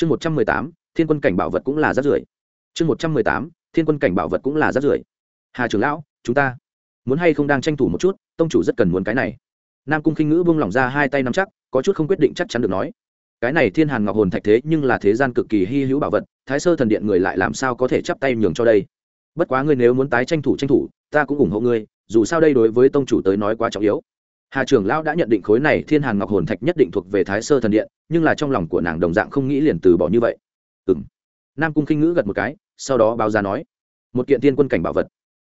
chương một trăm mười tám, thiên quân cảnh bảo vật cũng là rát rưởi. Chương một trăm mười tám, thiên quân cảnh bảo vật cũng là rát rưởi. Hà trưởng lão, chúng ta muốn hay không đang tranh thủ một chút, tông chủ rất cần muốn cái này. Nam cung khinh ngữ buông lỏng ra hai tay nắm chắc, có chút không quyết định chắc chắn được nói. Cái này thiên hàn ngọc hồn thạch thế nhưng là thế gian cực kỳ hy hữu bảo vật, thái sơ thần điện người lại làm sao có thể chắp tay nhường cho đây? Bất quá ngươi nếu muốn tái tranh thủ tranh thủ, ta cũng ủng hộ ngươi, dù sao đây đối với tông chủ tới nói quá trọng yếu hà trưởng lão đã nhận định khối này thiên hàn ngọc hồn thạch nhất định thuộc về thái sơ thần điện, nhưng là trong lòng của nàng đồng dạng không nghĩ liền từ bỏ như vậy. Ừ m nam cung khinh ngữ gật một cái, sau đó báo ra nói, một kiện thiên quân cảnh bảo vật.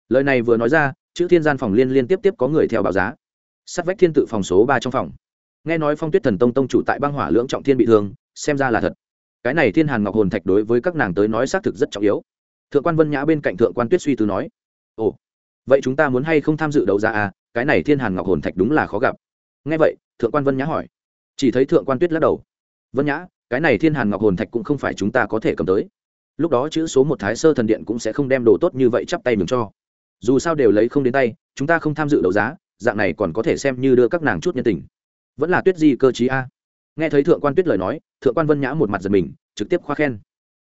Lời này vừa nói ra, chữ thiên gian phòng liên liên tiếp tiếp có người theo báo giá. Sát vách thiên tự phòng số ba trong phòng. Nghe nói phong tuyết thần tông tông chủ tại băng hỏa lưỡng trọng thiên bị thương, xem ra là thật. Cái này thiên hàn ngọc hồn thạch đối với các nàng tới nói xác thực rất trọng yếu. Thượng quan vân nhã bên cạnh thượng quan tuyết suy tư nói, ồ, vậy chúng ta muốn hay không tham dự đấu giá à? Cái này thiên hàn ngọc hồn thạch đúng là khó gặp. Nghe vậy, thượng quan vân nhã hỏi. Chỉ thấy thượng quan tuyết lắc đầu. Vân nhã, cái này thiên hàn ngọc hồn thạch cũng không phải chúng ta có thể cầm tới. Lúc đó chữ số một thái sơ thần điện cũng sẽ không đem đồ tốt như vậy chắp tay mừng cho. Dù sao đều lấy không đến tay, chúng ta không tham dự đấu giá, dạng này còn có thể xem như đưa các nàng chút nhân tình. Vẫn là tuyết di cơ chí a. Nghe thấy thượng quan tuyết lời nói, thượng quan vân nhã một mặt giật mình, trực tiếp khoa khen.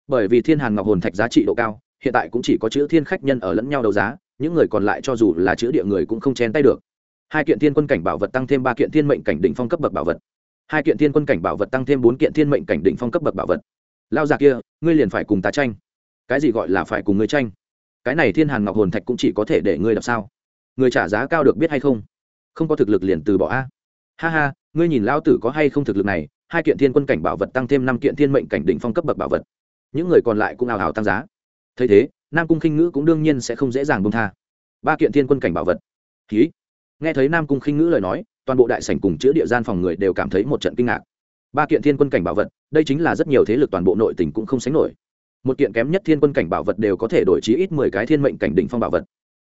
Bởi vì thiên hàn ngọc hồn thạch giá trị độ cao, hiện tại cũng chỉ có chữ thiên khách nhân ở lẫn nhau đấu giá những người còn lại cho dù là chữ địa người cũng không chen tay được. Hai kiện thiên quân cảnh bảo vật tăng thêm ba kiện thiên mệnh cảnh đỉnh phong cấp bậc bảo vật. Hai kiện thiên quân cảnh bảo vật tăng thêm bốn kiện thiên mệnh cảnh đỉnh phong cấp bậc bảo vật. Lao già kia, ngươi liền phải cùng ta tranh. Cái gì gọi là phải cùng ngươi tranh? Cái này thiên hàn ngọc hồn thạch cũng chỉ có thể để ngươi đọc sao? Người trả giá cao được biết hay không? Không có thực lực liền từ bỏ a. Ha ha, ngươi nhìn lao tử có hay không thực lực này, hai kiện thiên quân cảnh bảo vật tăng thêm năm kiện thiên mệnh cảnh đỉnh phong cấp bậc bảo vật. Những người còn lại cũng ào ào tăng giá. Thấy thế nam cung khinh ngữ cũng đương nhiên sẽ không dễ dàng bông tha. Ba kiện thiên quân cảnh bảo vật. Ký. Nghe thấy nam cung khinh ngữ lời nói, toàn bộ đại sảnh cùng chữa địa gian phòng người đều cảm thấy một trận kinh ngạc. Ba kiện thiên quân cảnh bảo vật, đây chính là rất nhiều thế lực toàn bộ nội tỉnh cũng không sánh nổi. Một kiện kém nhất thiên quân cảnh bảo vật đều có thể đổi chí ít mười cái thiên mệnh cảnh đỉnh phong bảo vật.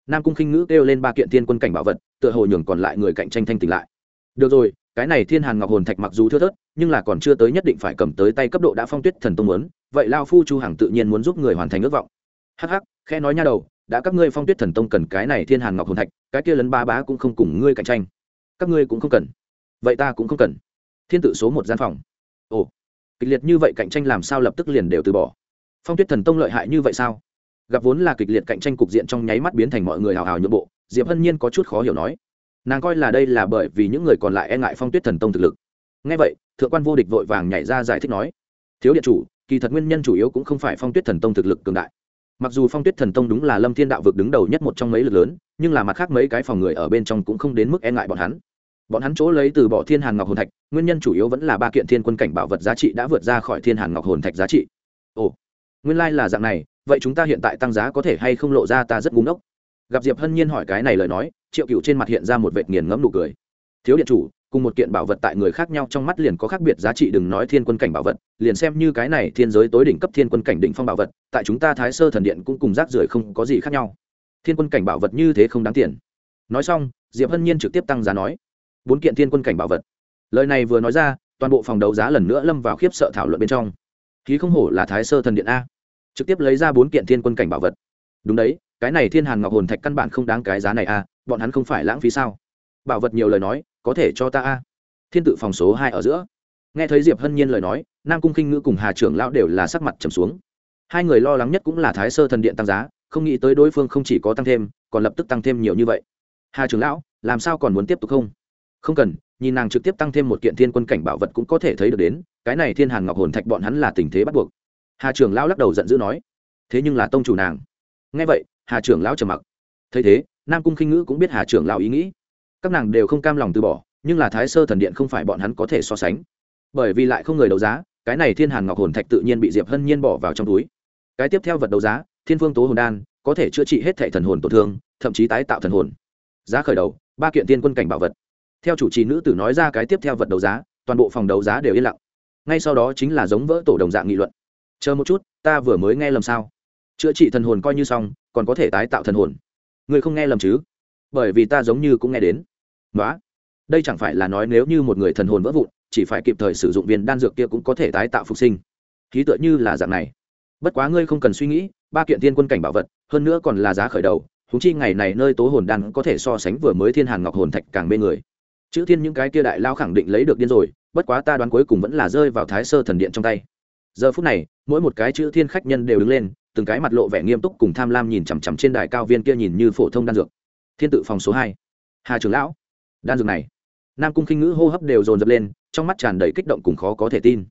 Nam cung khinh ngữ kêu lên ba kiện thiên quân cảnh bảo vật, tựa hồ nhường còn lại người cạnh tranh thanh tỉnh lại. Được rồi, cái này thiên hàn ngọc hồn thạch mặc dù thưa thớt, nhưng là còn chưa tới nhất định phải cầm tới tay cấp độ đã phong tuyết thần tông muốn, vậy lao phu chu hằng tự nhiên muốn giúp người hoàn thành ước vọng hắc hắc, khe nói nha đầu, đã các ngươi phong tuyết thần tông cần cái này thiên hàn ngọc hồn thạch, cái kia lấn ba bá cũng không cùng ngươi cạnh tranh. Các ngươi cũng không cần. Vậy ta cũng không cần. Thiên tự số một gian phòng. Ồ, kịch liệt như vậy cạnh tranh làm sao lập tức liền đều từ bỏ? Phong tuyết thần tông lợi hại như vậy sao? Gặp vốn là kịch liệt cạnh tranh cục diện trong nháy mắt biến thành mọi người hào hào nhượng bộ, diệp hân nhiên có chút khó hiểu nói. Nàng coi là đây là bởi vì những người còn lại e ngại phong tuyết thần tông thực lực. Ngay vậy, thượng quan vô địch vội vàng nhảy ra giải thích nói. Thiếu điện chủ, kỳ thật nguyên nhân chủ yếu cũng không phải phong tuyết thần tông thực lực cường đại mặc dù phong tuyết thần tông đúng là lâm thiên đạo vực đứng đầu nhất một trong mấy lực lớn, nhưng là mặt khác mấy cái phòng người ở bên trong cũng không đến mức e ngại bọn hắn. Bọn hắn chỗ lấy từ bỏ thiên hàn ngọc hồn thạch, nguyên nhân chủ yếu vẫn là ba kiện thiên quân cảnh bảo vật giá trị đã vượt ra khỏi thiên hàn ngọc hồn thạch giá trị. Ồ, nguyên lai、like、là dạng này, vậy chúng ta hiện tại tăng giá có thể hay không lộ ra ta rất búng ốc gặp diệp hân nhiên hỏi cái này lời nói, triệu cựu trên mặt hiện ra một vệt nghiền ngẫm nụ cười. Thiếu điện chủ cùng một kiện bảo vật tại người khác nhau trong mắt liền có khác biệt giá trị đừng nói thiên quân cảnh bảo vật, liền xem như cái này thiên giới tối đỉnh cấp thiên quân cảnh đỉnh phong bảo vật, tại chúng ta thái sơ thần điện cũng cùng rác rưởi không có gì khác nhau. Thiên quân cảnh bảo vật như thế không đáng tiền. Nói xong, diệp hân nhiên trực tiếp tăng giá nói, bốn kiện thiên quân cảnh bảo vật. Lời này vừa nói ra, toàn bộ phòng đấu giá lần nữa lâm vào khiếp sợ thảo luận bên trong. Khí không hổ là thái sơ thần điện a. Trực tiếp lấy ra bốn kiện thiên quân cảnh bảo vật. Đúng đấy, cái này thiên hàn ngọc hồn thạch căn bản không đáng cái giá này a, bọn hắn không phải lãng phí sao? Bảo vật nhiều lời nói có thể cho ta a? Thiên tự phòng số hai ở giữa. Nghe thấy diệp hân nhiên lời nói, nam cung kinh ngữ cùng hà trưởng lão đều là sắc mặt trầm xuống. Hai người lo lắng nhất cũng là thái sơ thần điện tăng giá, không nghĩ tới đối phương không chỉ có tăng thêm, còn lập tức tăng thêm nhiều như vậy. Hà trưởng lão, làm sao còn muốn tiếp tục không? Không cần, nhìn nàng trực tiếp tăng thêm một kiện thiên quân cảnh bảo vật cũng có thể thấy được đến, cái này thiên hàn ngọc hồn thạch bọn hắn là tình thế bắt buộc. Hà trưởng lão lắc đầu giận dữ nói, thế nhưng là tông chủ nàng. Nghe vậy, hà trưởng lão trầm mặc. Thấy thế, nam cung khinh ngữ cũng biết hà trưởng lão ý nghĩ các nàng đều không cam lòng từ bỏ, nhưng là thái sơ thần điện không phải bọn hắn có thể so sánh. Bởi vì lại không người đấu giá, cái này thiên hàn ngọc hồn thạch tự nhiên bị diệp hân nhiên bỏ vào trong túi. Cái tiếp theo vật đấu giá, thiên phương tố hồn đan, có thể chữa trị hết thệ thần hồn tổn thương, thậm chí tái tạo thần hồn. Giá khởi đầu, ba kiện tiên quân cảnh bảo vật. Theo chủ trì nữ tử nói ra cái tiếp theo vật đấu giá, toàn bộ phòng đấu giá đều yên lặng. Ngay sau đó chính là giống vỡ tổ đồng dạng nghị luận. Chờ một chút, ta vừa mới nghe lầm sao? Chữa trị thần hồn coi như xong, còn có thể tái tạo thần hồn. Người không nghe lầm chứ? Bởi vì ta giống như cũng nghe đến. Nói đây chẳng phải là nói nếu như một người thần hồn vỡ vụn, chỉ phải kịp thời sử dụng viên đan dược kia cũng có thể tái tạo phục sinh. Ký tựa như là dạng này. Bất quá ngươi không cần suy nghĩ, ba kiện tiên quân cảnh bảo vật, hơn nữa còn là giá khởi đầu húng chi ngày này nơi tố hồn đan có thể so sánh vừa mới thiên hàn ngọc hồn thạch càng bên người. Chữ thiên những cái kia đại lao khẳng định lấy được điên rồi, bất quá ta đoán cuối cùng vẫn là rơi vào thái sơ thần điện trong tay. Giờ phút này, mỗi một cái chữ thiên khách nhân đều đứng lên, từng cái mặt lộ vẻ nghiêm túc cùng tham lam nhìn chằm chằm trên đài cao viên kia nhìn như phổ thông đan dược thiên tự phòng số hai. Hà trưởng lão, đan dược này. Nam cung khinh ngữ hô hấp đều dồn dập lên, trong mắt tràn đầy kích động cùng khó có thể tin.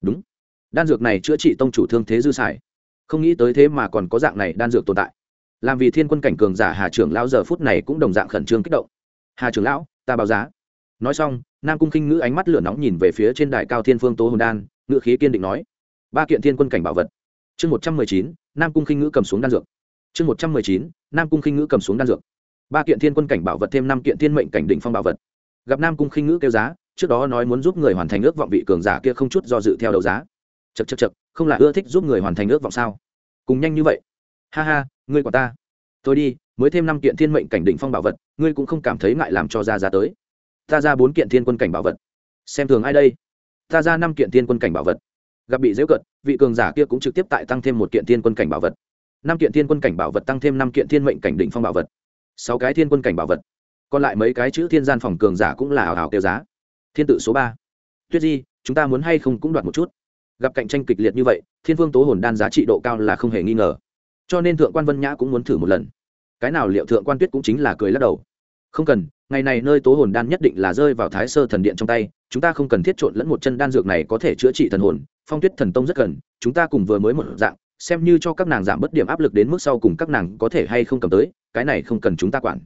Đúng. Đan dược này chữa trị tông chủ thương thế dư xài không nghĩ tới thế mà còn có dạng này đan dược tồn tại. Làm vì thiên quân cảnh cường giả hà trưởng lão giờ phút này cũng đồng dạng khẩn trương kích động. Hà trưởng lão, ta báo giá. Nói xong, nam cung khinh ngữ ánh mắt lửa nóng nhìn về phía trên đài cao thiên phương tố hồn đan ngự khí kiên định nói. Ba kiện thiên quân cảnh bảo vật. Chương một trăm mười chín, nam cung khinh ngữ cầm xuống đan dược. Chương một trăm mười chín, nam cung khinh ngữ cầm xuống đan dược ba kiện thiên quân cảnh bảo vật thêm năm kiện thiên mệnh cảnh đỉnh phong bảo vật. Gặp nam cung khinh ngữ kêu giá, trước đó nói muốn giúp người hoàn thành ước vọng vị cường giả kia không chút do dự theo đấu giá. Chật chật chật không là ưa thích giúp người hoàn thành ước vọng sao? Cùng nhanh như vậy. Ha ha, ngươi quả ta. Tôi đi, mới thêm năm kiện thiên mệnh cảnh đỉnh phong bảo vật, ngươi cũng không cảm thấy ngại làm cho ra giá tới. Ta ra bốn kiện thiên quân cảnh bảo vật. Xem thường ai đây? Ta ra năm kiện thiên quân cảnh bảo vật. Gặp bị dễu cận vị cường giả kia cũng trực tiếp tại tăng thêm một kiện thiên quân cảnh bảo vật. Năm kiện thiên quân cảnh bảo vật tăng thêm năm kiện thiên mệnh cảnh đỉnh phong bảo vật sáu cái thiên quân cảnh bảo vật. Còn lại mấy cái chữ thiên gian phòng cường giả cũng là ảo ảo tiêu giá. Thiên tự số ba. Tuyết di, chúng ta muốn hay không cũng đoạt một chút. Gặp cạnh tranh kịch liệt như vậy, thiên vương tố hồn đan giá trị độ cao là không hề nghi ngờ. Cho nên thượng quan vân nhã cũng muốn thử một lần. Cái nào liệu thượng quan tuyết cũng chính là cười lắc đầu. Không cần, ngày này nơi tố hồn đan nhất định là rơi vào thái sơ thần điện trong tay, chúng ta không cần thiết trộn lẫn một chân đan dược này có thể chữa trị thần hồn, phong tuyết thần tông rất cần, chúng ta cùng vừa mới một dạng, xem như cho các nàng giảm bớt điểm áp lực đến mức sau cùng các nàng có thể hay không cầm tới cái này không cần chúng ta quản.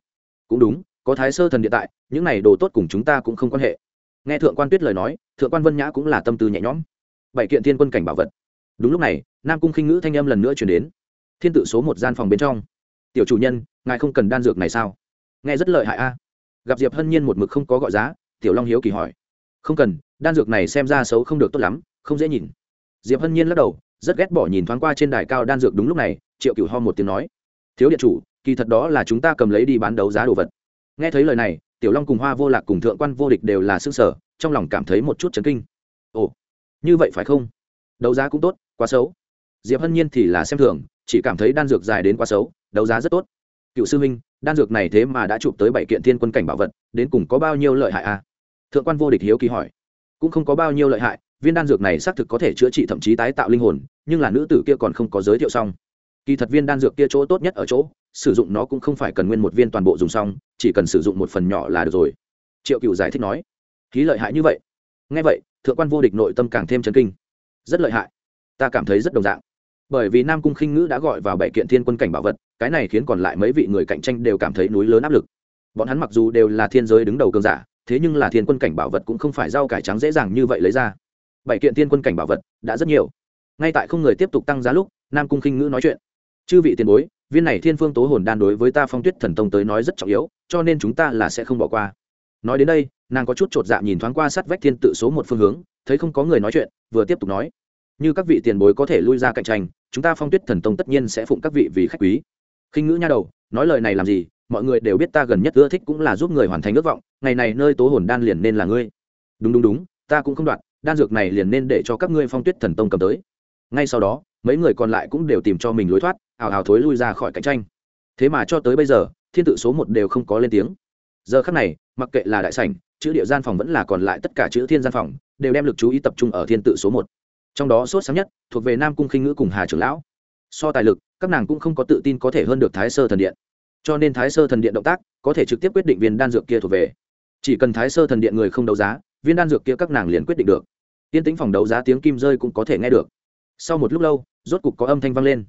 Cũng đúng, có thái sơ thần điện tại, những này đồ tốt cùng chúng ta cũng không quan hệ. Nghe thượng quan tuyết lời nói, thượng quan vân nhã cũng là tâm tư nhẹ nhõm. Bảy kiện thiên quân cảnh bảo vật. Đúng lúc này, nam cung khinh ngữ thanh âm lần nữa chuyển đến. Thiên tự số một gian phòng bên trong. Tiểu chủ nhân, ngài không cần đan dược này sao? Nghe rất lợi hại a. Gặp diệp hân nhiên một mực không có gọi giá, tiểu long hiếu kỳ hỏi. Không cần, đan dược này xem ra xấu không được tốt lắm, không dễ nhìn. Diệp hân nhiên lắc đầu, rất ghét bỏ nhìn thoáng qua trên đài cao đan dược đúng lúc này, triệu cửu ho một tiếng nói. Thiếu điện chủ kỳ thật đó là chúng ta cầm lấy đi bán đấu giá đồ vật. Nghe thấy lời này, tiểu long cùng hoa vô lạc cùng thượng quan vô địch đều là s ư ơ n g sở trong lòng cảm thấy một chút chấn kinh. Ồ, như vậy phải không? Đấu giá cũng tốt, quá xấu. Diệp hân nhiên thì là xem thường, chỉ cảm thấy đan dược dài đến quá xấu, đấu giá rất tốt. Cựu sư huynh, đan dược này thế mà đã chụp tới bảy kiện thiên quân cảnh bảo vật, đến cùng có bao nhiêu lợi hại à? Thượng quan vô địch hiếu kỳ hỏi. Cũng không có bao nhiêu lợi hại, viên đan dược này xác thực có thể chữa trị thậm chí tái tạo linh hồn, nhưng là nữ tử kia còn không có giới thiệu xong. Kỳ thật viên đan dược kia chỗ tốt nhất ở chỗ sử dụng nó cũng không phải cần nguyên một viên toàn bộ dùng xong, chỉ cần sử dụng một phần nhỏ là được rồi. Triệu cựu giải thích nói. Khí lợi hại như vậy? Ngay vậy, thượng quan vô địch nội tâm càng thêm chấn kinh. Rất lợi hại. Ta cảm thấy rất đồng dạng. Bởi vì nam cung khinh ngữ đã gọi vào bảy kiện thiên quân cảnh bảo vật, cái này khiến còn lại mấy vị người cạnh tranh đều cảm thấy núi lớn áp lực. Bọn hắn mặc dù đều là thiên giới đứng đầu cường giả, thế nhưng là thiên quân cảnh bảo vật cũng không phải rau cải trắng dễ dàng như vậy lấy ra. Bảy kiện thiên quân cảnh bảo vật đã rất nhiều. Ngay tại không người tiếp tục tăng giá lúc, nam cung khinh ngữ nói chuyện. Chư vị tiền bối viên này thiên phương tố hồn đan đối với ta phong tuyết thần tông tới nói rất trọng yếu, cho nên chúng ta là sẽ không bỏ qua. Nói đến đây, nàng có chút chột dạ nhìn thoáng qua sát vách thiên tự số một phương hướng, thấy không có người nói chuyện, vừa tiếp tục nói. Như các vị tiền bối có thể lui ra cạnh tranh, chúng ta phong tuyết thần tông tất nhiên sẽ phụng các vị vì khách quý. Khinh ngữ nha đầu, nói lời này làm gì, mọi người đều biết ta gần nhất ưa thích cũng là giúp người hoàn thành ước vọng, ngày này nơi tố hồn đan liền nên là ngươi. Đúng đúng đúng, ta cũng không đoạt đan dược này liền nên để cho các ngươi phong tuyết thần tông cầm tới. Ngay sau đó, mấy người còn lại cũng đều tìm cho mình lối thoát ảo ảo thối lui ra khỏi cạnh tranh. Thế mà cho tới bây giờ, thiên tự số một đều không có lên tiếng. Giờ khắc này, mặc kệ là đại sảnh, chữ địa gian phòng vẫn là còn lại tất cả chữ thiên gian phòng, đều đem lực chú ý tập trung ở thiên tự số một. Trong đó sốt sáng nhất, thuộc về nam cung khinh ngữ cùng hà trưởng lão. So tài lực, các nàng cũng không có tự tin có thể hơn được thái sơ thần điện. Cho nên thái sơ thần điện động tác, có thể trực tiếp quyết định viên đan dược kia thuộc về. Chỉ cần thái sơ thần điện người không đấu giá, viên đan dược kia các nàng liền quyết định được. Tiên tính phòng đấu giá tiếng kim rơi cũng có thể nghe được. Sau một lúc lâu, rốt cục có âm thanh vang lên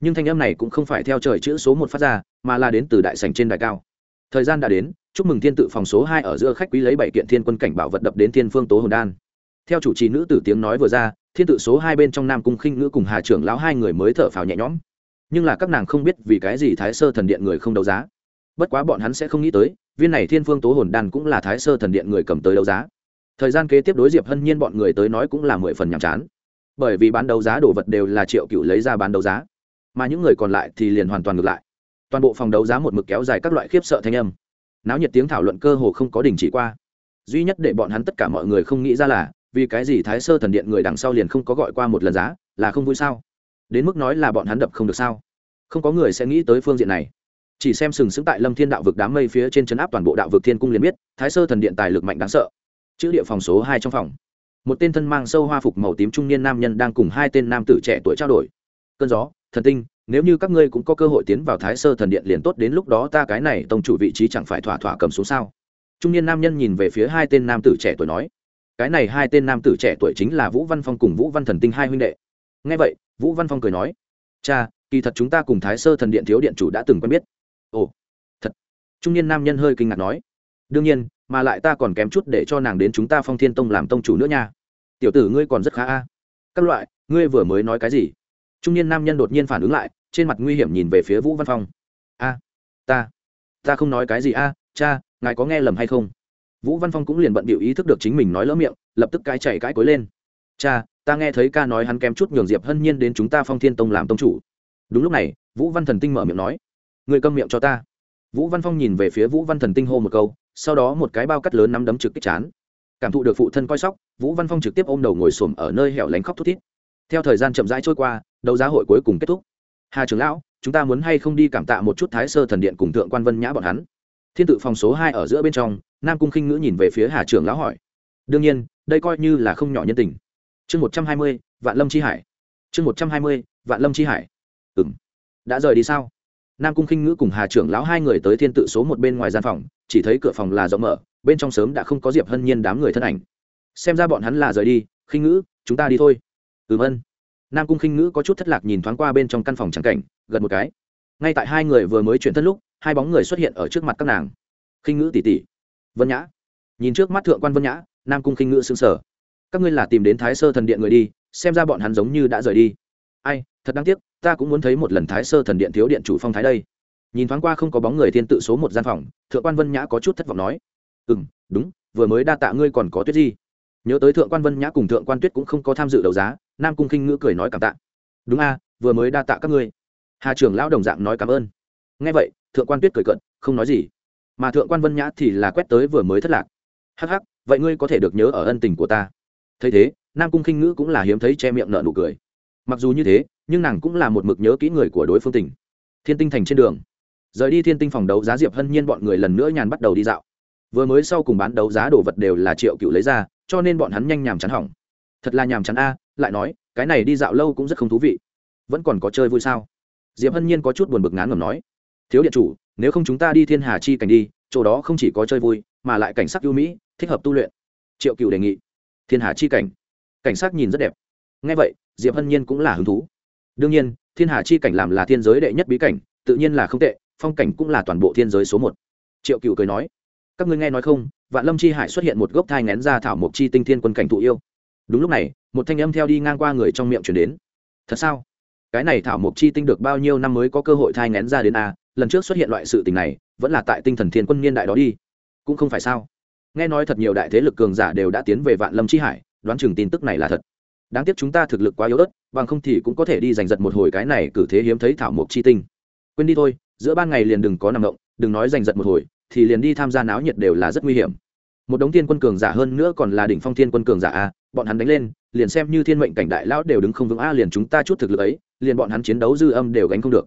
nhưng thanh âm này cũng không phải theo trời chữ số một phát ra, mà là đến từ đại sành trên đài cao. Thời gian đã đến, chúc mừng thiên tự phòng số hai ở giữa khách quý lấy bảy kiện thiên quân cảnh bảo vật đập đến thiên phương tố hồn đan. Theo chủ trì nữ tử tiếng nói vừa ra, thiên tự số hai bên trong nam cung khinh ngữ cùng hà trưởng lão hai người mới thở phào nhẹ nhõm. Nhưng là các nàng không biết vì cái gì thái sơ thần điện người không đấu giá. Bất quá bọn hắn sẽ không nghĩ tới, viên này thiên phương tố hồn đan cũng là thái sơ thần điện người cầm tới đấu giá. Thời gian kế tiếp đối diệp hân nhiên bọn người tới nói cũng là mười phần nhàm chán. Bởi vì bán đấu giá đồ vật đều là triệu cựu lấy ra bán đấu giá mà những người còn lại thì liền hoàn toàn ngược lại. Toàn bộ phòng đấu giá một mực kéo dài các loại khiếp sợ thanh âm. Náo nhiệt tiếng thảo luận cơ hồ không có đình chỉ qua. Duy nhất để bọn hắn tất cả mọi người không nghĩ ra là, vì cái gì thái sơ thần điện người đằng sau liền không có gọi qua một lần giá, là không vui sao? Đến mức nói là bọn hắn đập không được sao? Không có người sẽ nghĩ tới phương diện này. Chỉ xem sừng sững tại lâm thiên đạo vực đám mây phía trên chấn áp toàn bộ đạo vực thiên cung liền biết, thái sơ thần điện tài lực mạnh đáng sợ. Chữ địa phòng số hai trong phòng. Một tên thân mang sâu hoa phục màu tím trung niên nam nhân đang cùng hai tên nam tử trẻ tuổi trao đổi cơn gió, thần tinh, nếu như các ngươi cũng có cơ hội tiến vào thái sơ thần điện liền tốt đến lúc đó ta cái này tông chủ vị trí chẳng phải thỏa thỏa cầm xuống sao? Trung niên nam nhân nhìn về phía hai tên nam tử trẻ tuổi nói, cái này hai tên nam tử trẻ tuổi chính là vũ văn phong cùng vũ văn thần tinh hai huynh đệ. Ngay vậy, vũ văn phong cười nói, cha, kỳ thật chúng ta cùng thái sơ thần điện thiếu điện chủ đã từng quen biết. Ồ, thật. Trung niên nam nhân hơi kinh ngạc nói, đương nhiên, mà lại ta còn kém chút để cho nàng đến chúng ta phong thiên tông làm tông chủ nữa nha. Tiểu tử ngươi còn rất khá a. Các loại, ngươi vừa mới nói cái gì? Trung niên nam nhân đột nhiên phản ứng lại, trên mặt nguy hiểm nhìn về phía vũ văn phong. A, ta ta không nói cái gì a, cha, ngài có nghe lầm hay không? Vũ văn phong cũng liền bận bịu ý thức được chính mình nói lỡ miệng, lập tức cái chạy cãi cối lên. Cha, ta nghe thấy ca nói hắn kém chút nhường diệp hân nhiên đến chúng ta phong thiên tông làm tông chủ. Đúng lúc này, vũ văn thần tinh mở miệng nói, người câm miệng cho ta. Vũ văn phong nhìn về phía vũ văn thần tinh hô một câu, sau đó một cái bao cắt lớn nắm đấm trực kích chán. Cảm thụ được phụ thân coi sóc, vũ văn phong trực tiếp ôm đầu ngồi xổm ở nơi hẻo lánh khóc thút thít theo thời gian chậm rãi trôi qua, đấu giá hội cuối cùng kết thúc. Hà trưởng lão, chúng ta muốn hay không đi cảm tạ một chút thái sơ thần điện cùng thượng quan vân nhã bọn hắn? Thiên tự phòng số hai ở giữa bên trong, nam cung khinh ngữ nhìn về phía hà trưởng lão hỏi. Đương nhiên, đây coi như là không nhỏ nhân tình. Chương một trăm hai mươi, vạn lâm c h i hải. Chương một trăm hai mươi, vạn lâm c h i hải. Ừ m đã rời đi sao? Nam cung khinh ngữ cùng hà trưởng lão hai người tới thiên tự số một bên ngoài gian phòng, chỉ thấy cửa phòng là rộng mở, bên trong sớm đã không có diệp hân nhiên đám người thân ảnh. Xem ra bọn hắn là rời đi, khinh ngữ, chúng ta đi thôi ừm ân nam cung khinh ngữ có chút thất lạc nhìn thoáng qua bên trong căn phòng trắng cảnh gần một cái. Ngay tại hai người vừa mới chuyển thân lúc, hai bóng người xuất hiện ở trước mặt các nàng. Khinh ngữ tỉ tỉ. Vân nhã. Nhìn trước mắt thượng quan vân nhã, nam cung khinh ngữ xứng sở các ngươi là tìm đến thái sơ thần điện người đi, xem ra bọn hắn giống như đã rời đi. Ai, thật đáng tiếc, ta cũng muốn thấy một lần thái sơ thần điện thiếu điện chủ phong thái đây. Nhìn thoáng qua không có bóng người thiên tự số một gian phòng, thượng quan vân nhã có chút thất vọng nói. Ừ m đúng, vừa mới đa tạ ngươi còn có tuyết gì nhớ tới thượng quan vân nhã cùng thượng quan tuyết cũng không có tham dự đấu giá, nam cung khinh ngữ cười nói cảm tạ. Đúng a, vừa mới đa tạ các ngươi. Hà trưởng lão đồng dạng nói cảm ơn. Ngay vậy, thượng quan tuyết cười cận không nói gì. Mà thượng quan vân nhã thì là quét tới vừa mới thất lạc. Hắc hắc, vậy ngươi có thể được nhớ ở ân tình của ta. Thấy thế, nam cung khinh ngữ cũng là hiếm thấy che miệng nợ nụ cười. Mặc dù như thế, nhưng nàng cũng là một mực nhớ kỹ người của đối phương tỉnh thiên tinh thành trên đường. Rời đi thiên tinh phòng đấu giá diệp hân nhiên bọn người lần nữa nhàn bắt đầu đi dạo. Vừa mới sau cùng bán đấu giá đồ vật đều là triệu cựu lấy ra cho nên bọn hắn nhanh nhàm chán hỏng. Thật là nhàm chán a, lại nói, cái này đi dạo lâu cũng rất không thú vị. Vẫn còn có chơi vui sao? Diệp hân nhiên có chút buồn bực ngán ngầm nói, thiếu điện chủ, nếu không chúng ta đi thiên hà chi cảnh đi, chỗ đó không chỉ có chơi vui, mà lại cảnh sắc ưu mỹ, thích hợp tu luyện. Triệu cựu đề nghị, thiên hà chi cảnh. Cảnh sắc nhìn rất đẹp. Ngay vậy, diệp hân nhiên cũng là hứng thú. Đương nhiên, thiên hà chi cảnh làm là thiên giới đệ nhất bí cảnh, tự nhiên là không tệ, phong cảnh cũng là toàn bộ thiên giới số một. Triệu cựu cười nói, các ngươi nghe nói không vạn lâm chi hải xuất hiện một gốc thai ngén ra thảo mộc chi tinh thiên quân cảnh thụ yêu. Đúng lúc này, một thanh âm theo đi ngang qua người trong miệng chuyển đến. Thật sao? Cái này thảo mộc chi tinh được bao nhiêu năm mới có cơ hội thai ngén ra đến a? Lần trước xuất hiện loại sự tình này, vẫn là tại tinh thần thiên quân niên đại đó đi. Cũng không phải sao? Nghe nói thật nhiều đại thế lực cường giả đều đã tiến về vạn lâm chi hải, đoán chừng tin tức này là thật. Đáng tiếc chúng ta thực lực quá yếu ớt, bằng không thì cũng có thể đi giành giật một hồi cái này cử thế hiếm thấy thảo mộc chi tinh. Quên đi thôi, giữa ban ngày liền đừng có nằm động, đừng nói giành giật một hồi thì liền đi tham gia náo nhiệt đều là rất nguy hiểm. Một đống thiên quân cường giả hơn nữa còn là đỉnh phong thiên quân cường giả a, bọn hắn đánh lên, liền xem như thiên mệnh cảnh đại lão đều đứng không vững a, liền chúng ta chút thực lực ấy, liền bọn hắn chiến đấu dư âm đều gánh không được.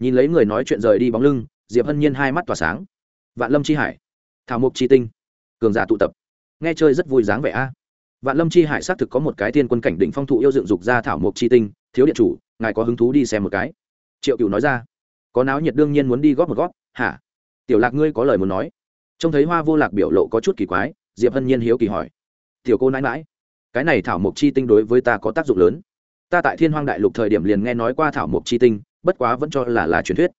Nhìn lấy người nói chuyện rời đi bóng lưng, diệp hân nhiên hai mắt tỏa sáng. Vạn lâm chi hải, thảo mục chi tinh, cường giả tụ tập. Nghe chơi rất vui dáng vẻ a. Vạn lâm chi hải xác thực có một cái thiên quân cảnh đỉnh phong thụ yêu dựng dục ra thảo mục chi tinh, thiếu điện chủ, ngài có hứng thú đi xem một cái. Triệu cựu nói ra, có náo nhiệt đương nhiên muốn đi góp một góp, hả? Tiểu lạc ngươi có lời muốn nói. Trông thấy hoa vô lạc biểu lộ có chút kỳ quái, diệp hân nhiên hiếu kỳ hỏi. Tiểu cô nãi mãi cái này thảo mộc chi tinh đối với ta có tác dụng lớn. Ta tại thiên hoang đại lục thời điểm liền nghe nói qua thảo mộc chi tinh, bất quá vẫn cho là là truyền thuyết.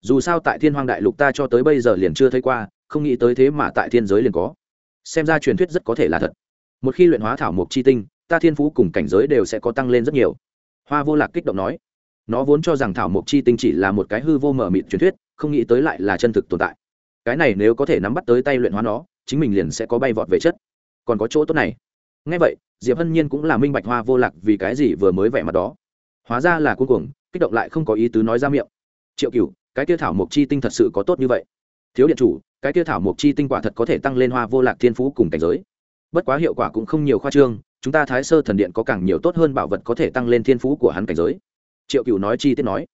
Dù sao tại thiên hoang đại lục ta cho tới bây giờ liền chưa thấy qua, không nghĩ tới thế mà tại thiên giới liền có. Xem ra truyền thuyết rất có thể là thật. Một khi luyện hóa thảo mộc chi tinh, ta thiên phú cùng cảnh giới đều sẽ có tăng lên rất nhiều. Hoa vô lạc kích động nói. Nó vốn cho rằng thảo mộc chi tinh chỉ là một cái hư vô mở mịt truyền thuyết không nghĩ tới lại là chân thực tồn tại. Cái này nếu có thể nắm bắt tới tay luyện hóa nó, chính mình liền sẽ có bay vọt về chất. Còn có chỗ tốt này. Ngay vậy, diệp hân nhiên cũng là minh bạch hoa vô lạc vì cái gì vừa mới vẻ mặt đó. Hóa ra là cuối cùng kích động lại không có ý tứ nói ra miệng. Triệu cựu cái tiêu thảo mộc chi tinh thật sự có tốt như vậy? Thiếu điện chủ, cái tiêu thảo mộc chi tinh quả thật có thể tăng lên hoa vô lạc thiên phú cùng cảnh giới. Bất quá hiệu quả cũng không nhiều khoa trương, chúng ta thái sơ thần điện có càng nhiều tốt hơn bảo vật có thể tăng lên thiên phú của hắn cảnh giới. Triệu cựu nói chi tiết nói.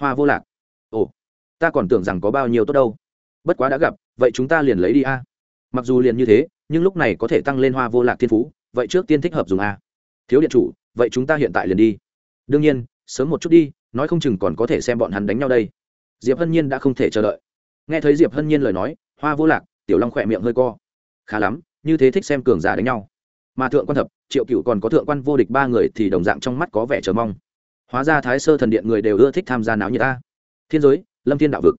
Hoa vô lạc. Ồ ta còn tưởng rằng có bao nhiêu tốt đâu. Bất quá đã gặp, vậy chúng ta liền lấy đi a. Mặc dù liền như thế, nhưng lúc này có thể tăng lên hoa vô lạc thiên phú, vậy trước tiên thích hợp dùng a. Thiếu điện chủ, vậy chúng ta hiện tại liền đi. Đương nhiên, sớm một chút đi, nói không chừng còn có thể xem bọn hắn đánh nhau đây. Diệp hân nhiên đã không thể chờ đợi. Nghe thấy diệp hân nhiên lời nói, hoa vô lạc, tiểu long khỏe miệng hơi co. Khá lắm, như thế thích xem cường giả đánh nhau. Mà thượng quan thập, triệu cựu còn có thượng quan vô địch ba người thì đồng dạng trong mắt có vẻ chờ mong. Hóa ra thái sơ thần điện người đều ưa thích tham gia náo như ta thiên giới lâm thiên đạo vực.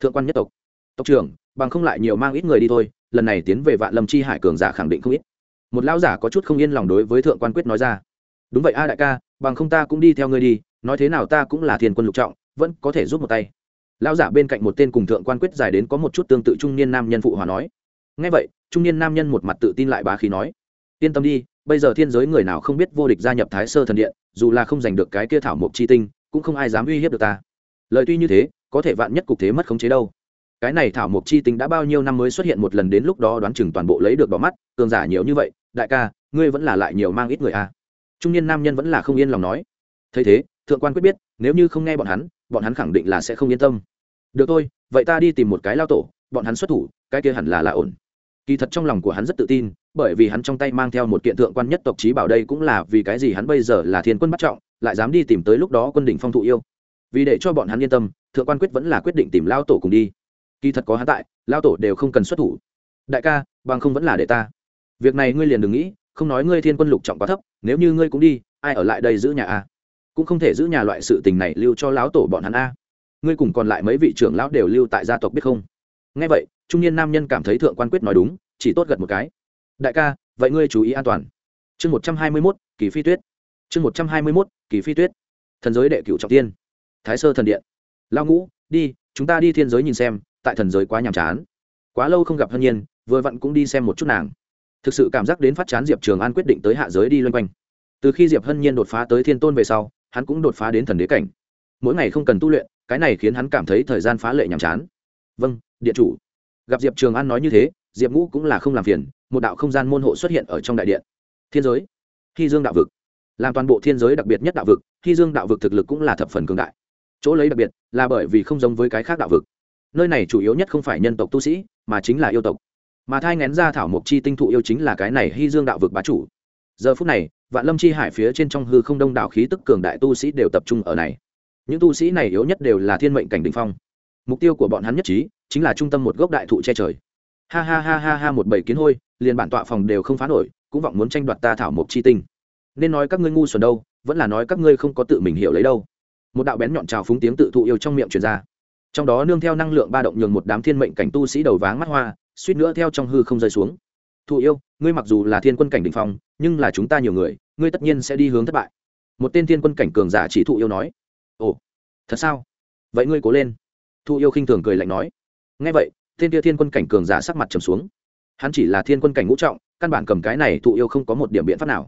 Thượng quan nhất tộc. Tộc trưởng, bằng không lại nhiều mang ít người đi thôi, lần này tiến về vạn lâm chi hải cường giả khẳng định không ít. Một lão giả có chút không yên lòng đối với thượng quan quyết nói ra. Đúng vậy a đại ca, bằng không ta cũng đi theo ngươi đi, nói thế nào ta cũng là thiên quân lục trọng, vẫn có thể giúp một tay. Lão giả bên cạnh một tên cùng thượng quan quyết dài đến có một chút tương tự trung niên nam nhân phụ hòa nói. Ngay vậy, trung niên nam nhân một mặt tự tin lại bá khí nói. Yên tâm đi, bây giờ thiên giới người nào không biết vô địch gia nhập thái sơ thần điện, dù là không giành được cái kia thảo mộc chi tinh, cũng không ai dám uy hiếp được ta. Lời tuy như thế có thể vạn nhất cục thế mất khống chế đâu. Cái này thảo mộc chi tinh đã bao nhiêu năm mới xuất hiện một lần đến lúc đó đoán chừng toàn bộ lấy được bỏ mắt, cường giả nhiều như vậy, đại ca, ngươi vẫn là lại nhiều mang ít người à. trung niên nam nhân vẫn là không yên lòng nói. Thấy thế, thượng quan quyết biết, nếu như không nghe bọn hắn bọn hắn khẳng định là sẽ không yên tâm. Được thôi, vậy ta đi tìm một cái lao tổ, bọn hắn xuất thủ, cái kia hẳn là là ổn. Kỳ thật trong lòng của hắn rất tự tin, bởi vì hắn trong tay mang theo một kiện thượng quan nhất tộc trí bảo đây cũng là vì cái gì hắn bây giờ là thiên quân bắt trọng, lại dám đi tìm tới lúc đó quân đỉnh phong thụ yêu vì để cho bọn hắn yên tâm, thượng quan quyết vẫn là quyết định tìm lao tổ cùng đi. Kỳ thật có hắn tại, lao tổ đều không cần xuất thủ. Đại ca, bằng không vẫn là để ta. Việc này ngươi liền đừng nghĩ, không nói ngươi thiên quân lục trọng quá thấp, nếu như ngươi cũng đi, ai ở lại đây giữ nhà a? Cũng không thể giữ nhà loại sự tình này lưu cho lão tổ bọn hắn a. Ngươi cùng còn lại mấy vị trưởng lão đều lưu tại gia tộc biết không? Nghe vậy, trung niên nam nhân cảm thấy thượng quan quyết nói đúng, chỉ tốt gật một cái. Đại ca, vậy ngươi chú ý an toàn. Chương một trăm hai mươi mốt, kỳ phi tuyết. Chương một trăm hai mươi mốt, kỳ phi tuyết. Thần giới đệ cựu trọng tiên thái sơ thần điện. Lao ngũ, đi, chúng ta đi thiên giới nhìn xem, tại thần giới quá nhàm chán. Quá lâu không gặp hân nhiên, vừa vặn cũng đi xem một chút nàng. Thực sự cảm giác đến phát chán diệp trường an quyết định tới hạ giới đi loanh quanh. Từ khi diệp hân nhiên đột phá tới thiên tôn về sau, hắn cũng đột phá đến thần đế cảnh. Mỗi ngày không cần tu luyện, cái này khiến hắn cảm thấy thời gian phá lệ nhàm chán. Vâng điện chủ. Gặp diệp trường an nói như thế, diệp ngũ cũng là không làm phiền, một đạo không gian môn hộ xuất hiện ở trong đại điện. Thiên giới. Hy dương đạo vực. Làm toàn bộ thiên giới đặc biệt nhất đạo vực, hy dương đạo vực thực lực cũng là thập phần cường đại chỗ lấy đặc biệt là bởi vì không giống với cái khác đạo vực. Nơi này chủ yếu nhất không phải nhân tộc tu sĩ, mà chính là yêu tộc. Mà thai ngén ra thảo mộc chi tinh thụ yêu chính là cái này hy dương đạo vực bá chủ. Giờ phút này, vạn lâm chi hải phía trên trong hư không đông đảo khí tức cường đại tu sĩ đều tập trung ở này. Những tu sĩ này yếu nhất đều là thiên mệnh cảnh đình phong. Mục tiêu của bọn hắn nhất trí, chính là trung tâm một gốc đại thụ che trời. Ha ha ha ha ha, một bầy kiến hôi, liền bản tọa phòng đều không phá nổi, cũng vọng muốn tranh đoạt ta thảo mộc chi tinh. Nên nói các ngươi ngu xuẩn đâu, vẫn là nói các ngươi không có tự mình hiểu lấy đâu một đạo bén nhọn trào phúng tiếng tự thụ yêu trong miệng truyền ra. Trong đó nương theo năng lượng ba động nhường một đám thiên mệnh cảnh tu sĩ đầu váng mắt hoa, suýt nữa theo trong hư không rơi xuống. Thụ yêu, ngươi mặc dù là thiên quân cảnh đ ỉ n h phong, nhưng là chúng ta nhiều người, ngươi tất nhiên sẽ đi hướng thất bại. Một tên thiên quân cảnh cường giả chỉ thụ yêu nói. Ồ, thật sao? Vậy ngươi cố lên. Thụ yêu khinh thường cười lạnh nói. Ngay vậy, tên kia thiên quân cảnh cường giả sắc mặt trầm xuống. Hắn chỉ là thiên quân cảnh ngũ trọng, căn bản cầm cái này thụ yêu không có một điểm biện pháp nào.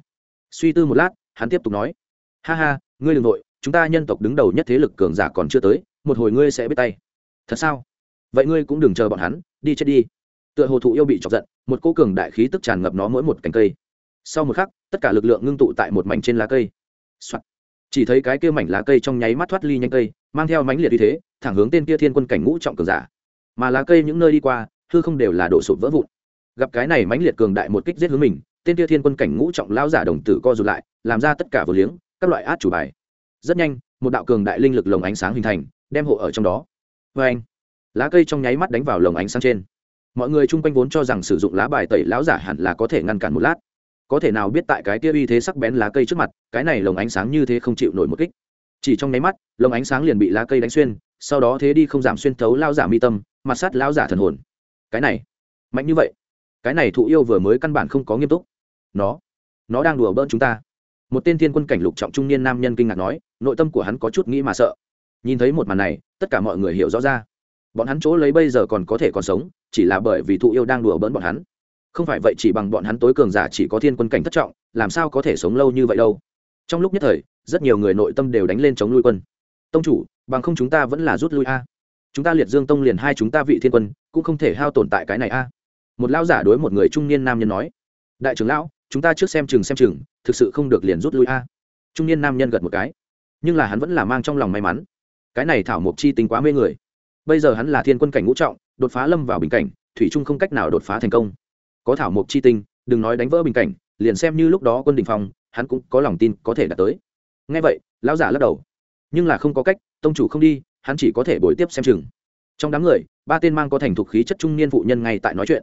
Suy tư một lát, hắn tiếp tục nói. Ha ha, ngươi đ ừ n g nội chúng ta nhân tộc đứng đầu nhất thế lực cường giả còn chưa tới, một hồi ngươi sẽ biết tay. Thật sao? Vậy ngươi cũng đừng chờ bọn hắn, đi chết đi. Tựa hồ thụ yêu bị chọc giận, một cô cường đại khí tức tràn ngập nó mỗi một cành cây. Sau một khắc, tất cả lực lượng ngưng tụ tại một mảnh trên lá cây、Soạn. chỉ thấy cái kia mảnh lá cây trong nháy mắt thoát ly nhanh cây, mang theo mánh liệt như thế, thẳng hướng tên kia thiên quân cảnh ngũ trọng cường giả. Mà lá cây những nơi đi qua, hư không đều là đổ sụp vỡ vụn. Gặp cái này mãnh liệt cường đại một kích giết hướng mình, tên kia thiên quân cảnh ngũ trọng lao giả đồng tử co rụt lại, làm ra tất cả vừa liếng, các loại át chủ bài rất nhanh, một đạo cường đại linh lực lồng ánh sáng hình thành, đem hộ ở trong đó. Vê anh, lá cây trong nháy mắt đánh vào lồng ánh sáng trên. Mọi người chung quanh vốn cho rằng sử dụng lá bài tẩy lão giả hẳn là có thể ngăn cản một lát. Có thể nào biết tại cái kia uy thế sắc bén lá cây trước mặt, cái này lồng ánh sáng như thế không chịu nổi một kích. Chỉ trong nháy mắt, lồng ánh sáng liền bị lá cây đánh xuyên, sau đó thế đi không giảm xuyên thấu lao giả mi tâm, mặt sắt lao giả thần hồn. Cái này, mạnh như vậy. Cái này thụ yêu vừa mới căn bản không có nghiêm túc. Nó nó đang đùa bỡn chúng ta một tên thiên quân cảnh lục trọng trung niên nam nhân kinh ngạc nói, nội tâm của hắn có chút nghĩ mà sợ. Nhìn thấy một màn này, tất cả mọi người hiểu rõ ra. Bọn hắn chỗ lấy bây giờ còn có thể còn sống, chỉ là bởi vì thụ yêu đang đùa bỡn bọn hắn. Không phải vậy chỉ bằng bọn hắn tối cường giả chỉ có thiên quân cảnh thất trọng, làm sao có thể sống lâu như vậy đâu. Trong lúc nhất thời, rất nhiều người nội tâm đều đánh lên chống lui quân. Tông chủ, bằng không chúng ta vẫn là rút lui a. Chúng ta liệt dương tông liền hai chúng ta vị thiên quân, cũng không thể hao tồn tại cái này a. Một lão giả đối một người trung niên nam nhân nói. Đại trưởng lão chúng ta trước xem chừng xem chừng, thực sự không được liền rút lui a. Trung niên nam nhân gật một cái. Nhưng là hắn vẫn là mang trong lòng may mắn. Cái này thảo mộc chi tính quá mê người. Bây giờ hắn là thiên quân cảnh ngũ trọng, đột phá lâm vào bình cảnh, thủy trung không cách nào đột phá thành công. Có thảo mộc chi tinh, đừng nói đánh vỡ bình cảnh, liền xem như lúc đó quân đình phong, hắn cũng có lòng tin có thể đạt tới. Ngay vậy, lão giả lắc đầu. Nhưng là không có cách, tông chủ không đi, hắn chỉ có thể bồi tiếp xem chừng. Trong đám người, ba tên mang có thành thục khí chất trung niên phụ nhân ngay tại nói chuyện.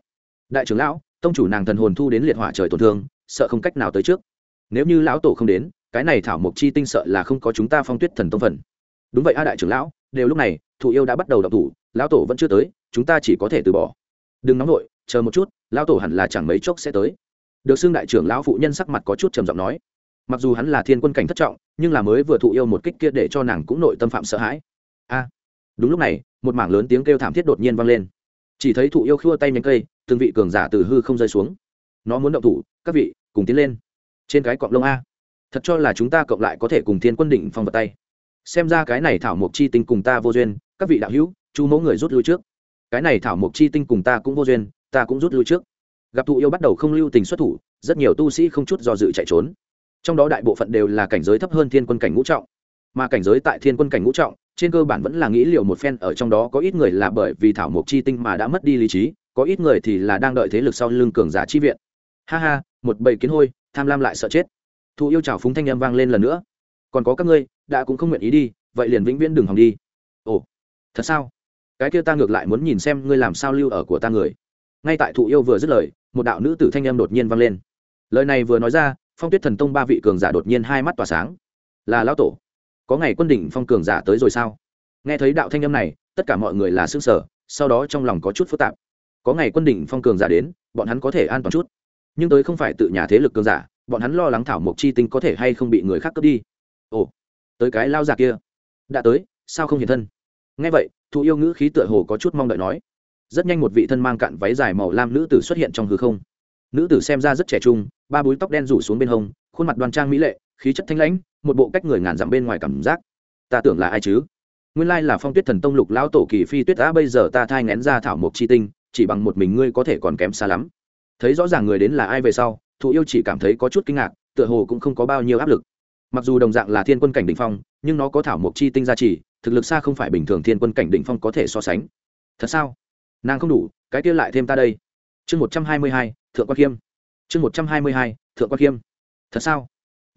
Đại trưởng lão, tông chủ nàng thần hồn thu đến liệt hỏa trời tổn thương sợ không cách nào tới trước. Nếu như lão tổ không đến, cái này thảo mộc chi tinh sợ là không có chúng ta phong tuyết thần tông phần. Đúng vậy a đại trưởng lão, đều lúc này, thụ yêu đã bắt đầu đọc thủ, lão tổ vẫn chưa tới, chúng ta chỉ có thể từ bỏ. Đừng nóng nổi chờ một chút, lão tổ hẳn là chẳng mấy chốc sẽ tới. Được xưng đại trưởng lão phụ nhân sắc mặt có chút trầm giọng nói. Mặc dù hắn là thiên quân cảnh thất trọng, nhưng là mới vừa thụ yêu một kích kia để cho nàng cũng nội tâm phạm sợ hãi. A, đúng lúc này, một mảng lớn tiếng kêu thảm thiết đột nhiên vang lên. Chỉ thấy thụ yêu khua tay nhánh cây, từng vị cường giả từ hư không rơi xuống nó muốn động thủ, các vị, cùng tiến lên. Trên cái cọng lông a. Thật cho là chúng ta cộng lại có thể cùng thiên quân đỉnh phong vật tay. Xem ra cái này thảo mộc chi tinh cùng ta vô duyên, các vị đạo hữu, chú mẫu người rút lui trước. Cái này thảo mộc chi tinh cùng ta cũng vô duyên, ta cũng rút lui trước. Gặp thụ yêu bắt đầu không lưu tình xuất thủ, rất nhiều tu sĩ không chút do dự chạy trốn. Trong đó đại bộ phận đều là cảnh giới thấp hơn thiên quân cảnh ngũ trọng. Mà cảnh giới tại thiên quân cảnh ngũ trọng, trên cơ bản vẫn là nghĩ liệu một phen, ở trong đó có ít người là bởi vì thảo mộc chi tinh mà đã mất đi lý trí, có ít người thì là đang đợi thế lực sau lưng cường giả chi viện ha ha, một bầy kiến hôi, tham lam lại sợ chết. Thụ yêu trào phúng thanh âm vang lên lần nữa. Còn có các ngươi, đã cũng không nguyện ý đi, vậy liền vĩnh viễn đừng hòng đi. Ồ, thật sao? Cái kia ta ngược lại muốn nhìn xem ngươi làm sao lưu ở của ta người. Ngay tại thụ yêu vừa dứt lời, một đạo nữ tử thanh âm đột nhiên vang lên. Lời này vừa nói ra, phong tuyết thần tông ba vị cường giả đột nhiên hai mắt tỏa sáng. Là lão tổ. Có ngày quân đỉnh phong cường giả tới rồi sao? Nghe thấy đạo thanh âm này, tất cả mọi người là xương sở sau đó trong lòng có chút phức tạp. Có ngày quân đỉnh phong cường giả đến, bọn hắn có thể an toàn chút nhưng tới không phải tự nhà thế lực cường giả, bọn hắn lo lắng thảo mộc chi tinh có thể hay không bị người khác cướp đi. Ồ, tới cái lao giả kia. Đã tới, sao không hiện thân? Ngay vậy, thụ yêu ngữ khí tựa hồ có chút mong đợi nói. Rất nhanh một vị thân mang cạn váy dài màu lam nữ tử xuất hiện trong hư không. Nữ tử xem ra rất trẻ trung, ba búi tóc đen rủ xuống bên hông, khuôn mặt đoan trang mỹ lệ, khí chất thanh lãnh, một bộ cách người ngàn dặm bên ngoài cảm giác. Ta tưởng là ai chứ? Nguyên lai là phong tuyết thần tông lục lão tổ kỳ phi tuyết đã bây giờ ta thai ngén ra thảo mộc chi tinh, chỉ bằng một mình ngươi có thể còn kém xa lắm thấy rõ ràng người đến là ai về sau, thụ yêu chỉ cảm thấy có chút kinh ngạc, tựa hồ cũng không có bao nhiêu áp lực. Mặc dù đồng dạng là thiên quân cảnh đ ỉ n h phong, nhưng nó có thảo mộc chi tinh gia trì, thực lực xa không phải bình thường thiên quân cảnh đ ỉ n h phong có thể so sánh. Thật sao? Nàng không đủ, cái kia lại thêm ta đây. Chương một trăm hai mươi hai, thượng quan khiêm. Chương một trăm hai mươi hai, thượng quan khiêm. Thật sao?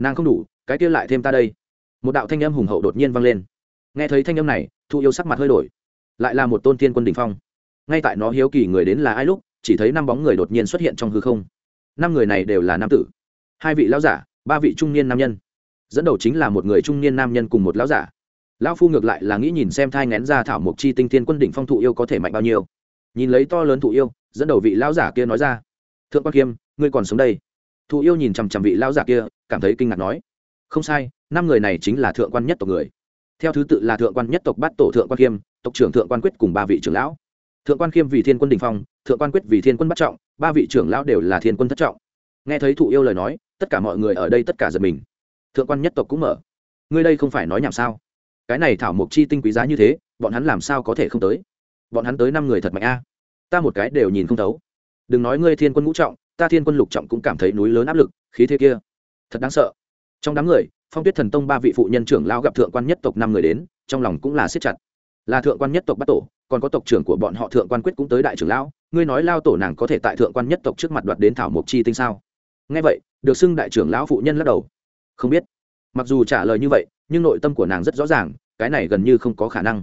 Nàng không đủ, cái kia lại thêm ta đây. Một đạo thanh âm hùng hậu đột nhiên vang lên. Nghe thấy thanh âm này, thụ yêu sắc mặt hơi đổi. Lại là một tôn thiên quân đ ỉ n h phong. Ngay tại nó hiếu kỳ người đến là ai lúc chỉ thấy năm bóng người đột nhiên xuất hiện trong hư không. Năm người này đều là nam tử. Hai vị lão giả, ba vị trung niên nam nhân. Dẫn đầu chính là một người trung niên nam nhân cùng một lão giả. Lão phu ngược lại là nghĩ nhìn xem thai ngén ra thảo mộc chi tinh thiên quân đỉnh phong thụ yêu có thể mạnh bao nhiêu. Nhìn lấy to lớn thụ yêu, dẫn đầu vị lão giả kia nói ra, thượng quan kiêm, ngươi còn sống đây? Thụ yêu nhìn chằm chằm vị lão giả kia, cảm thấy kinh ngạc nói, không sai, năm người này chính là thượng quan nhất tộc người. Theo thứ tự là thượng quan nhất tộc bát tổ thượng quan kiêm, tộc trưởng thượng quan quyết cùng ba vị trưởng lão thượng quan khiêm vì thiên quân đình phong, thượng quan quyết vì thiên quân bắt trọng, ba vị trưởng lão đều là thiên quân thất trọng. Nghe thấy thụ yêu lời nói, tất cả mọi người ở đây tất cả giật mình. Thượng quan nhất tộc cũng mở. Ngươi đây không phải nói nhảm sao? Cái này thảo mộc chi tinh quý giá như thế, bọn hắn làm sao có thể không tới? Bọn hắn tới năm người thật mạnh a. Ta một cái đều nhìn không thấu. Đừng nói ngươi thiên quân ngũ trọng, ta thiên quân lục trọng cũng cảm thấy núi lớn áp lực, khí thế kia. Thật đáng sợ. Trong đám người, phong tuyết thần tông ba vị phụ nhân trưởng lao gặp thượng quan nhất tộc năm người đến, trong lòng cũng là siết chặt. Là thượng quan nhất tộc bắt tổ còn có tộc trưởng của bọn họ thượng quan quyết cũng tới đại trưởng lão, ngươi nói lao tổ nàng có thể tại thượng quan nhất tộc trước mặt đoạt đến thảo mộc chi tinh sao? Nghe vậy, được xưng đại trưởng lão phụ nhân lắc đầu. Không biết. Mặc dù trả lời như vậy, nhưng nội tâm của nàng rất rõ ràng, cái này gần như không có khả năng.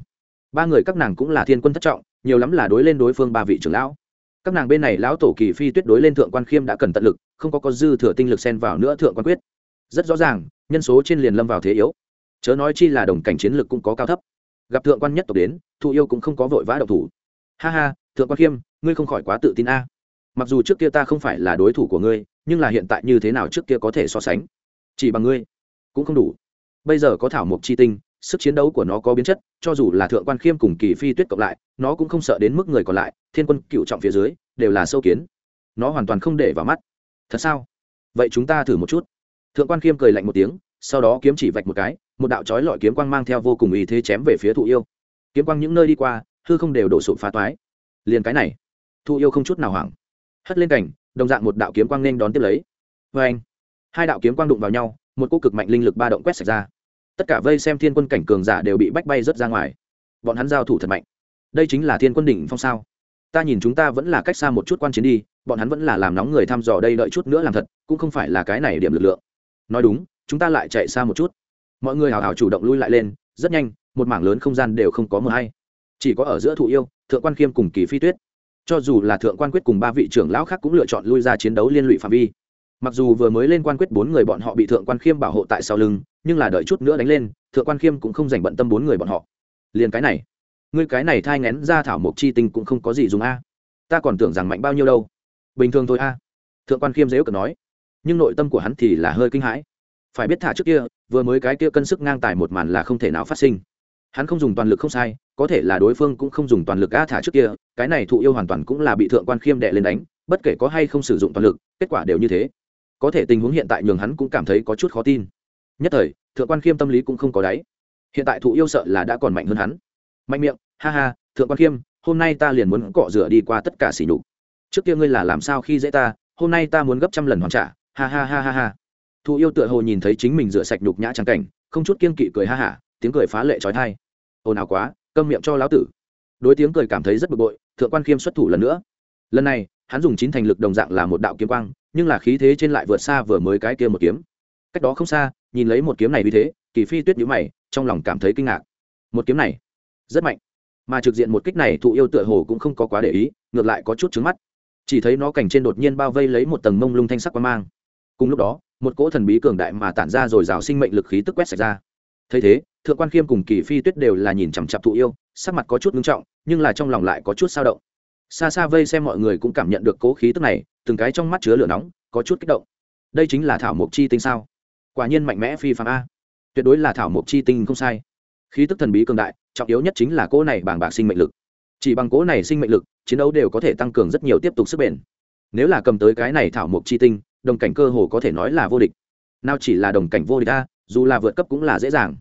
Ba người các nàng cũng là thiên quân thất trọng, nhiều lắm là đối lên đối phương ba vị trưởng lão. Các nàng bên này lão tổ kỳ phi tuyết đối lên thượng quan khiêm đã cần tận lực, không có có dư thừa tinh lực xen vào nữa thượng quan quyết. Rất rõ ràng, nhân số trên liền lâm vào thế yếu. Chớ nói chi là đồng cảnh chiến lực cũng có cao thấp. Gặp thượng quan nhất tộc đến thụ yêu cũng không có vội vã độc thủ. Ha ha, thượng quan khiêm, ngươi không khỏi quá tự tin a. Mặc dù trước kia ta không phải là đối thủ của ngươi, nhưng là hiện tại như thế nào trước kia có thể so sánh? Chỉ bằng ngươi, cũng không đủ. Bây giờ có thảo mộc chi tinh, sức chiến đấu của nó có biến chất, cho dù là thượng quan khiêm cùng kỳ phi tuyết cộng lại, nó cũng không sợ đến mức người còn lại, thiên quân cựu trọng phía dưới, đều là sâu kiến. Nó hoàn toàn không để vào mắt. Thật sao? Vậy chúng ta thử một chút. Thượng quan khiêm cười lạnh một tiếng, sau đó kiếm chỉ vạch một cái, một đạo trói lọi kiếm quang mang theo vô cùng ý thế chém về phía thụ yêu kiếm quang những nơi đi qua, hư không đều đổ sụp phá toái. Liền cái này thụ yêu không chút nào hoảng. Hất lên cảnh đồng dạng một đạo kiếm quang nên đón tiếp lấy. Vê anh, hai đạo kiếm quang đụng vào nhau, một cô cực mạnh linh lực ba động quét sạch ra. Tất cả vây xem thiên quân cảnh cường giả đều bị bách bay rớt ra ngoài. Bọn hắn giao thủ thật mạnh. Đây chính là thiên quân đỉnh phong sao? Ta nhìn chúng ta vẫn là cách xa một chút quan chiến đi, bọn hắn vẫn là làm nóng người thăm dò đây đợi chút nữa làm thật, cũng không phải là cái này điểm lực lượng. Nói đúng, chúng ta lại chạy xa một chút. Mọi người hào hào chủ động lui lại lên, rất nhanh một mảng lớn không gian đều không có mờ hay. Chỉ có ở giữa thụ yêu, thượng quan khiêm cùng kỳ phi tuyết. Cho dù là thượng quan quyết cùng ba vị trưởng lão khác cũng lựa chọn lui ra chiến đấu liên lụy phạm vi. Mặc dù vừa mới lên quan quyết bốn người bọn họ bị thượng quan khiêm bảo hộ tại sau lưng, nhưng là đợi chút nữa đánh lên, thượng quan khiêm cũng không dành bận tâm bốn người bọn họ. Liền cái này, ngươi cái này thai ngén ra thảo mộc chi tinh cũng không có gì dùng a. Ta còn tưởng rằng mạnh bao nhiêu đâu. Bình thường thôi a. Thượng quan khiêm dễ cờ nói. Nhưng nội tâm của hắn thì là hơi kinh hãi. Phải biết thả trước kia, vừa mới cái kia cân sức ngang tài một màn là không thể nào phát sinh hắn không dùng toàn lực không sai, có thể là đối phương cũng không dùng toàn lực a thả trước kia, cái này thụ yêu hoàn toàn cũng là bị thượng quan khiêm đệ lên đánh, bất kể có hay không sử dụng toàn lực, kết quả đều như thế. Có thể tình huống hiện tại nhường hắn cũng cảm thấy có chút khó tin. Nhất thời, thượng quan khiêm tâm lý cũng không có đáy. Hiện tại thụ yêu sợ là đã còn mạnh hơn hắn. Mạnh miệng, ha ha, thượng quan khiêm, hôm nay ta liền muốn cọ rửa đi qua tất cả xỉ nhục. Trước kia ngươi là làm sao khi dễ ta, hôm nay ta muốn gấp trăm lần hoàn trả, ha ha ha ha ha. Thụ yêu tựa hồ nhìn thấy chính mình rửa sạch nhục nhã trắng cảnh, không chút kiên kỵ cười ha hả tiếng cười phá lệ trói thai. Ồn ào quá, câm miệng cho lão tử. Đối tiếng cười cảm thấy rất bực bội, thượng quan khiêm xuất thủ lần nữa. Lần này, hắn dùng chín thành lực đồng dạng là một đạo kiếm quang, nhưng là khí thế trên lại vượt xa vừa mới cái kia một kiếm. Cách đó không xa, nhìn lấy một kiếm này như thế, kỳ phi tuyết nhũ mày, trong lòng cảm thấy kinh ngạc. Một kiếm này, rất mạnh. Mà trực diện một kích này, thụ yêu tựa hồ cũng không có quá để ý, ngược lại có chút trứng mắt. Chỉ thấy nó cảnh trên đột nhiên bao vây lấy một tầng mông lung thanh sắc qua mang. Cùng lúc đó, một cỗ thần bí cường đại mà tản ra rồi rào sinh mệnh lực khí tức quét sạch ra. Thấy thế thượng quan khiêm cùng kỳ phi tuyết đều là nhìn chằm chặp thụ yêu, sắc mặt có chút ngưng trọng, nhưng là trong lòng lại có chút sao động. Xa xa vây xem mọi người cũng cảm nhận được cố khí tức này, từng cái trong mắt chứa lửa nóng, có chút kích động. Đây chính là thảo mộc chi tinh sao? Quả nhiên mạnh mẽ phi phạm a. Tuyệt đối là thảo mộc chi tinh không sai. Khí tức thần bí cường đại, trọng yếu nhất chính là cỗ này bàng bạc sinh mệnh lực. Chỉ bằng cỗ này sinh mệnh lực, chiến đấu đều có thể tăng cường rất nhiều tiếp tục sức bền. Nếu là cầm tới cái này thảo mộc chi tinh, đồng cảnh cơ hồ có thể nói là vô địch. Nào chỉ là đồng cảnh vô địch a, dù là vượt cấp cũng là dễ dàng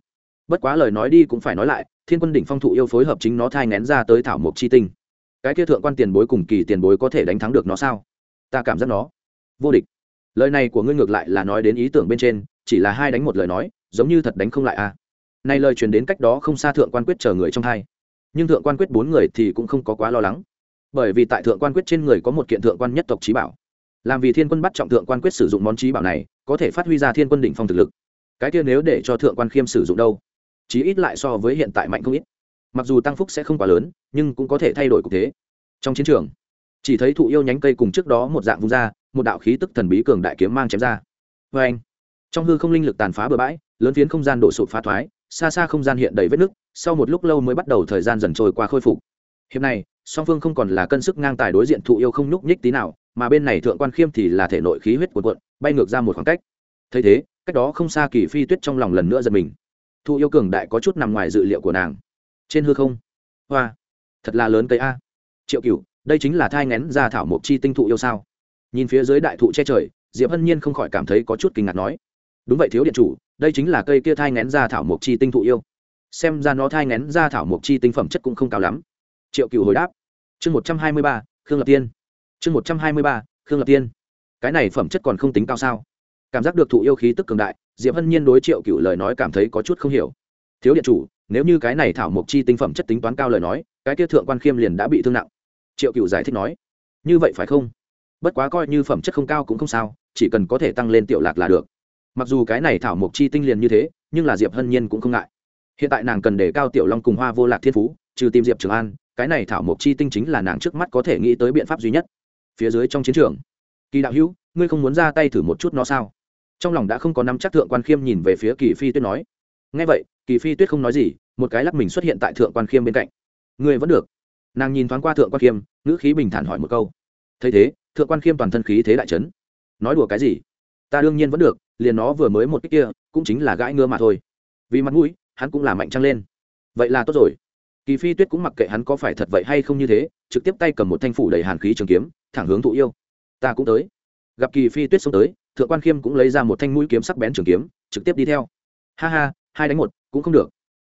bất quá lời nói đi cũng phải nói lại, thiên quân đỉnh phong thụ yêu phối hợp chính nó thai ngén ra tới thảo mộc chi tinh. Cái kia thượng quan tiền bối cùng kỳ tiền bối có thể đánh thắng được nó sao? Ta cảm giác nó vô địch. Lời này của ngươi ngược lại là nói đến ý tưởng bên trên, chỉ là hai đánh một lời nói, giống như thật đánh không lại a nay lời truyền đến cách đó không xa thượng quan quyết chờ người trong hai nhưng thượng quan quyết bốn người thì cũng không có quá lo lắng. Bởi vì tại thượng quan quyết trên người có một kiện thượng quan nhất tộc trí bảo. Làm vì thiên quân bắt trọng thượng quan quyết sử dụng món trí bảo này, có thể phát huy ra thiên quân đỉnh phong thực lực. Cái kia nếu để cho thượng quan khiêm sử dụng đâu? Chí ít lại so với hiện tại mạnh không ít. Mặc dù tăng phúc sẽ không quá lớn, nhưng cũng có thể thay đổi cục thế. Trong chiến trường, chỉ thấy thụ yêu nhánh cây cùng trước đó một dạng vung ra, một đạo khí tức thần bí cường đại kiếm mang chém ra. Vê anh, trong hư không linh lực tàn phá bừa bãi, lớn phiến không gian đổ sụp phá thoái, xa xa không gian hiện đầy vết nứt, sau một lúc lâu mới bắt đầu thời gian dần trôi qua khôi phục. Hiệp này, song phương không còn là cân sức ngang tài đối diện thụ yêu không nhúc nhích tí nào, mà bên này thượng quan khiêm thì là thể nội khí huyết cuộn cuộn, bay ngược ra một khoảng cách. Thấy thế, cách đó không xa kỳ phi tuyết trong lòng lần nữa giật mình thụ yêu cường đại có chút nằm ngoài dự liệu của nàng. Trên hư không? Hoa. Thật là lớn cây a. Triệu cửu, đây chính là thai ngén ra thảo mộc chi tinh thụ yêu sao? Nhìn phía dưới đại thụ che trời, diệp hân nhiên không khỏi cảm thấy có chút kinh ngạc nói. Đúng vậy thiếu điện chủ, đây chính là cây kia thai ngén ra thảo mộc chi tinh thụ yêu. Xem ra nó thai ngén ra thảo mộc chi tinh phẩm chất cũng không cao lắm. Triệu cựu hồi đáp. Chương một trăm hai mươi ba, khương lập tiên. Chương một trăm hai mươi ba, khương lập tiên. Cái này phẩm chất còn không tính cao sao? Cảm giác được thụ yêu khí tức cường đại diệp hân nhiên đối triệu cựu lời nói cảm thấy có chút không hiểu. Thiếu điện chủ, nếu như cái này thảo mộc chi tinh phẩm chất tính toán cao lời nói, cái kia thượng quan khiêm liền đã bị thương nặng. Triệu cựu giải thích nói, như vậy phải không? Bất quá coi như phẩm chất không cao cũng không sao, chỉ cần có thể tăng lên tiểu lạc là được. Mặc dù cái này thảo mộc chi tinh liền như thế, nhưng là diệp hân nhiên cũng không ngại. Hiện tại nàng cần để cao tiểu long cùng hoa vô lạc thiên phú, trừ tìm diệp trường an, cái này thảo mộc chi tinh chính là nàng trước mắt có thể nghĩ tới biện pháp duy nhất. Phía dưới trong chiến trường, kỳ đạo hữu, ngươi không muốn ra tay thử một chút nó sao? Trong lòng đã không có năm chắc thượng quan khiêm nhìn về phía kỳ phi tuyết nói. Ngay vậy, kỳ phi tuyết không nói gì, một cái lắc mình xuất hiện tại thượng quan khiêm bên cạnh. Người vẫn được. Nàng nhìn thoáng qua thượng quan khiêm, ngữ khí bình thản hỏi một câu. Thấy thế, thượng quan khiêm toàn thân khí thế đại trấn nói đùa cái gì? Ta đương nhiên vẫn được, liền nó vừa mới một cách kia, cũng chính là gãi ngứa mà thôi. Vì mặt mũi, hắn cũng là mạnh trăng lên. Vậy là tốt rồi. Kỳ phi tuyết cũng mặc kệ hắn có phải thật vậy hay không như thế, trực tiếp tay cầm một thanh phủ đầy hàn khí trường kiếm, thẳng hướng thụ yêu. Ta cũng tới. Gặp kỳ phi tuyết xông tới thượng quan khiêm cũng lấy ra một thanh mũi kiếm sắc bén trường kiếm, trực tiếp đi theo. Ha ha, hai đánh một, cũng không được.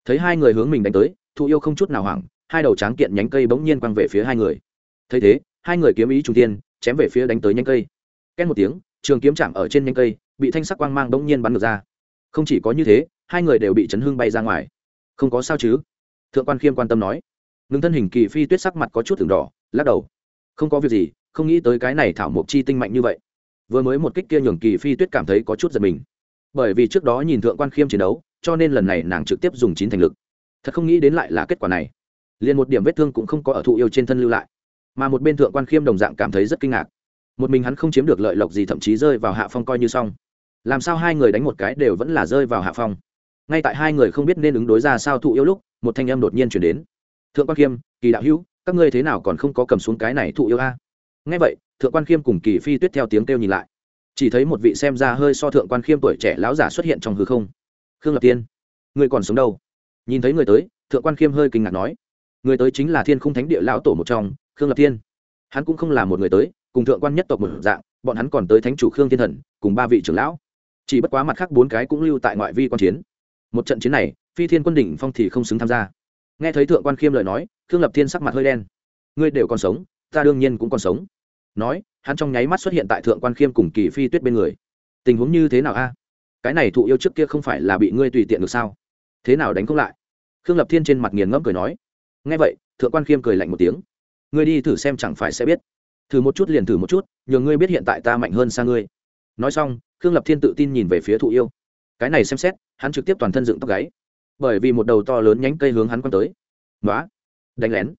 Thấy hai người hướng mình đánh tới thụ yêu không chút nào hoảng, hai đầu tráng kiện nhánh cây bỗng nhiên quăng về phía hai người. Thấy thế, hai người kiếm ý trung tiên chém về phía đánh tới nhánh cây. Két một tiếng, trường kiếm chạm ở trên nhánh cây, bị thanh sắc quang mang bỗng nhiên bắn ngược ra. Không chỉ có như thế, hai người đều bị chấn hương bay ra ngoài. Không có sao chứ? Thượng quan khiêm quan tâm nói. Ngưng thân hình kỳ phi tuyết sắc mặt có chút thường đỏ, lắc đầu. Không có việc gì, không nghĩ tới cái này thảo mộc chi tinh mạnh như vậy vừa mới một kích kia nhường kỳ phi tuyết cảm thấy có chút giật mình. Bởi vì trước đó nhìn thượng quan khiêm chiến đấu, cho nên lần này nàng trực tiếp dùng chín thành lực. Thật không nghĩ đến lại là kết quả này. Liền một điểm vết thương cũng không có ở thụ yêu trên thân lưu lại. Mà một bên thượng quan khiêm đồng dạng cảm thấy rất kinh ngạc. Một mình hắn không chiếm được lợi lộc gì thậm chí rơi vào hạ phong coi như xong. Làm sao hai người đánh một cái đều vẫn là rơi vào hạ phong? Ngay tại hai người không biết nên ứng đối ra sao thụ yêu lúc, một thanh âm đột nhiên chuyển đến. Thượng quan khiêm, kỳ đạo hữu, các ngươi thế nào còn không có cầm xuống cái này thụ yêu a? Ngay vậy thượng quan khiêm cùng kỳ phi tuyết theo tiếng kêu nhìn lại. Chỉ thấy một vị xem ra hơi so thượng quan khiêm tuổi trẻ lão giả xuất hiện trong hư không. Khương lập tiên người còn sống đâu? Nhìn thấy người tới, thượng quan khiêm hơi kinh ngạc nói. Người tới chính là thiên khung thánh địa lão tổ một trong, khương lập tiên. Hắn cũng không là một người tới, cùng thượng quan nhất tộc một dạng, bọn hắn còn tới thánh chủ khương thiên thần, cùng ba vị trưởng lão. Chỉ bất quá mặt khác bốn cái cũng lưu tại ngoại vi quan chiến. Một trận chiến này, phi thiên quân đỉnh phong thì không xứng tham gia. Nghe thấy thượng quan khiêm lời nói, khương lập thiên sắc mặt hơi đen. Ngươi đều còn sống, ta đương nhiên cũng còn sống nói, hắn trong nháy mắt xuất hiện tại thượng quan khiêm cùng kỳ phi tuyết bên người. Tình huống như thế nào a? Cái này thụ yêu trước kia không phải là bị ngươi tùy tiện được sao? Thế nào đánh không lại? Khương lập thiên trên mặt nghiền ngẫm cười nói. Nghe vậy, thượng quan khiêm cười lạnh một tiếng. Ngươi đi thử xem chẳng phải sẽ biết. Thử một chút liền thử một chút, nhờ ngươi biết hiện tại ta mạnh hơn xa ngươi. Nói xong, khương lập thiên tự tin nhìn về phía thụ yêu. Cái này xem xét, hắn trực tiếp toàn thân dựng tóc gáy. Bởi vì một đầu to lớn nhánh cây hướng hắn quăng tới. Nói đánh lén.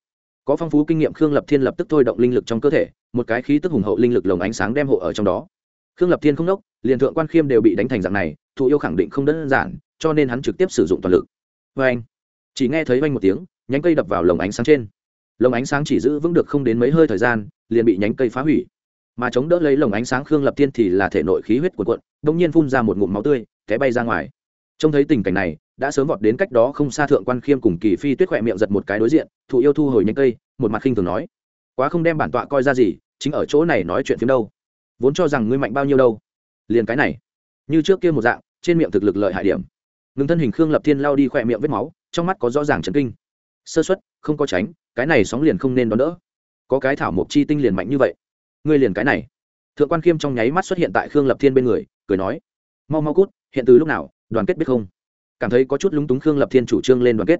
Có phong phú kinh nghiệm, khương lập thiên lập tức thôi động linh lực trong cơ thể một cái khí tức hùng hậu linh lực lồng ánh sáng đem hộ ở trong đó. Khương lập thiên không đốc, liền thượng quan khiêm đều bị đánh thành dạng này, thụ yêu khẳng định không đơn giản, cho nên hắn trực tiếp sử dụng toàn lực. Vê anh, chỉ nghe thấy vanh một tiếng, nhánh cây đập vào lồng ánh sáng trên. Lồng ánh sáng chỉ giữ vững được không đến mấy hơi thời gian, liền bị nhánh cây phá hủy. Mà chống đỡ lấy lồng ánh sáng khương lập thiên thì là thể nội khí huyết của quận đ nhiên phun ra một ngụm máu tươi, té bay ra ngoài. Trông thấy tình cảnh này, đã sớm vọt đến cách đó không xa thượng quan khiêm cùng kỳ phi tuyết khỏe miệng giật một cái đối diện, thụ yêu thu hồi nhánh cây, một mặt khinh thường nói quá không đem bản tọa coi ra gì, chính ở chỗ này nói chuyện phim đâu. Vốn cho rằng ngươi mạnh bao nhiêu đâu. Liền cái này. Như trước kia một dạng, trên miệng thực lực lợi hại điểm. Ngừng thân hình khương lập thiên lao đi khỏe miệng vết máu, trong mắt có rõ ràng chấn kinh. Sơ xuất không có tránh, cái này sóng liền không nên đón đỡ. Có cái thảo mộc chi tinh liền mạnh như vậy. Ngươi liền cái này. Thượng quan khiêm trong nháy mắt xuất hiện tại khương lập thiên bên người, cười nói, mau mau cút, hiện từ lúc nào, đoàn kết biết không? Cảm thấy có chút lúng túng khương lập thiên chủ trương lên đoàn kết.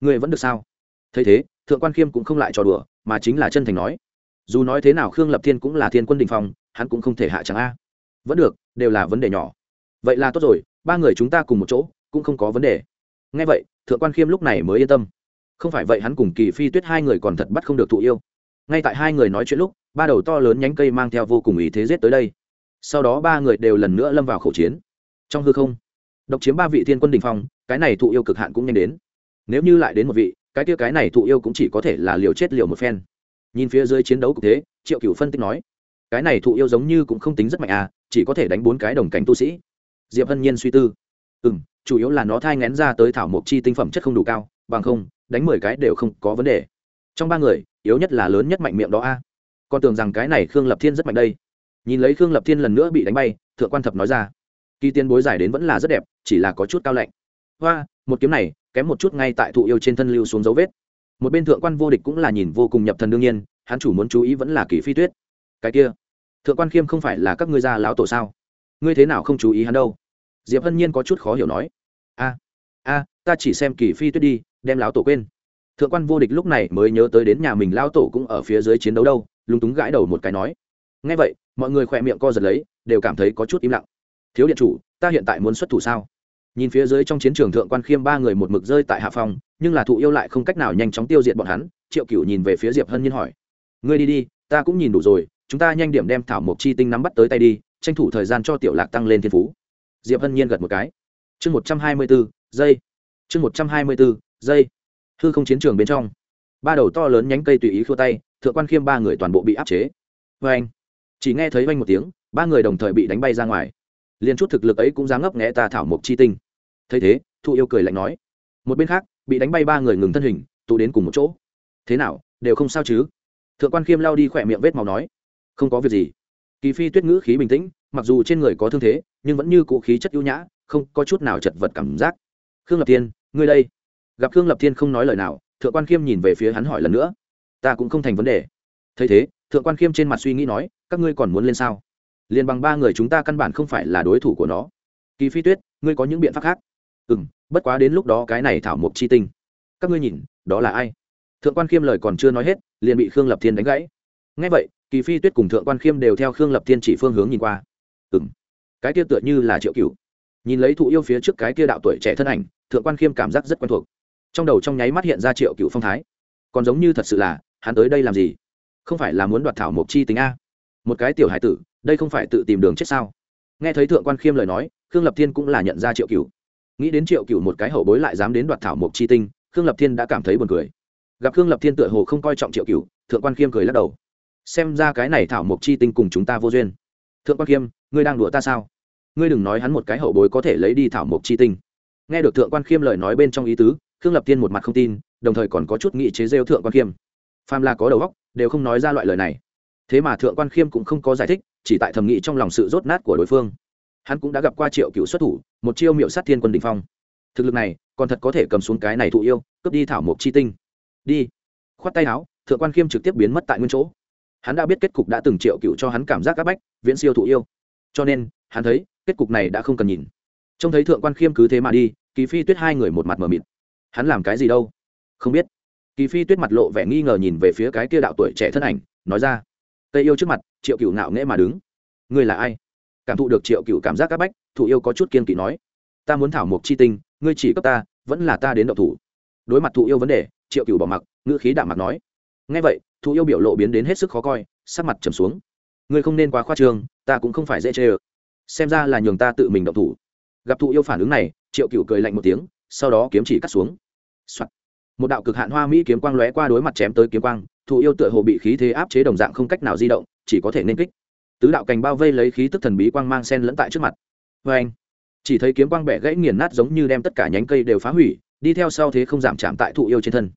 Ngươi vẫn được sao? Thấy thế, thượng quan khiêm cũng không lại trò đùa mà chính là chân thành nói. Dù nói thế nào khương lập thiên cũng là thiên quân đình phong, hắn cũng không thể hạ chẳng a. Vẫn được, đều là vấn đề nhỏ. Vậy là tốt rồi, ba người chúng ta cùng một chỗ, cũng không có vấn đề. Ngay vậy, thượng quan khiêm lúc này mới yên tâm. Không phải vậy hắn cùng kỳ phi tuyết hai người còn thật bắt không được thụ yêu. Ngay tại hai người nói chuyện lúc, ba đầu to lớn nhánh cây mang theo vô cùng ý thế giết tới đây. Sau đó ba người đều lần nữa lâm vào khẩu chiến. Trong hư không, độc chiếm ba vị thiên quân đình phong, cái này thụ yêu cực hạn cũng nhanh đến. Nếu như lại đến một vị cái kia cái này thụ yêu cũng chỉ có thể là liều chết liều một phen. Nhìn phía dưới chiến đấu cục thế, triệu cửu phân tích nói, cái này thụ yêu giống như cũng không tính rất mạnh à chỉ có thể đánh bốn cái đồng cảnh tu sĩ. Diệp hân nhiên suy tư. Ừ m chủ yếu là nó thai ngén ra tới thảo mộc chi tinh phẩm chất không đủ cao, bằng không, đánh mười cái đều không có vấn đề. Trong ba người, yếu nhất là lớn nhất mạnh miệng đó a. Con tưởng rằng cái này khương lập thiên rất mạnh đây. Nhìn lấy khương lập thiên lần nữa bị đánh bay, thượng quan thập nói ra, kỳ tiên bối giải đến vẫn là rất đẹp, chỉ là có chút cao lạnh. Hoa, một kiếm này kém một chút ngay tại thụ yêu trên thân lưu xuống dấu vết. Một bên thượng quan vô địch cũng là nhìn vô cùng nhập thần đương nhiên, hắn chủ muốn chú ý vẫn là kỳ phi tuyết. Cái kia, thượng quan khiêm không phải là các ngươi gia lão tổ sao? Ngươi thế nào không chú ý hắn đâu? Diệp hân nhiên có chút khó hiểu nói. A a, ta chỉ xem kỳ phi tuyết đi, đem lão tổ quên. Thượng quan vô địch lúc này mới nhớ tới đến nhà mình lão tổ cũng ở phía dưới chiến đấu đâu, lúng túng gãi đầu một cái nói. Ngay vậy, mọi người khỏe miệng co giật lấy, đều cảm thấy có chút im lặng. Thiếu điện chủ, ta hiện tại muốn xuất thủ sao? Nhìn phía dưới trong chiến trường thượng quan khiêm ba người một mực rơi tại hạ phòng nhưng là thụ yêu lại không cách nào nhanh chóng tiêu diệt bọn hắn, triệu cửu nhìn về phía diệp hân nhiên hỏi. Ngươi đi đi, ta cũng nhìn đủ rồi, chúng ta nhanh điểm đem thảo mộc chi tinh nắm bắt tới tay đi, tranh thủ thời gian cho tiểu lạc tăng lên thiên phú. Diệp hân nhiên gật một cái. Chương một trăm hai mươi bốn giây. Chương một trăm hai mươi bốn giây. Hư không chiến trường bên trong. Ba đầu to lớn nhánh cây tùy ý khua tay, thượng quan khiêm ba người toàn bộ bị áp chế. Vê anh, chỉ nghe thấy vanh một tiếng, ba người đồng thời bị đánh bay ra ngoài. Liên chút thực lực ấy cũng dám ngấp nghẽ ta thảo mộc chi tinh thấy thế thụ yêu cười lạnh nói, một bên khác, bị đánh bay ba người ngừng thân hình, tụ đến cùng một chỗ. Thế nào, đều không sao chứ? Thượng quan khiêm lao đi khỏe miệng vết màu nói, không có việc gì. Kỳ phi tuyết ngữ khí bình tĩnh, mặc dù trên người có thương thế, nhưng vẫn như cụ khí chất ưu nhã, không có chút nào chật vật cảm giác. Khương lập thiên, ngươi đây. Gặp khương lập thiên không nói lời nào, thượng quan khiêm nhìn về phía hắn hỏi lần nữa, ta cũng không thành vấn đề. Thấy thế, thượng quan khiêm trên mặt suy nghĩ nói, các ngươi còn muốn lên sao? Liền bằng ba người chúng ta căn bản không phải là đối thủ của nó. Kỳ phi tuyết, ngươi có những biện pháp khác ừ m bất quá đến lúc đó cái này thảo mộc chi tinh. Các ngươi nhìn, đó là ai? Thượng quan khiêm lời còn chưa nói hết, liền bị khương lập thiên đánh gãy. Ngay vậy, kỳ phi tuyết cùng thượng quan khiêm đều theo khương lập thiên chỉ phương hướng nhìn qua. Ừ m cái kia tựa như là triệu cựu nhìn lấy thụ yêu phía trước cái kia đạo tuổi trẻ thân ảnh, thượng quan khiêm cảm giác rất quen thuộc. Trong đầu trong nháy mắt hiện ra triệu cựu phong thái. Còn giống như thật sự là, hắn tới đây làm gì? Không phải là muốn đoạt thảo mộc chi tính a? Một cái tiểu hải tử, đây không phải tự tìm đường chết sao? Nghe thấy thượng quan khiêm lời nói, khương lập thiên cũng là nhận ra triệu cựu nghĩ đến triệu cựu một cái hậu bối lại dám đến đoạt thảo mộc chi tinh, khương lập thiên đã cảm thấy buồn cười. Gặp khương lập thiên tựa hồ không coi trọng triệu cựu thượng quan khiêm cười lắc đầu. Xem ra cái này thảo mộc chi tinh cùng chúng ta vô duyên. Thượng quan khiêm ngươi đang đùa ta sao? Ngươi đừng nói hắn một cái hậu bối có thể lấy đi thảo mộc chi tinh. Nghe được thượng quan khiêm lời nói bên trong ý tứ, khương lập thiên một mặt không tin, đồng thời còn có chút nghị chế rêu thượng quan khiêm phàm là có đầu óc, đều không nói ra loại lời này. Thế mà thượng quan khiêm cũng không có giải thích, chỉ tại thầm nghị trong lòng sự rốt nát của đối phương hắn cũng đã gặp qua triệu cựu xuất thủ, một chiêu miệu sát thiên quân đình phong. Thực lực này, còn thật có thể cầm xuống cái này thụ yêu, cướp đi thảo mộc chi tinh. Đi. Khoát tay áo, thượng quan khiêm trực tiếp biến mất tại nguyên chỗ. Hắn đã biết kết cục đã từng triệu cựu cho hắn cảm giác áp bách, viễn siêu thụ yêu. Cho nên, hắn thấy, kết cục này đã không cần nhìn. Trông thấy thượng quan khiêm cứ thế mà đi, kỳ phi tuyết hai người một mặt mờ mịt. Hắn làm cái gì đâu? Không biết. Kỳ phi tuyết mặt lộ vẻ nghi ngờ nhìn về phía cái kia đạo tuổi trẻ thân ảnh, nói ra. Tây yêu trước mặt, triệu cựu ngạo nghễ mà đứng. Ngươi là ai? Cảm thụ được triệu cựu cảm giác áp bách, thủ yêu có chút kiên kỵ nói, ta muốn thảo mộc chi tinh, ngươi chỉ cấp ta, vẫn là ta đến đậu thủ. Đối mặt thụ yêu vấn đề, triệu cựu bỏ mặc, ngữ khí đạm mặt nói ngay vậy thụ yêu biểu lộ biến đến hết sức khó coi, sắc mặt trầm xuống. Ngươi không nên quá khoa trương, ta cũng không phải dễ chê ơ. Xem ra là nhường ta tự mình đậu thủ. Gặp thụ yêu phản ứng này, triệu cựu cười lạnh một tiếng, sau đó kiếm chỉ cắt xuống、Soạn. một đạo cực hạn hoa mỹ kiếm quang lóe qua đối mặt chém tới kiếm quang thụ yêu tựa hồ bị khí thế áp chế đồng dạng không cách nào di động, chỉ có thể nên kích tứ đạo cành bao vây lấy khí tức thần bí quang mang sen lẫn tại trước mặt. Vê anh, chỉ thấy kiếm quang bẻ gãy nghiền nát giống như đem tất cả nhánh cây đều phá hủy, đi theo sau thế không giảm chạm tại thụ yêu trên thân.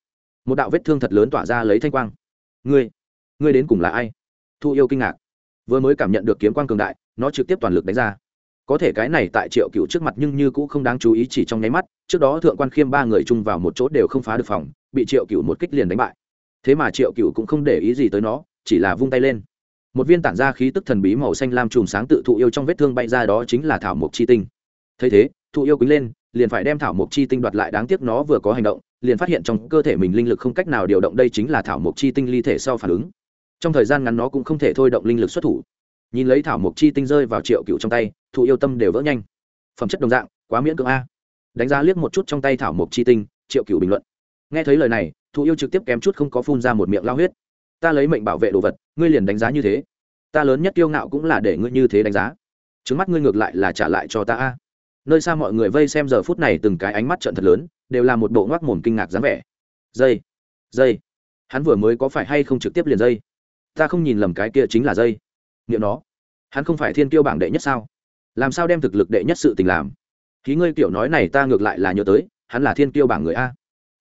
Một đạo vết thương thật lớn tỏa ra lấy thanh quang. Ngươi ngươi đến cùng là ai? Thụ yêu kinh ngạc. Vừa mới cảm nhận được kiếm quang cường đại, nó trực tiếp toàn lực đánh ra. Có thể cái này tại triệu cựu trước mặt nhưng như cũng không đáng chú ý chỉ trong nháy mắt, trước đó thượng quan khiêm ba người chung vào một chỗ đều không phá được phòng, bị triệu cựu một kích liền đánh bại. Thế mà triệu cựu cũng không để ý gì tới nó, chỉ là vung tay lên một viên tản ra khí tức thần bí màu xanh lam chùm sáng tự thụ yêu trong vết thương bay ra đó chính là thảo mộc chi tinh. Thấy thế, thụ yêu quýnh lên, liền phải đem thảo mộc chi tinh đoạt lại, đáng tiếc nó vừa có hành động, liền phát hiện trong cơ thể mình linh lực không cách nào điều động, đây chính là thảo mộc chi tinh ly thể sau phản ứng. Trong thời gian ngắn nó cũng không thể thôi động linh lực xuất thủ. Nhìn lấy thảo mộc chi tinh rơi vào triệu cựu trong tay, thụ yêu tâm đều vỡ nhanh. Phẩm chất đồng dạng, quá miễn cưỡng a. Đánh giá liếc một chút trong tay thảo mộc chi tinh, triệu cựu bình luận. Nghe thấy lời này, thụ yêu trực tiếp kém chút không có phun ra một miệng lao huyết ta lấy mệnh bảo vệ đồ vật, ngươi liền đánh giá như thế. Ta lớn nhất kiêu ngạo cũng là để ngươi như thế đánh giá. Trứng mắt ngươi ngược lại là trả lại cho ta a. Nơi xa mọi người vây xem giờ phút này từng cái ánh mắt trận thật lớn, đều là một bộ ngoác mồm kinh ngạc dáng vẻ. Dây dây. Hắn vừa mới có phải hay không trực tiếp liền dây? Ta không nhìn lầm cái kia chính là dây. Nghiệm nó. Hắn không phải thiên kiêu bảng đệ nhất sao? Làm sao đem thực lực đệ nhất sự tình làm? Khí ngươi kiểu nói này ta ngược lại là nhớ tới, hắn là thiên kiêu bảng người a.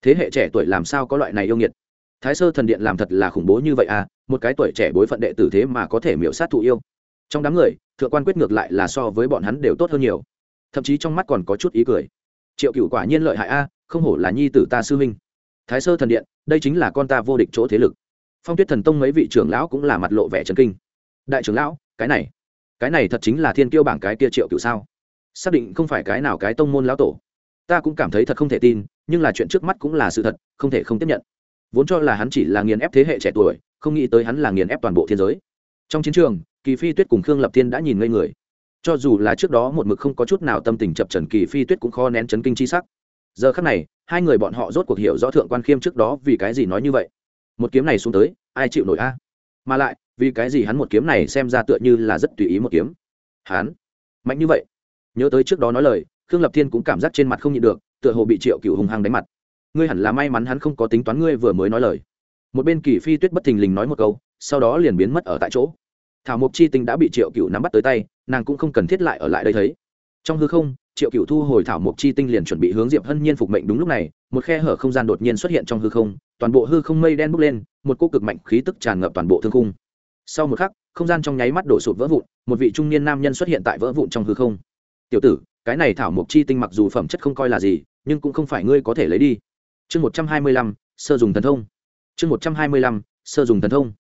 Thế hệ trẻ tuổi làm sao có loại này yêu nghiệt? Thái sơ thần điện làm thật là khủng bố như vậy à một cái tuổi trẻ bối phận đệ tử thế mà có thể miễu sát thụ yêu. Trong đám người, thượng quan quyết ngược lại là so với bọn hắn đều tốt hơn nhiều. Thậm chí trong mắt còn có chút ý cười. Triệu cựu quả nhiên lợi hại a, không hổ là nhi tử ta sư huynh. Thái sơ thần điện, đây chính là con ta vô địch chỗ thế lực. Phong tuyết thần tông mấy vị trưởng lão cũng là mặt lộ vẻ trấn kinh. Đại trưởng lão, cái này cái này thật chính là thiên kiêu bảng cái kia triệu cựu sao? Xác định không phải cái nào cái tông môn lão tổ. Ta cũng cảm thấy thật không thể tin, nhưng là chuyện trước mắt cũng là sự thật, không thể không tiếp nhận vốn cho là hắn chỉ là nghiền ép thế hệ trẻ tuổi, không nghĩ tới hắn là nghiền ép toàn bộ thiên giới. Trong chiến trường, kỳ phi tuyết cùng khương lập thiên đã nhìn ngây người. Cho dù là trước đó một mực không có chút nào tâm tình chập trần, kỳ phi tuyết cũng khó nén chấn kinh chi sắc. Giờ khắc này, hai người bọn họ rốt cuộc hiểu rõ thượng quan khiêm trước đó vì cái gì nói như vậy. Một kiếm này xuống tới, ai chịu nổi a? Mà lại, vì cái gì hắn một kiếm này xem ra tựa như là rất tùy ý một kiếm? Hắn? Mạnh như vậy? Nhớ tới trước đó nói lời, khương lập thiên cũng cảm giác trên mặt không nhịn được, tựa hồ bị triệu cựu hùng hăng đánh mặt ngươi hẳn là may mắn hắn không có tính toán ngươi vừa mới nói lời. Một bên kỳ phi tuyết bất thình lình nói một câu, sau đó liền biến mất ở tại chỗ. Thảo mộc chi tinh đã bị triệu cựu nắm bắt tới tay, nàng cũng không cần thiết lại ở lại đây thấy. Trong hư không, triệu cựu thu hồi thảo mộc chi tinh liền chuẩn bị hướng diệp hân nhiên phục mệnh đúng lúc này, một khe hở không gian đột nhiên xuất hiện trong hư không, toàn bộ hư không mây đen bốc lên, một cô cực mạnh khí tức tràn ngập toàn bộ thương khung. Sau một khắc, không gian trong nháy mắt đổ sụt vỡ vụn, một vị trung niên nam nhân xuất hiện tại vỡ vụn trong hư không. Tiểu tử, cái này thảo mộc chi tinh mặc dù phẩm chất không coi là gì, nhưng cũng không phải ngươi có thể lấy đi chương một trăm hai mươi lăm, sơ dùng thần thông. Chương một trăm hai mươi lăm, sơ dùng thần thông.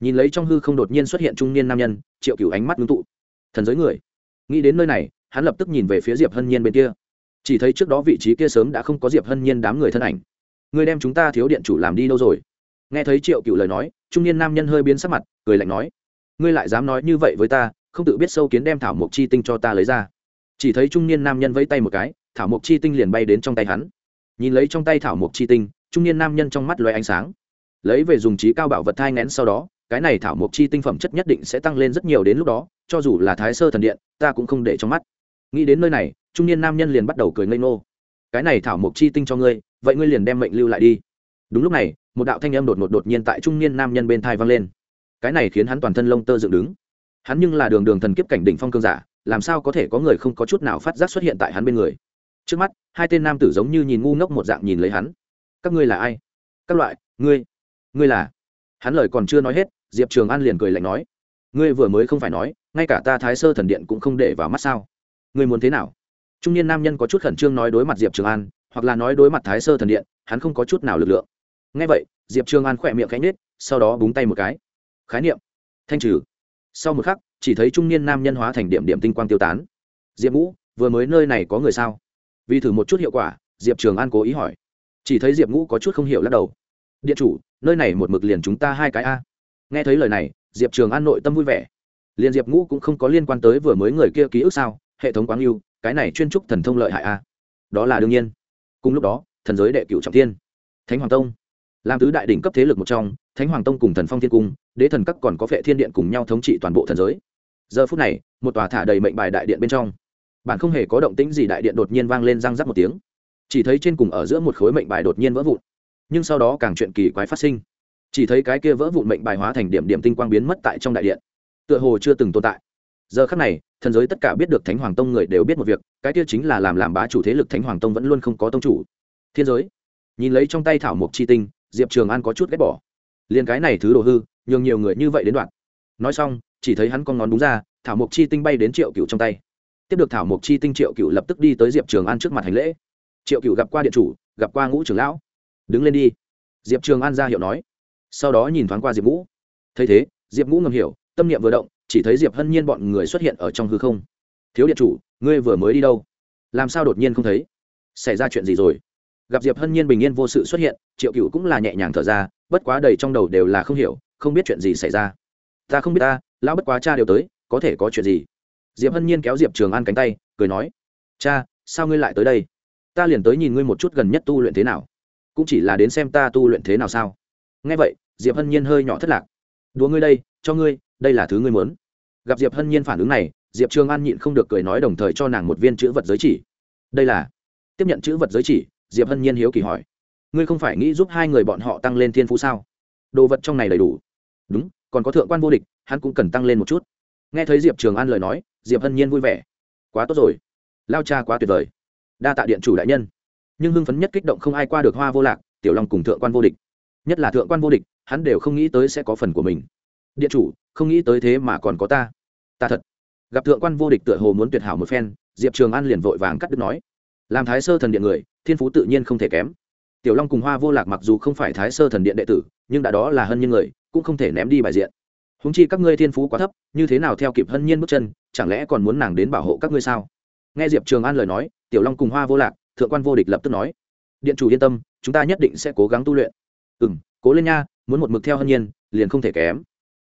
Nhìn lấy trong hư không đột nhiên xuất hiện trung niên nam nhân, triệu cửu ánh mắt ngưng tụ. Thần giới người. Nghĩ đến nơi này, hắn lập tức nhìn về phía diệp hân nhiên bên kia. Chỉ thấy trước đó vị trí kia sớm đã không có diệp hân nhiên đám người thân ảnh. Người đem chúng ta thiếu điện chủ làm đi đâu rồi? Nghe thấy triệu cựu lời nói, trung niên nam nhân hơi biến sắc mặt, cười lạnh nói, ngươi lại dám nói như vậy với ta, không tự biết sâu kiến đem thảo mộc chi tinh cho ta lấy ra. Chỉ thấy trung niên nam nhân vẫy tay một cái, thảo mộc chi tinh liền bay đến trong tay hắn nhìn lấy trong tay thảo mộc chi tinh, trung niên nam nhân trong mắt loay ánh sáng. Lấy về dùng trí cao bảo vật thai ngén sau đó, cái này thảo mộc chi tinh phẩm chất nhất định sẽ tăng lên rất nhiều đến lúc đó, cho dù là thái sơ thần điện, ta cũng không để trong mắt. Nghĩ đến nơi này, trung niên nam nhân liền bắt đầu cười ngây ngô. Cái này thảo mộc chi tinh cho ngươi, vậy ngươi liền đem mệnh lưu lại đi. Đúng lúc này, một đạo thanh âm đột ngột đột nhiên tại trung niên nam nhân bên thai vang lên. Cái này khiến hắn toàn thân lông tơ dựng đứng. Hắn nhưng là đường đường thần kiếp cảnh đỉnh phong cương giả, làm sao có thể có người không có chút nào phát giác xuất hiện tại hắn bên người? Trước mắt, hai tên nam tử giống như nhìn ngu ngốc một dạng nhìn lấy hắn. Các ngươi là ai? Các loại, ngươi ngươi là? Hắn lời còn chưa nói hết, diệp trường an liền cười lạnh nói. Ngươi vừa mới không phải nói, ngay cả ta thái sơ thần điện cũng không để vào mắt sao? Ngươi muốn thế nào? Trung niên nam nhân có chút khẩn trương nói đối mặt diệp trường an, hoặc là nói đối mặt thái sơ thần điện, hắn không có chút nào lực lượng. Ngay vậy, diệp trường an khỏe miệng cánh nết sau đó búng tay một cái. Khái niệm. Thanh trừ. Sau một khắc, chỉ thấy trung niên nam nhân hóa thành điểm điểm tinh quang tiêu tán. Diệp ngũ, vừa mới nơi này có người sao? Vì thử một chút hiệu quả, diệp trường an cố ý hỏi. Chỉ thấy diệp ngũ có chút không hiểu lắc đầu. Điện chủ, nơi này một mực liền chúng ta hai cái a. Nghe thấy lời này, diệp trường an nội tâm vui vẻ. Liền diệp ngũ cũng không có liên quan tới vừa mới người kia ký ức sao, hệ thống quáng yêu cái này chuyên trúc thần thông lợi hại a. Đó là đương nhiên. Cùng lúc đó, thần giới đệ cựu trọng thiên, thánh hoàng tông. Làm tứ đại đỉnh cấp thế lực một trong, thánh hoàng tông cùng thần phong thiên cung, đế thần các còn có phệ thiên điện cùng nhau thống trị toàn bộ thần giới. Giờ phút này, một tòa thả đầy mệnh bài đại điện bên trong bạn không hề có động tĩnh gì, đại điện đột nhiên vang lên răng rắc một tiếng. Chỉ thấy trên cùng ở giữa một khối mệnh bài đột nhiên vỡ vụn. Nhưng sau đó càng chuyện kỳ quái phát sinh. Chỉ thấy cái kia vỡ vụn mệnh bài hóa thành điểm điểm tinh quang biến mất tại trong đại điện. Tựa hồ chưa từng tồn tại. Giờ khắc này, thần giới tất cả biết được thánh hoàng tông người đều biết một việc, cái kia chính là làm làm bá chủ thế lực thánh hoàng tông vẫn luôn không có tông chủ. Thiên giới. Nhìn lấy trong tay thảo mộc chi tinh, diệp trường an có chút ghét bỏ. Liền cái này thứ đồ hư, nhường nhiều người như vậy đến đoạn. Nói xong, chỉ thấy hắn con ngón đúng ra, thảo mộc chi tinh bay đến triệu cựu trong tay tiếp được thảo mộc chi tinh triệu cựu lập tức đi tới diệp trường an trước mặt hành lễ. Triệu cựu gặp qua điện chủ, gặp qua ngũ trưởng lão. Đứng lên đi. Diệp trường an ra hiệu nói. Sau đó nhìn thoáng qua diệp ngũ. Thấy thế, diệp ngũ ngầm hiểu, tâm niệm vừa động, chỉ thấy diệp hân nhiên bọn người xuất hiện ở trong hư không. Thiếu điện chủ, ngươi vừa mới đi đâu? Làm sao đột nhiên không thấy? Xảy ra chuyện gì rồi? Gặp diệp hân nhiên bình yên vô sự xuất hiện, triệu cựu cũng là nhẹ nhàng thở ra, bất quá đầy trong đầu đều là không hiểu, không biết chuyện gì xảy ra. Ta không biết ta, lão bất quá cha đều tới, có thể có chuyện gì? Diệp hân nhiên kéo diệp trường an cánh tay, cười nói, cha, sao ngươi lại tới đây? Ta liền tới nhìn ngươi một chút gần nhất tu luyện thế nào. Cũng chỉ là đến xem ta tu luyện thế nào sao. Nghe vậy, diệp hân nhiên hơi nhỏ thất lạc. Đùa ngươi đây, cho ngươi, đây là thứ ngươi muốn. Gặp diệp hân nhiên phản ứng này, diệp trường an nhịn không được cười nói đồng thời cho nàng một viên chữ vật giới chỉ. Đây là tiếp nhận chữ vật giới chỉ, diệp hân nhiên hiếu kỳ hỏi, ngươi không phải nghĩ giúp hai người bọn họ tăng lên thiên phú sao? Đồ vật trong này đầy đủ. Đúng, còn có thượng quan vô địch, hắn cũng cần tăng lên một chút. Nghe thấy diệp trường an lời nói diệp hân nhiên vui vẻ. Quá tốt rồi. Lao cha quá tuyệt vời. Đa tạ điện chủ đại nhân. Nhưng hưng phấn nhất kích động không ai qua được hoa vô lạc, tiểu long cùng thượng quan vô địch. Nhất là thượng quan vô địch, hắn đều không nghĩ tới sẽ có phần của mình. Điện chủ, không nghĩ tới thế mà còn có ta. Ta thật. Gặp thượng quan vô địch tựa hồ muốn tuyệt hảo một phen, diệp trường an liền vội vàng cắt đứt nói. Làm thái sơ thần điện người, thiên phú tự nhiên không thể kém. Tiểu long cùng hoa vô lạc mặc dù không phải thái sơ thần điện đệ tử, nhưng đã đó là hân nhân người, cũng không thể ném đi bài diện húng chi các ngươi thiên phú quá thấp, như thế nào theo kịp hân nhiên bước chân, chẳng lẽ còn muốn nàng đến bảo hộ các ngươi sao? Nghe diệp trường an lời nói, tiểu long cùng hoa vô lạc, thượng quan vô địch lập tức nói, điện chủ yên tâm, chúng ta nhất định sẽ cố gắng tu luyện. Ừ m cố lên nha, muốn một mực theo hân nhiên, liền không thể kém.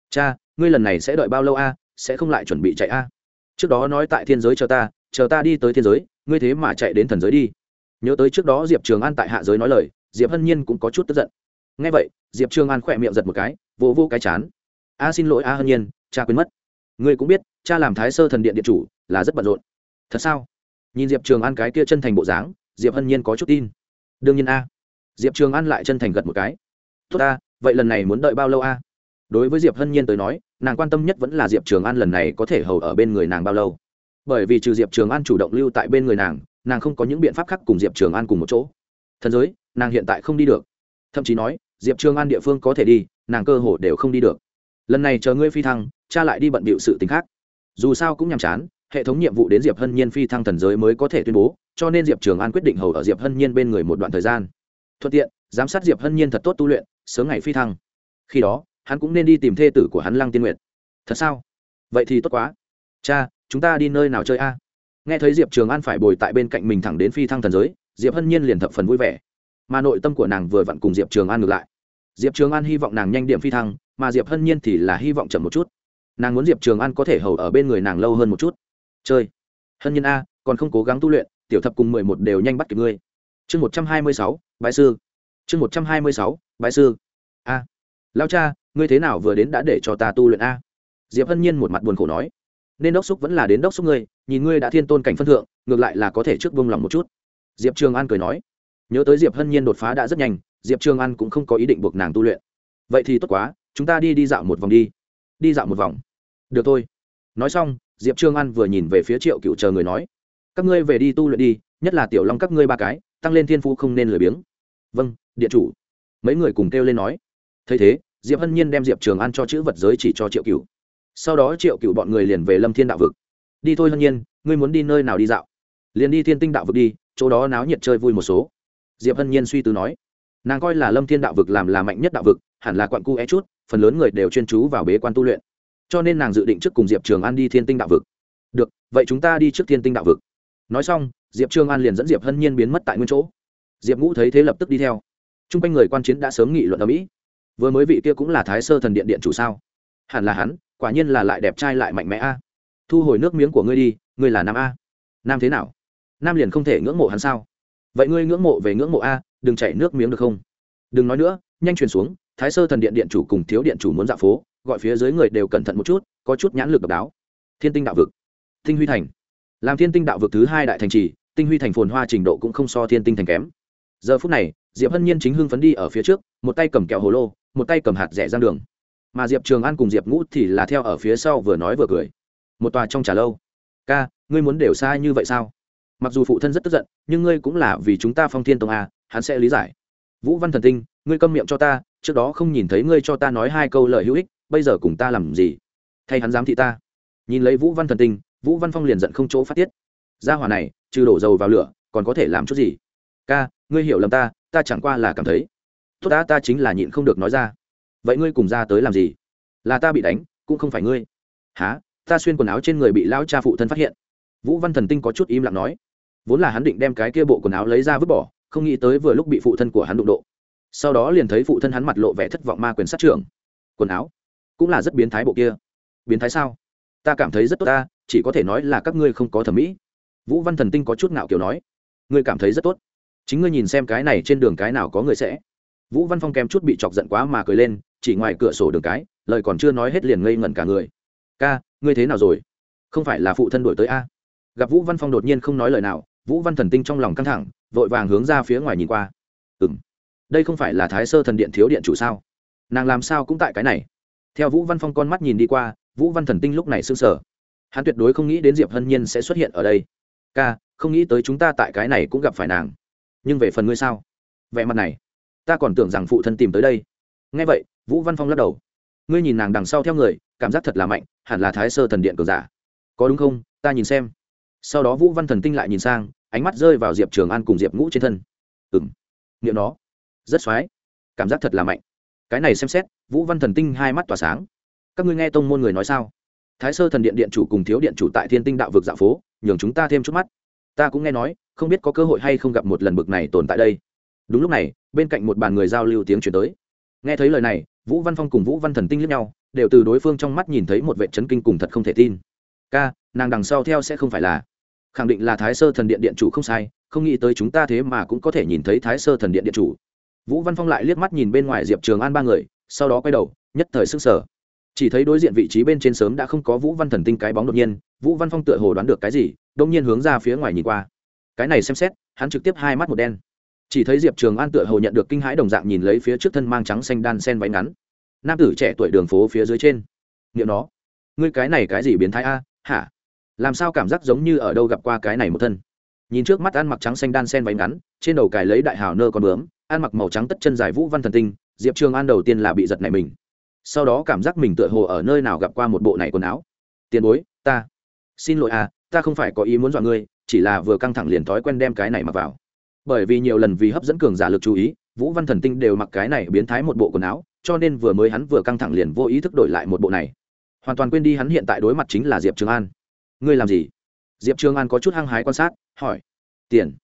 Cha, ngươi lần này sẽ đợi bao lâu a, sẽ không lại chuẩn bị chạy a? Trước đó nói tại thiên giới chờ ta chờ ta đi tới thiên giới, ngươi thế mà chạy đến thần giới đi. Nhớ tới trước đó diệp trường an tại hạ giới nói lời, diệp hân nhiên cũng có chút tức giận. Ngay vậy, diệp trường an khỏe miệng giật một cái, vỗ vô cái chán a xin lỗi a hân nhiên, cha quên mất. Ngươi cũng biết, cha làm thái sơ thần điện điện chủ là rất bận rộn. Thật sao? Nhìn diệp trường an cái kia chân thành bộ dáng, diệp hân nhiên có chút tin. Đương nhiên a. Diệp trường an lại chân thành gật một cái. Tốt a, vậy lần này muốn đợi bao lâu a? Đối với diệp hân nhiên tới nói, nàng quan tâm nhất vẫn là diệp trường an lần này có thể hầu ở bên người nàng bao lâu. Bởi vì trừ diệp trường an chủ động lưu tại bên người nàng nàng không có những biện pháp khác cùng diệp trường an cùng một chỗ. Thần giới, nàng hiện tại không đi được. Thậm chí nói, diệp trường an địa phương có thể đi, nàng cơ hồ đều không đi được lần này chờ ngươi phi thăng, cha lại đi bận bịu sự t ì n h khác. Dù sao cũng nhàm chán, hệ thống nhiệm vụ đến diệp hân nhiên phi thăng thần giới mới có thể tuyên bố, cho nên diệp trường an quyết định hầu ở diệp hân nhiên bên người một đoạn thời gian. Thuận tiện, giám sát diệp hân nhiên thật tốt tu luyện, sớm ngày phi thăng. Khi đó, hắn cũng nên đi tìm thê tử của hắn lăng tiên nguyệt. Thật sao? Vậy thì tốt quá. Cha, chúng ta đi nơi nào chơi a? Nghe thấy diệp trường an phải bồi tại bên cạnh mình thẳng đến phi thăng thần giới, diệp hân nhiên liền thập phần vui vẻ. Mà nội tâm của nàng vừa vặn cùng diệp trường an ngược lại diệp trường an hy vọng nàng nhanh điểm phi thăng, mà diệp hân nhiên thì là hy vọng chậm một chút. Nàng muốn diệp trường an có thể hầu ở bên người nàng lâu hơn một chút. Chơi! Hân nhiên a, còn không cố gắng tu luyện, tiểu thập cùng mười một đều nhanh bắt kịp ngươi. Chương một trăm hai mươi sáu bãi sư. Chương một trăm hai mươi sáu bãi sư. A. Lao cha, ngươi thế nào vừa đến đã để cho ta tu luyện a? Diệp hân nhiên một mặt buồn khổ nói. Nên đốc xúc vẫn là đến đốc xúc ngươi, nhìn ngươi đã thiên tôn cảnh phân thượng, ngược lại là có thể trước vung lòng một chút. Diệp trường an cười nói. Nhớ tới diệp hân nhiên đột phá đã rất nhanh diệp trường an cũng không có ý định buộc nàng tu luyện. Vậy thì tốt quá, chúng ta đi đi dạo một vòng đi. Đi dạo một vòng. Được thôi. Nói xong, diệp trường an vừa nhìn về phía triệu cựu chờ người nói, các ngươi về đi tu luyện đi, nhất là tiểu long các ngươi ba cái, tăng lên thiên phú không nên lười biếng. Vâng điện chủ. Mấy người cùng kêu lên nói. Thấy thế, diệp hân nhiên đem diệp trường an cho chữ vật giới chỉ cho triệu cựu. Sau đó triệu cựu bọn người liền về lâm thiên đạo vực. Đi thôi hân nhiên, ngươi muốn đi nơi nào đi dạo? Liền đi thiên tinh đạo vực đi, chỗ đó náo nhiệt chơi vui một số. Diệp hân nhiên suy tư nói nàng coi là lâm thiên đạo vực làm là mạnh nhất đạo vực, hẳn là quặn cu é chút, phần lớn người đều chuyên chú vào bế quan tu luyện. Cho nên nàng dự định trước cùng diệp trường an đi thiên tinh đạo vực. Được, vậy chúng ta đi trước thiên tinh đạo vực. Nói xong, diệp trường an liền dẫn diệp hân nhiên biến mất tại nguyên chỗ. Diệp ngũ thấy thế lập tức đi theo. T r u n g quanh người quan chiến đã sớm nghị luận ở mỹ. Vừa mới vị kia cũng là thái sơ thần điện điện chủ sao? Hẳn là hắn, quả nhiên là lại đẹp trai lại mạnh mẽ a. Thu hồi nước miếng của ngươi đi, ngươi là nam a. Nam thế nào? Nam liền không thể ngưỡng mộ hắn sao? Vậy ngươi ngưỡng mộ về ngưỡng mộ a đừng chảy nước miếng được không? Đừng nói nữa, nhanh truyền xuống, thái sơ thần điện điện chủ cùng thiếu điện chủ muốn dạo phố, gọi phía dưới người đều cẩn thận một chút, có chút nhãn lực độc đáo. Thiên tinh đạo vực, tinh huy thành. Làm thiên tinh đạo vực thứ hai đại thành trì, tinh huy thành phồn hoa trình độ cũng không so thiên tinh thành kém. Giờ phút này, diệp hân nhiên chính hưng phấn đi ở phía trước, một tay cầm kẹo hồ lô, một tay cầm hạt rẻ giang đường. Mà diệp trường an cùng diệp ngũ thì là theo ở phía sau vừa nói vừa cười. Một tòa trong trả lâu. Ca, ngươi muốn đều sai như vậy sao? Mặc dù phụ thân rất tức giận, nhưng ngươi cũng là vì chúng ta phong thiên tông a hắn sẽ lý giải. Vũ văn thần tinh, ngươi câm miệng cho ta, trước đó không nhìn thấy ngươi cho ta nói hai câu lời hữu ích, bây giờ cùng ta làm gì? Thay hắn dám thị ta. Nhìn lấy vũ văn thần tinh, vũ văn phong liền giận không chỗ phát tiết. Gia hỏa này, trừ đổ dầu vào lửa, còn có thể làm chút gì? Ca, ngươi hiểu lầm ta ta chẳng qua là cảm thấy. Tốt đã, ta chính là nhịn không được nói ra. Vậy ngươi cùng ra tới làm gì? Là ta bị đánh, cũng không phải ngươi. Há ta xuyên quần áo trên người bị lão cha phụ thân phát hiện. Vũ văn thần tinh có chút im lặng nói. Vốn là hắn định đem cái kia bộ quần áo lấy ra vứt bỏ không nghĩ tới vừa lúc bị phụ thân của hắn đụng độ. Sau đó liền thấy phụ thân hắn mặt lộ vẻ thất vọng ma quyền sát trưởng. Quần áo cũng là rất biến thái bộ kia. Biến thái sao? Ta cảm thấy rất tốt ta, chỉ có thể nói là các ngươi không có thẩm mỹ. Vũ văn thần tinh có chút ngạo kiểu nói. Ngươi cảm thấy rất tốt. Chính ngươi nhìn xem cái này trên đường cái nào có người sẽ. Vũ văn phong kém chút bị chọc giận quá mà cười lên, chỉ ngoài cửa sổ đường cái, lời còn chưa nói hết liền ngây ngẩn cả người. Ca, ngươi thế nào rồi? Không phải là phụ thân đổi tới a? Gặp vũ văn phong đột nhiên không nói lời nào vũ văn thần tinh trong lòng căng thẳng, vội vàng hướng ra phía ngoài nhìn qua. Ừ m đây không phải là thái sơ thần điện thiếu điện chủ sao? Nàng làm sao cũng tại cái này. Theo vũ văn phong con mắt nhìn đi qua, vũ văn thần tinh lúc này s ư n g sở hắn tuyệt đối không nghĩ đến diệp hân nhiên sẽ xuất hiện ở đây. Ca, không nghĩ tới chúng ta tại cái này cũng gặp phải nàng. Nhưng về phần ngươi sao? Vẻ mặt này, ta còn tưởng rằng phụ thân tìm tới đây. Ngay vậy, vũ văn phong lắc đầu. Ngươi nhìn nàng đằng sau theo người, cảm giác thật là mạnh, hẳn là thái sơ thần điện cường giả. Có đúng không? Ta nhìn xem. Sau đó vũ văn thần tinh lại nhìn sang ánh mắt rơi vào diệp trường an cùng diệp ngũ trên thân. Ừng nghiệm nó. Rất x o á i cảm giác thật là mạnh. Cái này xem xét, vũ văn thần tinh hai mắt tỏa sáng. Các ngươi nghe tông môn người nói sao? Thái sơ thần điện điện chủ cùng thiếu điện chủ tại thiên tinh đạo vực dạ phố, nhường chúng ta thêm chút mắt. Ta cũng nghe nói, không biết có cơ hội hay không gặp một lần bực này tồn tại đây. Đúng lúc này, bên cạnh một bàn người giao lưu tiếng chuyển tới. Nghe thấy lời này, vũ văn phong cùng vũ văn thần tinh lướt nhau, đều từ đối phương trong mắt nhìn thấy một vệ chấn kinh cùng thật không thể tin. Ca, nàng đằng sau theo sẽ không phải là khẳng định là thái sơ thần điện điện chủ không sai, không nghĩ tới chúng ta thế mà cũng có thể nhìn thấy thái sơ thần điện điện chủ. Vũ văn phong lại liếc mắt nhìn bên ngoài diệp trường an ba người, sau đó quay đầu, nhất thời sức sở chỉ thấy đối diện vị trí bên trên sớm đã không có vũ văn thần tinh cái bóng đột nhiên, vũ văn phong tựa hồ đoán được cái gì, đông nhiên hướng ra phía ngoài nhìn qua. Cái này xem xét, hắn trực tiếp hai mắt một đen. Chỉ thấy diệp trường an tựa hồ nhận được kinh hãi đồng dạng nhìn lấy phía trước thân mang trắng xanh đan sen váy ngắn. Nam tử trẻ tuổi đường phố phía dưới trên. Nghiệm nó. Ngươi cái này cái gì biến thái a? Hả? Làm sao cảm giác giống như ở đâu gặp qua cái này một thân? Nhìn trước mắt ăn mặc trắng xanh đan sen váy ngắn, trên đầu cài lấy đại hào nơ con bướm, ăn mặc màu trắng tất chân dài vũ văn thần tinh, diệp trường an đầu tiên là bị giật này mình. Sau đó cảm giác mình tựa hồ ở nơi nào gặp qua một bộ này quần áo. Tiền bối, ta. Xin lỗi à ta không phải có ý muốn dọa ngươi, chỉ là vừa căng thẳng liền thói quen đem cái này mặc vào. Bởi vì nhiều lần vì hấp dẫn cường giả lực chú ý, vũ văn thần tinh đều mặc cái này biến thái một bộ quần áo, cho nên vừa mới hắn vừa căng thẳng liền vô ý thức đổi lại một bộ này. Hoàn toàn quên đi hắn hiện tại đối mặt chính là diệp trường an ngươi làm gì? Diệp trường an có chút hăng hái quan sát, hỏi. Tiền.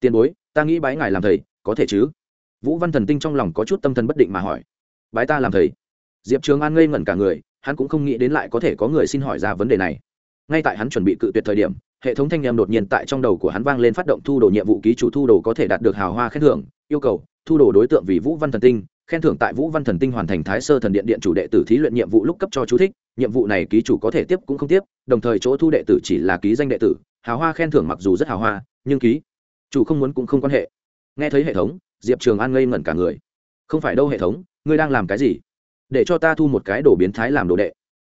Tiền bối, ta nghĩ bái ngài làm thầy, có thể chứ? Vũ văn thần tinh trong lòng có chút tâm thần bất định mà hỏi. Bái ta làm thầy? Diệp trường an ngây ngẩn cả người, hắn cũng không nghĩ đến lại có thể có người xin hỏi ra vấn đề này. Ngay tại hắn chuẩn bị cự tuyệt thời điểm, hệ thống thanh em đột nhiên tại trong đầu của hắn vang lên phát động thu đồ nhiệm vụ ký chủ thu đồ có thể đạt được hào hoa khen thưởng, yêu cầu, thu đồ đối tượng vì vũ văn thần tinh, khen thưởng tại vũ văn thần tinh hoàn thành thái sơ thần điện điện chủ đệ tử thí luyện nhiệm vụ lúc cấp cho chú thích nhiệm vụ này ký chủ có thể tiếp cũng không tiếp, đồng thời chỗ thu đệ tử chỉ là ký danh đệ tử, hào hoa khen thưởng mặc dù rất hào hoa, nhưng ký chủ không muốn cũng không quan hệ. Nghe thấy hệ thống, diệp trường an ngây ngẩn cả người. Không phải đâu hệ thống, ngươi đang làm cái gì? Để cho ta thu một cái đồ biến thái làm đồ đệ.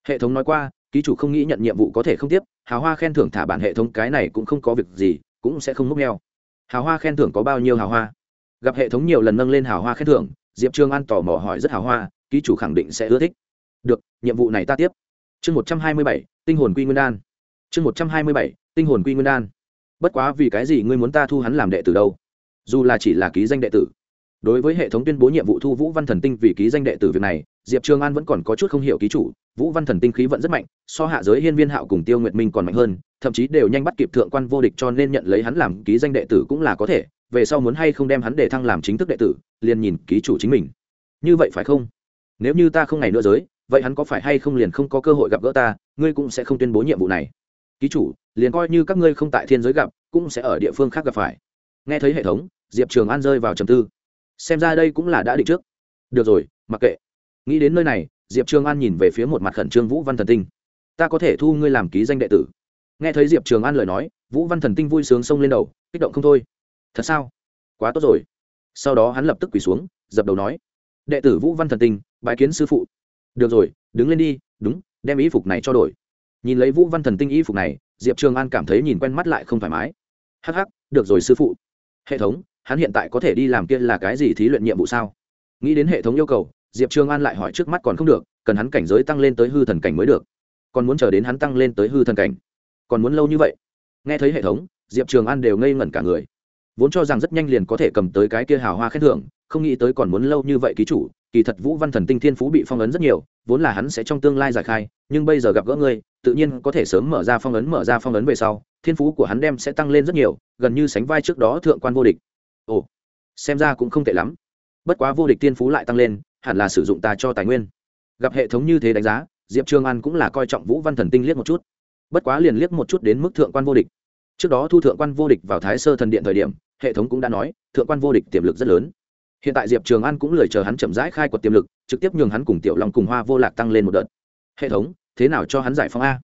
Hệ thống nói qua, ký chủ không nghĩ nhận nhiệm vụ có thể không tiếp, hào hoa khen thưởng thả bản hệ thống cái này cũng không có việc gì, cũng sẽ không múc neo hào hoa khen thưởng có bao nhiêu hào hoa? Gặp hệ thống nhiều lần nâng lên hào hoa khen thưởng, diệp Trường an tò mò hỏi rất hào hoa, ký chủ khẳng định sẽ ưa thích được, nhiệm vụ này ta tiếp. Chương một trăm hai mươi bảy, tinh hồn quy nguyên đan. Chương một trăm hai mươi bảy, tinh hồn quy nguyên đan. Bất quá vì cái gì ngươi muốn ta thu hắn làm đệ tử đâu? Dù là chỉ là ký danh đệ tử. Đối với hệ thống tuyên bố nhiệm vụ thu vũ văn thần tinh vì ký danh đệ tử việc này, diệp trường an vẫn còn có chút không hiểu ký chủ. Vũ văn thần tinh khí vẫn rất mạnh, so hạ giới hiên viên hạo cùng tiêu nguyệt minh còn mạnh hơn, thậm chí đều nhanh bắt kịp thượng quan vô địch cho nên nhận lấy hắn làm ký danh đệ tử cũng là có thể. Về sau muốn hay không đem hắn để thăng làm chính thức đệ tử, liền nhìn ký chủ chính mình. Như vậy phải không? Nếu như ta không ngày nữa giới vậy hắn có phải hay không liền không có cơ hội gặp gỡ ta, ngươi cũng sẽ không tuyên bố nhiệm vụ này. Ký chủ, liền coi như các ngươi không tại thiên giới gặp, cũng sẽ ở địa phương khác gặp phải. Nghe thấy hệ thống, diệp trường an rơi vào trầm tư. Xem ra đây cũng là đã định trước. Được rồi, mặc kệ. Nghĩ đến nơi này, diệp trường an nhìn về phía một mặt khẩn trương vũ văn thần tinh. Ta có thể thu ngươi làm ký danh đệ tử. Nghe thấy diệp trường an lời nói, vũ văn thần tinh vui sướng xông lên đầu, kích động không thôi. Thật sao? Quá tốt rồi. Sau đó hắn lập tức quỳ xuống, dập đầu nói. Đệ tử vũ văn thần tinh bãi kiến sư phụ được rồi, đứng lên đi, đúng, đem y phục này cho đổi. Nhìn lấy vũ văn thần tinh y phục này, diệp trường an cảm thấy nhìn quen mắt lại không thoải mái. Hắc hắc, được rồi sư phụ. Hệ thống, hắn hiện tại có thể đi làm kia là cái gì thí luyện nhiệm vụ sao? Nghĩ đến hệ thống yêu cầu, diệp trường an lại hỏi trước mắt còn không được, cần hắn cảnh giới tăng lên tới hư thần cảnh mới được. Còn muốn chờ đến hắn tăng lên tới hư thần cảnh. Còn muốn lâu như vậy? Nghe thấy hệ thống, diệp trường an đều ngây ngẩn cả người. Vốn cho rằng rất nhanh liền có thể cầm tới cái kia hào hoa khen thưởng không nghĩ tới còn muốn lâu như vậy ký chủ, kỳ thật vũ văn thần tinh thiên phú bị phong ấn rất nhiều, vốn là hắn sẽ trong tương lai giải khai, nhưng bây giờ gặp gỡ ngươi, tự nhiên có thể sớm mở ra phong ấn, mở ra phong ấn về sau, thiên phú của hắn đem sẽ tăng lên rất nhiều, gần như sánh vai trước đó thượng quan vô địch. Ồ, xem ra cũng không tệ lắm. Bất quá vô địch thiên phú lại tăng lên, hẳn là sử dụng ta cho tài nguyên. Gặp hệ thống như thế đánh giá, diệp trường an cũng là coi trọng vũ văn thần tinh liếc một chút. Bất quá liền liếc một chút đến mức thượng quan vô địch. Trước đó thu thượng quan vô địch vào thái sơ thần điện thời điểm, hệ thống cũng đã nói, thượng quan vô địch tiềm lực rất lớn hiện tại diệp trường an cũng lời chờ hắn chậm rãi khai quật tiềm lực, trực tiếp nhường hắn cùng tiểu long cùng hoa vô lạc tăng lên một đợt. Hệ thống, thế nào cho hắn giải phóng a?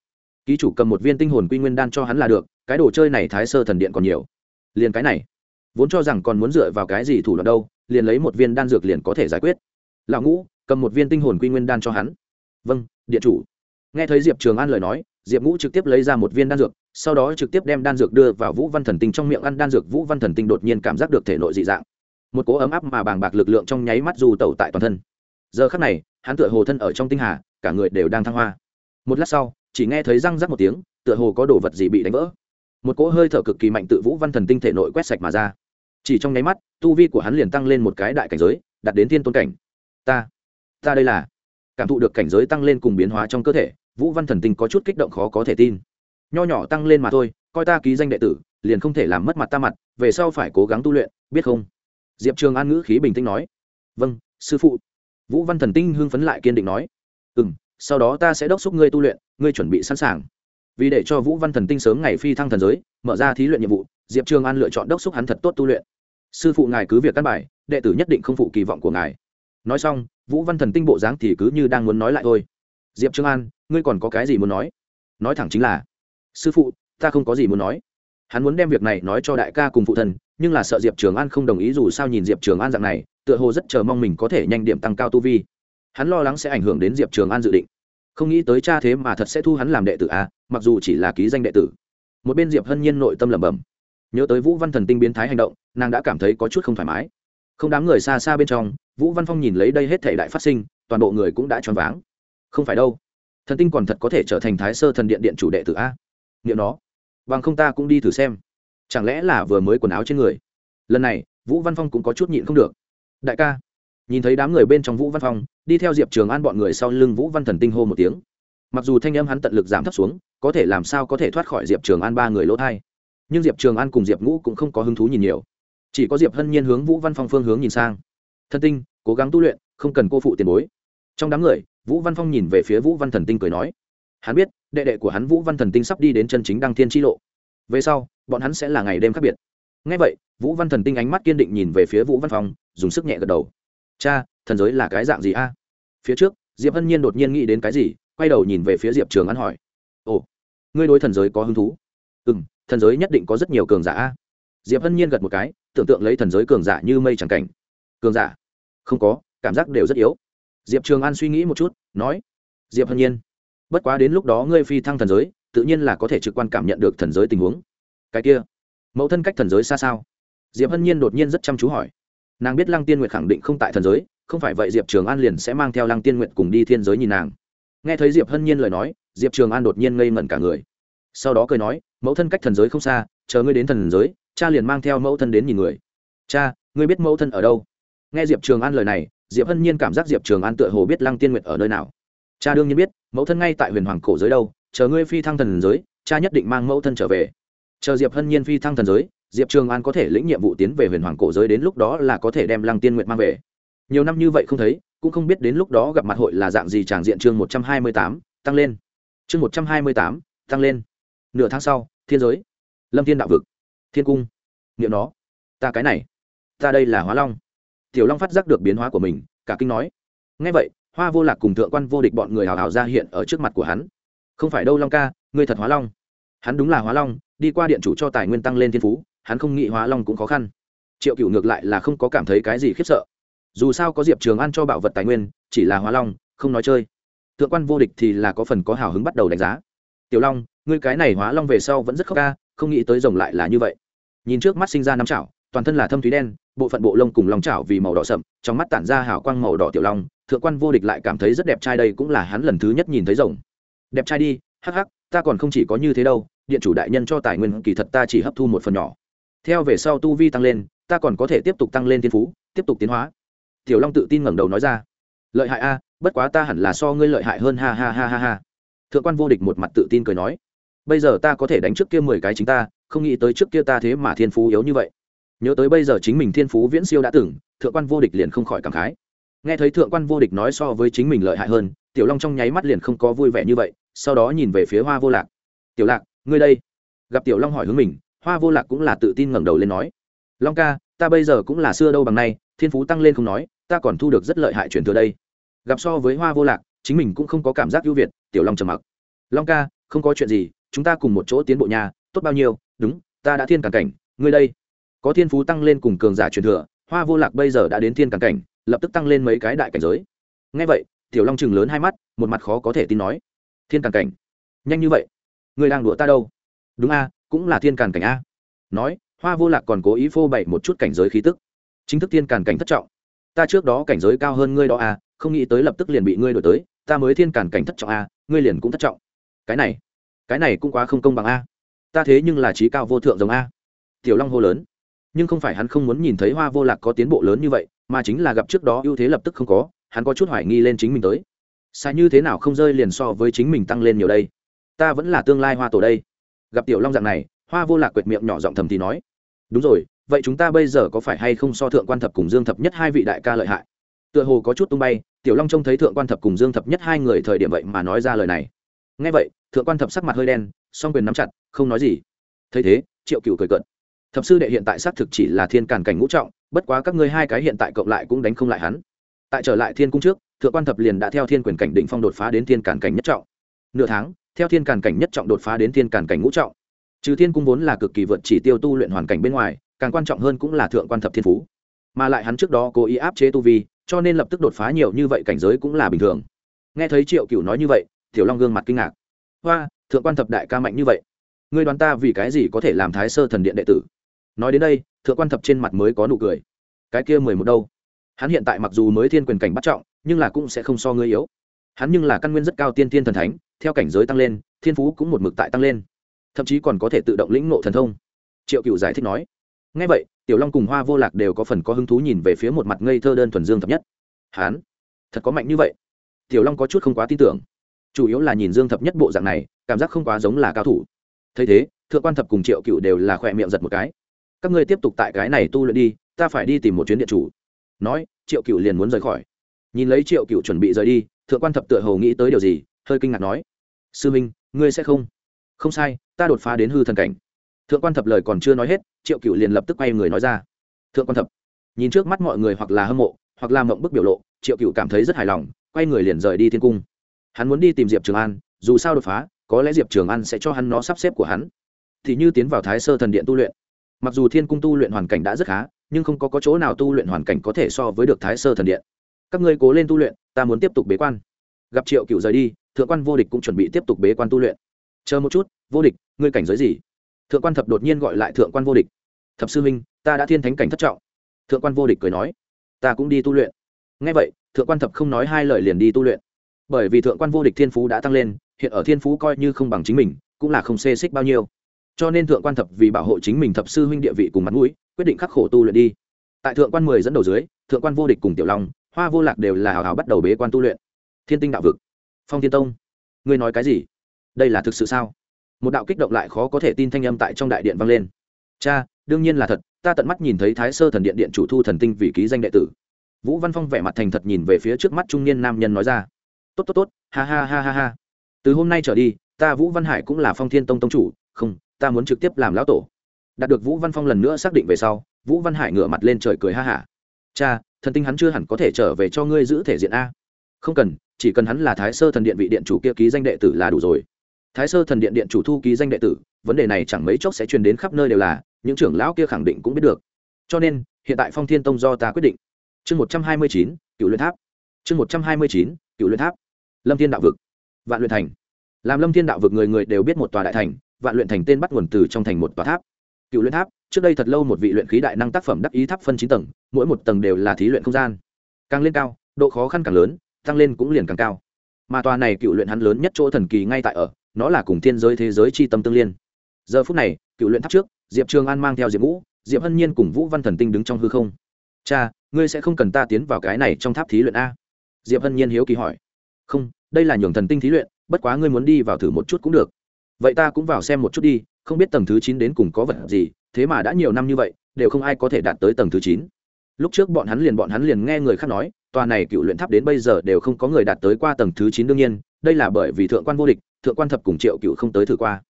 Ký chủ cầm một viên tinh hồn quy nguyên đan cho hắn là được, cái đồ chơi này thái sơ thần điện còn nhiều. Liền cái này, vốn cho rằng còn muốn dựa vào cái gì thủ đoạn đâu, liền lấy một viên đan dược liền có thể giải quyết. Lão ngũ, cầm một viên tinh hồn quy nguyên đan cho hắn. Vâng điện chủ. Nghe thấy diệp trường an lời nói, diệp ngũ trực tiếp lấy ra một viên đan dược, sau đó trực tiếp đem đan dược đưa vào vũ văn thần tinh trong miệng ăn. Đan dược vũ văn thần tinh đột nhiên cảm giác được thể nội dị dạng một cỗ ấm áp mà bàng bạc lực lượng trong nháy mắt dù tẩu tại toàn thân. Giờ khắc này, hắn tựa hồ thân ở trong tinh hà, cả người đều đang thăng hoa. Một lát sau, chỉ nghe thấy răng rắc một tiếng, tựa hồ có đồ vật gì bị đánh vỡ. Một cỗ hơi thở cực kỳ mạnh tự vũ văn thần tinh thể nội quét sạch mà ra. Chỉ trong nháy mắt, tu vi của hắn liền tăng lên một cái đại cảnh giới đặt đến thiên tôn cảnh. Ta ta đây là. Cảm thụ được cảnh giới tăng lên cùng biến hóa trong cơ thể, vũ văn thần tinh có chút kích động khó có thể tin. Nho nhỏ tăng lên mà thôi, coi ta ký danh đệ tử, liền không thể làm mất mặt ta mặt, về sau phải cố gắng tu luyện, biết không? Diệp trường an ngữ khí bình tĩnh nói. Vâng sư phụ. Vũ văn thần tinh hưng phấn lại kiên định nói. Ừ m sau đó ta sẽ đốc xúc ngươi tu luyện, ngươi chuẩn bị sẵn sàng. Vì để cho vũ văn thần tinh sớm ngày phi thăng thần giới, mở ra thí luyện nhiệm vụ, diệp trường an lựa chọn đốc xúc hắn thật tốt tu luyện. Sư phụ ngài cứ việc căn bài, đệ tử nhất định không phụ kỳ vọng của ngài. Nói xong, vũ văn thần tinh bộ dáng thì cứ như đang muốn nói lại thôi. Diệp trường an, ngươi còn có cái gì muốn nói? Nói thẳng chính là, sư phụ, ta không có gì muốn nói hắn muốn đem việc này nói cho đại ca cùng phụ thần nhưng là sợ diệp trường an không đồng ý dù sao nhìn diệp trường an dạng này, tựa hồ rất chờ mong mình có thể nhanh điểm tăng cao tu vi. Hắn lo lắng sẽ ảnh hưởng đến diệp trường an dự định. Không nghĩ tới cha thế mà thật sẽ thu hắn làm đệ tử a, mặc dù chỉ là ký danh đệ tử. Một bên diệp hân nhiên nội tâm lẩm bẩm. Nhớ tới vũ văn thần tinh biến thái hành động, nàng đã cảm thấy có chút không thoải mái. Không đám người xa xa bên trong, vũ văn phong nhìn lấy đây hết thể đại phát sinh, toàn bộ người cũng đã choáng váng. Không phải đâu. Thần tinh còn thật có thể trở thành thái sơ thần điện điện chủ đệ tử a. Nghiệm nó bằng không ta cũng đi thử xem. Chẳng lẽ là vừa mới quần áo trên người? Lần này, vũ văn phong cũng có chút nhịn không được. Đại ca. Nhìn thấy đám người bên trong vũ văn phong, đi theo diệp trường an bọn người sau lưng vũ văn thần tinh hô một tiếng. Mặc dù thanh âm hắn tận lực giảm thấp xuống, có thể làm sao có thể thoát khỏi diệp trường an ba người lỗ thai. Nhưng diệp trường an cùng diệp ngũ cũng không có hứng thú nhìn nhiều. Chỉ có diệp hân nhiên hướng vũ văn phong phương hướng nhìn sang. Thân tinh, cố gắng tu luyện, không cần cô phụ tiền bối. Trong đám người, vũ văn phong nhìn về phía vũ văn thần tinh cười nói. Hắn biết đệ đệ của hắn vũ văn thần tinh sắp đi đến chân chính đăng thiên tri lộ. Về sau, bọn hắn sẽ là ngày đêm khác biệt. Ngay vậy, vũ văn thần tinh ánh mắt kiên định nhìn về phía vũ văn phong, dùng sức nhẹ gật đầu. Cha, thần giới là cái dạng gì a? Phía trước, diệp hân nhiên đột nhiên nghĩ đến cái gì, quay đầu nhìn về phía diệp trường an hỏi. Ồ, ngươi đối thần giới có hứng thú? Ừ m thần giới nhất định có rất nhiều cường giả a. Diệp hân nhiên gật một cái, tưởng tượng lấy thần giới cường giả như mây trắng cảnh. Cường giả? Không có, cảm giác đều rất yếu. Diệp trường an suy nghĩ một chút, nói. Diệp hân nhiên bất quá đến lúc đó ngươi phi thăng thần giới, tự nhiên là có thể trực quan cảm nhận được thần giới tình huống. Cái kia, mẫu thân cách thần giới xa sao? Diệp hân nhiên đột nhiên rất chăm chú hỏi. Nàng biết lăng tiên nguyệt khẳng định không tại thần giới, không phải vậy diệp trường an liền sẽ mang theo lăng tiên nguyệt cùng đi thiên giới nhìn nàng. Nghe thấy diệp hân nhiên lời nói, diệp trường an đột nhiên ngây ngẩn cả người. Sau đó cười nói, mẫu thân cách thần giới không xa, chờ ngươi đến thần giới, cha liền mang theo mẫu thân đến nhìn người. Cha, ngươi biết mẫu thân ở đâu? Nghe diệp trường an lời này, diệp hân nhiên cảm giác diệp trường an tựa hồ biết lăng tiên nguyệt ở nơi nào. Cha đương nhiên biết mẫu thân ngay tại huyền hoàng cổ giới đâu, chờ ngươi phi thăng thần giới, cha nhất định mang mẫu thân trở về. Chờ diệp hân nhiên phi thăng thần giới, diệp trường an có thể lĩnh nhiệm vụ tiến về huyền hoàng cổ giới đến lúc đó là có thể đem lăng tiên nguyện mang về. Nhiều năm như vậy không thấy, cũng không biết đến lúc đó gặp mặt hội là dạng gì tràng diện chương một trăm hai mươi tám, tăng lên. Chương một trăm hai mươi tám, tăng lên. Nửa tháng sau, thiên giới. Lâm thiên đạo vực. Thiên cung. Nghiệm nó. Ta cái này. Ta đây là hóa long. Tiểu long phát giác được biến hóa của mình, cả kinh nói. Ngay vậy hoa vô lạc cùng thượng quan vô địch bọn người hào hào ra hiện ở trước mặt của hắn. Không phải đâu long ca, ngươi thật hóa long. Hắn đúng là hóa long, đi qua điện chủ cho tài nguyên tăng lên thiên phú, hắn không nghĩ hóa long cũng khó khăn. Triệu cựu ngược lại là không có cảm thấy cái gì khiếp sợ. Dù sao có diệp trường ăn cho bảo vật tài nguyên, chỉ là hóa long, không nói chơi. Thượng quan vô địch thì là có phần có hào hứng bắt đầu đánh giá. Tiểu long, ngươi cái này hóa long về sau vẫn rất khóc ca, không nghĩ tới rồng lại là như vậy. Nhìn trước mắt sinh ra năm chảo, toàn thân là thâm thúy đen, bộ phận bộ lông cùng lòng chảo vì màu đỏ sậm, trong mắt tản ra hào quang màu đỏ tiểu long thượng quan vô địch lại cảm thấy rất đẹp trai đây cũng là hắn lần thứ nhất nhìn thấy rồng. Đẹp trai đi, hắc hắc, ta còn không chỉ có như thế đâu, điện chủ đại nhân cho tài nguyên kỳ thật ta chỉ hấp thu một phần nhỏ. Theo về sau tu vi tăng lên, ta còn có thể tiếp tục tăng lên thiên phú, tiếp tục tiến hóa. Tiểu long tự tin ngẩng đầu nói ra. Lợi hại a, bất quá ta hẳn là so ngươi lợi hại hơn, ha ha ha ha ha. Thượng quan vô địch một mặt tự tin cười nói. Bây giờ ta có thể đánh trước kia mười cái chính ta, không nghĩ tới trước kia ta thế mà thiên phú yếu như vậy. Nhớ tới bây giờ chính mình thiên phú viễn siêu đã từng, thượng quan vô địch liền không khỏi cảm khái nghe thấy thượng quan vô địch nói so với chính mình lợi hại hơn, tiểu long trong nháy mắt liền không có vui vẻ như vậy, sau đó nhìn về phía hoa vô lạc. Tiểu lạc, ngươi đây? Gặp tiểu long hỏi hướng mình, hoa vô lạc cũng là tự tin ngẩng đầu lên nói, long ca, ta bây giờ cũng là xưa đâu bằng nay, thiên phú tăng lên không nói, ta còn thu được rất lợi hại chuyển thừa đây. Gặp so với hoa vô lạc, chính mình cũng không có cảm giác ưu việt, tiểu long trầm mặc. Long ca, không có chuyện gì, chúng ta cùng một chỗ tiến bộ nhà tốt bao nhiêu, đúng, ta đã thiên cản cảnh, ngươi đây, có thiên phú tăng lên cùng cường giả truyền thừa, hoa vô lạc bây giờ đã đến thiên cản cảnh lập tức tăng lên mấy cái đại cảnh giới. Ngay vậy, tiểu long chừng lớn hai mắt, một mặt khó có thể tin nói, thiên càn cảnh, nhanh như vậy? Ngươi đang đùa ta đâu? Đúng a, cũng là thiên càn cảnh a. Nói, hoa vô lạc còn cố ý phô bày một chút cảnh giới khí tức. Chính thức thiên càn cảnh thất trọng. Ta trước đó cảnh giới cao hơn ngươi đó a, không nghĩ tới lập tức liền bị ngươi đổi tới, ta mới thiên càn cảnh thất trọng a, ngươi liền cũng thất trọng. Cái này cái này cũng quá không công bằng a. Ta thế nhưng là trí cao vô thượng giống a. Tiểu long hô lớn nhưng không phải hắn không muốn nhìn thấy hoa vô lạc có tiến bộ lớn như vậy, mà chính là gặp trước đó ưu thế lập tức không có, hắn có chút hoài nghi lên chính mình tới. Sai như thế nào không rơi liền so với chính mình tăng lên nhiều đây? Ta vẫn là tương lai hoa tổ đây. Gặp tiểu long dạng này, hoa vô lạc quệt miệng nhỏ giọng thầm thì nói. Đúng rồi, vậy chúng ta bây giờ có phải hay không so thượng quan thập cùng dương thập nhất hai vị đại ca lợi hại? Tựa hồ có chút tung bay, tiểu long trông thấy thượng quan thập cùng dương thập nhất hai người thời điểm vậy mà nói ra lời này. Ngay vậy, thượng quan thập sắc mặt hơi đen, song quyền nắm chặt, không nói gì. Thấy thế, triệu cựu cười cợt thập sư đệ hiện tại xác thực chỉ là thiên càn cảnh ngũ trọng, bất quá các ngươi hai cái hiện tại cộng lại cũng đánh không lại hắn. Tại trở lại thiên cung trước, thượng quan thập liền đã theo thiên quyền cảnh định phong đột phá đến thiên càn cảnh nhất trọng. Nửa tháng, theo thiên càn cảnh nhất trọng đột phá đến thiên càn cảnh ngũ trọng. Trừ thiên cung vốn là cực kỳ vượt chỉ tiêu tu luyện hoàn cảnh bên ngoài, càng quan trọng hơn cũng là thượng quan thập thiên phú. Mà lại hắn trước đó cố ý áp chế tu vi, cho nên lập tức đột phá nhiều như vậy cảnh giới cũng là bình thường. Nghe thấy triệu cựu nói như vậy, tiểu long gương mặt kinh ngạc. Hoa thượng quan thập đại ca mạnh như vậy. Ngươi đoán ta vì cái gì có thể làm thái sơ thần điện đệ tử? Nói đến đây, thượng quan thập trên mặt mới có nụ cười. Cái kia mười một đâu? Hắn hiện tại mặc dù mới thiên quyền cảnh bắt trọng, nhưng là cũng sẽ không so ngươi yếu. Hắn nhưng là căn nguyên rất cao tiên tiên thần thánh, theo cảnh giới tăng lên, thiên phú cũng một mực tại tăng lên. Thậm chí còn có thể tự động lĩnh ngộ thần thông. Triệu cựu giải thích nói. Ngay vậy, tiểu long cùng hoa vô lạc đều có phần có hứng thú nhìn về phía một mặt ngây thơ đơn thuần dương thập nhất. Hắn? Thật có mạnh như vậy? Tiểu long có chút không quá tin tưởng. Chủ yếu là nhìn dương thập nhất bộ dạng này, cảm giác không quá giống là cao thủ. Thấy thế, thượng quan thập cùng triệu cựu đều là khỏe miệng giật một cái các ngươi tiếp tục tại cái này tu luyện đi, ta phải đi tìm một chuyến điện chủ. Nói, triệu cựu liền muốn rời khỏi. Nhìn lấy triệu cựu chuẩn bị rời đi, thượng quan thập tựa hầu nghĩ tới điều gì, hơi kinh ngạc nói, sư minh, ngươi sẽ không? Không sai, ta đột phá đến hư thần cảnh. Thượng quan thập lời còn chưa nói hết, triệu cựu liền lập tức quay người nói ra. Thượng quan thập, nhìn trước mắt mọi người hoặc là hâm mộ, hoặc là mộng bức biểu lộ, triệu cựu cảm thấy rất hài lòng, quay người liền rời đi thiên cung. Hắn muốn đi tìm diệp trường an, dù sao đột phá, có lẽ diệp trường an sẽ cho hắn nó sắp xếp của hắn. Thì như tiến vào thái sơ thần điện tu luyện mặc dù thiên cung tu luyện hoàn cảnh đã rất khá nhưng không có, có chỗ nào tu luyện hoàn cảnh có thể so với được thái sơ thần điện. Các ngươi cố lên tu luyện ta muốn tiếp tục bế quan. Gặp triệu cựu rời đi thượng quan vô địch cũng chuẩn bị tiếp tục bế quan tu luyện. Chờ một chút vô địch ngươi cảnh giới gì? Thượng quan thập đột nhiên gọi lại thượng quan vô địch. Thập sư minh ta đã thiên thánh cảnh thất trọng. Thượng quan vô địch cười nói ta cũng đi tu luyện. Ngay vậy thượng quan thập không nói hai lời liền đi tu luyện. Bởi vì thượng quan vô địch thiên phú đã tăng lên hiện ở thiên phú coi như không bằng chính mình cũng là không xê xích bao nhiêu cho nên thượng quan thập vì bảo hộ chính mình thập sư huynh địa vị cùng mặt mũi, quyết định khắc khổ tu luyện đi. Tại thượng quan mười dẫn đầu dưới, thượng quan vô địch cùng tiểu long, hoa vô lạc đều là hào hào bắt đầu bế quan tu luyện. Thiên tinh đạo vực, phong thiên tông, ngươi nói cái gì? Đây là thực sự sao? Một đạo kích động lại khó có thể tin thanh âm tại trong đại điện vang lên. Cha, đương nhiên là thật, ta tận mắt nhìn thấy thái sơ thần điện điện chủ thu thần tinh vì ký danh đệ tử. Vũ văn phong vẻ mặt thành thật nhìn về phía trước mắt trung niên nam nhân nói ra. Tốt tốt tốt, ha ha ha ha ha. Từ hôm nay trở đi, ta vũ văn hải cũng là phong thiên tông tông chủ, không ta muốn trực tiếp làm lão tổ. Đạt được vũ văn phong lần nữa xác định về sau, vũ văn hải ngửa mặt lên trời cười ha hả. Cha, thần tinh hắn chưa hẳn có thể trở về cho ngươi giữ thể diện a. Không cần, chỉ cần hắn là thái sơ thần điện vị điện chủ kia ký danh đệ tử là đủ rồi. Thái sơ thần điện điện chủ thu ký danh đệ tử, vấn đề này chẳng mấy chốc sẽ truyền đến khắp nơi đều là, những trưởng lão kia khẳng định cũng biết được. Cho nên, hiện tại phong thiên tông do ta quyết định. Chương một trăm hai mươi chín cựu luyện tháp. Chương một trăm hai mươi chín cựu luyện tháp. Lâm thiên đạo vực. Vạn luyện thành. Làm lâm thiên đạo vực người người đều biết một tòa đại thành vạn luyện thành tên bắt nguồn từ trong thành một tòa tháp. Cựu luyện tháp, trước đây thật lâu một vị luyện khí đại năng tác phẩm đắc ý tháp phân chín tầng, mỗi một tầng đều là thí luyện không gian. Càng lên cao, độ khó khăn càng lớn, tăng lên cũng liền càng cao. Mà tòa này cựu luyện hắn lớn nhất chỗ thần kỳ ngay tại ở, nó là cùng thiên giới thế giới c h i tâm tương liên. Giờ phút này, cựu luyện tháp trước, diệp trường an mang theo diệp ngũ, diệp hân nhiên cùng vũ văn thần tinh đứng trong hư không. Cha, ngươi sẽ không cần ta tiến vào cái này trong tháp thí luyện a? Diệp hân nhiên hiếu kỳ hỏi. Không, đây là nhường thần tinh thí luyện, bất quá ngươi muốn đi vào thử một chút cũng được vậy ta cũng vào xem một chút đi, không biết tầng thứ chín đến cùng có vật gì, thế mà đã nhiều năm như vậy, đều không ai có thể đạt tới tầng thứ chín. Lúc trước bọn hắn liền bọn hắn liền nghe người khác nói, tòa này cựu luyện tháp đến bây giờ đều không có người đạt tới qua tầng thứ chín đương nhiên, đây là bởi vì thượng quan vô địch, thượng quan thập cùng triệu cựu không tới thử qua.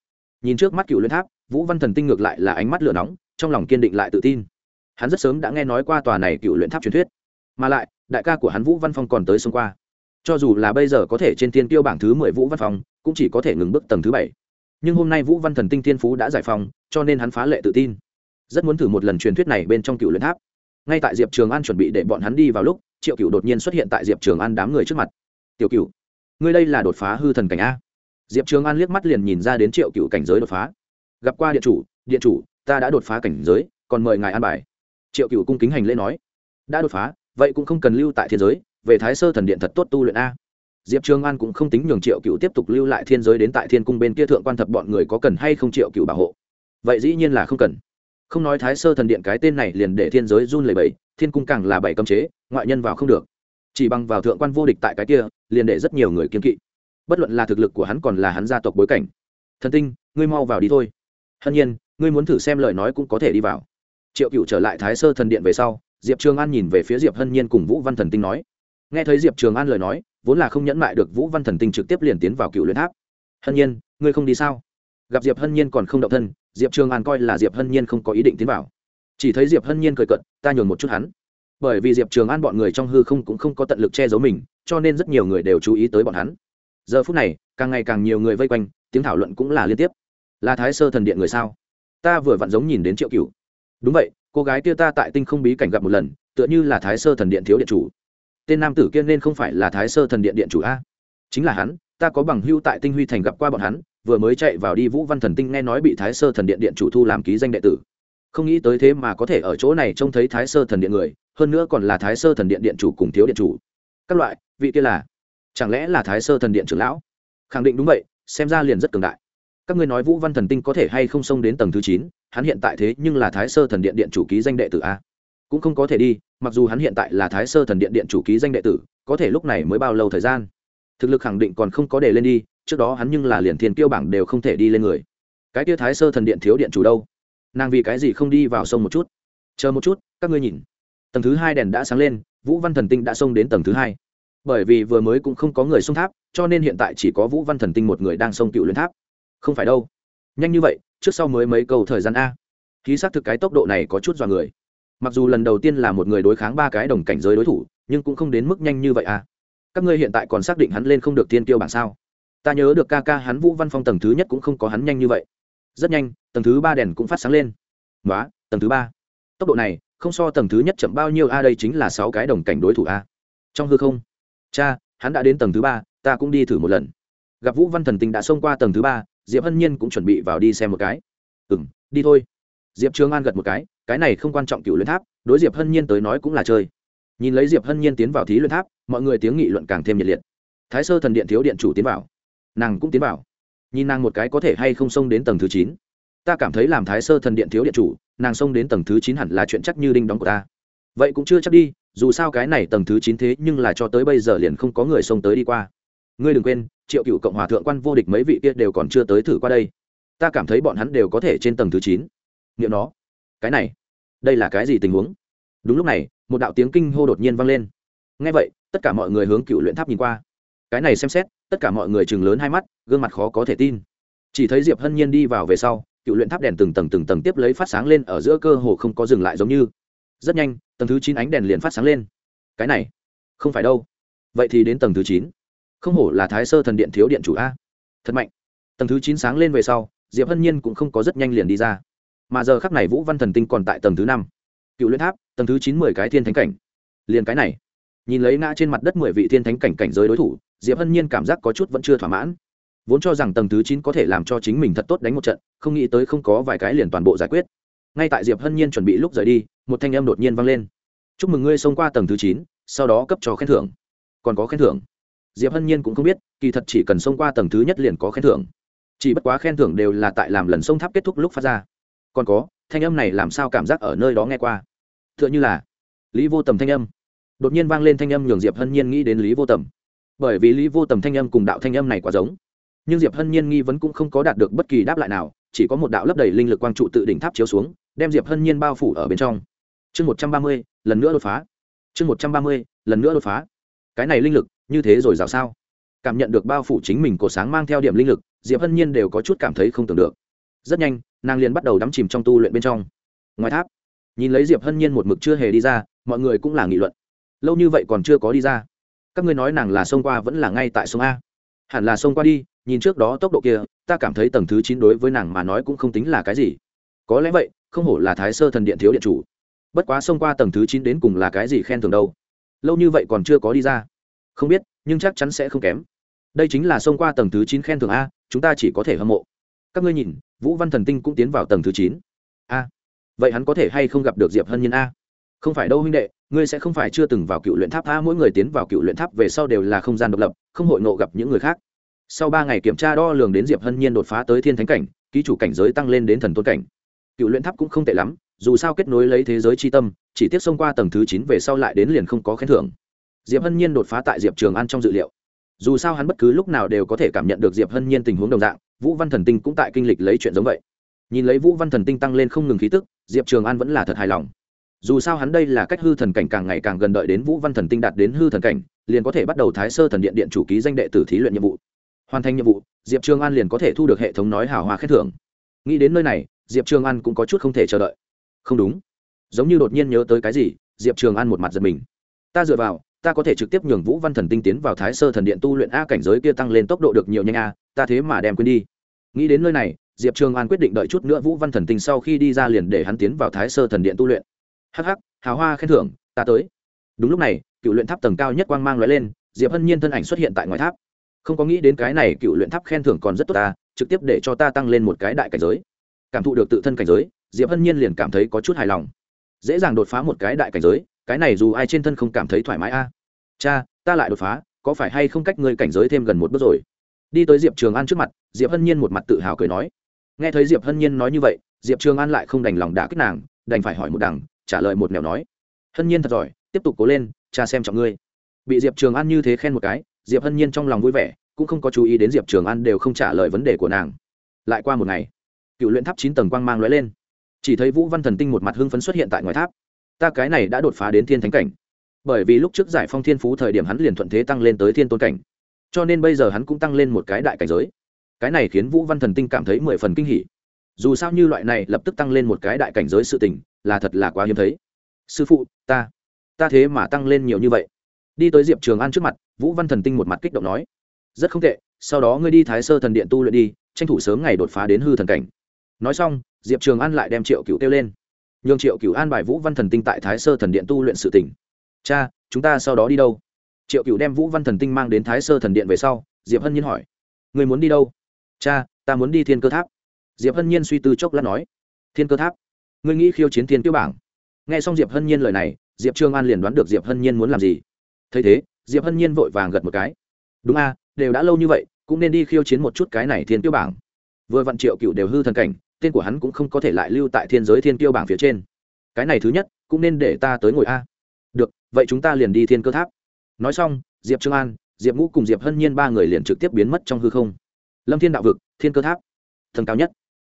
Nhìn trước mắt cựu luyện tháp, vũ văn thần tinh ngược lại là ánh mắt lửa nóng, trong lòng kiên định lại tự tin. Hắn rất sớm đã nghe nói qua tòa này cựu luyện tháp truyền thuyết. Mà lại, đại ca của hắn vũ văn phong còn tới xông qua. Cho dù là bây giờ có thể trên thiên tiêu bảng thứ mười vũ văn phong, cũng chỉ có thể ngừng bước tầng thứ bảy nhưng hôm nay vũ văn thần tinh thiên phú đã giải phóng, cho nên hắn phá lệ tự tin. Rất muốn thử một lần truyền thuyết này bên trong cựu luyện tháp. Ngay tại diệp trường an chuẩn bị để bọn hắn đi vào lúc, triệu cựu đột nhiên xuất hiện tại diệp trường an đám người trước mặt. Tiểu cựu ngươi đây là đột phá hư thần cảnh a? Diệp trường an liếc mắt liền nhìn ra đến triệu cựu cảnh giới đột phá. Gặp qua điện chủ điện chủ, ta đã đột phá cảnh giới, còn mời ngài an bài. Triệu cựu cung kính hành lễ nói. Đã đột phá, vậy cũng không cần lưu tại thiên giới, về thái sơ thần điện thật tốt tu luyện a diệp trường an cũng không tính nhường triệu cựu tiếp tục lưu lại thiên giới đến tại thiên cung bên kia thượng quan thập bọn người có cần hay không triệu cựu bảo hộ. Vậy dĩ nhiên là không cần. Không nói thái sơ thần điện cái tên này liền để thiên giới run lẩy bẩy, thiên cung càng là bảy cấm chế, ngoại nhân vào không được. Chỉ bằng vào thượng quan vô địch tại cái kia, liền để rất nhiều người kiên kỵ. Bất luận là thực lực của hắn còn là hắn gia tộc bối cảnh. Thần tinh, ngươi mau vào đi thôi. Hân nhiên, ngươi muốn thử xem lời nói cũng có thể đi vào. Triệu cựu trở lại thái sơ thần điện về sau, diệp trường an nhìn về phía diệp hân nhiên cùng vũ văn thần tinh nói. Nghe thấy diệp trường an lời nói vốn là không nhẫn mại được vũ văn thần tinh trực tiếp liền tiến vào cựu luyện tháp. Hân nhiên, ngươi không đi sao? Gặp diệp hân nhiên còn không động thân, diệp trường an coi là diệp hân nhiên không có ý định tiến vào. Chỉ thấy diệp hân nhiên cười cận ta nhường một chút hắn. Bởi vì diệp trường an bọn người trong hư không cũng không có tận lực che giấu mình, cho nên rất nhiều người đều chú ý tới bọn hắn. Giờ phút này, càng ngày càng nhiều người vây quanh, tiếng thảo luận cũng là liên tiếp. Là thái sơ thần điện người sao? Ta vừa vặn giống nhìn đến triệu cựu đúng vậy, cô gái kia ta tại tinh không bí cảnh gặp một lần, tựa như là thái sơ thần điện thiếu điện chủ tên nam tử kia nên không phải là thái sơ thần điện điện chủ a. Chính là hắn, ta có bằng hưu tại tinh huy thành gặp qua bọn hắn, vừa mới chạy vào đi vũ văn thần tinh nghe nói bị thái sơ thần điện điện chủ thu làm ký danh đệ tử. Không nghĩ tới thế mà có thể ở chỗ này trông thấy thái sơ thần điện người, hơn nữa còn là thái sơ thần điện điện chủ cùng thiếu điện chủ. Các loại, vị kia là, chẳng lẽ là thái sơ thần điện trưởng lão? Khẳng định đúng vậy, xem ra liền rất cường đại. Các ngươi nói vũ văn thần tinh có thể hay không xông đến tầng thứ chín, hắn hiện tại thế nhưng là thái sơ thần điện điện chủ ký danh đệ tử a cũng không có thể đi, mặc dù hắn hiện tại là thái sơ thần điện điện chủ ký danh đệ tử, có thể lúc này mới bao lâu thời gian? Thực lực khẳng định còn không có để lên đi, trước đó hắn nhưng là liền thiên kiêu bảng đều không thể đi lên người. Cái tia thái sơ thần điện thiếu điện chủ đâu? Nàng vì cái gì không đi vào sông một chút? Chờ một chút, các ngươi nhìn. Tầng thứ hai đèn đã sáng lên, vũ văn thần tinh đã xông đến tầng thứ hai. Bởi vì vừa mới cũng không có người xông tháp, cho nên hiện tại chỉ có vũ văn thần tinh một người đang xông cựu luyện tháp. Không phải đâu. Nhanh như vậy, trước sau mới mấy câu thời gian a. Khí xác thực cái tốc độ này có chút dọa người mặc dù lần đầu tiên là một người đối kháng ba cái đồng cảnh giới đối thủ, nhưng cũng không đến mức nhanh như vậy à. Các ngươi hiện tại còn xác định hắn lên không được tiên tiêu bảng sao? Ta nhớ được ca ca hắn vũ văn phong tầng thứ nhất cũng không có hắn nhanh như vậy. Rất nhanh, tầng thứ ba đèn cũng phát sáng lên. Nói tầng thứ ba. Tốc độ này, không so tầng thứ nhất chậm bao nhiêu, a, đây chính là sáu cái đồng cảnh đối thủ, a. Trong hư không. Cha, hắn đã đến tầng thứ ba, ta cũng đi thử một lần. Gặp vũ văn thần tinh đã xông qua tầng thứ ba, diệp hân nhiên cũng chuẩn bị vào đi xem một cái. Ừ m đi thôi. Diệp trường an gật một cái cái này không quan trọng cựu luyện tháp, đối diệp hân nhiên tới nói cũng là chơi. Nhìn lấy diệp hân nhiên tiến vào thí luyện tháp, mọi người tiếng nghị luận càng thêm nhiệt liệt. Thái sơ thần điện thiếu điện chủ tiến vào. Nàng cũng tiến vào. Nhìn nàng một cái có thể hay không xông đến tầng thứ chín. Ta cảm thấy làm thái sơ thần điện thiếu điện chủ, nàng xông đến tầng thứ chín hẳn là chuyện chắc như đinh đóng của ta. Vậy cũng chưa chắc đi, dù sao cái này tầng thứ chín thế nhưng là cho tới bây giờ liền không có người xông tới đi qua. Ngươi đừng quên, triệu cựu cộng hòa thượng quan vô địch mấy vị kia đều còn chưa tới thử qua đây. Ta cảm thấy bọn hắn đều có thể trên tầng thứ chín. Nghĩa nó cái này, đây là cái gì tình huống? Đúng lúc này, một đạo tiếng kinh hô đột nhiên vang lên. Ngay vậy, tất cả mọi người hướng cựu luyện tháp nhìn qua. Cái này xem xét, tất cả mọi người chừng lớn hai mắt, gương mặt khó có thể tin. Chỉ thấy diệp hân nhiên đi vào về sau, cựu luyện tháp đèn từng tầng từng tầng tiếp lấy phát sáng lên ở giữa cơ hồ không có dừng lại giống như. Rất nhanh, tầng thứ chín ánh đèn liền phát sáng lên. Cái này, không phải đâu. Vậy thì đến tầng thứ chín. Không hổ là thái sơ thần điện thiếu điện chủ a. Thật mạnh. Tầng thứ chín sáng lên về sau, diệp hân nhiên cũng không có rất nhanh liền đi ra mà giờ khắc này vũ văn thần tinh còn tại tầng thứ năm. Cựu luyện tháp, tầng thứ chín mười cái thiên thánh cảnh. Liền cái này, nhìn lấy ngã trên mặt đất mười vị thiên thánh cảnh cảnh giới đối thủ, diệp hân nhiên cảm giác có chút vẫn chưa thỏa mãn. Vốn cho rằng tầng thứ chín có thể làm cho chính mình thật tốt đánh một trận, không nghĩ tới không có vài cái liền toàn bộ giải quyết. Ngay tại diệp hân nhiên chuẩn bị lúc rời đi, một thanh âm đột nhiên vang lên. Chúc mừng ngươi xông qua tầng thứ chín, sau đó cấp cho khen thưởng. Còn có khen thưởng? Diệp hân nhiên cũng không biết, kỳ thật chỉ cần xông qua tầng thứ nhất liền có khen thưởng. Chỉ bất quá khen thưởng đều là tại làm lần sông tháp kết thúc lúc phát ra còn có, thanh âm này làm sao cảm giác ở nơi đó nghe qua? T h ư ợ n h ư là lý vô tầm thanh âm. Đột nhiên vang lên thanh âm nhường diệp hân nhiên nghĩ đến lý vô tầm. Bởi vì lý vô tầm thanh âm cùng đạo thanh âm này quá giống. Nhưng diệp hân nhiên nghi vấn cũng không có đạt được bất kỳ đáp lại nào, chỉ có một đạo lấp đầy linh lực quang trụ tự đỉnh tháp chiếu xuống, đem diệp hân nhiên bao phủ ở bên trong. Chương một trăm ba mươi, lần nữa đột phá. Chương một trăm ba mươi, lần nữa đột phá. Cái này linh lực, như thế rồi rào sao? Cảm nhận được bao phủ chính mình cổ sáng mang theo điểm linh lực, diệp hân nhiên đều có chút cảm thấy không tưởng được rất nhanh, nàng liền bắt đầu đắm chìm trong tu luyện bên trong. Ngoài tháp, nhìn lấy diệp hân nhiên một mực chưa hề đi ra, mọi người cũng là nghị luận. Lâu như vậy còn chưa có đi ra. Các ngươi nói nàng là sông qua vẫn là ngay tại sông a. Hẳn là sông qua đi, nhìn trước đó tốc độ kia, ta cảm thấy tầng thứ chín đối với nàng mà nói cũng không tính là cái gì. Có lẽ vậy, không hổ là thái sơ thần điện thiếu điện chủ. Bất quá xông qua tầng thứ chín đến cùng là cái gì khen thường đâu. Lâu như vậy còn chưa có đi ra. Không biết, nhưng chắc chắn sẽ không kém. Đây chính là xông qua tầng thứ chín khen thường a, chúng ta chỉ có thể hâm mộ các ngươi nhìn, vũ văn thần tinh cũng tiến vào tầng thứ chín. A, vậy hắn có thể hay không gặp được diệp hân nhiên a? Không phải đâu huynh đệ, ngươi sẽ không phải chưa từng vào cựu luyện tháp a, mỗi người tiến vào cựu luyện tháp về sau đều là không gian độc lập, không hội ngộ gặp những người khác. Sau ba ngày kiểm tra đo lường đến diệp hân nhiên đột phá tới thiên thánh cảnh, ký chủ cảnh giới tăng lên đến thần tôn cảnh. Cựu luyện tháp cũng không tệ lắm, dù sao kết nối lấy thế giới tri tâm, chỉ tiếp xông qua tầng thứ chín về sau lại đến liền không có khen thưởng. Diệp hân nhiên đột phá tại diệp trường an trong dự liệu. Dù sao hắn bất cứ lúc nào đều có thể cảm nhận được diệp hân nhiên tình huống đồng dạng vũ văn thần tinh cũng tại kinh lịch lấy chuyện giống vậy. Nhìn lấy vũ văn thần tinh tăng lên không ngừng khí tức, diệp trường an vẫn là thật hài lòng. Dù sao hắn đây là cách hư thần cảnh càng ngày càng gần đợi đến vũ văn thần tinh đạt đến hư thần cảnh, liền có thể bắt đầu thái sơ thần điện điện chủ ký danh đệ tử thí luyện nhiệm vụ. Hoàn thành nhiệm vụ, diệp trường an liền có thể thu được hệ thống nói hào hoa khen thưởng. Nghĩ đến nơi này, diệp trường an cũng có chút không thể chờ đợi. Không đúng. Giống như đột nhiên nhớ tới cái gì, diệp trường an một mặt giật mình. Ta dựa vào, ta có thể trực tiếp nhường vũ văn thần tinh tiến vào thái sơ thần điện tu luyện a cảnh giới kia tăng lên tốc độ được nhiều nhanh a, ta thế mà đem quên đi nghĩ đến nơi này, diệp trường an quyết định đợi chút nữa vũ văn thần tinh sau khi đi ra liền để hắn tiến vào thái sơ thần điện tu luyện. Hh hào hoa khen thưởng, ta tới. Đúng lúc này, cựu luyện tháp tầng cao nhất quang mang l lên, diệp hân nhiên thân ảnh xuất hiện tại ngoài tháp. Không có nghĩ đến cái này cựu luyện tháp khen thưởng còn rất tốt ta, trực tiếp để cho ta tăng lên một cái đại cảnh giới. Cảm thụ được tự thân cảnh giới, diệp hân nhiên liền cảm thấy có chút hài lòng. Dễ dàng đột phá một cái đại cảnh giới, cái này dù ai trên thân không cảm thấy thoải mái a. Cha, ta lại đột phá, có phải hay không cách ngươi cảnh giới thêm gần một bước rồi? Đi tới diệp trường an trước mặt diệp hân nhiên một mặt tự hào cười nói nghe thấy diệp hân nhiên nói như vậy diệp trường an lại không đành lòng đả kích nàng đành phải hỏi một đằng trả lời một mèo nói hân nhiên thật giỏi tiếp tục cố lên cha xem trọng ngươi bị diệp trường an như thế khen một cái diệp hân nhiên trong lòng vui vẻ cũng không có chú ý đến diệp trường an đều không trả lời vấn đề của nàng lại qua một ngày cựu luyện tháp chín tầng quang mang l ó e lên chỉ thấy vũ văn thần tinh một mặt hưng phấn xuất hiện tại ngoài tháp ta cái này đã đột phá đến thiên thánh cảnh bởi vì lúc trước giải phong thiên phú thời điểm hắn liền thuận thế tăng lên tới thiên tôn cảnh cho nên bây giờ hắn cũng tăng lên một cái đại cảnh giới. Cái này khiến vũ văn thần tinh cảm thấy mười phần kinh hỉ. Dù sao như loại này lập tức tăng lên một cái đại cảnh giới sự tình, là thật là quá hiếm thấy. Sư phụ, ta ta thế mà tăng lên nhiều như vậy. Đi tới diệp trường an trước mặt, vũ văn thần tinh một mặt kích động nói, rất không tệ, sau đó ngươi đi thái sơ thần điện tu luyện đi, tranh thủ sớm ngày đột phá đến hư thần cảnh. Nói xong, diệp trường an lại đem triệu cựu kêu lên. Nhường triệu cựu an bài vũ văn thần tinh tại thái sơ thần điện tu luyện sự tỉnh cha, chúng ta sau đó đi đâu? Triệu cựu đem vũ văn thần tinh mang đến thái sơ thần điện về sau, diệp hân nhiên hỏi người muốn đi đâu? Cha, ta muốn đi thiên cơ tháp. Diệp hân nhiên suy tư chốc lát nói, thiên cơ tháp? Ngươi nghĩ khiêu chiến thiên tiêu bảng? Nghe xong diệp hân nhiên lời này, diệp trương an liền đoán được diệp hân nhiên muốn làm gì. Thấy thế, diệp hân nhiên vội vàng gật một cái. Đúng a, đều đã lâu như vậy, cũng nên đi khiêu chiến một chút cái này thiên tiêu bảng. Vừa vạn triệu cựu đều hư thần cảnh, tên của hắn cũng không có thể lại lưu tại thiên giới thiên tiêu bảng phía trên. Cái này thứ nhất, cũng nên để ta tới ngồi a. Được, vậy chúng ta liền đi thiên cơ tháp nói xong, diệp trương an, diệp ngũ cùng diệp hân nhiên ba người liền trực tiếp biến mất trong hư không. Lâm thiên đạo vực, thiên cơ tháp thần cao nhất.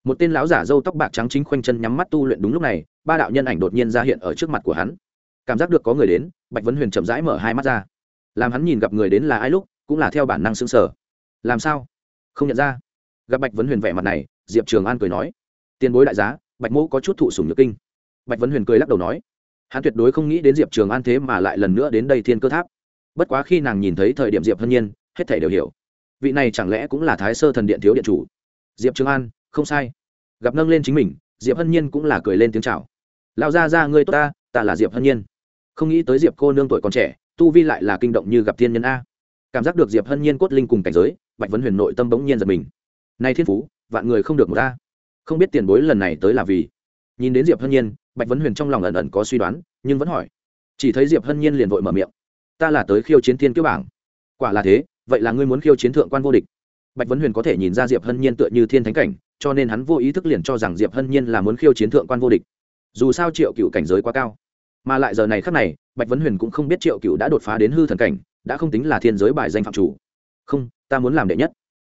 Một tên lão giả râu tóc bạc trắng chính khoanh chân nhắm mắt tu luyện đúng lúc này, ba đạo nhân ảnh đột nhiên ra hiện ở trước mặt của hắn. Cảm giác được có người đến, bạch vấn huyền chậm rãi mở hai mắt ra. Làm hắn nhìn gặp người đến là ai lúc, cũng là theo bản năng xương sở làm sao? Không nhận ra. Gặp bạch vấn huyền vẻ mặt này, diệp trường an cười nói, tiền bối đại giá, bạch mẫu có chút thụ sùng nhược kinh. Bạch vấn huyền cười lắc đầu nói, hắn tuyệt đối không nghĩ đến diệp trường an thế mà lại lần nữa đến đây thiên cơ tháp bất quá khi nàng nhìn thấy thời điểm diệp hân nhiên, hết thể đều hiểu. Vị này chẳng lẽ cũng là thái sơ thần điện thiếu điện chủ? Diệp trường an, không sai. Gặp nâng lên chính mình, diệp hân nhiên cũng là cười lên tiếng c h à o lão ra ra ngươi tốt ta ta là diệp hân nhiên. Không nghĩ tới diệp cô nương tuổi còn trẻ, tu vi lại là kinh động như gặp thiên nhân a. Cảm giác được diệp hân nhiên cốt linh cùng cảnh giới, bạch vấn huyền nội tâm bỗng nhiên giật mình. Nay thiên phú, vạn người không được một ta không biết tiền bối lần này tới là vì? Nhìn đến diệp hân nhiên, bạch vấn huyền trong lòng ẩn ẩn có suy đoán, nhưng vẫn hỏi. Chỉ thấy diệp hân nhiên liền vội mở miệng ta là tới khiêu chiến thiên kiếp bảng. Quả là thế, vậy là ngươi muốn khiêu chiến thượng quan vô địch. Bạch vấn huyền có thể nhìn ra diệp hân nhiên tựa như thiên thánh cảnh, cho nên hắn vô ý thức liền cho rằng diệp hân nhiên là muốn khiêu chiến thượng quan vô địch. Dù sao triệu cựu cảnh giới quá cao. Mà lại giờ này khác này, bạch vấn huyền cũng không biết triệu cựu đã đột phá đến hư thần cảnh, đã không tính là thiên giới bài danh phạm chủ. Không, ta muốn làm đệ nhất.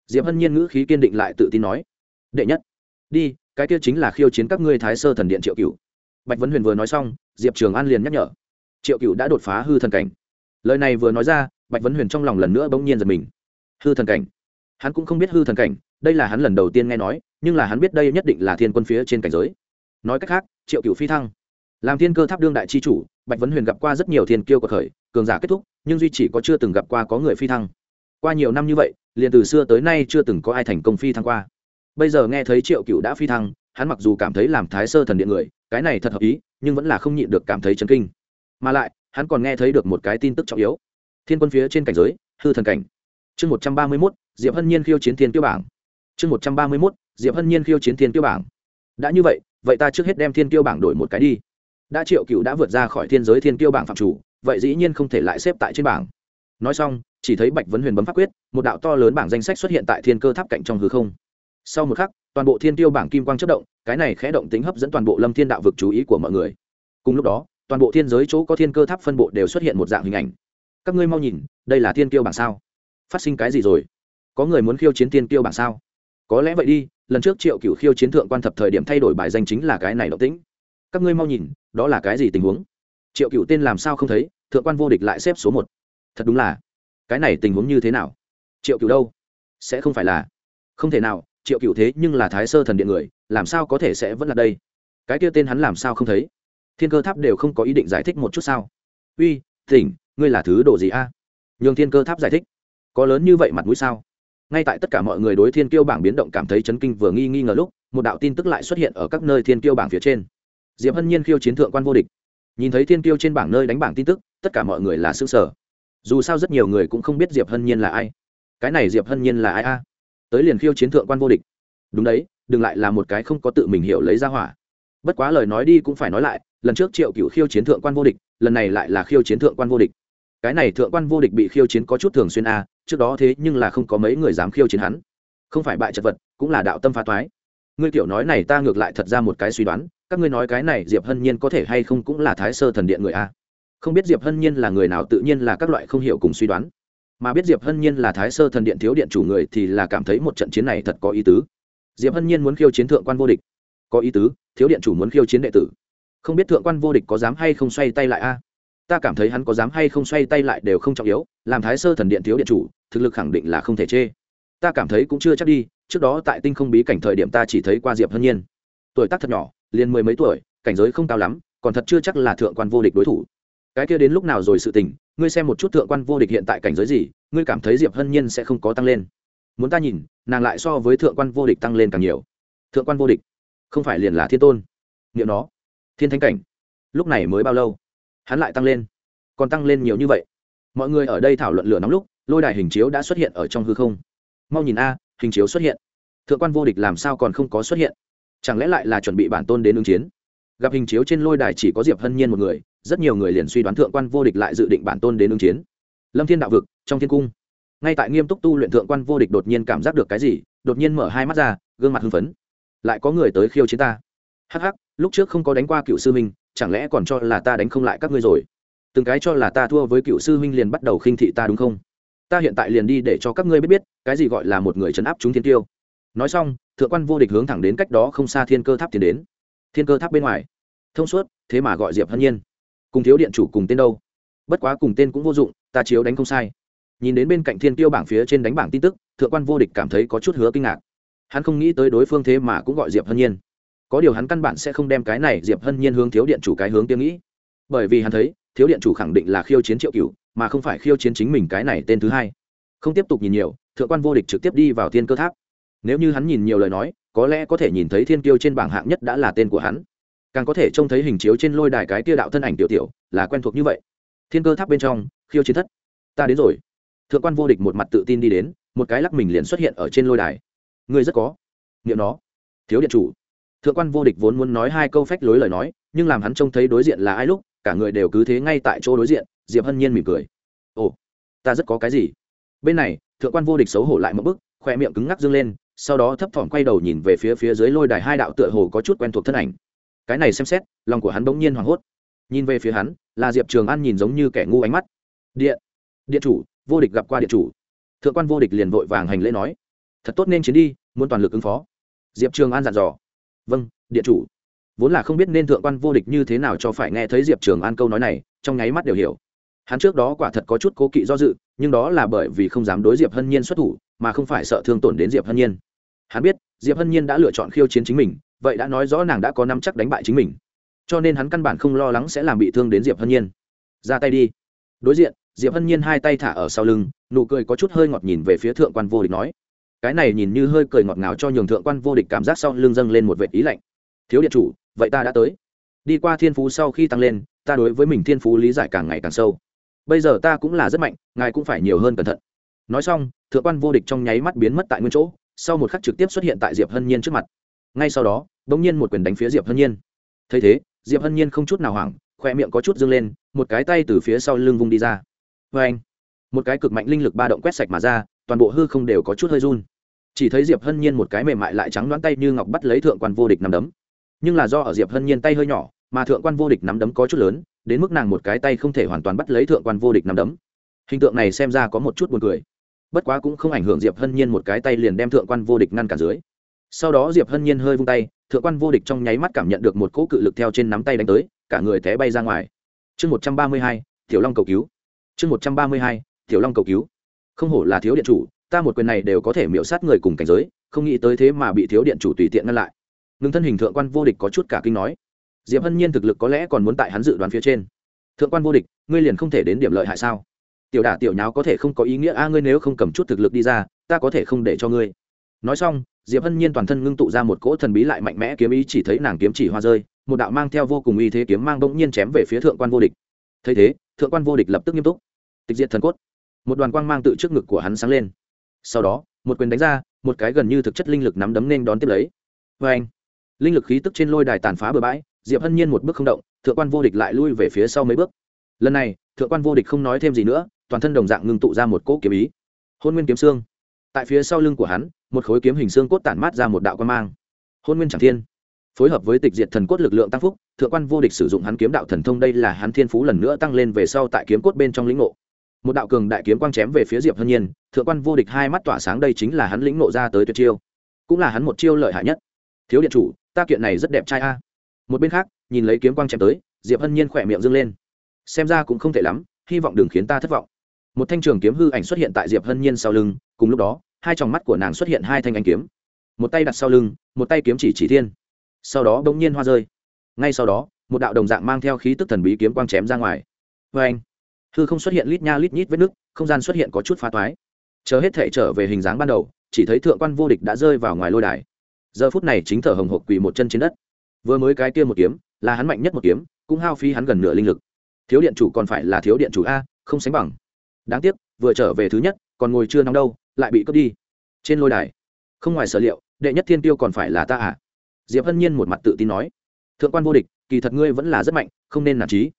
Diệp hân nhiên ngữ khí kiên định lại tự tin nói. Đệ nhất? Đi, cái kia chính là khiêu chiến các ngươi thái sơ thần điện triệu cựu bạch vấn huyền vừa nói xong, diệp trường an liền nhắc nhở. Triệu cựu đã đột phá hư thần cảnh lời này vừa nói ra, bạch vấn huyền trong lòng lần nữa bỗng nhiên giật mình. Hư thần cảnh. Hắn cũng không biết hư thần cảnh, đây là hắn lần đầu tiên nghe nói, nhưng là hắn biết đây nhất định là thiên quân phía trên cảnh giới. Nói cách khác, triệu cựu phi thăng. Làm thiên cơ tháp đương đại c h i chủ, bạch vấn huyền gặp qua rất nhiều thiên kiêu cuộc khởi, cường giả kết thúc, nhưng duy chỉ có chưa từng gặp qua có người phi thăng. Qua nhiều năm như vậy, liền từ xưa tới nay chưa từng có ai thành công phi thăng qua. Bây giờ nghe thấy triệu cựu đã phi thăng, hắn mặc dù cảm thấy làm thái sơ thần điện người, cái này thật hợp ý, nhưng vẫn là không nhịn được cảm thấy chấn kinh. Mà lại hắn còn nghe thấy được một cái tin tức trọng yếu. Thiên quân phía trên cảnh giới, hư thần cảnh. Chương một trăm ba mươi mốt, diệp hân nhiên khiêu chiến thiên tiêu bảng. Chương một trăm ba mươi mốt, diệp hân nhiên khiêu chiến thiên tiêu bảng. Đã như vậy vậy ta trước hết đem thiên tiêu bảng đổi một cái đi. Đã triệu cựu đã vượt ra khỏi thiên giới thiên tiêu bảng phạm chủ, vậy dĩ nhiên không thể lại xếp tại trên bảng. Nói xong, chỉ thấy bạch vấn huyền bấm pháp quyết, một đạo to lớn bảng danh sách xuất hiện tại thiên cơ tháp cạnh trong hư không. Sau một khắc, toàn bộ thiên tiêu bảng kim quang chất động, cái này khẽ động tính hấp dẫn toàn bộ lâm thiên đạo vực chú ý của mọi người. Cùng lúc đó toàn bộ thiên giới chỗ có thiên cơ tháp phân bộ đều xuất hiện một dạng hình ảnh. Các ngươi mau nhìn, đây là thiên tiêu bảng sao? Phát sinh cái gì rồi? Có người muốn khiêu chiến thiên tiêu bảng sao? Có lẽ vậy đi, lần trước triệu cựu khiêu chiến thượng quan thập thời điểm thay đổi bài danh chính là cái này động tĩnh. Các ngươi mau nhìn, đó là cái gì tình huống? Triệu cựu tên làm sao không thấy, thượng quan vô địch lại xếp số một. Thật đúng là, cái này tình huống như thế nào? Triệu cựu đâu? Sẽ không phải là, không thể nào, triệu cựu thế nhưng là thái sơ thần điện người, làm sao có thể sẽ vẫn là đây? Cái kia tên hắn làm sao không thấy? Thiên cơ tháp đều không có ý định giải thích một chút sao? Uy tỉnh ngươi là thứ đồ gì a? Nhường thiên cơ tháp giải thích. Có lớn như vậy mặt mũi sao? Ngay tại tất cả mọi người đối thiên kiêu bảng biến động cảm thấy chấn kinh vừa nghi nghi ngờ lúc, một đạo tin tức lại xuất hiện ở các nơi thiên kiêu bảng phía trên. Diệp hân nhiên khiêu chiến thượng quan vô địch. Nhìn thấy thiên kiêu trên bảng nơi đánh bảng tin tức, tất cả mọi người là s ư ơ sở dù sao rất nhiều người cũng không biết diệp hân nhiên là ai. Cái này diệp hân nhiên là ai a? Tới liền khiêu chiến thượng quan vô địch. Đúng đấy, đừng lại là một cái không có tự mình hiểu lấy ra hỏa. Bất quá lời nói đi cũng phải nói lại lần trước triệu cựu khiêu chiến thượng quan vô địch, lần này lại là khiêu chiến thượng quan vô địch. Cái này thượng quan vô địch bị khiêu chiến có chút thường xuyên a, trước đó thế nhưng là không có mấy người dám khiêu chiến hắn. Không phải bại chật vật, cũng là đạo tâm phá toái. Ngươi tiểu nói này ta ngược lại thật ra một cái suy đoán, các ngươi nói cái này diệp hân nhiên có thể hay không cũng là thái sơ thần điện người a? Không biết diệp hân nhiên là người nào tự nhiên là các loại không hiểu cùng suy đoán. Mà biết diệp hân nhiên là thái sơ thần điện thiếu điện chủ người thì là cảm thấy một trận chiến này thật có ý tứ. Diệp hân nhiên muốn khiêu chiến thượng quan vô địch. Có ý tứ, thiếu điện chủ muốn khiêu chiến đệ tử không biết thượng quan vô địch có dám hay không xoay tay lại a? Ta cảm thấy hắn có dám hay không xoay tay lại đều không trọng yếu, làm thái sơ thần điện thiếu điện chủ, thực lực khẳng định là không thể chê. Ta cảm thấy cũng chưa chắc đi, trước đó tại tinh không bí cảnh thời điểm ta chỉ thấy qua diệp hân nhiên. Tuổi tác thật nhỏ, liền mười mấy tuổi, cảnh giới không cao lắm, còn thật chưa chắc là thượng quan vô địch đối thủ. Cái kia đến lúc nào rồi sự tình, ngươi xem một chút thượng quan vô địch hiện tại cảnh giới gì, ngươi cảm thấy diệp hân nhiên sẽ không có tăng lên. Muốn ta nhìn, nàng lại so với thượng quan vô địch tăng lên càng nhiều. Thượng quan vô địch, không phải liền là thiên tôn. Nghiệm nó thiên thánh cảnh. Lúc này mới bao lâu? Hắn lại tăng lên. Còn tăng lên nhiều như vậy? Mọi người ở đây thảo luận lửa nóng lúc, lôi đài hình chiếu đã xuất hiện ở trong hư không. Mau nhìn a, hình chiếu xuất hiện. Thượng quan vô địch làm sao còn không có xuất hiện? Chẳng lẽ lại là chuẩn bị bản tôn đến ứng chiến? Gặp hình chiếu trên lôi đài chỉ có diệp hân nhiên một người, rất nhiều người liền suy đoán thượng quan vô địch lại dự định bản tôn đến ứng chiến. Lâm thiên đạo vực, trong thiên cung. Ngay tại nghiêm túc tu luyện thượng quan vô địch đột nhiên cảm giác được cái gì, đột nhiên mở hai mắt ra, gương mặt hưng phấn. Lại có người tới khiêu chiến ta. Hắc hắc lúc trước không có đánh qua cựu sư minh chẳng lẽ còn cho là ta đánh không lại các ngươi rồi? Từng cái cho là ta thua với cựu sư minh liền bắt đầu khinh thị ta đúng không? Ta hiện tại liền đi để cho các ngươi biết biết, cái gì gọi là một người chấn áp chúng thiên tiêu. Nói xong, thượng quan vô địch hướng thẳng đến cách đó không xa thiên cơ tháp tiến đến. Thiên cơ tháp bên ngoài. Thông suốt, thế mà gọi diệp hân nhiên. Cùng thiếu điện chủ cùng tên đâu? Bất quá cùng tên cũng vô dụng, ta chiếu đánh không sai. Nhìn đến bên cạnh thiên tiêu bảng phía trên đánh bảng tin tức, thượng quan vô địch cảm thấy có chút hứa kinh ngạc. Hắn không nghĩ tới đối phương thế mà cũng gọi diệp hân nhiên có điều hắn căn bản sẽ không đem cái này diệp hân nhiên hướng thiếu điện chủ cái hướng tiếng nghĩ. Bởi vì hắn thấy, thiếu điện chủ khẳng định là khiêu chiến triệu cựu mà không phải khiêu chiến chính mình cái này tên thứ hai. Không tiếp tục nhìn nhiều, thượng quan vô địch trực tiếp đi vào thiên cơ tháp. Nếu như hắn nhìn nhiều lời nói, có lẽ có thể nhìn thấy thiên kiêu trên bảng hạng nhất đã là tên của hắn. Càng có thể trông thấy hình chiếu trên lôi đài cái tia đạo thân ảnh tiểu tiểu, là quen thuộc như vậy. Thiên cơ tháp bên trong, khiêu chiến thất. Ta đến rồi. Thượng quan vô địch một mặt tự tin đi đến, một cái lắc mình liền xuất hiện ở trên lôi đài. Ngươi rất có. Nghiệm nó. Thiếu điện chủ thượng quan vô địch vốn muốn nói hai câu phách lối lời nói, nhưng làm hắn trông thấy đối diện là ai lúc, cả người đều cứ thế ngay tại chỗ đối diện, diệp hân nhiên mỉm cười. Ồ, ta rất có cái gì? Bên này, thượng quan vô địch xấu hổ lại một bức khoe miệng cứng ngắc dâng lên, sau đó thấp thỏm quay đầu nhìn về phía phía dưới lôi đài hai đạo tựa hồ có chút quen thuộc thân ảnh. Cái này xem xét, lòng của hắn bỗng nhiên hoảng hốt. Nhìn về phía hắn, là diệp trường an nhìn giống như kẻ ngu ánh mắt. Điện điện chủ, vô địch gặp qua điện chủ. Thượng quan vô địch liền vội vàng hành lễ nói. Thật tốt nên chiến đi, muốn toàn lực ứng phó. Diệp trường an dặn dò vâng điện chủ. Vốn là không biết nên thượng quan vô địch như thế nào cho phải nghe thấy diệp trường an câu nói này, trong nháy mắt đều hiểu. Hắn trước đó quả thật có chút cố kỵ do dự, nhưng đó là bởi vì không dám đối diệp hân nhiên xuất thủ, mà không phải sợ thương tổn đến diệp hân nhiên. Hắn biết, diệp hân nhiên đã lựa chọn khiêu chiến chính mình, vậy đã nói rõ nàng đã có năm chắc đánh bại chính mình. Cho nên hắn căn bản không lo lắng sẽ làm bị thương đến diệp hân nhiên. Ra tay đi. Đối diện, diệp hân nhiên hai tay thả ở sau lưng, nụ cười có chút hơi ngọt nhìn về phía thượng quan vô địch nói cái này nhìn như hơi cười ngọt ngào cho nhường thượng quan vô địch cảm giác sau lưng dâng lên một vệ ý lạnh. Thiếu điện chủ, vậy ta đã tới. Đi qua thiên phú sau khi tăng lên, ta đối với mình thiên phú lý giải càng ngày càng sâu. Bây giờ ta cũng là rất mạnh, ngài cũng phải nhiều hơn cẩn thận. Nói xong, thượng quan vô địch trong nháy mắt biến mất tại nguyên chỗ, sau một khắc trực tiếp xuất hiện tại diệp hân nhiên trước mặt. Ngay sau đó đ ỗ n g nhiên một quyền đánh phía diệp hân nhiên. Thấy thế, diệp hân nhiên không chút nào hoảng, khoe miệng có chút dâng lên, một cái tay từ phía sau lưng vung đi ra. Vê anh một cái cực mạnh linh lực ba động quét sạch mà ra toàn bộ hư không đều có chút hơi run. Chỉ thấy diệp hân nhiên một cái mềm mại lại trắng đoán tay như ngọc bắt lấy thượng quan vô địch nắm đấm. Nhưng là do ở diệp hân nhiên tay hơi nhỏ, mà thượng quan vô địch nắm đấm có chút lớn, đến mức nàng một cái tay không thể hoàn toàn bắt lấy thượng quan vô địch nắm đấm. Hình tượng này xem ra có một chút buồn cười. Bất quá cũng không ảnh hưởng diệp hân nhiên một cái tay liền đem thượng quan vô địch ngăn cả dưới. Sau đó diệp hân nhiên hơi vung tay, thượng quan vô địch trong nháy mắt cảm nhận được một cỗ cự lực theo trên nắm tay đánh tới, cả người té bay ra ngoài. Chương một trăm ba mươi hai, tiểu long cầu cứu. Chương một trăm ba mươi hai, tiểu long cầu cứu không hổ là thiếu điện chủ, ta một quyền này đều có thể miễu sát người cùng cảnh giới, không nghĩ tới thế mà bị thiếu điện chủ tùy tiện ngăn lại. Ngưng thân hình thượng quan vô địch có chút cả kinh nói. Diệp hân nhiên thực lực có lẽ còn muốn tại hắn dự đoán phía trên. Thượng quan vô địch, ngươi liền không thể đến điểm lợi hại sao? Tiểu đả tiểu nháo có thể không có ý nghĩa, a, ngươi nếu không cầm chút thực lực đi ra, ta có thể không để cho ngươi. Nói xong, diệp hân nhiên toàn thân ngưng tụ ra một cỗ thần bí lại mạnh mẽ kiếm ý chỉ thấy nàng kiếm chỉ hoa rơi, một đạo mang theo vô cùng uy thế kiếm mang bỗng nhiên chém về phía thượng quan vô địch. Thấy thế, thượng quan vô địch lập tức nghiêm túc. Tịch diệt thần cốt một đoàn quang mang tự trước ngực của hắn sáng lên. Sau đó, một quyền đánh ra, một cái gần như thực chất linh lực nắm đấm nên đón tiếp lấy. Vê anh, linh lực khí tức trên lôi đài tàn phá bừa bãi, diệp hân nhiên một bước không động, thượng quan vô địch lại lui về phía sau mấy bước. Lần này, thượng quan vô địch không nói thêm gì nữa, toàn thân đồng dạng ngưng tụ ra một cỗ kiếm ý. Hôn nguyên kiếm xương. Tại phía sau lưng của hắn, một khối kiếm hình xương cốt tản mát ra một đạo quan mang. Hôn nguyên tràng thiên. Phối hợp với tịch diệt thần cốt lực lượng tăng phúc, thượng quan vô địch sử dụng hắn kiếm đạo thần thông đây là hắn thiên phú lần nữa tăng lên về sau tại kiếm cốt bên trong lĩnh ngộ một đạo cường đại kiếm quang chém về phía diệp hân nhiên, thượng quan vô địch hai mắt tỏa sáng đây chính là hắn lĩnh nộ ra tới tuyệt chiêu. Cũng là hắn một chiêu lợi hại nhất. Thiếu điện chủ, ta kiện này rất đẹp trai a. Một bên khác, nhìn lấy kiếm quang chém tới, diệp hân nhiên khỏe miệng dâng lên. Xem ra cũng không thể lắm, hy vọng đừng khiến ta thất vọng. Một thanh trường kiếm hư ảnh xuất hiện tại diệp hân nhiên sau lưng, cùng lúc đó, hai tròng mắt của nàng xuất hiện hai thanh anh kiếm. Một tay đặt sau lưng, một tay kiếm chỉ chỉ thiên. Sau đó bỗng nhiên hoa rơi. Ngay sau đó, một đạo đồng dạng mang theo khí tức thần bí kiếm quang chém ra ngoài. Vê anh hư không xuất hiện lít nha lít nhít vết nước, không gian xuất hiện có chút phá toái. Chờ hết thể trở về hình dáng ban đầu, chỉ thấy thượng quan vô địch đã rơi vào ngoài lôi đài. Giờ phút này chính thở hồng hộc quỳ một chân trên đất. Vừa mới cái kia một kiếm, là hắn mạnh nhất một kiếm, cũng hao phí hắn gần nửa linh lực. Thiếu điện chủ còn phải là thiếu điện chủ a, không sánh bằng. Đáng tiếc, vừa trở về thứ nhất, còn ngồi chưa nóng đâu, lại bị cướp đi. Trên lôi đài, không ngoài sở liệu, đệ nhất thiên tiêu còn phải là ta à? Diệp hân nhiên một mặt tự tin nói. Thượng quan vô địch, kỳ thật ngươi vẫn là rất mạnh, không nên nản trí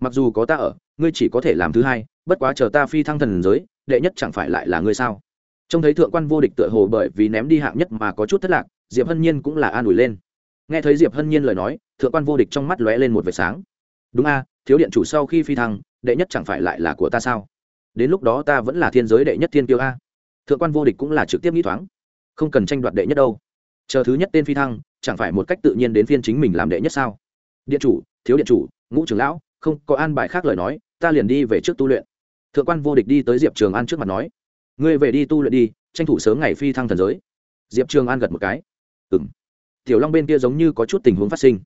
mặc dù có ta ở, ngươi chỉ có thể làm thứ hai, bất quá chờ ta phi thăng thần giới, đệ nhất chẳng phải lại là ngươi sao? Trông thấy thượng quan vô địch tựa hồ bởi vì ném đi hạng nhất mà có chút thất lạc, diệp hân nhiên cũng là an ủi lên. Nghe thấy diệp hân nhiên lời nói, thượng quan vô địch trong mắt lóe lên một vệt sáng. Đúng a, thiếu điện chủ sau khi phi thăng, đệ nhất chẳng phải lại là của ta sao? Đến lúc đó ta vẫn là thiên giới đệ nhất thiên tiêu a. Thượng quan vô địch cũng là trực tiếp nghĩ thoáng. Không cần tranh đoạt đệ nhất đâu. Chờ thứ nhất tên phi thăng, chẳng phải một cách tự nhiên đến phiên chính mình làm đệ nhất sao? Điện chủ, thiếu điện chủ, ngũ trưởng lão không có an bài khác lời nói, ta liền đi về trước tu luyện. Thượng quan vô địch đi tới diệp trường an trước mặt nói, ngươi về đi tu luyện đi, tranh thủ sớm ngày phi thăng thần giới. Diệp trường an gật một cái ừng tiểu long bên kia giống như có chút tình huống phát sinh.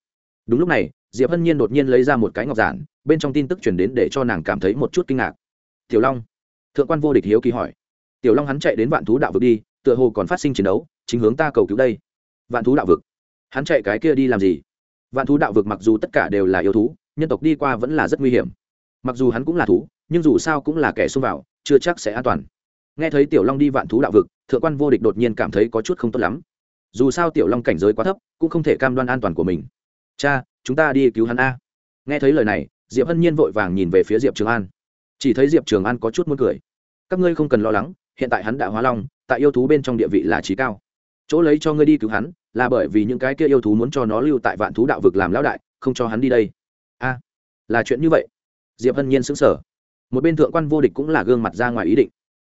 Đúng lúc này, diệp hân nhiên đột nhiên lấy ra một cái ngọc giản, bên trong tin tức chuyển đến để cho nàng cảm thấy một chút kinh ngạc. Tiểu long. Thượng quan vô địch hiếu kỳ hỏi. Tiểu long hắn chạy đến vạn thú đạo vực đi, tựa hồ còn phát sinh chiến đấu, chính hướng ta cầu cứu đây. Vạn thú đạo vực. Hắn chạy cái kia đi làm gì? Vạn thú đạo vực mặc dù tất cả đều là yêu thú nhân tộc đi qua vẫn là rất nguy hiểm. Mặc dù hắn cũng là thú, nhưng dù sao cũng là kẻ xông vào, chưa chắc sẽ an toàn. Nghe thấy tiểu long đi vạn thú đạo vực, thượng quan vô địch đột nhiên cảm thấy có chút không tốt lắm. Dù sao tiểu long cảnh giới quá thấp, cũng không thể cam đoan an toàn của mình. Cha, chúng ta đi cứu hắn a. Nghe thấy lời này, diệp hân nhiên vội vàng nhìn về phía diệp trường an. Chỉ thấy diệp trường an có chút muốn cười. Các ngươi không cần lo lắng, hiện tại hắn đã hóa long, tại yêu thú bên trong địa vị là trí cao. Chỗ lấy cho ngươi đi cứu hắn, là bởi vì những cái kia yêu thú muốn cho nó lưu tại vạn thú đạo vực làm lão đại, không cho hắn đi đây a, là chuyện như vậy. Diệp hân nhiên xứng sở một bên thượng quan vô địch cũng là gương mặt ra ngoài ý định.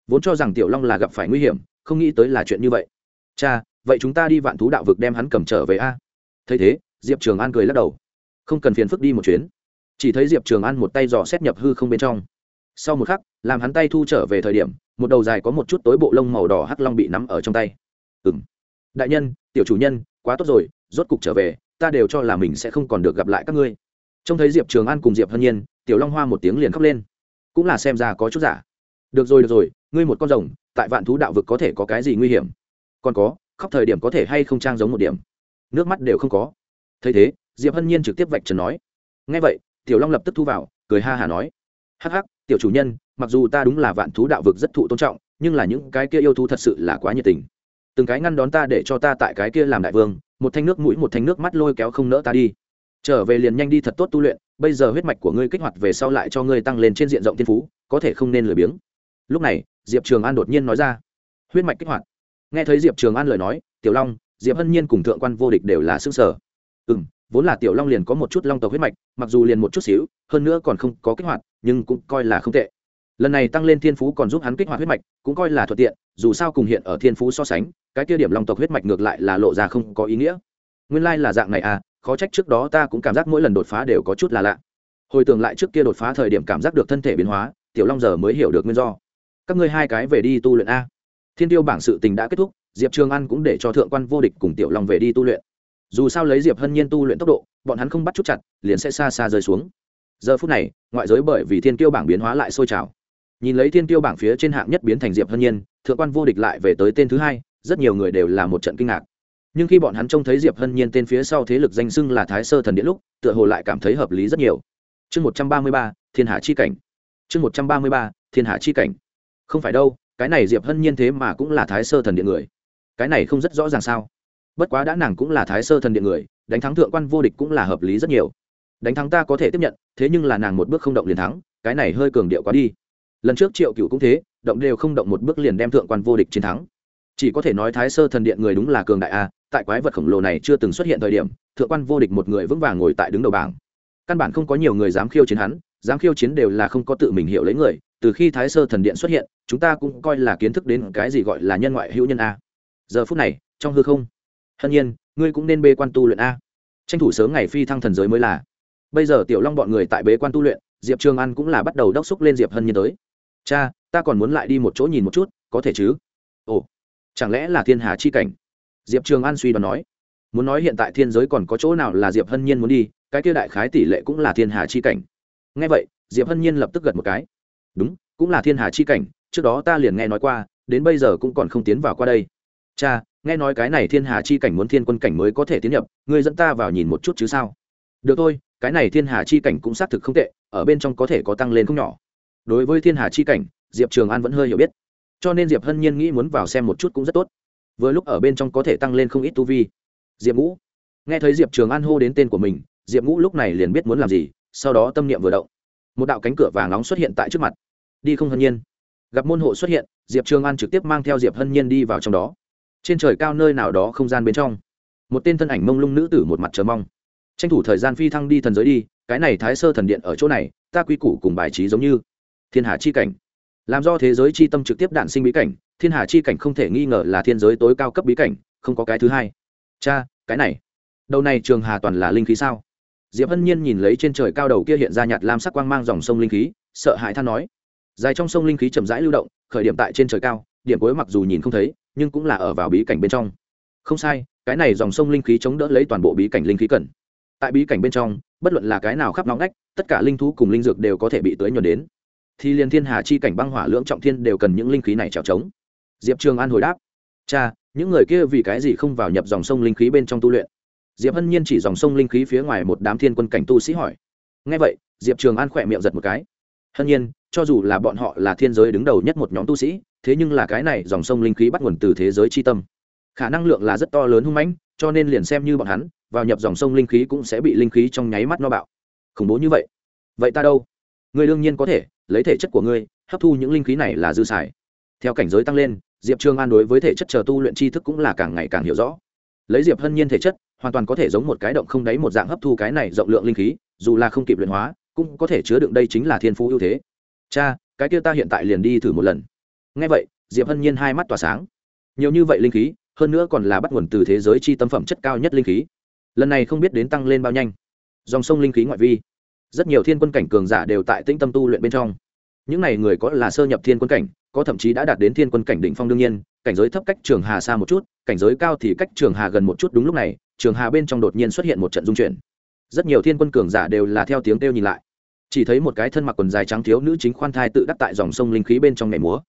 Vốn cho rằng tiểu long là gặp phải nguy hiểm, không nghĩ tới là chuyện như vậy. Cha, vậy chúng ta đi vạn thú đạo vực đem hắn cầm trở về a. Thấy thế, diệp trường an cười lắc đầu. Không cần phiền phức đi một chuyến. Chỉ thấy diệp trường an một tay dò xét nhập hư không bên trong. Sau một khắc, làm hắn tay thu trở về thời điểm, một đầu dài có một chút tối bộ lông màu đỏ hắc long bị nắm ở trong tay. Ừng đại nhân, tiểu chủ nhân, quá tốt rồi, rốt cục trở về, ta đều cho là mình sẽ không còn được gặp lại các ngươi trông thấy diệp trường an cùng diệp hân nhiên, tiểu long hoa một tiếng liền khóc lên. Cũng là xem ra có chút giả. Được rồi được rồi, ngươi một con rồng, tại vạn thú đạo vực có thể có cái gì nguy hiểm? Còn có, khóc thời điểm có thể hay không trang giống một điểm? Nước mắt đều không có. Thấy thế, diệp hân nhiên trực tiếp vạch trần nói. Ngay vậy, tiểu long lập tức thu vào, cười ha hả nói. Hắc hắc, tiểu chủ nhân, mặc dù ta đúng là vạn thú đạo vực rất thụ tôn trọng, nhưng là những cái kia yêu thú thật sự là quá nhiệt tình. Từng cái ngăn đón ta để cho ta tại cái kia làm đại vương, một thanh nước mũi, một thanh nước mắt lôi kéo không nỡ ta đi trở về liền nhanh đi thật tốt tu luyện, bây giờ huyết mạch của ngươi kích hoạt về sau lại cho ngươi tăng lên trên diện rộng thiên phú, có thể không nên lười biếng. Lúc này, diệp trường an đột nhiên nói ra. Huyết mạch kích hoạt. Nghe thấy diệp trường an lời nói, tiểu long, diệp hân nhiên cùng thượng quan vô địch đều là xương sở ừ m vốn là tiểu long liền có một chút long tộc huyết mạch, mặc dù liền một chút xíu, hơn nữa còn không có kích hoạt, nhưng cũng coi là không tệ. Lần này tăng lên thiên phú còn giúp hắn kích hoạt huyết mạch, cũng coi là thuận tiện, dù sao cùng hiện ở thiên phú so sánh, cái kia điểm long tộc huyết mạch ngược lại là lộ ra không có ý nghĩa. Nguyên lai、like、là dạng này à khó trách trước đó ta cũng cảm giác mỗi lần đột phá đều có chút là lạ. Hồi tưởng lại trước kia đột phá thời điểm cảm giác được thân thể biến hóa, tiểu long giờ mới hiểu được nguyên do. Các ngươi hai cái về đi tu luyện a. Thiên tiêu bảng sự tình đã kết thúc, diệp trường an cũng để cho thượng quan vô địch cùng tiểu long về đi tu luyện. Dù sao lấy diệp hân nhiên tu luyện tốc độ, bọn hắn không bắt chút chặt, liền sẽ xa xa rơi xuống. Giờ phút này, ngoại giới bởi vì thiên tiêu bảng biến hóa lại sôi trào. Nhìn lấy thiên tiêu bảng phía trên hạng nhất biến thành diệp hân nhiên, thượng quan vô địch lại về tới tên thứ hai, rất nhiều người đều là một trận kinh ngạc nhưng khi bọn hắn trông thấy diệp hân nhiên tên phía sau thế lực danh xưng là thái sơ thần điện lúc, tựa hồ lại cảm thấy hợp lý rất nhiều. Chương một trăm ba mươi ba, thiên hạ chi cảnh. Chương một trăm ba mươi ba, thiên hạ chi cảnh. Không phải đâu, cái này diệp hân nhiên thế mà cũng là thái sơ thần điện người. Cái này không rất rõ ràng sao? Bất quá đã nàng cũng là thái sơ thần điện người, đánh thắng thượng quan vô địch cũng là hợp lý rất nhiều. Đánh thắng ta có thể tiếp nhận, thế nhưng là nàng một bước không động liền thắng, cái này hơi cường điệu quá đi. Lần trước triệu cựu cũng thế, động đều không động một bước liền đem thượng quan vô địch chiến thắng chỉ có thể nói thái sơ thần điện người đúng là cường đại a, tại quái vật khổng lồ này chưa từng xuất hiện thời điểm, thượng quan vô địch một người vững vàng ngồi tại đứng đầu bảng. Căn bản không có nhiều người dám khiêu chiến hắn, dám khiêu chiến đều là không có tự mình hiểu lấy người, từ khi thái sơ thần điện xuất hiện, chúng ta cũng coi là kiến thức đến cái gì gọi là nhân ngoại hữu nhân a. Giờ phút này, trong hư không, hân nhiên, ngươi cũng nên bê quan tu luyện a. Tranh thủ sớm ngày phi thăng thần giới mới là. Bây giờ tiểu long bọn người tại bế quan tu luyện, diệp trường an cũng là bắt đầu đốc xúc lên diệp hân nhiên tới. Cha, ta còn muốn lại đi một chỗ nhìn một chút, có thể chứ? Ồ chẳng lẽ là thiên hà chi cảnh? Diệp trường an suy đoán nói. Muốn nói hiện tại thiên giới còn có chỗ nào là diệp hân nhiên muốn đi, cái kia đại khái tỷ lệ cũng là thiên hà chi cảnh. Ngay vậy, diệp hân nhiên lập tức gật một cái. Đúng, cũng là thiên hà chi cảnh, trước đó ta liền nghe nói qua, đến bây giờ cũng còn không tiến vào qua đây. Cha, nghe nói cái này thiên hà chi cảnh muốn thiên quân cảnh mới có thể tiến nhập, ngươi dẫn ta vào nhìn một chút chứ sao? Được thôi, cái này thiên hà chi cảnh cũng xác thực không tệ, ở bên trong có thể có tăng lên không nhỏ. Đối với thiên hà chi cảnh, diệp trường an vẫn hơi hiểu biết cho nên diệp hân nhiên nghĩ muốn vào xem một chút cũng rất tốt vừa lúc ở bên trong có thể tăng lên không ít tu vi diệp ngũ nghe thấy diệp trường an hô đến tên của mình diệp ngũ lúc này liền biết muốn làm gì sau đó tâm niệm vừa động một đạo cánh cửa vàng nóng xuất hiện tại trước mặt đi không hân nhiên gặp môn hộ xuất hiện diệp trường an trực tiếp mang theo diệp hân nhiên đi vào trong đó trên trời cao nơi nào đó không gian bên trong một tên thân ảnh mông lung nữ tử một mặt chờ mong tranh thủ thời gian phi thăng đi thần giới đi cái này thái sơ thần điện ở chỗ này ta quy củ cùng bài trí giống như thiên hà chi cảnh làm do thế giới chi tâm trực tiếp đạn sinh bí cảnh, thiên hà chi cảnh không thể nghi ngờ là thiên giới tối cao cấp bí cảnh, không có cái thứ hai. Cha, cái này. Đầu này trường hà toàn là linh khí sao? Diệp hân nhiên nhìn lấy trên trời cao đầu kia hiện ra nhạt lam sắc quang mang dòng sông linh khí, sợ hãi than nói. Dài trong sông linh khí chậm rãi lưu động, khởi điểm tại trên trời cao, điểm cuối mặc dù nhìn không thấy, nhưng cũng là ở vào bí cảnh bên trong. Không sai, cái này dòng sông linh khí chống đỡ lấy toàn bộ bí cảnh linh khí cần. Tại bí cảnh bên trong, bất luận là cái nào khắp nóng ngách, tất cả linh thú cùng linh dược đều có thể bị tưới nhuần đến thì liền thiên hà chi cảnh băng hỏa lưỡng trọng thiên đều cần những linh khí này trèo trống. Diệp trường an hồi đáp, cha, những người kia vì cái gì không vào nhập dòng sông linh khí bên trong tu luyện? Diệp hân nhiên chỉ dòng sông linh khí phía ngoài một đám thiên quân cảnh tu sĩ hỏi. Ngay vậy, diệp trường an khỏe miệng giật một cái. Hân nhiên, cho dù là bọn họ là thiên giới đứng đầu nhất một nhóm tu sĩ, thế nhưng là cái này dòng sông linh khí bắt nguồn từ thế giới c h i tâm. Khả năng lượng là rất to lớn hung mãnh, cho nên liền xem như bọn hắn, vào nhập dòng sông linh khí cũng sẽ bị linh khí trong nháy mắt no bạo. Khủng bố như vậy. Vậy ta đâu? Ngươi đương nhiên có thể, lấy thể chất của ngươi, hấp thu những linh khí này là dư xài. Theo cảnh giới tăng lên, diệp trường an đối với thể chất chờ tu luyện tri thức cũng là càng ngày càng hiểu rõ. Lấy diệp hân nhiên thể chất, hoàn toàn có thể giống một cái động không đáy một dạng hấp thu cái này rộng lượng linh khí, dù là không kịp luyện hóa, cũng có thể chứa đựng đây chính là thiên phú ưu thế. Cha, cái kia ta hiện tại liền đi thử một lần. Ngay vậy, diệp hân nhiên hai mắt tỏa sáng. Nhiều như vậy linh khí, hơn nữa còn là bắt nguồn từ thế giới chi tâm phẩm chất cao nhất linh khí. Lần này không biết đến tăng lên bao nhanh. Dòng sông linh khí ngoại vi rất nhiều thiên quân cảnh cường giả đều tại tĩnh tâm tu luyện bên trong. Những n à y người có là sơ nhập thiên quân cảnh, có thậm chí đã đạt đến thiên quân cảnh đỉnh phong đương nhiên, cảnh giới thấp cách trường hà xa một chút, cảnh giới cao thì cách trường hà gần một chút đúng lúc này, trường hà bên trong đột nhiên xuất hiện một trận dung chuyển. Rất nhiều thiên quân cường giả đều là theo tiếng kêu nhìn lại. Chỉ thấy một cái thân mặc quần dài trắng thiếu nữ chính khoan thai tự đắc tại dòng sông linh khí bên trong nhảy múa.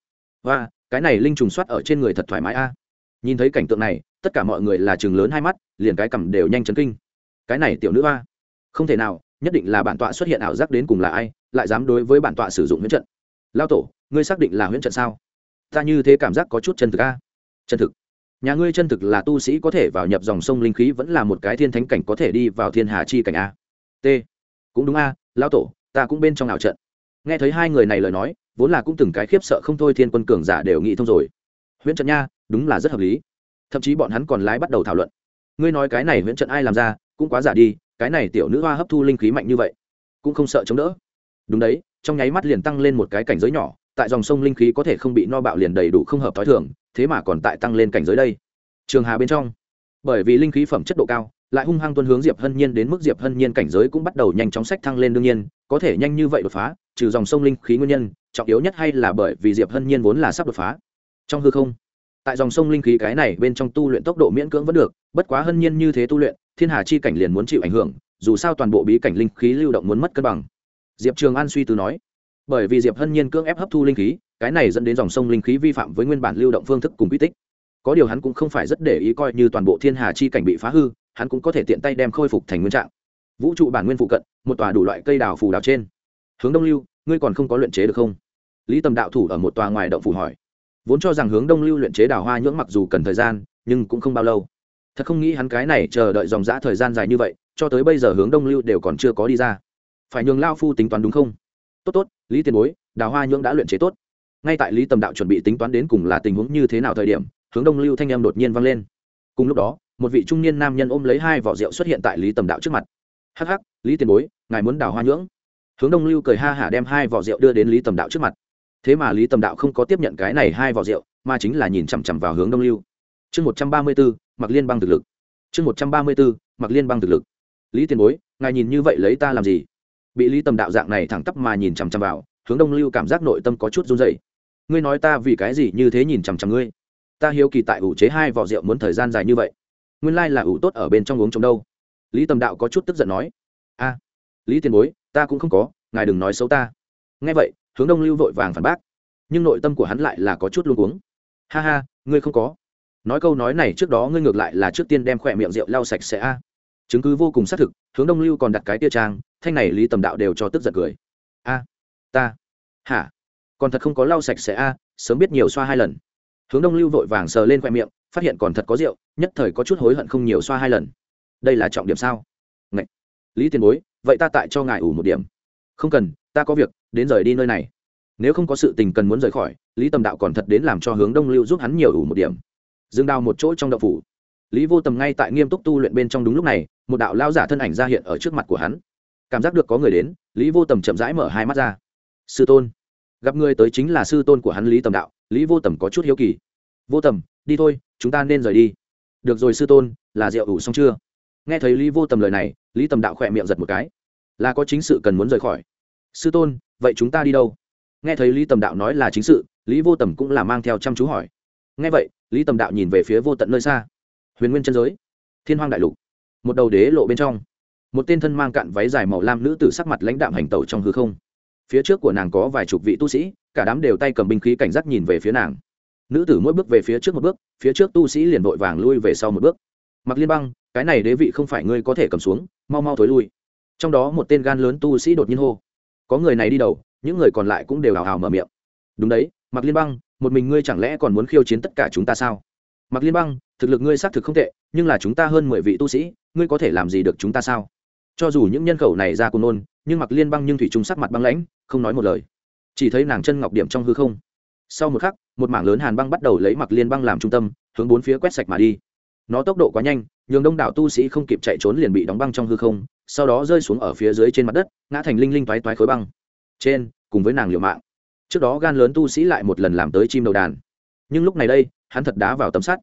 Và cái này linh trùng soát ở trên người thật thoải mái a. Nhìn thấy cảnh tượng này, tất cả mọi người là chừng lớn hai mắt, liền cái cầm đều nhanh chấn kinh. Cái này tiểu nữ a không thể nào nhất định là bản tọa xuất hiện ảo giác đến cùng là ai, lại dám đối với bản tọa sử dụng huyễn trận. Lao tổ, ngươi xác định là huyễn trận sao? Ta như thế cảm giác có chút chân thực a. Chân thực. Nhà ngươi chân thực là tu sĩ có thể vào nhập dòng sông linh khí vẫn là một cái thiên thánh cảnh có thể đi vào thiên hà chi cảnh a. T. Cũng đúng a, lao tổ, ta cũng bên trong ảo trận. Nghe thấy hai người này lời nói, vốn là cũng từng cái khiếp sợ không thôi thiên quân cường giả đều nghĩ thông rồi. Huyễn trận nha, đúng là rất hợp lý. Thậm chí bọn hắn còn lái bắt đầu thảo luận. Ngươi nói cái này huyễn trận ai làm ra, cũng quá giả đi cái này tiểu nữ hoa hấp thu linh khí mạnh như vậy, cũng không sợ chống đỡ. Đúng đấy, trong nháy mắt liền tăng lên một cái cảnh giới nhỏ, tại dòng sông linh khí có thể không bị no bạo liền đầy đủ không hợp t h ó i thường, thế mà còn tại tăng lên cảnh giới đây. Trường hà bên trong, bởi vì linh khí phẩm chất độ cao, lại hung hăng tuân hướng diệp hân nhiên đến mức diệp hân nhiên cảnh giới cũng bắt đầu nhanh chóng sách thăng lên đương nhiên, có thể nhanh như vậy đột phá, trừ dòng sông linh khí nguyên nhân, trọng yếu nhất hay là bởi vì diệp hân nhiên vốn là sắp đột phá. Trong hư không, tại dòng sông linh khí cái này bên trong tu luyện tốc độ miễn cưỡng vẫn được, bất quá hân nhiên như thế tu luyện thiên hà chi cảnh liền muốn chịu ảnh hưởng, dù sao toàn bộ bí cảnh linh khí lưu động muốn mất cân bằng. Diệp trường an suy tư nói, bởi vì diệp hân nhiên cưỡng ép hấp thu linh khí, cái này dẫn đến dòng sông linh khí vi phạm với nguyên bản lưu động phương thức cùng quy tích. Có điều hắn cũng không phải rất để ý coi như toàn bộ thiên hà chi cảnh bị phá hư, hắn cũng có thể tiện tay đem khôi phục thành nguyên trạng. Vũ trụ bản nguyên phụ cận, một tòa đủ loại cây đào phù đào trên. Hướng đông lưu, ngươi còn không có luyện chế được không? Lý tầm đạo thủ ở một tòa ngoài động phủ hỏi. Vốn cho rằng hướng đông lưu luyện chế đào hoa nhưỡng mặc dù cần thời gian, nhưng cũng không bao lâu thật không nghĩ hắn cái này chờ đợi dòng dã thời gian dài như vậy, cho tới bây giờ hướng đông lưu đều còn chưa có đi ra. Phải nhường lao phu tính toán đúng không? Tốt tốt, lý tiền bối, đào hoa nhưỡng đã luyện chế tốt. Ngay tại lý tầm đạo chuẩn bị tính toán đến cùng là tình huống như thế nào thời điểm, hướng đông lưu thanh em đột nhiên vang lên. Cùng lúc đó, một vị trung niên nam nhân ôm lấy hai vỏ rượu xuất hiện tại lý tầm đạo trước mặt. Hắc hắc, lý tiền bối, ngài muốn đào hoa nhưỡng? Hướng đông lưu cười ha hả đem hai vỏ rượu đưa đến lý tầm đạo trước mặt. Thế mà lý tầm đạo không có tiếp nhận cái này hai vỏ rượu, mà chính là nhìn chằm chằm vào hướng đông lưu. Chương một trăm ba mươi bốn mặc liên bang thực lực. Chương một trăm ba mươi bốn mặc liên bang thực lực. Lý tiền bối, ngài nhìn như vậy lấy ta làm gì? Bị lý tầm đạo dạng này thẳng tắp mà nhìn chằm chằm vào, hướng đông lưu cảm giác nội tâm có chút run dậy ngươi nói ta vì cái gì như thế nhìn chằm chằm ngươi? Ta hiếu kỳ tại ủ chế hai vỏ rượu muốn thời gian dài như vậy. Nguyên lai là ủ tốt ở bên trong uống trong đâu? Lý tầm đạo có chút tức giận nói. A, lý tiền bối, ta cũng không có, ngài đừng nói xấu ta. Nghe vậy, hướng đông lưu vội vàng phản bác. Nhưng nội tâm của hắn lại là có chút luôn uống ha ha, ngươi không có nói câu nói này trước đó ngươi ngược lại là trước tiên đem khỏe miệng rượu lau sạch sẽ a. Chứng cứ vô cùng xác thực, hướng đông lưu còn đặt cái tia trang, thanh này lý tầm đạo đều cho tức giận cười. A, ta. Hả? Còn thật không có lau sạch sẽ a, sớm biết nhiều xoa hai lần. Hướng đông lưu vội vàng sờ lên khoe miệng, phát hiện còn thật có rượu, nhất thời có chút hối hận không nhiều xoa hai lần. Đây là trọng điểm sao? Ngậy. lý tiền bối, vậy ta tại cho ngài ủ một điểm. Không cần, ta có việc, đến rời đi nơi này. Nếu không có sự tình cần muốn rời khỏi, lý tầm đạo còn thật đến làm cho hướng đông lưu giúp hắn nhiều ủ một điểm dừng đào một chỗ trong đậu phủ. Lý vô tầm ngay tại nghiêm túc tu luyện bên trong đúng lúc này, một đạo lao giả thân ảnh ra hiện ở trước mặt của hắn. Cảm giác được có người đến, lý vô tầm chậm rãi mở hai mắt ra. Sư tôn. Gặp người tới chính là sư tôn của hắn lý tầm đạo, lý vô tầm có chút hiếu kỳ. Vô tầm, đi thôi, chúng ta nên rời đi. Được rồi sư tôn, là rượu ủ xong chưa? Nghe thấy lý vô tầm lời này, lý tầm đạo khỏe miệng giật một cái. Là có chính sự cần muốn rời khỏi. Sư tôn, vậy chúng ta đi đâu? Nghe thấy lý tầm đạo nói là chính sự, lý vô tầm cũng là mang theo chăm chú hỏi nghe vậy, lý tầm đạo nhìn về phía vô tận nơi xa. Huyền nguyên chân giới, thiên hoang đại lục, một đầu đế lộ bên trong. Một tên thân mang cạn váy dài màu lam nữ tử sắc mặt lãnh đạm hành tẩu trong hư không. Phía trước của nàng có vài chục vị tu sĩ, cả đám đều tay cầm binh khí cảnh giác nhìn về phía nàng. Nữ tử mỗi bước về phía trước một bước, phía trước tu sĩ liền vội vàng lui về sau một bước. Mặc liên băng, cái này đế vị không phải ngươi có thể cầm xuống, mau mau thối lui. Trong đó một tên gan lớn tu sĩ đột nhiên hô. Có người này đi đầu, những người còn lại cũng đều hào hào mở miệng. Đúng đấy, mặc liên băng một mình ngươi chẳng lẽ còn muốn khiêu chiến tất cả chúng ta sao? Mặc liên băng thực lực ngươi xác thực không tệ, nhưng là chúng ta hơn mười vị tu sĩ, ngươi có thể làm gì được chúng ta sao? Cho dù những nhân khẩu này ra cùng nôn, nhưng mặc liên băng nhưng thủy trung sắc mặt băng lãnh, không nói một lời. Chỉ thấy nàng chân ngọc điểm trong hư không. Sau một khắc, một mảng lớn hàn băng bắt đầu lấy mặc liên băng làm trung tâm, hướng bốn phía quét sạch mà đi. Nó tốc độ quá nhanh, nhường đông đảo tu sĩ không kịp chạy trốn liền bị đóng băng trong hư không, sau đó rơi xuống ở phía dưới trên mặt đất, ngã thành linh linh toái toái khối băng. Trên, cùng với nàng liều mạng trước đó gan lớn tu sĩ lại một lần làm tới chim đầu đàn. Nhưng lúc này đây, hắn thật đá vào tấm sắt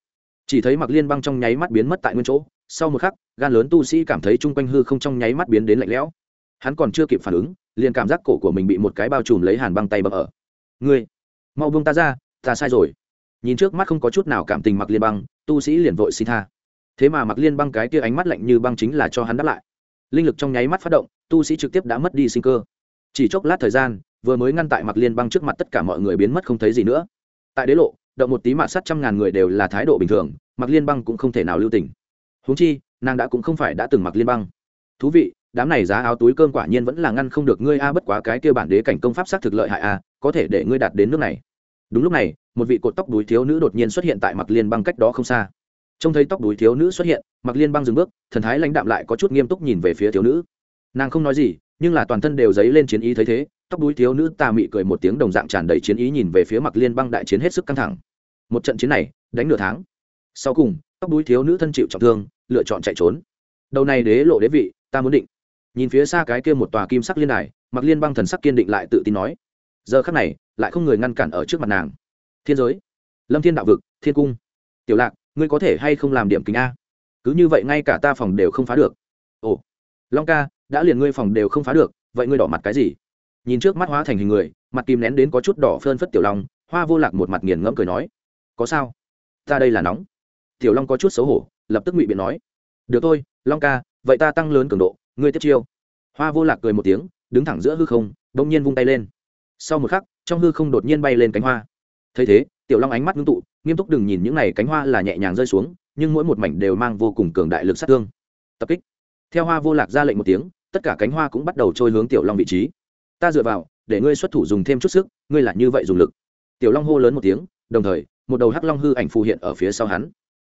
chỉ thấy mặc liên băng trong nháy mắt biến mất tại nguyên chỗ. Sau một khắc, gan lớn tu sĩ cảm thấy chung quanh hư không trong nháy mắt biến đến lạnh lẽo. Hắn còn chưa kịp phản ứng, liền cảm giác cổ của mình bị một cái bao trùm lấy hàn băng tay bập ở. Ngươi, mau buông ta ra, ta sai rồi. Nhìn trước mắt không có chút nào cảm tình mặc liên băng, tu sĩ liền vội xin tha. Thế mà mặc liên băng cái kia ánh mắt lạnh như băng chính là cho hắn đáp lại. Linh lực trong nháy mắt phát động, tu sĩ trực tiếp đã mất đi sinh cơ. Chỉ chốc lát thời gian vừa mới ngăn tại mặc liên băng trước mặt tất cả mọi người biến mất không thấy gì nữa. Tại đế lộ, động một tí mạ sát trăm ngàn người đều là thái độ bình thường, mặc liên băng cũng không thể nào lưu tình. Huống chi, nàng đã cũng không phải đã từng mặc liên băng. Thú vị, đám này giá áo túi cơm quả nhiên vẫn là ngăn không được ngươi a, bất quá cái kia bản đế cảnh công pháp sát thực lợi hại a, có thể để ngươi đạt đến nước này. Đúng lúc này, một vị cột tóc đuối thiếu nữ đột nhiên xuất hiện tại mặc liên băng cách đó không xa. Trông thấy tóc đuối thiếu nữ xuất hiện, mặc liên băng dừng bước, thần thái lãnh đạm lại có chút nghiêm túc nhìn về phía thiếu nữ. Nàng không nói gì, nhưng là toàn thân đều dấy lên chiến ý thấy thế tóc đuôi thiếu nữ ta mị cười một tiếng đồng dạng tràn đầy chiến ý nhìn về phía mặc liên băng đại chiến hết sức căng thẳng. Một trận chiến này, đánh nửa tháng. Sau cùng, tóc đuôi thiếu nữ thân chịu trọng thương, lựa chọn chạy trốn. Đầu này đế lộ đế vị, ta muốn định. Nhìn phía xa cái kia một tòa kim sắc liên đài, mặc liên băng thần sắc kiên định lại tự tin nói. Giờ khắc này, lại không người ngăn cản ở trước mặt nàng. Thiên giới. Lâm thiên đạo vực, thiên cung. Tiểu lạc, ngươi có thể hay không làm điểm kính a? Cứ như vậy ngay cả ta phòng đều không phá được. Ồ. Long ca, đã liền ngươi phòng đều không phá được, vậy ngươi đỏ mặt cái gì? Nhìn trước mắt hóa thành hình người, mặt kim nén đến có chút đỏ phơn phất tiểu long, hoa vô lạc một mặt nghiền ngẫm cười nói, có sao? Ta đây là nóng. Tiểu long có chút xấu hổ, lập tức ngụy biện nói, được thôi, long ca, vậy ta tăng lớn cường độ, ngươi tiếp chiêu. Hoa vô lạc cười một tiếng, đứng thẳng giữa hư không đ ỗ n g nhiên vung tay lên. Sau một khắc, trong hư không đột nhiên bay lên cánh hoa. Thấy thế, tiểu long ánh mắt ngưng tụ, nghiêm túc đừng nhìn những n à y cánh hoa là nhẹ nhàng rơi xuống, nhưng mỗi một mảnh đều mang vô cùng cường đại lực sát thương. Tập kích. Theo hoa vô lạc ra lệnh một tiếng, tất cả cánh hoa cũng bắt đầu trôi hướng tiểu long vị trí ta dựa vào, để ngươi xuất thủ dùng thêm chút sức, ngươi là như vậy dùng lực. Tiểu long hô lớn một tiếng, đồng thời, một đầu hắc long hư ảnh phù hiện ở phía sau hắn.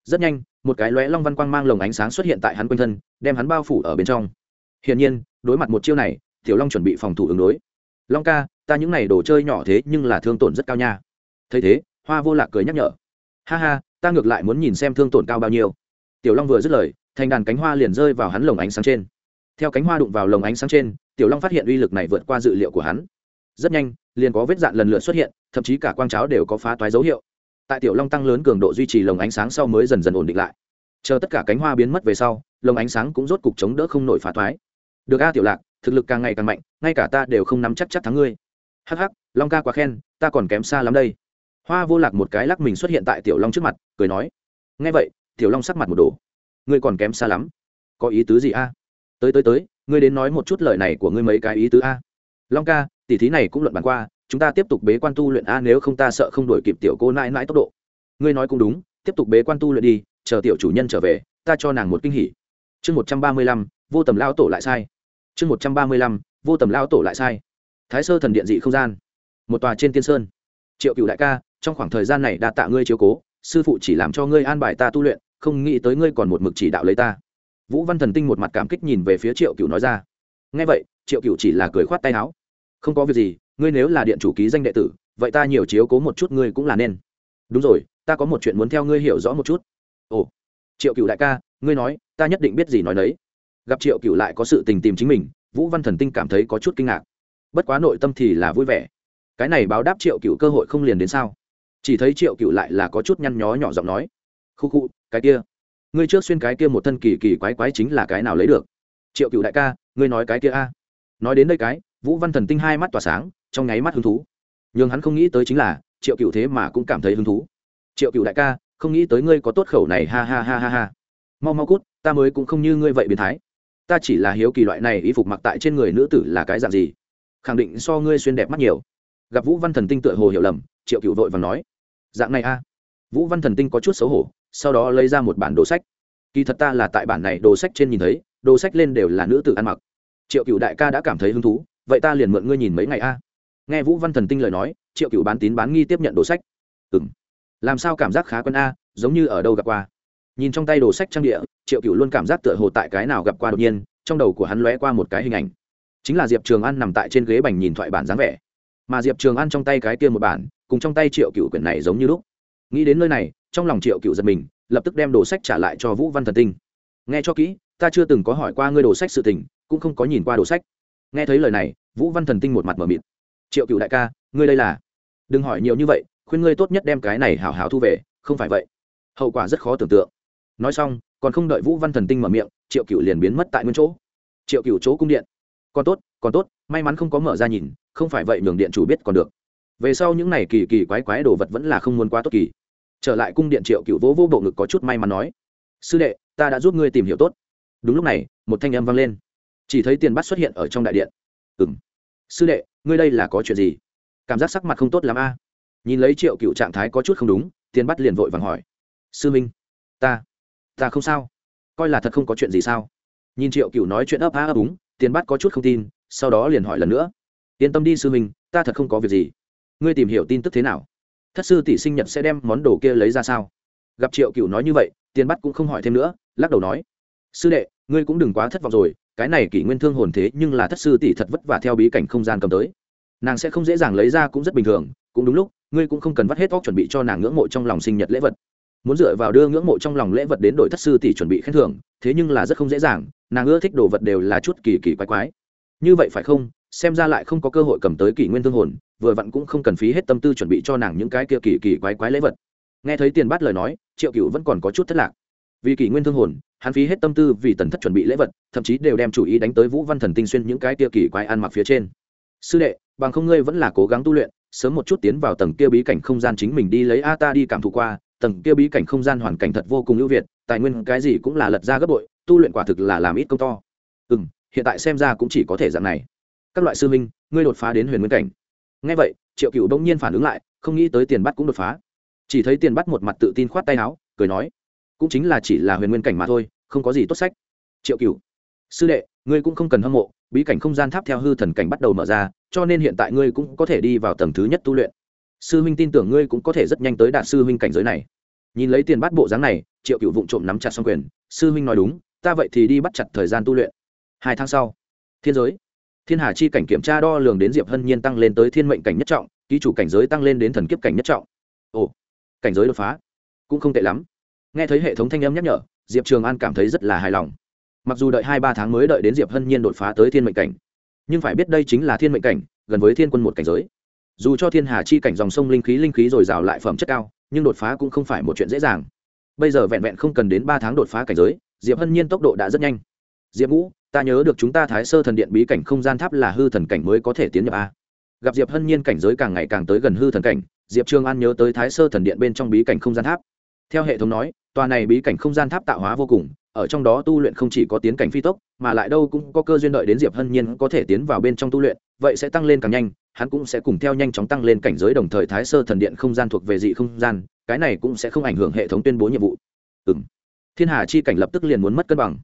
Rất nhanh, một cái lóe long văn quang mang lồng ánh sáng xuất hiện tại hắn quanh thân, đem hắn bao phủ ở bên trong. Hiển nhiên, đối mặt một chiêu này, tiểu long chuẩn bị phòng thủ ứng đối. Long ca, ta những này đồ chơi nhỏ thế nhưng là thương tổn rất cao nha. Thấy thế, hoa vô lạc cười nhắc nhở. Ha ha, ta ngược lại muốn nhìn xem thương tổn cao bao nhiêu. Tiểu long vừa dứt lời, thành đàn cánh hoa liền rơi vào hắn lồng ánh sáng trên. Theo cánh hoa đụng vào lồng ánh sáng trên tiểu long phát hiện uy lực này vượt qua dự liệu của hắn. Rất nhanh, liền có vết dạn lần lượt xuất hiện, thậm chí cả quang cháo đều có phá toái dấu hiệu. Tại tiểu long tăng lớn cường độ duy trì lồng ánh sáng sau mới dần dần ổn định lại. Chờ tất cả cánh hoa biến mất về sau, lồng ánh sáng cũng rốt cục chống đỡ không nổi phá toái. được a, tiểu lạc, thực lực càng ngày càng mạnh, ngay cả ta đều không nắm chắc chắc thắng ngươi. Hắc hắc, long ca quá khen, ta còn kém xa lắm đây. Hoa vô lạc một cái lắc mình xuất hiện tại tiểu long trước mặt, cười nói. Nghe vậy, tiểu long sắc mặt một đồ ngươi còn kém xa lắm. Có ý tứ gì a? Tới tới tới ngươi đến nói một chút lời này của ngươi mấy cái ý tứ a. Long ca tỷ thí này cũng luận bàn qua, chúng ta tiếp tục bế quan tu luyện a nếu không ta sợ không đổi kịp tiểu cô nãi nãi tốc độ. Ngươi nói cũng đúng, tiếp tục bế quan tu luyện đi, chờ tiểu chủ nhân trở về, ta cho nàng một kinh hỉ. Chương một trăm ba mươi lăm, vô tầm lao tổ lại sai. Chương một trăm ba mươi lăm, vô tầm lao tổ lại sai. Thái sơ thần điện dị không gian. Một tòa trên tiên sơn. Triệu cựu đại ca, trong khoảng thời gian này đã tạ ngươi chiếu cố, sư phụ chỉ làm cho ngươi an bài ta tu luyện, không nghĩ tới ngươi còn một mực chỉ đạo lấy ta vũ văn thần tinh một mặt cảm kích nhìn về phía triệu cựu nói ra. Ngay vậy, triệu cựu chỉ là cười khoát tay áo. Không có việc gì, ngươi nếu là điện chủ ký danh đệ tử, vậy ta nhiều chiếu cố một chút ngươi cũng là nên. Đúng rồi, ta có một chuyện muốn theo ngươi hiểu rõ một chút. Ồ, triệu cựu đại ca, ngươi nói, ta nhất định biết gì nói đấy gặp triệu cựu lại có sự tình tìm chính mình, vũ văn thần tinh cảm thấy có chút kinh ngạc. Bất quá nội tâm thì là vui vẻ. Cái này báo đáp triệu cựu cơ hội không liền đến sao? Chỉ thấy triệu cựu lại là có chút nhăn nhó nhỏ giọng nói. Khu khu, cái kia ngươi trước xuyên cái kia một thân kỳ kỳ quái quái chính là cái nào lấy được? Triệu cựu đại ca, ngươi nói cái kia a. Nói đến đây cái, vũ văn thần tinh hai mắt tỏa sáng, trong nháy mắt hứng thú. Nhưng hắn không nghĩ tới chính là, triệu cựu thế mà cũng cảm thấy hứng thú. Triệu cựu đại ca, không nghĩ tới ngươi có tốt khẩu này, ha ha ha ha ha. Mau mau cút, ta mới cũng không như ngươi vậy biến thái. Ta chỉ là hiếu kỳ loại này y phục mặc tại trên người nữ tử là cái dạng gì. Khẳng định so ngươi xuyên đẹp mắt nhiều. Gặp vũ văn thần tinh tựa hồ hiểu lầm, triệu cựu vội và nói. Dạng này a. Vũ văn thần tinh có chút xấu hổ sau đó lấy ra một bản đồ sách. Kỳ thật ta là tại bản này đồ sách trên nhìn thấy, đồ sách lên đều là nữ tử ăn mặc. Triệu cựu đại ca đã cảm thấy hứng thú, vậy ta liền mượn ngươi nhìn mấy ngày a. Nghe vũ văn thần tinh lời nói, triệu cựu bán tín bán nghi tiếp nhận đồ sách. Ừ m làm sao cảm giác khá quân a, giống như ở đâu gặp qua. Nhìn trong tay đồ sách trang địa, triệu cựu luôn cảm giác tựa hồ tại cái nào gặp qua đột nhiên, trong đầu của hắn lóe qua một cái hình ảnh. Chính là diệp trường an nằm tại trên ghế bành nhìn thoại bản dáng vẻ. Mà diệp trường an trong tay cái kia một bản, cùng trong tay triệu cựu quyển này giống như lúc nghĩ đến nơi này, trong lòng triệu cựu giật mình, lập tức đem đồ sách trả lại cho vũ văn thần tinh. Nghe cho kỹ, ta chưa từng có hỏi qua ngươi đồ sách sự tình, cũng không có nhìn qua đồ sách. Nghe thấy lời này, vũ văn thần tinh một mặt m ở mịt. Triệu cựu đại ca, ngươi đây là? Đừng hỏi nhiều như vậy, khuyên ngươi tốt nhất đem cái này hào hào thu về, không phải vậy. Hậu quả rất khó tưởng tượng. Nói xong, còn không đợi vũ văn thần tinh mở miệng, triệu cựu liền biến mất tại nguyên chỗ. Triệu cựu chỗ cung điện. Còn tốt còn tốt, may mắn không có mở ra nhìn, không phải vậy nhường điện chủ biết còn được. Về sau những n à y kỳ kỳ quái quái đồ vật vẫn là không muốn quá tốt kỳ trở lại cung điện triệu cựu vỗ vỗ bộ ngực có chút may mắn nói, sư đệ, ta đã giúp ngươi tìm hiểu tốt. Đúng lúc này, một thanh âm vang lên. Chỉ thấy tiền bắt xuất hiện ở trong đại điện. Ừ m sư đệ, ngươi đây là có chuyện gì? Cảm giác sắc mặt không tốt l ắ m a. Nhìn lấy triệu cựu trạng thái có chút không đúng, tiền bắt liền vội vàng hỏi, sư minh, ta ta không sao. Coi là thật không có chuyện gì sao? Nhìn triệu cựu nói chuyện ấp á ấp úng, tiền bắt có chút không tin, sau đó liền hỏi lần nữa, yên tâm đi, sư minh, ta thật không có việc gì. Ngươi tìm hiểu tin tức thế nào? Thất sư tỷ sinh nhật sẽ đem món đồ kia lấy ra sao? Gặp triệu cựu nói như vậy, tiền bắt cũng không hỏi thêm nữa, lắc đầu nói, sư đệ, ngươi cũng đừng quá thất vọng rồi, cái này kỷ nguyên thương hồn thế nhưng là thất sư tỷ thật vất vả theo bí cảnh không gian cầm tới. Nàng sẽ không dễ dàng lấy ra cũng rất bình thường, cũng đúng lúc, ngươi cũng không cần vắt hết óc chuẩn bị cho nàng ngưỡng mộ trong lòng sinh nhật lễ vật. Muốn dựa vào đưa ngưỡng mộ trong lòng lễ vật đến đổi thất sư tỷ chuẩn bị khen thưởng, thế nhưng là rất không dễ dàng, nàng ưa thích đồ vật đều là chút kỳ kỳ quái quái. Như vậy phải không? Xem ra lại không có cơ hội cầm tới kỷ nguyên thương hồn, vừa vặn cũng không cần phí hết tâm tư chuẩn bị cho nàng những cái kia kỳ kỳ quái quái lễ vật. Nghe thấy tiền bát lời nói, triệu cựu vẫn còn có chút thất lạc. Vì kỷ nguyên thương hồn, hắn phí hết tâm tư vì tần thất chuẩn bị lễ vật, thậm chí đều đem chủ ý đánh tới vũ văn thần tinh xuyên những cái kia kỳ quái ăn mặc phía trên. Sư đệ, bằng không ngươi vẫn là cố gắng tu luyện, sớm một chút tiến vào tầng kia bí cảnh không gian chính mình đi lấy a ta đi cảm thụ qua, tầng kia bí cảnh không gian hoàn cảnh thật vô cùng ưu việt, tài nguyên cái gì cũng là lật ra gấp bội, tu luyện quả thực là làm ít công to. Ừ hiện tại xem ra cũng chỉ có thể dạng này các loại sư minh, ngươi đột phá đến huyền nguyên cảnh. Ngay vậy, triệu cựu bỗng nhiên phản ứng lại, không nghĩ tới tiền bắt cũng đột phá. Chỉ thấy tiền bắt một mặt tự tin khoát tay áo, cười nói, cũng chính là chỉ là huyền nguyên cảnh mà thôi, không có gì tốt sách. Triệu cựu sư đệ, ngươi cũng không cần hâm mộ, bí cảnh không gian tháp theo hư thần cảnh bắt đầu mở ra, cho nên hiện tại ngươi cũng có thể đi vào tầng thứ nhất tu luyện. Sư huynh tin tưởng ngươi cũng có thể rất nhanh tới đạt sư huynh cảnh giới này. Nhìn lấy tiền bắt bộ dáng này, triệu cựu vụng trộm nắm chặt xong quyền, sư huynh nói đúng, ta vậy thì đi bắt chặt thời gian tu luyện. Hai tháng sau, thiên giới thiên hà chi cảnh kiểm tra đo lường đến diệp hân nhiên tăng lên tới thiên mệnh cảnh nhất trọng, ký chủ cảnh giới tăng lên đến thần kiếp cảnh nhất trọng. Ồ, cảnh giới đột phá, cũng không tệ lắm. Nghe thấy hệ thống thanh âm nhắc nhở, diệp trường an cảm thấy rất là hài lòng. Mặc dù đợi hai ba tháng mới đợi đến diệp hân nhiên đột phá tới thiên mệnh cảnh, nhưng phải biết đây chính là thiên mệnh cảnh, gần với thiên quân một cảnh giới. Dù cho thiên hà chi cảnh dòng sông linh khí linh khí dồi dào lại phẩm chất cao, nhưng đột phá cũng không phải một chuyện dễ dàng. Bây giờ vẹn vẹn không cần đến ba tháng đột phá cảnh giới, diệp hân nhiên tốc độ đã rất nhanh diệp ngũ, ta nhớ được chúng ta thái sơ thần điện bí cảnh không gian tháp là hư thần cảnh mới có thể tiến nhập a. Gặp diệp hân nhiên cảnh giới càng ngày càng tới gần hư thần cảnh, diệp trường an nhớ tới thái sơ thần điện bên trong bí cảnh không gian tháp. Theo hệ thống nói, tòa này bí cảnh không gian tháp tạo hóa vô cùng, ở trong đó tu luyện không chỉ có tiến cảnh phi tốc, mà lại đâu cũng có cơ duyên đợi đến diệp hân nhiên có thể tiến vào bên trong tu luyện, vậy sẽ tăng lên càng nhanh, hắn cũng sẽ cùng theo nhanh chóng tăng lên cảnh giới đồng thời thái sơ thần điện không gian thuộc về dị không gian, cái này cũng sẽ không ảnh hưởng hệ thống tuyên bố nhiệm vụ. Ừ m thiên hà chi cảnh lập tức liền muốn mất cân bằng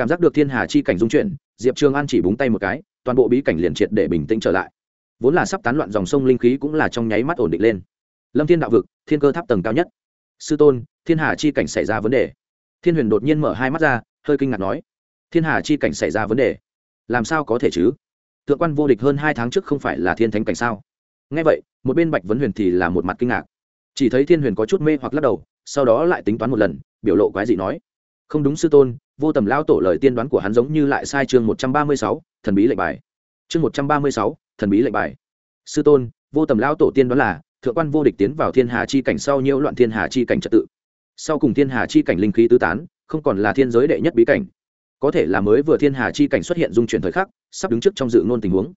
cảm giác được thiên hà chi cảnh dung chuyển, diệp trường an chỉ búng tay một cái, toàn bộ bí cảnh liền triệt để bình tĩnh trở lại. Vốn là sắp tán loạn dòng sông linh khí cũng là trong nháy mắt ổn định lên. Lâm thiên đạo vực, thiên cơ tháp tầng cao nhất. Sư tôn, thiên hà chi cảnh xảy ra vấn đề. Thiên huyền đột nhiên mở hai mắt ra, hơi kinh ngạc nói, thiên hà chi cảnh xảy ra vấn đề? Làm sao có thể chứ? Thượng quan vô địch hơn hai tháng trước không phải là thiên thánh cảnh sao? Ngay vậy, một bên bạch vấn huyền thì là một mặt kinh ngạc. Chỉ thấy thiên huyền có chút mê hoặc lắc đầu, sau đó lại tính toán một lần, biểu lộ quái dị nói, không đúng sư tôn vô tầm lao tổ lời tiên đoán của hắn giống như lại sai chương một trăm ba mươi sáu, thần bí lệnh bài. Chương một trăm ba mươi sáu, thần bí lệnh bài. Sư tôn, vô tầm lao tổ tiên đoán là, thượng quan vô địch tiến vào thiên hà chi cảnh sau nhiễu loạn thiên hà chi cảnh trật tự. Sau cùng thiên hà chi cảnh linh khí tứ tán, không còn là thiên giới đệ nhất bí cảnh. Có thể là mới vừa thiên hà chi cảnh xuất hiện dung chuyển thời khắc, sắp đứng trước trong dự ngôn tình huống.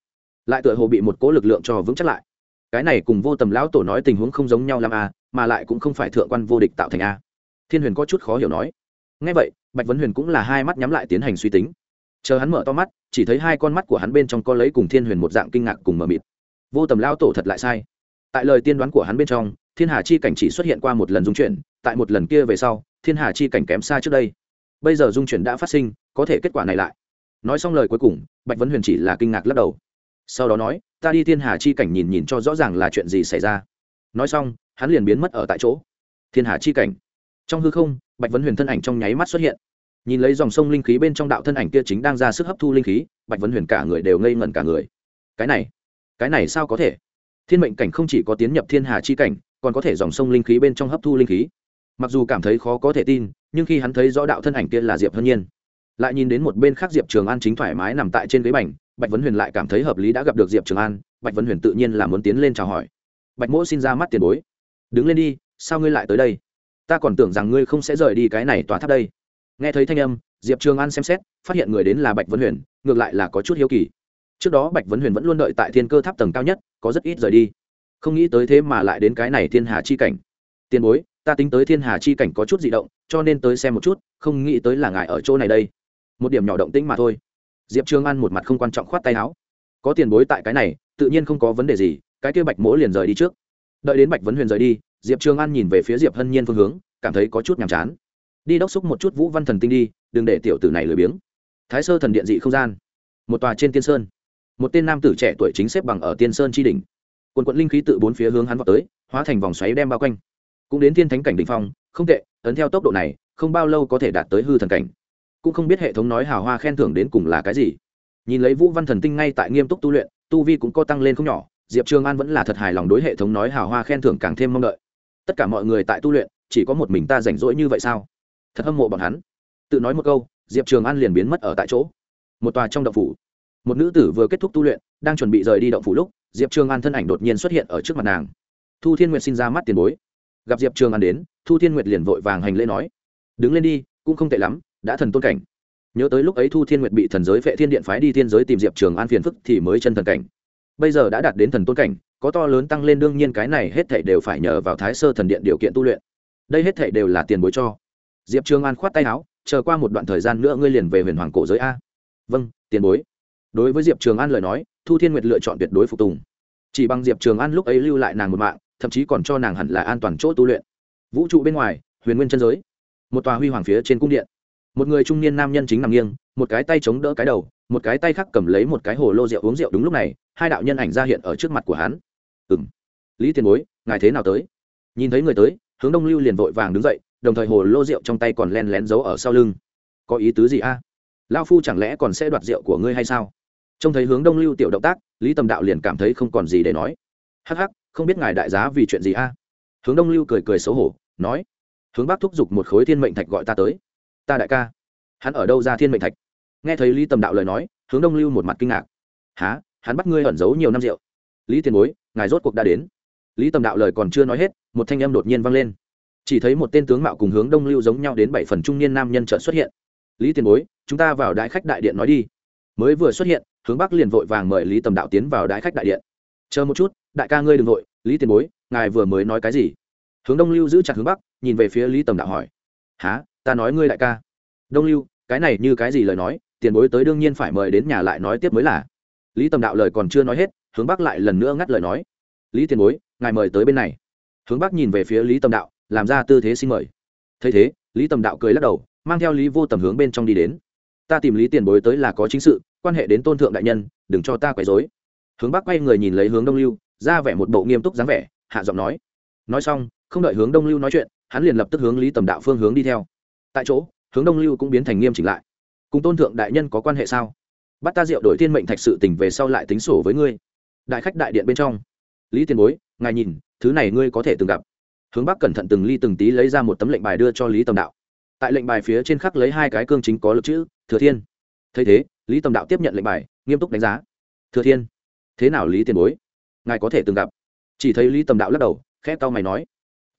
Lại tựa hồ bị một cố lực lượng cho vững chắc lại. Cái này cùng vô tầm lão tổ nói tình huống không giống nhau lắm a mà lại cũng không phải thượng quan vô địch tạo thành a thiên huyền có chút khó hiểu nói ngay vậy, bạch vấn huyền cũng là hai mắt nhắm lại tiến hành suy tính. Chờ hắn mở to mắt, chỉ thấy hai con mắt của hắn bên trong có lấy cùng thiên huyền một dạng kinh ngạc cùng mờ mịt. Vô tầm lão tổ thật lại sai. Tại lời tiên đoán của hắn bên trong, thiên hà chi cảnh chỉ xuất hiện qua một lần dung chuyển, tại một lần kia về sau, thiên hà chi cảnh kém xa trước đây. Bây giờ dung chuyển đã phát sinh, có thể kết quả này lại. Nói xong lời cuối cùng, bạch vấn huyền chỉ là kinh ngạc lắc đầu. Sau đó nói, ta đi thiên hà chi cảnh nhìn nhìn cho rõ ràng là chuyện gì xảy ra. Nói xong, hắn liền biến mất ở tại chỗ. Thiên hà chi cảnh trong hư không, bạch vấn huyền thân ảnh trong nháy mắt xuất hiện. Nhìn lấy dòng sông linh khí bên trong đạo thân ảnh kia chính đang ra sức hấp thu linh khí, bạch vấn huyền cả người đều ngây ngẩn cả người. Cái này cái này sao có thể? Thiên mệnh cảnh không chỉ có tiến nhập thiên hà chi cảnh, còn có thể dòng sông linh khí bên trong hấp thu linh khí. Mặc dù cảm thấy khó có thể tin, nhưng khi hắn thấy rõ đạo thân ảnh kia là diệp hân nhiên, lại nhìn đến một bên khác diệp trường an chính thoải mái nằm tại trên ghế bành, bạch vấn huyền lại cảm thấy hợp lý đã gặp được diệp trường an, bạch vấn huyền tự nhiên là muốn tiến lên chào hỏi. Bạch mỗ xin ra mắt tiền bối. Đứng lên đi, sao ngươi lại tới đây? Ta còn tưởng rằng ngươi không sẽ rời đi cái này tòa tháp đây. Nghe thấy thanh âm, diệp trường an xem xét, phát hiện người đến là bạch vấn huyền, ngược lại là có chút hiếu kỳ. Trước đó bạch vấn huyền vẫn luôn đợi tại thiên cơ tháp tầng cao nhất, có rất ít rời đi. Không nghĩ tới thế mà lại đến cái này thiên hà chi cảnh. Tiền bối, ta tính tới thiên hà chi cảnh có chút di động, cho nên tới xem một chút, không nghĩ tới là ngài ở chỗ này đây. Một điểm nhỏ động tĩnh mà thôi. Diệp trường an một mặt không quan trọng khoát tay áo. Có tiền bối tại cái này, tự nhiên không có vấn đề gì, cái kia bạch mỗ liền rời đi trước. Đợi đến bạch vấn huyền rời đi diệp trường an nhìn về phía diệp hân nhiên phương hướng, cảm thấy có chút nhàm chán. Đi đốc xúc một chút vũ văn thần tinh đi, đừng để tiểu tử này lười biếng. Thái sơ thần điện dị không gian. Một tòa trên tiên sơn. Một tên nam tử trẻ tuổi chính xếp bằng ở tiên sơn tri đình quần quận linh khí tự bốn phía hướng hắn vào tới, hóa thành vòng xoáy đem bao quanh. Cũng đến thiên thánh cảnh đỉnh phong, không tệ, ấn theo tốc độ này, không bao lâu có thể đạt tới hư thần cảnh. Cũng không biết hệ thống nói hào hoa khen thưởng đến cùng là cái gì. Nhìn lấy vũ văn thần tinh ngay tại nghiêm túc tu luyện, tu vi cũng có tăng lên không nhỏ, diệp trường an vẫn là thật hài lòng đối hệ thống nói hào hoa khen thưởng càng thêm mong đợi tất cả mọi người tại tu luyện, chỉ có một mình ta rảnh rỗi như vậy sao? Thật hâm mộ bọn hắn. Tự nói một câu, diệp trường an liền biến mất ở tại chỗ. Một tòa trong động phủ. Một nữ tử vừa kết thúc tu luyện, đang chuẩn bị rời đi động phủ lúc, diệp trường an thân ảnh đột nhiên xuất hiện ở trước mặt nàng. Thu thiên nguyệt xin ra mắt tiền bối. Gặp diệp trường an đến, thu thiên nguyệt liền vội vàng hành lễ nói. Đứng lên đi, cũng không tệ lắm, đã thần tôn cảnh. Nhớ tới lúc ấy thu thiên nguyệt bị thần giới vệ thiên điện phái đi thiên giới tìm diệp trường an phiền phức thì mới chân thần cảnh. Bây giờ đã đạt đến thần tôn cảnh có to lớn tăng lên, đương nhiên cái này hết thảy đều phải nhờ vào thái sơ thần điện điều kiện tu luyện. Đây hết thảy đều là tiền bối cho. Diệp trường an khoát tay áo, chờ qua một đoạn thời gian nữa ngươi liền về huyền hoàng cổ giới a. Vâng tiền bối. Đối với diệp trường an lời nói, thu thiên nguyệt lựa chọn tuyệt đối phục tùng. Chỉ bằng diệp trường an lúc ấy lưu lại nàng một mạng, thậm chí còn cho nàng hẳn là an toàn chỗ tu luyện. Vũ trụ bên ngoài, huyền nguyên chân giới. Một tòa huy hoàng phía trên cung điện. Một người trung niên nam nhân chính nằm nghiêng, một cái tay chống đỡ cái đầu, một cái tay khác cầm lấy một cái hồ lô rượu uống rượu. Đúng lúc này, hai đạo nhân ảnh ra hiện ở trước mặt của hắn ừ m lý tiền bối, ngài thế nào tới? Nhìn thấy người tới, hướng đông lưu liền vội vàng đứng dậy, đồng thời hồ lô rượu trong tay còn len lén giấu ở sau lưng. Có ý tứ gì a? Lao phu chẳng lẽ còn sẽ đoạt rượu của ngươi hay sao? Trông thấy hướng đông lưu tiểu động tác, lý tầm đạo liền cảm thấy không còn gì để nói. Hắc hắc, không biết ngài đại giá vì chuyện gì a? Hướng đông lưu cười cười xấu hổ, nói. Hướng bắc thúc giục một khối thiên mệnh thạch gọi ta tới. Ta đại ca. Hắn ở đâu ra thiên mệnh thạch? Nghe thấy lý tầm đạo lời nói, hướng đông lưu một mặt kinh ngạc. Há hắn bắt ngươi ẩn giấu nhiều năm rượu. Lý tiền bối ngài rốt cuộc đã đến. Lý tầm đạo lời còn chưa nói hết, một thanh âm đột nhiên vang lên. Chỉ thấy một tên tướng mạo cùng hướng đông lưu giống nhau đến bảy phần trung niên nam nhân trợ xuất hiện. Lý tiền bối, chúng ta vào đại khách đại điện nói đi. Mới vừa xuất hiện, hướng bắc liền vội vàng mời lý tầm đạo tiến vào đại khách đại điện. Chờ một chút, đại ca ngươi đ ừ n g vội, lý tiền bối, ngài vừa mới nói cái gì? Hướng đông lưu giữ chặt hướng bắc, nhìn về phía lý tầm đạo hỏi. Há ta nói ngươi đại ca. Đông lưu, cái này như cái gì lời nói, tiền bối tới đương nhiên phải mời đến nhà lại nói tiếp mới là. Lý tầm đạo lời còn chưa nói hết hướng bắc lại lần nữa ngắt lời nói. Lý tiền bối, ngài mời tới bên này. Hướng bắc nhìn về phía lý tâm đạo, làm ra tư thế xin mời. Thấy thế, lý tâm đạo cười lắc đầu, mang theo lý vô tầm hướng bên trong đi đến. Ta tìm lý tiền bối tới là có chính sự, quan hệ đến tôn thượng đại nhân, đừng cho ta quấy dối hướng bắc quay người nhìn lấy hướng đông lưu, ra vẻ một bộ nghiêm túc dáng vẻ, hạ giọng nói. Nói xong, không đợi hướng đông lưu nói chuyện, hắn liền lập tức hướng lý tầm đạo phương hướng đi theo. Tại chỗ, hướng đông lưu cũng biến thành nghiêm chỉnh lại. Cùng tôn thượng đại nhân có quan hệ sao? Bắt ta rượu đổi thiên mệnh thạch sự tỉnh về sau lại tính sổ với ngươi đại khách đại điện bên trong. Lý tiền bối, ngài nhìn, thứ này ngươi có thể từng gặp. Hướng bắc cẩn thận từng ly từng tí lấy ra một tấm lệnh bài đưa cho lý tầm đạo. Tại lệnh bài phía trên khắc lấy hai cái cương chính có lực chữ, thừa thiên. Thấy thế, lý tầm đạo tiếp nhận lệnh bài, nghiêm túc đánh giá. Thừa thiên. Thế nào lý tiền bối? Ngài có thể từng gặp. Chỉ thấy lý tầm đạo lắc đầu, khẽ tao mày nói.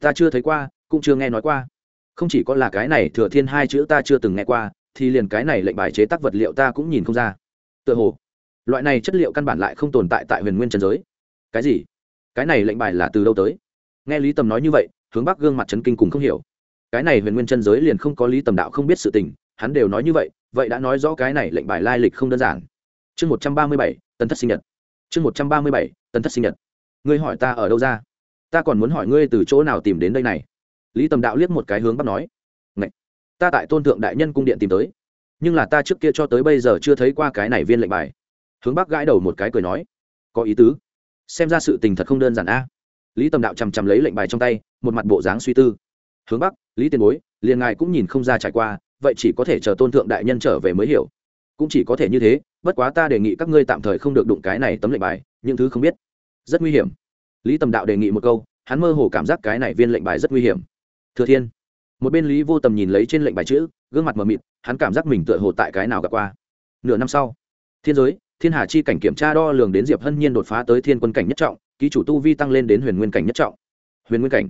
Ta chưa thấy qua, cũng chưa nghe nói qua. Không chỉ có là cái này thừa thiên hai chữ ta chưa từng nghe qua, thì liền cái này lệnh bài chế tác vật liệu ta cũng nhìn không ra. Tựa hồ loại này chất liệu căn bản lại không tồn tại tại huyền nguyên trần giới. Cái gì? Cái này lệnh bài là từ đâu tới? Nghe lý tầm nói như vậy, hướng bắc gương mặt trấn kinh cùng không hiểu. Cái này huyền nguyên chân giới liền không có lý tầm đạo không biết sự tình, hắn đều nói như vậy vậy đã nói rõ cái này lệnh bài lai lịch không đơn giản. Chương một trăm ba mươi bảy, tần thất sinh nhật. Chương một trăm ba mươi bảy, tần thất sinh nhật. Ngươi hỏi ta ở đâu ra? Ta còn muốn hỏi ngươi từ chỗ nào tìm đến đây này? Lý tầm đạo liếc một cái hướng bắc nói. Ngậy! ta tại tôn thượng đại nhân cung điện tìm tới. Nhưng là ta trước kia cho tới bây giờ chưa thấy qua cái này viên lệnh bài hướng bắc gãi đầu một cái cười nói, có ý tứ. Xem ra sự tình thật không đơn giản a. Lý tầm đạo chằm chằm lấy lệnh bài trong tay, một mặt bộ dáng suy tư. Hướng bắc lý tiền bối, liền ngài cũng nhìn không ra trải qua, vậy chỉ có thể chờ tôn thượng đại nhân trở về mới hiểu. Cũng chỉ có thể như thế, bất quá ta đề nghị các ngươi tạm thời không được đụng cái này tấm lệnh bài, những thứ không biết. Rất nguy hiểm. Lý tầm đạo đề nghị một câu, hắn mơ hồ cảm giác cái này viên lệnh bài rất nguy hiểm. Thừa thiên. Một bên lý vô tầm nhìn lấy trên lệnh bài chữ, gương mặt mờ mịt, hắn cảm giác mình tựa hồ tại cái nào gặp qua. Nửa năm sau, thiên giới thiên hà chi cảnh kiểm tra đo lường đến diệp hân nhiên đột phá tới thiên quân cảnh nhất trọng, ký chủ tu vi tăng lên đến huyền nguyên cảnh nhất trọng. Huyền nguyên cảnh.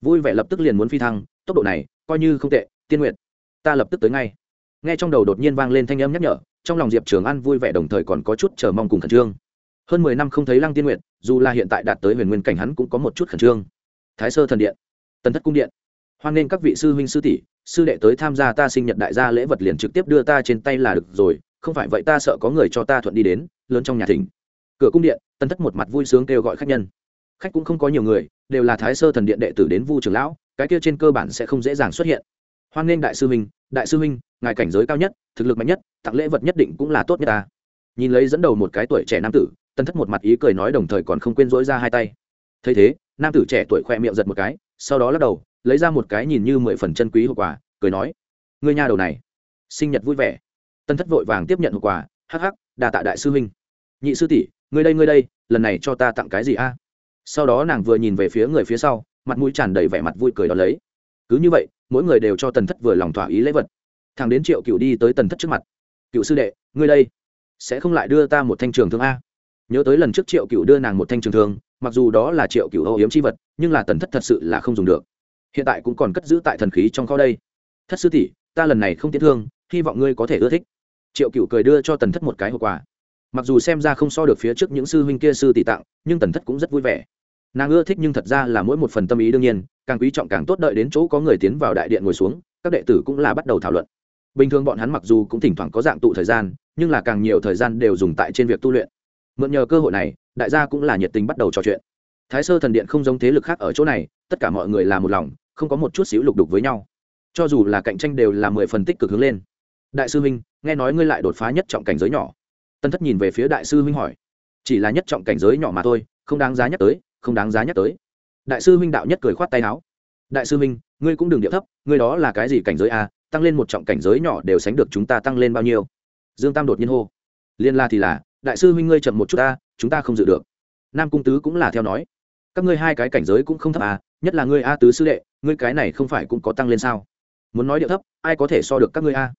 Vui vẻ lập tức liền muốn phi thăng, tốc độ này coi như không tệ, tiên nguyện ta lập tức tới ngay. Nghe trong đầu đột nhiên vang lên thanh âm nhắc nhở, trong lòng diệp trường an vui vẻ đồng thời còn có chút chờ mong cùng khẩn trương. Hơn mười năm không thấy lăng tiên nguyện dù là hiện tại đạt tới huyền nguyên cảnh hắn cũng có một chút khẩn trương. Thái sơ thần điện, tần thất cung điện. Hoan nghênh các vị sư huynh sư tỷ, sư đệ tới tham gia ta sinh nhật đại gia lễ vật liền trực tiếp đưa ta trên tay là được rồi không phải vậy ta sợ có người cho ta thuận đi đến, lớn trong nhà thỉnh. Cửa cung điện, tân thất một mặt vui sướng kêu gọi khách nhân. Khách cũng không có nhiều người, đều là thái sơ thần điện đệ tử đến vu trường lão, cái kia trên cơ bản sẽ không dễ dàng xuất hiện. Hoan nghênh đại sư huynh, đại sư huynh, ngài cảnh giới cao nhất, thực lực mạnh nhất, tặng lễ vật nhất định cũng là tốt nhất ta. Nhìn lấy dẫn đầu một cái tuổi trẻ nam tử, tân thất một mặt ý cười nói đồng thời còn không quên dỗi ra hai tay. Thấy thế, nam tử trẻ tuổi khoe miệng giật một cái, sau đó lắc đầu, lấy ra một cái nhìn như mười phần chân quý hậu quả cười nói người nhà đầu này, sinh nhật vui vẻ tân thất vội vàng tiếp nhận hậu quả hắc hắc đà tạ đại sư huynh. Nhị sư tỷ, ngươi đây ngươi đây, lần này cho ta tặng cái gì a? Sau đó nàng vừa nhìn về phía người phía sau, mặt mũi tràn đầy vẻ mặt vui cười đó lấy. Cứ như vậy, mỗi người đều cho tần thất vừa lòng thỏa ý lễ vật. Thằng đến triệu cựu đi tới tần thất trước mặt. Cựu sư đệ, ngươi đây sẽ không lại đưa ta một thanh trường thương a? Nhớ tới lần trước triệu cựu đưa nàng một thanh trường thương, mặc dù đó là triệu cựu âu yếm c h i vật, nhưng là tần thất thật sự là không dùng được. Hiện tại cũng còn cất giữ tại thần khí trong kho đây. Thất sư tỷ, ta lần này không tiến thương hy vọng ngươi có thể ưa thích. Triệu cựu cười đưa cho tần thất một cái hậu quả mặc dù xem ra không so được phía trước những sư huynh kia sư tỷ tặng, nhưng tần thất cũng rất vui vẻ. Nàng ưa thích nhưng thật ra là mỗi một phần tâm ý đương nhiên, càng quý trọng càng tốt đợi đến chỗ có người tiến vào đại điện ngồi xuống, các đệ tử cũng là bắt đầu thảo luận. Bình thường bọn hắn mặc dù cũng thỉnh thoảng có dạng tụ thời gian, nhưng là càng nhiều thời gian đều dùng tại trên việc tu luyện. Mượn nhờ cơ hội này, đại gia cũng là nhiệt tình bắt đầu trò chuyện. Thái sơ thần điện không giống thế lực khác ở chỗ này, tất cả mọi người là một lòng, không có một chút xíu lục đục với nhau. Cho dù là cạnh tranh đều là mười phần tích cực hướng lên đại sư huynh, nghe nói ngươi lại đột phá nhất trọng cảnh giới nhỏ. Tân thất nhìn về phía đại sư huynh hỏi. Chỉ là nhất trọng cảnh giới nhỏ mà thôi, không đáng giá nhắc tới, không đáng giá nhắc tới. Đại sư huynh đạo nhất cười khoát tay áo. Đại sư huynh, ngươi cũng đừng điệu thấp, ngươi đó là cái gì cảnh giới a, tăng lên một trọng cảnh giới nhỏ đều sánh được chúng ta tăng lên bao nhiêu? Dương tam đột nhiên hô. Liên la thì là, đại sư huynh ngươi chậm một chút ta, chúng ta không dự được. Nam cung tứ cũng là theo nói. Các ngươi hai cái cảnh giới cũng không thấp à nhất là ngươi a tứ sư đệ, ngươi cái này không phải cũng có tăng lên sao? Muốn nói điệu thấp, ai có thể so được các ngươi a?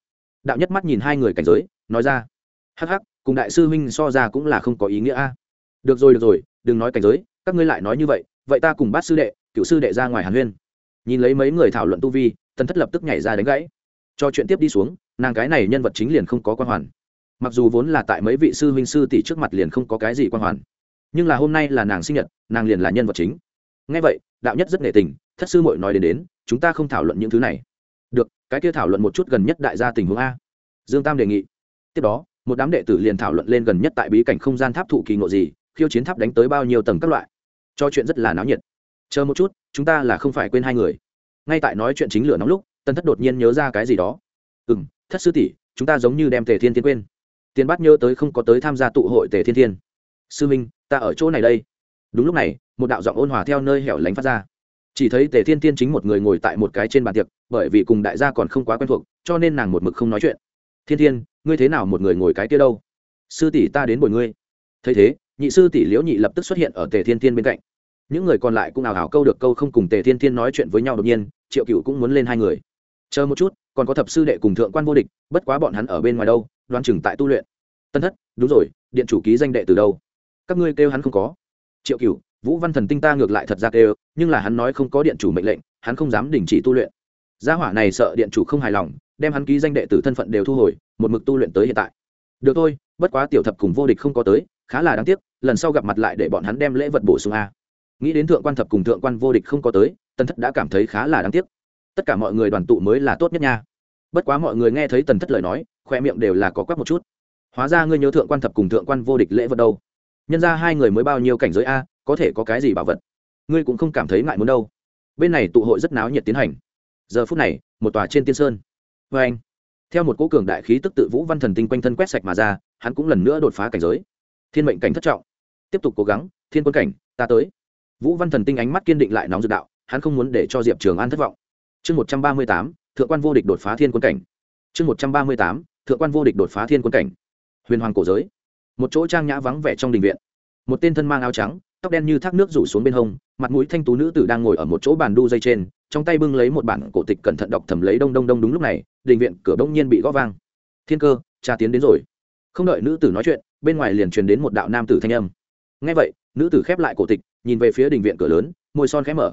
Đạo nhất mắt nhìn hai người cảnh giới, nói ra, hắc hắc, cùng đại sư huynh so ra cũng là không có ý nghĩa a. Được rồi được rồi, đừng nói cảnh giới, các ngươi lại nói như vậy vậy ta cùng bát sư đệ, cựu sư đệ ra ngoài hàn huyên. Nhìn lấy mấy người thảo luận tu vi, tần thất lập tức nhảy ra đánh gãy. Cho chuyện tiếp đi xuống, nàng cái này nhân vật chính liền không có quan hoàn. Mặc dù vốn là tại mấy vị sư huynh sư tỷ trước mặt liền không có cái gì quan hoàn, nhưng là hôm nay là nàng sinh nhật, nàng liền là nhân vật chính. Ngay vậy, đạo nhất rất nghệ tình, thất sư mội nói đến đến, chúng ta không thảo luận những thứ này được, cái kia thảo luận một chút gần nhất đại gia tình huống a. Dương tam đề nghị. Tiếp đó, một đám đệ tử liền thảo luận lên gần nhất tại bí cảnh không gian tháp thụ kỳ ngộ gì, khiêu chiến tháp đánh tới bao nhiêu tầng các loại. Cho chuyện rất là náo nhiệt. Chờ một chút, chúng ta là không phải quên hai người. Ngay tại nói chuyện chính lửa nóng lúc tân thất đột nhiên nhớ ra cái gì đó. Ừ m thất sư tỷ, chúng ta giống như đem tề thiên tiên quên. Tiền bát nhớ tới không có tới tham gia tụ hội tề thiên thiên. Sư minh, ta ở chỗ này đây. Đúng lúc này, một đạo giọng ôn hòa theo nơi hẻo lánh phát ra chỉ thấy tề thiên tiên chính một người ngồi tại một cái trên bàn tiệc, bởi vì cùng đại gia còn không quá quen thuộc, cho nên nàng một mực không nói chuyện. Thiên thiên, ngươi thế nào một người ngồi cái kia đâu? Sư tỷ ta đến bồi ngươi. Thấy thế, nhị sư tỷ liễu nhị lập tức xuất hiện ở tề thiên thiên bên cạnh. Những người còn lại cũng ảo ảo câu được câu không cùng tề thiên thiên nói chuyện với nhau đột nhiên, triệu cựu cũng muốn lên hai người. Chờ một chút, còn có thập sư đệ cùng thượng quan vô địch, bất quá bọn hắn ở bên ngoài đâu đoan chừng tại tu luyện. Tân thất, đúng rồi, điện chủ ký danh đệ từ đâu? Các ngươi kêu hắn không có. Triệu cựu vũ văn thần tinh ta ngược lại thật ra kêu, nhưng là hắn nói không có điện chủ mệnh lệnh, hắn không dám đình chỉ tu luyện. Gia hỏa này sợ điện chủ không hài lòng, đem hắn ký danh đệ tử thân phận đều thu hồi, một mực tu luyện tới hiện tại. Được thôi, bất quá tiểu thập cùng vô địch không có tới, khá là đáng tiếc, lần sau gặp mặt lại để bọn hắn đem lễ vật bổ sung a. Nghĩ đến thượng quan thập cùng thượng quan vô địch không có tới, tần thất đã cảm thấy khá là đáng tiếc. Tất cả mọi người đoàn tụ mới là tốt nhất nha. Bất quá mọi người nghe thấy tần thất lời nói, khoe miệng đều là có quắc một chút. Hóa ra ngươi nhớ thượng quan thập cùng thượng quan vô địch lễ vật đâu? Nhân ra hai người mới bao nhiêu cảnh giới a có thể có cái gì bảo vật? Ngươi cũng không cảm thấy ngại muốn đâu. Bên này tụ hội rất náo nhiệt tiến hành. Giờ phút này, một tòa trên tiên sơn. Vê anh, theo một cỗ cường đại khí tức tự vũ văn thần tinh quanh thân quét sạch mà ra, hắn cũng lần nữa đột phá cảnh giới. Thiên mệnh cảnh thất trọng. Tiếp tục cố gắng, thiên quân cảnh, ta tới. Vũ văn thần tinh ánh mắt kiên định lại nóng dự đạo, hắn không muốn để cho diệp trường an thất vọng. Chương một trăm ba mươi tám, thượng quan vô địch đột phá thiên quân cảnh. Chương một trăm ba mươi tám, thượng quan vô địch đột phá thiên quân cảnh. Huyền hoàng cổ giới. Một chỗ trang nhã vắng vẻ trong đình viện. Một tên thân mang áo trắng tóc đen như thác nước rủ xuống bên hông, mặt mũi thanh tú nữ tử đang ngồi ở một chỗ bàn đu dây trên, trong tay bưng lấy một bản cổ tịch cẩn thận đọc thầm lấy đông đông đông đúng lúc này, đình viện cửa bỗng nhiên bị gõ vang. Thiên cơ, cha tiến đến rồi. Không đợi nữ tử nói chuyện, bên ngoài liền truyền đến một đạo nam tử thanh âm. Ngay vậy, nữ tử khép lại cổ tịch, nhìn về phía đình viện cửa lớn, môi son khẽ mở.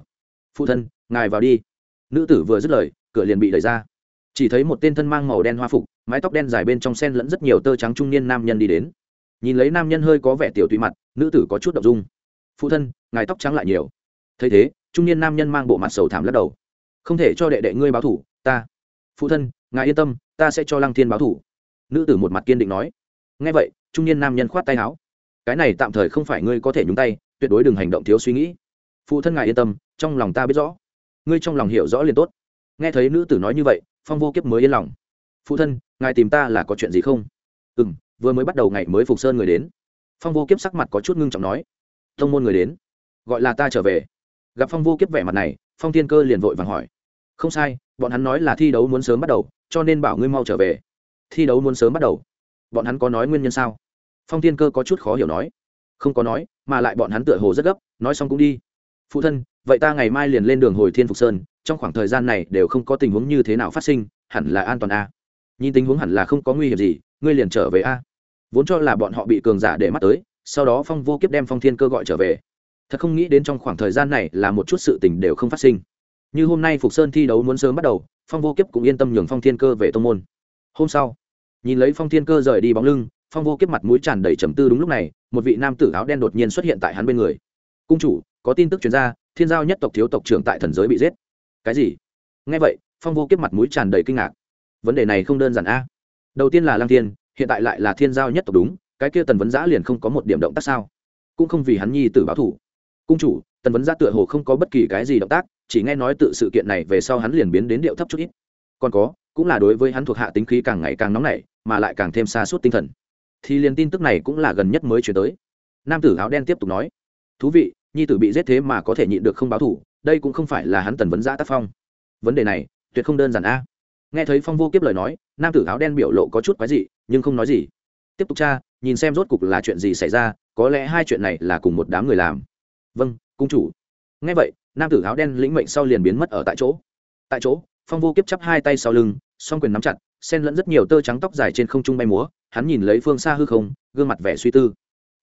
Phụ thân, ngài vào đi. Nữ tử vừa dứt lời, cửa liền bị đẩy ra. Chỉ thấy một tên thân mang màu đen hoa phục, mái tóc đen dài bên trong sen lẫn rất nhiều tơ trắng trung niên nam nhân đi đến. Nhìn lấy nam nhân hơi có vẻ tiểu tùy mặt, nữ tử có chút đ ộ n g dung phụ thân, ngài tóc trắng lại nhiều. Thấy thế, trung niên nam nhân mang bộ mặt sầu thảm lắc đầu. Không thể cho đệ đệ ngươi báo thủ, ta. Phụ thân, ngài yên tâm, ta sẽ cho lăng thiên báo thủ. Nữ tử một mặt kiên định nói. Ngay vậy, trung niên nam nhân khoát tay áo. Cái này tạm thời không phải ngươi có thể nhúng tay, tuyệt đối đừng hành động thiếu suy nghĩ. Phụ thân ngài yên tâm, trong lòng ta biết rõ. Ngươi trong lòng hiểu rõ liền tốt. Nghe thấy nữ tử nói như vậy, phong vô kiếp mới yên lòng. Phụ thân, ngài tìm ta là có chuyện gì không? Ừ m vừa mới bắt đầu ngày mới phục sơn người đến. Phong vô kiếp sắc mặt có chút ngưng trọng nói thông môn người đến. Gọi là ta trở về. Gặp phong vô kiếp vẻ mặt này, phong thiên cơ liền vội vàng hỏi. Không sai, bọn hắn nói là thi đấu muốn sớm bắt đầu, cho nên bảo ngươi mau trở về. Thi đấu muốn sớm bắt đầu. Bọn hắn có nói nguyên nhân sao? Phong thiên cơ có chút khó hiểu nói. Không có nói, mà lại bọn hắn tựa hồ rất gấp, nói xong cũng đi. Phụ thân, vậy ta ngày mai liền lên đường hồi thiên phục sơn, trong khoảng thời gian này đều không có tình huống như thế nào phát sinh, hẳn là an toàn a. Nhìn tình huống hẳn là không có nguy hiểm gì, ngươi liền trở về a. Vốn cho là bọn họ bị cường giả để mắt tới sau đó phong vô kiếp đem phong thiên cơ gọi trở về. Thật không nghĩ đến trong khoảng thời gian này là một chút sự tình đều không phát sinh. Như hôm nay phục sơn thi đấu muốn sớm bắt đầu, phong vô kiếp cũng yên tâm nhường phong thiên cơ về tông môn. Hôm sau, nhìn lấy phong thiên cơ rời đi bóng lưng, phong vô kiếp mặt mũi tràn đầy trầm tư đúng lúc này, một vị nam tử áo đen đột nhiên xuất hiện tại hắn bên người. Cung chủ, có tin tức chuyên gia thiên giao nhất tộc thiếu tộc trưởng tại thần giới bị giết. Cái gì? Nghe vậy, phong vô kiếp mặt mũi tràn đầy kinh ngạc. Vấn đề này không đơn giản a. Đầu tiên là lang thiên, hiện tại lại là thiên giao nhất tộc đúng cái kia tần vấn giã liền không có một điểm động tác sao? Cũng không vì hắn nhi tử báo thủ. Cung chủ, tần vấn giã tựa hồ không có bất kỳ cái gì động tác, chỉ nghe nói tự sự kiện này về sau hắn liền biến đến điệu thấp chút ít. Còn có, cũng là đối với hắn thuộc hạ tính khí càng ngày càng nóng nảy, mà lại càng thêm xa suốt tinh thần. Thì liền tin tức này cũng là gần nhất mới chuyển tới. Nam tử áo đen tiếp tục nói, thú vị, nhi tử bị giết thế mà có thể nhịn được không báo thủ, đây cũng không phải là hắn tần vấn giã tác phong. Vấn đề này, tuyệt không đơn giản a. Nghe thấy phong vô kiếp lời nói, nam tử áo đen biểu lộ có chút quái dị, nhưng không nói gì. Tiếp tục cha nhìn xem rốt cục là chuyện gì xảy ra, có lẽ hai chuyện này là cùng một đám người làm. Vâng cung chủ. Nghe vậy, nam tử áo đen lĩnh mệnh sau liền biến mất ở tại chỗ. Tại chỗ, phong vô kiếp chắp hai tay sau lưng, song quyền nắm chặt sen lẫn rất nhiều tơ trắng tóc dài trên không trung bay múa, hắn nhìn lấy phương xa hư không, gương mặt vẻ suy tư.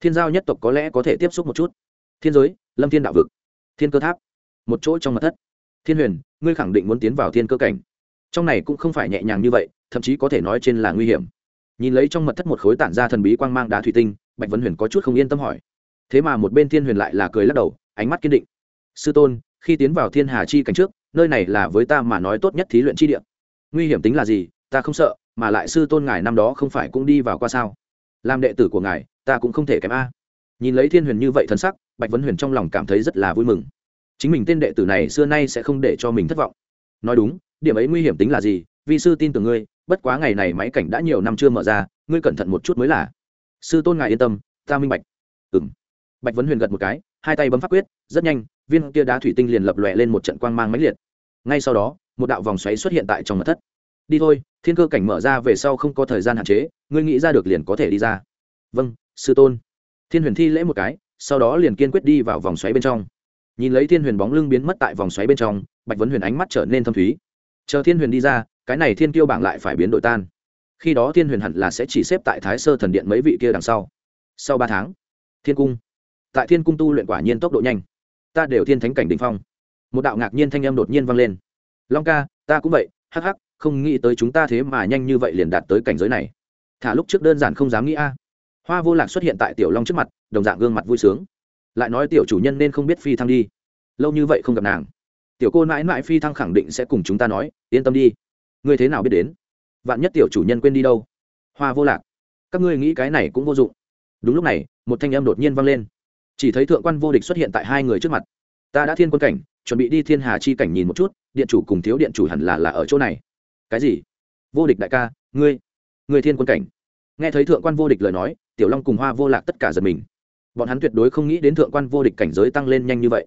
Thiên giao nhất tộc có lẽ có thể tiếp xúc một chút. Thiên giới, lâm thiên đạo vực. Thiên cơ tháp. Một chỗ trong mặt thất. Thiên huyền, ngươi khẳng định muốn tiến vào thiên cơ cảnh. Trong này cũng không phải nhẹ nhàng như vậy, thậm chí có thể nói trên là nguy hiểm nhìn lấy trong mật thất một khối tản ra thần bí quang mang đá thủy tinh, bạch vấn huyền có chút không yên tâm hỏi. Thế mà một bên thiên huyền lại là cười lắc đầu, ánh mắt kiên định. Sư tôn, khi tiến vào thiên hà chi cảnh trước, nơi này là với ta mà nói tốt nhất thí luyện chi địa. Nguy hiểm tính là gì, ta không sợ, mà lại sư tôn ngài năm đó không phải cũng đi vào qua sao? Làm đệ tử của ngài, ta cũng không thể kém a. Nhìn lấy thiên huyền như vậy thân sắc, bạch vấn huyền trong lòng cảm thấy rất là vui mừng. Chính mình tên đệ tử này xưa nay sẽ không để cho mình thất vọng. Nói đúng, điểm ấy nguy hiểm tính là gì vì sư tin tưởng ngươi bất quá ngày này máy cảnh đã nhiều năm chưa mở ra, ngươi cẩn thận một chút mới là. Sư tôn ngài yên tâm, ta minh bạch. Ừ m bạch vấn huyền gật một cái, hai tay bấm pháp quyết, rất nhanh, viên kia đá thủy tinh liền lập lòe lên một trận quang mang máy liệt. Ngay sau đó, một đạo vòng xoáy xuất hiện tại trong mặt thất. Đi thôi, thiên cơ cảnh mở ra về sau không có thời gian hạn chế, ngươi nghĩ ra được liền có thể đi ra. Vâng sư tôn. Thiên huyền thi lễ một cái, sau đó liền kiên quyết đi vào vòng xoáy bên trong. Nhìn lấy thiên huyền bóng lưng biến mất tại vòng xoáy bên trong, bạch vấn huyền ánh mắt trở nên thâm thúy. Chờ thiên huyền đi ra cái này thiên kiêu bảng lại phải biến đổi tan. Khi đó thiên huyền hẳn là sẽ chỉ xếp tại thái sơ thần điện mấy vị kia đằng sau. Sau ba tháng, thiên cung. Tại thiên cung tu luyện quả nhiên tốc độ nhanh. Ta đều thiên thánh cảnh đình phong. Một đạo ngạc nhiên thanh âm đột nhiên vang lên. Long ca, ta cũng vậy, hắc hắc, không nghĩ tới chúng ta thế mà nhanh như vậy liền đạt tới cảnh giới này. Thả lúc trước đơn giản không dám nghĩ a. Hoa vô lạc xuất hiện tại tiểu long trước mặt, đồng dạng gương mặt vui sướng. Lại nói tiểu chủ nhân nên không biết phi thăng đi. Lâu như vậy không gặp nàng. Tiểu cô mãi mãi phi thăng khẳng định sẽ cùng chúng ta nói, yên tâm đi ngươi thế nào biết đến? Vạn nhất tiểu chủ nhân quên đi đâu? Hoa vô lạc, các ngươi nghĩ cái này cũng vô dụng. Đúng lúc này, một thanh âm đột nhiên vang lên. Chỉ thấy thượng quan vô địch xuất hiện tại hai người trước mặt. Ta đã thiên quân cảnh, chuẩn bị đi thiên hà chi cảnh nhìn một chút, điện chủ cùng thiếu điện chủ hẳn là là ở chỗ này. Cái gì? Vô địch đại ca, ngươi ngươi thiên quân cảnh. Nghe thấy thượng quan vô địch lời nói, tiểu long cùng hoa vô lạc tất cả giật mình. Bọn hắn tuyệt đối không nghĩ đến thượng quan vô địch cảnh giới tăng lên nhanh như vậy.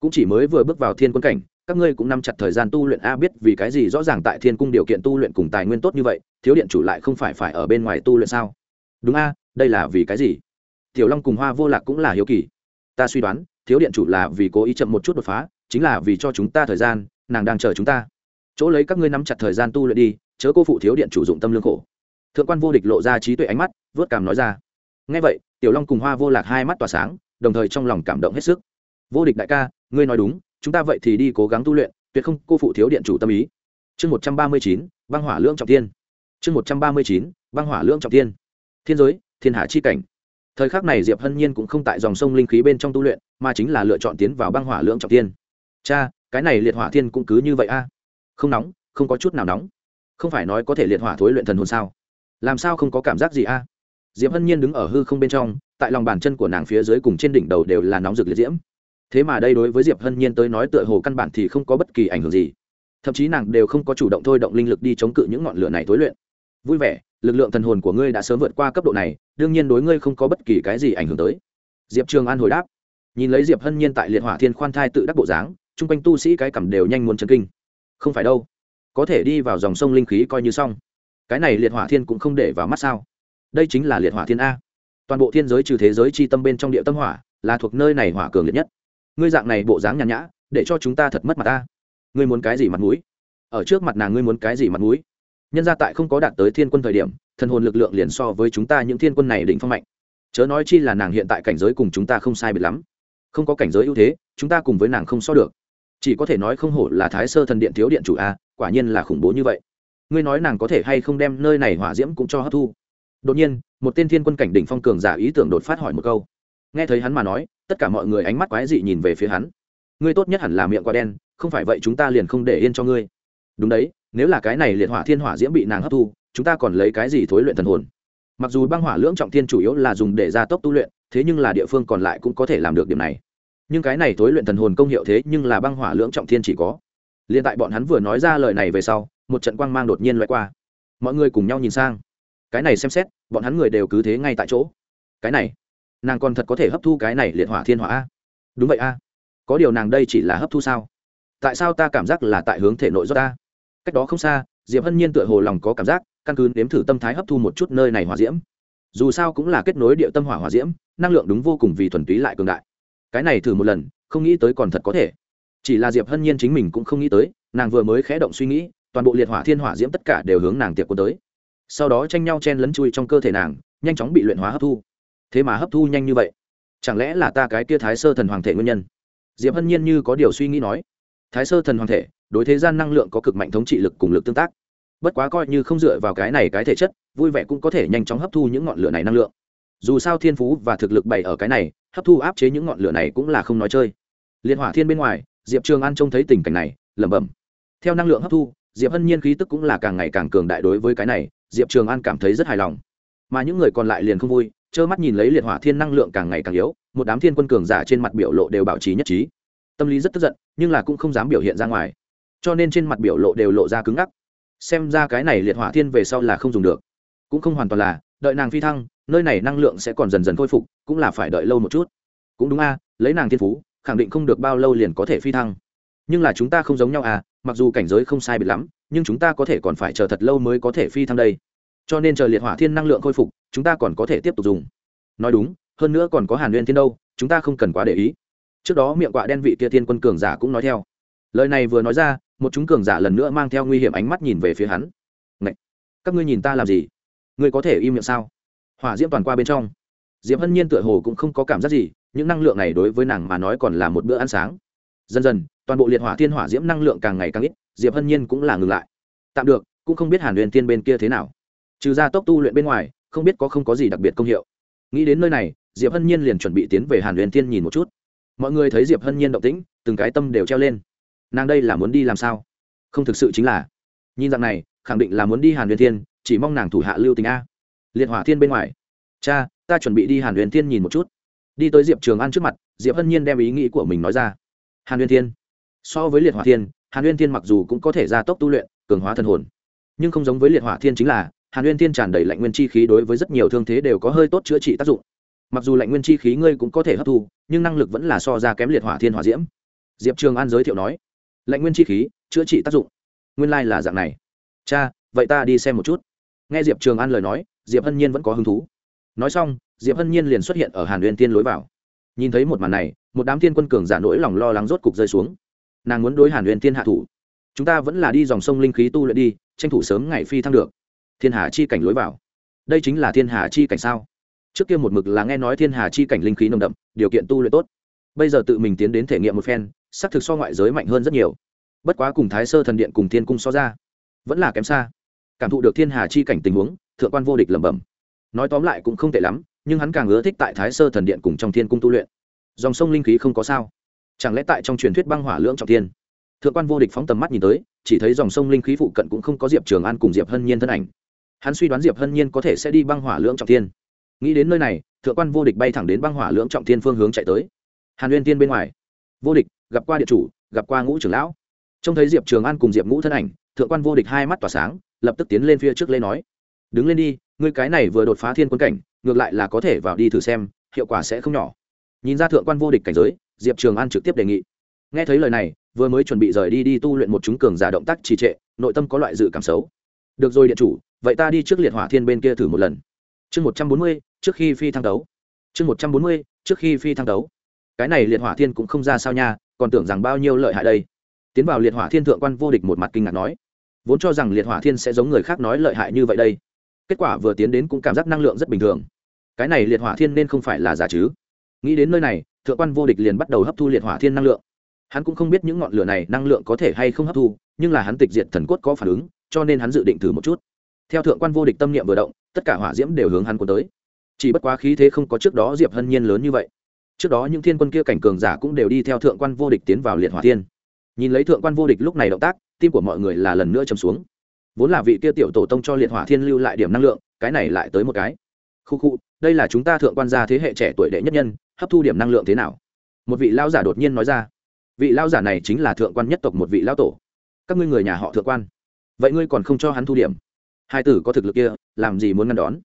Cũng chỉ mới vừa bước vào thiên quân cảnh các ngươi cũng nắm chặt thời gian tu luyện, a, biết vì cái gì rõ ràng tại thiên cung điều kiện tu luyện cùng tài nguyên tốt như vậy, thiếu điện chủ lại không phải phải ở bên ngoài tu luyện sao? Đúng a, đây là vì cái gì? Tiểu long cùng hoa vô lạc cũng là hiếu kỳ. Ta suy đoán, thiếu điện chủ là vì cố ý chậm một chút đột phá, chính là vì cho chúng ta thời gian, nàng đang chờ chúng ta. Chỗ lấy các ngươi nắm chặt thời gian tu luyện đi, chớ cô phụ thiếu điện chủ dụng tâm lương khổ. Thượng quan vô địch lộ ra trí tuệ ánh mắt, vớt cảm nói ra. Ngay vậy, tiểu long cùng hoa vô lạc hai mắt tỏa sáng, đồng thời trong lòng cảm động hết sức. Vô địch đại ca, ngươi nói đúng chúng ta vậy thì đi cố gắng tu luyện, tuyệt không cô phụ thiếu điện chủ tâm ý. Chương một trăm ba mươi chín, băng hỏa lưỡng trọng thiên. Chương một trăm ba mươi chín, băng hỏa lưỡng trọng thiên. Thiên giới, thiên hạ chi cảnh. Thời khắc này diệp hân nhiên cũng không tại dòng sông linh khí bên trong tu luyện, mà chính là lựa chọn tiến vào băng hỏa lưỡng trọng thiên. Cha, cái này liệt hỏa thiên cũng cứ như vậy a? Không nóng, không có chút nào nóng. Không phải nói có thể liệt hỏa thối luyện thần hồn sao? Làm sao không có cảm giác gì a? Diệp hân nhiên đứng ở hư không bên trong, tại lòng bàn chân của nàng phía dưới cùng trên đỉnh đầu đều là nóng rực liệt diễm thế mà đây đối với diệp hân nhiên tới nói tựa hồ căn bản thì không có bất kỳ ảnh hưởng gì. Thậm chí nàng đều không có chủ động thôi động linh lực đi chống cự những ngọn lửa này tối luyện. Vui vẻ, lực lượng thần hồn của ngươi đã sớm vượt qua cấp độ này, đương nhiên đối ngươi không có bất kỳ cái gì ảnh hưởng tới. Diệp trường an hồi đáp. Nhìn lấy diệp hân nhiên tại liệt hỏa thiên khoan thai tự đắc bộ dáng, chung quanh tu sĩ cái cầm đều nhanh muốn chân kinh. Không phải đâu. Có thể đi vào dòng sông linh khí coi như xong. Cái này liệt hỏa thiên cũng không để vào mắt sao? Đây chính là liệt hỏa thiên a. Toàn bộ thiên giới trừ thế giới chi tâm bên trong địa tâm hỏa, là thuộc nơi này hỏa cường liệt nhất ngươi dạng này bộ dáng nhàn nhã, để cho chúng ta thật mất mặt ta. Ngươi muốn cái gì mặt mũi? Ở trước mặt nàng ngươi muốn cái gì mặt mũi? Nhân gia tại không có đạt tới thiên quân thời điểm, thần hồn lực lượng liền so với chúng ta những thiên quân này định phong mạnh. Chớ nói chi là nàng hiện tại cảnh giới cùng chúng ta không sai biệt lắm. Không có cảnh giới ưu thế, chúng ta cùng với nàng không so được. Chỉ có thể nói không hổ là thái sơ thần điện thiếu điện chủ a, quả nhiên là khủng bố như vậy. Ngươi nói nàng có thể hay không đem nơi này hỏa diễm cũng cho hấp thu? Đột nhiên, một tên thiên quân cảnh đỉnh phong cường giả ý tưởng đột phát hỏi một câu nghe thấy hắn mà nói, tất cả mọi người ánh mắt quái dị nhìn về phía hắn. Ngươi tốt nhất hẳn là miệng quá đen, không phải vậy chúng ta liền không để yên cho ngươi. Đúng đấy, nếu là cái này liệt hỏa thiên hỏa diễm bị nàng hấp thu, chúng ta còn lấy cái gì thối luyện thần hồn? Mặc dù băng hỏa lưỡng trọng thiên chủ yếu là dùng để gia tốc tu luyện, thế nhưng là địa phương còn lại cũng có thể làm được điểm này. Nhưng cái này thối luyện thần hồn công hiệu thế nhưng là băng hỏa lưỡng trọng thiên chỉ có. Liền tại bọn hắn vừa nói ra lời này về sau, một trận quang mang đột nhiên loại qua. Mọi người cùng nhau nhìn sang. Cái này xem xét, bọn hắn người đều cứ thế ngay tại chỗ. Cái này nàng còn thật có thể hấp thu cái này liệt hỏa thiên hỏa a. Đúng vậy a. Có điều nàng đây chỉ là hấp thu sao? Tại sao ta cảm giác là tại hướng thể nội do ta? Cách đó không xa, diệp hân nhiên tựa hồ lòng có cảm giác, căn cứ nếm thử tâm thái hấp thu một chút nơi này hòa diễm. Dù sao cũng là kết nối địa tâm hỏa hòa diễm, năng lượng đúng vô cùng vì thuần túy lại cường đại. Cái này thử một lần, không nghĩ tới còn thật có thể. Chỉ là diệp hân nhiên chính mình cũng không nghĩ tới, nàng vừa mới khẽ động suy nghĩ, toàn bộ liệt hỏa thiên hỏa diễm tất cả đều hướng nàng tiệc quân tới. Sau đó tranh nhau chen lấn chui trong cơ thể nàng, nhanh chóng bị luyện hóa hấp thu thế mà hấp thu nhanh như vậy? Chẳng lẽ là ta cái kia thái sơ thần hoàng thể nguyên nhân? Diệp hân nhiên như có điều suy nghĩ nói. Thái sơ thần hoàng thể, đối thế gian năng lượng có cực mạnh thống trị lực cùng lực tương tác. Bất quá coi như không dựa vào cái này cái thể chất, vui vẻ cũng có thể nhanh chóng hấp thu những ngọn lửa này năng lượng. Dù sao thiên phú và thực lực bày ở cái này, hấp thu áp chế những ngọn lửa này cũng là không nói chơi. Liệt hỏa thiên bên ngoài, diệp trường an trông thấy tình cảnh này, lẩm bẩm. Theo năng lượng hấp thu, diệp hân nhiên khí tức cũng là càng ngày càng cường đại đối với cái này, diệp trường an cảm thấy rất hài lòng. Mà những người còn lại liền không vui trơ mắt nhìn lấy liệt hỏa thiên năng lượng càng ngày càng yếu, một đám thiên quân cường giả trên mặt biểu lộ đều bảo trì nhất trí. Tâm lý rất tức giận, nhưng là cũng không dám biểu hiện ra ngoài. Cho nên trên mặt biểu lộ đều lộ ra cứng ngắc. Xem ra cái này liệt hỏa thiên về sau là không dùng được. Cũng không hoàn toàn là, đợi nàng phi thăng, nơi này năng lượng sẽ còn dần dần khôi phục, cũng là phải đợi lâu một chút. Cũng đúng a, lấy nàng thiên phú, khẳng định không được bao lâu liền có thể phi thăng. Nhưng là chúng ta không giống nhau à mặc dù cảnh giới không sai biệt lắm, nhưng chúng ta có thể còn phải chờ thật lâu mới có thể phi thăng đây cho nên chờ liệt hỏa thiên năng lượng khôi phục, chúng ta còn có thể tiếp tục dùng. Nói đúng, hơn nữa còn có hàn nguyên thiên đâu, chúng ta không cần quá để ý. Trước đó miệng quạ đen vị kia thiên quân cường giả cũng nói theo. Lời này vừa nói ra, một chúng cường giả lần nữa mang theo nguy hiểm ánh mắt nhìn về phía hắn. Ngậy! các ngươi nhìn ta làm gì? Ngươi có thể im miệng sao? Hỏa diễm toàn qua bên trong. Diệp hân nhiên tựa hồ cũng không có cảm giác gì, những năng lượng này đối với nàng mà nói còn là một bữa ăn sáng. Dần dần, toàn bộ liệt hỏa thiên hỏa diễm năng lượng càng ngày càng ít, diệp hân nhiên cũng là ngừng lại. Tạm được, cũng không biết hàn huyền thiên bên kia thế nào trừ ra tốc tu luyện bên ngoài, không biết có không có gì đặc biệt công hiệu. Nghĩ đến nơi này, diệp hân nhiên liền chuẩn bị tiến về hàn huyền Thiên nhìn một chút. Mọi người thấy diệp hân nhiên động tĩnh, từng cái tâm đều treo lên. Nàng đây là muốn đi làm sao? Không thực sự chính là. Nhìn dạng này, khẳng định là muốn đi hàn huyền thiên, chỉ mong nàng thủ hạ lưu tình a. Liệt hỏa thiên bên ngoài. Cha, ta chuẩn bị đi hàn huyền thiên nhìn một chút. Đi tới diệp trường an trước mặt, diệp hân nhiên đem ý nghĩ của mình nói ra. Hàn huyền thiên. So với liệt hỏa thiên, hàn huyền thiên mặc dù cũng có thể gia tốc tu luyện, cường hóa thần hồn. Nhưng không giống với liệt hỏa thiên chính là hàn Nguyên thiên tràn đầy lạnh nguyên chi khí đối với rất nhiều thương thế đều có hơi tốt chữa trị tác dụng. Mặc dù lạnh nguyên chi khí ngươi cũng có thể hấp thu, nhưng năng lực vẫn là so ra kém liệt hỏa thiên hỏa diễm. Diệp trường an giới thiệu nói, lạnh nguyên chi khí, chữa trị tác dụng. Nguyên lai、like、là dạng này. Cha, vậy ta đi xem một chút. Nghe diệp trường an lời nói, diệp hân nhiên vẫn có hứng thú. Nói xong, diệp hân nhiên liền xuất hiện ở hàn Nguyên tiên lối vào. Nhìn thấy một màn này, một đám thiên quân cường giả nỗi lòng lo lắng rốt cục rơi xuống. Nàng muốn đối hàn Nguyên tiên hạ thủ. Chúng ta vẫn là đi dòng sông linh khí tu luyện đi, tranh thủ sớm ngày phi thăng được thiên hà chi cảnh lối vào. Đây chính là thiên hà chi cảnh sao? Trước kia một mực là nghe nói thiên hà chi cảnh linh khí nồng đậm, điều kiện tu luyện tốt. Bây giờ tự mình tiến đến thể nghiệm một phen, xác thực so ngoại giới mạnh hơn rất nhiều. Bất quá cùng thái sơ thần điện cùng thiên cung so ra, vẫn là kém xa. Cảm thụ được thiên hà chi cảnh tình huống, thượng quan vô địch lẩm bẩm. Nói tóm lại cũng không tệ lắm, nhưng hắn càng ưa thích tại thái sơ thần điện cùng trong thiên cung tu luyện. Dòng sông linh khí không có sao. Chẳng lẽ tại trong truyền thuyết băng hỏa lưỡng trọng thiên? Thượng quan vô địch phóng tầm mắt nhìn tới, chỉ thấy dòng sông linh khí phụ cận cũng không có diệp trường an cùng diệp hân nhiên thân ảnh hắn suy đoán diệp hân nhiên có thể sẽ đi băng hỏa lưỡng trọng thiên. nghĩ đến nơi này, thượng quan vô địch bay thẳng đến băng hỏa lưỡng trọng thiên phương hướng chạy tới. hàn uyên tiên bên ngoài. vô địch, gặp qua địa chủ, gặp qua ngũ trưởng lão. trông thấy diệp trường an cùng diệp ngũ thân ảnh, thượng quan vô địch hai mắt tỏa sáng, lập tức tiến lên phía trước lê nói. đứng lên đi, ngươi cái này vừa đột phá thiên quân cảnh, ngược lại là có thể vào đi thử xem, hiệu quả sẽ không nhỏ. nhìn ra thượng quan vô địch cảnh giới, diệp trường an trực tiếp đề nghị. nghe thấy lời này, vừa mới chuẩn bị rời đi đi tu luyện một chúng cường giả động tác trì trệ, nội tâm có loại dự cảm xấu. được rồi điện chủ vậy ta đi trước liệt hỏa thiên bên kia thử một lần. Chương một trăm bốn mươi, trước khi phi thăng đấu. Chương một trăm bốn mươi, trước khi phi thăng đấu. Cái này liệt hỏa thiên cũng không ra sao nha, còn tưởng rằng bao nhiêu lợi hại đây. Tiến vào liệt hỏa thiên thượng quan vô địch một mặt kinh ngạc nói. Vốn cho rằng liệt hỏa thiên sẽ giống người khác nói lợi hại như vậy đây. Kết quả vừa tiến đến cũng cảm giác năng lượng rất bình thường. Cái này liệt hỏa thiên nên không phải là giả chứ. Nghĩ đến nơi này, thượng quan vô địch liền bắt đầu hấp thu liệt hỏa thiên năng lượng. Hắn cũng không biết những ngọn lửa này năng lượng có thể hay không hấp thu, nhưng là hắn tịch diệt thần cốt có phản ứng, cho nên hắn dự định thử một chút theo thượng quan vô địch tâm niệm vừa động, tất cả hỏa diễm đều hướng hắn cuốn tới. Chỉ bất quá khí thế không có trước đó diệp hân nhiên lớn như vậy. Trước đó những thiên quân kia cảnh cường giả cũng đều đi theo thượng quan vô địch tiến vào liệt hỏa thiên. Nhìn lấy thượng quan vô địch lúc này động tác, tim của mọi người là lần nữa chầm xuống. Vốn là vị kia tiểu tổ tông cho liệt hỏa thiên lưu lại điểm năng lượng, cái này lại tới một cái. Khu khu, đây là chúng ta thượng quan gia thế hệ trẻ tuổi đệ nhất nhân, hấp thu điểm năng lượng thế nào? Một vị lao giả đột nhiên nói ra. Vị lao giả này chính là thượng quan nhất tộc một vị lao tổ. Các ngươi người nhà họ thượng quan. Vậy ngươi còn không cho hắn thu điểm? Hai tử có thực lực kia, làm gì muốn ngăn đón?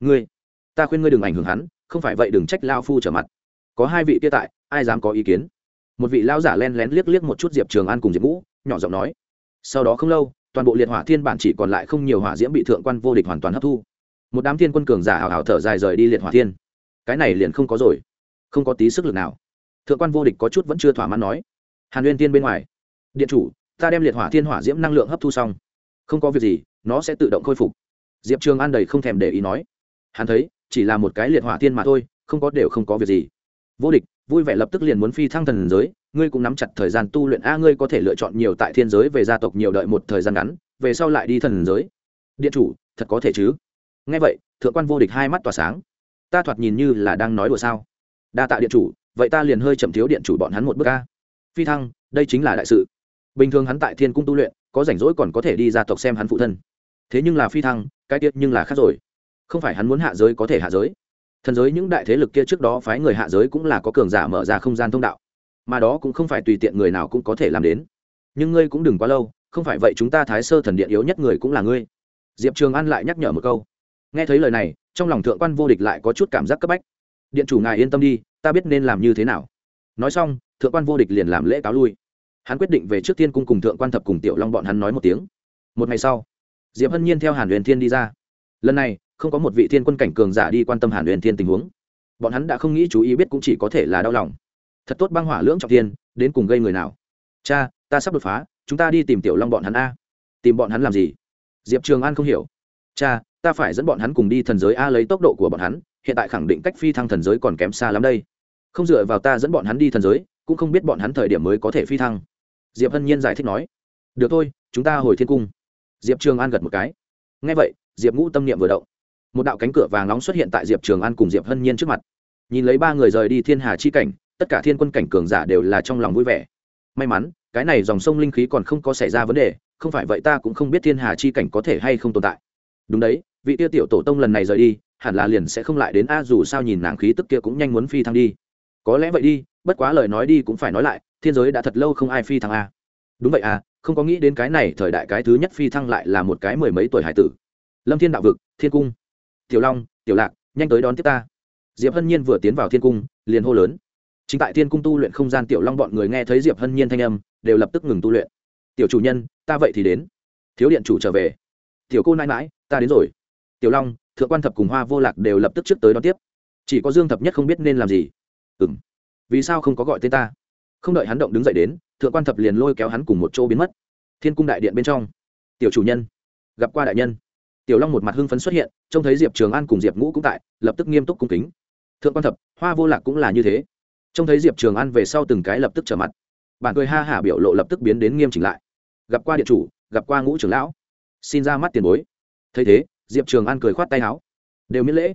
Ngươi, ta khuyên ngươi đừng ảnh hưởng hắn, không phải vậy đừng trách lao phu trở mặt. Có hai vị kia tại, ai dám có ý kiến? Một vị lao giả len lén liếc liếc một chút diệp trường an cùng diệp ngũ, nhỏ giọng nói. Sau đó không lâu, toàn bộ liệt hỏa thiên bản chỉ còn lại không nhiều hỏa diễm bị thượng quan vô địch hoàn toàn hấp thu. Một đám thiên quân cường giả hào hào thở dài rời đi liệt hỏa thiên. Cái này liền không có rồi. Không có tí sức lực nào. Thượng quan vô địch có chút vẫn chưa thỏa mãn nói. Hàn uyên tiên bên ngoài. Điện chủ, ta đem liệt hỏa thiên hỏa diễm năng lượng hấp thu xong. Không có việc gì nó sẽ tự động khôi phục. Diệp trường an đầy không thèm để ý nói, hắn thấy, chỉ là một cái liệt hỏa tiên mà thôi, không có đều không có việc gì. Vô địch, vui vẻ lập tức liền muốn phi thăng thần giới, ngươi cũng nắm chặt thời gian tu luyện, a, ngươi có thể lựa chọn nhiều tại thiên giới về gia tộc nhiều đợi một thời gian ngắn, về sau lại đi thần giới. Điện chủ, thật có thể chứ? Nghe vậy, thượng quan vô địch hai mắt tỏa sáng. Ta thoạt nhìn như là đang nói đùa sao? Đa tạ điện chủ, vậy ta liền hơi chậm thiếu điện chủ bọn hắn một bước a. Phi thăng, đây chính là đại sự. Bình thường hắn tại thiên cung tu luyện, có rảnh rỗi còn có thể đi gia tộc xem hắn phụ thân thế nhưng là phi thăng, cái tiết nhưng là khác rồi. Không phải hắn muốn hạ giới có thể hạ giới. Thần giới những đại thế lực kia trước đó phái người hạ giới cũng là có cường giả mở ra không gian thông đạo. Mà đó cũng không phải tùy tiện người nào cũng có thể làm đến. Nhưng ngươi cũng đừng quá lâu, không phải vậy chúng ta thái sơ thần điện yếu nhất người cũng là ngươi. Diệp trường an lại nhắc nhở một câu. Nghe thấy lời này, trong lòng thượng quan vô địch lại có chút cảm giác cấp bách. Điện chủ ngài yên tâm đi, ta biết nên làm như thế nào. Nói xong, thượng quan vô địch liền làm lễ cáo lui. Hắn quyết định về trước tiên cung cùng thượng quan thập cùng tiểu long bọn hắn nói một tiếng. Một ngày sau diệp hân nhiên theo hàn huyền thiên đi ra. Lần này không có một vị thiên quân cảnh cường giả đi quan tâm hàn huyền thiên tình huống. Bọn hắn đã không nghĩ chú ý biết cũng chỉ có thể là đau lòng. Thật tốt băng hỏa lưỡng trọng thiên, đến cùng gây người nào? Cha ta sắp đột phá chúng ta đi tìm tiểu long bọn hắn a. Tìm bọn hắn làm gì? Diệp trường an không hiểu. Cha ta phải dẫn bọn hắn cùng đi thần giới a lấy tốc độ của bọn hắn hiện tại khẳng định cách phi thăng thần giới còn kém xa lắm đây. Không dựa vào ta dẫn bọn hắn đi thần giới cũng không biết bọn hắn thời điểm mới có thể phi thăng. Diệp hân nhiên giải thích nói. Được thôi chúng ta hồi thiên cung diệp trường an gật một cái. Ngay vậy, diệp ngũ tâm niệm vừa động. Một đạo cánh cửa vàng nóng xuất hiện tại diệp trường an cùng diệp hân nhiên trước mặt. Nhìn lấy ba người rời đi thiên hà chi cảnh, tất cả thiên quân cảnh cường giả đều là trong lòng vui vẻ. May mắn, cái này dòng sông linh khí còn không có xảy ra vấn đề, không phải vậy ta cũng không biết thiên hà chi cảnh có thể hay không tồn tại. Đúng đấy, vị tiêu tiểu tổ tông lần này rời đi, hẳn là liền sẽ không lại đến, a, dù sao nhìn nàng khí tức kia cũng nhanh muốn phi thăng đi. Có lẽ vậy đi, bất quá lời nói đi cũng phải nói lại, thiên giới đã thật lâu không ai phi thăng a đúng vậy à không có nghĩ đến cái này thời đại cái thứ nhất phi thăng lại là một cái mười mấy tuổi hải tử. Lâm thiên đạo vực, thiên cung. Tiểu long, tiểu lạc, nhanh tới đón tiếp ta. Diệp hân nhiên vừa tiến vào thiên cung, liền hô lớn. Chính tại thiên cung tu luyện không gian tiểu long bọn người nghe thấy diệp hân nhiên thanh âm, đều lập tức ngừng tu luyện. Tiểu chủ nhân, ta vậy thì đến. Thiếu điện chủ trở về. Tiểu cô nãi mãi ta đến rồi. Tiểu long, thượng quan thập cùng hoa vô lạc đều lập tức trước tới đón tiếp. Chỉ có dương thập nhất không biết nên làm gì. Ừ m vì sao không có gọi tên ta? Không đợi hắn động đứng dậy đến, thượng quan thập liền lôi kéo hắn cùng một chỗ biến mất. Thiên cung đại điện bên trong, tiểu chủ nhân, gặp qua đại nhân. Tiểu long một mặt hưng phấn xuất hiện, trông thấy diệp trường an cùng diệp ngũ cũng tại, lập tức nghiêm túc cung kính. Thượng quan thập, hoa vô lạc cũng là như thế. Trông thấy diệp trường an về sau từng cái lập tức trở mặt. Bản cười ha hả biểu lộ lập tức biến đến nghiêm chỉnh lại. Gặp qua điện chủ, gặp qua ngũ trưởng lão. Xin ra mắt tiền bối. Thấy thế, diệp trường an cười khoát tay áo. Đều miễn lễ.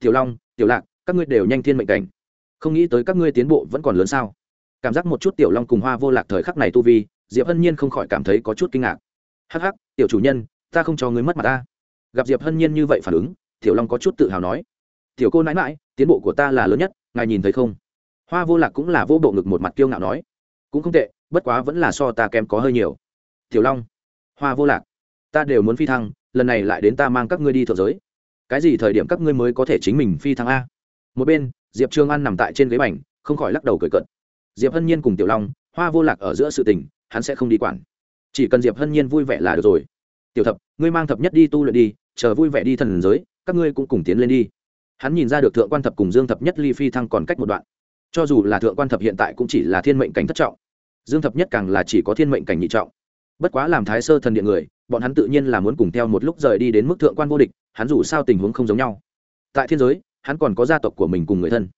Tiểu long, tiểu lạc, các ngươi đều nhanh thiên mệnh cảnh. Không nghĩ tới các ngươi tiến bộ vẫn còn lớn sao? Cảm giác một chút tiểu long cùng hoa vô lạc thời khắc này tu vi, diệp hân nhiên không khỏi cảm thấy có chút kinh ngạc. Hắc hắc, tiểu chủ nhân, ta không cho ngươi mất mặt ta. Gặp diệp hân nhiên như vậy phản ứng, tiểu long có chút tự hào nói. Tiểu cô nãi mãi tiến bộ của ta là lớn nhất, ngài nhìn thấy không? Hoa vô lạc cũng là vô bộ ngực một mặt kiêu ngạo nói. Cũng không tệ, bất quá vẫn là so ta kém có hơi nhiều. Tiểu long, hoa vô lạc, ta đều muốn phi thăng, lần này lại đến ta mang các ngươi đi thượng giới. Cái gì thời điểm các ngươi mới có thể chính mình phi thăng a? Một bên, diệp trương an nằm tại trên ghế bành, không khỏi lắc đầu cười cận diệp hân nhiên cùng tiểu long, hoa vô lạc ở giữa sự tình, hắn sẽ không đi quản. Chỉ cần diệp hân nhiên vui vẻ là được rồi. Tiểu thập, ngươi mang thập nhất đi tu luyện đi, chờ vui vẻ đi thần giới, các ngươi cũng cùng tiến lên đi. Hắn nhìn ra được thượng quan thập cùng dương thập nhất ly phi thăng còn cách một đoạn. Cho dù là thượng quan thập hiện tại cũng chỉ là thiên mệnh cảnh thất trọng. Dương thập nhất càng là chỉ có thiên mệnh cảnh nhị trọng. Bất quá làm thái sơ thần điện người, bọn hắn tự nhiên là muốn cùng theo một lúc rời đi đến mức thượng quan vô địch, hắn dù sao tình huống không giống nhau. Tại thiên giới, hắn còn có gia tộc của mình cùng người thân.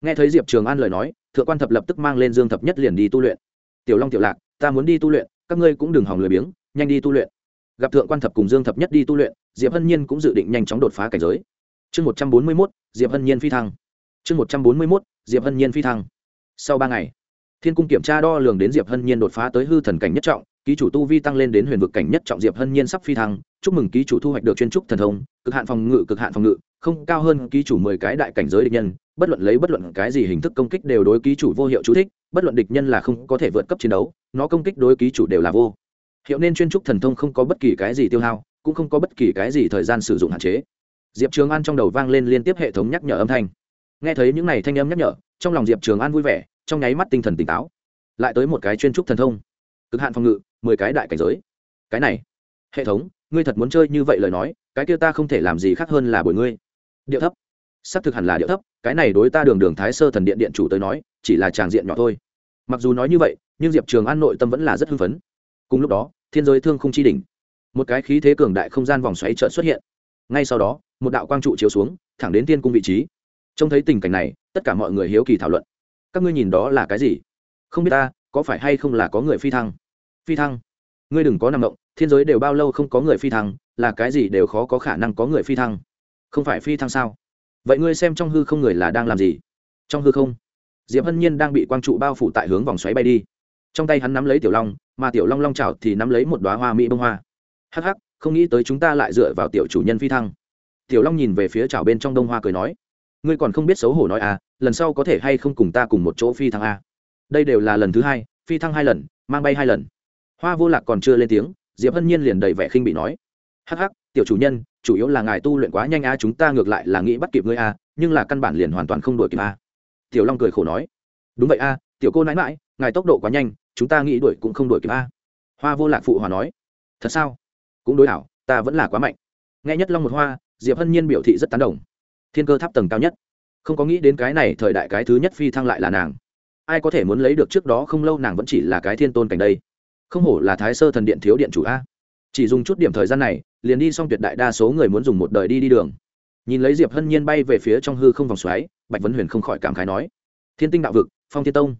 Nghe thấy diệp trường an lời nói thượng quan thập lập tức mang lên dương thập nhất liền đi tu luyện. Tiểu long, tiểu lạc, ta muốn đi tu luyện, các ngươi cũng đừng hòng lười biếng, nhanh đi tu luyện. Gặp thượng quan thập cùng dương thập nhất đi tu luyện, diệp hân nhiên cũng dự định nhanh chóng đột phá cảnh giới. Chương một trăm bốn mươi mốt, diệp hân nhiên phi thăng. Chương một trăm bốn mươi mốt, diệp hân nhiên phi thăng. Sau ba ngày, thiên cung kiểm tra đo lường đến diệp hân nhiên đột phá tới hư thần cảnh nhất trọng, ký chủ tu vi tăng lên đến huyền vực cảnh nhất trọng, diệp hân nhiên sắp phi thăng. Chúc mừng ký chủ thu hoạch được chuyên trúc thần thông, cực hạn phòng ngự, cực hạn phòng ngự, không cao hơn ký chủ mười cái đại cảnh giới địch nhân bất luận lấy bất luận cái gì hình thức công kích đều đối ký chủ vô hiệu chú thích, bất luận địch nhân là không có thể vượt cấp chiến đấu, nó công kích đối ký chủ đều là vô. Hiệu nên chuyên trúc thần thông không có bất kỳ cái gì tiêu hao, cũng không có bất kỳ cái gì thời gian sử dụng hạn chế. Diệp trường an trong đầu vang lên liên tiếp hệ thống nhắc nhở âm thanh. Nghe thấy những n à y thanh âm nhắc nhở, trong lòng diệp trường an vui vẻ, trong nháy mắt tinh thần tỉnh táo. Lại tới một cái chuyên trúc thần thông. Cực hạn phòng ngự, mười cái đại cảnh giới. Cái này, hệ thống, ngươi thật muốn chơi như vậy lời nói, cái kia ta không thể làm gì khác hơn là bồi ngươi. Điệu thấp xác thực hẳn là điệu thấp, cái này đối ta đường đường thái sơ thần điện điện chủ tới nói, chỉ là tràng diện nhỏ thôi. Mặc dù nói như vậy, nhưng diệp trường an nội tâm vẫn là rất hưng phấn. Cùng lúc đó, thiên giới thương không chi đỉnh, một cái khí thế cường đại không gian vòng xoáy trợn xuất hiện. Ngay sau đó, một đạo quang trụ chiếu xuống, thẳng đến tiên cung vị trí. Trông thấy tình cảnh này, tất cả mọi người hiếu kỳ thảo luận. Các ngươi nhìn đó là cái gì? Không biết ta, có phải hay không là có người phi thăng? Phi thăng? Ngươi đừng có nằm động, thiên giới đều bao lâu không có người phi thăng, là cái gì đều khó có khả năng có người phi thăng. Không phải phi thăng sao? Vậy ngươi xem trong hư không người là đang làm gì? Trong hư không, diệp hân nhiên đang bị quang trụ bao phủ tại hướng vòng xoáy bay đi. Trong tay hắn nắm lấy tiểu long, mà tiểu long long trào thì nắm lấy một đoá hoa mỹ bông hoa. Hắc hắc, không nghĩ tới chúng ta lại dựa vào tiểu chủ nhân phi thăng. Tiểu long nhìn về phía chảo bên trong đông hoa cười nói, ngươi còn không biết xấu hổ nói à lần sau có thể hay không cùng ta cùng một chỗ phi thăng à? đây đều là lần thứ hai, phi thăng hai lần, mang bay hai lần. Hoa vô lạc còn chưa lên tiếng, diệp hân nhiên liền đầy vẻ khinh bị nói, hắc hắc, tiểu chủ nhân chủ yếu là ngài tu luyện quá nhanh a chúng ta ngược lại là nghĩ bắt kịp ngươi a nhưng là căn bản liền hoàn toàn không đuổi kịp a tiểu long cười khổ nói. Đúng vậy a tiểu cô nãi mãi ngài tốc độ quá nhanh, chúng ta nghĩ đuổi cũng không đuổi kịp a hoa vô lạc phụ hòa nói. Thật sao? Cũng đối hảo ta vẫn là quá mạnh. Nghe nhất long một hoa, diệp hân nhiên biểu thị rất tán đồng. Thiên cơ tháp tầng cao nhất. Không có nghĩ đến cái này thời đại cái thứ nhất phi thăng lại là nàng. Ai có thể muốn lấy được trước đó không lâu nàng vẫn chỉ là cái thiên tôn cảnh đây. Không hổ là thái sơ thần điện thiếu điện chủ a chỉ dùng chút điểm thời gian này, liền đi xong tuyệt đại đa số người muốn dùng một đời đi đi đường. Nhìn lấy diệp hân nhiên bay về phía trong hư không vòng xoáy, bạch vấn huyền không khỏi cảm khái nói, thiên tinh đạo vực, phong thiên tông.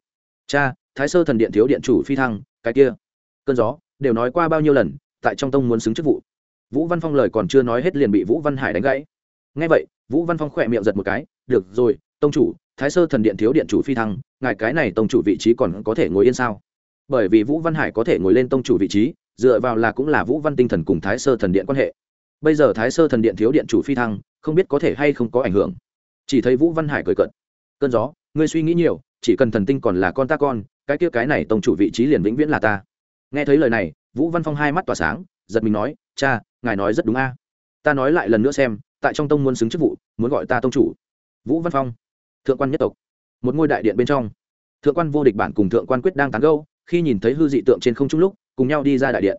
Cha, thái sơ thần điện thiếu điện chủ phi thăng, cái kia. Cơn gió, đều nói qua bao nhiêu lần, tại trong tông muốn xứng chức vụ. Vũ văn phong lời còn chưa nói hết liền bị vũ văn hải đánh gãy. Ngay vậy, vũ văn phong khỏe miệng giật một cái, được rồi, tông chủ, thái sơ thần điện thiếu điện chủ phi thăng, ngài cái này tông chủ vị trí còn có thể ngồi yên sao? Bởi vì vũ văn hải có thể ngồi lên tông chủ vị trí dựa vào là cũng là vũ văn tinh thần cùng thái sơ thần điện quan hệ. Bây giờ thái sơ thần điện thiếu điện chủ phi thăng, không biết có thể hay không có ảnh hưởng. Chỉ thấy vũ văn hải cười cận cơn gió, ngươi suy nghĩ nhiều, chỉ cần thần tinh còn là con ta con, cái kia cái này tông chủ vị trí liền vĩnh viễn là ta. Nghe thấy lời này, vũ văn phong hai mắt tỏa sáng, giật mình nói, cha, ngài nói rất đúng a. Ta nói lại lần nữa xem, tại trong tông muốn xứng chức vụ, muốn gọi ta tông chủ. Vũ văn phong, thượng quan nhất tộc, một ngôi đại điện bên trong. Thượng quan vô địch bản cùng thượng quan quyết đang tán gâu khi nhìn thấy hư dị tượng trên không trung lúc cùng nhau đi ra đại điện.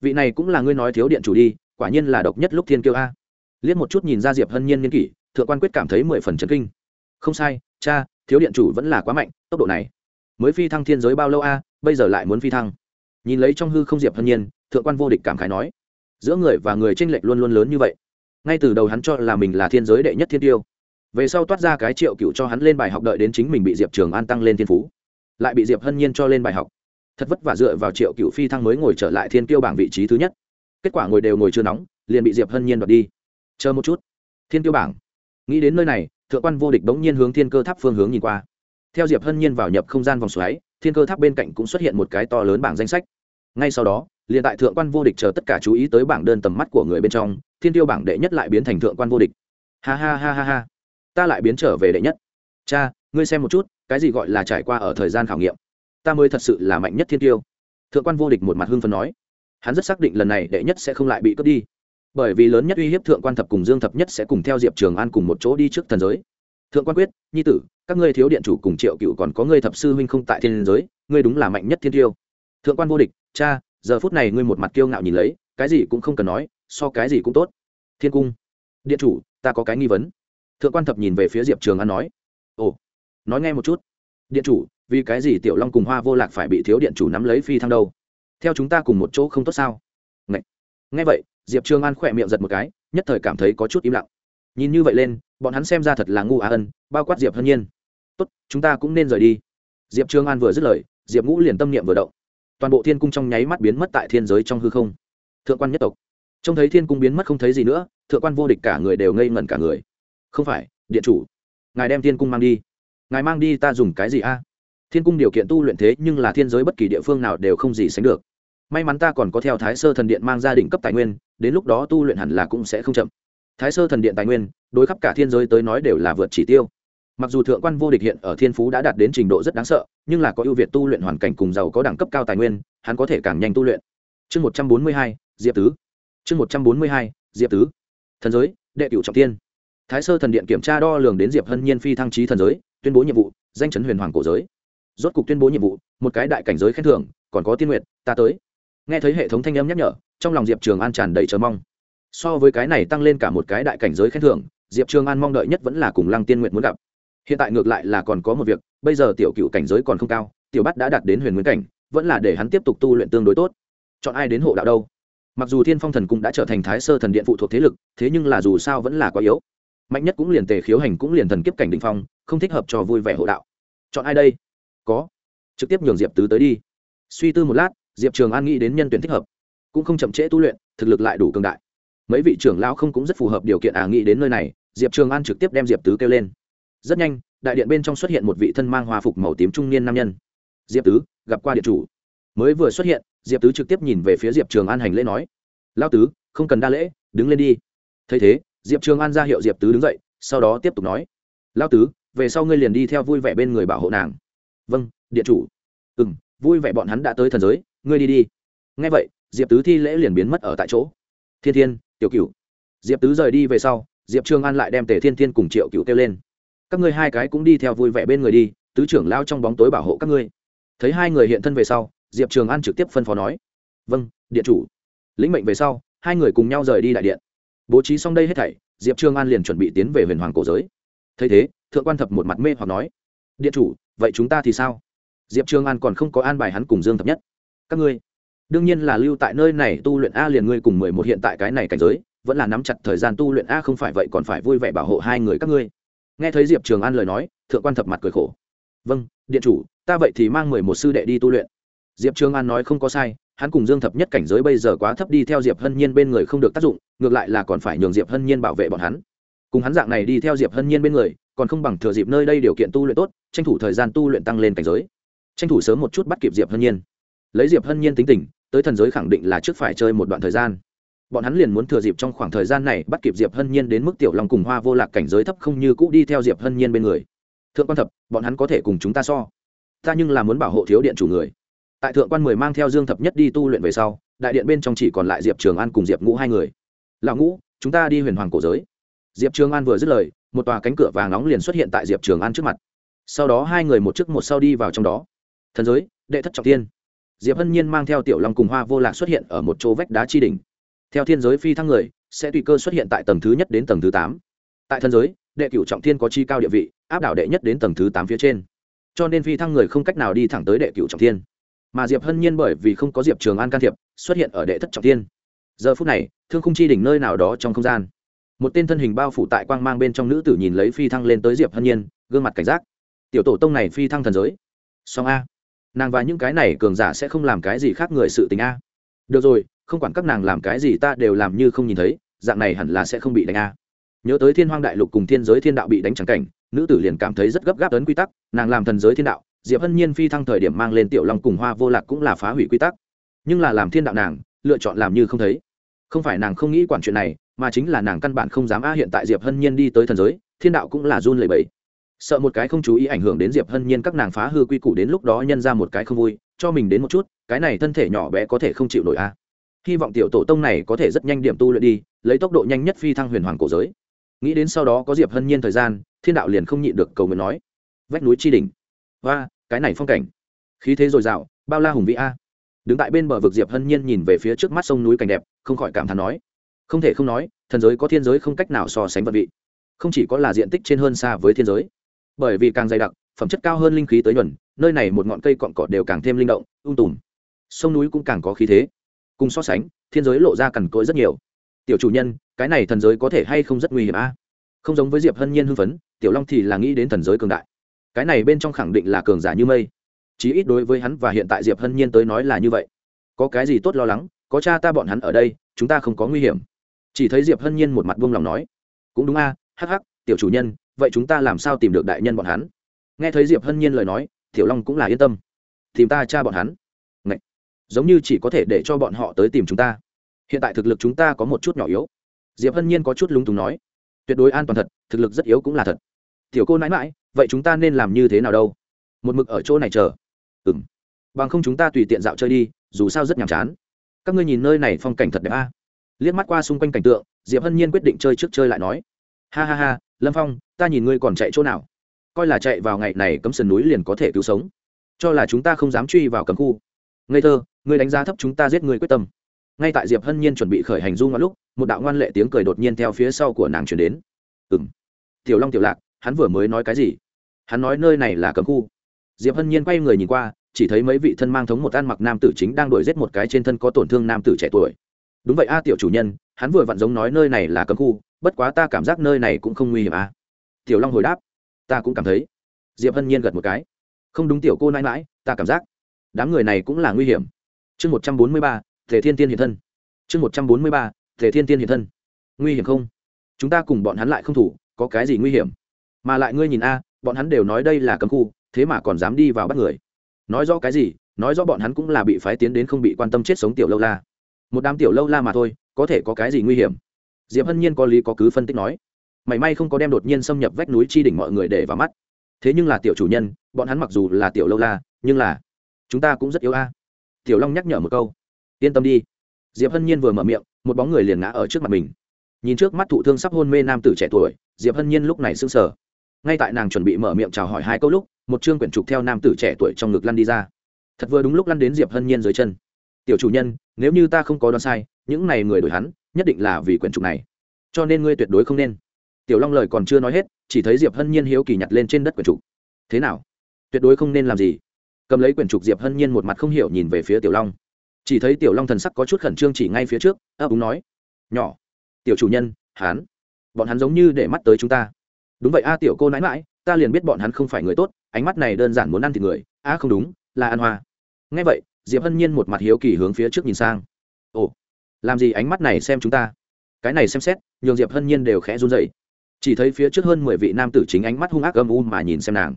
Vị này cũng là ngươi nói thiếu điện chủ đi, quả nhiên là độc nhất lúc thiên kiêu a. Liếc một chút nhìn ra diệp hân nhiên niên kỷ, thượng quan quyết cảm thấy mười phần chấn kinh. Không sai, cha, thiếu điện chủ vẫn là quá mạnh, tốc độ này mới phi thăng thiên giới bao lâu a, bây giờ lại muốn phi thăng. Nhìn lấy trong hư không diệp hân nhiên, thượng quan vô địch cảm khái nói, giữa người và người tranh lệch luôn luôn lớn như vậy. Ngay từ đầu hắn cho là mình là thiên giới đệ nhất thiên tiêu. Về sau toát ra cái triệu cựu cho hắn lên bài học đợi đến chính mình bị diệp trường an tăng lên thiên phú. Lại bị diệp hân nhiên cho lên bài học thật vất vả dựa vào triệu cựu phi thăng mới ngồi trở lại thiên tiêu bảng vị trí thứ nhất. Kết quả ngồi đều ngồi chưa nóng, liền bị diệp hân nhiên đoạt đi. Chờ một chút. Thiên tiêu bảng. Nghĩ đến nơi này, thượng quan vô địch bỗng nhiên hướng thiên cơ tháp phương hướng nhìn qua. Theo diệp hân nhiên vào nhập không gian vòng xoáy, thiên cơ tháp bên cạnh cũng xuất hiện một cái to lớn bảng danh sách. Ngay sau đó, liền tại thượng quan vô địch chờ tất cả chú ý tới bảng đơn tầm mắt của người bên trong, thiên tiêu bảng đệ nhất lại biến thành thượng quan vô địch. Ha ha ha ha ha. Ta lại biến trở về đệ nhất. Cha, ngươi xem một chút, cái gì gọi là trải qua ở thời gian khảo nghiệm? Ta mới thật sự là mạnh nhất thiên tiêu. Thượng quan vô địch một mặt hưng phấn nói. Hắn rất xác định lần này đệ nhất sẽ không lại bị cướp đi. Bởi vì lớn nhất uy hiếp thượng quan thập cùng dương thập nhất sẽ cùng theo diệp trường an cùng một chỗ đi trước thần giới. Thượng quan quyết, nhi tử, các ngươi thiếu điện chủ cùng triệu cựu còn có ngươi thập sư huynh không tại thiên giới, ngươi đúng là mạnh nhất thiên tiêu. Thượng quan vô địch, cha, giờ phút này ngươi một mặt kiêu ngạo nhìn lấy, cái gì cũng không cần nói, so cái gì cũng tốt. Thiên cung, điện chủ, ta có cái nghi vấn. Thượng quan thập nhìn về phía diệp trường an nói. Ồ, nói nghe một chút. Điện chủ vì cái gì tiểu long cùng hoa vô lạc phải bị thiếu điện chủ nắm lấy phi thăng đâu? Theo chúng ta cùng một chỗ không tốt sao? Ngay, nghe vậy diệp trương an khỏe miệng giật một cái nhất thời cảm thấy có chút im lặng. Nhìn như vậy lên bọn hắn xem ra thật là ngu á ân bao quát diệp hân nhiên. Tốt chúng ta cũng nên rời đi. Diệp trương an vừa dứt lời diệp ngũ liền tâm niệm vừa động. Toàn bộ thiên cung trong nháy mắt biến mất tại thiên giới trong hư không. Thượng quan nhất tộc. Trông thấy thiên cung biến mất không thấy gì nữa thượng quan vô địch cả người đều ngây ngẩn cả người. Không phải điện chủ. Ngài đem thiên cung mang đi. Ngài mang đi ta dùng cái gì a? Thiên cung điều kiện tu luyện thế nhưng là thiên giới bất kỳ địa phương nào đều không gì sánh được. May mắn ta còn có theo thái sơ thần điện mang gia đình cấp tài nguyên, đến lúc đó tu luyện hẳn là cũng sẽ không chậm. Thái sơ thần điện tài nguyên, đối khắp cả thiên giới tới nói đều là vượt chỉ tiêu. Mặc dù thượng quan vô địch hiện ở thiên phú đã đạt đến trình độ rất đáng sợ, nhưng là có ưu việt tu luyện hoàn cảnh cùng giàu có đẳng cấp cao tài nguyên, hắn có thể càng nhanh tu luyện. Chương một trăm bốn mươi hai, diệp tứ. Chương một trăm bốn mươi hai, diệp tứ. Thần giới, đệ cửu trọng tiên thái sơ thần điện kiểm tra đo lường đến diệp hân nhiên phi thăng trí thần giới, tuyên bố nhiệm vụ, danh chấn huyền hoàng cổ giới rốt cục tuyên bố nhiệm vụ, một cái đại cảnh giới khen thưởng, còn có tiên nguyện, ta tới. Nghe thấy hệ thống thanh âm nhắc nhở, trong lòng diệp trường an tràn đầy chờ mong. So với cái này tăng lên cả một cái đại cảnh giới khen thưởng, diệp trường an mong đợi nhất vẫn là cùng lăng tiên nguyện muốn gặp. Hiện tại ngược lại là còn có một việc, bây giờ tiểu cựu cảnh giới còn không cao, tiểu bắt đã đạt đến huyền nguyên cảnh, vẫn là để hắn tiếp tục tu luyện tương đối tốt. Chọn ai đến hộ đạo đâu? Mặc dù thiên phong thần cũng đã trở thành thái sơ thần điện phụ thuộc thế lực, thế nhưng là dù sao vẫn là quá yếu. Mạnh nhất cũng liền tề khiếu hành cũng liền thần kiếp cảnh đình phong, không thích hợp cho vui vẻ hộ đạo. Chọn ai đây? Có. Trực tiếp nhường diệp tứ tới đi. Suy tư một lát, diệp trường an nghĩ đến nhân tuyển thích hợp. Cũng không chậm trễ tu luyện, thực lực lại đủ cường đại. Mấy vị trưởng lão không cũng rất phù hợp điều kiện à nghĩ đến nơi này, diệp trường an trực tiếp đem diệp tứ kêu lên. Rất nhanh, đại điện bên trong xuất hiện một vị thân mang hòa phục màu tím trung niên nam nhân. Diệp tứ, gặp qua điện chủ. Mới vừa xuất hiện, diệp tứ trực tiếp nhìn về phía diệp trường an hành lễ nói lao tứ, không cần đa lễ, đứng lên đi. Thấy thế, diệp trường an ra hiệu diệp tứ đứng dậy, sau đó tiếp tục nói lao tứ, về sau ngươi liền đi theo vui vẻ bên người bảo hộ nàng vâng điện chủ. Ừ m vui vẻ bọn hắn đã tới thần giới, ngươi đi đi. Ngay vậy, diệp tứ thi lễ liền biến mất ở tại chỗ. Thiên thiên, tiểu cựu diệp tứ rời đi về sau, diệp trường an lại đem tề thiên thiên cùng triệu cựu kêu lên. Các ngươi hai cái cũng đi theo vui vẻ bên người đi, tứ trưởng lao trong bóng tối bảo hộ các ngươi. Thấy hai người hiện thân về sau, diệp trường an trực tiếp phân phó nói. Vâng điện chủ. Lĩnh mệnh về sau, hai người cùng nhau rời đi đại điện. Bố trí xong đây hết thảy, diệp trường an liền chuẩn bị tiến về huyền hoàng cổ giới. Thấy thế, thượng quan thập một mặt mê hoặc nói. Điện chủ vậy chúng ta thì sao? Diệp trường an còn không có an bài hắn cùng dương thập nhất. Các ngươi, đương nhiên là lưu tại nơi này tu luyện a liền ngươi cùng mười một hiện tại cái này cảnh giới, vẫn là nắm chặt thời gian tu luyện a không phải vậy còn phải vui vẻ bảo hộ hai người các ngươi. Nghe thấy diệp trường an lời nói, thượng quan thập mặt cười khổ. Vâng điện chủ, ta vậy thì mang mười một sư đệ đi tu luyện. Diệp trường an nói không có sai, hắn cùng dương thập nhất cảnh giới bây giờ quá thấp đi theo diệp hân nhiên bên người không được tác dụng, ngược lại là còn phải nhường diệp hân nhiên bảo vệ bọn hắn. Cùng hắn dạng này đi theo diệp hân nhiên bên người còn không bằng thừa dịp nơi đây điều kiện tu luyện tốt, tranh thủ thời gian tu luyện tăng lên cảnh giới. Tranh thủ sớm một chút bắt kịp diệp hân nhiên. Lấy diệp hân nhiên tính tình, tới thần giới khẳng định là trước phải chơi một đoạn thời gian. Bọn hắn liền muốn thừa dịp trong khoảng thời gian này bắt kịp diệp hân nhiên đến mức tiểu long cùng hoa vô lạc cảnh giới thấp không như cũ đi theo diệp hân nhiên bên người. Thượng quan thập, bọn hắn có thể cùng chúng ta so. Ta nhưng là muốn bảo hộ thiếu điện chủ người. Tại thượng quan mười mang theo dương thập nhất đi tu luyện về sau, đại điện bên trong chỉ còn lại diệp trường an cùng diệp ngũ hai người. Lão ngũ, chúng ta đi huyền hoàng cổ giới. Diệp trường an vừa dứt lời một tòa cánh cửa vàng nóng liền xuất hiện tại diệp trường an trước mặt. Sau đó hai người một trước một sau đi vào trong đó. Thần giới, đệ thất trọng tiên diệp hân nhiên mang theo tiểu long cùng hoa vô lạc xuất hiện ở một chỗ vách đá chi đỉnh. Theo thiên giới phi thăng người, sẽ tùy cơ xuất hiện tại tầng thứ nhất đến tầng thứ tám. Tại thần giới, đệ cửu trọng thiên có chi cao địa vị, áp đảo đệ nhất đến tầng thứ tám phía trên. Cho nên phi thăng người không cách nào đi thẳng tới đệ cửu trọng thiên. Mà diệp hân nhiên bởi vì không có diệp trường an can thiệp, xuất hiện ở đệ thất trọng thiên. Giờ phút này, thương khung chi đỉnh nơi nào đó trong không gian một tên thân hình bao phủ tại quang mang bên trong nữ tử nhìn lấy phi thăng lên tới diệp hân nhiên, gương mặt cảnh giác. Tiểu tổ tông này phi thăng thần giới. Song a. Nàng và những cái này cường giả sẽ không làm cái gì khác người sự tình a. Được rồi, không quản các nàng làm cái gì ta đều làm như không nhìn thấy, dạng này hẳn là sẽ không bị đánh a. Nhớ tới thiên hoang đại lục cùng thiên giới thiên đạo bị đánh trắng cảnh, nữ tử liền cảm thấy rất gấp gáp ấn quy tắc, nàng làm thần giới thiên đạo, diệp hân nhiên phi thăng thời điểm mang lên tiểu long cùng hoa vô lạc cũng là phá hủy quy tắc. Nhưng là làm thiên đạo nàng, lựa chọn làm như không thấy không phải nàng không nghĩ quản chuyện này, mà chính là nàng căn bản không dám a hiện tại diệp hân nhiên đi tới thần giới, thiên đạo cũng là run lẩy bẩy. Sợ một cái không chú ý ảnh hưởng đến diệp hân nhiên các nàng phá hư quy củ đến lúc đó nhân ra một cái không vui, cho mình đến một chút, cái này thân thể nhỏ bé có thể không chịu nổi a. Hy vọng tiểu tổ tông này có thể rất nhanh điểm tu luyện đi, lấy tốc độ nhanh nhất phi thăng huyền hoàng cổ giới. Nghĩ đến sau đó có diệp hân nhiên thời gian, thiên đạo liền không nhịn được cầu nguyện nói, vách núi tri đình và cái này phong cảnh. Khí thế dồi dào, bao la hùng vĩ a đứng tại bên bờ vực diệp hân nhiên nhìn về phía trước mắt sông núi cảnh đẹp, không khỏi cảm thán nói, không thể không nói, thần giới có thiên giới không cách nào so sánh vật vị. Không chỉ có là diện tích trên hơn xa với thiên giới. Bởi vì càng dày đặc, phẩm chất cao hơn linh khí tới nhuần, nơi này một ngọn cây cọn cỏ đều càng thêm linh động, ung tùm. Sông núi cũng càng có khí thế. Cùng so sánh, thiên giới lộ ra cằn cỗi rất nhiều. Tiểu chủ nhân, cái này thần giới có thể hay không rất nguy hiểm a? Không giống với diệp hân nhiên hưng phấn, tiểu long thì là nghĩ đến thần giới cường đại. Cái này bên trong khẳng định là cường giả như mây chí ít đối với hắn và hiện tại diệp hân nhiên tới nói là như vậy. Có cái gì tốt lo lắng, có cha ta bọn hắn ở đây, chúng ta không có nguy hiểm. Chỉ thấy diệp hân nhiên một mặt buông lòng nói, cũng đúng a, hắc hắc, tiểu chủ nhân, vậy chúng ta làm sao tìm được đại nhân bọn hắn? Nghe thấy diệp hân nhiên lời nói, tiểu long cũng là yên tâm. Tìm ta cha bọn hắn? Ngậy! giống như chỉ có thể để cho bọn họ tới tìm chúng ta. Hiện tại thực lực chúng ta có một chút nhỏ yếu. Diệp hân nhiên có chút lúng túng nói, tuyệt đối an toàn thật, thực lực rất yếu cũng là thật. Tiểu cô nãi mãi vậy chúng ta nên làm như thế nào đâu? Một mực ở chỗ này chờ ừ m bằng không chúng ta tùy tiện dạo chơi đi, dù sao rất nhàm chán. Các ngươi nhìn nơi này phong cảnh thật đẹp a. Liếc mắt qua xung quanh cảnh tượng, diệp hân nhiên quyết định chơi trước chơi lại nói. Ha ha ha, lâm phong, ta nhìn ngươi còn chạy chỗ nào? Coi là chạy vào ngày này cấm sườn núi liền có thể cứu sống. Cho là chúng ta không dám truy vào cấm khu. Ngây thơ, ngươi đánh giá thấp chúng ta giết ngươi quyết tâm. Ngay tại diệp hân nhiên chuẩn bị khởi hành du ngọn lúc, một đạo ngoan lệ tiếng cười đột nhiên theo phía sau của nàng chuyển đến. Ừ m tiểu long, tiểu lạc, hắn vừa mới nói cái gì? Hắn nói nơi này là cấm khu. Diệp hân nhiên quay người nhìn qua chỉ thấy mấy vị thân mang thống một ăn mặc nam tử chính đang đuổi giết một cái trên thân có tổn thương nam tử trẻ tuổi. Đúng vậy a, tiểu chủ nhân, hắn vừa vặn giống nói nơi này là cấm khu, bất quá ta cảm giác nơi này cũng không nguy hiểm a. Tiểu long hồi đáp, ta cũng cảm thấy. Diệp hân nhiên gật một cái. Không đúng tiểu cô nãi mãi ta cảm giác đám người này cũng là nguy hiểm. Chương một trăm bốn mươi ba thể thiên tiên hiện thân. Chương một trăm bốn mươi ba thể thiên tiên hiện thân. Nguy hiểm không? Chúng ta cùng bọn hắn lại không thủ, có cái gì nguy hiểm? Mà lại ngươi nhìn a, bọn hắn đều nói đây là cấm khu, thế mà còn dám đi vào bắt người nói rõ cái gì, nói rõ bọn hắn cũng là bị phái tiến đến không bị quan tâm chết sống tiểu lâu la. Một đám tiểu lâu la mà thôi, có thể có cái gì nguy hiểm? Diệp hân nhiên có lý có cứ phân tích nói. Mảy may không có đem đột nhiên xâm nhập vách núi chi đỉnh mọi người để vào mắt. Thế nhưng là tiểu chủ nhân, bọn hắn mặc dù là tiểu lâu la, nhưng là chúng ta cũng rất yếu a. Tiểu long nhắc nhở một câu. Yên tâm đi. Diệp hân nhiên vừa mở miệng, một bóng người liền ngã ở trước mặt mình. Nhìn trước mắt thụ thương sắp hôn mê nam tử trẻ tuổi, diệp hân nhiên lúc này sững sờ. Ngay tại nàng chuẩn bị mở miệng chào hỏi hai câu lúc một chương quyển trục theo nam tử trẻ tuổi trong ngực lăn đi ra. Thật vừa đúng lúc lăn đến diệp hân nhiên dưới chân. Tiểu chủ nhân, nếu như ta không có đoán sai, những này người đổi hắn, nhất định là vì quyển trục này. Cho nên ngươi tuyệt đối không nên. Tiểu long lời còn chưa nói hết, chỉ thấy diệp hân nhiên hiếu kỳ nhặt lên trên đất quyển trục. Thế nào? Tuyệt đối không nên làm gì? Cầm lấy quyển trục, diệp hân nhiên một mặt không hiểu nhìn về phía tiểu long. Chỉ thấy tiểu long thần sắc có chút khẩn trương chỉ ngay phía trước, ấp úng nói, nhỏ, tiểu chủ nhân hán bọn hắn giống như để mắt tới chúng ta. Đúng vậy a, tiểu cô nãi mãi, ta liền biết bọn hắn không phải người tốt ánh mắt này đơn giản muốn ăn thịt người. A không đúng, là ăn hoa. Ngay vậy, diệp hân nhiên một mặt hiếu kỳ hướng phía trước nhìn sang. Ồ, làm gì ánh mắt này xem chúng ta? Cái này xem xét, nhường diệp hân nhiên đều khẽ run dậy chỉ thấy phía trước hơn mười vị nam tử chính ánh mắt hung ác âm u mà nhìn xem nàng.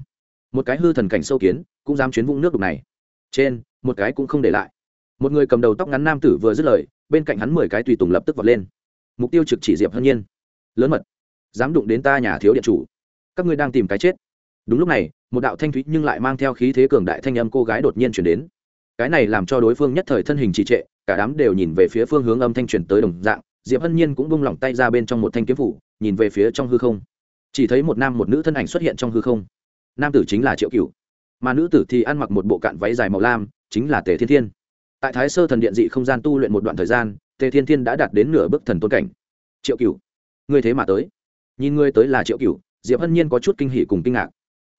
Một cái hư thần cảnh sâu kiến, cũng dám chuyến vũng nước đục này. Trên, một cái cũng không để lại. Một người cầm đầu tóc ngắn nam tử vừa dứt lời, bên cạnh hắn mười cái tùy tùng lập tức vọt lên. Mục tiêu trực chỉ diệp hân nhiên. Lớn mật. Dám đụng đến ta nhà thiếu điện chủ. Các ngươi đang tìm cái chết. Đúng lúc này một đạo thanh thúy nhưng lại mang theo khí thế cường đại thanh âm cô gái đột nhiên chuyển đến. Cái này làm cho đối phương nhất thời thân hình trì trệ, cả đám đều nhìn về phía phương hướng âm thanh truyền tới đồng dạng, diệp hân nhiên cũng bung lỏng tay ra bên trong một thanh kiếm phủ, nhìn về phía trong hư không. Chỉ thấy một nam một nữ thân ảnh xuất hiện trong hư không. Nam tử chính là triệu cựu mà nữ tử thì ăn mặc một bộ cạn váy dài màu lam, chính là tề thiên thiên. Tại thái sơ thần điện dị không gian tu luyện một đoạn thời gian, tề thiên thiên đã đạt đến nửa bước thần tôn cảnh. Triệu cựu ngươi thế mà tới. Nhìn ngươi tới là triệu cựu diệp hân nhiên có chút kinh hỉ cùng kinh ngạc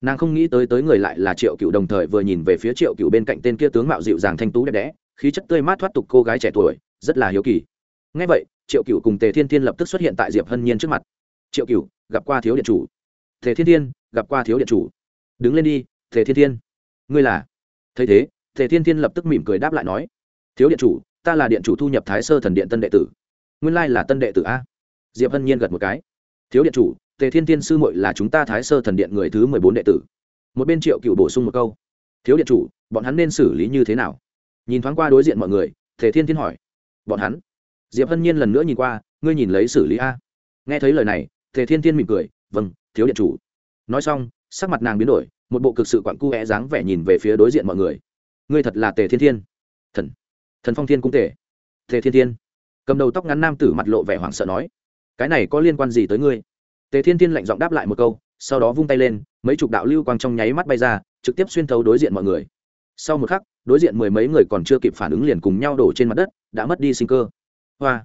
nàng không nghĩ tới tới người lại là triệu cựu đồng thời vừa nhìn về phía triệu cựu bên cạnh tên kia tướng mạo dịu dàng thanh tú đẹp đẽ, khí chất tươi mát thoát tục cô gái trẻ tuổi, rất là hiếu kỳ. Ngay vậy, triệu cựu cùng tề thiên thiên lập tức xuất hiện tại diệp hân nhiên trước mặt. Triệu cựu gặp qua thiếu điện chủ. Tề thiên thiên, gặp qua thiếu điện chủ. Đứng lên đi, tề thiên thiên. Ngươi là? Thấy thế, tề thiên thiên lập tức mỉm cười đáp lại nói, thiếu điện chủ, ta là điện chủ thu nhập thái sơ thần điện tân đệ tử. Nguyên lai là tân đệ tử a. Diệp hân nhiên gật một cái. Thiếu điện chủ tề thiên thiên sư muội là chúng ta thái sơ thần điện người thứ mười bốn đệ tử. Một bên triệu cựu bổ sung một câu. Thiếu điện chủ, bọn hắn nên xử lý như thế nào? Nhìn thoáng qua đối diện mọi người, tề thiên thiên hỏi. Bọn hắn? Diệp hân nhiên lần nữa nhìn qua, ngươi nhìn lấy xử lý a. Nghe thấy lời này, tề thiên thiên mỉm cười vâng thiếu điện chủ. Nói xong, sắc mặt nàng biến đổi, một bộ cực sự quặn cu é dáng vẻ nhìn về phía đối diện mọi người. Ngươi thật là tề thiên thiên thần thần phong thiên cũng tề. Tề thiên thiên cầm đầu tóc ngắn nam tử mặt lộ vẻ hoảng sợ nói, cái này có liên quan gì tới ngươi? Tề thiên thiên lạnh giọng đáp lại một câu, sau đó vung tay lên, mấy chục đạo lưu quang trong nháy mắt bay ra, trực tiếp xuyên thấu đối diện mọi người. Sau một khắc, đối diện mười mấy người còn chưa kịp phản ứng liền cùng nhau đổ trên mặt đất, đã mất đi sinh cơ. Hoa!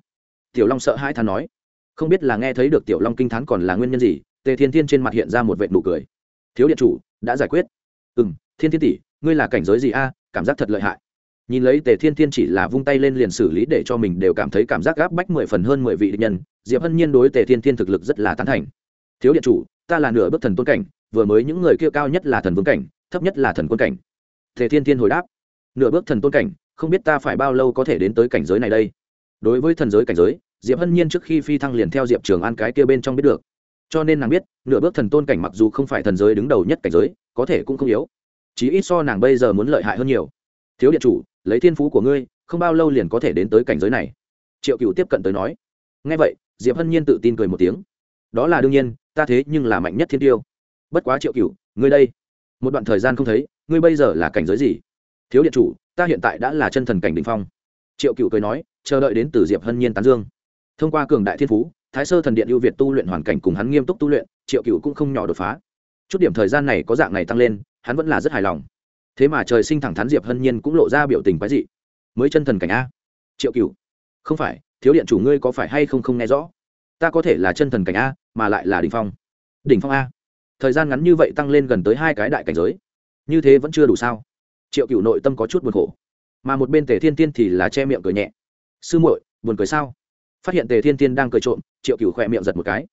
Tiểu long sợ hai thán nói. Không biết là nghe thấy được tiểu long kinh t h á n còn là nguyên nhân gì, tề thiên thiên trên mặt hiện ra một vệ nụ cười. Thiếu điện chủ, đã giải quyết. Ừ m thiên thiên tỷ, ngươi là cảnh giới gì a? Cảm giác thật lợi hại. Nhìn lấy tề thiên thiên chỉ là vung tay lên liền xử lý để cho mình đều cảm thấy cảm giác gáp bách mười phần hơn mười vị địch nhân, diệp hân nhiên đối tề thiên thiên thực lực rất là tán thành thiếu điện chủ, ta là nửa bước thần tôn cảnh, vừa mới những người kia cao nhất là thần vương cảnh, thấp nhất là thần quân cảnh. Thể thiên thiên hồi đáp, nửa bước thần tôn cảnh, không biết ta phải bao lâu có thể đến tới cảnh giới này đây? Đối với thần giới cảnh giới, diệp hân nhiên trước khi phi thăng liền theo diệp trường an cái kia bên trong biết được. Cho nên nàng biết, nửa bước thần tôn cảnh mặc dù không phải thần giới đứng đầu nhất cảnh giới, có thể cũng không yếu. Chí ít so nàng bây giờ muốn lợi hại hơn nhiều. Thiếu điện chủ, lấy thiên phú của ngươi, không bao lâu liền có thể đến tới cảnh giới này. Triệu cựu tiếp cận tới nói. Ngay vậy, diệp hân nhiên tự tin cười một tiếng. Đó là đương nhiên ta thế nhưng là mạnh nhất thiên tiêu. Bất quá triệu cựu ngươi đây, một đoạn thời gian không thấy, ngươi bây giờ là cảnh giới gì? Thiếu điện chủ, ta hiện tại đã là chân thần cảnh đ ỉ n h phong. Triệu cựu cười nói, chờ đợi đến từ diệp hân nhiên tán dương. Thông qua cường đại thiên phú, thái sơ thần điện ưu việt tu luyện hoàn cảnh cùng hắn nghiêm túc tu luyện, triệu cựu cũng không nhỏ đột phá. Chút điểm thời gian này có dạng này tăng lên, hắn vẫn là rất hài lòng. Thế mà trời sinh thẳng thắn diệp hân nhiên cũng lộ ra biểu tình quái dị. Mới chân thần cảnh a. Triệu cựu không phải, thiếu điện chủ ngươi có phải hay không không nghe rõ? Ta có thể là chân thần cảnh a mà lại là đỉnh phong. Đỉnh phong a. Thời gian ngắn như vậy tăng lên gần tới hai cái đại cảnh giới. Như thế vẫn chưa đủ sao? Triệu cựu nội tâm có chút buồn khổ. Mà một bên tề thiên tiên thì là che miệng cười nhẹ. Sư muội, buồn cười sao? Phát hiện tề thiên tiên đang cười trộm, triệu cựu khỏe miệng giật một cái.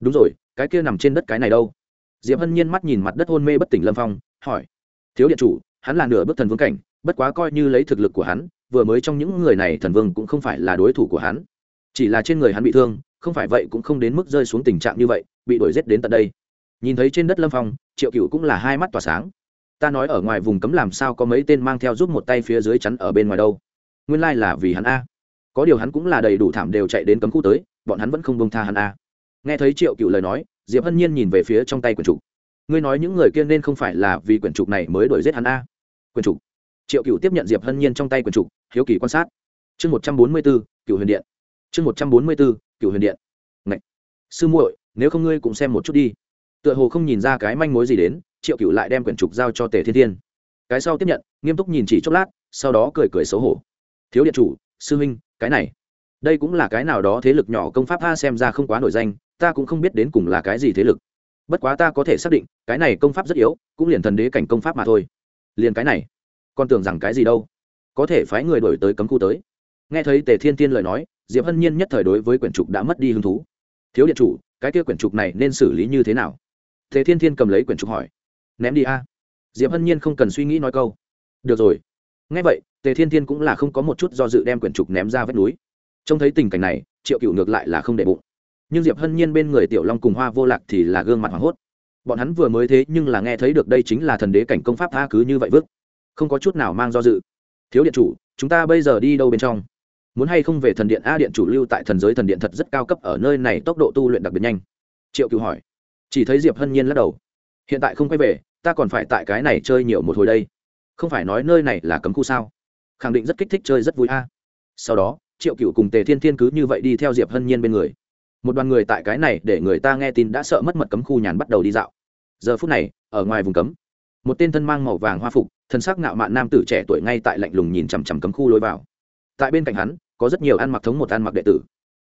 Đúng rồi, cái kia nằm trên đất cái này đâu? Diệp hân nhiên mắt nhìn mặt đất hôn mê bất tỉnh lâm phong, hỏi. Thiếu điện chủ, hắn là nửa bước thần vương cảnh, bất quá coi như lấy thực lực của hắn, vừa mới trong những người này thần vương cũng không phải là đối thủ của hắn. Chỉ là trên người hắn bị thương không phải vậy cũng không đến mức rơi xuống tình trạng như vậy, bị đuổi giết đến tận đây. Nhìn thấy trên đất lâm phong, triệu cựu cũng là hai mắt tỏa sáng. Ta nói ở ngoài vùng cấm làm sao có mấy tên mang theo giúp một tay phía dưới chắn ở bên ngoài đâu? Nguyên lai là vì hắn a. Có điều hắn cũng là đầy đủ thảm đều chạy đến cấm khu tới, bọn hắn vẫn không bông tha hắn a. Nghe thấy triệu cựu lời nói, diệp hân nhiên nhìn về phía trong tay quyển trục. Ngươi nói những người kia nên không phải là vì quyển trục này mới đuổi giết hắn a. Quyển trục. Triệu cựu tiếp nhận diệp hân nhiên trong tay quyển trục, hiếu kỳ quan sát. Chương một trăm bốn mươi b ố cựu huyền điện. Chương một trăm bốn mươi b ố cựu huyền điện. Ngậy! sư muội, nếu không ngươi cũng xem một chút đi. Tựa hồ không nhìn ra cái manh mối gì đến, triệu cựu lại đem quyển trục giao cho tề thiên thiên. Cái sau tiếp nhận, nghiêm túc nhìn chỉ chốc lát, sau đó cười cười xấu hổ. Thiếu điện chủ, sư huynh, cái này. Đây cũng là cái nào đó thế lực nhỏ công pháp tha xem ra không quá nổi danh, ta cũng không biết đến cùng là cái gì thế lực. Bất quá ta có thể xác định, cái này công pháp rất yếu, cũng liền thần đế cảnh công pháp mà thôi. Liền cái này. Con tưởng rằng cái gì đâu. Có thể phái người đổi tới cấm khu tới nghe thấy tề thiên tiên lời nói, diệp hân nhiên nhất thời đối với quyển trục đã mất đi hứng thú. Thiếu điện chủ, cái kia quyển trục này nên xử lý như thế nào? Tề thiên thiên cầm lấy quyển trục hỏi. Ném đi a. Diệp hân nhiên không cần suy nghĩ nói câu. Được rồi. Nghe vậy, tề thiên thiên cũng là không có một chút do dự đem quyển trục ném ra vách núi. Trông thấy tình cảnh này, triệu cựu ngược lại là không để bụng. Nhưng diệp hân nhiên bên người tiểu long cùng hoa vô lạc thì là gương mặt hoảng hốt. Bọn hắn vừa mới thế nhưng là nghe thấy được đây chính là thần đế cảnh công pháp tha cứ như vậy vứt. Không có chút nào mang do dự. Thiếu điện chủ, chúng ta bây giờ đi đâu bên trong? Muốn hay không về thần điện a điện chủ lưu tại thần giới thần điện thật rất cao cấp ở nơi này, tốc độ tu luyện đặc biệt nhanh. Triệu cựu hỏi. Chỉ thấy diệp hân nhiên lắc đầu. Hiện tại không quay về, ta còn phải tại cái này chơi nhiều một hồi đây. Không phải nói nơi này là cấm khu sao? Khẳng định rất kích thích chơi rất vui a. Sau đó, triệu cựu cùng tề thiên thiên cứ như vậy đi theo diệp hân nhiên bên người. Một đoàn người tại cái này để người ta nghe tin đã sợ mất mật cấm khu nhàn bắt đầu đi dạo. Giờ phút này, ở ngoài vùng cấm, một tên thân mang màu vàng hoa phục, thân sắc ngạo mạn nam tử trẻ tuổi ngay tại lạnh lùng nhìn chằm chằm cấm khu lối vào tại bên cạnh hắn, có rất nhiều ăn mặc thống một ăn mặc đệ tử.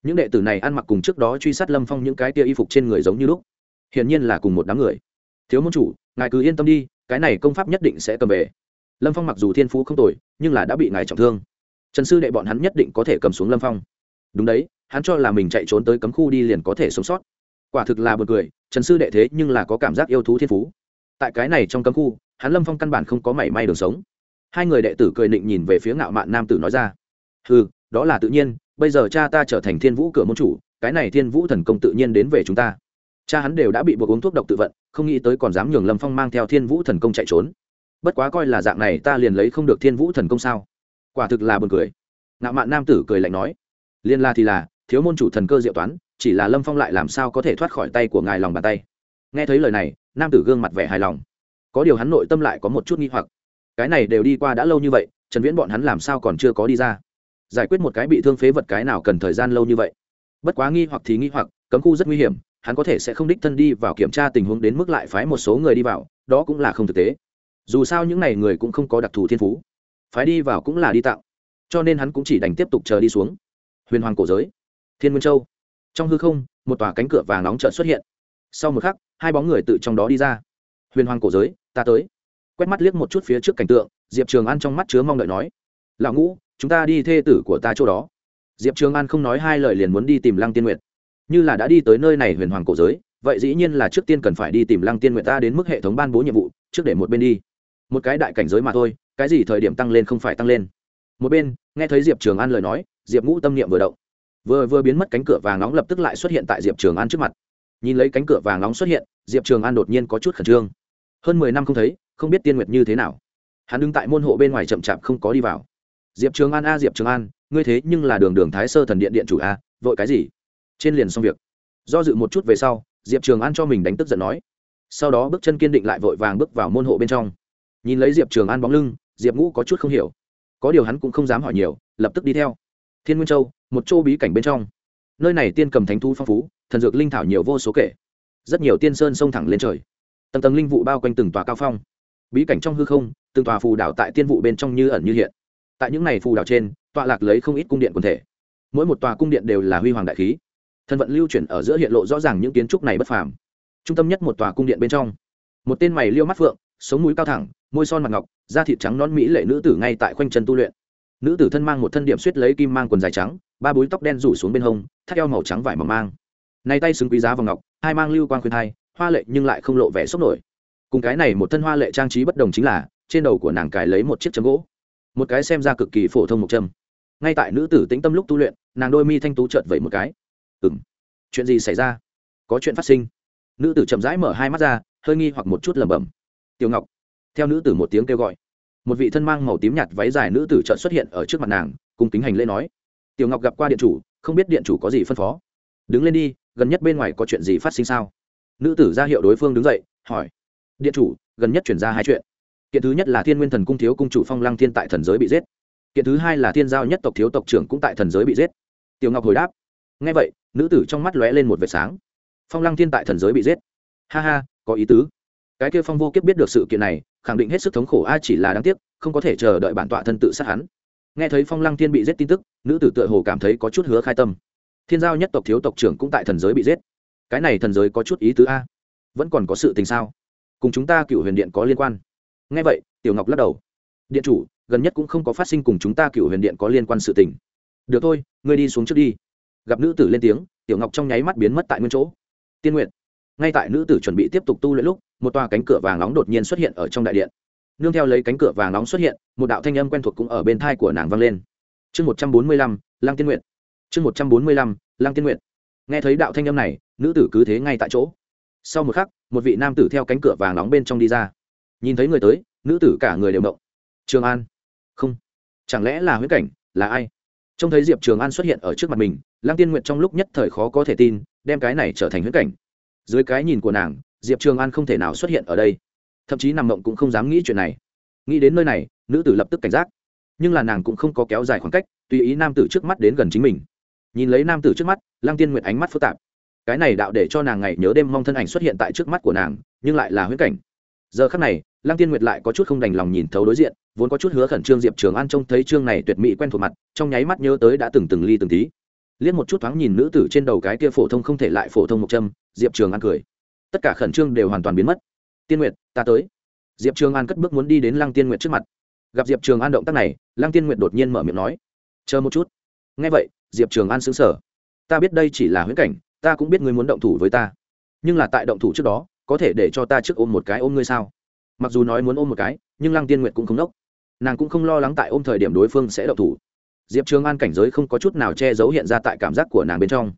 Những đệ tử này ăn mặc cùng trước đó truy sát lâm phong những cái tia y phục trên người giống như lúc. Hiển nhiên là cùng một đám người. Thiếu môn chủ, ngài cứ yên tâm đi, cái này công pháp nhất định sẽ cầm về. Lâm phong mặc dù thiên phú không tồi, nhưng là đã bị ngài trọng thương. Trần sư đệ bọn hắn nhất định có thể cầm xuống lâm phong. Đúng đấy, hắn cho là mình chạy trốn tới cấm khu đi liền có thể sống sót. Quả thực là b u ồ n cười, trần sư đệ thế nhưng là có cảm giác yêu thú thiên phú. Tại cái này trong cấm khu, hắn lâm phong căn bản không có mảy may đường sống. Hai người đệ tử cười định nhìn về phía ngạo mạn nam tử nói ra ừ đó là tự nhiên, bây giờ cha ta trở thành thiên vũ cửa môn chủ, cái này thiên vũ thần công tự nhiên đến về chúng ta. Cha hắn đều đã bị buộc uống thuốc độc tự vận, không nghĩ tới còn dám nhường lâm phong mang theo thiên vũ thần công chạy trốn. Bất quá coi là dạng này ta liền lấy không được thiên vũ thần công sao? Quả thực là b u ồ n cười. Ngạo mạn nam tử cười lạnh nói, liên la thì là, thiếu môn chủ thần cơ diệu toán, chỉ là lâm phong lại làm sao có thể thoát khỏi tay của ngài lòng bàn tay? Nghe thấy lời này, nam tử gương mặt vẻ hài lòng. Có điều hắn nội tâm lại có một chút nghi hoặc. Cái này đều đi qua đã lâu như vậy, trần viễn bọn hắn làm sao còn chưa có đi ra? Giải quyết một cái bị thương phế vật cái nào cần thời gian lâu như vậy. Bất quá nghi hoặc thì nghi hoặc, cấm khu rất nguy hiểm, hắn có thể sẽ không đích thân đi vào kiểm tra tình huống đến mức lại phái một số người đi vào, đó cũng là không thực tế. Dù sao những n à y người cũng không có đặc thù thiên phú. Phái đi vào cũng là đi tạo. Cho nên hắn cũng chỉ đành tiếp tục chờ đi xuống. Huyền hoàng cổ giới, thiên nguyên châu. Trong hư không, một tòa cánh cửa vàng nóng trợn xuất hiện. Sau một khắc, hai bóng người tự trong đó đi ra. Huyền hoàng cổ giới, ta tới. Quét mắt liếc một chút phía trước cảnh tượng, diệp trường an trong mắt chứa mong đợi nói, lão ngũ chúng ta đi thê tử của ta chỗ đó. Diệp trường an không nói hai lời liền muốn đi tìm lăng tiên nguyệt. Như là đã đi tới nơi này huyền hoàng cổ giới, vậy dĩ nhiên là trước tiên cần phải đi tìm lăng tiên nguyệt ta đến mức hệ thống ban bố nhiệm vụ, trước để một bên đi. Một cái đại cảnh giới mà thôi, cái gì thời điểm tăng lên không phải tăng lên. Một bên, nghe thấy diệp trường an lời nói, diệp ngũ tâm niệm vừa động. Vừa vừa biến mất cánh cửa vàng nóng lập tức lại xuất hiện tại diệp trường an trước mặt. Nhìn lấy cánh cửa vàng nóng xuất hiện, diệp trường an đột nhiên có chút khẩn trương. Hơn mười năm không thấy, không biết tiên nguyệt như thế nào. Hắn đứng tại môn hộ bên ngoài chậm chạp không có đi vào diệp trường an a, diệp trường an, ngươi thế nhưng là đường đường thái sơ thần điện điện chủ a, vội cái gì? Trên liền xong việc. Do dự một chút về sau, diệp trường an cho mình đánh tức giận nói. Sau đó bước chân kiên định lại vội vàng bước vào môn hộ bên trong. Nhìn lấy diệp trường an bóng lưng, diệp ngũ có chút không hiểu. Có điều hắn cũng không dám hỏi nhiều, lập tức đi theo. Thiên nguyên châu, một châu bí cảnh bên trong. Nơi này tiên cầm thánh thu phong phú, thần dược linh thảo nhiều vô số kể. Rất nhiều tiên sơn sông thẳng lên trời. Tầng tầng linh vụ bao quanh từng tòa cao phong. Bí cảnh trong hư không, từng tòa phù đảo tại tiên vụ bên trong như ẩn như hiện tại những n à y phù đảo trên, tọa lạc lấy không ít cung điện quần thể. Mỗi một tòa cung điện đều là huy hoàng đại khí. Thân vận lưu chuyển ở giữa hiện lộ rõ ràng những kiến trúc này bất phàm. Trung tâm nhất một tòa cung điện bên trong. Một tên mày liêu mắt phượng, sống mũi cao thẳng, môi son mặt ngọc, da thịt trắng non mỹ lệ nữ tử ngay tại khoanh chân tu luyện. Nữ tử thân mang một thân điểm suýt lấy kim mang quần dài trắng, ba búi tóc đen rủ xuống bên hông, thắt eo màu trắng vải mỏng mang. Nay tay xứng quý giá vào ngọc, hai mang lưu quan khuyên hai hoa lệ nhưng lại không lộ vẻ sốc nổi. Cùng cái này một thân hoa lệ trang trí bất đồng chính là, trên đầu của nàng cài lấy một chiếc chấm gỗ một cái xem ra cực kỳ phổ thông một châm ngay tại nữ tử tĩnh tâm lúc tu luyện, nàng đôi mi thanh tú trợt vẩy một cái. Ừng chuyện gì xảy ra? Có chuyện phát sinh? Nữ tử chậm rãi mở hai mắt ra, hơi nghi hoặc một chút lẩm bẩm. Tiểu ngọc. Theo nữ tử một tiếng kêu gọi, một vị thân mang màu tím nhạt váy dài nữ tử chợt xuất hiện ở trước mặt nàng, cùng kính hành lễ nói, tiểu ngọc gặp qua điện chủ, không biết điện chủ có gì phân phó. Đứng lên đi, gần nhất bên ngoài có chuyện gì phát sinh sao? Nữ tử ra hiệu đối phương đứng dậy, hỏi, điện chủ, gần nhất chuyển ra hai chuyện kiện thứ nhất là thiên nguyên thần cung thiếu cung chủ phong lăng thiên tại thần giới bị giết. Kiện thứ hai là thiên giao nhất tộc thiếu tộc trưởng cũng tại thần giới bị giết. Tiểu ngọc hồi đáp. Ngay vậy, nữ tử trong mắt lóe lên một vệt sáng. Phong lăng thiên tại thần giới bị giết. Ha ha, có ý tứ. Cái kia phong vô kiếp biết được sự kiện này, khẳng định hết sức thống khổ, a chỉ là đáng tiếc, không có thể chờ đợi bản tọa thân tự sát hắn. Nghe thấy phong lăng thiên bị giết tin tức, nữ tử tựa hồ cảm thấy có chút hứa khai tâm. Thiên giao nhất tộc thiếu tộc trưởng cũng tại thần giới bị giết. Cái này thần giới có chút ý tứ a. Vẫn còn có sự tình sao? Cùng chúng ta cựu huyền điện có liên quan nghe vậy, tiểu ngọc lắc đầu. Điện chủ, gần nhất cũng không có phát sinh cùng chúng ta cựu huyền điện có liên quan sự tình. Được thôi, ngươi đi xuống trước đi. Gặp nữ tử lên tiếng, tiểu ngọc trong nháy mắt biến mất tại nguyên chỗ. Tiên nguyện ngay tại nữ tử chuẩn bị tiếp tục tu luyện lúc, một tòa cánh cửa vàng nóng đột nhiên xuất hiện ở trong đại điện. Nương theo lấy cánh cửa vàng nóng xuất hiện, một đạo thanh âm quen thuộc cũng ở bên thai của nàng vang lên. Chương một trăm bốn mươi lăm, lăng tiên nguyện chương một trăm bốn mươi lăm, lăng tiên nguyện nghe thấy đạo thanh âm này, nữ tử cứ thế ngay tại chỗ. Sau một khắc, một vị nam tử theo cánh cửa vàng nóng bên trong đi ra nhìn thấy người tới, nữ tử cả người đều động. Trường an. Không. Chẳng lẽ là huyết cảnh, là ai? Trông thấy diệp trường an xuất hiện ở trước mặt mình, lăng tiên nguyện trong lúc nhất thời khó có thể tin, đem cái này trở thành huyết cảnh. Dưới cái nhìn của nàng, diệp trường an không thể nào xuất hiện ở đây. Thậm chí nằm mộng cũng không dám nghĩ chuyện này. Nghĩ đến nơi này, nữ tử lập tức cảnh giác. Nhưng là nàng cũng không có kéo dài khoảng cách, tùy ý nam tử trước mắt đến gần chính mình. Nhìn lấy nam tử trước mắt, lăng tiên nguyện ánh mắt phức tạp. Cái này đạo để cho nàng ngày nhớ đêm mong thân ảnh xuất hiện tại trước mắt của nàng, nhưng lại là huyết cảnh giờ khắc này, lăng tiên nguyệt lại có chút không đành lòng nhìn thấu đối diện, vốn có chút hứa khẩn trương diệp trường an trông thấy trương này tuyệt mỹ quen thuộc mặt, trong nháy mắt nhớ tới đã từng từng ly từng tí. Liếc một chút thoáng nhìn nữ tử trên đầu cái kia phổ thông không thể lại phổ thông một châm, diệp trường an cười. Tất cả khẩn trương đều hoàn toàn biến mất. Tiên nguyệt, ta tới. Diệp trường an cất bước muốn đi đến lăng tiên nguyệt trước mặt. Gặp diệp trường an động tác này, lăng tiên nguyệt đột nhiên mở miệng nói, chờ một chút. Ngay vậy, diệp trường an xứng sở ta biết đây chỉ là huyễn cảnh, ta cũng biết ngươi muốn động thủ với ta. Nhưng là tại động thủ trước đó có thể để cho ta trước ôm một cái ôm ngươi sao? Mặc dù nói muốn ôm một cái, nhưng lăng tiên nguyệt cũng không đốc nàng cũng không lo lắng tại ôm thời điểm đối phương sẽ động thủ. Diệp trường an cảnh giới không có chút nào che giấu hiện ra tại cảm giác của nàng bên trong.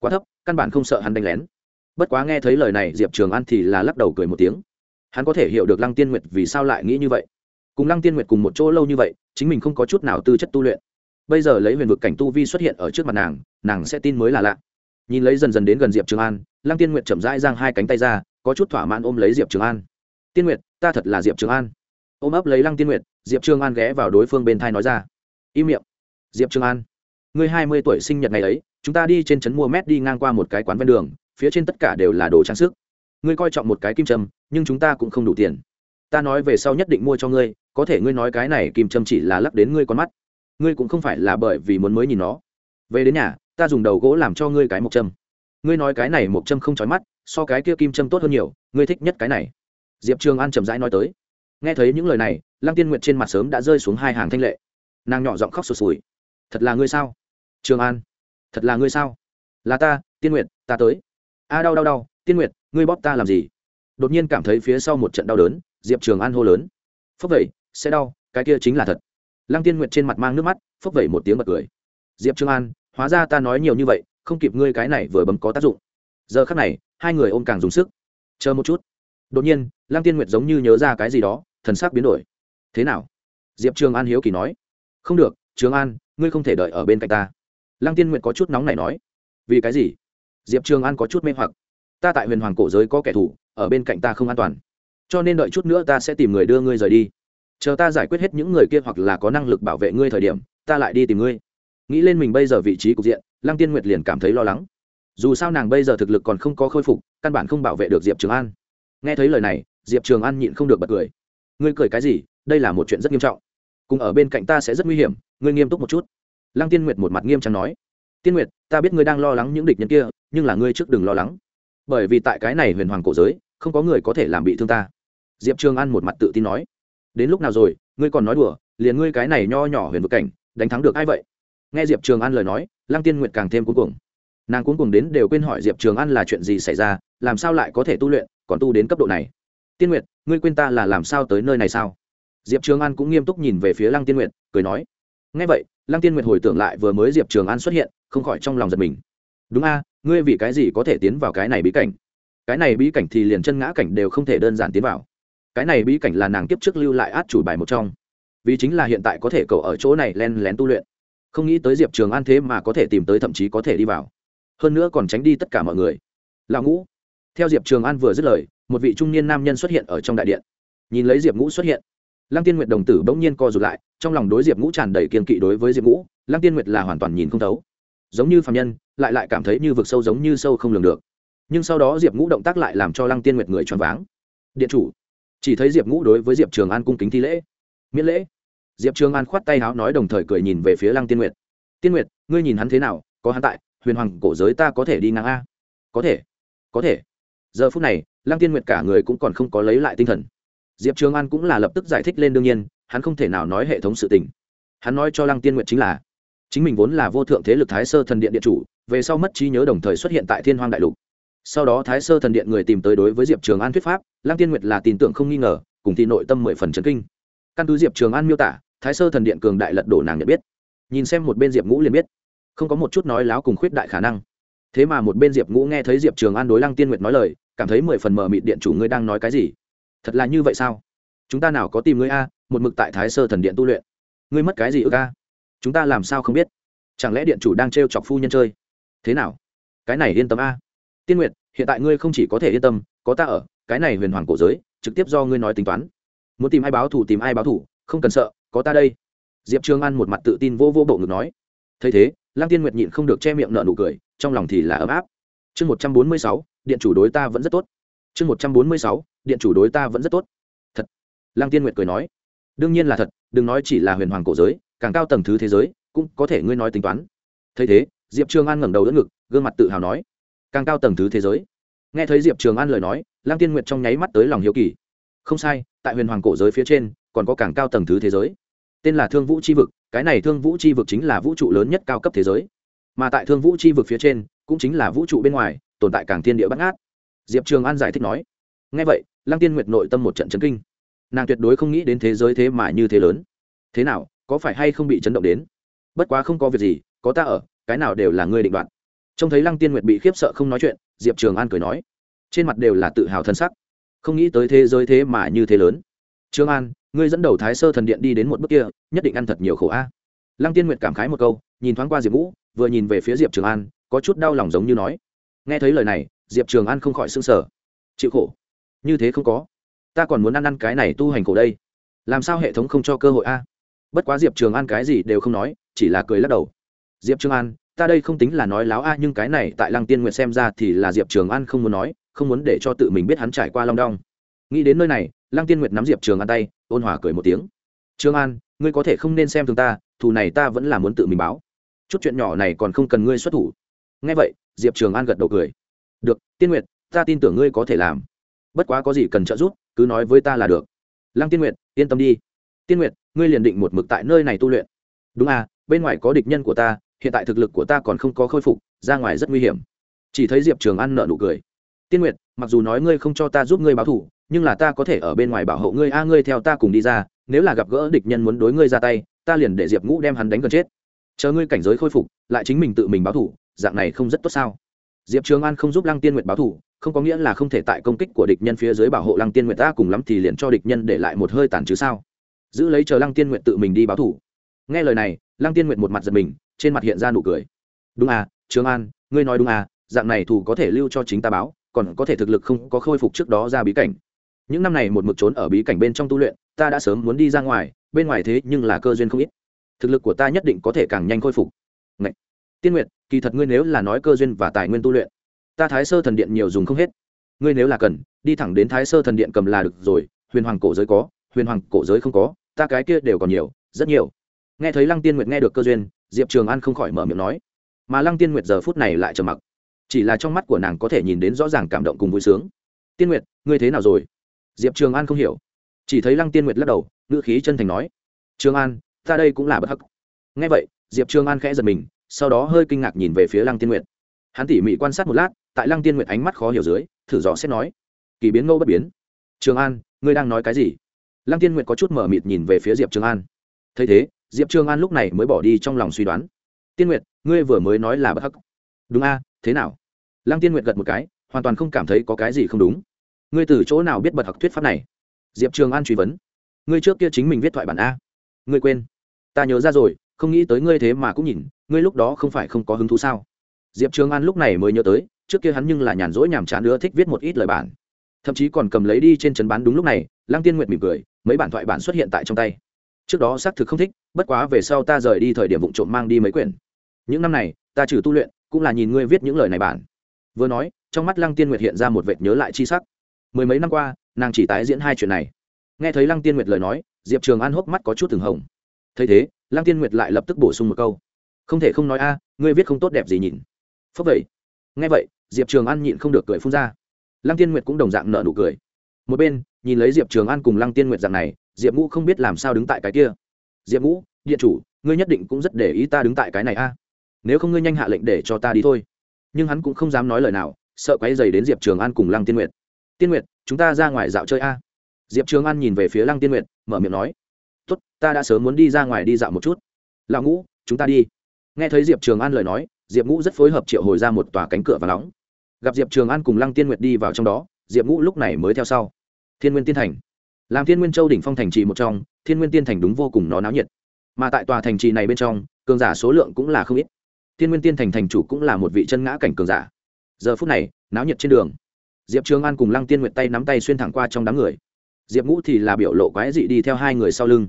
Quá thấp, căn bản không sợ hắn đánh lén. Bất quá nghe thấy lời này, diệp trường an thì là lắc đầu cười một tiếng. Hắn có thể hiểu được lăng tiên nguyệt vì sao lại nghĩ như vậy. Cùng lăng tiên nguyệt cùng một chỗ lâu như vậy, chính mình không có chút nào tư chất tu luyện. Bây giờ lấy huyền vực cảnh tu vi xuất hiện ở trước mặt nàng nàng sẽ tin mới là lạ. Nhìn lấy dần dần đến gần diệp trường an, lăng tiên nguyệt chậm rãi giang hai cánh tay ra có chút thỏa mãn ôm lấy diệp trường an tiên nguyệt ta thật là diệp trường an ôm ấp lấy lăng tiên nguyệt diệp trường an ghé vào đối phương bên thai nói ra im miệng diệp trường an ngươi hai mươi tuổi sinh nhật ngày ấy chúng ta đi trên trấn mua mét đi ngang qua một cái quán ven đường phía trên tất cả đều là đồ trang sức ngươi coi trọng một cái kim trâm nhưng chúng ta cũng không đủ tiền ta nói về sau nhất định mua cho ngươi có thể ngươi nói cái này kim trâm chỉ là lắc đến ngươi con mắt ngươi cũng không phải là bởi vì muốn mới nhìn nó về đến nhà ta dùng đầu gỗ làm cho ngươi cái mộc trâm ngươi nói cái này mộc trâm không trói mắt so cái kia kim châm tốt hơn nhiều, ngươi thích nhất cái này. Diệp trường an chậm rãi nói tới. Nghe thấy những lời này, lăng tiên nguyệt trên mặt sớm đã rơi xuống hai hàng thanh lệ. Nàng nhỏ giọng khóc sụt sùi. Thật là ngươi sao? Trường an. Thật là ngươi sao? Là ta, tiên nguyệt, ta tới. A, đau đau đau. Tiên nguyệt, ngươi bóp ta làm gì? Đột nhiên cảm thấy phía sau một trận đau đớn, diệp trường an hô lớn. Phúc vậy sẽ đau, cái kia chính là thật. Lăng tiên nguyệt trên mặt mang nước mắt phúc vẩy một tiếng bật cười. Diệp trường an, hóa ra ta nói nhiều như vậy, không kịp ngươi cái này vừa bấm có tác dụng giờ khắc này, hai người ôm càng dùng sức. Chờ một chút. Đột nhiên, lăng tiên nguyệt giống như nhớ ra cái gì đó, thần sắc biến đổi. Thế nào? Diệp trường an hiếu kỳ nói. Không được, trường an, ngươi không thể đợi ở bên cạnh ta. Lăng tiên nguyệt có chút nóng này nói. Vì cái gì? Diệp trường an có chút mê hoặc. Ta tại huyền hoàng cổ giới có kẻ thù, ở bên cạnh ta không an toàn. Cho nên đợi chút nữa ta sẽ tìm người đưa ngươi rời đi. Chờ ta giải quyết hết những người kia hoặc là có năng lực bảo vệ ngươi thời điểm, ta lại đi tìm ngươi. Nghĩ lên mình bây giờ vị trí cục diện, lăng tiên nguyệt liền cảm thấy lo lắng dù sao nàng bây giờ thực lực còn không có khôi phục, căn bản không bảo vệ được diệp trường an. Nghe thấy lời này, diệp trường an nhịn không được bật cười. Ngươi cười cái gì? Đây là một chuyện rất nghiêm trọng. Cùng ở bên cạnh ta sẽ rất nguy hiểm, ngươi nghiêm túc một chút. Lăng tiên nguyệt một mặt nghiêm trọng nói. Tiên nguyệt, ta biết ngươi đang lo lắng những địch nhân kia, nhưng là ngươi trước đừng lo lắng. Bởi vì tại cái này huyền hoàng cổ giới, không có người có thể làm bị thương ta. Diệp trường an một mặt tự tin nói. Đến lúc nào rồi, ngươi còn nói đùa, liền ngươi cái này nho nhỏ huyền vực cảnh, đánh thắng được ai vậy? Nghe diệp trường an lời nói, lăng tiên nguyệt càng thêm cuối cùng nàng cuối cùng đến đều quên hỏi diệp trường an là chuyện gì xảy ra, làm sao lại có thể tu luyện, còn tu đến cấp độ này. Tiên nguyệt, ngươi quên ta là làm sao tới nơi này sao? Diệp trường an cũng nghiêm túc nhìn về phía lăng tiên nguyệt, cười nói. Ngay vậy, lăng tiên nguyệt hồi tưởng lại vừa mới diệp trường an xuất hiện, không khỏi trong lòng giật mình. Đúng a, ngươi vì cái gì có thể tiến vào cái này bí cảnh? Cái này bí cảnh thì liền chân ngã cảnh đều không thể đơn giản tiến vào. Cái này bí cảnh là nàng kiếp trước lưu lại át chủ bài một trong. Vì chính là hiện tại có thể cậu ở chỗ này len lén tu luyện. Không nghĩ tới diệp trường an thế mà có thể tìm tới thậm chí có thể đi vào hơn nữa còn tránh đi tất cả mọi người. Lão ngũ. Theo diệp trường an vừa dứt lời, một vị trung niên nam nhân xuất hiện ở trong đại điện. Nhìn lấy diệp ngũ xuất hiện, lăng tiên nguyệt đồng tử bỗng nhiên co rụt lại, trong lòng đối diệp ngũ tràn đầy kiên kỵ đối với diệp ngũ, lăng tiên nguyệt là hoàn toàn nhìn không thấu. Giống như phạm nhân, lại lại cảm thấy như vực sâu giống như sâu không lường được. Nhưng sau đó diệp ngũ động tác lại làm cho lăng tiên nguyệt người choáng váng. Điện chủ. Chỉ thấy diệp ngũ đối với diệp trường an cung kính thi lễ. Miễn lễ. Diệp trường an khoát tay háo nói đồng thời cười nhìn về phía lăng tiên nguyệt. Tiên nguyệt, ngươi nhìn hắn thế nào? Có hắn tại huyền hoàng cổ giới ta có thể đi ngang a. Có thể có thể. Giờ phút này, lăng tiên nguyệt cả người cũng còn không có lấy lại tinh thần. Diệp trường an cũng là lập tức giải thích lên đương nhiên, hắn không thể nào nói hệ thống sự tình. Hắn nói cho lăng tiên nguyệt chính là, chính mình vốn là vô thượng thế lực thái sơ thần điện điện chủ, về sau mất trí nhớ đồng thời xuất hiện tại thiên hoàng đại lục. Sau đó thái sơ thần điện người tìm tới đối với diệp trường an thuyết pháp, lăng tiên nguyệt là tin tưởng không nghi ngờ, cùng thi nội tâm mười phần trấn kinh. Căn cứ diệp trường an miêu tả, thái sơ thần điện cường đại lật đổ nàng nhận biết. Nhìn xem một bên diệp ngũ liền biết không có một chút nói láo cùng khuyết đại khả năng. Thế mà một bên diệp ngũ nghe thấy diệp trường an đối lăng tiên nguyệt nói lời, cảm thấy mười phần mờ mịt điện chủ ngươi đang nói cái gì? Thật là như vậy sao? Chúng ta nào có tìm ngươi a, một mực tại thái sơ thần điện tu luyện. Ngươi mất cái gì ư ca chúng ta làm sao không biết? Chẳng lẽ điện chủ đang t chọc phu nhân chơi? Thế nào? Cái này yên tâm a. Tiên nguyệt, hiện tại ngươi không chỉ có thể yên tâm, có ta ở, cái này huyền hoàng cổ giới, trực tiếp do ngươi nói tính toán. Muốn tìm ai báo thủ tìm ai báo thủ không cần sợ, có ta đây. Diệp trường an một mặt tự tin vô vô bộ ngực nói. Thấy thế lăng tiên nguyệt nhịn không được che miệng nợ nụ cười, trong lòng thì là ấm áp. Chương một trăm bốn mươi sáu, điện chủ đối ta vẫn rất tốt. Chương một trăm bốn mươi sáu, điện chủ đối ta vẫn rất tốt. Thật. Lăng tiên nguyệt cười nói. Đương nhiên là thật, đừng nói chỉ là huyền hoàng cổ giới, càng cao tầng thứ thế giới, cũng có thể ngươi nói tính toán. Thấy thế, diệp trường an ngẩng đầu đỡ ngực, gương mặt tự hào nói. Càng cao tầng thứ thế giới. Nghe thấy diệp trường an lời nói, lăng tiên nguyệt trong nháy mắt tới lòng hiếu kỳ. Không sai, tại huyền hoàng cổ giới phía trên, còn có càng cao tầng thứ thế giới. Tên là thương vũ c h i vực cái này thương vũ chi vực chính là vũ trụ lớn nhất cao cấp thế giới. Mà tại thương vũ chi vực phía trên, cũng chính là vũ trụ bên ngoài, tồn tại càng thiên địa bắt ngát. Diệp trường an giải thích nói ngay vậy, lăng tiên nguyệt nội tâm một trận chấn kinh. Nàng tuyệt đối không nghĩ đến thế giới thế mà như thế lớn. Thế nào, có phải hay không bị chấn động đến? Bất quá không có việc gì, có ta ở, cái nào đều là ngươi định đoạt. Trông thấy lăng tiên nguyệt bị khiếp sợ không nói chuyện, diệp trường an cười nói, trên mặt đều là tự hào thân sắc. Không nghĩ tới thế giới thế mà như thế lớn. Trương an ngươi dẫn đầu thái sơ thần điện đi đến một bước kia, nhất định ăn thật nhiều khổ a. Lăng tiên nguyệt cảm khái một câu, nhìn thoáng qua diệp vũ vừa nhìn về phía diệp trường an, có chút đau lòng giống như nói. Nghe thấy lời này, diệp trường an không khỏi s ư n g sở chịu khổ. Như thế không có. Ta còn muốn ăn ăn cái này tu hành khổ đây. Làm sao hệ thống không cho cơ hội a? Bất quá diệp trường an cái gì đều không nói, chỉ là cười lắc đầu. Diệp trường an, ta đây không tính là nói láo a, nhưng cái này tại lăng tiên nguyệt xem ra thì là diệp trường an không muốn nói, không muốn để cho tự mình biết hắn trải qua long đong nghĩ đến nơi này, lăng tiên nguyệt nắm diệp trường an tay, ôn hòa cười một tiếng. Trường an, ngươi có thể không nên xem thường ta, thù này ta vẫn là muốn tự mình báo. Chút chuyện nhỏ này còn không cần ngươi xuất thủ. Ngay vậy, diệp trường an gật đầu cười. Được, tiên nguyệt, ta tin tưởng ngươi có thể làm. Bất quá có gì cần trợ giúp, cứ nói với ta là được. Lăng tiên nguyệt, yên tâm đi. Tiên nguyệt, ngươi liền định một mực tại nơi này tu luyện. Đúng à bên ngoài có địch nhân của ta, hiện tại thực lực của ta còn không có khôi phục, ra ngoài rất nguy hiểm. Chỉ thấy diệp trường an nợ nụ cười. Tiên nguyệt, mặc dù nói ngươi không cho ta giúp ngươi báo thủ nhưng là ta có thể ở bên ngoài bảo hộ ngươi, a, ngươi theo ta cùng đi ra, nếu là gặp gỡ địch nhân muốn đối ngươi ra tay, ta liền để diệp ngũ đem hắn đánh gần chết. Chờ ngươi cảnh giới khôi phục, lại chính mình tự mình báo thủ, dạng này không rất tốt sao? Diệp trường an không giúp lăng tiên nguyệt báo thủ, không có nghĩa là không thể tại công kích của địch nhân phía dưới bảo hộ lăng tiên nguyệt ta cùng lắm thì liền cho địch nhân để lại một hơi tàn chứ sao? Giữ lấy chờ lăng tiên nguyệt tự mình đi báo thủ. Nghe lời này, lăng tiên nguyệt một mặt giật mình, trên mặt hiện ra nụ cười. Đúng à trường an, ngươi nói đúng à dạng này thủ có thể lưu cho chính ta báo, còn có thể thực lực không có khôi phục trước đó ra bí cảnh những năm này một mực trốn ở bí cảnh bên trong tu luyện, ta đã sớm muốn đi ra ngoài, bên ngoài thế nhưng là cơ duyên không ít. Thực lực của ta nhất định có thể càng nhanh khôi phục. Ngậy! tiên nguyệt, kỳ thật ngươi nếu là nói cơ duyên và tài nguyên tu luyện, ta thái sơ thần điện nhiều dùng không hết. Ngươi nếu là cần, đi thẳng đến thái sơ thần điện cầm là được rồi, huyền hoàng cổ giới có, huyền hoàng cổ giới không có, ta cái kia đều còn nhiều, rất nhiều. Nghe thấy lăng tiên nguyệt nghe được cơ duyên, diệp trường an không khỏi mở miệng nói. Mà lăng tiên nguyệt giờ phút này lại trầm mặc. Chỉ là trong mắt của nàng có thể nhìn đến rõ ràng cảm động cùng vui sướng. Tiên nguyệt, ngươi thế nào rồi? Diệp trường an không hiểu. Chỉ thấy lăng tiên nguyệt lắc đầu, ngữ khí chân thành nói, trường an, ta đây cũng là bất hắc. Ngay vậy, diệp trường an khẽ giật mình, sau đó hơi kinh ngạc nhìn về phía lăng tiên nguyệt. Hắn tỉ mỉ quan sát một lát, tại lăng tiên nguyệt ánh mắt khó hiểu dưới, thử dò xét nói, kỳ biến ngẫu bất biến. Trường an, ngươi đang nói cái gì? Lăng tiên nguyệt có chút mở mịt nhìn về phía diệp trường an. Thấy thế, diệp trường an lúc này mới bỏ đi trong lòng suy đoán. Tiên nguyệt, ngươi vừa mới nói là bất hắc. Đúng a, thế nào? Lăng tiên nguyệt gật một cái, hoàn toàn không cảm thấy có cái gì không đúng ngươi từ chỗ nào biết bật học thuyết pháp này? Diệp trường an truy vấn. Ngươi trước kia chính mình viết thoại bản a. Ngươi quên. Ta nhớ ra rồi, không nghĩ tới ngươi thế mà cũng nhìn, ngươi lúc đó không phải không có hứng thú sao? Diệp trường an lúc này mới nhớ tới, trước kia hắn nhưng là nhàn rỗi nhàm chán nữa thích viết một ít lời bản. Thậm chí còn cầm lấy đi trên trấn bán đúng lúc này, lăng tiên nguyệt mỉm cười, mấy bản thoại bản xuất hiện tại trong tay. Trước đó xác thực không thích, bất quá về sau ta rời đi thời điểm vụ trộm mang đi mấy quyển. Những năm này, ta trừ tu luyện, cũng là nhìn ngươi viết những lời này bản. Vừa nói, trong mắt lăng tiên nguyệt hiện ra một vệt nhớ lại chi sắc mười mấy năm qua, nàng chỉ tái diễn hai chuyện này. Nghe thấy lăng tiên nguyệt lời nói, diệp trường an hốc mắt có chút thường hồng. Thấy thế, lăng tiên nguyệt lại lập tức bổ sung một câu. Không thể không nói a, ngươi viết không tốt đẹp gì nhìn phấp vậy. Nghe vậy, diệp trường an nhịn không được cười phun ra. Lăng tiên nguyệt cũng đồng dạng nợ nụ cười. Một bên, nhìn lấy diệp trường an cùng lăng tiên nguyệt dạng này, diệp ngũ không biết làm sao đứng tại cái kia. Diệp ngũ, điện chủ, ngươi nhất định cũng rất để ý ta đứng tại cái này a. Nếu không ngươi nhanh hạ lệnh để cho ta đi thôi. Nhưng hắn cũng không dám nói lời nào, sợ quáy dày đến diệp trường an cùng lăng tiên nguyệt tiên nguyệt, chúng ta ra ngoài dạo chơi a. Diệp trường an nhìn về phía lăng tiên nguyệt, mở miệng nói. Tốt, ta đã sớm muốn đi ra ngoài đi dạo một chút. Lão ngũ, chúng ta đi. Nghe thấy diệp trường an lời nói, diệp ngũ rất phối hợp triệu hồi ra một tòa cánh cửa và nóng. Gặp diệp trường an cùng lăng tiên nguyệt đi vào trong đó, diệp ngũ lúc này mới theo sau. Thiên nguyên tiên thành. Làm thiên nguyên châu đỉnh phong thành trì một trong, thiên nguyên tiên thành đúng vô cùng nó náo nhiệt. Mà tại tòa thành trì này bên trong, cường giả số lượng cũng là không ít. Thiên nguyên tiên thành thành chủ cũng là một vị chân ngã cảnh cường giả. Giờ phút này, náo nhiệt trên đường diệp trường an cùng lăng tiên nguyệt tay nắm tay xuyên thẳng qua trong đám người. Diệp ngũ thì là biểu lộ quái dị đi theo hai người sau lưng.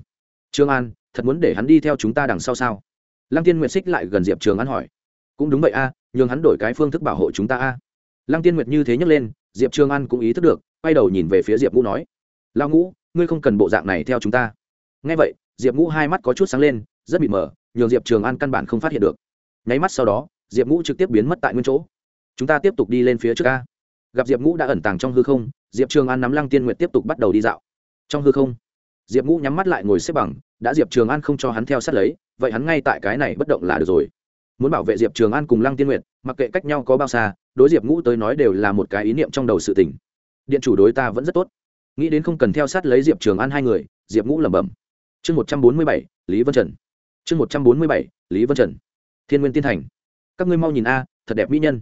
Trương an, thật muốn để hắn đi theo chúng ta đằng sau sao? Lăng tiên nguyệt xích lại gần diệp trường an hỏi. Cũng đúng vậy a, nhường hắn đổi cái phương thức bảo hộ chúng ta a. Lăng tiên nguyệt như thế nhấc lên, diệp trường an cũng ý thức được, quay đầu nhìn về phía diệp ngũ nói. Lao ngũ, ngươi không cần bộ dạng này theo chúng ta. Ngay vậy, diệp ngũ hai mắt có chút sáng lên, rất bị mờ, nhường diệp trường an căn bản không phát hiện được. Nháy mắt sau đó, diệp ngũ trực tiếp biến mất tại nguyên chỗ. Chúng ta tiếp tục đi lên phía trước a gặp diệp ngũ đã ẩn tàng trong hư không, diệp trường an nắm lăng tiên nguyệt tiếp tục bắt đầu đi dạo. trong hư không, diệp ngũ nhắm mắt lại ngồi xếp bằng, đã diệp trường an không cho hắn theo sát lấy, vậy hắn ngay tại cái này bất động là được rồi. muốn bảo vệ diệp trường an cùng lăng tiên nguyệt, mặc kệ cách nhau có bao xa, đối diệp ngũ tới nói đều là một cái ý niệm trong đầu sự tình. điện chủ đối ta vẫn rất tốt. nghĩ đến không cần theo sát lấy diệp trường an hai người, diệp ngũ lẩm bẩm. chương một trăm bốn mươi bảy, lý vân trần. chương một trăm bốn mươi bảy, lý vân trần. thiên nguyên tiên thành. các ngươi mau nhìn a, thật đẹp mỹ nhân.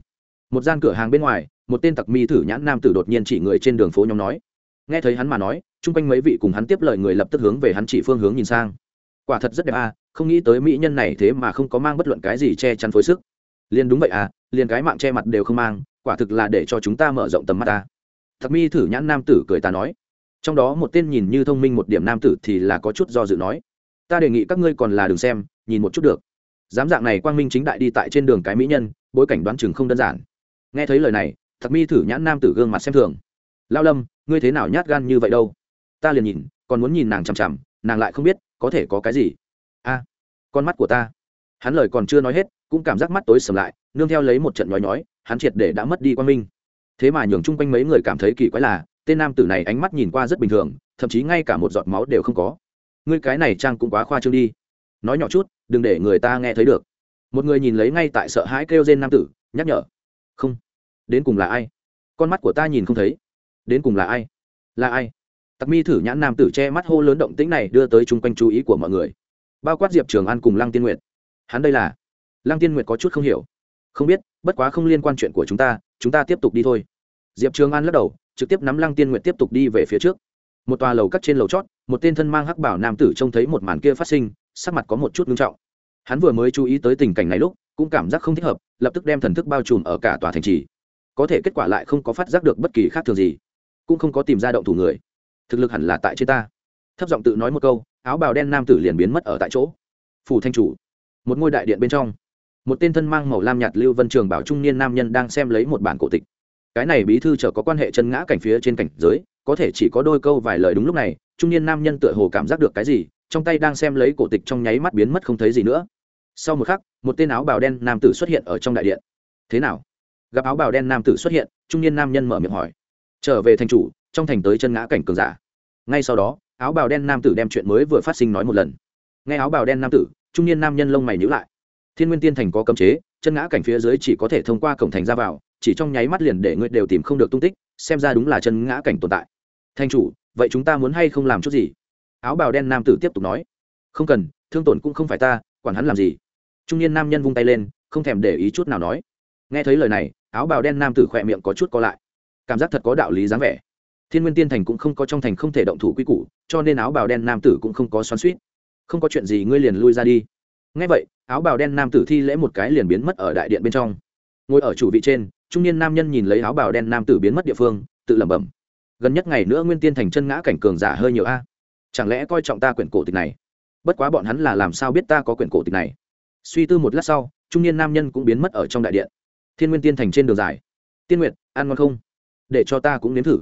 một gian cửa hàng bên ngoài một tên tặc mi thử nhãn nam tử đột nhiên chỉ người trên đường phố nhóm nói. Nghe thấy hắn mà nói, chung quanh mấy vị cùng hắn tiếp lời người lập tức hướng về hắn chỉ phương hướng nhìn sang. Quả thật rất đẹp à không nghĩ tới mỹ nhân này thế mà không có mang bất luận cái gì che chắn phối sức. Liền đúng vậy à liền cái mạng che mặt đều không mang, quả thực là để cho chúng ta mở rộng tầm mắt ta. Thật mi thử nhãn nam tử cười ta nói. Trong đó một tên nhìn như thông minh một điểm nam tử thì là có chút do dự nói. Ta đề nghị các ngươi còn là đừng xem, nhìn một chút được. Dám dạng này quang minh chính đại đi tại trên đường cái mỹ nhân, bối cảnh đoán chừng không đơn giản. Nghe thấy lời này thật mi thử nhãn nam tử gương mặt xem thường. Lao lâm, ngươi thế nào nhát gan như vậy đâu? Ta liền nhìn, còn muốn nhìn nàng chằm chằm, nàng lại không biết, có thể có cái gì. A, con mắt của ta. Hắn lời còn chưa nói hết, cũng cảm giác mắt tối sầm lại, nương theo lấy một trận nhói nhói, hắn triệt để đã mất đi quan minh. Thế mà nhường chung quanh mấy người cảm thấy kỳ quái là, tên nam tử này ánh mắt nhìn qua rất bình thường, thậm chí ngay cả một giọt máu đều không có. Ngươi cái này trang cũng quá khoa trương đi. Nói nhỏ chút, đừng để người ta nghe thấy được. Một người nhìn lấy ngay tại sợ hãi kêu trên nam tử, nhắc nhở. Không đến cùng là ai? Con mắt của ta nhìn không thấy. Đến cùng là ai? Là ai? Tặc mi thử nhãn nam tử che mắt hô lớn động tĩnh này đưa tới chung quanh chú ý của mọi người. Bao quát diệp trường an cùng lăng tiên nguyệt. Hắn đây là? Lăng tiên nguyệt có chút không hiểu. Không biết, bất quá không liên quan chuyện của chúng ta chúng ta tiếp tục đi thôi. Diệp trường an lắc đầu, trực tiếp nắm lăng tiên nguyệt tiếp tục đi về phía trước. Một tòa lầu cắt trên lầu chót, một tên thân mang hắc bảo nam tử trông thấy một màn kia phát sinh, sắc mặt có một chút ngưng trọng. Hắn vừa mới chú ý tới tình cảnh này lúc, cũng cảm giác không thích hợp, lập tức đem thần thức bao trùm ở cả tòa thành trì có thể kết quả lại không có phát giác được bất kỳ khác thường gì, cũng không có tìm ra động thủ người. Thực lực hẳn là tại trên ta. Thấp giọng tự nói một câu, áo bào đen nam tử liền biến mất ở tại chỗ. Phủ thanh chủ, một ngôi đại điện bên trong, một tên thân mang màu lam nhạt lưu vân trường bảo trung niên nam nhân đang xem lấy một bản cổ tịch. Cái này bí thư trở có quan hệ chân ngã cảnh phía trên cảnh giới, có thể chỉ có đôi câu vài lời đúng lúc này, trung niên nam nhân tựa hồ cảm giác được cái gì, trong tay đang xem lấy cổ tịch trong nháy mắt biến mất không thấy gì nữa. Sau một khắc, một tên áo bào đen nam tử xuất hiện ở trong đại điện. Thế nào? Gặp áo bào đen nam tử xuất hiện, trung niên nam nhân mở miệng hỏi. Trở về thành chủ, trong thành tới chân ngã cảnh cường giả. Ngay sau đó, áo bào đen nam tử đem chuyện mới vừa phát sinh nói một lần. Nghe áo bào đen nam tử, trung niên nam nhân lông mày nhữ lại. Thiên nguyên tiên thành có cấm chế, chân ngã cảnh phía dưới chỉ có thể thông qua cổng thành ra vào, chỉ trong nháy mắt liền để ngươi đều tìm không được tung tích, xem ra đúng là chân ngã cảnh tồn tại. Thanh chủ, vậy chúng ta muốn hay không làm chút gì? Áo bào đen nam tử tiếp tục nói. Không cần, thương tổn cũng không phải ta, quản hắn làm gì. Trung niên nam nhân vung tay lên, không thèm để ý chút nào nói nghe thấy lời này, áo bào đen nam tử khỏe miệng có chút co lại. Cảm giác thật có đạo lý dáng vẻ. Thiên nguyên tiên thành cũng không có trong thành không thể động thủ quy củ, cho nên áo bào đen nam tử cũng không có xoắn suýt không có chuyện gì ngươi liền lui ra đi. Ngay vậy, áo bào đen nam tử thi lễ một cái liền biến mất ở đại điện bên trong. Ngồi ở chủ vị trên, trung niên nam nhân nhìn lấy áo bào đen nam tử biến mất địa phương, tự lẩm bẩm. Gần nhất ngày nữa nguyên tiên thành chân ngã cảnh cường giả hơi nhiều a. Chẳng lẽ coi trọng ta quyển cổ tịch này? Bất quá bọn hắn là làm sao biết ta có quyển cổ tịch này? Suy tư một lát sau, trung niên nam nhân cũng biến mất ở trong đại điện thiên nguyên tiên thành trên đường dài. Tiên nguyệt, ăn ngon không? Để cho ta cũng nếm thử.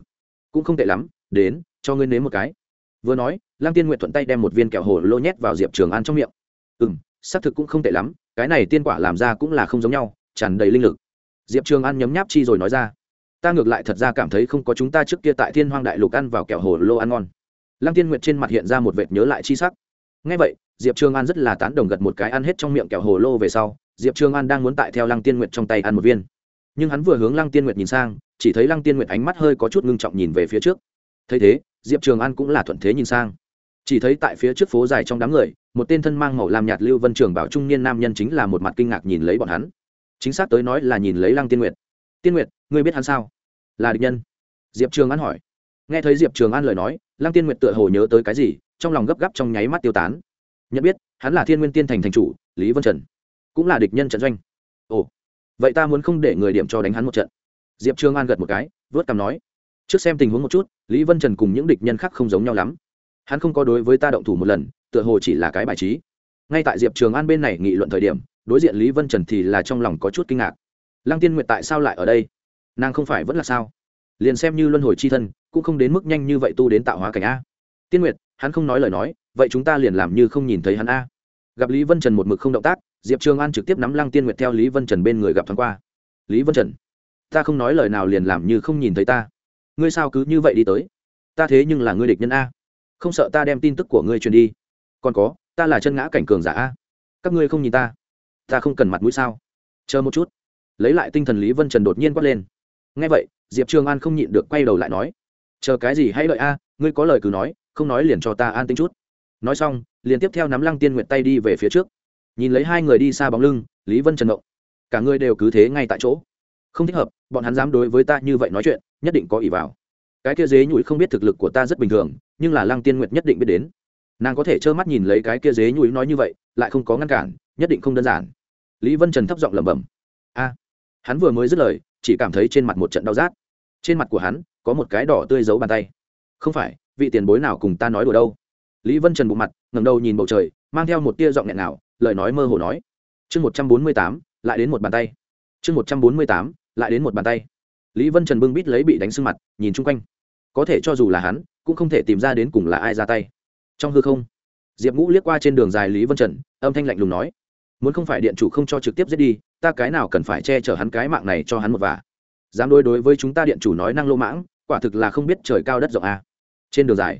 Cũng không tệ lắm, đến, cho ngươi nếm một cái. Vừa nói, lăng tiên nguyệt thuận tay đem một viên kẹo hồ lô nhét vào diệp trường an trong miệng. Ừ m xác thực cũng không tệ lắm, cái này tiên quả làm ra cũng là không giống nhau, tràn đầy linh lực. Diệp trường an nhấm nháp chi rồi nói ra. Ta ngược lại thật ra cảm thấy không có chúng ta trước kia tại thiên hoang đại lục ăn vào kẹo hồ lô ăn ngon. Lăng tiên nguyệt trên mặt hiện ra một vệt nhớ lại chi sắc. Ngay vậy diệp trường an rất là tán đồng gật một cái ăn hết trong miệng kẹo hồ lô về sau, diệp trường an đang muốn tại theo lăng tiên nguyệt trong tay ăn một viên. Nhưng hắn vừa hướng lăng tiên nguyệt nhìn sang, chỉ thấy lăng tiên nguyệt ánh mắt hơi có chút ngưng trọng nhìn về phía trước. Thấy thế, diệp trường an cũng là thuận thế nhìn sang. Chỉ thấy tại phía trước phố dài trong đám người, một tên thân mang màu làm nhạt lưu vân trường bảo trung niên nam nhân chính là một mặt kinh ngạc nhìn lấy bọn hắn. Chính xác tới nói là nhìn lấy lăng tiên nguyệt. Tiên nguyệt, ngươi biết hắn sao? Là địch nhân. Diệp trường an hỏi. Nghe thấy diệp trường an lời nói, lăng tiên nguyệt tựa hồ nhớ tới cái gì, trong lòng gấp gáp trong nháy mắt tiêu tán nhận biết, hắn là thiên nguyên tiên thành thành chủ, lý vân trần, cũng là địch nhân trận doanh. Ồ, vậy ta muốn không để người điểm cho đánh hắn một trận. Diệp trường an gật một cái, vớt cằm nói, trước xem tình huống một chút, lý vân trần cùng những địch nhân khác không giống nhau lắm. Hắn không có đối với ta động thủ một lần, tựa hồ chỉ là cái bài trí. Ngay tại diệp trường an bên này nghị luận thời điểm, đối diện lý vân trần thì là trong lòng có chút kinh ngạc. Lăng tiên nguyệt tại sao lại ở đây? Nàng không phải vẫn là sao? Liền xem như luân hồi c h i thân, cũng không đến mức nhanh như vậy tu đến tạo hóa cảnh a. Tiên nguyệt, hắn không nói lời nói vậy chúng ta liền làm như không nhìn thấy hắn a. Gặp lý vân trần một mực không động tác, diệp trường an trực tiếp nắm lăng tiên nguyệt theo lý vân trần bên người gặp thoáng qua. Lý vân trần, ta không nói lời nào liền làm như không nhìn thấy ta. Ngươi sao cứ như vậy đi tới? Ta thế nhưng là ngươi địch nhân a. Không sợ ta đem tin tức của ngươi truyền đi. Còn có, ta là chân ngã cảnh cường giả a. Các ngươi không nhìn ta. Ta không cần mặt mũi sao? Chờ một chút. Lấy lại tinh thần lý vân trần đột nhiên quát lên. Ngay vậy, diệp trường an không nhịn được quay đầu lại nói, chờ cái gì hãy đợi a, ngươi có lời cứ nói, không nói liền cho ta an tính chút nói xong, liền tiếp theo nắm lăng tiên nguyện tay đi về phía trước. Nhìn lấy hai người đi xa bóng lưng, lý vân trần động cả người đều cứ thế ngay tại chỗ. Không thích hợp, bọn hắn dám đối với ta như vậy nói chuyện, nhất định có ỷ vào. Cái kia dế Nhũi không biết thực lực của ta rất bình thường, nhưng là lăng tiên nguyệt nhất định biết đến. Nàng có thể trơ mắt nhìn lấy cái kia dế Nhũi nói như vậy, lại không có ngăn cản, nhất định không đơn giản. Lý vân trần thấp giọng lẩm bẩm. A, hắn vừa mới dứt lời, chỉ cảm thấy trên mặt một trận đau rát. Trên mặt của hắn, có một cái đỏ tươi giấu bàn tay. Không phải, vị tiền bối nào cùng ta nói đùa đâu? Lý vân trần bộ mặt, ngẩng đầu nhìn bầu trời, mang theo một tia giọng nghẹn nào lời nói mơ hồ nói, chương một trăm bốn mươi tám, lại đến một bàn tay. Chương một trăm bốn mươi tám, lại đến một bàn tay. Lý vân trần bưng bít lấy bị đánh sưng mặt, nhìn chung quanh. Có thể cho dù là hắn, cũng không thể tìm ra đến cùng là ai ra tay. Trong hư không, diệp ngũ liếc qua trên đường dài lý vân trần, âm thanh lạnh lùng nói, muốn không phải điện chủ không cho trực tiếp giết đi, ta cái nào cần phải che chở hắn cái mạng này cho hắn một vả? Dám đối đối với chúng ta điện chủ nói năng lô mãng, quả thực là không biết trời cao đất rộng à. trên đường dài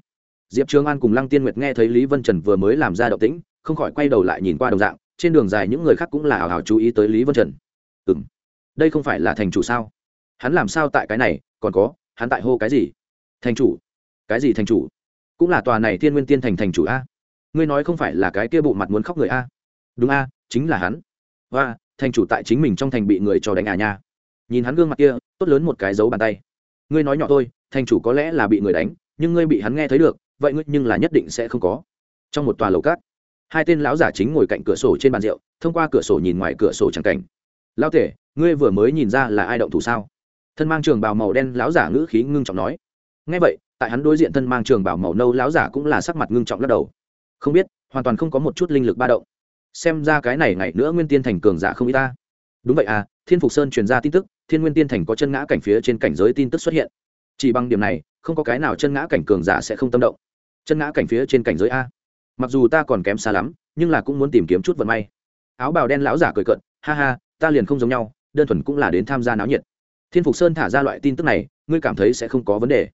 diệp trường an cùng lăng tiên nguyệt nghe thấy lý vân trần vừa mới làm ra động tĩnh, không khỏi quay đầu lại nhìn qua đồng dạng, trên đường dài những người khác cũng là hào hào chú ý tới lý vân trần. Ừ m đây không phải là thành chủ sao? Hắn làm sao tại cái này, còn có, hắn tại hô cái gì? Thành chủ. Cái gì thành chủ? Cũng là tòa này thiên nguyên tiên thành thành chủ a. Ngươi nói không phải là cái kia bộ mặt muốn khóc người a? Đúng a, chính là hắn. Và thành chủ tại chính mình trong thành bị người cho đánh à nha. Nhìn hắn gương mặt kia, tốt lớn một cái dấu bàn tay. Ngươi nói nhỏ thôi, thành chủ có lẽ là bị người đánh, nhưng ngươi bị hắn nghe thấy được vậy ngươi nhưng là nhất định sẽ không có. Trong một tòa lầu cát, hai tên lão giả chính ngồi cạnh cửa sổ trên bàn rượu, thông qua cửa sổ nhìn ngoài cửa sổ trắng cảnh. Lao tể, ngươi vừa mới nhìn ra là ai động thủ sao? Thân mang trường bào màu đen lão giả ngữ khí ngưng trọng nói. Ngay vậy, tại hắn đối diện thân mang trường bào màu nâu lão giả cũng là sắc mặt ngưng trọng lắc đầu. Không biết, hoàn toàn không có một chút linh lực ba động. Xem ra cái này ngày nữa nguyên tiên thành cường giả không y ta. Đúng vậy à thiên phục sơn truyền ra tin tức, thiên nguyên tiên thành có chân ngã cảnh phía trên cảnh giới tin tức xuất hiện. Chỉ bằng điểm này không có cái nào chân ngã cảnh cường giả sẽ không tâm động. Chân ngã cảnh phía trên cảnh giới a. Mặc dù ta còn kém xa lắm, nhưng là cũng muốn tìm kiếm chút vận may. Áo bào đen lão giả cười cận ha ha, ta liền không giống nhau, đơn thuần cũng là đến tham gia náo nhiệt. Thiên phục sơn thả ra loại tin tức này, ngươi cảm thấy sẽ không có vấn đề.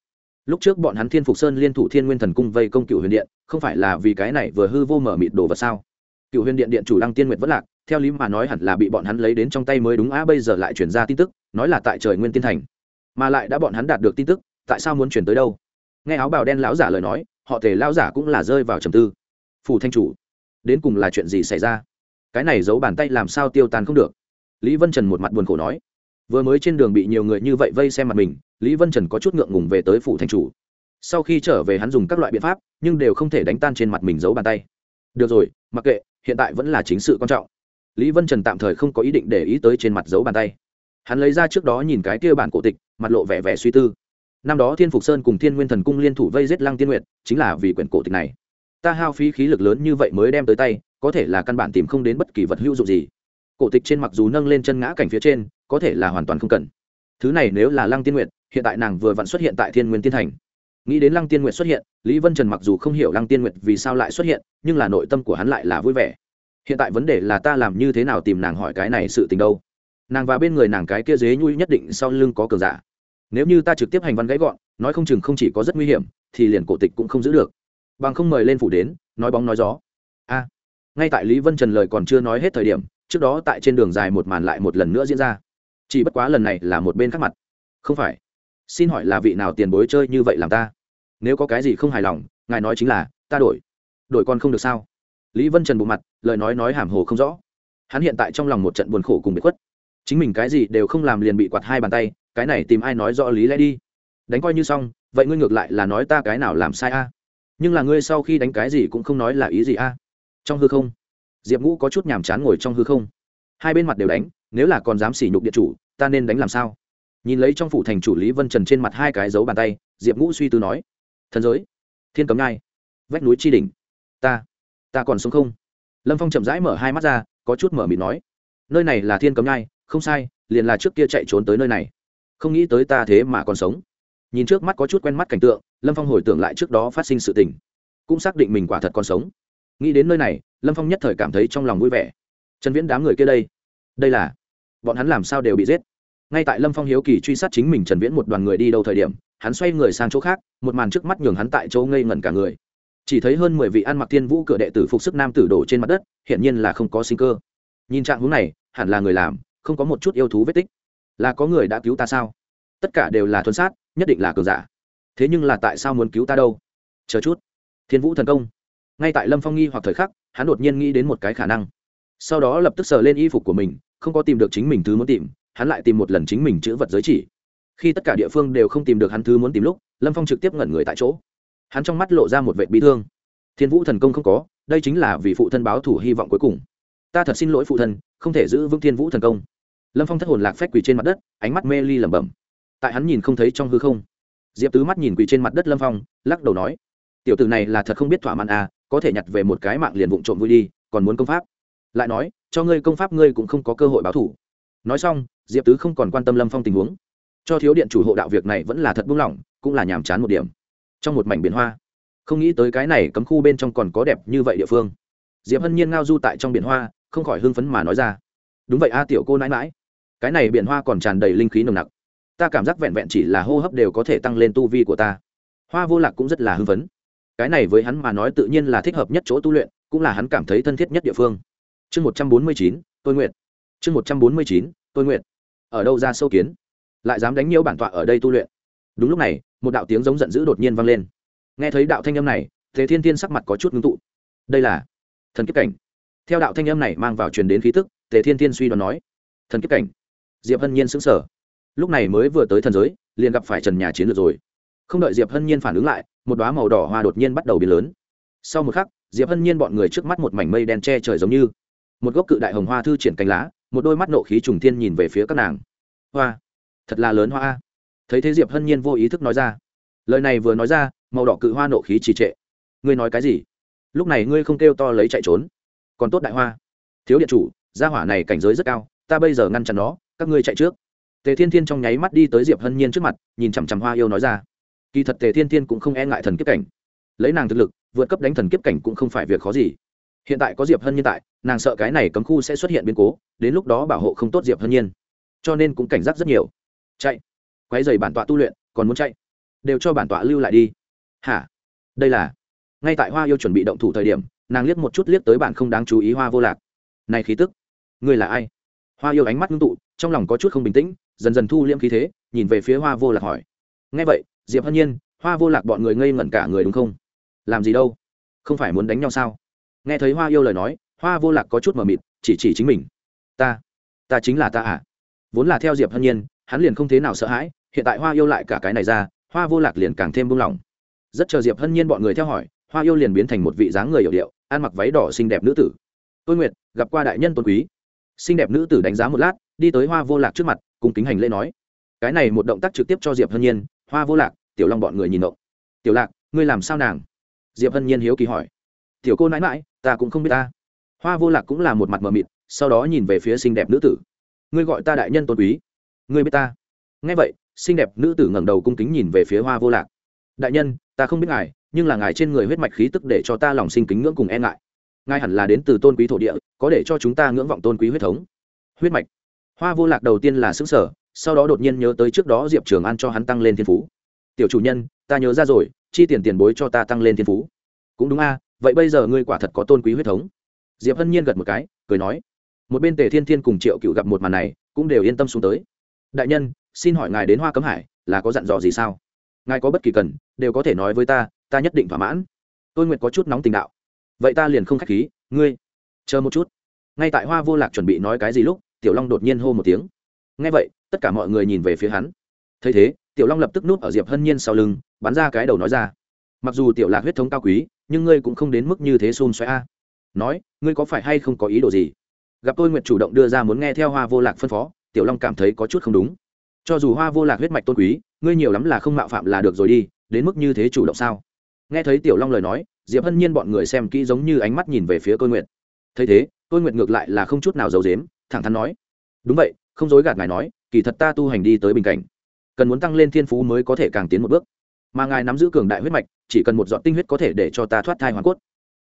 Lúc trước bọn hắn thiên phục sơn liên thủ thiên nguyên thần cung vây công cựu huyền điện, không phải là vì cái này vừa hư vô mở mịt đồ vật sao? Cựu huyền điện điện chủ lăng tiên nguyệt vất lạc, theo lý mà nói hẳn là bị bọn hắn lấy đến trong tay mới đúng á, bây giờ lại chuyển ra tin tức, nói là tại trời nguyên tiên thành. Mà lại đã bọn hắn đạt được tin tức tại sao muốn chuyển tới đâu? Nghe áo bào đen lão giả lời nói, họ tề lão giả cũng là rơi vào trầm tư. Phủ thanh chủ, đến cùng là chuyện gì xảy ra? Cái này giấu bàn tay làm sao tiêu tan không được? Lý vân trần một mặt buồn khổ nói. Vừa mới trên đường bị nhiều người như vậy vây xem mặt mình, lý vân trần có chút ngượng ngùng về tới phủ Thanh chủ. Sau khi trở về hắn dùng các loại biện pháp, nhưng đều không thể đánh tan trên mặt mình giấu bàn tay. Được rồi, mặc kệ, hiện tại vẫn là chính sự quan trọng. Lý vân trần tạm thời không có ý định để ý tới trên mặt giấu bàn tay. Hắn lấy ra trước đó nhìn cái kia bản cổ tịch, mặt lộ vẻ vẻ suy tư năm đó thiên phục sơn cùng thiên nguyên thần cung liên thủ vây giết lăng tiên nguyệt, chính là vì quyển cổ tịch này. Ta hao phí khí lực lớn như vậy mới đem tới tay, có thể là căn bản tìm không đến bất kỳ vật hữu dụng gì. Cổ tịch trên mặc dù nâng lên chân ngã cảnh phía trên, có thể là hoàn toàn không cần. Thứ này nếu là lăng tiên nguyệt, hiện tại nàng vừa vặn xuất hiện tại thiên nguyên tiên thành. Nghĩ đến lăng tiên nguyệt xuất hiện, lý vân trần mặc dù không hiểu lăng tiên nguyệt vì sao lại xuất hiện, nhưng là nội tâm của hắn lại là vui vẻ. Hiện tại vấn đề là ta làm như thế nào tìm nàng hỏi cái này sự tình đâu? Nàng và bên người nàng cái kia dế nhui nhất định sau lưng có cờ giả nếu như ta trực tiếp hành văn gãy gọn, nói không chừng không chỉ có rất nguy hiểm, thì liền cổ tịch cũng không giữ được. Bằng không mời lên phủ đến, nói bóng nói gió. A. Ngay tại lý vân trần lời còn chưa nói hết thời điểm, trước đó tại trên đường dài một màn lại một lần nữa diễn ra. Chỉ bất quá lần này là một bên khác mặt. Không phải. Xin hỏi là vị nào tiền bối chơi như vậy làm ta? Nếu có cái gì không hài lòng, ngài nói chính là, ta đổi. Đổi con không được sao? Lý vân trần bộ mặt, lời nói nói hàm hồ không rõ. Hắn hiện tại trong lòng một trận buồn khổ cùng bị khuất. Chính mình cái gì đều không làm liền bị quạt hai bàn tay cái này tìm ai nói rõ lý lẽ đi. Đánh coi như xong vậy ngươi ngược lại là nói ta cái nào làm sai a? Nhưng là ngươi sau khi đánh cái gì cũng không nói là ý gì a? Trong hư không diệp ngũ có chút nhàm chán ngồi trong hư không. Hai bên mặt đều đánh nếu là còn dám sỉ nhục địa chủ ta nên đánh làm sao? Nhìn lấy trong phủ thành chủ lý vân trần trên mặt hai cái dấu bàn tay diệp ngũ suy tư nói thần giới thiên cấm ngai, vách núi tri đình ta ta còn sống không? Lâm phong chậm rãi mở hai mắt ra có chút mở mịt nói nơi này là thiên cấm ngai, không sai liền là trước kia chạy trốn tới nơi này không nghĩ tới ta thế mà còn sống. Nhìn trước mắt có chút quen mắt cảnh tượng, lâm phong hồi tưởng lại trước đó phát sinh sự tình, cũng xác định mình quả thật còn sống. Nghĩ đến nơi này, lâm phong nhất thời cảm thấy trong lòng vui vẻ. Trần viễn đám người kia đây đây là, bọn hắn làm sao đều bị giết. Ngay tại lâm phong hiếu kỳ truy sát chính mình, trần viễn một đoàn người đi đâu thời điểm, hắn xoay người sang chỗ khác, một màn trước mắt nhường hắn tại chỗ ngây ngẩn cả người. Chỉ thấy hơn mười vị ăn mặc thiên vũ cửa đệ tử phục sức nam tử đổ trên mặt đất, hiển nhiên là không có sinh cơ. Nhìn trạng hướng này, hẳn là người làm, không có một chút yêu thú vết tích là có người đã cứu ta sao? Tất cả đều là thuần sát, nhất định là cường giả. Thế nhưng là tại sao muốn cứu ta đâu? Chờ chút. Thiên vũ thần công. Ngay tại lâm phong nghi hoặc thời khắc, hắn đột nhiên nghĩ đến một cái khả năng. Sau đó lập tức sờ lên y phục của mình, không có tìm được chính mình thứ muốn tìm, hắn lại tìm một lần chính mình chữ vật giới chỉ. Khi tất cả địa phương đều không tìm được hắn thứ muốn tìm lúc, lâm phong trực tiếp ngẩn người tại chỗ. Hắn trong mắt lộ ra một vệ bị thương. Thiên vũ thần công không có, đây chính là vì phụ thân báo thủ hy vọng cuối cùng. Ta thật xin lỗi phụ thân, không thể giữ vững thiên vũ thần công lâm phong thất hồn lạc phách quỳ trên mặt đất ánh mắt mê ly lẩm bẩm tại hắn nhìn không thấy trong hư không diệp tứ mắt nhìn quỳ trên mặt đất lâm phong lắc đầu nói tiểu tử này là thật không biết thỏa mãn à có thể nhặt về một cái mạng liền vụng trộm vui đi, còn muốn công pháp. Lại nói, cho ngươi công pháp ngươi cũng không có cơ hội báo thủ. Nói xong, diệp tứ không còn quan tâm lâm phong tình huống. Cho thiếu điện chủ hộ đạo việc này vẫn là thật buông lỏng, cũng là nhàm chán một điểm. Trong một mảnh biển hoa, không nghĩ tới cái này cấm khu bên trong còn có đẹp như vậy địa phương. Diệp hân nhiên ngao du tại trong biển hoa, không khỏi hưng phấn mà nói ra. Đúng vậy a, tiểu cô nãi mãi cái này biển hoa còn tràn đầy linh khí nồng nặc. Ta cảm giác vẹn vẹn chỉ là hô hấp đều có thể tăng lên tu vi của ta. Hoa vô lạc cũng rất là hưng phấn. Cái này với hắn mà nói tự nhiên là thích hợp nhất chỗ tu luyện, cũng là hắn cảm thấy thân thiết nhất địa phương. Chương một trăm bốn mươi chín, tôi nguyện chương một trăm bốn mươi chín, tôi nguyện ở đâu ra sâu kiến? Lại dám đánh nhiễu bản tọa ở đây tu luyện? Đúng lúc này, một đạo tiếng giống giận dữ đột nhiên vang lên. Nghe thấy đạo thanh âm này, thế thiên thiên sắc mặt có chút ngưng tụ. Đây là thần kiếp cảnh. Theo đạo thanh âm này mang vào truyền đến khí tức tề thiên thiên suy đoán nói, thần kiếp cảnh? Diệp hân nhiên xứng sở lúc này mới vừa tới thần giới, liền gặp phải trần nhà chiến lược rồi. Không đợi diệp hân nhiên phản ứng lại, một đoá màu đỏ hoa đột nhiên bắt đầu biến lớn. Sau một khắc, diệp hân nhiên bọn người trước mắt một mảnh mây đen che trời giống như. Một gốc cự đại hồng hoa thư triển cánh lá, một đôi mắt nộ khí trùng thiên nhìn về phía các nàng. Hoa, thật là lớn hoa thấy thế diệp hân nhiên vô ý thức nói ra. Lời này vừa nói ra, màu đỏ cự hoa nộ khí trì trệ. Ngươi nói cái gì? Lúc này ngươi không kêu to lấy chạy trốn. Còn tốt đại hoa. Thiếu điện chủ, gia hỏa này cảnh giới rất cao, ta bây giờ ngăn chặn nó các ngươi chạy trước. Tề thiên thiên trong nháy mắt đi tới diệp hân nhiên trước mặt, nhìn chằm chằm hoa yêu nói ra. Kỳ thật tề thiên thiên cũng không e ngại thần kiếp cảnh. Lấy nàng thực lực, vượt cấp đánh thần kiếp cảnh cũng không phải việc khó gì. Hiện tại có diệp hân nhiên tại, nàng sợ cái này cấm khu sẽ xuất hiện biến cố, đến lúc đó bảo hộ không tốt diệp hân nhiên. Cho nên cũng cảnh giác rất nhiều. Chạy. Quái dày bản tọa tu luyện, còn muốn chạy. Đều cho bản tọa lưu lại đi. Hả? Đây là. Ngay tại hoa yêu chuẩn bị động thủ thời điểm, nàng liếc một chút liếc tới bạn không đáng chú ý hoa vô lạc. Này khí tức. Ngươi là ai? Hoa yêu ánh mắt ngưng tụ trong lòng có chút không bình tĩnh, dần dần thu liễm khí thế, nhìn về phía hoa vô lạc hỏi. Ngay vậy, diệp hân nhiên, hoa vô lạc bọn người ngây ngẩn cả người đúng không? Làm gì đâu? Không phải muốn đánh nhau sao? Nghe thấy hoa yêu lời nói, hoa vô lạc có chút mờ mịt, chỉ chỉ chính mình. Ta ta chính là ta à? Vốn là theo diệp hân nhiên, hắn liền không thế nào sợ hãi, hiện tại hoa yêu lại cả cái này ra, hoa vô lạc liền càng thêm buông lỏng. Rất chờ diệp hân nhiên bọn người theo hỏi, hoa yêu liền biến thành một vị dáng người hiệu điệu, ăn mặc váy đỏ xinh đẹp nữ tử. Tôi nguyệt, gặp qua đại nhân tôn quý xinh đẹp nữ tử đánh giá một lát, đi tới hoa vô lạc trước mặt, cùng kính hành lễ nói. Cái này một động tác trực tiếp cho diệp hân nhiên, hoa vô lạc, tiểu long bọn người nhìn động tiểu lạc, ngươi làm sao nàng? Diệp hân nhiên hiếu kỳ hỏi. Tiểu cô nãi mãi ta cũng không biết ta. Hoa vô lạc cũng là một mặt mờ mịt, sau đó nhìn về phía xinh đẹp nữ tử. Ngươi gọi ta đại nhân tôn quý, ngươi biết ta? Nghe vậy, xinh đẹp nữ tử ngẩng đầu cung kính nhìn về phía hoa vô lạc. Đại nhân, ta không biết ngài, nhưng là ngài trên người huyết mạch khí tức để cho ta lòng sinh kính ngưỡng cùng e ngại ngài hẳn là đến từ tôn quý thổ địa, có để cho chúng ta ngưỡng vọng tôn quý huyết thống. Huyết mạch. Hoa vô lạc đầu tiên là xứng sở, sau đó đột nhiên nhớ tới trước đó diệp trường an cho hắn tăng lên thiên phú. Tiểu chủ nhân, ta nhớ ra rồi, chi tiền tiền bối cho ta tăng lên thiên phú. Cũng đúng a, vậy bây giờ ngươi quả thật có tôn quý huyết thống. Diệp hân nhiên gật một cái, cười nói. Một bên tề thiên thiên cùng triệu cựu gặp một màn này, cũng đều yên tâm xuống tới. Đại nhân, xin hỏi ngài đến hoa cấm hải, là có dặn dò gì sao? Ngài có bất kỳ cần, đều có thể nói với ta ta nhất định thỏa mãn. Tôi nguyện có chút nóng tình đạo vậy ta liền không k h á c h khí, ngươi, chờ một chút. Ngay tại hoa vô lạc chuẩn bị nói cái gì lúc, tiểu long đột nhiên hô một tiếng. Ngay vậy, tất cả mọi người nhìn về phía hắn. Thấy thế, tiểu long lập tức núp ở diệp hân nhiên sau lưng, bắn ra cái đầu nói ra. Mặc dù tiểu lạc huyết thống cao quý, nhưng ngươi cũng không đến mức như thế xôn xoáy a. Nói, ngươi có phải hay không có ý đồ gì? Gặp tôi nguyện chủ động đưa ra muốn nghe theo hoa vô lạc phân phó, tiểu long cảm thấy có chút không đúng. Cho dù hoa vô lạc huyết mạch tôn quý, ngươi nhiều lắm là không mạo phạm là được rồi đi, đến mức như thế chủ động sao? Nghe thấy tiểu long lời nói diệp hân nhiên bọn người xem kỹ giống như ánh mắt nhìn về phía tôi nguyện thấy thế tôi nguyện ngược lại là không chút nào giấu dếm thẳng thắn nói, đúng vậy, không dối gạt ngài nói, kỳ thật ta tu hành đi tới bình cảnh, cần muốn tăng lên thiên phú mới có thể càng tiến một bước. Mà ngài nắm giữ cường đại huyết mạch, chỉ cần một giọt tinh huyết có thể để cho ta thoát thai hoàn cốt.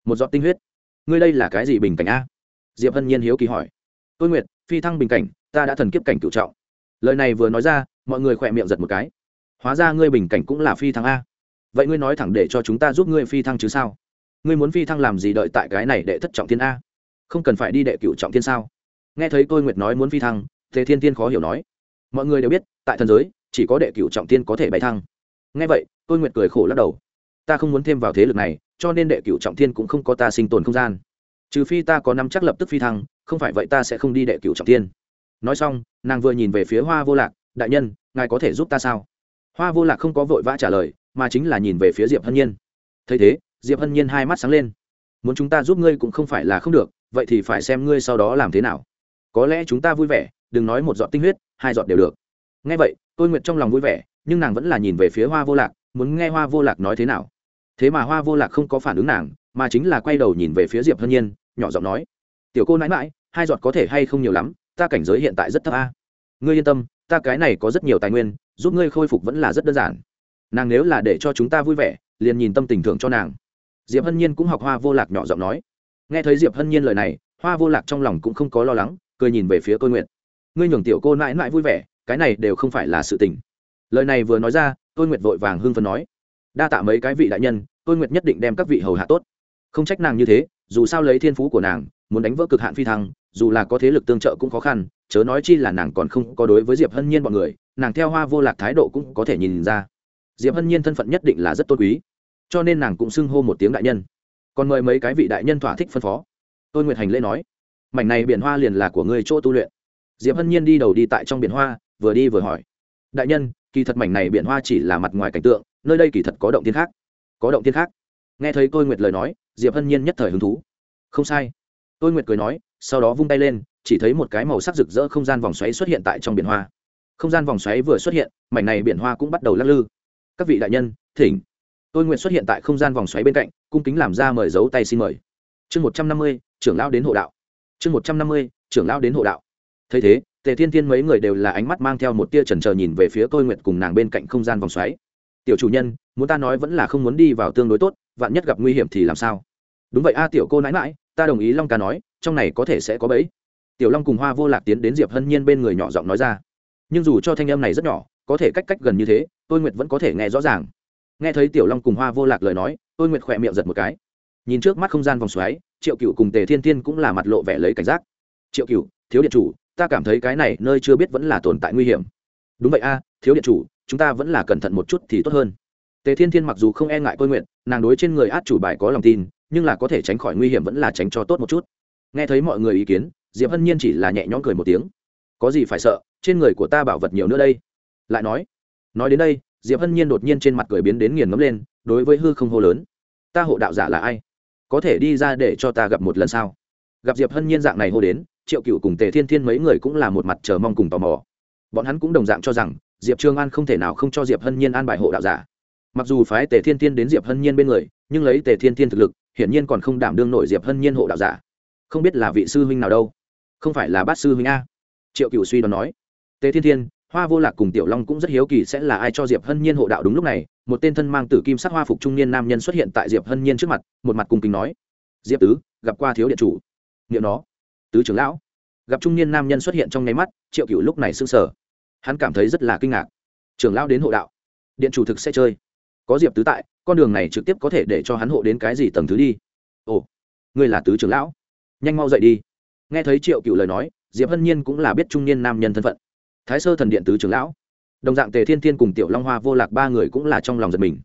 Một giọt tinh huyết? Ngươi đây là cái gì bình cảnh a? Diệp hân nhiên hiếu kỳ hỏi. Tôi nguyệt, phi thăng bình cảnh, ta đã thần kiếp cảnh cựu trọng. Lời này vừa nói ra, mọi người khỏe miệng giật một cái. Hóa ra ngươi bình cảnh cũng là phi thăng a vậy ngươi nói thẳng để cho chúng ta giúp ngươi phi thăng chứ sao? Ngươi muốn phi thăng làm gì đợi tại cái này đệ thất trọng thiên a? Không cần phải đi đệ cựu trọng thiên sao? Nghe thấy tôi nguyệt nói muốn phi thăng thế thiên tiên khó hiểu nói. Mọi người đều biết, tại thần giới, chỉ có đệ cựu trọng thiên có thể bay thăng. Nghe vậy, tôi nguyệt cười khổ lắc đầu. Ta không muốn thêm vào thế lực này, cho nên đệ cựu trọng thiên cũng không có ta sinh tồn không gian. Trừ phi ta có năm chắc lập tức phi thăng, không phải vậy ta sẽ không đi đệ cựu trọng thiên. Nói xong, nàng vừa nhìn về phía hoa vô lạc, đại nhân, ngài có thể giúp ta sao? Hoa vô lạc không có vội vã trả lời mà chính là nhìn về phía diệp hân nhiên. Thấy thế, diệp hân nhiên hai mắt sáng lên. Muốn chúng ta giúp ngươi cũng không phải là không được, vậy thì phải xem ngươi sau đó làm thế nào. Có lẽ chúng ta vui vẻ, đừng nói một giọt tinh huyết, hai giọt đều được. Nghe vậy tôi nguyện trong lòng vui vẻ, nhưng nàng vẫn là nhìn về phía hoa vô lạc, muốn nghe hoa vô lạc nói thế nào. Thế mà hoa vô lạc không có phản ứng nàng, mà chính là quay đầu nhìn về phía diệp hân nhiên, nhỏ giọng nói, tiểu cô nãi mãi hai giọt có thể hay không nhiều lắm, ta cảnh giới hiện tại rất thấp a. Ngươi yên tâm, ta cái này có rất nhiều tài nguyên, giúp ngươi khôi phục vẫn là rất đơn giản nàng nếu là để cho chúng ta vui vẻ, liền nhìn tâm tình thưởng cho nàng. Diệp hân nhiên cũng học hoa vô lạc nhỏ giọng nói. Nghe thấy diệp hân nhiên lời này, hoa vô lạc trong lòng cũng không có lo lắng, cười nhìn về phía tôi nguyện ngươi nhường tiểu cô mãi mãi vui vẻ, cái này đều không phải là sự tình. Lời này vừa nói ra tôi nguyệt vội vàng hưng phấn nói. Đa tạ mấy cái vị đại nhân tôi nguyệt nhất định đem các vị hầu hạ tốt. Không trách nàng như thế, dù sao lấy thiên phú của nàng, muốn đánh vỡ cực hạn phi thăng, dù là có thế lực tương trợ cũng khó khăn, chớ nói chi là nàng còn không có đối với diệp hân nhiên b ọ n người, nàng theo hoa vô lạc thái độ cũng có thể nhìn ra diệp hân nhiên thân phận nhất định là rất tôn quý cho nên nàng cũng xưng hô một tiếng đại nhân còn mời mấy cái vị đại nhân thỏa thích phân phó tôi nguyệt hành lễ nói mảnh này biển hoa liền là của người chỗ tu luyện diệp hân nhiên đi đầu đi tại trong biển hoa vừa đi vừa hỏi đại nhân kỳ thật mảnh này biển hoa chỉ là mặt ngoài cảnh tượng nơi đây kỳ thật có động thiên khác có động thiên khác nghe thấy tôi nguyệt lời nói diệp hân nhiên nhất thời hứng thú không sai tôi nguyệt cười nói sau đó vung tay lên chỉ thấy một cái màu sắc rực rỡ không gian vòng xoáy xuất hiện tại trong biển hoa không gian vòng xoáy vừa xuất hiện mảnh này biển hoa cũng bắt đầu lắc lư các vị đại nhân, thỉnh. Tôi nguyện xuất hiện tại không gian vòng xoáy bên cạnh, cung kính làm ra mời dấu tay xin mời. Chương một trăm năm mươi, trưởng lão đến hộ đạo. Chương một trăm năm mươi, trưởng lão đến hộ đạo. Thấy thế, tề thiên thiên mấy người đều là ánh mắt mang theo một tia trần trờ nhìn về phía tôi nguyện cùng nàng bên cạnh không gian vòng xoáy. Tiểu chủ nhân, muốn ta nói vẫn là không muốn đi vào tương đối tốt, vạn nhất gặp nguy hiểm thì làm sao? Đúng vậy a, tiểu cô nãi mãi ta đồng ý long ca nói, trong này có thể sẽ có bẫy. Tiểu long cùng hoa vô lạc tiến đến diệp hân nhiên bên người nhỏ giọng nói ra. Nhưng dù cho thanh âm này rất nhỏ, có thể cách cách gần như thế tôi nguyệt vẫn có thể nghe rõ ràng. Nghe thấy tiểu long cùng hoa vô lạc lời nói, tôi nguyệt khỏe miệng giật một cái. Nhìn trước mắt không gian vòng xoáy, triệu cựu cùng tề thiên thiên cũng là mặt lộ vẻ lấy cảnh giác. Triệu cựu thiếu điện chủ, ta cảm thấy cái này nơi chưa biết vẫn là tồn tại nguy hiểm. Đúng vậy a, thiếu điện chủ, chúng ta vẫn là cẩn thận một chút thì tốt hơn. Tề thiên thiên mặc dù không e ngại tôi nguyện nàng đối trên người át chủ bài có lòng tin, nhưng là có thể tránh khỏi nguy hiểm vẫn là tránh cho tốt một chút. Nghe thấy mọi người ý kiến, diệp hân nhiên chỉ là nhẹ nhõm cười một tiếng. Có gì phải sợ, trên người của ta bảo vật nhiều nữa đây. Lại nói nói đến đây, diệp hân nhiên đột nhiên trên mặt cười biến đến nghiền ngấm lên, đối với hư không hô lớn, ta hộ đạo giả là ai? Có thể đi ra để cho ta gặp một lần sao? Gặp diệp hân nhiên dạng này hô đến, triệu cựu cùng tề thiên thiên mấy người cũng là một mặt chờ mong cùng tò mò. Bọn hắn cũng đồng dạng cho rằng, diệp trương an không thể nào không cho diệp hân nhiên an bài hộ đạo giả. Mặc dù phái tề thiên thiên đến diệp hân nhiên bên người, nhưng lấy tề thiên thiên thực lực, hiển nhiên còn không đảm đương nổi diệp hân nhiên hộ đạo giả. Không biết là vị sư huynh nào đâu. Không phải là bát sư huynh a? Triệu cựu suy đoán nói. Tề thiên thiên hoa vô lạc cùng tiểu long cũng rất hiếu kỳ sẽ là ai cho diệp hân nhiên hộ đạo đúng lúc này một tên thân mang tử kim sắc hoa phục trung niên nam nhân xuất hiện tại diệp hân nhiên trước mặt một mặt cùng kính nói diệp tứ gặp qua thiếu điện chủ nghiệm nó tứ trưởng lão gặp trung niên nam nhân xuất hiện trong nháy mắt triệu cựu lúc này s sờ, sở hắn cảm thấy rất là kinh ngạc trưởng lão đến hộ đạo điện chủ thực sẽ chơi có diệp tứ tại con đường này trực tiếp có thể để cho hắn hộ đến cái gì tầng thứ đi ồ ngươi là tứ trưởng lão nhanh mau dậy đi nghe thấy triệu cựu lời nói diệp hân nhiên cũng là biết trung niên nam nhân thân phận thái sơ thần điện tứ trưởng lão, đồng dạng tề thiên thiên cùng tiểu long hoa vô lạc ba người cũng là trong lòng giật mình.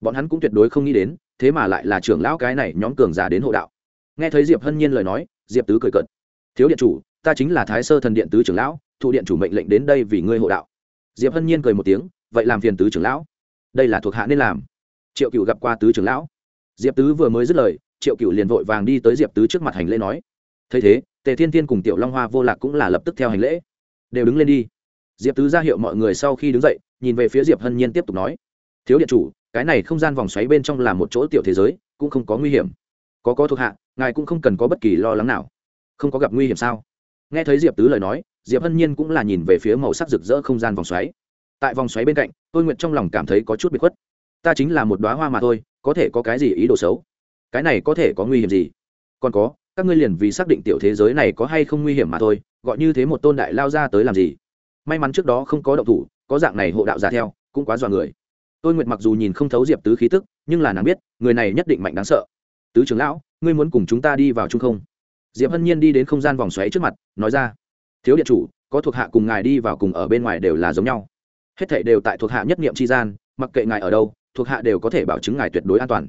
Bọn hắn cũng tuyệt đối không nghĩ đến, thế mà lại là trưởng lão cái này nhóm cường giả đến hộ đạo. Nghe thấy diệp hân nhiên lời nói, diệp tứ cười cợt. Thiếu điện chủ, ta chính là thái sơ thần điện tứ trưởng lão, thụ điện chủ mệnh lệnh đến đây vì ngươi hộ đạo. Diệp hân nhiên cười một tiếng, vậy làm phiền tứ trưởng lão. Đây là thuộc hạ nên làm. Triệu cựu gặp qua tứ trưởng lão. Diệp tứ vừa mới dứt lời, triệu cựu liền vội vàng đi tới diệp tứ trước mặt hành lễ nói, thấy thế, tề thiên thiên cùng tiểu long hoa vô lạc cũng là lập tức theo hành lễ. Đều đứng lên đi diệp tứ ra hiệu mọi người sau khi đứng dậy, nhìn về phía diệp hân nhiên tiếp tục nói, thiếu điện chủ, cái này không gian vòng xoáy bên trong là một chỗ tiểu thế giới, cũng không có nguy hiểm. Có có thuộc hạ, ngài cũng không cần có bất kỳ lo lắng nào. Không có gặp nguy hiểm sao? Nghe thấy diệp tứ lời nói, diệp hân nhiên cũng là nhìn về phía màu sắc rực rỡ không gian vòng xoáy. Tại vòng xoáy bên cạnh, tôi nguyện trong lòng cảm thấy có chút bị khuất. Ta chính là một đoá hoa mà thôi, có thể có cái gì ý đồ xấu? Cái này có thể có nguy hiểm gì? Còn có, các ngươi liền vì xác định tiểu thế giới này có hay không nguy hiểm mà thôi, gọi như thế một tôn đại lao ra tới làm gì? May mắn trước đó không có động thủ, có dạng này hộ đạo giả theo, cũng quá dọa người. Tôi nguyệt mặc dù nhìn không thấu diệp tứ khí tức, nhưng là nàng biết, người này nhất định mạnh đáng sợ. Tứ trưởng lão, ngươi muốn cùng chúng ta đi vào trung không? Diệp hân nhiên đi đến không gian vòng xoáy trước mặt, nói ra, thiếu điện chủ, có thuộc hạ cùng ngài đi vào cùng ở bên ngoài đều là giống nhau. Hết thảy đều tại thuộc hạ nhất niệm tri gian, mặc kệ ngài ở đâu, thuộc hạ đều có thể bảo chứng ngài tuyệt đối an toàn.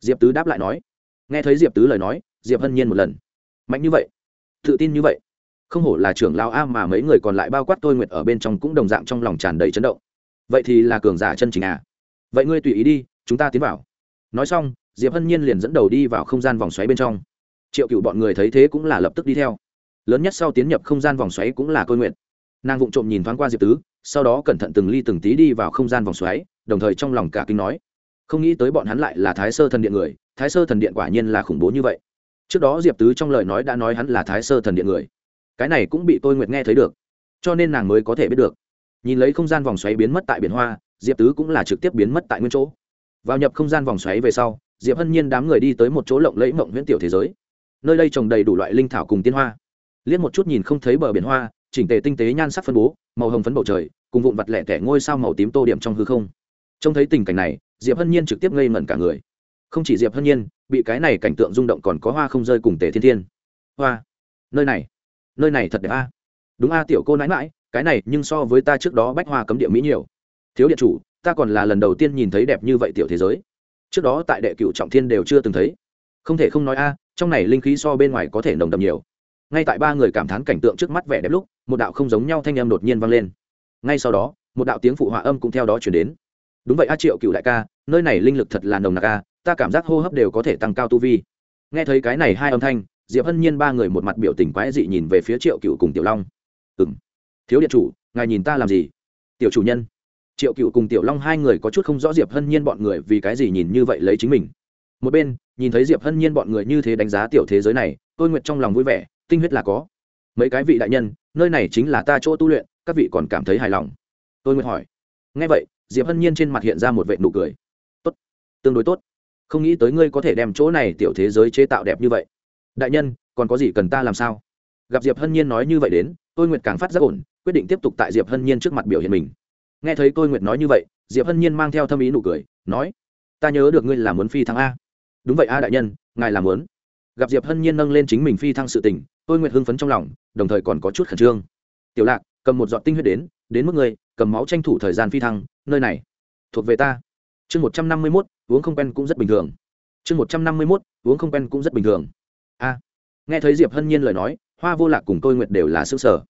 Diệp tứ đáp lại nói. Nghe thấy diệp tứ lời nói, diệp hân nhiên một lần. Mạnh như vậy, tự tin như vậy không hổ là trưởng lao a mà mấy người còn lại bao quát tôi nguyệt ở bên trong cũng đồng dạng trong lòng tràn đầy chấn động. Vậy thì là cường giả chân chính à? Vậy ngươi tùy ý đi, chúng ta tiến vào. Nói xong, diệp hân nhiên liền dẫn đầu đi vào không gian vòng xoáy bên trong. Triệu cựu bọn người thấy thế cũng là lập tức đi theo. Lớn nhất sau tiến nhập không gian vòng xoáy cũng là tôi nguyện nàng vụng trộm nhìn thoáng qua diệp tứ, sau đó cẩn thận từng ly từng tí đi vào không gian vòng xoáy, đồng thời trong lòng cả kinh nói. Không nghĩ tới bọn hắn lại là thái sơ thần điện người, thái sơ thần điện quả nhiên là khủng bố như vậy. Trước đó diệp tứ trong lời nói đã nói hắn là thái sơ thần điện người cái này cũng bị tôi nguyệt nghe thấy được, cho nên nàng mới có thể biết được. Nhìn lấy không gian vòng xoáy biến mất tại biển hoa, diệp tứ cũng là trực tiếp biến mất tại nguyên chỗ. Vào nhập không gian vòng xoáy về sau, diệp hân nhiên đám người đi tới một chỗ lộng lẫy mộng huyễn tiểu thế giới. Nơi đây trồng đầy đủ loại linh thảo cùng tiên hoa. Liếc một chút nhìn không thấy bờ biển hoa, chỉnh tề tinh tế nhan sắc phân bố, màu hồng phấn bầu trời, cùng vụn vặt lẻ tẻ ngôi sao màu tím tô điểm trong hư không. Trông thấy tình cảnh này, diệp hân nhiên trực tiếp ngây ngẩn cả người. Không chỉ diệp hân nhiên, bị cái này cảnh tượng rung động còn có hoa không rơi cùng tề thiên thiên. Hoa, nơi này nơi này thật đẹp a. Đúng a, tiểu cô nãi mãi cái này nhưng so với ta trước đó bách hoa cấm địa mỹ nhiều. Thiếu điện chủ, ta còn là lần đầu tiên nhìn thấy đẹp như vậy tiểu thế giới. Trước đó tại đệ cựu trọng thiên đều chưa từng thấy. Không thể không nói a, trong này linh khí so bên ngoài có thể nồng đậm nhiều. Ngay tại ba người cảm thán cảnh tượng trước mắt vẻ đẹp lúc, một đạo không giống nhau thanh âm đột nhiên vang lên. Ngay sau đó, một đạo tiếng phụ họa âm cũng theo đó chuyển đến. Đúng vậy a, triệu cựu đại ca, nơi này linh lực thật là nồng nặc a, ta cảm giác hô hấp đều có thể tăng cao tu vi. Nghe thấy cái này hai âm thanh diệp hân nhiên ba người một mặt biểu tình quái dị nhìn về phía triệu cựu cùng tiểu long. Ừ m thiếu điện chủ, ngài nhìn ta làm gì? Tiểu chủ nhân. Triệu cựu cùng tiểu long hai người có chút không rõ diệp hân nhiên bọn người vì cái gì nhìn như vậy lấy chính mình. Một bên, nhìn thấy diệp hân nhiên bọn người như thế đánh giá tiểu thế giới này tôi nguyện trong lòng vui vẻ, tinh huyết là có. Mấy cái vị đại nhân, nơi này chính là ta chỗ tu luyện, các vị còn cảm thấy hài lòng? Tôi nguyện hỏi. Ngay vậy, diệp hân nhiên trên mặt hiện ra một vệ nụ cười. Tốt, tương đối tốt. Không nghĩ tới ngươi có thể đem chỗ này tiểu thế giới chế tạo đẹp như vậy đại nhân, còn có gì cần ta làm sao? Gặp diệp hân nhiên nói như vậy đến, tôi nguyệt càng phát giác ổn, quyết định tiếp tục tại diệp hân nhiên trước mặt biểu hiện mình. Nghe thấy tôi nguyệt nói như vậy, diệp hân nhiên mang theo thâm ý nụ cười, nói, ta nhớ được ngươi là muốn phi thăng a. Đúng vậy a đại nhân, ngài làm muốn. Gặp diệp hân nhiên nâng lên chính mình phi thăng sự tình, tôi nguyệt hưng phấn trong lòng, đồng thời còn có chút khẩn trương. Tiểu lạc, cầm một giọt tinh huyết đến đến mức người cầm máu tranh thủ thời gian phi thăng, nơi này thuộc về ta. Chương một trăm năm mươi mốt, uống không quen cũng rất bình thường. Chương một trăm năm mươi mốt, uống không quen cũng rất bình thường a nghe thấy diệp hân nhiên lời nói, hoa vô lạc cùng tôi nguyệt đều là s ư ơ n g sở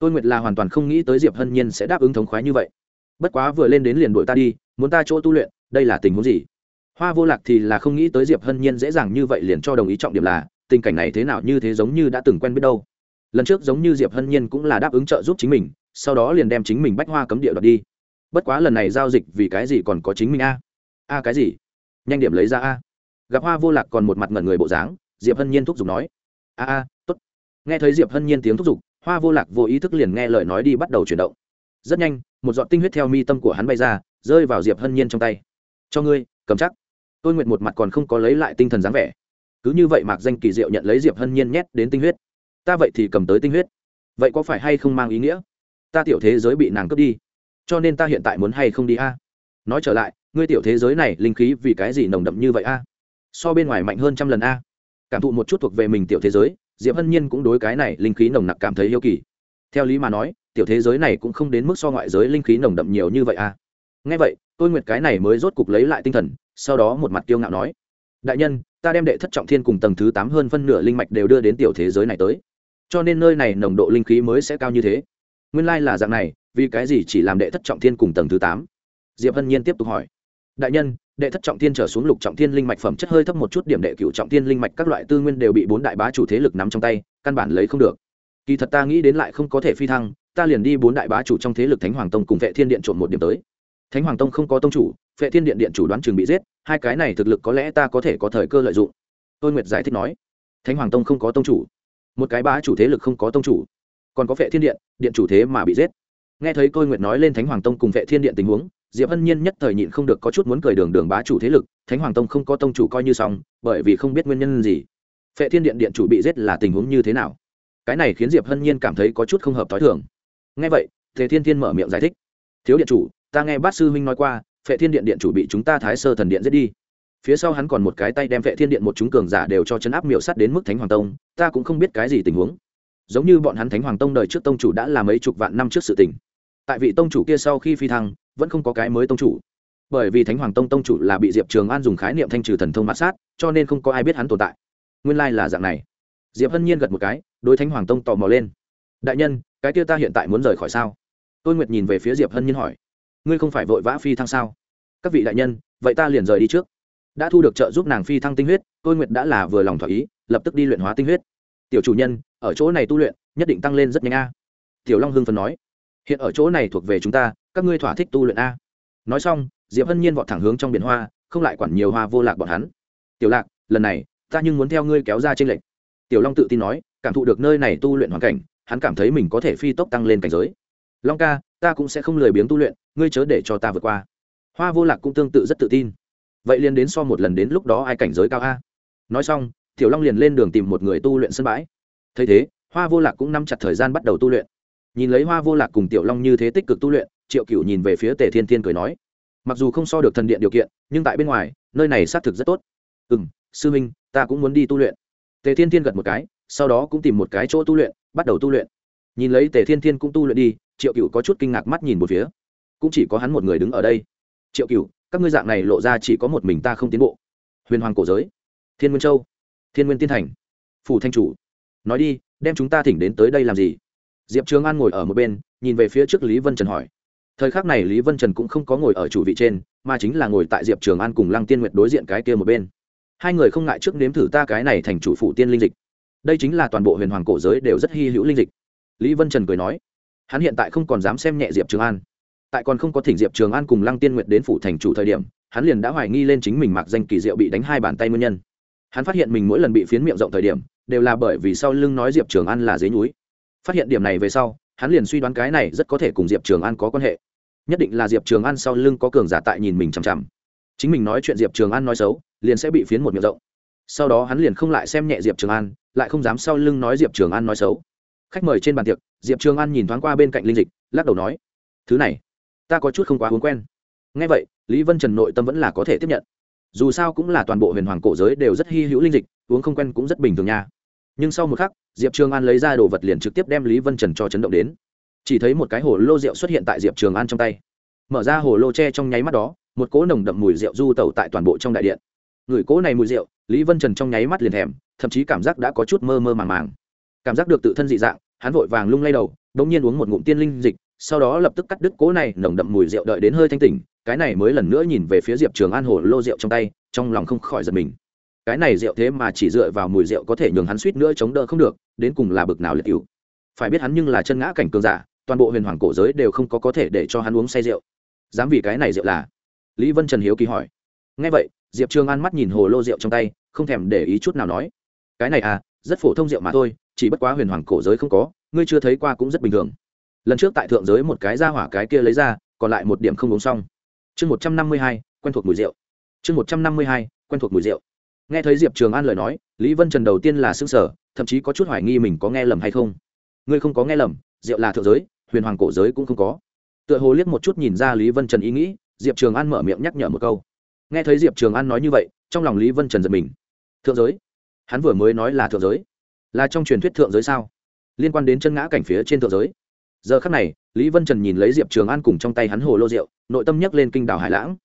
tôi nguyệt là hoàn toàn không nghĩ tới diệp hân nhiên sẽ đáp ứng thống khoái như vậy. Bất quá vừa lên đến liền đội ta đi, muốn ta chỗ tu luyện, đây là tình huống gì? Hoa vô lạc thì là không nghĩ tới diệp hân nhiên dễ dàng như vậy liền cho đồng ý trọng điểm là, tình cảnh này thế nào như thế giống như đã từng quen biết đâu. Lần trước giống như diệp hân nhiên cũng là đáp ứng trợ giúp chính mình, sau đó liền đem chính mình bách hoa cấm địa đoạt đi. Bất quá lần này giao dịch vì cái gì còn có chính mình a? A cái gì? Nhanh điểm lấy ra a. Gặp hoa vô lạc còn một mặt ngẩn người bộ dáng diệp hân nhiên thúc giục nói. A a t ố t nghe thấy diệp hân nhiên tiếng thúc giục, hoa vô lạc vô ý thức liền nghe lời nói đi bắt đầu chuyển động. Rất nhanh, một giọt tinh huyết theo mi tâm của hắn bay ra, rơi vào diệp hân nhiên trong tay. Cho ngươi, cầm chắc. Tôi nguyện một mặt còn không có lấy lại tinh thần dáng vẻ. Cứ như vậy mạc danh kỳ diệu nhận lấy diệp hân nhiên nhét đến tinh huyết. Ta vậy thì cầm tới tinh huyết. Vậy có phải hay không mang ý nghĩa? Ta tiểu thế giới bị nàng cướp đi. Cho nên ta hiện tại muốn hay không đi a? Nói trở lại, ngươi tiểu thế giới này linh khí vì cái gì nồng đậm như vậy a? So bên ngoài mạnh hơn trăm lần a cảm thụ một chút thuộc về mình tiểu thế giới, diệp hân nhiên cũng đối cái này linh khí nồng nặc cảm thấy yêu kỳ. Theo lý mà nói, tiểu thế giới này cũng không đến mức so ngoại giới linh khí nồng đậm nhiều như vậy à? ngay vậy tôi nguyệt cái này mới rốt cục lấy lại tinh thần, sau đó một mặt kiêu ngạo nói, đại nhân, ta đem đệ thất trọng thiên cùng tầng thứ tám hơn phân nửa linh mạch đều đưa đến tiểu thế giới này tới. Cho nên nơi này nồng độ linh khí mới sẽ cao như thế. Nguyên lai、like、là dạng này, vì cái gì chỉ làm đệ thất trọng thiên cùng tầng thứ tám? Diệp hân nhiên tiếp tục hỏi, đại nhân đệ thất trọng thiên trở xuống lục trọng thiên linh mạch phẩm chất hơi thấp một chút, điểm đệ cựu trọng thiên linh mạch các loại tư nguyên đều bị bốn đại bá chủ thế lực nắm trong tay, căn bản lấy không được. Kỳ thật ta nghĩ đến lại không có thể phi thăng, ta liền đi bốn đại bá chủ trong thế lực thánh hoàng tông cùng vệ thiên điện trộm một điểm tới. Thánh hoàng tông không có tông chủ, vệ thiên điện điện chủ đoán chừng bị giết, hai cái này thực lực có lẽ ta có thể có thời cơ lợi dụng. Tôi nguyệt giải thích nói, thánh hoàng tông không có tông chủ. Một cái bá chủ thế lực không có tông chủ, còn có vệ thiên điện điện chủ thế mà bị giết. Nghe thấy tôi nguyệt nói lên thánh hoàng tông cùng vệ thiên điện tình huống diệp hân nhiên nhất thời nhịn không được có chút muốn cười đường đường bá chủ thế lực, thánh hoàng tông không có tông chủ coi như xong, bởi vì không biết nguyên nhân gì. Phệ thiên điện điện chủ bị giết là tình huống như thế nào? Cái này khiến diệp hân nhiên cảm thấy có chút không hợp t h o i thường. Nghe vậy thế thiên thiên mở miệng giải thích. Thiếu điện chủ, ta nghe bát sư huynh nói qua, Phệ thiên điện điện chủ bị chúng ta thái sơ thần điện giết đi. Phía sau hắn còn một cái tay đem Phệ thiên điện một chúng cường giả đều cho chấn áp miểu sắt đến mức thánh hoàng tông, ta cũng không biết cái gì tình huống. Giống như bọn hắn thánh hoàng tông đời trước tông chủ đã làm mấy chục vạn năm trước sự tình. Tại vị tông chủ kia sau khi phi thăng vẫn không có cái mới tông chủ. Bởi vì thánh hoàng tông tông chủ là bị diệp trường an dùng khái niệm thanh trừ thần thông mát sát, cho nên không có ai biết hắn tồn tại. Nguyên lai là dạng này. Diệp hân nhiên gật một cái, đối thánh hoàng tông tò mò lên. Đại nhân, cái kia ta hiện tại muốn rời khỏi sao? Tôi nguyệt nhìn về phía diệp hân nhiên hỏi. Ngươi không phải vội vã phi thăng sao? Các vị đại nhân, vậy ta liền rời đi trước. Đã thu được trợ giúp nàng phi thăng tinh huyết tôi nguyệt đã là vừa lòng thỏa ý, lập tức đi luyện hóa tinh huyết. Tiểu chủ nhân, ở chỗ này tu luyện, nhất định tăng lên rất nhanh a. Tiểu long hưng phần nói. Hiện ở chỗ này thuộc về chúng ta các ngươi thỏa thích tu luyện a. Nói xong, diệp hân nhiên vọt thẳng hướng trong biển hoa, không lại quản nhiều hoa vô lạc bọn hắn. Tiểu lạc, lần này, ta nhưng muốn theo ngươi kéo ra trên lệnh tiểu long tự tin nói, cảm thụ được nơi này tu luyện hoàn cảnh, hắn cảm thấy mình có thể phi tốc tăng lên cảnh giới. Long ca, ta cũng sẽ không lười biếng tu luyện, ngươi chớ để cho ta vượt qua. Hoa vô lạc cũng tương tự rất tự tin. Vậy liền đến so một lần đến lúc đó ai cảnh giới cao a? Nói xong, tiểu long liền lên đường tìm một người tu luyện sân bãi. Thấy thế, hoa vô lạc cũng nắm chặt thời gian bắt đầu tu luyện. Nhìn lấy hoa vô lạc cùng tiểu long như thế tích cực tu luyện triệu cựu nhìn về phía tề thiên thiên cười nói, mặc dù không so được thần điện điều kiện, nhưng tại bên ngoài, nơi này xác thực rất tốt. Ừ m sư minh ta cũng muốn đi tu luyện. Tề thiên thiên gật một cái, sau đó cũng tìm một cái chỗ tu luyện, bắt đầu tu luyện. Nhìn lấy tề thiên thiên cũng tu luyện đi, triệu cựu có chút kinh ngạc mắt nhìn một phía. Cũng chỉ có hắn một người đứng ở đây. Triệu cựu các ngươi dạng này lộ ra chỉ có một mình ta không tiến bộ. Huyền hoàng cổ giới, thiên nguyên châu, thiên nguyên tiên thành, phủ thanh chủ, nói đi, đem chúng ta thỉnh đến tới đây làm gì? Diệp trường an ngồi ở một bên, nhìn về phía trước lý vân trần hỏi thời khắc này lý vân trần cũng không có ngồi ở chủ vị trên, mà chính là ngồi tại diệp trường an cùng lăng tiên nguyệt đối diện cái kia một bên. Hai người không ngại trước nếm thử ta cái này thành chủ phụ tiên linh dịch. Đây chính là toàn bộ huyền hoàng cổ giới đều rất hy hữu linh dịch. Lý vân trần cười nói, hắn hiện tại không còn dám xem nhẹ diệp trường an. Tại còn không có thỉnh diệp trường an cùng lăng tiên nguyệt đến phủ thành chủ thời điểm, hắn liền đã hoài nghi lên chính mình mặc danh kỳ diệu bị đánh hai bàn tay nguyên nhân. Hắn phát hiện mình mỗi lần bị phiến miệng rộng thời điểm, đều là bởi vì sau lưng nói diệp trường an là dế núi phát hiện điểm này về sau, hắn liền suy đoán cái này rất có thể cùng diệp trường an có quan hệ nhất định là diệp trường an sau lưng có cường giả tại nhìn mình chằm chằm. Chính mình nói chuyện diệp trường an nói xấu, liền sẽ bị phiến một miệng rộng. Sau đó hắn liền không lại xem nhẹ diệp trường an, lại không dám sau lưng nói diệp trường an nói xấu. Khách mời trên bàn tiệc, diệp trường an nhìn thoáng qua bên cạnh linh dịch, lắc đầu nói, thứ này, ta có chút không quá uống quen. Ngay vậy, lý vân trần nội tâm vẫn là có thể tiếp nhận. Dù sao cũng là toàn bộ huyền hoàng cổ giới đều rất hy hữu linh dịch uống không quen cũng rất bình thường nha. Nhưng sau một khắc, diệp trường an lấy ra đồ vật liền trực tiếp đem lý vân trần cho chấn động đến chỉ thấy một cái hồ lô rượu xuất hiện tại diệp trường an trong tay. Mở ra hồ lô tre trong nháy mắt đó, một cỗ nồng đậm mùi rượu du tẩu tại toàn bộ trong đại điện. Người cỗ này mùi rượu, lý vân trần trong nháy mắt liền thèm, thậm chí cảm giác đã có chút mơ mơ màng màng. Cảm giác được tự thân dị dạng, hắn vội vàng lung lay đầu đ ỗ n g nhiên uống một ngụm tiên linh dịch, sau đó lập tức cắt đứt cỗ này nồng đậm mùi rượu đợi đến hơi thanh tỉnh, cái này mới lần nữa nhìn về phía diệp trường an hồ lô rượu trong tay, trong lòng không khỏi giật mình. Cái này rượu thế mà chỉ dựa vào mùi rượu có thể nhường hắn suýt nữa chống đỡ không được, đến cùng là bực nào liệt cựu phải biết hắn nhưng là chân ngã cảnh cường giả, toàn bộ huyền hoàng cổ giới đều không có có thể để cho hắn uống say rượu. Dám vì cái này rượu là? Lý vân trần hiếu kỳ hỏi. Ngay vậy, diệp trường an mắt nhìn hồ lô rượu trong tay, không thèm để ý chút nào nói. Cái này à rất phổ thông rượu mà thôi, chỉ bất quá huyền hoàng cổ giới không có, ngươi chưa thấy qua cũng rất bình thường. Lần trước tại thượng giới một cái ra hỏa cái kia lấy ra, còn lại một điểm không uống xong. Chương một trăm năm mươi hai, quen thuộc mùi rượu. Chương một trăm năm mươi hai, quen thuộc mùi rượu. Nghe thấy diệp trường an lời nói, lý vân trần đầu tiên là s ư n g sở thậm chí có chút hoài nghi mình có nghe lầm hay không ngươi không có nghe lầm rượu là thượng giới, huyền hoàng cổ giới cũng không có. Tựa hồ liếc một chút nhìn ra lý vân trần ý nghĩ, diệp trường an mở miệng nhắc nhở một câu. Nghe thấy diệp trường an nói như vậy, trong lòng lý vân trần giật mình. Thượng giới? Hắn vừa mới nói là thượng giới. Là trong truyền thuyết thượng giới sao? Liên quan đến chân ngã cảnh phía trên thượng giới. Giờ khắc này, lý vân trần nhìn lấy diệp trường an cùng trong tay hắn hồ lô rượu, nội tâm nhấc lên kinh đảo hải lãng.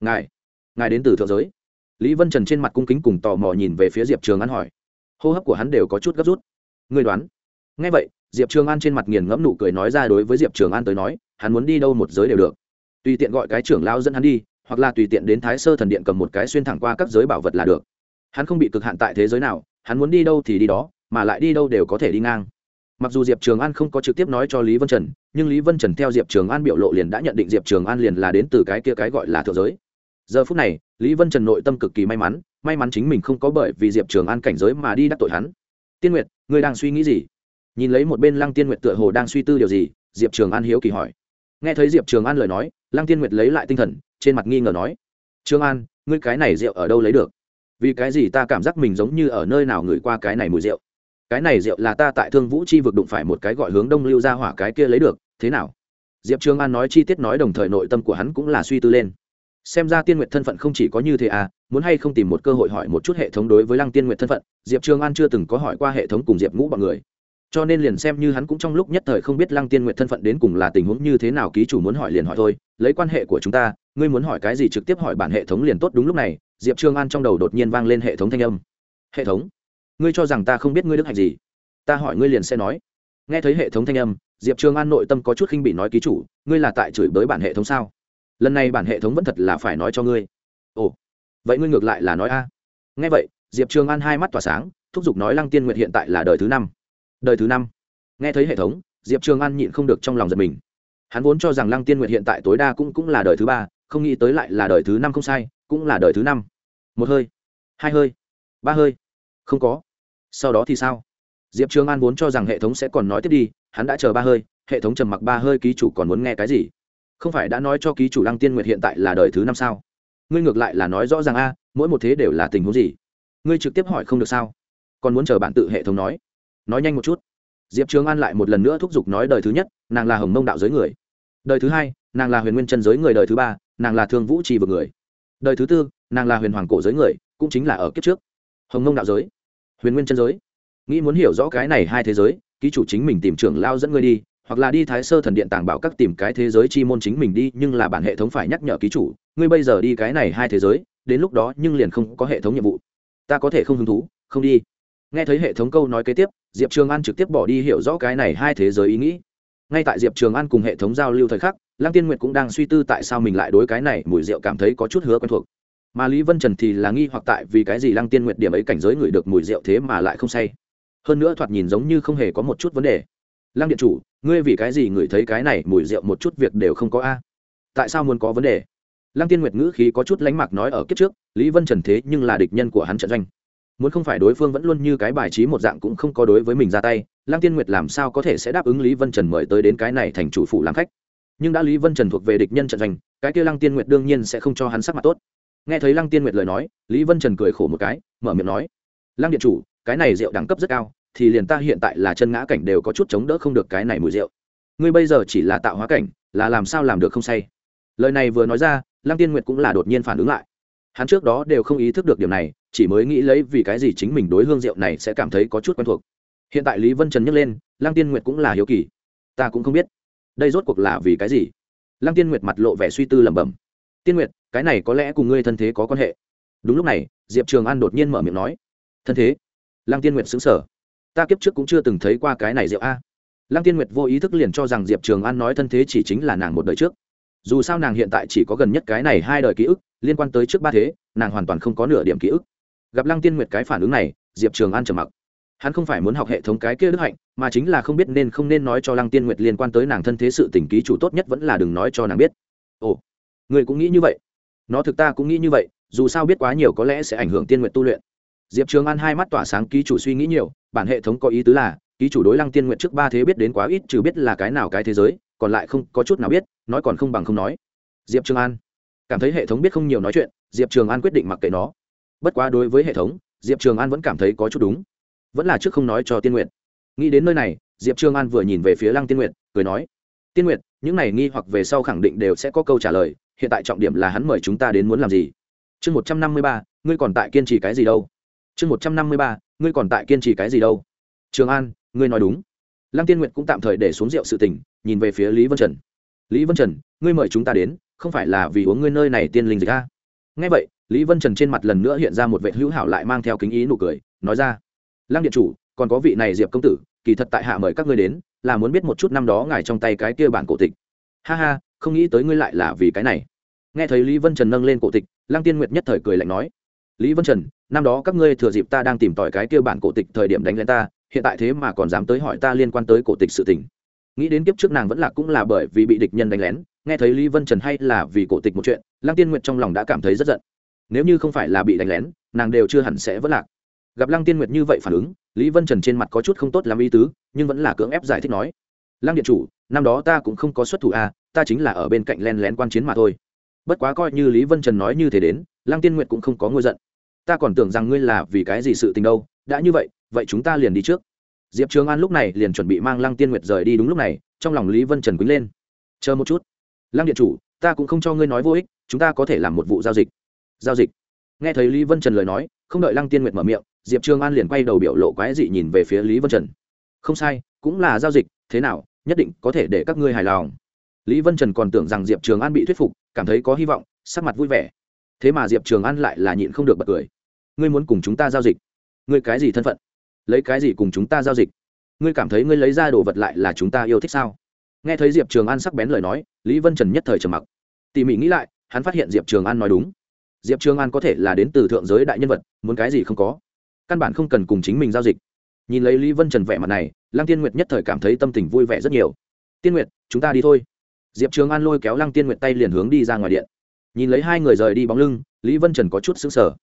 Ngài ngài đến từ thượng giới? Lý vân trần trên mặt cung kính cùng tò mò nhìn về phía diệp trường an hỏi. Hô hấp của hắn đều có chút gấp rút. Người đoán? Ngay vậy diệp trường an trên mặt nghiền ngẫm nụ cười nói ra đối với diệp trường an tới nói, hắn muốn đi đâu một giới đều được. Tùy tiện gọi cái trưởng lao dẫn hắn đi, hoặc là tùy tiện đến thái sơ thần điện cầm một cái xuyên thẳng qua các giới bảo vật là được. Hắn không bị cực hạn tại thế giới nào, hắn muốn đi đâu thì đi đó, mà lại đi đâu đều có thể đi ngang. Mặc dù diệp trường an không có trực tiếp nói cho lý vân trần, nhưng lý vân trần theo diệp trường an biểu lộ liền đã nhận định diệp trường an liền là đến từ cái kia cái gọi là thượng giới. Giờ phút này, lý vân trần nội tâm cực kỳ may mắn may mắn chính mình không có bởi vì diệp trường an cảnh giới mà đi đắc tội hắn. Tiên nguyệt, ngươi đang suy nghĩ gì? Nhìn lấy một bên lăng tiên nguyệt tựa hồ đang suy tư điều gì, diệp trường an hiếu kỳ hỏi. Nghe thấy diệp trường an lời nói, lăng tiên nguyệt lấy lại tinh thần, trên mặt nghi ngờ nói, trường an, ngươi cái này rượu ở đâu lấy được? Vì cái gì ta cảm giác mình giống như ở nơi nào ngửi qua cái này mùi rượu? Cái này rượu là ta tại thương vũ chi vực đụng phải một cái gọi hướng đông lưu ra hỏa cái kia lấy được, thế nào? Diệp trường an nói chi tiết nói đồng thời nội tâm của hắn cũng là suy tư lên. Xem ra tiên nguyệt thân phận không chỉ có như thế à muốn hay không tìm một cơ hội hỏi một chút hệ thống đối với lăng tiên nguyệt thân phận, diệp trường an chưa từng có hỏi qua hệ thống cùng diệp ngũ b ọ n người cho nên liền xem như hắn cũng trong lúc nhất thời không biết lăng tiên nguyện thân phận đến cùng là tình huống như thế nào, ký chủ muốn hỏi liền hỏi thôi, lấy quan hệ của chúng ta, ngươi muốn hỏi cái gì trực tiếp hỏi bản hệ thống liền tốt, đúng lúc này, diệp trương an trong đầu đột nhiên vang lên hệ thống thanh âm. Hệ thống? Ngươi cho rằng ta không biết ngươi đức hạnh gì? Ta hỏi ngươi liền sẽ nói. Nghe thấy hệ thống thanh âm, diệp trương an nội tâm có chút khinh bị nói ký chủ, ngươi là tại chửi bới bản hệ thống sao? Lần này bản hệ thống vẫn thật là phải nói cho ngươi. Ồ, vậy ngươi ngược lại là nói a. Nghe vậy, diệp trương an hai mắt tỏa sáng, thúc giục nói lăng tiên nguyện hiện tại là đời thứ năm đời thứ năm. Nghe thấy hệ thống, diệp trường an nhịn không được trong lòng giật mình. Hắn vốn cho rằng lăng tiên nguyệt hiện tại tối đa cũng cũng là đời thứ ba, không nghĩ tới lại là đời thứ năm không sai, cũng là đời thứ năm. Một hơi, hai hơi, ba hơi. Không có. Sau đó thì sao? Diệp trường an vốn cho rằng hệ thống sẽ còn nói tiếp đi, hắn đã chờ ba hơi, hệ thống trầm mặc ba hơi ký chủ còn muốn nghe cái gì? Không phải đã nói cho ký chủ lăng tiên nguyệt hiện tại là đời thứ năm sao? Ngươi ngược lại là nói rõ ràng a, mỗi một thế đều là tình huống gì? Ngươi trực tiếp hỏi không được sao? Còn muốn chờ bạn tự hệ thống nói nói nhanh một chút. Diệp trường an lại một lần nữa thúc giục nói đời thứ nhất, nàng là hồng mông đạo giới người. Đời thứ hai, nàng là huyền nguyên chân giới người. Đời thứ ba, nàng là thương vũ trì vực người. Đời thứ tư, nàng là huyền hoàng cổ giới người, cũng chính là ở kiếp trước. Hồng mông đạo giới, huyền nguyên chân giới. Nghĩ muốn hiểu rõ cái này hai thế giới, ký chủ chính mình tìm trưởng lao dẫn ngươi đi, hoặc là đi thái sơ thần điện tàng bảo các tìm cái thế giới chi môn chính mình đi, nhưng là bản hệ thống phải nhắc nhở ký chủ, ngươi bây giờ đi cái này hai thế giới, đến lúc đó nhưng liền không có hệ thống nhiệm vụ. Ta có thể không hứng thú, không đi. Nghe thấy hệ thống câu nói kế tiếp diệp trường an trực tiếp bỏ đi hiểu rõ cái này hai thế giới ý nghĩ. Ngay tại diệp trường an cùng hệ thống giao lưu thời khắc, lăng tiên nguyệt cũng đang suy tư tại sao mình lại đối cái này mùi rượu cảm thấy có chút hứa quen thuộc. Mà lý vân trần thì là nghi hoặc tại vì cái gì lăng tiên nguyệt điểm ấy cảnh giới ngửi được mùi rượu thế mà lại không say. Hơn nữa thoạt nhìn giống như không hề có một chút vấn đề. Lăng điện chủ, ngươi vì cái gì ngửi thấy cái này mùi rượu một chút việc đều không có a? Tại sao muốn có vấn đề? Lăng tiên nguyệt ngữ khí có chút lánh mạc nói ở kiếp trước, lý vân trần thế nhưng là địch nhân của hắn trận doanh muốn không phải đối phương vẫn luôn như cái bài trí một dạng cũng không có đối với mình ra tay, lăng tiên nguyệt làm sao có thể sẽ đáp ứng lý vân trần mời tới đến cái này thành chủ phụ làm khách? Nhưng đã lý vân trần thuộc về địch nhân trận giành cái kia lăng tiên nguyệt đương nhiên sẽ không cho hắn sắc mặt tốt. Nghe thấy lăng tiên nguyệt lời nói, lý vân trần cười khổ một cái, mở miệng nói, lăng điện chủ, cái này rượu đẳng cấp rất cao, thì liền ta hiện tại là chân ngã cảnh đều có chút chống đỡ không được cái này mùi rượu. Ngươi bây giờ chỉ là tạo hóa cảnh, là làm sao làm được không say? Lời này vừa nói ra, lăng tiên nguyệt cũng là đột nhiên phản ứng lại. Hắn trước đó đều không ý thức được điểm này chỉ mới nghĩ lấy vì cái gì chính mình đối hương rượu này sẽ cảm thấy có chút quen thuộc. Hiện tại lý vân trần nhấc lên, lăng tiên nguyệt cũng là hiếu kỳ. Ta cũng không biết, đây rốt cuộc là vì cái gì? Lăng tiên nguyệt mặt lộ vẻ suy tư lẩm bẩm. Tiên nguyệt, cái này có lẽ cùng ngươi thân thế có quan hệ. Đúng lúc này, diệp trường an đột nhiên mở miệng nói. Thân thế? Lăng tiên nguyệt xứng sở ta kiếp trước cũng chưa từng thấy qua cái này rượu a. Lăng tiên nguyệt vô ý thức liền cho rằng diệp trường an nói thân thế chỉ chính là nàng một đời trước. Dù sao nàng hiện tại chỉ có gần nhất cái này hai đời ký ức, liên quan tới trước ba thế, nàng hoàn toàn không có nửa điểm ký ức gặp lăng tiên nguyệt cái phản ứng này, diệp trường an trầm mặc. Hắn không phải muốn học hệ thống cái kia đức hạnh, mà chính là không biết nên không nên nói cho lăng tiên nguyệt liên quan tới nàng thân thế sự tình ký chủ tốt nhất vẫn là đừng nói cho nàng biết. Ồ, người cũng nghĩ như vậy. Nó thực ta cũng nghĩ như vậy, dù sao biết quá nhiều có lẽ sẽ ảnh hưởng tiên nguyệt tu luyện. Diệp trường an hai mắt tỏa sáng ký chủ suy nghĩ nhiều, bản hệ thống có ý tứ là, ký chủ đối lăng tiên nguyệt trước ba thế biết đến quá ít trừ biết là cái nào cái thế giới, còn lại không có chút nào biết, nói còn không bằng không nói. Diệp trường an cảm thấy hệ thống biết không nhiều nói chuyện, diệp trường an quyết định mặc kệ nó bất quá đối với hệ thống, diệp trường an vẫn cảm thấy có chút đúng. Vẫn là trước không nói cho tiên nguyệt. Nghĩ đến nơi này, diệp trường an vừa nhìn về phía lăng tiên nguyệt, cười nói, tiên nguyệt, những này nghi hoặc về sau khẳng định đều sẽ có câu trả lời, hiện tại trọng điểm là hắn mời chúng ta đến muốn làm gì? Chương một trăm năm mươi ba, ngươi còn tại kiên trì cái gì đâu? Chương một trăm năm mươi ba, ngươi còn tại kiên trì cái gì đâu? Trường an, ngươi nói đúng. Lăng tiên nguyệt cũng tạm thời để xuống rượu sự tỉnh nhìn về phía lý vân trần. Lý vân trần, ngươi mời chúng ta đến, không phải là vì uống ngươi nơi này tiên linh dịch a? Ngay vậy lý vân trần trên mặt lần nữa hiện ra một vệ hữu hảo lại mang theo kính ý nụ cười, nói ra, lăng điện chủ, còn có vị này diệp công tử, kỳ thật tại hạ mời các ngươi đến, là muốn biết một chút năm đó ngài trong tay cái kia bản cổ tịch. Ha ha, không nghĩ tới ngươi lại là vì cái này. Nghe thấy lý vân trần nâng lên cổ tịch, lăng tiên nguyệt nhất thời cười lạnh nói, lý vân trần, năm đó các ngươi thừa dịp ta đang tìm tòi cái kia bản cổ tịch thời điểm đánh lên ta, hiện tại thế mà còn dám tới hỏi ta liên quan tới cổ tịch sự tình. Nghĩ đến kiếp trước nàng vẫn là cũng là bởi vì bị địch nhân đánh lén, nghe thấy lý vân trần hay là vì cổ tịch một chuyện, lăng tiên nguyệt trong lòng đã cảm thấy rất giận nếu như không phải là bị đánh lén nàng đều chưa hẳn sẽ vất lạc. Gặp lăng tiên nguyệt như vậy phản ứng lý vân trần trên mặt có chút không tốt làm ý tứ nhưng vẫn là cưỡng ép giải thích nói lăng điện chủ năm đó ta cũng không có xuất thủ a à, ta chính là ở bên cạnh len lén quan chiến mà thôi. Bất quá coi như lý vân trần nói như thế đến lăng tiên nguyệt cũng không có ngôi giận. Ta còn tưởng rằng ngươi là vì cái gì sự tình đâu đã như vậy vậy chúng ta liền đi trước. Diệp trường an lúc này liền chuẩn bị mang lăng tiên nguyệt rời đi đúng lúc này trong lòng lý vân trần quýnh lên. Chờ một chút lăng điện chủ ta cũng không cho ngươi nói vô ích chúng ta có thể làm một vụ giao dịch giao dịch. Nghe thấy lý vân trần lời nói, không đợi lăng tiên nguyệt mở miệng, diệp trường an liền quay đầu biểu lộ quái dị nhìn về phía lý vân trần. Không sai, cũng là giao dịch, thế nào, nhất định có thể để các ngươi hài lòng. Lý vân trần còn tưởng rằng diệp trường an bị thuyết phục, cảm thấy có hy vọng, sắc mặt vui vẻ. Thế mà diệp trường an lại là nhịn không được bật cười. Ngươi muốn cùng chúng ta giao dịch? Ngươi cái gì thân phận? Lấy cái gì cùng chúng ta giao dịch? Ngươi cảm thấy ngươi lấy ra đồ vật lại là chúng ta yêu thích sao? Nghe thấy diệp trường an sắc bén lời nói, lý vân trần nhất thời trầm mặc. Tỉ mỉ nghĩ lại, hắn phát hiện diệp trường an nói đúng diệp Trương an có thể là đến từ thượng giới đại nhân vật, muốn cái gì không có. Căn bản không cần cùng chính mình giao dịch. Nhìn lấy lý vân trần vẻ mặt này, lăng tiên nguyệt nhất thời cảm thấy tâm tình vui vẻ rất nhiều. Tiên nguyệt, chúng ta đi thôi. Diệp trường an lôi kéo lăng tiên nguyệt tay liền hướng đi ra ngoài điện. Nhìn lấy hai người rời đi bóng lưng, lý vân trần có chút xứng sở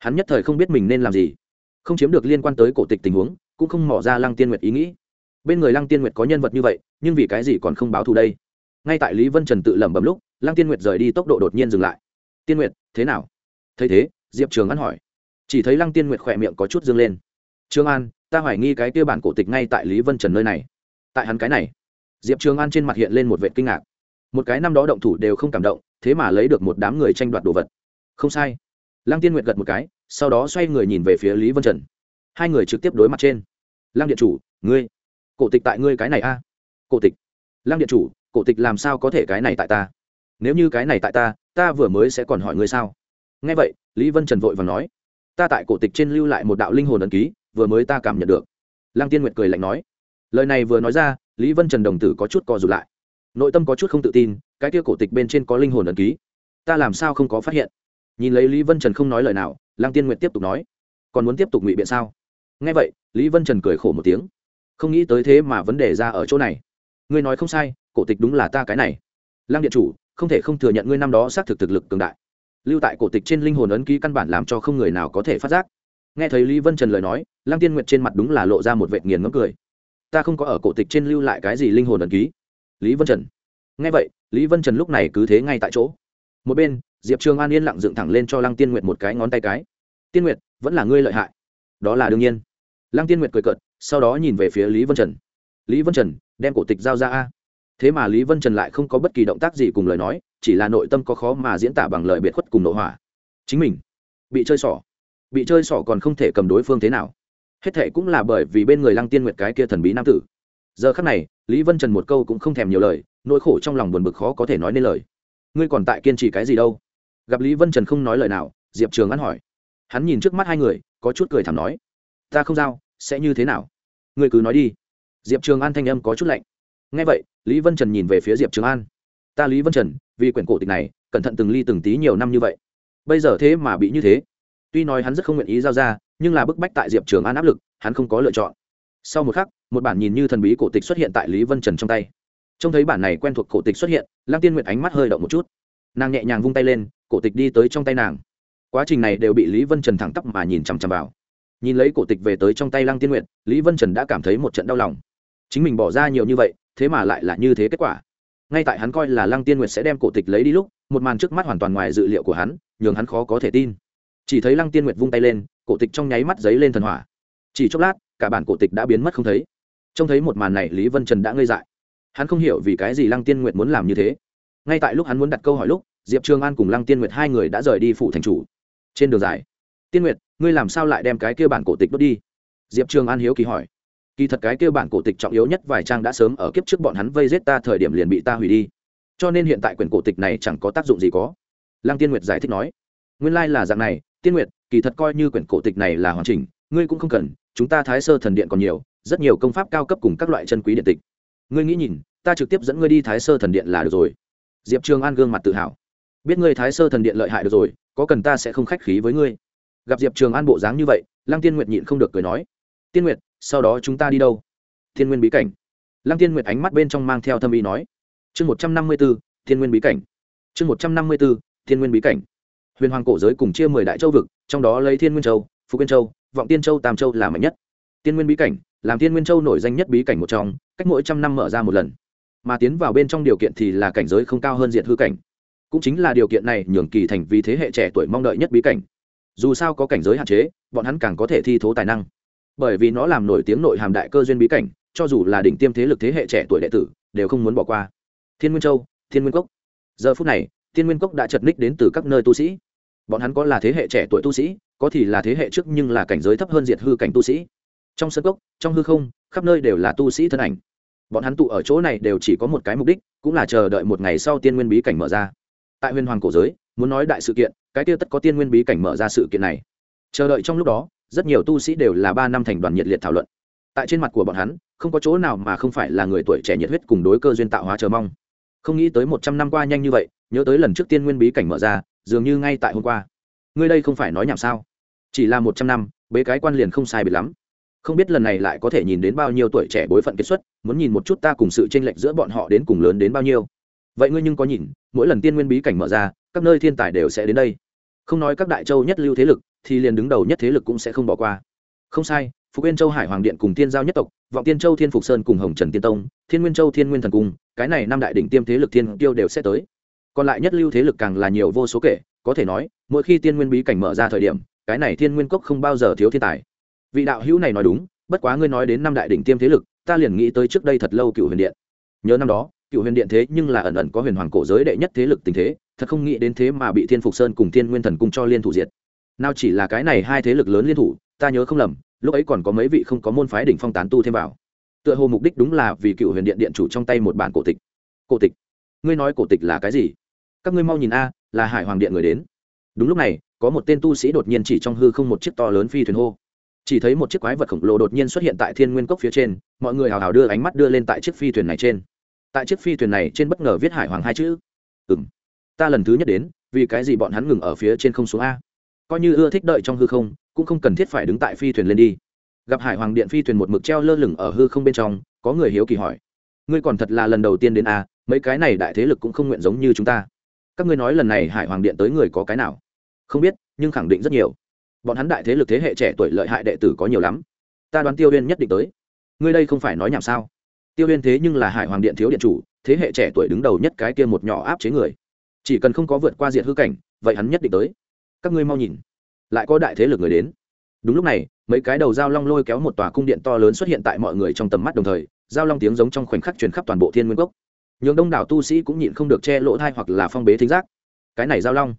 hắn nhất thời không biết mình nên làm gì. Không chiếm được liên quan tới cổ tịch tình huống, cũng không mỏ ra lăng tiên nguyệt ý nghĩ. Bên người lăng tiên nguyệt có nhân vật như vậy, nhưng vì cái gì còn không báo thù đây? Ngay tại lý vân trần tự lẩm bẩm lúc, lăng tiên nguyệt rời đi tốc độ đột nhiên dừng lại tiên nguyệt, thế nào? Thấy thế, diệp trường an hỏi. Chỉ thấy lăng tiên nguyệt khỏe miệng có chút dâng lên. Trương an, ta hoài nghi cái kia bản cổ tịch ngay tại lý vân trần nơi này. Tại hắn cái này. Diệp trường an trên mặt hiện lên một vệ kinh ngạc. Một cái năm đó động thủ đều không cảm động, thế mà lấy được một đám người tranh đoạt đồ vật. Không sai. Lăng tiên nguyệt gật một cái, sau đó xoay người nhìn về phía lý vân trần. Hai người trực tiếp đối mặt trên. Lăng điện chủ, ngươi, cổ tịch tại ngươi cái này a? Cổ tịch. Lăng điện chủ, cổ tịch làm sao có thể cái này tại ta? Nếu như cái này tại ta ta vừa mới sẽ còn hỏi ngươi sao? Nghe vậy, lý vân trần vội và nói, ta tại cổ tịch trên lưu lại một đạo linh hồn ấn ký, vừa mới ta cảm nhận được. Lăng tiên nguyệt cười lạnh nói, lời này vừa nói ra, lý vân trần đồng tử có chút co rụt lại. Nội tâm có chút không tự tin, cái kia cổ tịch bên trên có linh hồn ấn ký, ta làm sao không có phát hiện? Nhìn lấy lý vân trần không nói lời nào, lăng tiên nguyệt tiếp tục nói, còn muốn tiếp tục ngụy biện sao? Nghe vậy, lý vân trần cười khổ một tiếng, không nghĩ tới thế mà vấn đề ra ở chỗ này. Ngươi nói không sai, cổ tịch đúng là ta cái này. Lăng điện chủ không thể không thừa nhận ngươi năm đó xác thực thực lực cường đại. Lưu tại cổ tịch trên linh hồn ấn ký căn bản làm cho không người nào có thể phát giác. Nghe thấy lý vân trần lời nói, lăng tiên nguyệt trên mặt đúng là lộ ra một vệt nghiền ngấm cười. Ta không có ở cổ tịch trên lưu lại cái gì linh hồn ấn ký. Lý vân trần. Nghe vậy, lý vân trần lúc này cứ thế ngay tại chỗ. Một bên, diệp trường an yên lặng dựng thẳng lên cho lăng tiên nguyệt một cái ngón tay cái. Tiên nguyệt, vẫn là ngươi lợi hại. Đó là đương nhiên. Lăng tiên nguyệt cười cợt, sau đó nhìn về phía lý vân trần. Lý vân trần, đem cổ tịch giao ra a thế mà lý vân trần lại không có bất kỳ động tác gì cùng lời nói, chỉ là nội tâm có khó mà diễn tả bằng lời biệt khuất cùng nội hỏa chính mình bị chơi xỏ bị chơi xỏ còn không thể cầm đối phương thế nào. Hết thệ cũng là bởi vì bên người lăng tiên nguyệt cái kia thần bí nam tử. Giờ khắc này, lý vân trần một câu cũng không thèm nhiều lời, nỗi khổ trong lòng buồn bực khó có thể nói nên lời. Ngươi còn tại kiên trì cái gì đâu? Gặp lý vân trần không nói lời nào, diệp trường an hỏi. Hắn nhìn trước mắt hai người, có chút cười thảm nói. Ta không giao, sẽ như thế nào? Ngươi cứ nói đi. Diệp trường an thanh âm có chút lạnh ngay vậy, lý vân trần nhìn về phía diệp trường an. Ta lý vân trần, vì quyển cổ tịch này, cẩn thận từng ly từng tí nhiều năm như vậy. Bây giờ thế mà bị như thế. Tuy nói hắn rất không nguyện ý giao ra, nhưng là bức bách tại diệp trường an áp lực, hắn không có lựa chọn. Sau một khắc, một bản nhìn như thần bí cổ tịch xuất hiện tại lý vân trần trong tay. Trông thấy bản này quen thuộc cổ tịch xuất hiện, lăng tiên nguyệt ánh mắt hơi động một chút. Nàng nhẹ nhàng vung tay lên, cổ tịch đi tới trong tay nàng. Quá trình này đều bị lý vân trần thẳng tắp mà nhìn chằm chằm vào. Nhìn lấy cổ tịch về tới trong tay lăng tiên nguyệt, lý vân trần đã cảm thấy một trận đau lòng chính mình bỏ ra nhiều như vậy, thế mà lại là như thế kết quả. Ngay tại hắn coi là lăng tiên nguyệt sẽ đem cổ tịch lấy đi lúc, một màn trước mắt hoàn toàn ngoài dự liệu của hắn, nhường hắn khó có thể tin. Chỉ thấy lăng tiên nguyệt vung tay lên, cổ tịch trong nháy mắt giấy lên thần hỏa. Chỉ chốc lát, cả bản cổ tịch đã biến mất không thấy. Trông thấy một màn này, lý vân trần đã ngây dại. Hắn không hiểu vì cái gì lăng tiên nguyệt muốn làm như thế. Ngay tại lúc hắn muốn đặt câu hỏi lúc, diệp trường an cùng lăng tiên nguyệt hai người đã rời đi phủ thành chủ. Trên đường dài, tiên nguyệt, ngươi làm sao lại đem cái kia bản cổ tịch đốt đi? Diệp trường an hiếu kỳ hỏi kỳ thật cái kêu bản cổ tịch trọng yếu nhất vài trang đã sớm ở kiếp trước bọn hắn vây giết ta thời điểm liền bị ta hủy đi. Cho nên hiện tại quyển cổ tịch này chẳng có tác dụng gì có. Lăng tiên nguyệt giải thích nói, nguyên lai là dạng này, tiên nguyệt, kỳ thật coi như quyển cổ tịch này là hoàn chỉnh, ngươi cũng không cần, chúng ta thái sơ thần điện còn nhiều, rất nhiều công pháp cao cấp cùng các loại chân quý điện tịch. Ngươi nghĩ nhìn, ta trực tiếp dẫn ngươi đi thái sơ thần điện là được rồi. Diệp trường an gương mặt tự hào. Biết ngươi thái sơ thần điện lợi hại được rồi, có cần ta sẽ không khách khí với ngươi. Gặp diệp trường an bộ dáng như vậy, lăng tiên nguyệt nhịn không được cười nói, tiên nguyệt sau đó chúng ta đi đâu? Thiên nguyên bí cảnh. Lăng tiên nguyệt ánh mắt bên trong mang theo thâm ý nói, chương một trăm năm mươi b ố thiên nguyên bí cảnh. Chương một trăm năm mươi b ố thiên nguyên bí cảnh. Huyền hoàng cổ giới cùng chia mười đại châu vực, trong đó lấy thiên nguyên châu, phú yên châu, vọng tiên châu, tam châu là mạnh nhất. Tiên nguyên bí cảnh, làm tiên nguyên châu nổi danh nhất bí cảnh một trong, cách mỗi trăm năm mở ra một lần. Mà tiến vào bên trong điều kiện thì là cảnh giới không cao hơn diện hư cảnh. Cũng chính là điều kiện này nhường kỳ thành vì thế hệ trẻ tuổi mong đợi nhất bí cảnh. Dù sao có cảnh giới hạn chế, bọn hắn càng có thể thi thố tài năng bởi vì nó làm nổi tiếng nội hàm đại cơ duyên bí cảnh, cho dù là đỉnh tiêm thế lực thế hệ trẻ tuổi đệ tử, đều không muốn bỏ qua. Thiên nguyên châu, thiên nguyên cốc. Giờ phút này, thiên nguyên cốc đã chật ních đến từ các nơi tu sĩ. Bọn hắn có là thế hệ trẻ tuổi tu sĩ, có thì là thế hệ trước nhưng là cảnh giới thấp hơn diệt hư cảnh tu sĩ. Trong sân cốc, trong hư không, khắp nơi đều là tu sĩ thân ảnh. Bọn hắn tụ ở chỗ này đều chỉ có một cái mục đích, cũng là chờ đợi một ngày sau tiên nguyên bí cảnh mở ra. Tại huyền hoàng cổ giới, muốn nói đại sự kiện, cái tiêu tất có tiên nguyên bí cảnh mở ra sự kiện này. Chờ đợi trong lúc đó rất nhiều tu sĩ đều là ba năm thành đoàn nhiệt liệt thảo luận. Tại trên mặt của bọn hắn, không có chỗ nào mà không phải là người tuổi trẻ nhiệt huyết cùng đối cơ duyên tạo hóa chờ mong. Không nghĩ tới một trăm năm qua nhanh như vậy, nhớ tới lần trước tiên nguyên bí cảnh mở ra, dường như ngay tại hôm qua. Ngươi đây không phải nói nhảm sao? Chỉ là một trăm năm, bế cái quan liền không sai biệt lắm. Không biết lần này lại có thể nhìn đến bao nhiêu tuổi trẻ bối phận kết xuất, muốn nhìn một chút ta cùng sự tranh lệch giữa bọn họ đến cùng lớn đến bao nhiêu. Vậy ngươi nhưng có nhìn, mỗi lần tiên nguyên bí cảnh mở ra, các nơi thiên tài đều sẽ đến đây không nói các đại châu nhất lưu thế lực, thì liền đứng đầu nhất thế lực cũng sẽ không bỏ qua. Không sai phục yên châu hải hoàng điện cùng tiên giao nhất tộc, vọng tiên châu thiên phục sơn cùng hồng trần tiên tông, thiên nguyên châu thiên nguyên thần cung, cái này năm đại đỉnh tiêm thế lực thiên tiêu đều sẽ tới. Còn lại nhất lưu thế lực càng là nhiều vô số kể, có thể nói, mỗi khi tiên nguyên bí cảnh mở ra thời điểm, cái này thiên nguyên cốc không bao giờ thiếu thiên tài. Vị đạo hữu này nói đúng, bất quá ngươi nói đến năm đại đỉnh tiêm thế lực, ta liền nghĩ tới trước đây thật lâu cựu huyền điện. Nhớ năm đó cựu huyền điện thế nhưng là ẩn ẩn có huyền hoàng cổ giới đệ nhất thế lực tình thế, thật không nghĩ đến thế mà bị thiên phục sơn cùng thiên nguyên thần cung cho liên thủ diệt. Nào chỉ là cái này hai thế lực lớn liên thủ, ta nhớ không lầm, lúc ấy còn có mấy vị không có môn phái đỉnh phong tán tu thêm vào. Tựa hồ mục đích đúng là vì cựu huyền điện điện chủ trong tay một bản cổ tịch. Cổ tịch? Ngươi nói cổ tịch là cái gì? Các ngươi mau nhìn a, là hải hoàng điện người đến. Đúng lúc này, có một tên tu sĩ đột nhiên chỉ trong hư không một chiếc to lớn phi thuyền hô. Chỉ thấy một chiếc quái vật khổng lồ đột nhiên xuất hiện tại thiên nguyên cốc phía trên, mọi người hào hào đưa ánh mắt đưa lên tại chiếc phi thuyền này trên tại chiếc phi thuyền này trên bất ngờ viết hải hoàng hai chữ. Ừ m ta lần thứ nhất đến, vì cái gì bọn hắn ngừng ở phía trên không xuống a? Coi như ưa thích đợi trong hư không, cũng không cần thiết phải đứng tại phi thuyền lên đi. Gặp hải hoàng điện phi thuyền một mực treo lơ lửng ở hư không bên trong, có người hiếu kỳ hỏi. Ngươi còn thật là lần đầu tiên đến a, mấy cái này đại thế lực cũng không nguyện giống như chúng ta. Các ngươi nói lần này hải hoàng điện tới người có cái nào? Không biết, nhưng khẳng định rất nhiều. Bọn hắn đại thế lực thế hệ trẻ tuổi lợi hại đệ tử có nhiều lắm. Ta đoán tiêu huyên nhất định tới. Ngươi đây không phải nói nhảm sao? Tiêu huyên thế nhưng là hải hoàng điện thiếu điện chủ, thế hệ trẻ tuổi đứng đầu nhất cái kia một nhỏ áp chế người. Chỉ cần không có vượt qua diệt hư cảnh, vậy hắn nhất định tới. Các ngươi mau nhìn. Lại có đại thế lực người đến. Đúng lúc này, mấy cái đầu dao long lôi kéo một tòa cung điện to lớn xuất hiện tại mọi người trong tầm mắt đồng thời, dao long tiếng giống trong khoảnh khắc truyền khắp toàn bộ thiên nguyên cốc. Nhường đông đảo tu sĩ cũng nhịn không được che lỗ thai hoặc là phong bế thính giác. Cái này giao long,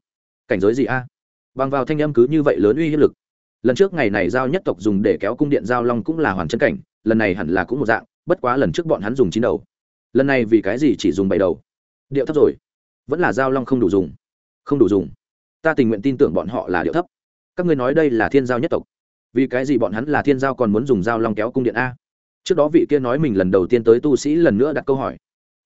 cảnh giới gì a? Bằng vào thanh âm cứ như vậy lớn uy hiếp lực. Lần trước ngày này giao nhất tộc dùng để kéo cung điện giao long cũng là hoàn chân cảnh, lần này hẳn là cũng một dạng bất quá lần trước bọn hắn dùng chín đầu. Lần này vì cái gì chỉ dùng bảy đầu? Điệu thấp rồi. Vẫn là giao long không đủ dùng. Không đủ dùng. Ta tình nguyện tin tưởng bọn họ là điệu thấp. Các ngươi nói đây là thiên giao nhất tộc. Vì cái gì bọn hắn là thiên giao còn muốn dùng dao long kéo cung điện a? Trước đó vị kia nói mình lần đầu tiên tới tu sĩ lần nữa đặt câu hỏi.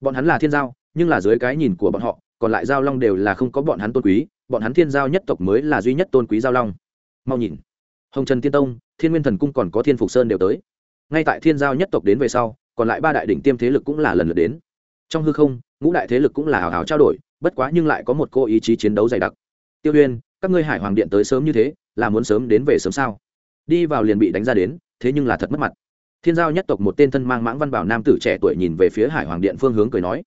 Bọn hắn là thiên giao, nhưng là dưới cái nhìn của bọn họ, còn lại giao long đều là không có bọn hắn tôn quý, bọn hắn thiên giao nhất tộc mới là duy nhất tôn quý giao long. Mau nhìn. Hồng trần tiên tông, thiên nguyên thần cung còn có thiên phục sơn đều tới ngay tại thiên giao nhất tộc đến về sau, còn lại ba đại đỉnh tiêm thế lực cũng là lần lượt đến. Trong hư không, ngũ đại thế lực cũng là hào hào trao đổi, bất quá nhưng lại có một cô ý chí chiến đấu dày đặc. Tiêu huyên các ngươi hải hoàng điện tới sớm như thế, là muốn sớm đến về sớm sao? Đi vào liền bị đánh ra đến, thế nhưng là thật mất mặt. Thiên giao nhất tộc một tên thân mang mãng văn bảo nam tử trẻ tuổi nhìn về phía hải hoàng điện phương hướng cười nói,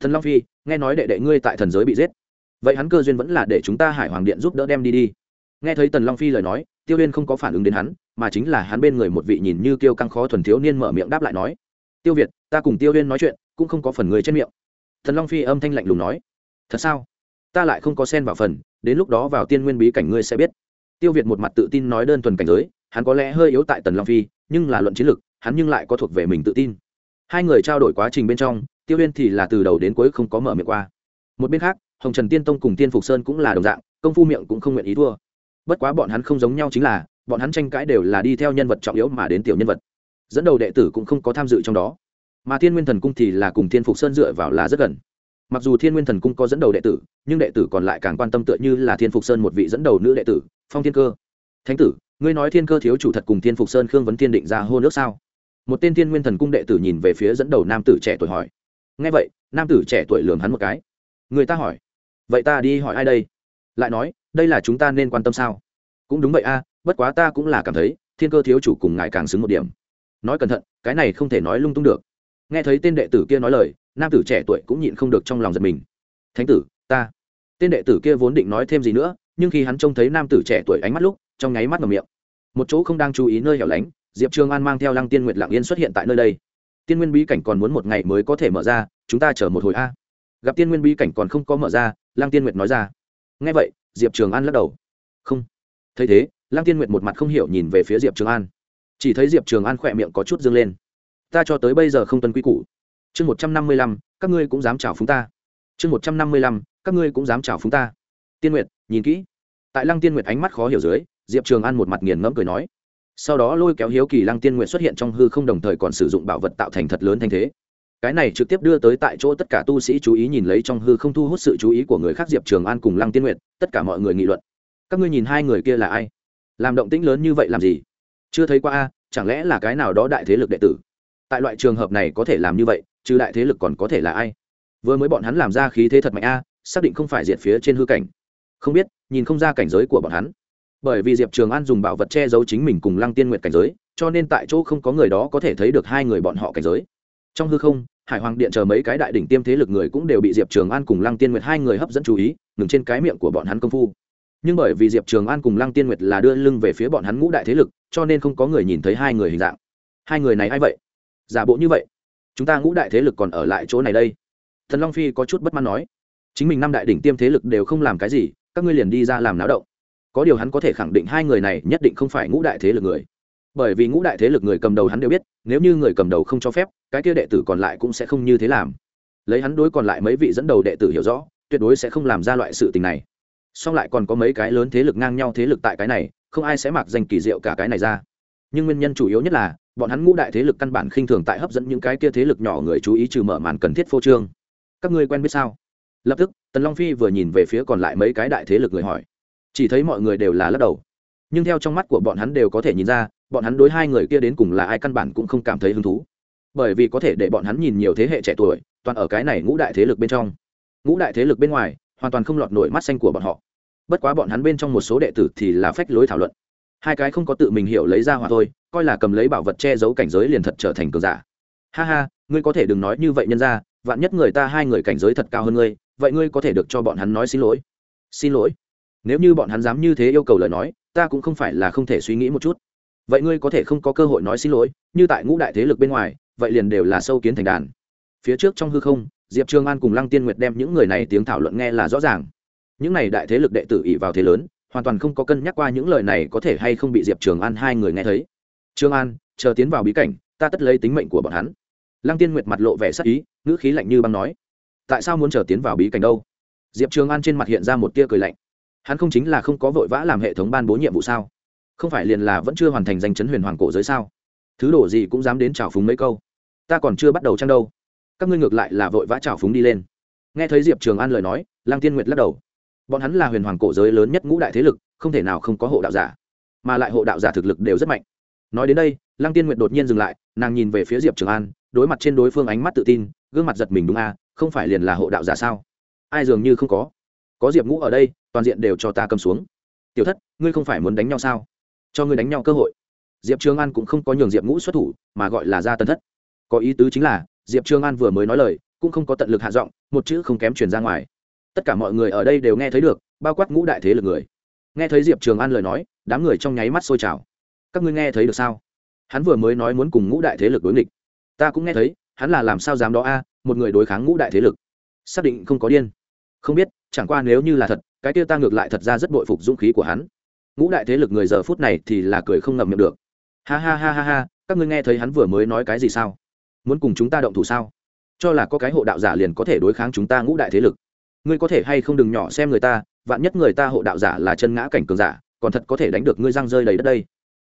thần long phi, nghe nói đệ đệ ngươi tại thần giới bị giết. Vậy hắn cơ duyên vẫn là để chúng ta hải hoàng điện giúp đỡ đem đi đi. Nghe thấy tần long phi lời nói tiêu huyên không có phản ứng đến hắn, mà chính là hắn bên người một vị nhìn như kiêu căng khó thuần thiếu niên mở miệng đáp lại nói, tiêu việt, ta cùng tiêu huyên nói chuyện, cũng không có phần người trên miệng. Thần long phi âm thanh lạnh lùng nói, thật sao? Ta lại không có xen vào phần, đến lúc đó vào tiên nguyên bí cảnh ngươi sẽ biết. Tiêu việt một mặt tự tin nói đơn thuần cảnh giới, hắn có lẽ hơi yếu tại tần long phi, nhưng là luận chiến lược hắn nhưng lại có thuộc về mình tự tin. Hai người trao đổi quá trình bên trong, tiêu huyên thì là từ đầu đến cuối không có mở miệng qua. Một bên khác, hồng trần tiên tông cùng tiên phục sơn cũng là đồng dạng, công phu miệng cũng không nguyện ý thua bất quá bọn hắn không giống nhau chính là, bọn hắn tranh cãi đều là đi theo nhân vật trọng yếu mà đến tiểu nhân vật. Dẫn đầu đệ tử cũng không có tham dự trong đó. Mà thiên nguyên thần cung thì là cùng thiên phục sơn dựa vào là rất gần. Mặc dù thiên nguyên thần cung có dẫn đầu đệ tử, nhưng đệ tử còn lại càng quan tâm tựa như là thiên phục sơn một vị dẫn đầu nữ đệ tử, phong thiên cơ. Thánh tử, ngươi nói thiên cơ thiếu chủ thật cùng thiên phục sơn khương vấn thiên định ra hô nước sao? Một tên thiên nguyên thần cung đệ tử nhìn về phía dẫn đầu nam tử trẻ tuổi hỏi. Ngay vậy, nam tử trẻ tuổi lường hắn một cái. Người ta hỏi, vậy ta đi hỏi ai đây? Lại nói đây là chúng ta nên quan tâm sao? Cũng đúng vậy a, bất quá ta cũng là cảm thấy, thiên cơ thiếu chủ cùng ngài càng xứng một điểm. Nói cẩn thận, cái này không thể nói lung tung được. Nghe thấy tên đệ tử kia nói lời, nam tử trẻ tuổi cũng nhịn không được trong lòng giật mình. Thánh tử, ta. Tên đệ tử kia vốn định nói thêm gì nữa, nhưng khi hắn trông thấy nam tử trẻ tuổi ánh mắt lúc, trong nháy mắt ngầm miệng. Một chỗ không đang chú ý nơi hẻo lánh, diệp trương an mang theo lăng tiên nguyệt lạng yên xuất hiện tại nơi đây. Tiên nguyên bí cảnh còn muốn một ngày mới có thể mở ra, chúng ta chờ một hồi a. Gặp tiên nguyên bí cảnh còn không có mở ra, lăng tiên nguyệt nói ra. Ngay vậy diệp trường an lắc đầu. Không. Thấy thế, lăng tiên nguyệt một mặt không hiểu nhìn về phía diệp trường an. Chỉ thấy diệp trường an khỏe miệng có chút dâng lên. Ta cho tới bây giờ không tuân quy củ. Chương một trăm năm mươi lăm, các ngươi cũng dám chào phúng ta. Chương một trăm năm mươi lăm, các ngươi cũng dám chào phúng ta. Tiên nguyệt, nhìn kỹ. Tại lăng tiên nguyệt ánh mắt khó hiểu dưới, diệp trường an một mặt nghiền ngẫm cười nói. Sau đó lôi kéo hiếu kỳ lăng tiên nguyệt xuất hiện trong hư không đồng thời còn sử dụng bảo vật tạo thành thật lớn thanh thế cái này trực tiếp đưa tới tại chỗ tất cả tu sĩ chú ý nhìn lấy trong hư không thu hút sự chú ý của người khác diệp trường an cùng lăng tiên nguyệt, tất cả mọi người nghị luận. Các ngươi nhìn hai người kia là ai? Làm động tĩnh lớn như vậy làm gì? Chưa thấy qua a, chẳng lẽ là cái nào đó đại thế lực đệ tử? Tại loại trường hợp này có thể làm như vậy chứ đại thế lực còn có thể là ai? Vừa mới bọn hắn làm ra khí thế thật mạnh a, xác định không phải diệt phía trên hư cảnh. Không biết, nhìn không ra cảnh giới của bọn hắn. Bởi vì diệp trường an dùng bảo vật che giấu chính mình cùng lăng tiên nguyệt cảnh giới, cho nên tại chỗ không có người đó có thể thấy được hai người bọn họ cảnh giới trong hư không, hải hoàng điện chờ mấy cái đại đỉnh tiêm thế lực người cũng đều bị diệp trường an cùng lăng tiên nguyệt hai người hấp dẫn chú ý, ngừng trên cái miệng của bọn hắn công phu. Nhưng bởi vì diệp trường an cùng lăng tiên nguyệt là đưa lưng về phía bọn hắn ngũ đại thế lực, cho nên không có người nhìn thấy hai người hình dạng. Hai người này a i vậy? Giả bộ như vậy. Chúng ta ngũ đại thế lực còn ở lại chỗ này đây. Thần long phi có chút bất mãn nói. Chính mình năm đại đỉnh tiêm thế lực đều không làm cái gì, các ngươi liền đi ra làm náo động. Có điều hắn có thể khẳng định hai người này nhất định không phải ngũ đại thế lực người bởi vì ngũ đại thế lực người cầm đầu hắn đều biết, nếu như người cầm đầu không cho phép, cái kia đệ tử còn lại cũng sẽ không như thế làm. Lấy hắn đối còn lại mấy vị dẫn đầu đệ tử hiểu rõ, tuyệt đối sẽ không làm ra loại sự tình này. Song lại còn có mấy cái lớn thế lực ngang nhau thế lực tại cái này, không ai sẽ mặc danh kỳ diệu cả cái này ra. Nhưng nguyên nhân chủ yếu nhất là, bọn hắn ngũ đại thế lực căn bản khinh thường tại hấp dẫn những cái kia thế lực nhỏ người chú ý trừ mở màn cần thiết phô trương. Các ngươi quen biết sao? Lập tức, tần long phi vừa nhìn về phía còn lại mấy cái đại thế lực người hỏi. Chỉ thấy mọi người đều là lắc đầu nhưng theo trong mắt của bọn hắn đều có thể nhìn ra, bọn hắn đối hai người kia đến cùng là ai căn bản cũng không cảm thấy hứng thú. Bởi vì có thể để bọn hắn nhìn nhiều thế hệ trẻ tuổi, toàn ở cái này ngũ đại thế lực bên trong. Ngũ đại thế lực bên ngoài, hoàn toàn không lọt nổi mắt xanh của bọn họ. Bất quá bọn hắn bên trong một số đệ tử thì là phách lối thảo luận. Hai cái không có tự mình hiểu lấy ra hòa thôi, coi là cầm lấy bảo vật che giấu cảnh giới liền thật trở thành cường giả. Ha ha, ngươi có thể đừng nói như vậy nhân ra, vạn nhất người ta hai người cảnh giới thật cao hơn ngươi, vậy ngươi có thể được cho bọn hắn nói xin lỗi. Xin lỗi. Nếu như bọn hắn dám như thế yêu cầu lời nói ta cũng không phải là không thể suy nghĩ một chút. Vậy ngươi có thể không có cơ hội nói xin lỗi, như tại ngũ đại thế lực bên ngoài, vậy liền đều là sâu kiến thành đàn. Phía trước trong hư không, diệp trường an cùng lăng tiên nguyệt đem những người này tiếng thảo luận nghe là rõ ràng. Những này đại thế lực đệ tử ỉ vào thế lớn, hoàn toàn không có cân nhắc qua những lời này có thể hay không bị diệp trường an hai người nghe thấy. Trường an, chờ tiến vào bí cảnh, ta tất lấy tính mệnh của bọn hắn. Lăng tiên nguyệt mặt lộ vẻ sắc ý, ngữ khí lạnh như băng nói. Tại sao muốn chờ tiến vào bí cảnh đâu? Diệp trường an trên mặt hiện ra một tia cười lạnh hắn không chính là không có vội vã làm hệ thống ban bố nhiệm vụ sao? Không phải liền là vẫn chưa hoàn thành danh chấn huyền hoàng cổ giới sao? Thứ đồ gì cũng dám đến trào phúng mấy câu. Ta còn chưa bắt đầu trăng đâu? Các ngươi ngược lại là vội vã trào phúng đi lên. Nghe thấy diệp trường an lời nói lang tiên nguyệt lắc đầu. Bọn hắn là huyền hoàng cổ giới lớn nhất ngũ đại thế lực không thể nào không có hộ đạo giả. Mà lại hộ đạo giả thực lực đều rất mạnh. Nói đến đây lăng tiên nguyệt đột nhiên dừng lại nàng nhìn về phía diệp trường an đối mặt trên đối phương ánh mắt tự tin gương mặt giật mình đúng a à, không phải liền là hộ đạo giả sao? Ai dường như không có có diệp ngũ ở đây toàn diện đều cho ta cầm xuống tiểu thất ngươi không phải muốn đánh nhau sao cho ngươi đánh nhau cơ hội diệp trường an cũng không có nhường diệp ngũ xuất thủ mà gọi là ra tân thất có ý tứ chính là diệp trường an vừa mới nói lời cũng không có tận lực hạ giọng một chữ không kém truyền ra ngoài tất cả mọi người ở đây đều nghe thấy được bao quát ngũ đại thế lực người nghe thấy diệp trường an lời nói đám người trong nháy mắt sôi trào các ngươi nghe thấy được sao hắn vừa mới nói muốn cùng ngũ đại thế lực đối nghịch ta cũng nghe thấy hắn là làm sao dám đó a một người đối kháng ngũ đại thế lực xác định không có điên không biết, chẳng qua nếu như là thật, cái kia ta ngược lại thật ra rất bội phục dũng khí của hắn. Ngũ đại thế lực người giờ phút này thì là cười không ngậm miệng được. Ha ha ha ha ha, các ngươi nghe thấy hắn vừa mới nói cái gì sao? Muốn cùng chúng ta động thủ sao? Cho là có cái hộ đạo giả liền có thể đối kháng chúng ta ngũ đại thế lực. Ngươi có thể hay không đừng nhỏ xem người ta, vạn nhất người ta hộ đạo giả là chân ngã cảnh cường giả, còn thật có thể đánh được ngươi răng rơi đầy đất đây.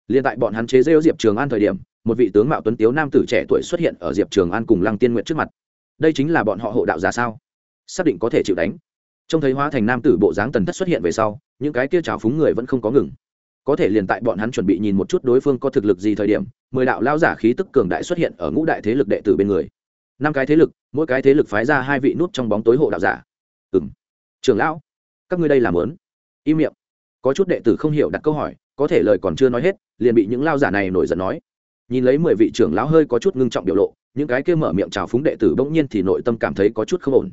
Liền tại bọn hắn chế rêu diệp trường an thời điểm, một vị tướng mạo tuấn tiếu nam tử trẻ tuổi xuất hiện ở diệp trường an cùng lăng tiên nguyện trước mặt. Đây chính là bọn họ hộ đạo giả sao? Xác định có thể chịu đánh trông thấy hóa thành nam tử bộ dáng tần thất xuất hiện về sau, những cái kia trào phúng người vẫn không có ngừng. Có thể liền tại bọn hắn chuẩn bị nhìn một chút đối phương có thực lực gì thời điểm, mười đạo lao giả khí tức cường đại xuất hiện ở ngũ đại thế lực đệ tử bên người. Năm cái thế lực, mỗi cái thế lực phái ra hai vị nút trong bóng tối hộ đạo giả. Ừ m trưởng lão, các ngươi đây làm lớn. Im miệng. Có chút đệ tử không hiểu đặt câu hỏi, có thể lời còn chưa nói hết, liền bị những lao giả này nổi giận nói. Nhìn lấy mười vị trưởng lão hơi có chút ngưng trọng biểu lộ, những cái kia mở miệng trào phúng đệ tử bỗng nhiên thì nội tâm cảm thấy có chút không ổn.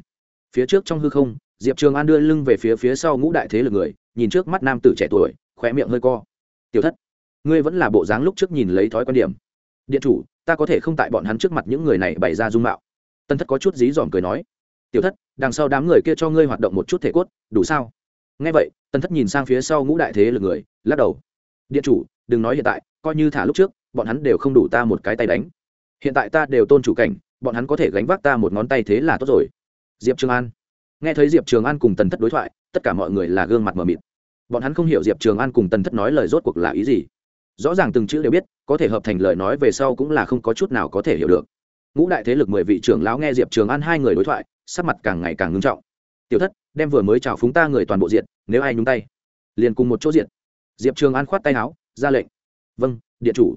Phía trước trong hư không diệp trường an đưa lưng về phía phía sau ngũ đại thế lực người, nhìn trước mắt nam tử trẻ tuổi, khóe miệng hơi co. Tiểu thất, ngươi vẫn là bộ dáng lúc trước nhìn lấy thói quan điểm. Điện chủ, ta có thể không tại bọn hắn trước mặt những người này bày ra dung mạo. Tân thất có chút dí dỏm cười nói. Tiểu thất, đằng sau đám người kia cho ngươi hoạt động một chút thể cốt, đủ sao? Nghe vậy, tân thất nhìn sang phía sau ngũ đại thế lực người, lắc đầu. Điện chủ, đừng nói hiện tại, coi như thả lúc trước, bọn hắn đều không đủ ta một cái tay đánh. Hiện tại ta đều tôn chủ cảnh, bọn hắn có thể gánh vác ta một ngón tay thế là tốt rồi. Diệp trường an nghe thấy diệp trường an cùng tần thất đối thoại, tất cả mọi người là gương mặt mờ mịt. Bọn hắn không hiểu diệp trường an cùng tần thất nói lời rốt cuộc là ý gì. Rõ ràng từng chữ đều biết, có thể hợp thành lời nói về sau cũng là không có chút nào có thể hiểu được. Ngũ đại thế lực mười vị trưởng lão nghe diệp trường an hai người đối thoại, sắc mặt càng ngày càng ngưng trọng. Tiểu thất, đem vừa mới chào phúng ta người toàn bộ diện nếu ai nhúng tay, liền cùng một chỗ diện diệp trường an khoát tay áo, ra lệnh. Vâng điện chủ.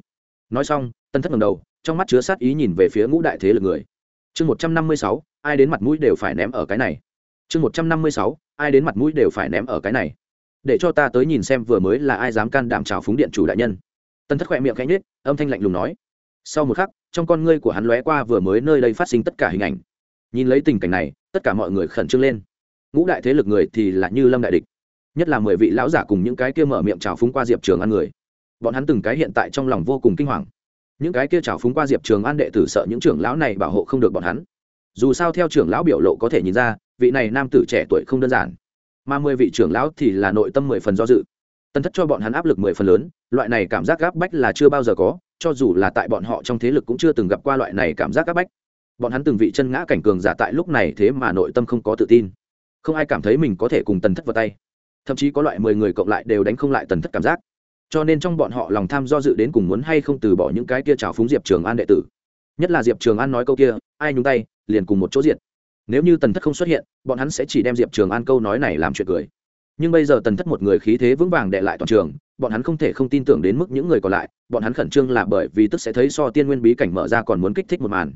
Nói xong tân thất ngầm đầu, trong mắt chứa sát ý nhìn về phía ngũ đại thế lực người. Chương một trăm năm mươi sáu, ai đến mặt mũi đều phải ném ở cái này chương một trăm năm mươi sáu, ai đến mặt mũi đều phải ném ở cái này. Để cho ta tới nhìn xem vừa mới là ai dám can đảm trào phúng điện chủ đại nhân. Tân thất khoe miệng cánh nết âm thanh lạnh lùng nói. Sau một khắc, trong con ngươi của hắn lóe qua vừa mới nơi đây phát sinh tất cả hình ảnh. Nhìn lấy tình cảnh này, tất cả mọi người khẩn trương lên. Ngũ đại thế lực người thì là như lâm đại địch, nhất là mười vị lão giả cùng những cái kia mở miệng trào phúng qua diệp trường ăn người. Bọn hắn từng cái hiện tại trong lòng vô cùng kinh hoàng. Những cái kia trào phúng qua diệp trường an đệ tử sợ những trưởng lão này bảo hộ không được bọn hắn dù sao theo trưởng lão biểu lộ có thể nhìn ra, vị này nam tử trẻ tuổi không đơn giản. Mà mười vị trưởng lão thì là nội tâm mười phần do dự. Tân thất cho bọn hắn áp lực mười phần lớn, loại này cảm giác gáp bách là chưa bao giờ có, cho dù là tại bọn họ trong thế lực cũng chưa từng gặp qua loại này cảm giác gáp bách. Bọn hắn từng vị chân ngã cảnh cường giả tại lúc này thế mà nội tâm không có tự tin. Không ai cảm thấy mình có thể cùng tần thất vào tay. Thậm chí có loại mười người cộng lại đều đánh không lại tần thất cảm giác. Cho nên trong bọn họ lòng tham do dự đến cùng muốn hay không từ bỏ những cái kia trào phúng diệp trường an đệ tử. Nhất là diệp trường an nói câu kia, ai nhúng tay liền cùng một chỗ diện nếu như tần thất không xuất hiện, bọn hắn sẽ chỉ đem diệp trường an câu nói này làm chuyện cười. Nhưng bây giờ tần thất một người khí thế vững vàng đệ lại toàn trường, bọn hắn không thể không tin tưởng đến mức những người còn lại, bọn hắn khẩn trương là bởi vì tức sẽ thấy so tiên nguyên bí cảnh mở ra còn muốn kích thích một màn.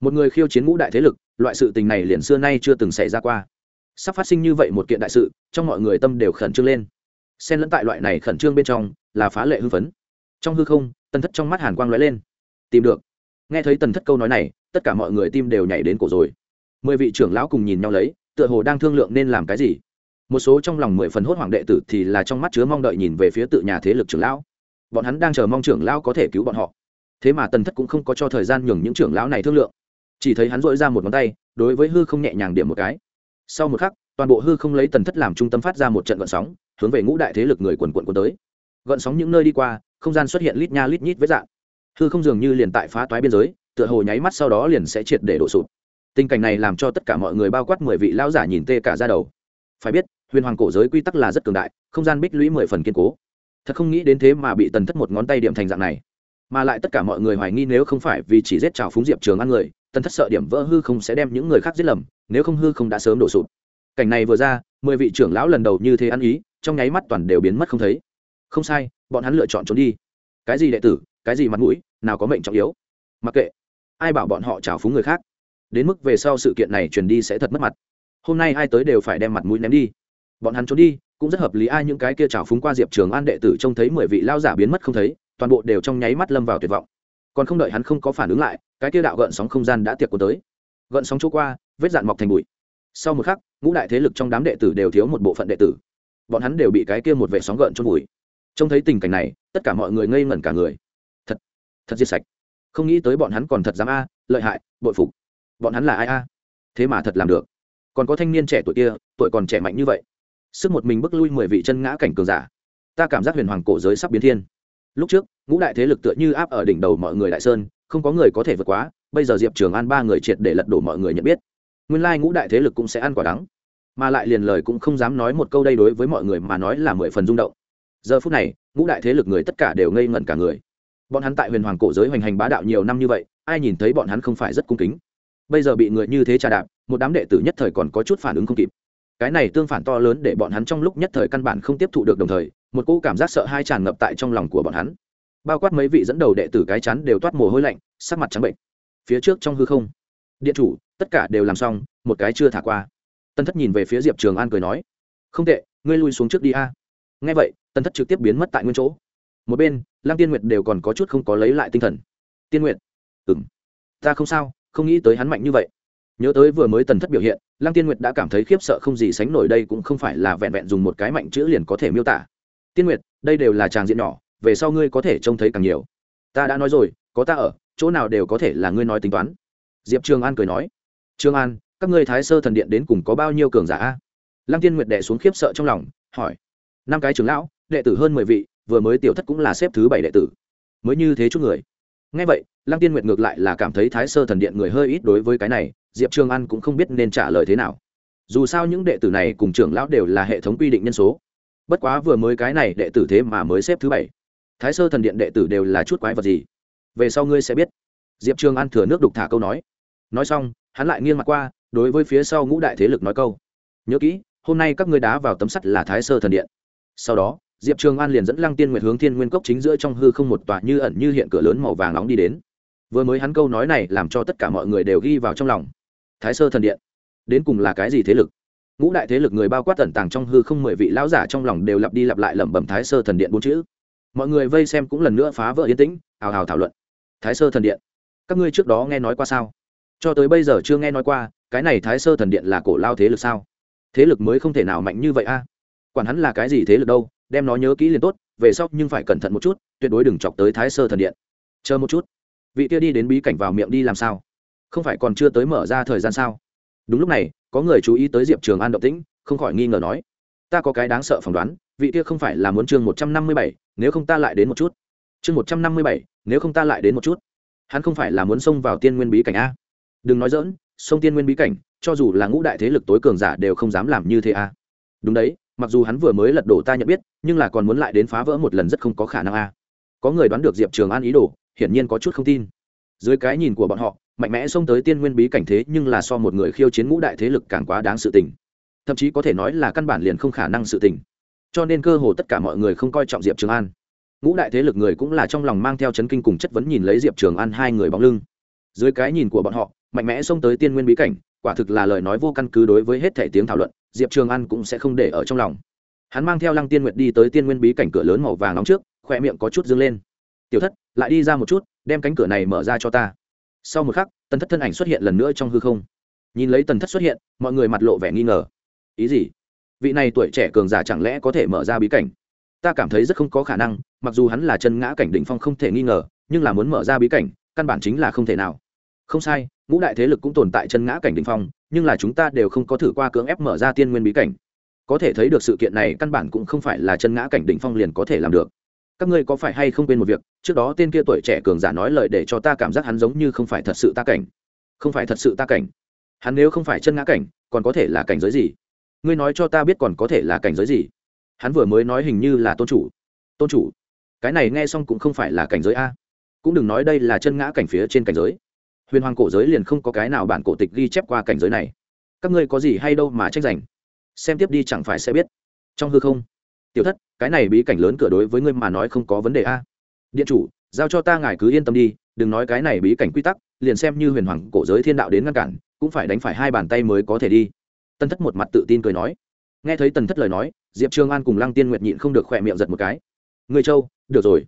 Một người khiêu chiến ngũ đại thế lực, loại sự tình này liền xưa nay chưa từng xảy ra qua. Sắp phát sinh như vậy một kiện đại sự, trong mọi người tâm đều khẩn trương lên. Xen lẫn tại loại này khẩn trương bên trong, là phá lệ hưng phấn. Trong hư không, tần thất trong mắt hàn quang lóe lên. Tìm được. Nghe thấy tần thất câu nói này tất cả mọi người tim đều nhảy đến cổ rồi. Mười vị trưởng lão cùng nhìn nhau lấy, tựa hồ đang thương lượng nên làm cái gì. Một số trong lòng mười phần hốt hoảng đệ tử thì là trong mắt chứa mong đợi nhìn về phía tự nhà thế lực trưởng lão. Bọn hắn đang chờ mong trưởng lão có thể cứu bọn họ. Thế mà tần thất cũng không có cho thời gian nhường những trưởng lão này thương lượng. Chỉ thấy hắn dội ra một ngón tay, đối với hư không nhẹ nhàng điểm một cái. Sau một khắc, toàn bộ hư không lấy tần thất làm trung tâm phát ra một trận gợn sóng, hướng về ngũ đại thế lực người quần quận cuốn tới. Gợn sóng những nơi đi qua, không gian xuất hiện lít nha lít nhít với dạng hư không dường như liền tại phá toái biên giới tựa hồ nháy mắt sau đó liền sẽ triệt để đổ sụp. Tình cảnh này làm cho tất cả mọi người bao quát mười vị lão giả nhìn tê cả ra đầu. Phải biết, huyền hoàng cổ giới quy tắc là rất cường đại, không gian bích lũy mười phần kiên cố. Thật không nghĩ đến thế mà bị tần thất một ngón tay điểm thành dạng này. Mà lại tất cả mọi người hoài nghi nếu không phải vì chỉ giết trào phúng diệp trường ăn người, tần thất sợ điểm vỡ hư không sẽ đem những người khác giết lầm, nếu không hư không đã sớm đổ sụp. Cảnh này vừa ra, mười vị trưởng lão lần đầu như thế ăn ý, trong nháy mắt toàn đều biến mất không thấy. Không sai, bọn hắn lựa chọn trốn đi. Cái gì đệ tử, cái gì mặt mũi, nào có mệnh trọng yếu. Mặc kệ ai bảo bọn họ trào phúng người khác. Đến mức về sau sự kiện này truyền đi sẽ thật mất mặt. Hôm nay ai tới đều phải đem mặt mũi ném đi. Bọn hắn trốn đi, cũng rất hợp lý ai những cái kia trào phúng qua diệp trường an đệ tử trông thấy mười vị lao giả biến mất không thấy, toàn bộ đều trong nháy mắt lâm vào tuyệt vọng. Còn không đợi hắn không có phản ứng lại, cái kia đạo gợn sóng không gian đã tiệc cuốn tới. Gợn sóng chỗ qua, vết dạn mọc thành bụi. Sau một khắc, ngũ đại thế lực trong đám đệ tử đều thiếu một bộ phận đệ tử. Bọn hắn đều bị cái kia một vệ sóng gợn trôn bụi. trông thấy tình cảnh này, tất cả mọi người ngây ngẩn cả người. Thật thật diệt sạch không nghĩ tới bọn hắn còn thật dám a, lợi hại, bội phục. Bọn hắn là ai a? Thế mà thật làm được. Còn có thanh niên trẻ tuổi kia, tuổi còn trẻ mạnh như vậy. Sức một mình bước lui mười vị chân ngã cảnh cường giả. Ta cảm giác huyền hoàng cổ giới sắp biến thiên. Lúc trước, ngũ đại thế lực tựa như áp ở đỉnh đầu mọi người đại sơn, không có người có thể vượt quá, bây giờ diệp trường an ba người triệt để lật đổ mọi người nhận biết. Nguyên lai ngũ đại thế lực cũng sẽ ăn quả đắng. Mà lại liền lời cũng không dám nói một câu đây đối với mọi người mà nói là mười phần rung động. Giờ phút này, ngũ đại thế lực người tất cả đều ngây ngẩn cả người bọn hắn tại huyền hoàng cổ giới hoành hành bá đạo nhiều năm như vậy, ai nhìn thấy bọn hắn không phải rất cung kính. Bây giờ bị người như thế trà đạp, một đám đệ tử nhất thời còn có chút phản ứng không kịp. Cái này tương phản to lớn để bọn hắn trong lúc nhất thời căn bản không tiếp thụ được đồng thời, một cỗ cảm giác sợ hai tràn ngập tại trong lòng của bọn hắn. Bao quát mấy vị dẫn đầu đệ tử cái chắn đều toát mồ hôi lạnh, sắc mặt trắng bệnh. Phía trước trong hư không, điện chủ, tất cả đều làm xong, một cái chưa thả qua. Tân thất nhìn về phía diệp trường an cười nói, không tệ, ngươi lui xuống trước đi a. Nghe vậy tân thất trực tiếp biến mất tại nguyên chỗ một bên, lăng tiên nguyệt đều còn có chút không có lấy lại tinh thần. Tiên nguyệt? Ừng ta không sao, không nghĩ tới hắn mạnh như vậy. Nhớ tới vừa mới tần thất biểu hiện, lăng tiên nguyệt đã cảm thấy khiếp sợ không gì sánh nổi đây cũng không phải là vẹn vẹn dùng một cái mạnh chữ liền có thể miêu tả. Tiên nguyệt, đây đều là tràng diện nhỏ, về sau ngươi có thể trông thấy càng nhiều. Ta đã nói rồi, có ta ở, chỗ nào đều có thể là ngươi nói tính toán. Diệp trường an cười nói. Trương an, các ngươi thái sơ thần điện đến cùng có bao nhiêu cường giả a? Lăng tiên nguyệt đệ xuống khiếp sợ trong lòng, hỏi. Năm cái trưởng lão, đệ tử hơn mười vị vừa mới tiểu thất cũng là xếp thứ bảy đệ tử. Mới như thế chút người. Ngay vậy, lăng tiên nguyệt ngược lại là cảm thấy thái sơ thần điện người hơi ít đối với cái này, diệp trường an cũng không biết nên trả lời thế nào. Dù sao những đệ tử này cùng trưởng lão đều là hệ thống quy định nhân số. Bất quá vừa mới cái này đệ tử thế mà mới xếp thứ bảy. Thái sơ thần điện đệ tử đều là chút quái vật gì? Về sau ngươi sẽ biết. Diệp trường an thừa nước đục thả câu nói. Nói xong, hắn lại nghiêng mặt qua, đối với phía sau ngũ đại thế lực nói câu. Nhớ kỹ, hôm nay các ngươi đá vào tấm sắt là thái sơ thần điện. Sau đó diệp trường an liền dẫn lăng tiên nguyệt hướng thiên nguyên cốc chính giữa trong hư không một tòa như ẩn như hiện cửa lớn màu vàng nóng đi đến. Vừa mới hắn câu nói này làm cho tất cả mọi người đều ghi vào trong lòng. Thái sơ thần điện, đến cùng là cái gì thế lực? Ngũ đại thế lực người bao quát tẩn tàng trong hư không mười vị lão giả trong lòng đều lặp đi lặp lại lẩm bẩm thái sơ thần điện bốn chữ. Mọi người vây xem cũng lần nữa phá vỡ yên tĩnh hào hào thảo luận. Thái sơ thần điện, các ngươi trước đó nghe nói qua sao? Cho tới bây giờ chưa nghe nói qua, cái này thái sơ thần điện là cổ lao thế lực sao? Thế lực mới không thể nào mạnh như vậy a. Quản hắn là cái gì thế lực đâu? Đem nó nhớ kỹ liền tốt, về sau nhưng phải cẩn thận một chút, tuyệt đối đừng chọc tới thái sơ thần điện. Chờ một chút. Vị kia đi đến bí cảnh vào miệng đi làm sao? Không phải còn chưa tới mở ra thời gian sao? Đúng lúc này, có người chú ý tới diệp trường an động tĩnh, không khỏi nghi ngờ nói, ta có cái đáng sợ phỏng đoán, vị kia không phải là muốn chương một trăm năm mươi bảy, nếu không ta lại đến một chút. Chương một trăm năm mươi bảy, nếu không ta lại đến một chút. Hắn không phải là muốn xông vào tiên nguyên bí cảnh a? Đừng nói dỡn sông tiên nguyên bí cảnh, cho dù là ngũ đại thế lực tối cường giả đều không dám làm như thế a. Đúng đấy mặc dù hắn vừa mới lật đổ ta nhận biết, nhưng là còn muốn lại đến phá vỡ một lần rất không có khả năng a. Có người đoán được diệp trường an ý đồ, hiển nhiên có chút không tin. Dưới cái nhìn của bọn họ, mạnh mẽ xông tới tiên nguyên bí cảnh thế nhưng là so một người khiêu chiến ngũ đại thế lực càng quá đáng sự tình. Thậm chí có thể nói là căn bản liền không khả năng sự tình. Cho nên cơ hồ tất cả mọi người không coi trọng diệp trường an. Ngũ đại thế lực người cũng là trong lòng mang theo chấn kinh cùng chất vấn nhìn lấy diệp trường an hai người bóng lưng. Dưới cái nhìn của bọn họ, mạnh mẽ xông tới tiên nguyên bí cảnh quả thực là lời nói vô căn cứ đối với hết thể tiếng thảo luận, diệp trường an cũng sẽ không để ở trong lòng. Hắn mang theo lăng tiên nguyệt đi tới tiên nguyên bí cảnh cửa lớn màu vàng nóng trước khoe miệng có chút dâng lên. Tiểu thất, lại đi ra một chút, đem cánh cửa này mở ra cho ta. Sau một khắc, tần thất thân ảnh xuất hiện lần nữa trong hư không. Nhìn lấy tần thất xuất hiện, mọi người mặt lộ vẻ nghi ngờ. Ý gì? Vị này tuổi trẻ cường giả chẳng lẽ có thể mở ra bí cảnh? Ta cảm thấy rất không có khả năng, mặc dù hắn là chân ngã cảnh đỉnh phong không thể nghi ngờ, nhưng là muốn mở ra bí cảnh, căn bản chính là không thể nào. Không sai ngũ đại thế lực cũng tồn tại chân ngã cảnh đỉnh phong, nhưng là chúng ta đều không có thử qua cưỡng ép mở ra tiên nguyên bí cảnh. Có thể thấy được sự kiện này căn bản cũng không phải là chân ngã cảnh đỉnh phong liền có thể làm được. Các ngươi có phải hay không quên một việc, trước đó tên kia tuổi trẻ cường giả nói lời để cho ta cảm giác hắn giống như không phải thật sự ta cảnh. Không phải thật sự ta cảnh. Hắn nếu không phải chân ngã cảnh, còn có thể là cảnh giới gì? Ngươi nói cho ta biết còn có thể là cảnh giới gì? Hắn vừa mới nói hình như là tôn chủ. Tôn chủ. Cái này nghe xong cũng không phải là cảnh giới a. Cũng đừng nói đây là chân ngã cảnh phía trên cảnh giới huyền hoàng cổ giới liền không có cái nào bản cổ tịch ghi chép qua cảnh giới này. Các ngươi có gì hay đâu mà trách giành? Xem tiếp đi chẳng phải sẽ biết. Trong hư không. Tiểu thất, cái này bí cảnh lớn cửa đối với ngươi mà nói không có vấn đề a. Điện chủ, giao cho ta ngài cứ yên tâm đi, đừng nói cái này bí cảnh quy tắc, liền xem như huyền hoàng cổ giới thiên đạo đến ngăn cản, cũng phải đánh phải hai bàn tay mới có thể đi. Tân thất một mặt tự tin cười nói. Nghe thấy tần thất lời nói, diệp Trương an cùng lăng tiên nguyệt nhịn không được khỏe miệng giật một cái. Người châu, được rồi.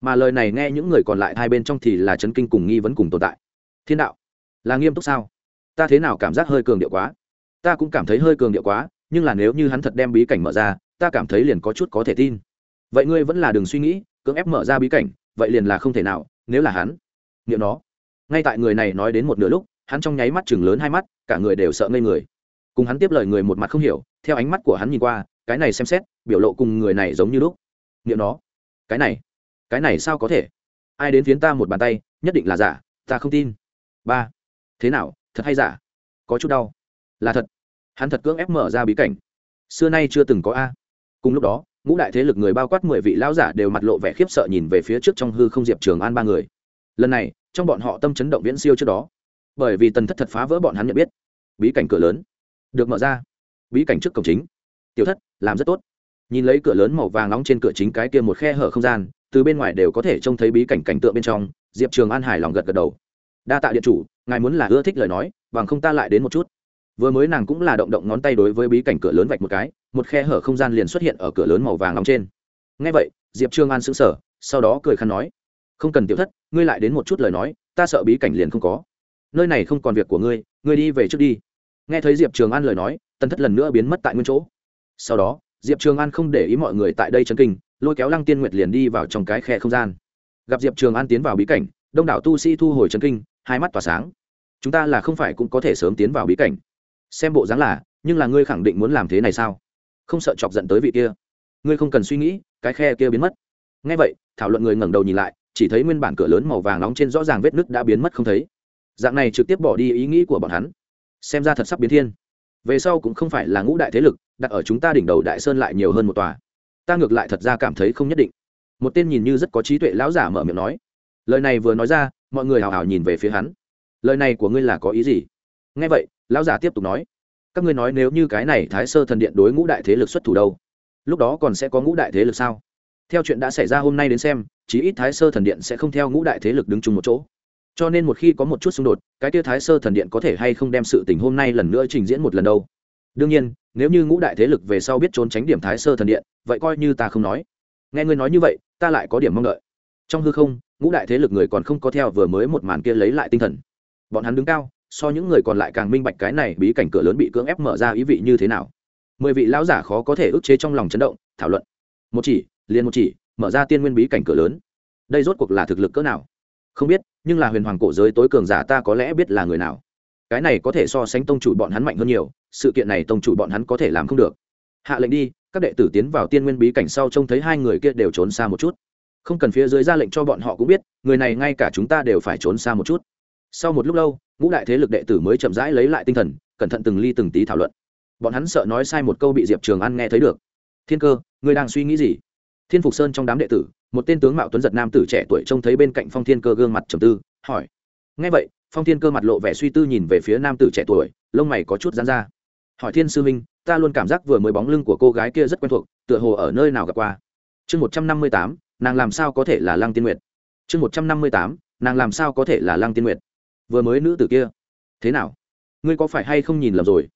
Mà lời này nghe những người còn lại hai bên trong thì là chấn kinh cùng nghi vấn cùng tồn tại thiên đạo. Là nghiêm túc sao? Ta thế nào cảm giác hơi cường điệu quá? Ta cũng cảm thấy hơi cường điệu quá, nhưng là nếu như hắn thật đem bí cảnh mở ra, ta cảm thấy liền có chút có thể tin. Vậy ngươi vẫn là đừng suy nghĩ, cưỡng ép mở ra bí cảnh, vậy liền là không thể nào, nếu là hắn nghiệm nó. Ngay tại người này nói đến một nửa lúc, hắn trong nháy mắt chừng lớn hai mắt, cả người đều sợ ngây người. Cùng hắn tiếp lời người một mặt không hiểu, theo ánh mắt của hắn nhìn qua, cái này xem xét, biểu lộ cùng người này giống như lúc. Nghiệm nó. Cái này. Cái này sao có thể? Ai đến phiến ta một bàn tay, nhất định là giả, ta không tin ba. Thế nào, thật hay giả? Có chút đau. Là thật. Hắn thật cưỡng ép mở ra bí cảnh. Xưa nay chưa từng có a. Cùng lúc đó, ngũ đại thế lực người bao quát mười vị lão giả đều mặt lộ vẻ khiếp sợ nhìn về phía trước trong hư không diệp trường an ba người. Lần này, trong bọn họ tâm chấn động viễn siêu trước đó. Bởi vì tần thất thật phá vỡ bọn hắn nhận biết. Bí cảnh cửa lớn. Được mở ra. Bí cảnh trước cổng chính. Tiểu thất, làm rất tốt. Nhìn lấy cửa lớn màu vàng nóng trên cửa chính cái kia một khe hở không gian, từ bên ngoài đều có thể trông thấy bí cảnh cảnh tượng bên trong, diệp trường an hài lòng gật gật đầu đa tạ điện chủ, ngài muốn là ưa thích lời nói, bằng không ta lại đến một chút. Vừa mới nàng cũng là động động ngón tay đối với bí cảnh cửa lớn vạch một cái, một khe hở không gian liền xuất hiện ở cửa lớn màu vàng nóng trên. Ngay vậy, diệp trương an sững sờ, sau đó cười khăn nói, không cần tiểu thất, ngươi lại đến một chút lời nói, ta sợ bí cảnh liền không có. Nơi này không còn việc của ngươi ngươi đi về trước đi. Nghe thấy diệp trường an lời nói, tần thất lần nữa biến mất tại nguyên chỗ. Sau đó, diệp trường an không để ý mọi người tại đây chân kinh, lôi kéo lăng tiên nguyệt liền đi vào trong cái khe không gian. Gặp diệp trường an tiến vào bí cảnh, đông đảo tu sĩ thu hồi chân kinh hai mắt tỏa sáng. Chúng ta là không phải cũng có thể sớm tiến vào bí cảnh. Xem bộ dáng là, nhưng là ngươi khẳng định muốn làm thế này sao? Không sợ chọc giận tới vị kia. Ngươi không cần suy nghĩ, cái khe kia biến mất. Ngay vậy, thảo luận người ngẩng đầu nhìn lại, chỉ thấy nguyên bản cửa lớn màu vàng nóng trên rõ ràng vết nứt đã biến mất không thấy. Dạng này trực tiếp bỏ đi ý nghĩ của bọn hắn. Xem ra thật sắp biến thiên. Về sau cũng không phải là ngũ đại thế lực, đặt ở chúng ta đỉnh đầu đại sơn lại nhiều hơn một tòa. Ta ngược lại thật ra cảm thấy không nhất định. Một tên nhìn như rất có trí tuệ lão giả mở miệng nói. Lời này vừa nói ra mọi người hào hào nhìn về phía hắn. Lời này của ngươi là có ý gì? Nghe vậy, lão giả tiếp tục nói, các ngươi nói nếu như cái này thái sơ thần điện đối ngũ đại thế lực xuất thủ đâu? Lúc đó còn sẽ có ngũ đại thế lực sao? Theo chuyện đã xảy ra hôm nay đến xem, chí ít thái sơ thần điện sẽ không theo ngũ đại thế lực đứng chung một chỗ. Cho nên một khi có một chút xung đột, cái tia thái sơ thần điện có thể hay không đem sự tình hôm nay lần nữa trình diễn một lần đâu? Đương nhiên, nếu như ngũ đại thế lực về sau biết trốn tránh điểm thái sơ thần điện, vậy coi như ta không nói. Nghe ngươi nói như vậy, ta lại có điểm mong đợi trong hư không, ngũ đại thế lực người còn không có theo vừa mới một màn kia lấy lại tinh thần. Bọn hắn đứng cao, so những người còn lại càng minh bạch cái này bí cảnh cửa lớn bị cưỡng ép mở ra ý vị như thế nào. Mười vị lão giả khó có thể ức chế trong lòng chấn động, thảo luận. Một chỉ, liền một chỉ, mở ra tiên nguyên bí cảnh cửa lớn. Đây rốt cuộc là thực lực cỡ nào? Không biết, nhưng là huyền hoàng cổ giới tối cường giả ta có lẽ biết là người nào. Cái này có thể so sánh tông chủ bọn hắn mạnh hơn nhiều, sự kiện này tông chủ bọn hắn có thể làm không được. Hạ lệnh đi, các đệ tử tiến vào tiên nguyên bí cảnh sau trông thấy hai người kia đều trốn xa một chút không cần phía dưới ra lệnh cho bọn họ cũng biết, người này ngay cả chúng ta đều phải trốn xa một chút. Sau một lúc lâu, ngũ đại thế lực đệ tử mới chậm rãi lấy lại tinh thần, cẩn thận từng ly từng tí thảo luận. Bọn hắn sợ nói sai một câu bị diệp trường an nghe thấy được. Thiên cơ, ngươi đang suy nghĩ gì? Thiên phục sơn trong đám đệ tử, một tên tướng mạo tuấn giật nam tử trẻ tuổi trông thấy bên cạnh phong thiên cơ gương mặt trầm tư, hỏi. Ngay vậy, phong thiên cơ mặt lộ vẻ suy tư nhìn về phía nam tử trẻ tuổi, lông mày có chút dán ra. Hỏi, thiên sư minh ta luôn cảm giác vừa mới bóng lưng của cô gái kia rất quen thuộc, tựa hồ ở nơi nào gặp qua? Chương một trăm năm mươi tám nàng làm sao có thể là lăng tiên nguyệt? Chương một trăm năm mươi tám, nàng làm sao có thể là lăng tiên nguyệt? Vừa mới nữ tử kia. Thế nào? Ngươi có phải hay không nhìn lầm rồi?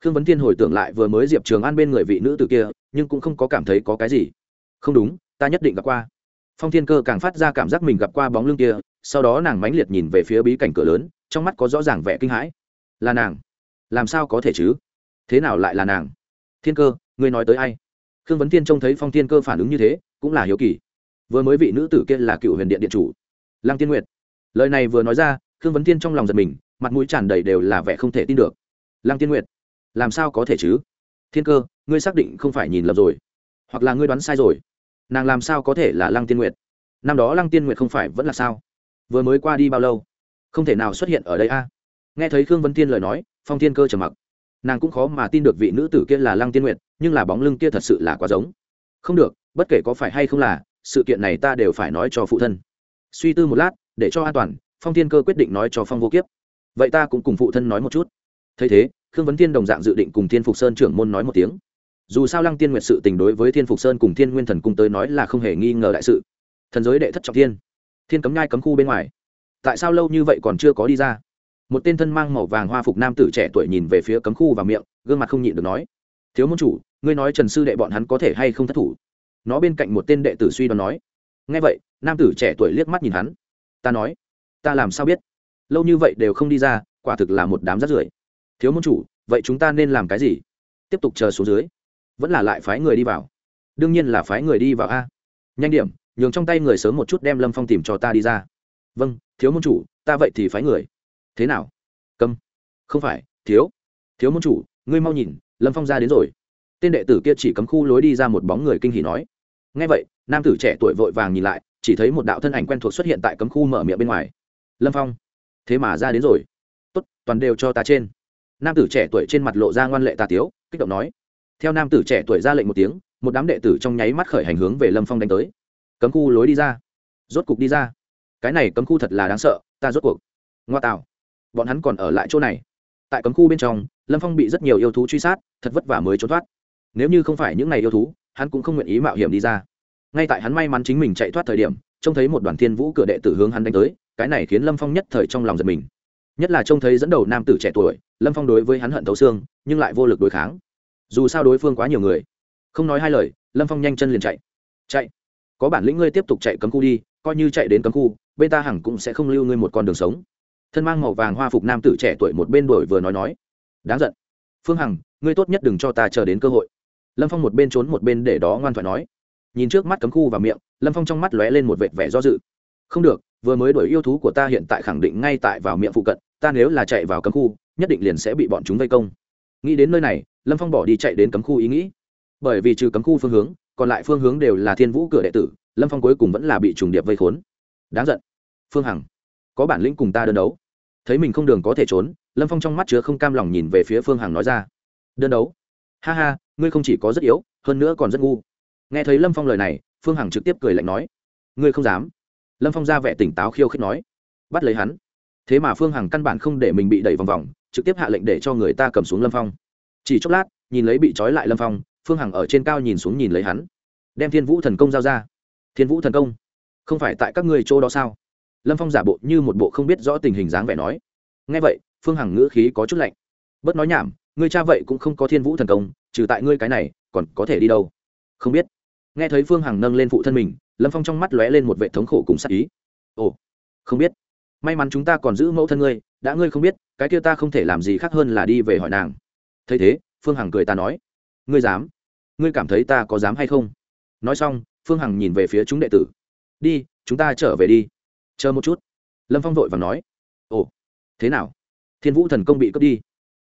Khương vấn thiên hồi tưởng lại vừa mới diệp trường an bên người vị nữ tử kia, nhưng cũng không có cảm thấy có cái gì. Không đúng, ta nhất định gặp qua. Phong thiên cơ càng phát ra cảm giác mình gặp qua bóng lưng kia, sau đó nàng mãnh liệt nhìn về phía bí cảnh cửa lớn, trong mắt có rõ ràng vẻ kinh hãi. Là nàng. Làm sao có thể chứ? Thế nào lại là nàng? Thiên cơ, ngươi nói tới ai? Khương vấn thiên trông thấy phong thiên cơ phản ứng như thế, cũng là hiếu kỳ vừa mới vị nữ tử kia là cựu huyền điện điện chủ, lăng tiên nguyệt. Lời này vừa nói ra, khương vấn thiên trong lòng giật mình, mặt mũi tràn đầy đều là vẻ không thể tin được. Lăng tiên nguyệt, làm sao có thể chứ? Thiên cơ, ngươi xác định không phải nhìn lầm rồi, hoặc là ngươi đoán sai rồi. Nàng làm sao có thể là lăng tiên nguyệt? Năm đó lăng tiên nguyệt không phải vẫn là sao? Vừa mới qua đi bao lâu? Không thể nào xuất hiện ở đây a. Nghe thấy khương vấn tiên lời nói, phong tiên cơ trầm mặc. Nàng cũng khó mà tin được vị nữ tử kia là lăng tiên nguyệt, nhưng là bóng lưng kia thật sự là quá giống. Không được, bất kể có phải hay không là sự kiện này ta đều phải nói cho phụ thân. Suy tư một lát, để cho an toàn, phong thiên cơ quyết định nói cho phong vô kiếp. Vậy ta cũng cùng phụ thân nói một chút. Thấy thế, khương vấn thiên đồng dạng dự định cùng thiên phục sơn trưởng môn nói một tiếng. Dù sao lăng tiên nguyệt sự tình đối với thiên phục sơn cùng thiên nguyên thần cung tới nói là không hề nghi ngờ đại sự. Thần giới đệ thất trọng thiên. Thiên cấm nhai cấm khu bên ngoài. Tại sao lâu như vậy còn chưa có đi ra? Một tên thân mang màu vàng hoa phục nam tử trẻ tuổi nhìn về phía cấm khu và miệng, gương mặt không nhịn được nói. Thiếu môn chủ, ngươi nói trần sư đệ bọn hắn có thể hay không thất thủ? Nó bên cạnh một tên đệ tử suy đoán nói, nghe vậy, nam tử trẻ tuổi liếc mắt nhìn hắn. Ta nói, ta làm sao biết? Lâu như vậy đều không đi ra, quả thực là một đám rắt rưởi. Thiếu môn chủ, vậy chúng ta nên làm cái gì? Tiếp tục chờ xuống dưới. Vẫn là lại phái người đi vào. Đương nhiên là phái người đi vào a. Nhanh điểm, nhường trong tay người sớm một chút đem lâm phong tìm cho ta đi ra. Vâng thiếu môn chủ, ta vậy thì phái người. Thế nào? Câm. Không phải, thiếu. Thiếu môn chủ, ngươi mau nhìn, lâm phong ra đến rồi. Tên đệ tử kia chỉ cấm khu lối đi ra một bóng người kinh hỉ nói ngay vậy, nam tử trẻ tuổi vội vàng nhìn lại, chỉ thấy một đạo thân ảnh quen thuộc xuất hiện tại cấm khu mở miệng bên ngoài. Lâm phong, thế mà ra đến rồi. Tốt, toàn đều cho ta trên. Nam tử trẻ tuổi trên mặt lộ ra ngoan lệ tà tiếu, kích động nói. Theo nam tử trẻ tuổi ra lệnh một tiếng, một đám đệ tử trong nháy mắt khởi hành hướng về lâm phong đánh tới. Cấm khu lối đi ra. Rốt cục đi ra. Cái này cấm khu thật là đáng sợ, ta rốt cuộc. Ngoa tạo. Bọn hắn còn ở lại chỗ này. Tại cấm khu bên trong, lâm phong bị rất nhiều yêu thú truy sát, thật vất vả mới trốn thoát. Nếu như không phải những ngày yêu thú hắn cũng không nguyện ý mạo hiểm đi ra. Ngay tại hắn may mắn chính mình chạy thoát thời điểm, trông thấy một đoàn thiên vũ cửa đệ tử hướng hắn đánh tới, cái này khiến lâm phong nhất thời trong lòng giật mình. Nhất là trông thấy dẫn đầu nam tử trẻ tuổi, lâm phong đối với hắn hận thấu xương, nhưng lại vô lực đối kháng. Dù sao đối phương quá nhiều người. Không nói hai lời, lâm phong nhanh chân liền chạy. Chạy, có bản lĩnh ngươi tiếp tục chạy cấm khu đi, coi như chạy đến cấm khu, bên ta hẳn cũng sẽ không lưu ngươi một con đường sống. Thân mang màu vàng hoa phục nam tử trẻ tuổi một bên đổi vừa nói nói. Đáng giận. Phương hằng, ngươi tốt nhất đừng cho ta chờ đến cơ hội lâm phong một bên trốn một bên để đó ngoan thoại nói. Nhìn trước mắt cấm khu và miệng, lâm phong trong mắt lóe lên một vệt vẻ do dự. Không được, vừa mới đuổi yêu thú của ta hiện tại khẳng định ngay tại vào miệng phụ cận, ta nếu là chạy vào cấm khu, nhất định liền sẽ bị bọn chúng vây công. Nghĩ đến nơi này, lâm phong bỏ đi chạy đến cấm khu ý nghĩ. Bởi vì trừ cấm khu phương hướng, còn lại phương hướng đều là thiên vũ cửa đệ tử, lâm phong cuối cùng vẫn là bị trùng điệp vây khốn. Đáng giận. Phương hằng, có bản lĩnh cùng ta đơn đấu. Thấy mình không đường có thể trốn, lâm phong trong mắt chứa không cam lòng nhìn về phía phương hằng nói ra. Đơn đấu? Ha ha, ngươi không chỉ có rất yếu, hơn nữa còn rất ngu. Nghe thấy lâm phong lời này, phương hằng trực tiếp cười lạnh nói, ngươi không dám. Lâm phong ra vẻ tỉnh táo khiêu khích nói, bắt lấy hắn. Thế mà phương hằng căn bản không để mình bị đẩy vòng vòng, trực tiếp hạ lệnh để cho người ta cầm xuống lâm phong. Chỉ chốc lát, nhìn lấy bị trói lại lâm phong, phương hằng ở trên cao nhìn xuống nhìn lấy hắn. Đem thiên vũ thần công giao ra. Thiên vũ thần công? Không phải tại các ngươi chỗ đó sao? Lâm phong giả bộ như một bộ không biết rõ tình hình dáng vẻ nói. Ngay vậy, phương hằng ngữ khí có chút lạnh. Bớt nói nhảm ngươi cha vậy cũng không có thiên vũ thần công, trừ tại ngươi cái này, còn có thể đi đâu? Không biết. Nghe thấy phương hằng nâng lên phụ thân mình, lâm phong trong mắt lóe lên một vệ thống khổ cùng sắc ý. Ồ, không biết. May mắn chúng ta còn giữ mẫu thân ngươi, đã ngươi không biết, cái kia ta không thể làm gì khác hơn là đi về hỏi nàng. Thấy thế, phương hằng cười ta nói. Ngươi dám? Ngươi cảm thấy ta có dám hay không? Nói xong, phương hằng nhìn về phía chúng đệ tử. Đi, chúng ta trở về đi. Chờ một chút. Lâm phong vội và nói. Ồ, thế nào? Thiên vũ thần công bị cướp đi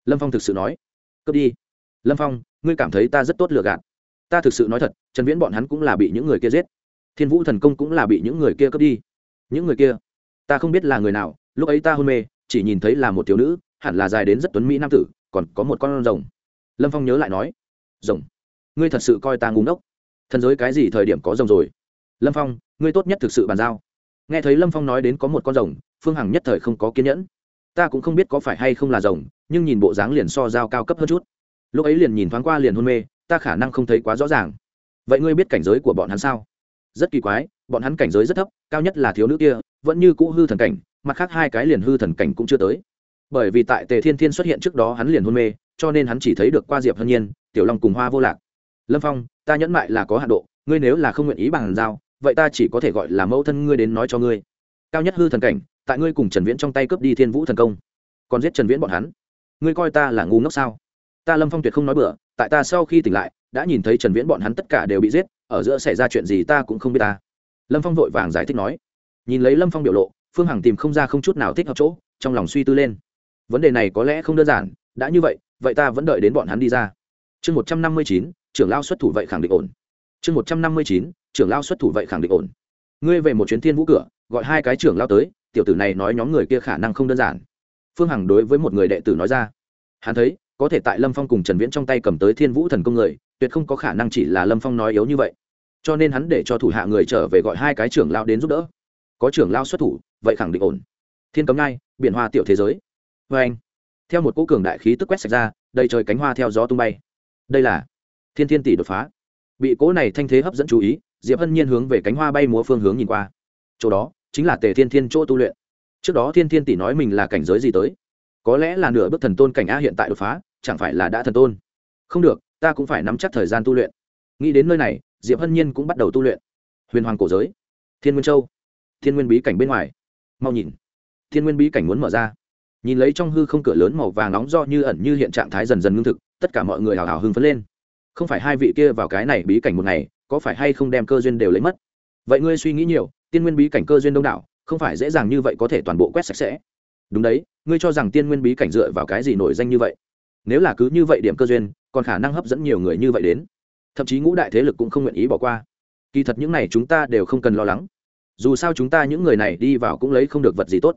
lâm phong thực sự nói, cướp đi. Lâm phong, ngươi cảm thấy ta rất tốt lựa gạt. Ta thực sự nói thật, trần viễn bọn hắn cũng là bị những người kia giết. Thiên vũ thần công cũng là bị những người kia cướp đi. Những người kia? Ta không biết là người nào, lúc ấy ta hôn mê, chỉ nhìn thấy là một thiếu nữ, hẳn là dài đến rất tuấn mỹ nam tử, còn có một con rồng. Lâm phong nhớ lại nói, rồng? Ngươi thật sự coi ta ngúng ốc thần giới cái gì thời điểm có rồng rồi? Lâm phong, ngươi tốt nhất thực sự bàn giao. Nghe thấy lâm phong nói đến có một con rồng, phương hằng nhất thời không có kiên nhẫn ta cũng không biết có phải hay không là rồng, nhưng nhìn bộ dáng liền so dao cao cấp hơn chút. Lúc ấy liền nhìn thoáng qua liền hôn mê, ta khả năng không thấy quá rõ ràng. Vậy ngươi biết cảnh giới của bọn hắn sao? Rất kỳ quái, bọn hắn cảnh giới rất thấp, cao nhất là thiếu nữ kia, vẫn như cũ hư thần cảnh, mặt khác hai cái liền hư thần cảnh cũng chưa tới. Bởi vì tại tề thiên thiên xuất hiện trước đó hắn liền hôn mê, cho nên hắn chỉ thấy được qua diệp hân nhiên, tiểu long cùng hoa vô lạc. Lâm phong, ta nhẫn mại là có hạ độ, ngươi nếu là không nguyện ý bằng giao vậy ta chỉ có thể gọi là mẫu thân ngươi đến nói cho ngươi. Cao nhất hư thần cảnh tại ngươi cùng trần viễn trong tay cướp đi thiên vũ thần công. Còn giết trần viễn bọn hắn. Ngươi coi ta là ngu ngốc sao? Ta lâm phong tuyệt không nói bừa, tại ta sau khi tỉnh lại, đã nhìn thấy trần viễn bọn hắn tất cả đều bị giết, ở giữa xảy ra chuyện gì ta cũng không biết ta. Lâm phong vội vàng giải thích nói. Nhìn lấy lâm phong biểu lộ, phương hằng tìm không ra không chút nào thích hợp chỗ, trong lòng suy tư lên. Vấn đề này có lẽ không đơn giản, đã như vậy vậy ta vẫn đợi đến bọn hắn đi ra. Chương một trăm năm mươi chín, trưởng lao xuất thủ vậy khẳng định ổn. Chương một trăm năm mươi chín, trưởng lao xuất thủ vậy khẳng định ổn. Ngươi về một chuyến thiên vũ cửa, gọi hai cái trưởng lao tới tiểu tử này nói nhóm người kia khả năng không đơn giản. Phương hằng đối với một người đệ tử nói ra, hắn thấy, có thể tại lâm phong cùng trần viễn trong tay cầm tới thiên vũ thần công người, tuyệt không có khả năng chỉ là lâm phong nói yếu như vậy. Cho nên hắn để cho thủ hạ người trở về gọi hai cái trưởng lao đến giúp đỡ. Có trưởng lao xuất thủ, vậy khẳng định ổn. Thiên cấm ngai, biển hoa tiểu thế giới. Vê anh. Theo một cỗ cường đại khí tức quét sạch ra, đầy trời cánh hoa theo gió tung bay. Đây là thiên thiên tỷ đột phá. Bị cỗ này thanh thế hấp dẫn chú ý, diệp hân nhiên hướng về cánh hoa bay múa phương hướng nhìn qua. Chỗ đó chính là tề thiên thiên chỗ tu luyện. Trước đó thiên thiên tỷ nói mình là cảnh giới gì tới? Có lẽ là nửa bước thần tôn cảnh a hiện tại đột phá, chẳng phải là đã thần tôn? Không được, ta cũng phải nắm chắc thời gian tu luyện. Nghĩ đến nơi này, diệp hân nhiên cũng bắt đầu tu luyện. Huyền hoàng cổ giới, thiên nguyên châu, thiên nguyên bí cảnh bên ngoài. Mau nhìn. Thiên nguyên bí cảnh muốn mở ra. Nhìn lấy trong hư không cửa lớn màu vàng nóng do như ẩn như hiện trạng thái dần dần ngưng thực, tất cả mọi người hào hào hưng phấn lên. Không phải hai vị kia vào cái này bí cảnh một ngày, có phải hay không đem cơ duyên đều lấy mất? Vậy ngươi suy nghĩ nhiều tiên nguyên bí cảnh cơ duyên đông đảo, không phải dễ dàng như vậy có thể toàn bộ quét sạch sẽ. Đúng đấy, ngươi cho rằng tiên nguyên bí cảnh dựa vào cái gì nổi danh như vậy? Nếu là cứ như vậy điểm cơ duyên, còn khả năng hấp dẫn nhiều người như vậy đến. Thậm chí ngũ đại thế lực cũng không nguyện ý bỏ qua. Kỳ thật những này chúng ta đều không cần lo lắng. Dù sao chúng ta những người này đi vào cũng lấy không được vật gì tốt.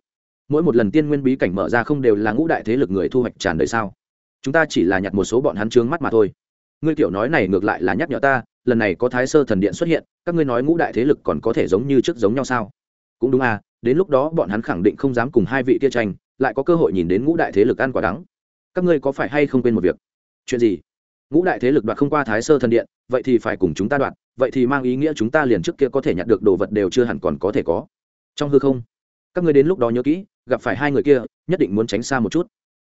Mỗi một lần tiên nguyên bí cảnh mở ra không đều là ngũ đại thế lực người thu hoạch tràn đời sao? Chúng ta chỉ là nhặt một số bọn hắn trướng mắt mà thôi. Ngươi tiểu nói này ngược lại là nhắc nhở ta lần này có thái sơ thần điện xuất hiện, các ngươi nói ngũ đại thế lực còn có thể giống như trước giống nhau sao? Cũng đúng à đến lúc đó bọn hắn khẳng định không dám cùng hai vị kia tranh, lại có cơ hội nhìn đến ngũ đại thế lực ăn quả đắng. Các ngươi có phải hay không quên một việc? Chuyện gì? Ngũ đại thế lực đoạt không qua thái sơ thần điện, vậy thì phải cùng chúng ta đoạt, vậy thì mang ý nghĩa chúng ta liền trước kia có thể nhặt được đồ vật đều chưa hẳn còn có thể có. Trong hư không, các ngươi đến lúc đó nhớ kỹ, gặp phải hai người kia, nhất định muốn tránh xa một chút.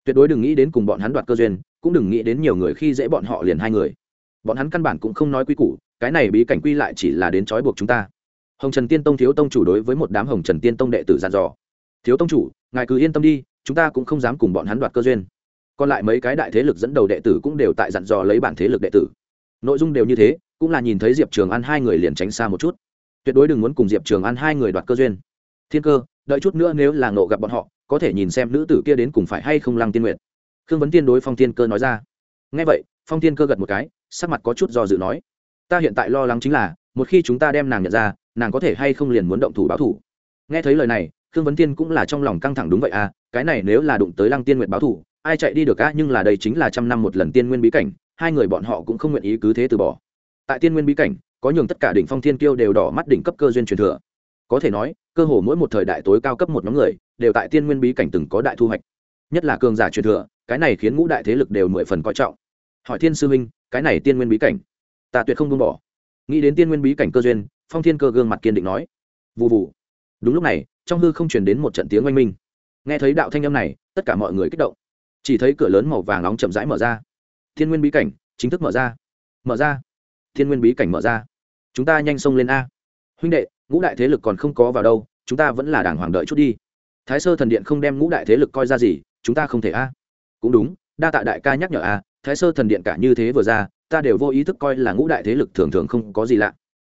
Tuyệt đối đừng nghĩ đến cùng bọn hắn đoạt cơ duyên, cũng đừng nghĩ đến nhiều người khi dễ bọn họ liền hai người bọn hắn căn bản cũng không nói quy củ, cái này bí cảnh quy lại chỉ là đến trói buộc chúng ta. Hồng trần tiên tông thiếu tông chủ đối với một đám hồng trần tiên tông đệ tử dàn dò. Thiếu tông chủ, ngài cứ yên tâm đi, chúng ta cũng không dám cùng bọn hắn đoạt cơ duyên. Còn lại mấy cái đại thế lực dẫn đầu đệ tử cũng đều tại dặn dò lấy bản thế lực đệ tử. Nội dung đều như thế, cũng là nhìn thấy diệp trường an hai người liền tránh xa một chút. Tuyệt đối đừng muốn cùng diệp trường an hai người đoạt cơ duyên. Thiên cơ, đợi chút nữa nếu là ngộ gặp bọn họ, có thể nhìn xem nữ tử kia đến cùng phải hay không lăng tiên nguyện khương vấn tiên đối phong tiên cơ nói ra. Ngay vậy phong Thiên cơ gật một cái, sắc mặt có chút do dự nói, ta hiện tại lo lắng chính là, một khi chúng ta đem nàng nhận ra, nàng có thể hay không liền muốn động thủ báo thủ. Nghe thấy lời này, khương vấn tiên cũng là trong lòng căng thẳng đúng vậy à cái này nếu là đụng tới lăng tiên nguyệt báo thủ, ai chạy đi được á, nhưng là đây chính là trăm năm một lần tiên nguyên bí cảnh, hai người bọn họ cũng không nguyện ý cứ thế từ bỏ. Tại tiên nguyên bí cảnh, có nhường tất cả đỉnh phong thiên kiêu đều đỏ mắt đỉnh cấp cơ duyên truyền thừa. Có thể nói, cơ hồ mỗi một thời đại tối cao cấp một nhóm người, đều tại tiên nguyên bí cảnh từng có đại thu hoạch. Nhất là cường giả truyền thừa, cái này khiến ngũ đại thế lực đều mười phần coi trọng hỏi thiên sư huynh cái này tiên nguyên bí cảnh, ta tuyệt không buông bỏ. Nghĩ đến tiên nguyên bí cảnh cơ duyên, phong thiên cơ gương mặt kiên định nói. Vụ vụ đúng lúc này, trong hư không chuyển đến một trận tiếng oanh minh. Nghe thấy đạo thanh âm này, tất cả mọi người kích động. Chỉ thấy cửa lớn màu vàng nóng chậm rãi mở ra. Thiên nguyên bí cảnh, chính thức mở ra. Mở ra. Thiên nguyên bí cảnh mở ra. Chúng ta nhanh xông lên a. Huynh đệ, ngũ đại thế lực còn không có vào đâu, chúng ta vẫn là đảng hoàng đợi chút đi. Thái sơ thần điện không đem ngũ đại thế lực coi ra gì, chúng ta không thể a. Cũng đúng, đa tạ đại ca nhắc nhở a thái sơ thần điện cả như thế vừa ra, ta đều vô ý thức coi là ngũ đại thế lực thường thường không có gì lạ.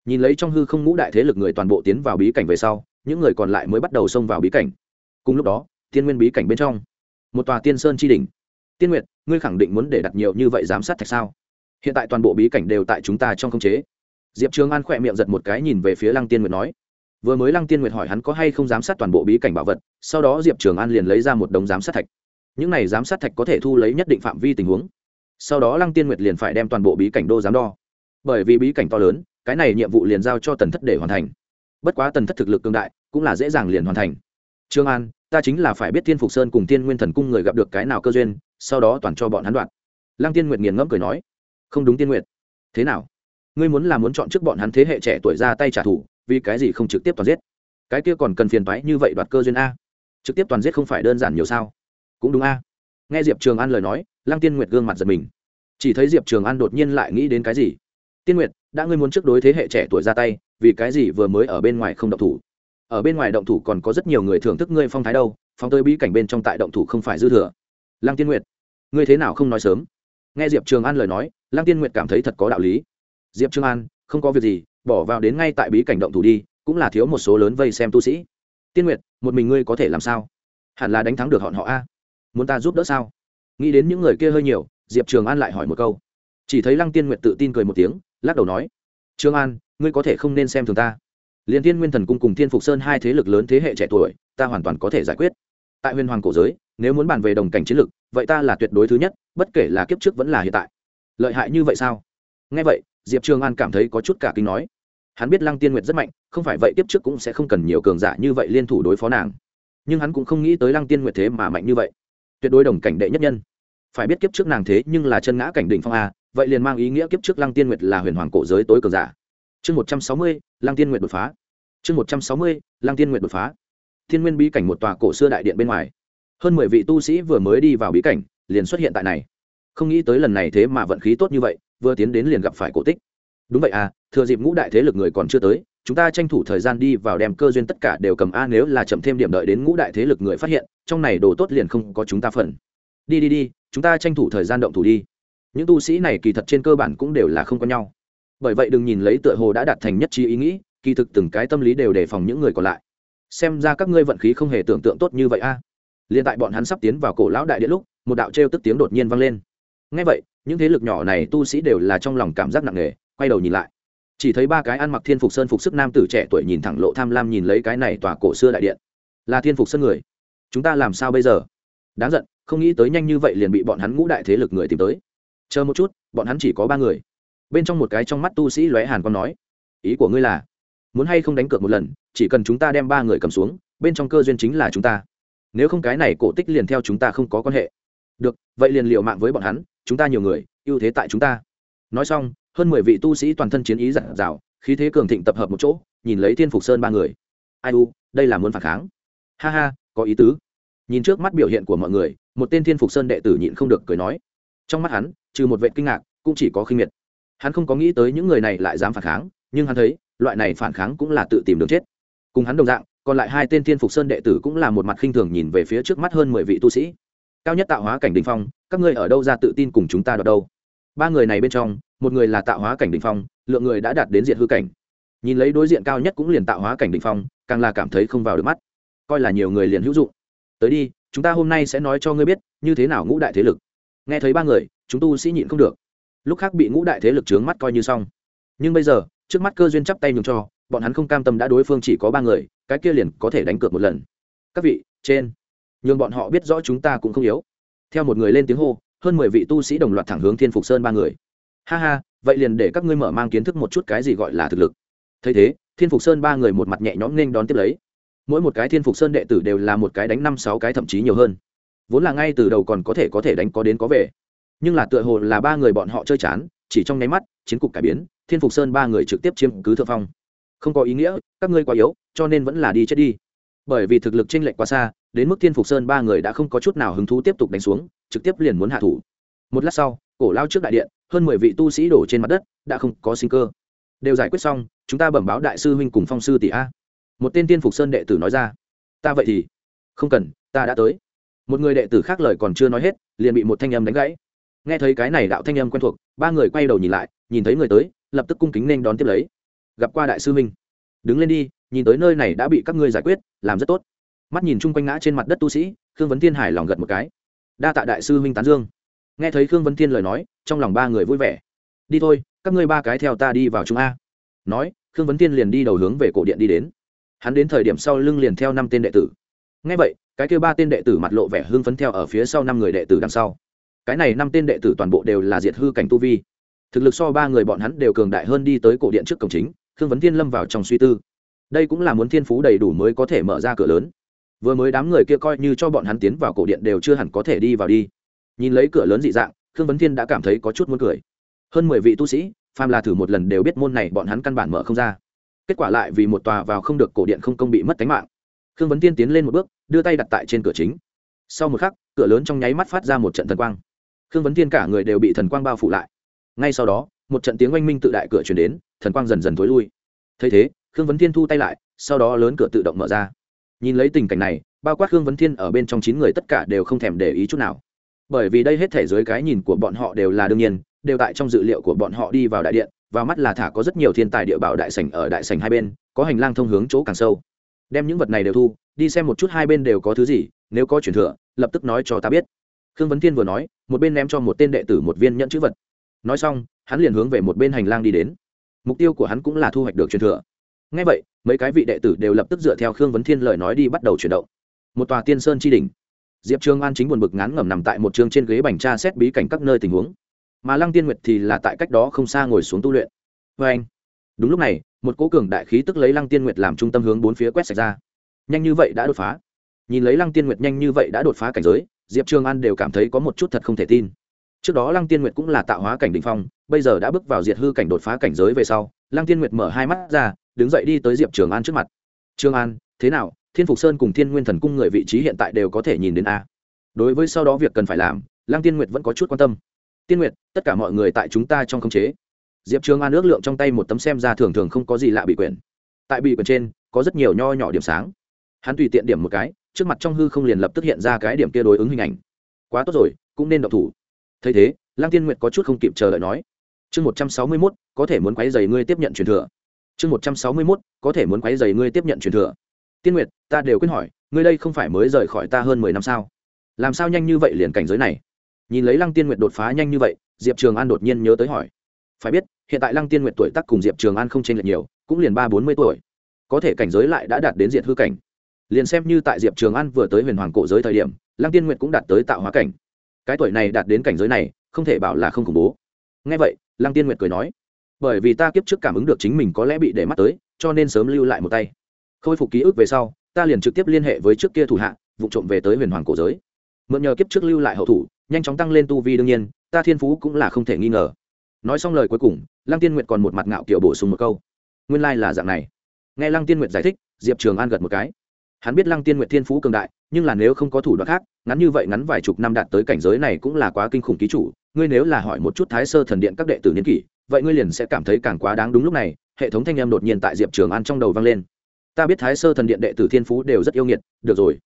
Nhìn lấy trong hư không ngũ đại thế lực người toàn bộ tiến vào bí cảnh về sau, những người còn lại mới bắt đầu xông vào bí cảnh. Cùng lúc đó tiên nguyên bí cảnh bên trong, một tòa tiên sơn tri đình tiên nguyệt, ngươi khẳng định muốn để đặt nhiều như vậy giám sát thạch sao? Hiện tại toàn bộ bí cảnh đều tại chúng ta trong khống chế. Diệp trường an khỏe miệng giật một cái nhìn về phía lăng tiên nguyệt nói. Vừa mới lăng tiên nguyệt hỏi hắn có hay không giám sát toàn bộ bí cảnh bảo vật, sau đó diệp trường an liền lấy ra một đống giám sát thạch. Những này giám sát thạch có thể thu lấy nhất định phạm vi tình huống sau đó lăng tiên nguyệt liền phải đem toàn bộ bí cảnh đô giám đo. Bởi vì bí cảnh to lớn, cái này nhiệm vụ liền giao cho tần thất để hoàn thành. Bất quá tần thất thực lực cương đại, cũng là dễ dàng liền hoàn thành. Trương an, ta chính là phải biết thiên phục sơn cùng tiên nguyên thần cung người gặp được cái nào cơ duyên, sau đó toàn cho bọn hắn đoạn. Lăng tiên nguyệt nghiền ngẫm cười nói, không đúng tiên nguyệt. Thế nào? Ngươi muốn là muốn chọn trước bọn hắn thế hệ trẻ tuổi ra tay trả thù, vì cái gì không trực tiếp toàn giết? Cái kia còn cần phiền toái như vậy đoạt cơ duyên a? Trực tiếp toàn giết không phải đơn giản nhiều sao? Cũng đúng a. Nghe diệp trường an lời nói lăng tiên nguyệt gương mặt giật mình. Chỉ thấy diệp trường an đột nhiên lại nghĩ đến cái gì? Tiên nguyệt, đã ngươi muốn trước đối thế hệ trẻ tuổi ra tay, vì cái gì vừa mới ở bên ngoài không động thủ? Ở bên ngoài động thủ còn có rất nhiều người thưởng thức ngươi phong thái đâu phong tới bí cảnh bên trong tại động thủ không phải dư thừa. Lăng tiên nguyệt, ngươi thế nào không nói sớm? Nghe diệp trường an lời nói, lăng tiên nguyệt cảm thấy thật có đạo lý. Diệp trường an, không có việc gì, bỏ vào đến ngay tại bí cảnh động thủ đi, cũng là thiếu một số lớn vây xem tu sĩ. Tiên nguyệt, một mình ngươi có thể làm sao? Hẳn là đánh thắng được họ họ a. Muốn ta giúp đỡ sao? Nghĩ đến những người kia hơi nhiều, diệp trường an lại hỏi một câu. Chỉ thấy lăng tiên nguyệt tự tin cười một tiếng, lắc đầu nói trương an, ngươi có thể không nên xem thường ta. Liền thiên nguyên thần cung cùng thiên phục sơn hai thế lực lớn thế hệ trẻ tuổi, ta hoàn toàn có thể giải quyết. Tại huyền hoàng cổ giới, nếu muốn bàn về đồng cảnh chiến lực, vậy ta là tuyệt đối thứ nhất, bất kể là kiếp trước vẫn là hiện tại. Lợi hại như vậy sao? Nghe vậy, diệp trường an cảm thấy có chút cả kinh nói. Hắn biết lăng tiên nguyệt rất mạnh, không phải vậy kiếp trước cũng sẽ không cần nhiều cường giả như vậy liên thủ đối phó nàng. Nhưng hắn cũng không nghĩ tới lăng tiên nguyệt thế mà mạnh như vậy. Tuyệt đối đồng cảnh đệ nhất nhân phải biết kiếp trước nàng thế nhưng là chân ngã cảnh đỉnh phong a, vậy liền mang ý nghĩa kiếp trước lăng tiên nguyệt là huyền hoàng cổ giới tối cường giả. Chương một trăm sáu mươi, lăng tiên nguyệt đột phá. Chương một trăm sáu mươi, lăng tiên nguyệt đột phá. Thiên nguyên bí cảnh một tòa cổ xưa đại điện bên ngoài. Hơn mười vị tu sĩ vừa mới đi vào bí cảnh, liền xuất hiện tại này. Không nghĩ tới lần này thế mà vận khí tốt như vậy, vừa tiến đến liền gặp phải cổ tích. Đúng vậy à thừa dịp ngũ đại thế lực người còn chưa tới, chúng ta tranh thủ thời gian đi vào đem cơ duyên tất cả đều cầm a, nếu là chậm thêm điểm đợi đến ngũ đại thế lực người phát hiện, trong này đồ tốt liền không có chúng ta phần đi đi đi, chúng ta tranh thủ thời gian động thủ đi. Những tu sĩ này kỳ thật trên cơ bản cũng đều là không có nhau. Bởi vậy đừng nhìn lấy tựa hồ đã đạt thành nhất trí ý nghĩ, kỳ thực từng cái tâm lý đều đề phòng những người còn lại. Xem ra các ngươi vận khí không hề tưởng tượng tốt như vậy a. À. liền tại bọn hắn sắp tiến vào cổ lão đại điện lúc, một đạo trêu tức tiếng đột nhiên vang lên. Ngay vậy, những thế lực nhỏ này tu sĩ đều là trong lòng cảm giác nặng nề, quay đầu nhìn lại. Chỉ thấy ba cái ăn mặc thiên phục sơn phục sức nam tử trẻ tuổi nhìn thẳng lộ tham lam nhìn lấy cái này tòa cổ xưa đại điện. Là thiên phục sơn người. Chúng ta làm sao bây giờ? Đáng giận không nghĩ tới nhanh như vậy liền bị bọn hắn ngũ đại thế lực người tìm tới. Chờ một chút, bọn hắn chỉ có ba người. Bên trong một cái trong mắt tu sĩ lóe hàn con nói, ý của ngươi là, muốn hay không đánh cược một lần, chỉ cần chúng ta đem ba người cầm xuống, bên trong cơ duyên chính là chúng ta. Nếu không cái này cổ tích liền theo chúng ta không có quan hệ. Được, vậy liền liệu mạng với bọn hắn, chúng ta nhiều người, ưu thế tại chúng ta. Nói xong, hơn mười vị tu sĩ toàn thân chiến ý giản dạo khí thế cường thịnh tập hợp một chỗ, nhìn lấy thiên phục sơn ba người. Ai u, đây là muốn phản kháng. Ha ha, có ý tứ. Nhìn trước mắt biểu hiện của mọi người một tên thiên phục sơn đệ tử nhịn không được cười nói. Trong mắt hắn, trừ một vệ kinh ngạc, cũng chỉ có khinh miệt. Hắn không có nghĩ tới những người này lại dám phản kháng, nhưng hắn thấy, loại này phản kháng cũng là tự tìm đường chết. Cùng hắn đồng dạng, còn lại hai tên thiên phục sơn đệ tử cũng là một mặt khinh thường nhìn về phía trước mắt hơn mười vị tu sĩ. Cao nhất tạo hóa cảnh đình phong, các ngươi ở đâu ra tự tin cùng chúng ta đọc đâu? Ba người này bên trong, một người là tạo hóa cảnh đình phong, lượng người đã đạt đến diện hư cảnh. Nhìn lấy đối diện cao nhất cũng liền tạo hóa cảnh đình phong, càng là cảm thấy không vào được mắt. Coi là nhiều người liền hữu dụng. Tới đi chúng ta hôm nay sẽ nói cho ngươi biết, như thế nào ngũ đại thế lực. Nghe thấy ba người, chúng tu sĩ nhịn không được. Lúc khác bị ngũ đại thế lực trướng mắt coi như xong. Nhưng bây giờ, trước mắt cơ duyên chắp tay nhường cho, bọn hắn không cam tâm đã đối phương chỉ có ba người, cái kia liền có thể đánh cược một lần. Các vị, trên. Nhường bọn họ biết rõ chúng ta cũng không yếu. Theo một người lên tiếng hô, hơn mười vị tu sĩ đồng loạt thẳng hướng thiên phục sơn ba người. Ha ha, vậy liền để các ngươi mở mang kiến thức một chút cái gì gọi là thực lực. Thấy thế, thiên phục sơn ba người một mặt nhẹ nhõm nên đón tiếp lấy mỗi một cái thiên phục sơn đệ tử đều là một cái đánh năm sáu cái thậm chí nhiều hơn. Vốn là ngay từ đầu còn có thể có thể đánh có đến có về. Nhưng là tựa hồ là ba người bọn họ chơi chán, chỉ trong nháy mắt, chiến cục cải biến, thiên phục sơn ba người trực tiếp chiếm cứ thượng phong. Không có ý nghĩa, các ngươi quá yếu, cho nên vẫn là đi chết đi. Bởi vì thực lực chênh lệch quá xa, đến mức thiên phục sơn ba người đã không có chút nào hứng thú tiếp tục đánh xuống, trực tiếp liền muốn hạ thủ. Một lát sau, cổ lao trước đại điện, hơn mười vị tu sĩ đổ trên mặt đất, đã không có sinh cơ. Đều giải quyết xong, chúng ta bẩm báo đại sư huynh cùng phong sư tỷ a một tên tiên phục sơn đệ tử nói ra, ta vậy thì không cần, ta đã tới. Một người đệ tử khác lời còn chưa nói hết, liền bị một thanh âm đánh gãy. Nghe thấy cái này đạo thanh âm quen thuộc, ba người quay đầu nhìn lại, nhìn thấy người tới, lập tức cung kính nên đón tiếp lấy. Gặp qua đại sư huynh. Đứng lên đi, nhìn tới nơi này đã bị các ngươi giải quyết, làm rất tốt. Mắt nhìn chung quanh ngã trên mặt đất tu sĩ, khương vấn thiên hài lòng gật một cái. Đa tạ đại sư huynh tán dương. Nghe thấy khương vấn thiên lời nói, trong lòng ba người vui vẻ. Đi thôi, các ngươi ba cái theo ta đi vào trung a. Nói, khương vấn thiên liền đi đầu hướng về cổ điện đi đến hắn đến thời điểm sau lưng liền theo năm tên đệ tử. Ngay vậy, cái kêu ba tên đệ tử mặt lộ vẻ hưng phấn theo ở phía sau năm người đệ tử đằng sau. Cái này năm tên đệ tử toàn bộ đều là diệt hư cảnh tu vi. Thực lực so ba người bọn hắn đều cường đại hơn đi tới cổ điện trước cổng chính, khương vấn thiên lâm vào trong suy tư. Đây cũng là muốn thiên phú đầy đủ mới có thể mở ra cửa lớn. Vừa mới đám người kia coi như cho bọn hắn tiến vào cổ điện đều chưa hẳn có thể đi vào đi. Nhìn lấy cửa lớn dị dạng, khương vấn thiên đã cảm thấy có chút muốn cười. Hơn mười vị tu sĩ, phàm là thử một lần đều biết môn này bọn hắn căn bản mở không ra kết quả lại vì một tòa vào không được cổ điện không công bị mất tính mạng. Khương vấn tiên tiến lên một bước, đưa tay đặt tại trên cửa chính. Sau một khắc, cửa lớn trong nháy mắt phát ra một trận thần quang. Khương vấn tiên cả người đều bị thần quang bao phủ lại. Ngay sau đó, một trận tiếng oanh minh tự đại cửa chuyển đến, thần quang dần dần thối lui. Thấy thế, khương vấn thiên thu tay lại, sau đó lớn cửa tự động mở ra. Nhìn lấy tình cảnh này, bao quát khương vấn thiên ở bên trong chín người tất cả đều không thèm để ý chút nào. Bởi vì đây hết thể dưới cái nhìn của bọn họ đều là đương nhiên, đều tại trong dự liệu của bọn họ đi vào đại điện và mắt là thả có rất nhiều thiên tài địa bảo đại sảnh ở đại sảnh hai bên, có hành lang thông hướng chỗ càng sâu. Đem những vật này đều thu, đi xem một chút hai bên đều có thứ gì, nếu có chuyển thừa, lập tức nói cho ta biết. Khương vấn thiên vừa nói, một bên ném cho một tên đệ tử một viên nhẫn chữ vật. Nói xong, hắn liền hướng về một bên hành lang đi đến. Mục tiêu của hắn cũng là thu hoạch được truyền thừa. Ngay vậy, mấy cái vị đệ tử đều lập tức dựa theo khương vấn thiên lời nói đi bắt đầu chuyển động. Một tòa tiên sơn chi đỉnh. Diệp trường an chính buồn bực ngán ngẩm nằm tại một trường trên ghế bành tra xét bí cảnh các nơi tình huống mà lăng tiên nguyệt thì là tại cách đó không xa ngồi xuống tu luyện. Vê anh, đúng lúc này, một cố cường đại khí tức lấy lăng tiên nguyệt làm trung tâm hướng bốn phía quét sạch ra. Nhanh như vậy đã đột phá. Nhìn lấy lăng tiên nguyệt nhanh như vậy đã đột phá cảnh giới, diệp trường an đều cảm thấy có một chút thật không thể tin. Trước đó lăng tiên nguyệt cũng là tạo hóa cảnh đ ỉ n h phong, bây giờ đã bước vào diệt hư cảnh đột phá cảnh giới về sau, lăng tiên nguyệt mở hai mắt ra, đứng dậy đi tới diệp trường an trước mặt. Trường an, thế nào? Thiên phục sơn cùng thiên nguyên thần cung người vị trí hiện tại đều có thể nhìn đến a. Đối với sau đó việc cần phải làm, lăng tiên nguyệt vẫn có chút quan tâm tiên nguyệt, tất cả mọi người tại chúng ta trong khống chế. Diệp trường an ước lượng trong tay một tấm xem ra thường thường không có gì lạ bị quyền tại bị quyền trên, có rất nhiều nho nhỏ điểm sáng. Hắn tùy tiện điểm một cái, trước mặt trong hư không liền lập tức hiện ra cái điểm kia đối ứng hình ảnh. Quá tốt rồi, cũng nên độc thủ. Thấy thế, lăng tiên nguyệt có chút không kịp chờ đợi nói, chương một trăm sáu mươi mốt, có thể muốn quấy dày ngươi tiếp nhận truyền thừa. Chương một trăm sáu mươi mốt, có thể muốn quấy dày ngươi tiếp nhận truyền thừa. Tiên nguyệt, ta đều quên hỏi, ngươi đây không phải mới rời khỏi ta hơn mười năm sao? Làm sao nhanh như vậy liền cảnh giới này? Nhìn lấy lăng tiên nguyệt đột phá nhanh như vậy, diệp trường an đột nhiên nhớ tới hỏi. Phải biết, hiện tại lăng tiên nguyệt tuổi tác cùng diệp trường an không chênh lệch nhiều, cũng liền ba bốn mươi tuổi. Có thể cảnh giới lại đã đạt đến diện hư cảnh. Liền xem như tại diệp trường an vừa tới huyền hoàng cổ giới thời điểm, lăng tiên nguyệt cũng đạt tới tạo hóa cảnh. Cái tuổi này đạt đến cảnh giới này, không thể bảo là không khủng bố. Ngay vậy, lăng tiên nguyệt cười nói, bởi vì ta kiếp trước cảm ứng được chính mình có lẽ bị để mắt tới, cho nên sớm lưu lại một tay. Khôi phục ký ức về sau, ta liền trực tiếp liên hệ với trước kia thủ hạ, vụ trộm về tới huyền hoàng cổ giới. Mượn nhờ kiếp trước lưu lại hậu thủ nhanh chóng tăng lên tu vi đương nhiên, ta thiên phú cũng là không thể nghi ngờ. Nói xong lời cuối cùng, lăng tiên nguyệt còn một mặt ngạo kiểu bổ sung một câu. Nguyên lai、like、là dạng này. Nghe lăng tiên nguyệt giải thích, diệp trường an gật một cái. Hắn biết lăng tiên nguyệt thiên phú cường đại, nhưng là nếu không có thủ đoạn khác, ngắn như vậy ngắn vài chục năm đạt tới cảnh giới này cũng là quá kinh khủng ký chủ. Ngươi nếu là hỏi một chút thái sơ thần điện các đệ tử niên kỷ, vậy ngươi liền sẽ cảm thấy càng quá đáng đúng lúc này, hệ thống thanh em đột nhiên tại diệp trường an trong đầu vang lên. Ta biết thái sơ thần điện đệ tử thiên phú đều rất yêu nghiệt, được rồi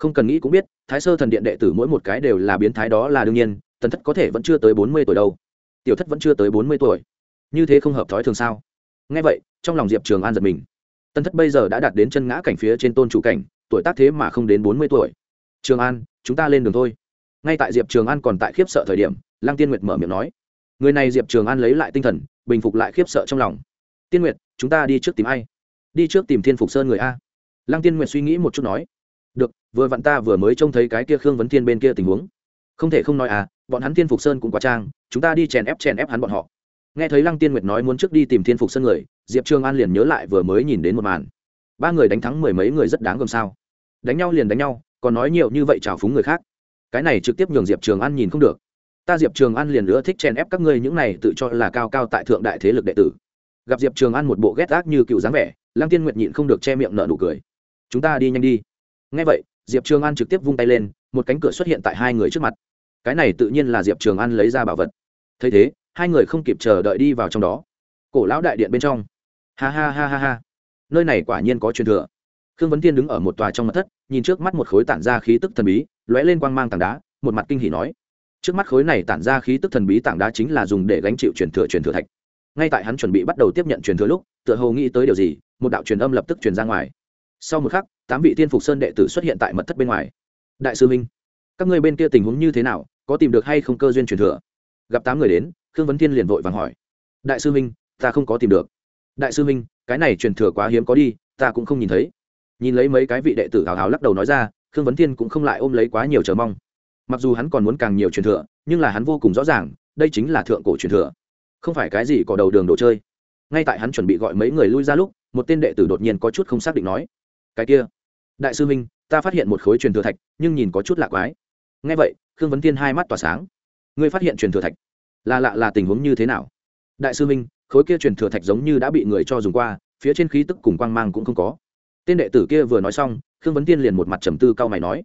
không cần nghĩ cũng biết, thái sơ thần điện đệ tử mỗi một cái đều là biến thái đó là đương nhiên, tần thất có thể vẫn chưa tới bốn mươi tuổi đâu. Tiểu thất vẫn chưa tới bốn mươi tuổi. Như thế không hợp thói thường sao? Ngay vậy, trong lòng diệp trường an giật mình. Tân thất bây giờ đã đạt đến chân ngã cảnh phía trên tôn chủ cảnh, tuổi tác thế mà không đến bốn mươi tuổi. Trường an, chúng ta lên đường thôi. Ngay tại diệp trường an còn tại khiếp sợ thời điểm, lăng tiên nguyệt mở miệng nói. Người này diệp trường an lấy lại tinh thần, bình phục lại khiếp sợ trong lòng. Tiên nguyệt, chúng ta đi trước tìm ai? Đi trước tìm thiên phục sơn người a. Lăng tiên nguyệt suy nghĩ một chút nói được, vừa vặn ta vừa mới trông thấy cái kia khương vấn thiên bên kia tình huống. Không thể không nói à bọn hắn thiên phục sơn cũng quá trang, chúng ta đi chèn ép chèn ép hắn bọn họ. Nghe thấy lăng tiên nguyệt nói muốn trước đi tìm thiên phục sơn người, diệp trường an liền nhớ lại vừa mới nhìn đến một màn. Ba người đánh thắng mười mấy người rất đáng gồm sao. Đánh nhau liền đánh nhau, còn nói nhiều như vậy trào phúng người khác. Cái này trực tiếp nhường diệp trường an nhìn không được. Ta diệp trường an liền nữa thích chèn ép các ngươi những này tự cho là cao cao tại thượng đại thế lực đệ tử. Gặp diệp trường an một bộ ghét ác như cựu dáng vẻ, lăng tiên nguyệt nhịn không được che miệng nở nụ cười. Chúng ta đi nhanh đi ngay vậy, diệp trường an trực tiếp vung tay lên, một cánh cửa xuất hiện tại hai người trước mặt. Cái này tự nhiên là diệp trường an lấy ra bảo vật. Thấy thế, hai người không kịp chờ đợi đi vào trong đó. Cổ lão đại điện bên trong. Ha ha ha ha ha. Nơi này quả nhiên có truyền thừa. Khương vấn thiên đứng ở một tòa trong mặt thất, nhìn trước mắt một khối tản ra khí tức thần bí, lóe lên quang mang tảng đá, một mặt kinh hỉ nói. Trước mắt khối này tản ra khí tức thần bí tảng đá chính là dùng để gánh chịu truyền thừa truyền thừa thạch. Ngay tại hắn chuẩn bị bắt đầu tiếp nhận truyền thừa lúc, tựa hồ nghĩ tới điều gì, một đạo truyền âm lập tức truyền ra ngoài sau một khắc, tám vị tiên phục sơn đệ tử xuất hiện tại mật thất bên ngoài. Đại sư minh, các ngươi bên kia tình huống như thế nào? Có tìm được hay không cơ duyên truyền thừa? Gặp tám người đến, khương vấn thiên liền vội vàng hỏi. Đại sư minh, ta không có tìm được. Đại sư minh, cái này truyền thừa quá hiếm có đi, ta cũng không nhìn thấy. Nhìn lấy mấy cái vị đệ tử hào hào lắc đầu nói ra, khương vấn thiên cũng không lại ôm lấy quá nhiều chờ mong. Mặc dù hắn còn muốn càng nhiều truyền thừa, nhưng là hắn vô cùng rõ ràng, đây chính là thượng cổ truyền thừa. Không phải cái gì có đầu đường đồ chơi. Ngay tại hắn chuẩn bị gọi mấy người lui ra lúc, một tên đệ tử đột nhiên có chút không xác định nói cái kia. Đại sư minh, ta phát hiện một khối truyền thừa thạch, nhưng nhìn có chút lạ quái. Ngay vậy, khương vấn thiên hai mắt tỏa sáng. Ngươi phát hiện truyền thừa thạch? Là lạ là tình huống như thế nào? Đại sư minh, khối kia truyền thừa thạch giống như đã bị người cho dùng qua, phía trên khí tức cùng quang mang cũng không có. Tên đệ tử kia vừa nói xong, khương vấn tiên liền một mặt trầm tư cao mày nói,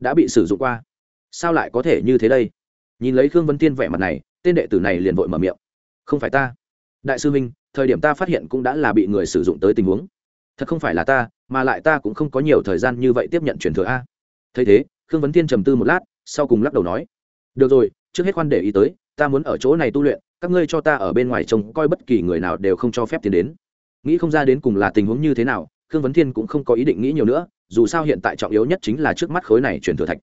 đã bị sử dụng qua. Sao lại có thể như thế đây? Nhìn lấy khương vấn tiên vẻ mặt này, tên đệ tử này liền vội mở miệng, không phải ta. Đại sư minh, thời điểm ta phát hiện cũng đã là bị người sử dụng tới tình huống thật không phải là ta, mà lại ta cũng không có nhiều thời gian như vậy tiếp nhận truyền thừa a. Thấy thế, khương vấn tiên trầm tư một lát, sau cùng lắc đầu nói, được rồi, trước hết khoan để ý tới, ta muốn ở chỗ này tu luyện, các ngươi cho ta ở bên ngoài trông coi bất kỳ người nào đều không cho phép tiến đến. Nghĩ không ra đến cùng là tình huống như thế nào, khương vấn thiên cũng không có ý định nghĩ nhiều nữa, dù sao hiện tại trọng yếu nhất chính là trước mắt khối này chuyển thừa thạch.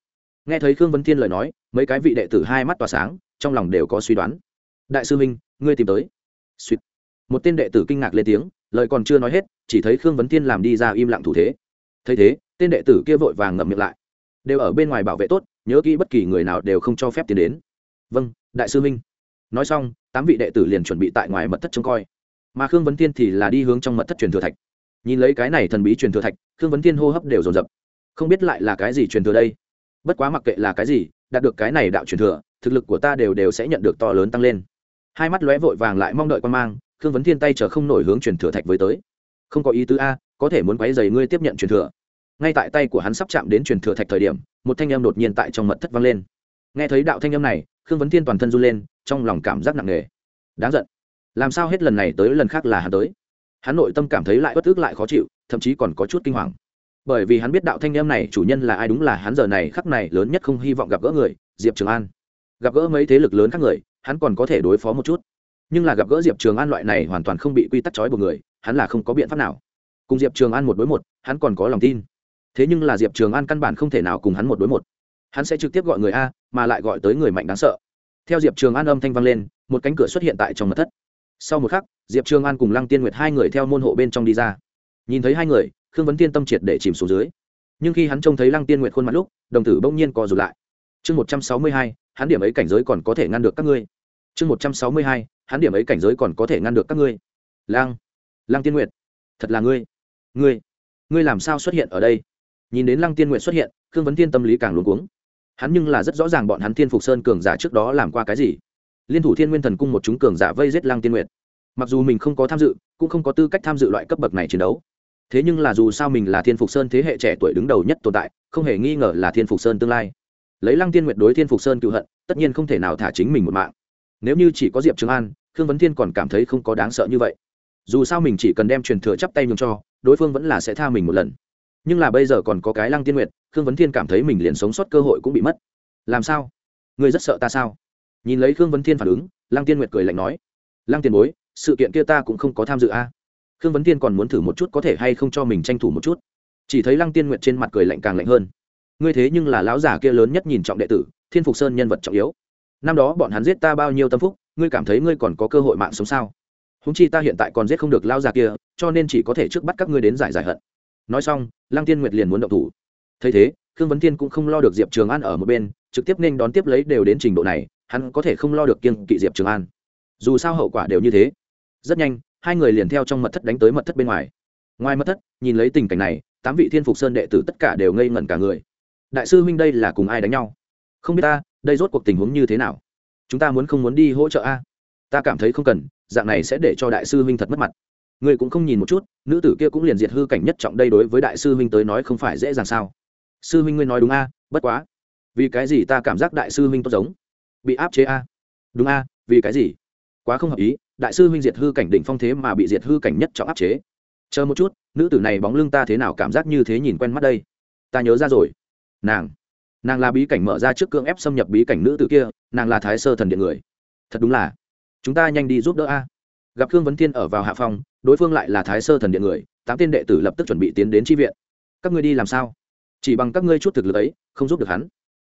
Nghe thấy khương vấn thiên lời nói, mấy cái vị đệ tử hai mắt tỏa sáng, trong lòng đều có suy đoán. Đại sư minh, ngươi tìm tới. Sweet. một tên đệ tử kinh ngạc lên tiếng, lời còn chưa nói hết chỉ thấy khương vấn thiên làm đi ra im lặng thủ thế. Thấy thế, tên đệ tử kia vội vàng ngậm miệng lại. Đều ở bên ngoài bảo vệ tốt, nhớ kỹ bất kỳ người nào đều không cho phép tiến đến. Vâng đại sư minh. Nói xong, tám vị đệ tử liền chuẩn bị tại ngoài mật thất trông coi. Mà khương vấn tiên thì là đi hướng trong mật thất truyền thừa thạch. Nhìn lấy cái này thần bí truyền thừa thạch, khương vấn tiên hô hấp đều dồn dập. Không biết lại là cái gì truyền thừa đây? Bất quá mặc kệ là cái gì, đạt được cái này đạo truyền thừa, thực lực của ta đều đều sẽ nhận được to lớn tăng lên. Hai mắt lóe vội vàng lại mong đợi quan mang, khương vấn thiên tay chờ không nổi hướng truyền thừa thạch với tới không có ý tứ a, có thể muốn quấy dày ngươi tiếp nhận truyền thừa. Ngay tại tay của hắn sắp chạm đến truyền thừa thạch thời điểm, một thanh âm đột nhiên tại trong mật thất vang lên. Nghe thấy đạo thanh âm này, khương vấn thiên toàn thân run lên, trong lòng cảm giác nặng nề. Đáng giận. Làm sao hết lần này tới lần khác là hắn tới? Hắn nội tâm cảm thấy lại bất ức lại khó chịu, thậm chí còn có chút kinh hoàng. Bởi vì hắn biết đạo thanh âm này chủ nhân là ai đúng là hắn giờ này khắc này lớn nhất không hy vọng gặp gỡ người, diệp trường an. Gặp gỡ mấy thế lực lớn khác người, hắn còn có thể đối phó một chút. Nhưng là gặp gỡ diệp trường an loại này hoàn toàn không bị quy tắc trói buộc người hắn là không có biện pháp nào. Cùng diệp trường an một đối một, hắn còn có lòng tin. Thế nhưng là diệp trường an căn bản không thể nào cùng hắn một đối một. Hắn sẽ trực tiếp gọi người a, mà lại gọi tới người mạnh đáng sợ. Theo diệp trường an âm thanh vang lên, một cánh cửa xuất hiện tại trong mật thất. Sau một khắc, diệp trường an cùng lăng tiên nguyệt hai người theo môn hộ bên trong đi ra. Nhìn thấy hai người, khương vấn tiên tâm triệt để chìm xuống dưới. Nhưng khi hắn trông thấy lăng tiên nguyệt khuôn mặt lúc, đồng tử bỗng nhiên co rụt lại. Chương một trăm sáu mươi hai, hắn điểm ấy cảnh giới còn có thể ngăn được các ngươi. Chương một trăm sáu mươi hai, hắn điểm ấy cảnh giới còn có thể ngăn được các ngươi. Lang lăng tiên nguyệt, thật là ngươi ngươi ngươi làm sao xuất hiện ở đây? Nhìn đến lăng tiên nguyệt xuất hiện, khương vấn tiên tâm lý càng luống cuống. Hắn nhưng là rất rõ ràng bọn hắn thiên phục sơn cường giả trước đó làm qua cái gì. Liên thủ thiên nguyên thần cung một chúng cường giả vây giết lăng tiên nguyệt. Mặc dù mình không có tham dự, cũng không có tư cách tham dự loại cấp bậc này chiến đấu. Thế nhưng là dù sao mình là thiên phục sơn thế hệ trẻ tuổi đứng đầu nhất tồn tại, không hề nghi ngờ là thiên phục sơn tương lai. Lấy lăng tiên nguyệt đối thiên phục sơn cựu hận, tất nhiên không thể nào thả chính mình một mạng. Nếu như chỉ có diệp trường an, khương vấn thiên còn cảm thấy không có đáng sợ như vậy dù sao mình chỉ cần đem truyền thừa chắp tay nhường cho, đối phương vẫn là sẽ tha mình một lần. Nhưng là bây giờ còn có cái lăng tiên nguyệt, khương vấn thiên cảm thấy mình liền sống sót cơ hội cũng bị mất. Làm sao? Ngươi rất sợ ta sao? Nhìn lấy khương vấn thiên phản ứng, lăng tiên nguyệt cười lạnh nói. Lăng tiền bối, sự kiện kia ta cũng không có tham dự a. Khương vấn thiên còn muốn thử một chút có thể hay không cho mình tranh thủ một chút. Chỉ thấy lăng tiên nguyệt trên mặt cười lạnh càng lạnh hơn. Ngươi thế nhưng là lão già kia lớn nhất nhìn trọng đệ tử, thiên phục sơn nhân vật trọng yếu. Năm đó bọn hắn giết ta bao nhiêu tâm phúc, ngươi cảm thấy ngươi còn có cơ hội mạng sống sao? Húng chi ta hiện tại còn giết không được lao già kia, cho nên chỉ có thể trước bắt các ngươi đến giải giải hận. Nói xong, lăng tiên nguyệt liền muốn động thủ. Thấy thế, khương vấn thiên cũng không lo được diệp trường an ở một bên, trực tiếp nên đón tiếp lấy đều đến trình độ này, hắn có thể không lo được kiên kỵ diệp trường an. Dù sao hậu quả đều như thế. Rất nhanh, hai người liền theo trong mật thất đánh tới mật thất bên ngoài. Ngoài mật thất, nhìn lấy tình cảnh này, tám vị thiên phục sơn đệ tử tất cả đều ngây ngẩn cả người. Đại sư huynh đây là cùng ai đánh nhau? Không biết ta, đây rốt cuộc tình huống như thế nào? Chúng ta muốn không muốn đi hỗ trợ a? Ta cảm thấy không cần dạng này sẽ để cho đại sư huynh thật mất mặt. Ngươi cũng không nhìn một chút, nữ tử kia cũng liền diệt hư cảnh nhất trọng đây đối với đại sư huynh tới nói không phải dễ dàng sao? Sư huynh ngươi nói đúng a, bất quá. Vì cái gì ta cảm giác đại sư huynh tốt giống? Bị áp chế a. Đúng a, vì cái gì? Quá không hợp ý, đại sư huynh diệt hư cảnh đỉnh phong thế mà bị diệt hư cảnh nhất trọng áp chế. Chờ một chút, nữ tử này bóng lưng ta thế nào cảm giác như thế nhìn quen mắt đây? Ta nhớ ra rồi. Nàng. Nàng là bí cảnh mở ra trước cưỡng ép xâm nhập bí cảnh nữ tử kia, nàng là thái sơ thần điện người. Thật đúng là chúng ta nhanh đi giúp đỡ a. Gặp khương vấn thiên ở vào hạ phòng, đối phương lại là thái sơ thần điện người, tám tên đệ tử lập tức chuẩn bị tiến đến tri viện. Các ngươi đi làm sao? Chỉ bằng các ngươi chút thực lực ấy, không giúp được hắn.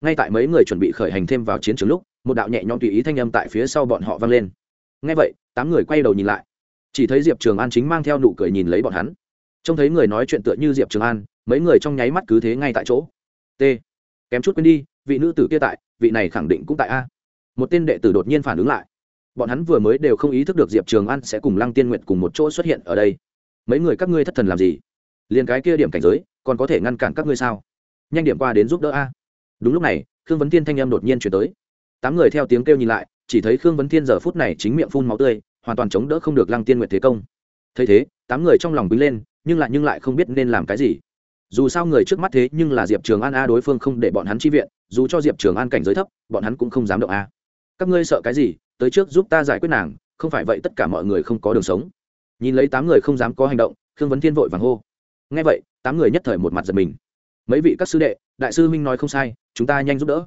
Ngay tại mấy người chuẩn bị khởi hành thêm vào chiến trường lúc, một đạo nhẹ nhõm tùy ý thanh âm tại phía sau bọn họ vang lên. Ngay vậy, tám người quay đầu nhìn lại. Chỉ thấy diệp trường an chính mang theo nụ cười nhìn lấy bọn hắn. Trông thấy người nói chuyện tựa như diệp trường an, mấy người trong nháy mắt cứ thế ngay tại chỗ. T, kém chút quên đi, vị nữ tử kia tại, vị này khẳng định cũng tại a. Một tên đệ tử đột nhiên phản ứng lại bọn hắn vừa mới đều không ý thức được diệp trường an sẽ cùng lăng tiên nguyện cùng một chỗ xuất hiện ở đây. Mấy người các ngươi thất thần làm gì? Liền cái kia điểm cảnh giới, còn có thể ngăn cản các ngươi sao? Nhanh điểm qua đến giúp đỡ a. Đúng lúc này, khương vấn thiên thanh em đột nhiên chuyển tới. Tám người theo tiếng kêu nhìn lại, chỉ thấy khương vấn thiên giờ phút này chính miệng phun máu tươi, hoàn toàn chống đỡ không được lăng tiên nguyệt thế công. Thấy thế, tám người trong lòng bính lên, nhưng lại nhưng lại không biết nên làm cái gì. Dù sao người trước mắt thế nhưng là diệp trường an a, đối phương không để bọn hắn chi viện, dù cho diệp trường an cảnh giới thấp, bọn hắn cũng không dám động a. Các ngươi sợ cái gì? Tới trước giúp ta giải quyết nàng, không phải vậy tất cả mọi người không có đường sống. Nhìn lấy tám người không dám có hành động, khương vấn thiên vội vàng hô. Ngay vậy, tám người nhất thời một mặt giật mình. Mấy vị các sư đệ, đại sư minh nói không sai, chúng ta nhanh giúp đỡ.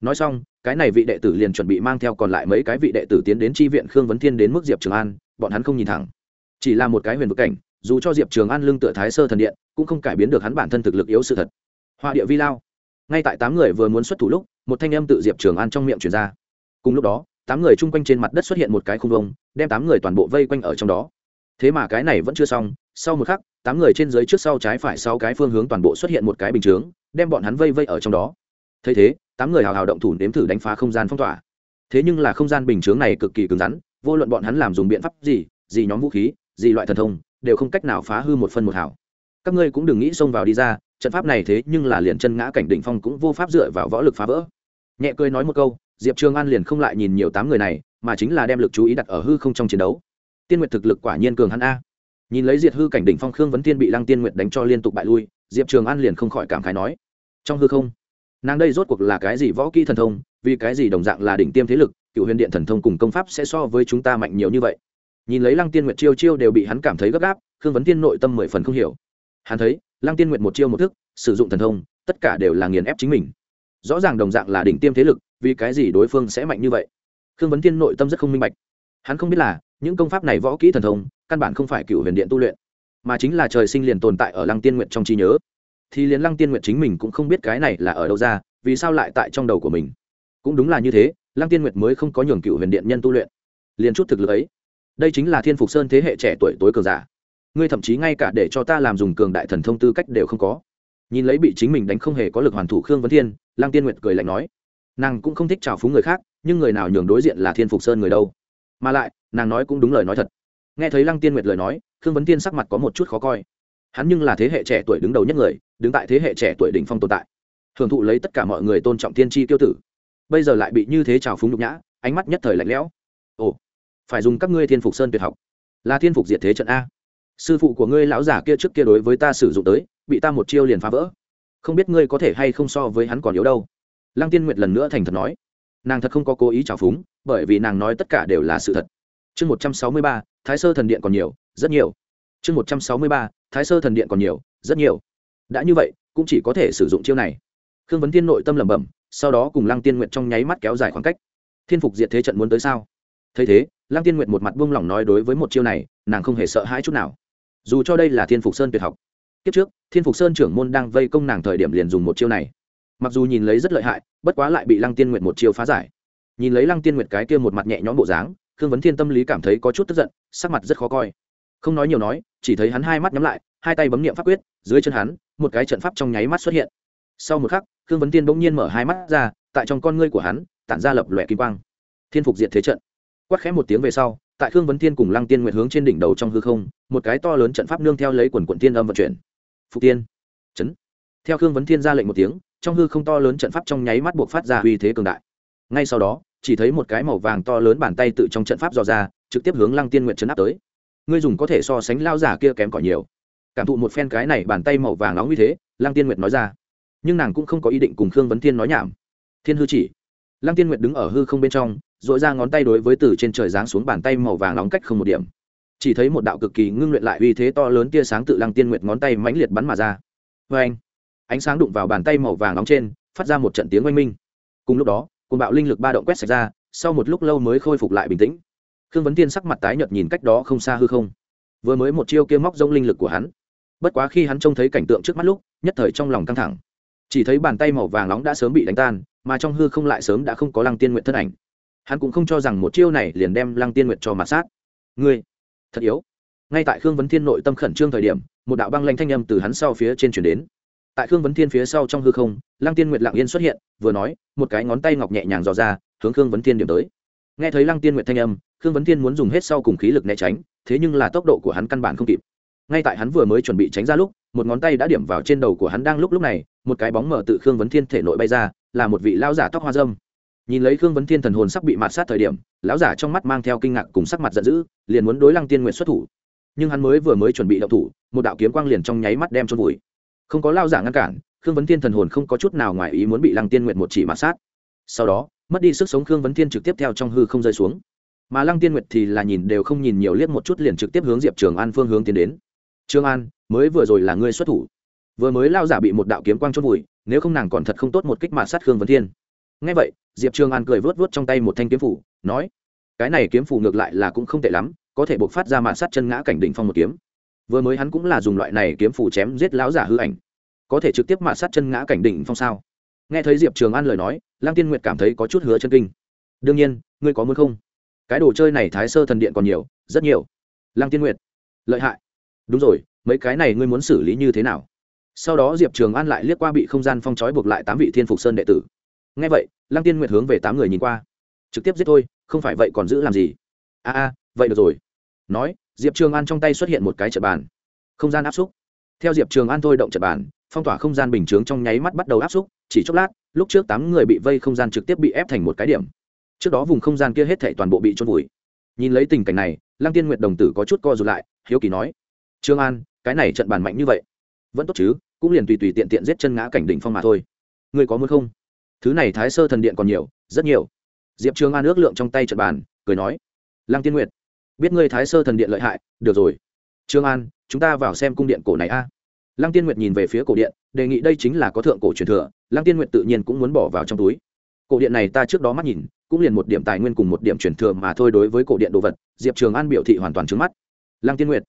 Nói xong, cái này vị đệ tử liền chuẩn bị mang theo còn lại mấy cái vị đệ tử tiến đến tri viện khương vấn thiên đến mức diệp trường an, bọn hắn không nhìn thẳng. Chỉ là một cái huyền vực cảnh, dù cho diệp trường an lưng tựa thái sơ thần điện, cũng không cải biến được hắn bản thân thực lực yếu sự thật. Hoa địa vi lao. Ngay tại tám người vừa muốn xuất thủ lúc, một thanh âm tự diệp trường an trong miệng truyền ra. Cùng lúc đó tám người chung quanh trên mặt đất xuất hiện một cái khung vông, đem tám người toàn bộ vây quanh ở trong đó. Thế mà cái này vẫn chưa xong, sau một khắc, tám người trên dưới trước sau trái phải sau cái phương hướng toàn bộ xuất hiện một cái bình chướng, đem bọn hắn vây vây ở trong đó. Thấy thế, tám người hào hào động thủ nếm thử đánh phá không gian phong tỏa. Thế nhưng là không gian bình chướng này cực kỳ cứng rắn, vô luận bọn hắn làm dùng biện pháp gì gì nhóm vũ khí, gì loại thần thông, đều không cách nào phá hư một phân một hào. Các ngươi cũng đừng nghĩ xông vào đi ra, trận pháp này thế nhưng là liền chân ngã cảnh đỉnh phong cũng vô pháp dựa vào võ lực phá vỡ. Nhẹ cười nói một câu diệp trường an liền không lại nhìn nhiều tám người này, mà chính là đem lực chú ý đặt ở hư không trong chiến đấu. Tiên nguyệt thực lực quả nhiên cường hắn a. Nhìn lấy diệt hư cảnh đỉnh phong khương vấn tiên bị lăng tiên nguyệt đánh cho liên tục bại lui, diệp trường an liền không khỏi cảm khái nói, trong hư không, nàng đây rốt cuộc là cái gì võ kỹ thần thông, vì cái gì đồng dạng là đỉnh tiêm thế lực cựu huyền điện thần thông cùng công pháp sẽ so với chúng ta mạnh nhiều như vậy? Nhìn lấy lăng tiên nguyệt chiêu chiêu đều bị hắn cảm thấy gấp gáp, khương vấn tiên nội tâm mười phần không hiểu. Hắn thấy, lăng tiên nguyệt một chiêu một thức, sử dụng thần thông, tất cả đều là nghiền ép chính mình. Rõ ràng đồng dạng là đỉnh tiêm thế lực vì cái gì đối phương sẽ mạnh như vậy? Khương vấn thiên nội tâm rất không minh bạch. Hắn không biết là, những công pháp này võ kỹ thần thông, căn bản không phải cựu huyền điện tu luyện, mà chính là trời sinh liền tồn tại ở lăng tiên nguyện trong trí nhớ. Thì liền lăng tiên nguyện chính mình cũng không biết cái này là ở đâu ra, vì sao lại tại trong đầu của mình? Cũng đúng là như thế, lăng tiên nguyệt mới không có nhường cựu huyền điện nhân tu luyện. Liền chút thực lực ấy. Đây chính là thiên phục sơn thế hệ trẻ tuổi tối cường giả. Ngươi thậm chí ngay cả để cho ta làm dùng cường đại thần thông tư cách đều không có. Nhìn lấy bị chính mình đánh không hề có lực hoàn thủ khương vấn thiên, lăng tiên nguyệt cười lạnh nói nàng cũng không thích trào phúng người khác, nhưng người nào nhường đối diện là thiên phục sơn người đâu. Mà lại, nàng nói cũng đúng lời nói thật. Nghe thấy lăng tiên nguyệt lời nói, khương vấn tiên sắc mặt có một chút khó coi. Hắn nhưng là thế hệ trẻ tuổi đứng đầu nhất người, đứng tại thế hệ trẻ tuổi đỉnh phong tồn tại. Hưởng thụ lấy tất cả mọi người tôn trọng tiên tri tiêu tử. Bây giờ lại bị như thế trào phúng nhục nhã, ánh mắt nhất thời lạnh lẽo. Ồ, phải dùng các ngươi thiên phục sơn tuyệt học. Là thiên phục diệt thế trận a. Sư phụ của ngươi lão giả kia trước kia đối với ta sử dụng tới, bị ta một chiêu liền phá vỡ. Không biết ngươi có thể hay không so với hắn còn yếu đâu lăng tiên nguyệt lần nữa thành thật nói, nàng thật không có cố ý trào phúng, bởi vì nàng nói tất cả đều là sự thật. Chương một trăm sáu mươi ba, thái sơ thần điện còn nhiều, rất nhiều. Chương một trăm sáu mươi ba, thái sơ thần điện còn nhiều, rất nhiều. Đã như vậy, cũng chỉ có thể sử dụng chiêu này. Khương vấn tiên nội tâm lẩm bẩm, sau đó cùng lăng tiên nguyệt trong nháy mắt kéo dài khoảng cách. Thiên phục diệt thế trận muốn tới sao? Thấy thế, lăng tiên nguyệt một mặt buông lỏng nói đối với một chiêu này, nàng không hề sợ hãi chút nào. Dù cho đây là thiên phục sơn tuyệt học, kiếp trước, thiên phục sơn trưởng môn đang vây công nàng thời điểm liền dùng một chiêu này mặc dù nhìn lấy rất lợi hại, bất quá lại bị lăng tiên nguyệt một chiều phá giải. Nhìn lấy lăng tiên nguyệt cái kia một mặt nhẹ nhõm bộ dáng, khương vấn thiên tâm lý cảm thấy có chút tức giận, sắc mặt rất khó coi. Không nói nhiều nói, chỉ thấy hắn hai mắt nhắm lại, hai tay bấm niệm pháp quyết, dưới chân hắn, một cái trận pháp trong nháy mắt xuất hiện. Sau một khắc, khương vấn tiên bỗng nhiên mở hai mắt ra, tại trong con ngươi của hắn, tản ra lập lòe kim quang. Thiên phục diệt thế trận. Quát khẽ một tiếng về sau, tại khương vấn tiên cùng lăng tiên nguyện hướng trên đỉnh đầu trong hư không, một cái to lớn trận pháp nương theo lấy quần quận tiên âm vận chuyển. Phục tiên. Chấn. Theo khương vấn thiên ra lệnh một tiếng trong hư không to lớn trận pháp trong nháy mắt buộc phát ra uy thế cường đại. Ngay sau đó, chỉ thấy một cái màu vàng to lớn bàn tay tự trong trận pháp dò ra, trực tiếp hướng lăng tiên nguyện chấn áp tới. Ngươi dùng có thể so sánh lao giả kia kém cỏi nhiều. Cảm thụ một phen cái này bàn tay màu vàng nóng như thế, lăng tiên nguyệt nói ra. Nhưng nàng cũng không có ý định cùng khương vấn thiên nói nhảm. Thiên hư chỉ. Lăng tiên nguyệt đứng ở hư không bên trong dội ra ngón tay đối với từ trên trời giáng xuống bàn tay màu vàng nóng cách không một điểm. Chỉ thấy một đạo cực kỳ ngưng luyện lại uy thế to lớn tia sáng tự lăng tiên nguyệt ngón tay mãnh liệt bắn mà ra. Vê anh ánh sáng đụng vào bàn tay màu vàng nóng trên, phát ra một trận tiếng oanh minh. Cùng lúc đó cùng bạo linh lực ba động quét sạch ra, sau một lúc lâu mới khôi phục lại bình tĩnh. Khương vấn tiên sắc mặt tái nhợt nhìn cách đó không xa hư không. Vừa mới một chiêu kia móc rông linh lực của hắn. Bất quá khi hắn trông thấy cảnh tượng trước mắt lúc, nhất thời trong lòng căng thẳng. Chỉ thấy bàn tay màu vàng nóng đã sớm bị đánh tan, mà trong hư không lại sớm đã không có lăng tiên nguyện thân ảnh. Hắn cũng không cho rằng một chiêu này liền đem lăng tiên nguyện cho mặt sát. Ngươi, thật yếu. Ngay tại khương vấn thiên nội tâm khẩn trương thời điểm, một đạo băng lanh thanh âm từ hắn sau phía trên chuyển đến tại khương vấn thiên phía sau trong hư không, lăng tiên nguyệt lặng yên xuất hiện, vừa nói, một cái ngón tay ngọc nhẹ nhàng dò ra, hướng khương vấn thiên điểm tới. Nghe thấy lăng tiên nguyệt thanh âm, khương vấn thiên muốn dùng hết sau cùng khí lực né tránh, thế nhưng là tốc độ của hắn căn bản không kịp. Ngay tại hắn vừa mới chuẩn bị tránh ra lúc, một ngón tay đã điểm vào trên đầu của hắn đang lúc lúc này, một cái bóng mở tự khương vấn thiên thể nội bay ra, là một vị lão giả tóc hoa dâm. Nhìn lấy khương vấn thiên thần hồn sắp bị mạt sát thời điểm, lão giả trong mắt mang theo kinh ngạc cùng sắc mặt giận dữ, liền muốn đối lăng tiên nguyện xuất thủ. Nhưng hắn mới vừa mới chuẩn bị động thủ, một đạo kiếm quang liền trong nháy mắt đem trôn vùi không có lao giả ngăn cản, khương vấn thiên thần hồn không có chút nào ngoài ý muốn bị lăng tiên nguyện một chỉ mạt sát. Sau đó, mất đi sức sống khương vấn thiên trực tiếp theo trong hư không rơi xuống. Mà lăng tiên nguyệt thì là nhìn đều không nhìn nhiều liếc một chút liền trực tiếp hướng diệp trường an phương hướng tiến đến. Trương an, mới vừa rồi là ngươi xuất thủ. Vừa mới lao giả bị một đạo kiếm quang chốt vùi, nếu không nàng còn thật không tốt một kích mạt sát khương vấn thiên. Ngay vậy, diệp trường an cười vớt vớt trong tay một thanh kiếm phủ, nói, cái này kiếm phủ ngược lại là cũng không tệ lắm, có thể buộc phát ra mạt sát chân ngã cảnh đỉnh phong một kiếm vừa mới hắn cũng là dùng loại này kiếm phủ chém giết lão giả hư ảnh. Có thể trực tiếp mạ sát chân ngã cảnh đỉnh phong sao? Nghe thấy diệp trường an lời nói, lăng tiên nguyệt cảm thấy có chút hứa chân kinh. Đương nhiên, ngươi có muốn không? Cái đồ chơi này thái sơ thần điện còn nhiều, rất nhiều. Lăng tiên nguyệt, lợi hại. Đúng rồi, mấy cái này ngươi muốn xử lý như thế nào? Sau đó diệp trường an lại liếc qua bị không gian phong trói buộc lại tám vị thiên phục sơn đệ tử. Ngay vậy, lăng tiên nguyệt hướng về tám người nhìn qua. Trực tiếp giết thôi, không phải vậy còn giữ làm gì? A a, vậy được rồi. Nói diệp trường an trong tay xuất hiện một cái trận bàn. Không gian áp xúc. Theo diệp trường an thôi động trận bàn, phong tỏa không gian bình chướng trong nháy mắt bắt đầu áp xúc, chỉ chốc lát, lúc trước tám người bị vây không gian trực tiếp bị ép thành một cái điểm. Trước đó vùng không gian kia hết thể toàn bộ bị trôn vùi. Nhìn lấy tình cảnh này, lăng tiên nguyệt đồng tử có chút co rụt lại, hiếu kỳ nói trương an, cái này trận bàn mạnh như vậy, vẫn tốt chứ, cũng liền tùy tùy tiện tiện giết chân ngã cảnh đỉnh phong mà thôi. Ngươi có muốn không? Thứ này thái sơ thần điện còn nhiều, rất nhiều. Diệp trường an ước lượng trong tay trận bàn, cười nói, lăng tiên nguyệt biết ngươi thái sơ thần điện lợi hại, được rồi. Trương an, chúng ta vào xem cung điện cổ này a. Lăng tiên nguyệt nhìn về phía cổ điện, đề nghị đây chính là có thượng cổ truyền thừa, lăng tiên nguyệt tự nhiên cũng muốn bỏ vào trong túi. Cổ điện này ta trước đó mắt nhìn, cũng liền một điểm tài nguyên cùng một điểm truyền thừa mà thôi đối với cổ điện đồ vật, diệp trường an biểu thị hoàn toàn trứng mắt. Lăng tiên nguyệt,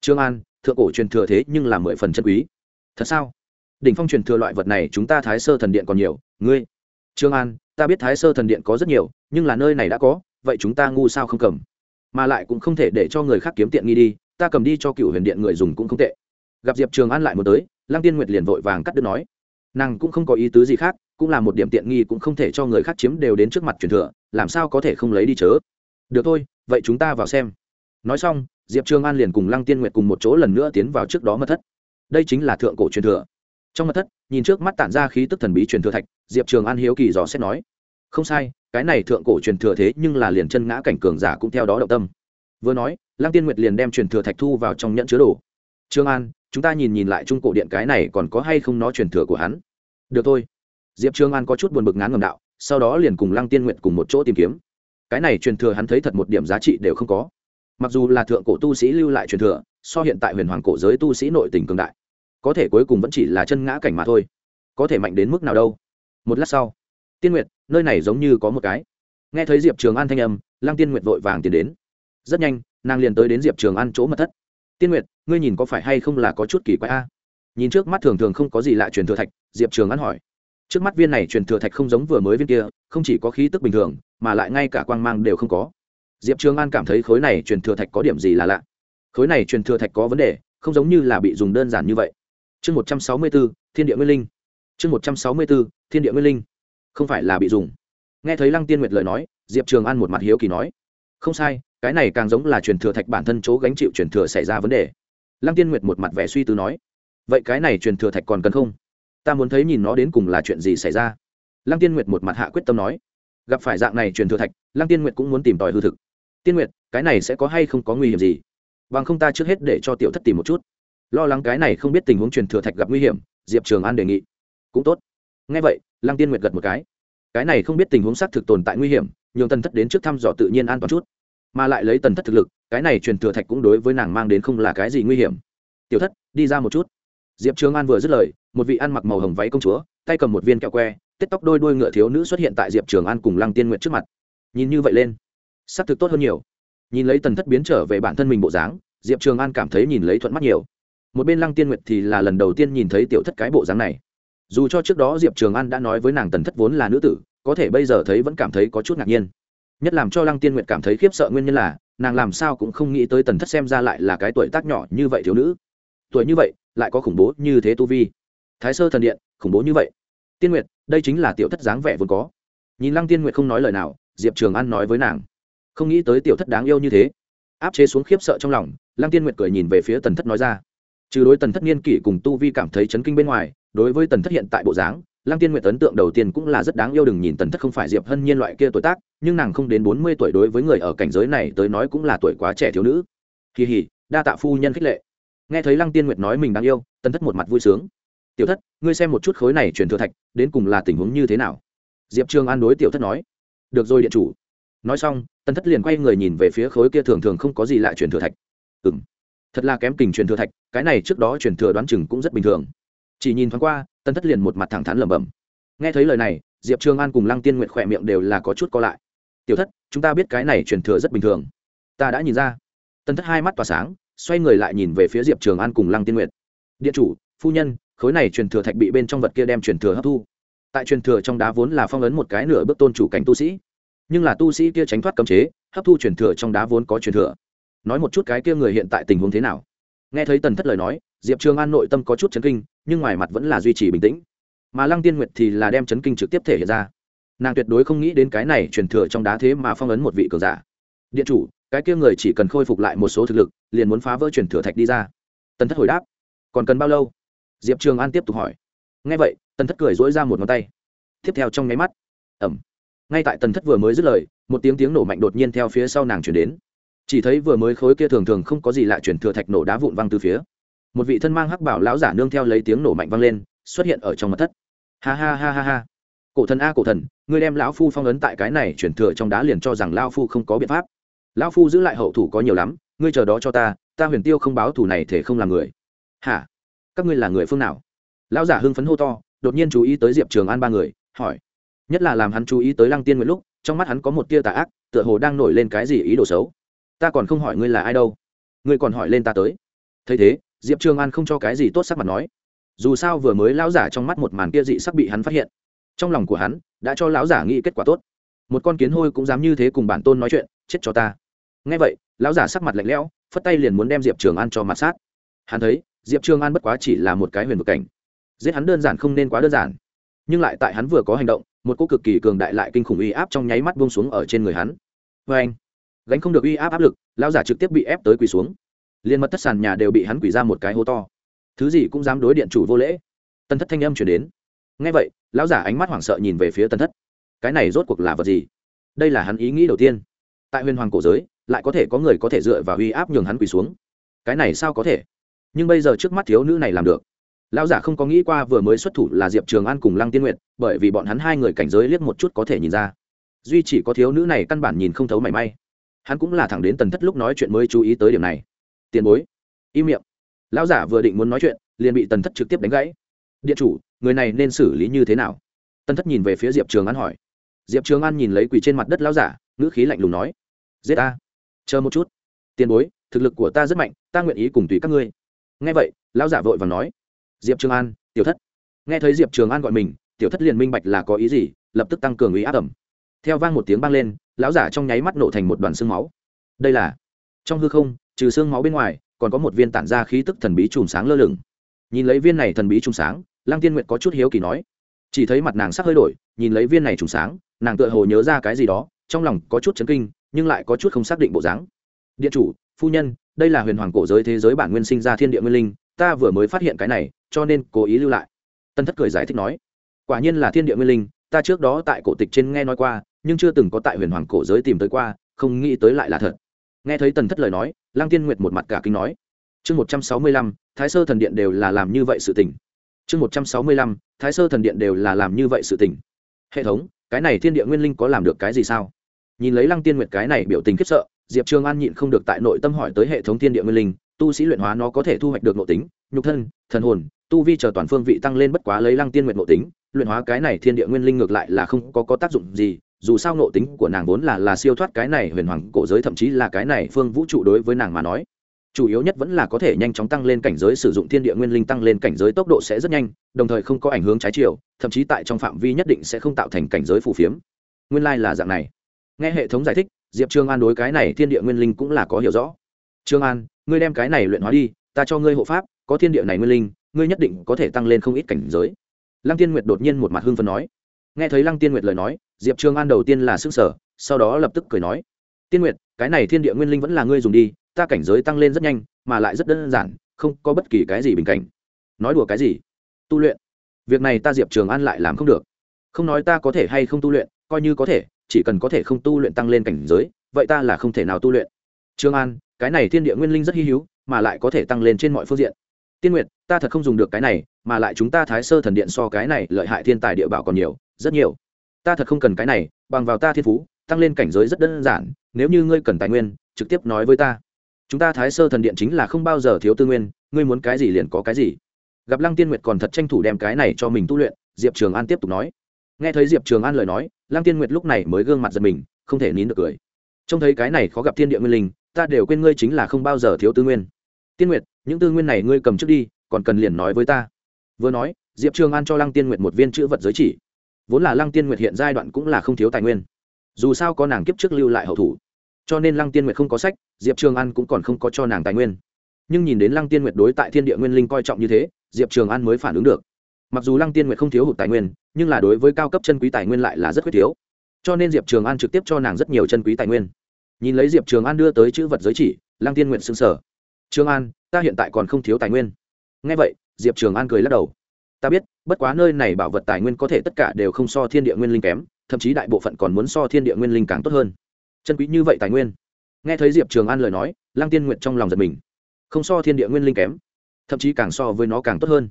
trương an, thượng cổ truyền thừa thế nhưng là mười phần chân quý. Thật sao? Đỉnh phong truyền thừa loại vật này chúng ta thái sơ thần điện còn nhiều, ngươi. Trương an, ta biết thái sơ thần điện có rất nhiều, nhưng là nơi này đã có, vậy chúng ta ngu sao không cầm? Mà lại cũng không thể để cho người khác kiếm tiện nghi đi, ta cầm đi cho cựu huyền điện người dùng cũng không tệ. Gặp diệp trường an lại một tới, lăng tiên nguyệt liền vội vàng cắt đứt nói. Nàng cũng không có ý tứ gì khác, cũng là một điểm tiện nghi cũng không thể cho người khác chiếm đều đến trước mặt truyền thừa, làm sao có thể không lấy đi chớ? Được thôi, vậy chúng ta vào xem. Nói xong, diệp trường an liền cùng lăng tiên nguyệt cùng một chỗ lần nữa tiến vào trước đó mật thất. Đây chính là thượng cổ truyền thừa. Trong mật thất, nhìn trước mắt tản ra khí tức thần bí truyền thừa thạch, diệp trường an hiếu kỳ dò xét nói không sai, cái này thượng cổ truyền thừa thế nhưng là liền chân ngã cảnh cường giả cũng theo đó động tâm. Vừa nói, lăng tiên nguyệt liền đem truyền thừa thạch thu vào trong nhẫn chứa đồ. Trương an, chúng ta nhìn nhìn lại trung cổ điện cái này còn có hay không nó truyền thừa của hắn. Được thôi. Diệp trương an có chút buồn bực ngán ngầm đạo, sau đó liền cùng lăng tiên nguyệt cùng một chỗ tìm kiếm. Cái này truyền thừa hắn thấy thật một điểm giá trị đều không có. Mặc dù là thượng cổ tu sĩ lưu lại truyền thừa, so hiện tại huyền hoàng cổ giới tu sĩ nội tình cường đại, có thể cuối cùng vẫn chỉ là chân ngã cảnh mà thôi. Có thể mạnh đến mức nào đâu? Một lát sau tiên nguyệt, nơi này giống như có một cái. Nghe thấy diệp trường an thanh âm, lăng tiên nguyệt vội vàng tiến đến. Rất nhanh, nàng liền tới đến diệp trường an chỗ mật thất. Tiên nguyệt, ngươi nhìn có phải hay không là có chút kỳ quái a? Nhìn trước mắt thường thường không có gì lạ truyền thừa thạch, diệp trường an hỏi. Trước mắt viên này truyền thừa thạch không giống vừa mới viên kia, không chỉ có khí tức bình thường, mà lại ngay cả quang mang đều không có. Diệp trường an cảm thấy khối này truyền thừa thạch có điểm gì là lạ. Khối này truyền thừa thạch có vấn đề, không giống như là bị dùng đơn giản như vậy. Chương một trăm sáu mươi b ố thiên địa nguyên linh. Chương một trăm sáu mươi b ố thiên địa nguyên linh không phải là bị dùng. Nghe thấy lăng tiên nguyệt lời nói, diệp trường an một mặt hiếu kỳ nói, không sai, cái này càng giống là truyền thừa thạch bản thân chỗ gánh chịu truyền thừa xảy ra vấn đề. Lăng tiên nguyệt một mặt vẻ suy tư nói, vậy cái này truyền thừa thạch còn cần không? Ta muốn thấy nhìn nó đến cùng là chuyện gì xảy ra. Lăng tiên nguyệt một mặt hạ quyết tâm nói, gặp phải dạng này truyền thừa thạch, lăng tiên nguyệt cũng muốn tìm tòi hư thực. Tiên nguyệt, cái này sẽ có hay không có nguy hiểm gì? Bằng không ta trước hết để cho tiểu thất tìm một chút. Lo lắng cái này không biết tình huống truyền thừa thạch gặp nguy hiểm, diệp trường an đề nghị, cũng tốt. Ngay vậy lăng tiên nguyệt gật một cái. Cái này không biết tình huống xác thực tồn tại nguy hiểm, nhường tần thất đến trước thăm dò tự nhiên an toàn chút. Mà lại lấy tần thất thực lực, cái này truyền thừa thạch cũng đối với nàng mang đến không là cái gì nguy hiểm. Tiểu thất, đi ra một chút. Diệp trường an vừa dứt lời, một vị ăn mặc màu hồng váy công chúa, tay cầm một viên kẹo que tết tóc đôi đuôi ngựa thiếu nữ xuất hiện tại diệp trường an cùng lăng tiên nguyện trước mặt. Nhìn như vậy lên s ắ c thực tốt hơn nhiều. Nhìn lấy tần thất biến trở về bản thân mình bộ dáng, diệp trường an cảm thấy nhìn lấy thuận mắt nhiều. Một bên lăng tiên nguyệt thì là lần đầu tiên nhìn thấy tiểu thất cái bộ dáng này dù cho trước đó diệp trường an đã nói với nàng tần thất vốn là nữ tử, có thể bây giờ thấy vẫn cảm thấy có chút ngạc nhiên. Nhất làm cho lăng tiên nguyệt cảm thấy khiếp sợ nguyên nhân là, nàng làm sao cũng không nghĩ tới tần thất xem ra lại là cái tuổi tác nhỏ như vậy thiếu nữ. Tuổi như vậy, lại có khủng bố như thế tu vi. Thái sơ thần điện, khủng bố như vậy. Tiên nguyệt, đây chính là tiểu thất dáng vẻ vốn có. Nhìn lăng tiên nguyệt không nói lời nào, diệp trường an nói với nàng. Không nghĩ tới tiểu thất đáng yêu như thế. Áp chế xuống khiếp sợ trong lòng, lăng tiên nguyệt cười nhìn về phía tần thất nói ra. Trừ đối tần thất niên kỷ cùng tu vi cảm thấy chấn kinh bên ngoài đối với tần thất hiện tại bộ dáng, lăng tiên nguyệt ấn tượng đầu tiên cũng là rất đáng yêu đừng nhìn tần thất không phải diệp hân nhiên loại kia tuổi tác, nhưng nàng không đến bốn mươi tuổi đối với người ở cảnh giới này tới nói cũng là tuổi quá trẻ thiếu nữ. Kỳ hỉ, đa tạ phu nhân khích lệ. Nghe thấy lăng tiên nguyệt nói mình đáng yêu, tần thất một mặt vui sướng. Tiểu thất, ngươi xem một chút khối này truyền thừa thạch, đến cùng là tình huống như thế nào? Diệp trường an đối tiểu thất nói. Được rồi điện chủ. Nói xong, tần thất liền quay người nhìn về phía khối kia thường thường không có gì lạ truyền thừa thạch. Ừ m thật là kém kình truyền thừa thạch, cái này trước đó truyền thừa đoán chừng cũng rất bình thường chỉ nhìn thoáng qua tân thất liền một mặt thẳng thắn lẩm bẩm. Nghe thấy lời này, diệp trường an cùng lăng tiên nguyện khỏe miệng đều là có chút co lại. Tiểu thất, chúng ta biết cái này truyền thừa rất bình thường. Ta đã nhìn ra. Tân thất hai mắt tỏa sáng, xoay người lại nhìn về phía diệp trường an cùng lăng tiên nguyện điện chủ, phu nhân, khối này truyền thừa thạch bị bên trong vật kia đem truyền thừa hấp thu. Tại truyền thừa trong đá vốn là phong ấn một cái nửa bước tôn chủ cảnh tu sĩ. Nhưng là tu sĩ kia tránh thoát cấm chế, hấp thu truyền thừa trong đá vốn có truyền thừa. Nói một chút cái kia người hiện tại tình huống thế nào? Nghe thấy tần thất lời nói, diệp trường an nội tâm có chút chấn kinh, nhưng ngoài mặt vẫn là duy trì bình tĩnh. Mà lăng tiên nguyệt thì là đem chấn kinh trực tiếp thể hiện ra. Nàng tuyệt đối không nghĩ đến cái này truyền thừa trong đá thế mà phong ấn một vị cường giả. Điện chủ, cái kia người chỉ cần khôi phục lại một số thực lực, liền muốn phá vỡ truyền thừa thạch đi ra. Tần thất hồi đáp, còn cần bao lâu? Diệp trường an tiếp tục hỏi. Ngay vậy, tần thất cười dỗi ra một ngón tay. Tiếp theo trong nháy mắt ẩm ngay tại tần thất vừa mới dứt lời, một tiếng tiếng nổ mạnh đột nhiên theo phía sau nàng chuyển đến chỉ thấy vừa mới khối kia thường thường không có gì lạ chuyển thừa thạch nổ đá vụn văng từ phía. Một vị thân mang hắc bảo lão giả nương theo lấy tiếng nổ mạnh văng lên, xuất hiện ở trong mặt thất. Ha ha ha ha ha. Cổ thần a cổ thần, ngươi đem lão phu phong ấn tại cái này chuyển thừa trong đá liền cho rằng lão phu không có biện pháp. Lão phu giữ lại hậu thủ có nhiều lắm, ngươi chờ đó cho ta ta huyền tiêu không báo thủ này thể không làm người. Hả? Các ngươi là người phương nào? Lão giả hưng phấn hô to, đột nhiên chú ý tới diệp trường an ba người, hỏi. Nhất là làm hắn chú ý tới lăng tiên nguyễn lúc, trong mắt hắn có một tia tà ác, tựa hồ đang nổi lên cái gì ý đồ xấu ta còn không hỏi ngươi là ai đâu. Ngươi còn hỏi lên ta tới. Thấy thế, diệp trường an không cho cái gì tốt sắc mặt nói. Dù sao vừa mới lão giả trong mắt một màn kia dị sắc bị hắn phát hiện. Trong lòng của hắn, đã cho lão giả nghĩ kết quả tốt. Một con kiến hôi cũng dám như thế cùng bản tôn nói chuyện, chết cho ta. Nghe vậy, lão giả sắc mặt lạnh lẽo, phất tay liền muốn đem diệp trường an cho mặt sát. Hắn thấy, diệp trường an bất quá chỉ là một cái huyền vực cảnh. Giết hắn đơn giản không nên quá đơn giản. Nhưng lại tại hắn vừa có hành động, một cô cực kỳ cường đại lại kinh khủng uy áp trong nháy mắt buông xuống ở trên người hắn. Vê anh gánh không được uy áp áp lực, lão giả trực tiếp bị ép tới quỳ xuống. Liên mật thất sàn nhà đều bị hắn quỳ ra một cái hố to. Thứ gì cũng dám đối điện chủ vô lễ. Tân thất thanh âm chuyển đến. Ngay vậy, lão giả ánh mắt hoảng sợ nhìn về phía tân thất. Cái này rốt cuộc là vật gì? Đây là hắn ý nghĩ đầu tiên. Tại huyền hoàng cổ giới, lại có thể có người có thể dựa vào uy áp nhường hắn quỳ xuống. Cái này sao có thể? Nhưng bây giờ trước mắt thiếu nữ này làm được. Lão giả không có nghĩ qua vừa mới xuất thủ là diệp trường an cùng lăng tiên nguyệt, bởi vì bọn hắn hai người cảnh giới liếc một chút có thể nhìn ra. Duy chỉ có thiếu nữ này căn bản nhìn không thấu mảy may hắn cũng là thẳng đến tần thất lúc nói chuyện mới chú ý tới điểm này. Tiền bối, im miệng. Lão giả vừa định muốn nói chuyện, liền bị tần thất trực tiếp đánh gãy. Điện chủ, người này nên xử lý như thế nào? Tần thất nhìn về phía diệp trường an hỏi. Diệp trường an nhìn lấy quỳ trên mặt đất lão giả, ngữ khí lạnh lùng nói. Giết ta. Chờ một chút. Tiền bối, thực lực của ta rất mạnh, ta nguyện ý cùng tùy các ngươi. Nghe vậy, lão giả vội và nói. Diệp trường an, tiểu thất. Nghe thấy diệp trường an gọi mình, tiểu thất liền minh bạch là có ý gì, lập tức tăng cường ý áp ẩm. Theo vang một tiếng băng lên lão giả trong nháy mắt nổ thành một đoàn xương máu. Đây là, trong hư không, trừ xương máu bên ngoài, còn có một viên tản ra khí tức thần bí chùm sáng lơ lửng. Nhìn lấy viên này thần bí chùm sáng, lăng tiên nguyệt có chút hiếu kỳ nói. Chỉ thấy mặt nàng sắc hơi đổi, nhìn lấy viên này chùm sáng, nàng tựa hồ nhớ ra cái gì đó, trong lòng có chút chấn kinh, nhưng lại có chút không xác định bộ dáng. Điện chủ, phu nhân, đây là huyền hoàng cổ giới thế giới bản nguyên sinh ra thiên địa nguyên linh, ta vừa mới phát hiện cái này, cho nên cố ý lưu lại. Tân thất cười giải thích nói. Quả nhiên là thiên địa nguyên linh, ta trước đó tại cổ tịch trên nghe nói qua nhưng chưa từng có tại huyền hoàng cổ giới tìm tới qua không nghĩ tới lại là thật. Nghe thấy tần thất lời nói lăng tiên nguyệt một mặt cả kinh nói chương một trăm sáu mươi lăm thái sơ thần điện đều là làm như vậy sự tỉnh chương một trăm sáu mươi lăm thái sơ thần điện đều là làm như vậy sự tỉnh hệ thống cái này thiên địa nguyên linh có làm được cái gì sao? Nhìn lấy lăng tiên nguyệt cái này biểu tình khiếp sợ diệp trường an nhịn không được tại nội tâm hỏi tới hệ thống thiên địa nguyên linh tu sĩ luyện hóa nó có thể thu hoạch được nội tính nhục thân thần hồn tu vi chờ toàn phương vị tăng lên bất quá lấy lăng tiên nguyệt nội tính luyện hóa cái này thiên địa nguyên linh ngược lại là không có, có tác dụng gì dù sao nội tính của nàng vốn là là siêu thoát cái này huyền hoàng cổ giới, thậm chí là cái này phương vũ trụ đối với nàng mà nói. Chủ yếu nhất vẫn là có thể nhanh chóng tăng lên cảnh giới, sử dụng thiên địa nguyên linh tăng lên cảnh giới tốc độ sẽ rất nhanh, đồng thời không có ảnh hưởng trái chiều, thậm chí tại trong phạm vi nhất định sẽ không tạo thành cảnh giới phù phiếm. Nguyên lai、like、là dạng này. Nghe hệ thống giải thích, diệp trương an đối cái này thiên địa nguyên linh cũng là có hiểu rõ. Trương an, ngươi đem cái này luyện hóa đi, ta cho ngươi hộ pháp, có thiên địa này nguyên linh, ngươi nhất định có thể tăng lên không ít cảnh giới. Lăng tiên nguyệt đột nhiên một mặt hưng phấn nói nghe thấy lăng tiên nguyệt lời nói, diệp trương an đầu tiên là s ư n g sở sau đó lập tức cười nói, tiên nguyệt, cái này thiên địa nguyên linh vẫn là ngươi dùng đi, ta cảnh giới tăng lên rất nhanh, mà lại rất đơn giản, không có bất kỳ cái gì bình cảnh. Nói đùa cái gì? Tu luyện. Việc này ta diệp trường an lại làm không được. Không nói ta có thể hay không tu luyện, coi như có thể, chỉ cần có thể không tu luyện tăng lên cảnh giới, vậy ta là không thể nào tu luyện. Trương an, cái này thiên địa nguyên linh rất hy hữu, mà lại có thể tăng lên trên mọi phương diện. Tiên nguyệt, ta thật không dùng được cái này, mà lại chúng ta thái sơ thần điện so cái này lợi hại thiên tài địa bảo còn nhiều rất nhiều. Ta thật không cần cái này, bằng vào ta thiên phú, tăng lên cảnh giới rất đơn giản, nếu như ngươi cần tài nguyên, trực tiếp nói với ta. Chúng ta thái sơ thần điện chính là không bao giờ thiếu tư nguyên, ngươi muốn cái gì liền có cái gì. Gặp lăng tiên nguyệt còn thật tranh thủ đem cái này cho mình tu luyện, diệp trường an tiếp tục nói. Nghe thấy diệp trường an lời nói, lăng tiên nguyệt lúc này mới gương mặt giật mình, không thể nín được cười. Trông thấy cái này khó gặp thiên địa nguyên linh, ta đều quên ngươi chính là không bao giờ thiếu tư nguyên. Tiên nguyệt, những tư nguyên này ngươi cầm trước đi, còn cần liền nói với ta. Vừa nói, diệp trường an cho lăng tiên nguyệt một viên chữ vật giới chỉ vốn là lăng tiên nguyệt hiện giai đoạn cũng là không thiếu tài nguyên. Dù sao có nàng kiếp trước lưu lại hậu thủ, cho nên lăng tiên nguyệt không có sách, diệp trường an cũng còn không có cho nàng tài nguyên. Nhưng nhìn đến lăng tiên nguyệt đối tại thiên địa nguyên linh coi trọng như thế, diệp trường an mới phản ứng được. Mặc dù lăng tiên nguyệt không thiếu hụt tài nguyên, nhưng là đối với cao cấp chân quý tài nguyên lại là rất khuyết thiếu. Cho nên diệp trường an trực tiếp cho nàng rất nhiều chân quý tài nguyên. Nhìn lấy diệp trường an đưa tới chữ vật giới chỉ, lăng tiên nguyện xưng sở trường an, ta hiện tại còn không thiếu tài nguyên. Ngay vậy, diệp trường an cười lắc đầu ta biết, bất quá nơi này bảo vật tài nguyên có thể tất cả đều không so thiên địa nguyên linh kém, thậm chí đại bộ phận còn muốn so thiên địa nguyên linh càng tốt hơn. Chân quý như vậy tài nguyên. Nghe thấy diệp trường an lời nói, lăng tiên nguyện trong lòng giật mình. Không so thiên địa nguyên linh kém, thậm chí càng so với nó càng tốt hơn.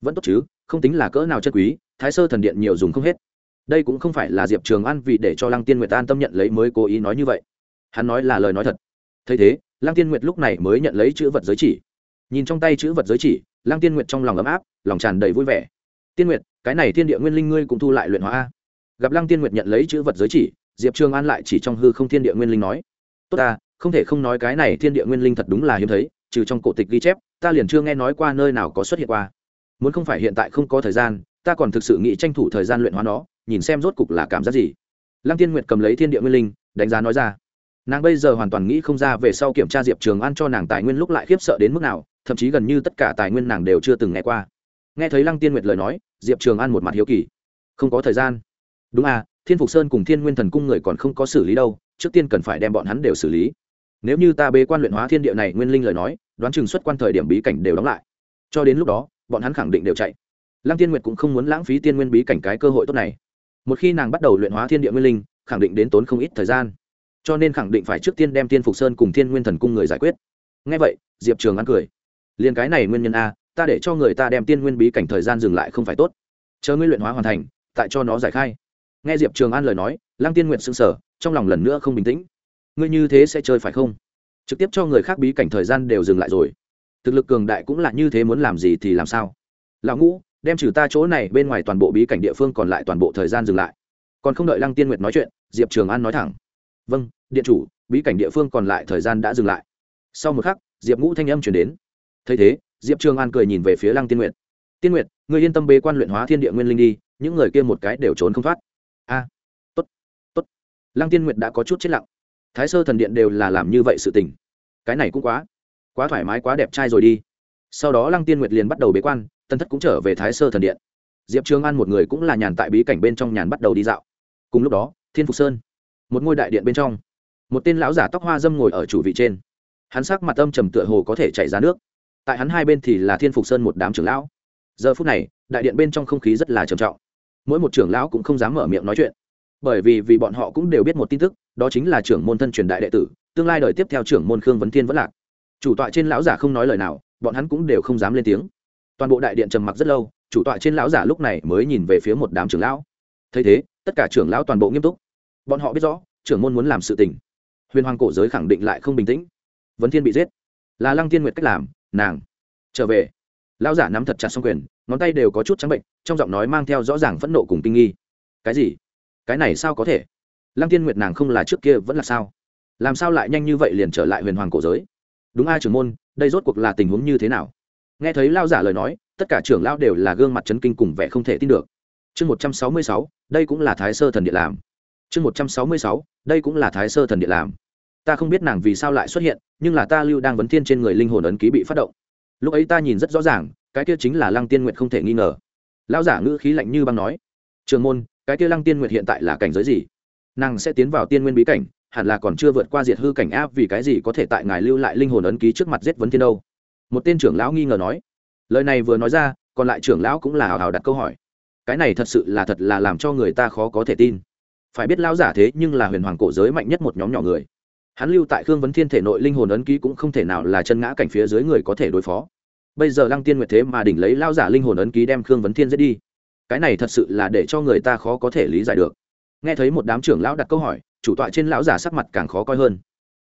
Vẫn tốt chứ, không tính là cỡ nào chân quý, thái sơ thần điện nhiều dùng không hết. Đây cũng không phải là diệp trường an vì để cho lăng tiên nguyệt an tâm nhận lấy mới cố ý nói như vậy. Hắn nói là lời nói thật. Thấy thế, lăng tiên nguyệt lúc này mới nhận lấy chữ vật giới chỉ. Nhìn trong tay chữ vật giới chỉ lăng tiên nguyệt trong lòng ấm áp, lòng tràn đầy vui vẻ. Tiên nguyệt, cái này thiên địa nguyên linh ngươi cũng thu lại luyện hóa a. Gặp lăng tiên nguyệt nhận lấy chữ vật giới chỉ, diệp trường an lại chỉ trong hư không thiên địa nguyên linh nói, tốt ta, không thể không nói cái này thiên địa nguyên linh thật đúng là hiếm thấy, trừ trong cổ tịch ghi chép, ta liền chưa nghe nói qua nơi nào có xuất hiện qua. Muốn không phải hiện tại không có thời gian, ta còn thực sự nghĩ tranh thủ thời gian luyện hóa nó, nhìn xem rốt cục là cảm giác gì. Lăng tiên nguyệt cầm lấy thiên địa nguyên linh, đánh giá nói ra, nàng bây giờ hoàn toàn nghĩ không ra về sau kiểm tra diệp trường an cho nàng tài nguyên lúc lại khiếp sợ đến mức nào thậm chí gần như tất cả tài nguyên nàng đều chưa từng nghe qua. Nghe thấy lăng tiên nguyệt lời nói, diệp trường an một mặt hiếu kỳ. Không có thời gian. Đúng à thiên phục sơn cùng thiên nguyên thần cung người còn không có xử lý đâu, trước tiên cần phải đem bọn hắn đều xử lý. Nếu như ta bế quan luyện hóa thiên địa này nguyên linh lời nói, đoán chừng xuất quan thời điểm bí cảnh đều đóng lại. Cho đến lúc đó, bọn hắn khẳng định đều chạy. Lăng tiên nguyệt cũng không muốn lãng phí tiên nguyên bí cảnh cái cơ hội tốt này. Một khi nàng bắt đầu luyện hóa thiên địa nguyên linh, khẳng định đến tốn không ít thời gian. Cho nên khẳng định phải trước tiên đem tiên phục sơn cùng thiên nguyên thần cung người giải quyết. Ngay vậy, diệp trường An cười liền cái này nguyên nhân a, ta để cho người ta đem tiên nguyên bí cảnh thời gian dừng lại không phải tốt. Chờ ngươi luyện hóa hoàn thành, tại cho nó giải khai. Nghe diệp trường an lời nói, lăng tiên nguyện s ư n g sở trong lòng lần nữa không bình tĩnh. Ngươi như thế sẽ chơi phải không? Trực tiếp cho người khác bí cảnh thời gian đều dừng lại rồi. Thực lực cường đại cũng là như thế muốn làm gì thì làm sao? Lão ngũ, đem trừ ta chỗ này, bên ngoài toàn bộ bí cảnh địa phương còn lại toàn bộ thời gian dừng lại. Còn không đợi lăng tiên nguyệt nói chuyện, diệp trường an nói thẳng. Vâng điện chủ, bí cảnh địa phương còn lại thời gian đã dừng lại. Sau một khắc, diệp ngũ thanh âm chuyển đến thấy thế, diệp trường an cười nhìn về phía lăng tiên nguyệt. Tiên nguyệt người yên tâm bế quan luyện hóa thiên địa nguyên linh đi, những người kia một cái đều trốn không thoát. A, tốt tốt. Lăng tiên nguyệt đã có chút chết lặng. Thái sơ thần điện đều là làm như vậy sự tình. Cái này cũng quá quá thoải mái, quá đẹp trai rồi đi. Sau đó lăng tiên nguyệt liền bắt đầu bế quan tân thất cũng trở về thái sơ thần điện. Diệp trường an một người cũng là nhàn tại bí cảnh bên trong nhàn bắt đầu đi dạo. Cùng lúc đó, thiên phục sơn, một ngôi đại điện bên trong, một tên lão giả tóc hoa dâm ngồi ở chủ vị trên. Hắn sắc mặt âm trầm tựa hồ có thể chảy ra nước tại hắn hai bên thì là thiên phục sơn một đám trưởng lão. Giờ phút này, đại điện bên trong không khí rất là trầm trọng. Mỗi một trưởng lão cũng không dám mở miệng nói chuyện. Bởi vì vì bọn họ cũng đều biết một tin tức, đó chính là trưởng môn thân truyền đại đệ tử, tương lai đời tiếp theo trưởng môn khương vấn thiên vẫn lạc. Chủ tọa trên lão giả không nói lời nào, bọn hắn cũng đều không dám lên tiếng. Toàn bộ đại điện trầm mặc rất lâu, chủ tọa trên lão giả lúc này mới nhìn về phía một đám trưởng lão. Thấy thế, tất cả trưởng lão toàn bộ nghiêm túc. Bọn họ biết rõ, trưởng môn muốn làm sự tình. Huyền hoàng cổ giới khẳng định lại không bình tĩnh. Vấn thiên bị giết. Là lăng tiên nguyệt cách làm nàng. Trở về. Lão giả nắm thật chặt xong quyền, ngón tay đều có chút trắng bệnh, trong giọng nói mang theo rõ ràng phẫn nộ cùng kinh nghi. Cái gì? Cái này sao có thể? Lăng tiên nguyệt nàng không là trước kia vẫn là sao? Làm sao lại nhanh như vậy liền trở lại huyền hoàng cổ giới? Đúng a trưởng môn, đây rốt cuộc là tình huống như thế nào? Nghe thấy lao giả lời nói, tất cả trưởng lao đều là gương mặt chấn kinh cùng vẻ không thể tin được. Chương một trăm sáu mươi sáu, đây cũng là thái sơ thần điện làm. Chương một trăm sáu mươi sáu, đây cũng là thái sơ thần điện làm ta không biết nàng vì sao lại xuất hiện, nhưng là ta lưu đang vấn thiên trên người linh hồn ấn ký bị phát động. Lúc ấy ta nhìn rất rõ ràng, cái kia chính là lăng tiên nguyện không thể nghi ngờ. Lão giả ngữ khí lạnh như băng nói, trường môn, cái kia lăng tiên nguyện hiện tại là cảnh giới gì? Nàng sẽ tiến vào tiên nguyên bí cảnh, hẳn là còn chưa vượt qua diệt hư cảnh áp, vì cái gì có thể tại ngài lưu lại linh hồn ấn ký trước mặt giết vấn thiên đâu? Một tên trưởng lão nghi ngờ nói. Lời này vừa nói ra, còn lại trưởng lão cũng là hào hào đặt câu hỏi. Cái này thật sự là thật là làm cho người ta khó có thể tin. Phải biết lão giả thế nhưng là huyền hoàng cổ giới mạnh nhất một nhóm nhỏ người hắn lưu tại khương vấn thiên thể nội linh hồn ấn ký cũng không thể nào là chân ngã cảnh phía dưới người có thể đối phó. Bây giờ lăng tiên nguyệt thế mà đỉnh lấy lao giả linh hồn ấn ký đem khương vấn thiên giết đi. Cái này thật sự là để cho người ta khó có thể lý giải được. Nghe thấy một đám trưởng lão đặt câu hỏi, chủ tọa trên lão giả sắc mặt càng khó coi hơn.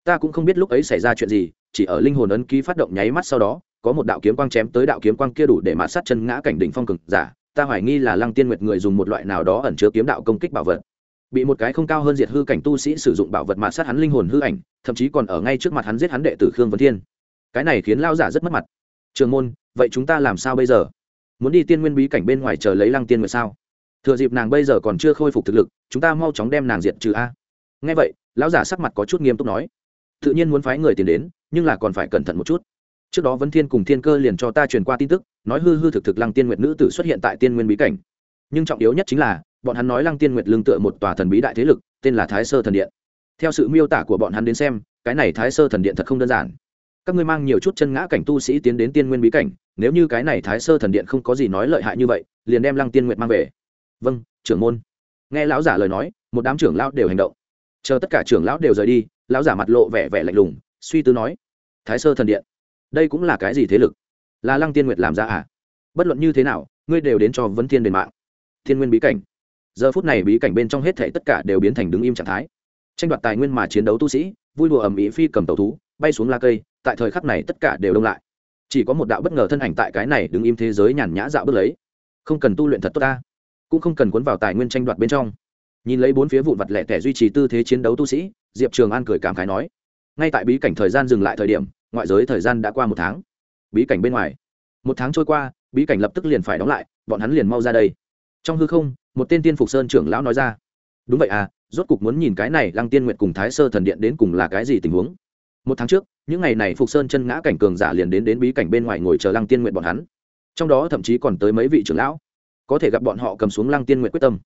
Ta cũng không biết lúc ấy xảy ra chuyện gì, chỉ ở linh hồn ấn ký phát động nháy mắt sau đó, có một đạo kiếm quang chém tới đạo kiếm quang kia đủ để mạt sát chân ngã cảnh đỉnh phong cực giả. Ta hoài nghi là lăng tiên nguyệt người dùng một loại nào đó ẩn chứa kiếm đạo công kích bảo vật bị một cái không cao hơn diệt hư cảnh tu sĩ sử dụng bảo vật mà sát hắn linh hồn hư ảnh, thậm chí còn ở ngay trước mặt hắn giết hắn đệ tử khương vân thiên. Cái này khiến lao giả rất mất mặt. Trường môn, vậy chúng ta làm sao bây giờ? Muốn đi tiên nguyên bí cảnh bên ngoài chờ lấy lăng tiên nguyệt sao? Thừa dịp nàng bây giờ còn chưa khôi phục thực lực, chúng ta mau chóng đem nàng diệt trừ a. Nghe vậy, lão giả sắc mặt có chút nghiêm túc nói, tự nhiên muốn phái người tiền đến, nhưng là còn phải cẩn thận một chút. Trước đó vấn thiên cùng thiên cơ liền cho ta truyền qua tin tức, nói hư hư thực thực lăng tiên nguyệt nữ tử xuất hiện tại tiên nguyên bí cảnh. Nhưng trọng yếu nhất chính là bọn hắn nói lăng tiên nguyệt lương tựa một tòa thần bí đại thế lực, tên là thái sơ thần điện. Theo sự miêu tả của bọn hắn đến xem, cái này thái sơ thần điện thật không đơn giản. Các ngươi mang nhiều chút chân ngã cảnh tu sĩ tiến đến tiên nguyên bí cảnh, nếu như cái này thái sơ thần điện không có gì nói lợi hại như vậy, liền đem lăng tiên nguyệt mang về. Vâng trưởng môn. Nghe lão giả lời nói, một đám trưởng lão đều hành động. Chờ tất cả trưởng lão đều rời đi, lão giả mặt lộ vẻ vẻ lạnh lùng, suy tư nói, thái sơ thần điện, đây cũng là cái gì thế lực? Là lăng tiên nguyệt làm ra à? Bất luận như thế nào, ngươi đều đến cho vấn thiên đền mạng. Thiên nguyên bí cảnh giờ phút này bí cảnh bên trong hết thể tất cả đều biến thành đứng im trạng thái. Tranh đoạt tài nguyên mà chiến đấu tu sĩ, vui đùa ầm ĩ phi cầm tàu thú, bay xuống la cây, tại thời khắc này tất cả đều đông lại. Chỉ có một đạo bất ngờ thân ảnh tại cái này đứng im thế giới nhàn nhã dạo bước lấy. Không cần tu luyện thật tốt ta, cũng không cần cuốn vào tài nguyên tranh đoạt bên trong. Nhìn lấy bốn phía vụn vặt lẻ tẻ duy trì tư thế chiến đấu tu sĩ, diệp trường an cười cảm khái nói, ngay tại bí cảnh thời gian dừng lại thời điểm, ngoại giới thời gian đã qua một tháng. Bí cảnh bên ngoài, một tháng trôi qua, bí cảnh lập tức liền phải đóng lại, bọn hắn liền mau ra đây trong hư không, một tên tiên phục sơn trưởng lão nói ra. Đúng vậy à rốt cục muốn nhìn cái này lăng tiên nguyện cùng thái sơ thần điện đến cùng là cái gì tình huống. Một tháng trước, những ngày này phục sơn chân ngã cảnh cường giả liền đến đến bí cảnh bên ngoài ngồi chờ lăng tiên nguyện bọn hắn. Trong đó thậm chí còn tới mấy vị trưởng lão. Có thể gặp bọn họ cầm xuống lăng tiên nguyện quyết tâm.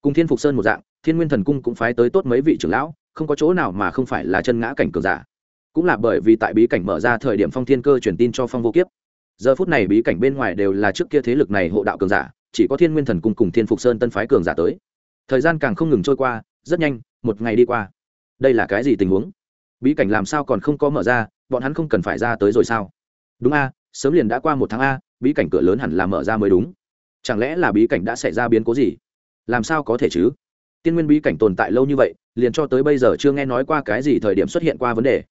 Cùng thiên phục sơn một dạng, thiên nguyên thần cung cũng phái tới tốt mấy vị trưởng lão, không có chỗ nào mà không phải là chân ngã cảnh cường giả. Cũng là bởi vì tại bí cảnh mở ra thời điểm phong thiên cơ truyền tin cho phong vô kiếp. Giờ phút này bí cảnh bên ngoài đều là trước kia thế lực này hộ đạo cường giả chỉ có thiên nguyên thần cung cùng thiên phục sơn tân phái cường giả tới. Thời gian càng không ngừng trôi qua, rất nhanh, một ngày đi qua. Đây là cái gì tình huống? Bí cảnh làm sao còn không có mở ra, bọn hắn không cần phải ra tới rồi sao? Đúng a, sớm liền đã qua một tháng a, bí cảnh cửa lớn hẳn là mở ra mới đúng. Chẳng lẽ là bí cảnh đã xảy ra biến cố gì? Làm sao có thể chứ? Tiên nguyên bí cảnh tồn tại lâu như vậy, liền cho tới bây giờ chưa nghe nói qua cái gì thời điểm xuất hiện qua vấn đề.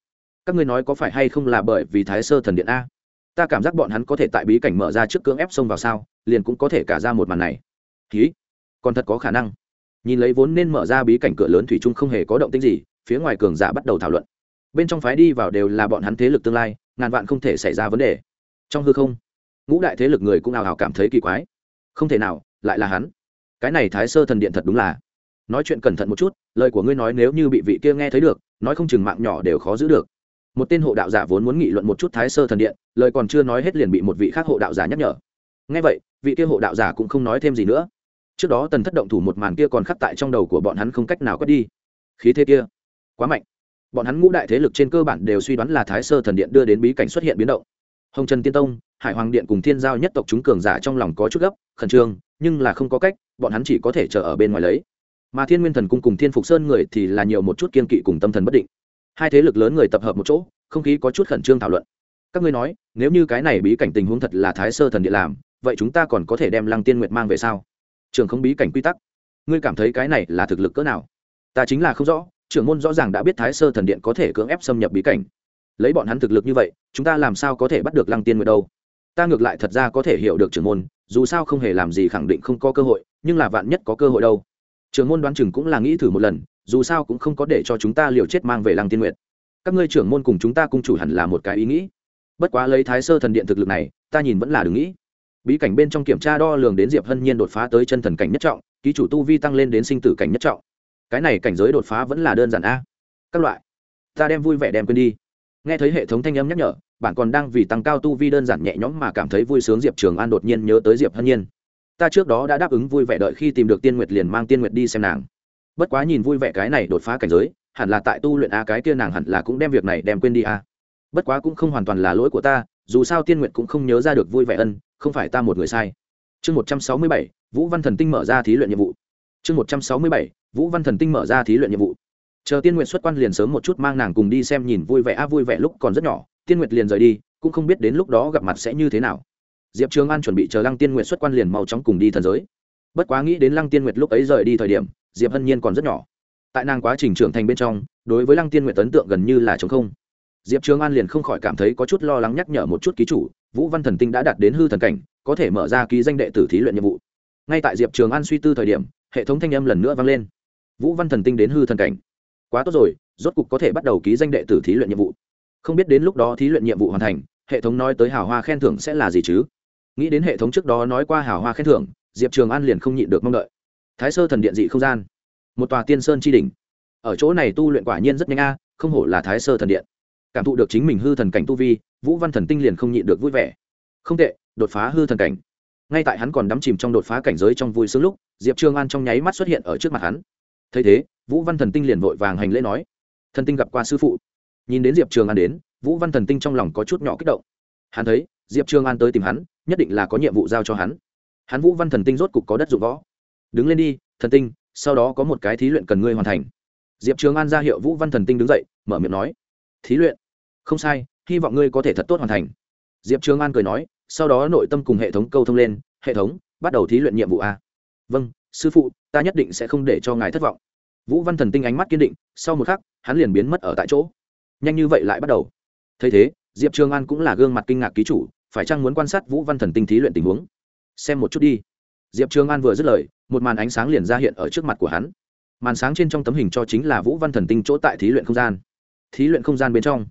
Các ngươi nói có phải hay không là bởi vì thái sơ thần điện a? Ta cảm giác bọn hắn có thể tại bí cảnh mở ra trước cưỡng ép xông vào sao? Liền cũng có thể cả ra một màn này. Ký. Còn thật có khả năng. Nhìn lấy vốn nên mở ra bí cảnh cửa lớn thủy chung không hề có động tĩnh gì, phía ngoài cường giả bắt đầu thảo luận. Bên trong phái đi vào đều là bọn hắn thế lực tương lai, ngàn vạn không thể xảy ra vấn đề. Trong hư không, ngũ đại thế lực người cũng ào ào cảm thấy kỳ quái. Không thể nào, lại là hắn. Cái này thái sơ thần điện thật đúng là. Nói chuyện cẩn thận một chút, lời của ngươi nói nếu như bị vị kia nghe thấy được, nói không chừng mạng nhỏ đều khó giữ được. Một tên hộ đạo giả vốn muốn nghị luận một chút thái sơ thần điện, lời còn chưa nói hết liền bị một vị khác hộ đạo giả nhắc nhở nghe vậy, vị kia hộ đạo giả cũng không nói thêm gì nữa. Trước đó tần thất động thủ một màn kia còn khắc tại trong đầu của bọn hắn không cách nào cất đi. Khí thế kia, quá mạnh. Bọn hắn ngũ đại thế lực trên cơ bản đều suy đoán là thái sơ thần điện đưa đến bí cảnh xuất hiện biến động. Hồng trần tiên tông, hải hoàng điện cùng thiên giao nhất tộc chúng cường giả trong lòng có chút gấp, khẩn trương, nhưng là không có cách, bọn hắn chỉ có thể chờ ở bên ngoài lấy. Mà thiên nguyên thần cung cùng thiên phục sơn người thì là nhiều một chút kiên kỵ cùng tâm thần bất định. Hai thế lực lớn người tập hợp một chỗ, không khí có chút khẩn trương thảo luận. Các ngươi nói, nếu như cái này bí cảnh tình huống thật là thái sơ thần điện làm vậy chúng ta còn có thể đem lăng tiên nguyệt mang về sao? Trường không bí cảnh quy tắc. Ngươi cảm thấy cái này là thực lực cỡ nào? Ta chính là không rõ, trưởng môn rõ ràng đã biết thái sơ thần điện có thể cưỡng ép xâm nhập bí cảnh. Lấy bọn hắn thực lực như vậy, chúng ta làm sao có thể bắt được lăng tiên nguyệt đâu? Ta ngược lại thật ra có thể hiểu được trưởng môn, dù sao không hề làm gì khẳng định không có cơ hội, nhưng là vạn nhất có cơ hội đâu? Trưởng môn đoán chừng cũng là nghĩ thử một lần, dù sao cũng không có để cho chúng ta liều chết mang về lăng tiên nguyệt. Các ngươi trưởng môn cùng chúng ta cung chủ hẳn là một cái ý nghĩ. Bất quá lấy thái sơ thần điện thực lực này, ta nhìn vẫn là đừng nghĩ bí cảnh bên trong kiểm tra đo lường đến diệp hân nhiên đột phá tới chân thần cảnh nhất trọng, ký chủ tu vi tăng lên đến sinh tử cảnh nhất trọng. Cái này cảnh giới đột phá vẫn là đơn giản a. Các loại, ta đem vui vẻ đem quên đi. Nghe thấy hệ thống thanh âm nhắc nhở, bạn còn đang vì tăng cao tu vi đơn giản nhẹ nhõm mà cảm thấy vui sướng, diệp trường an đột nhiên nhớ tới diệp hân nhiên. Ta trước đó đã đáp ứng vui vẻ đợi khi tìm được tiên nguyệt liền mang tiên nguyệt đi xem nàng. Bất quá nhìn vui vẻ cái này đột phá cảnh giới, hẳn là tại tu luyện a, cái kia nàng hẳn là cũng đem việc này đem quên đi a. Bất quá cũng không hoàn toàn là lỗi của ta, dù sao tiên nguyệt cũng không nhớ ra được vui vẻ ân không phải ta một người sai. Chương một trăm sáu mươi bảy, vũ văn thần tinh mở ra thí luyện nhiệm vụ. Chương một trăm sáu mươi bảy, vũ văn thần tinh mở ra thí luyện nhiệm vụ. Chờ tiên nguyệt xuất quan liền sớm một chút mang nàng cùng đi xem nhìn vui vẻ a vui vẻ lúc còn rất nhỏ, tiên nguyệt liền rời đi, cũng không biết đến lúc đó gặp mặt sẽ như thế nào. Diệp trường an chuẩn bị chờ lăng tiên nguyệt xuất quan liền mau chóng cùng đi thần giới. Bất quá nghĩ đến lăng tiên nguyệt lúc ấy rời đi thời điểm, diệp hân nhiên còn rất nhỏ. Tại nàng quá trình trưởng thành bên trong, đối với lăng tiên nguyệt ấn tượng gần như là chống không. Diệp trường an liền không khỏi cảm thấy có chút lo lắng nhắc nhở một chút ký chủ vũ văn thần tinh đã đạt đến hư thần cảnh, có thể mở ra ký danh đệ tử thí luyện nhiệm vụ. Ngay tại diệp trường an suy tư thời điểm, hệ thống thanh âm lần nữa vang lên. Vũ văn thần tinh đến hư thần cảnh. Quá tốt rồi, rốt cục có thể bắt đầu ký danh đệ tử thí luyện nhiệm vụ. Không biết đến lúc đó thí luyện nhiệm vụ hoàn thành, hệ thống nói tới hào hoa khen thưởng sẽ là gì chứ? Nghĩ đến hệ thống trước đó nói qua hào hoa khen thưởng, diệp trường an liền không nhịn được mong đợi. Thái sơ thần điện dị không gian. Một tòa tiên sơn tri đình ở chỗ này tu luyện quả nhiên rất nhanh a, không hổ là thái sơ thần điện cảm thụ được chính mình hư thần cảnh tu vi, vũ văn thần tinh liền không nhịn được vui vẻ. Không tệ, đột phá hư thần cảnh. Ngay tại hắn còn đắm chìm trong đột phá cảnh giới trong vui sướng lúc, diệp trường an trong nháy mắt xuất hiện ở trước mặt hắn. Thấy thế, vũ văn thần tinh liền vội vàng hành lễ nói, thần tinh gặp qua sư phụ. Nhìn đến diệp trường an đến, vũ văn thần tinh trong lòng có chút nhỏ kích động. Hắn thấy, diệp trường an tới tìm hắn, nhất định là có nhiệm vụ giao cho hắn. Hắn vũ văn thần tinh rốt cục có đất dụng võ. Đứng lên đi, thần tinh, sau đó có một cái thí luyện cần ngươi hoàn thành. Diệp trường an ra hiệu vũ văn thần tinh đứng dậy, mở miệng nói, thí luyện? Không sai, hy vọng ngươi có thể thật tốt hoàn thành. Diệp trường an cười nói, sau đó nội tâm cùng hệ thống câu thông lên, hệ thống, bắt đầu thí luyện nhiệm vụ a. Vâng sư phụ, ta nhất định sẽ không để cho ngài thất vọng. Vũ văn thần tinh ánh mắt kiên định, sau một khắc, hắn liền biến mất ở tại chỗ. Nhanh như vậy lại bắt đầu. Thấy thế, diệp trường an cũng là gương mặt kinh ngạc ký chủ, phải chăng muốn quan sát vũ văn thần tinh thí luyện tình huống? Xem một chút đi. Diệp trường an vừa dứt lời, một màn ánh sáng liền ra hiện ở trước mặt của hắn. Màn sáng trên trong tấm hình cho chính là vũ văn thần tinh chỗ tại thí luyện không gian. Thí luyện không gian bên trong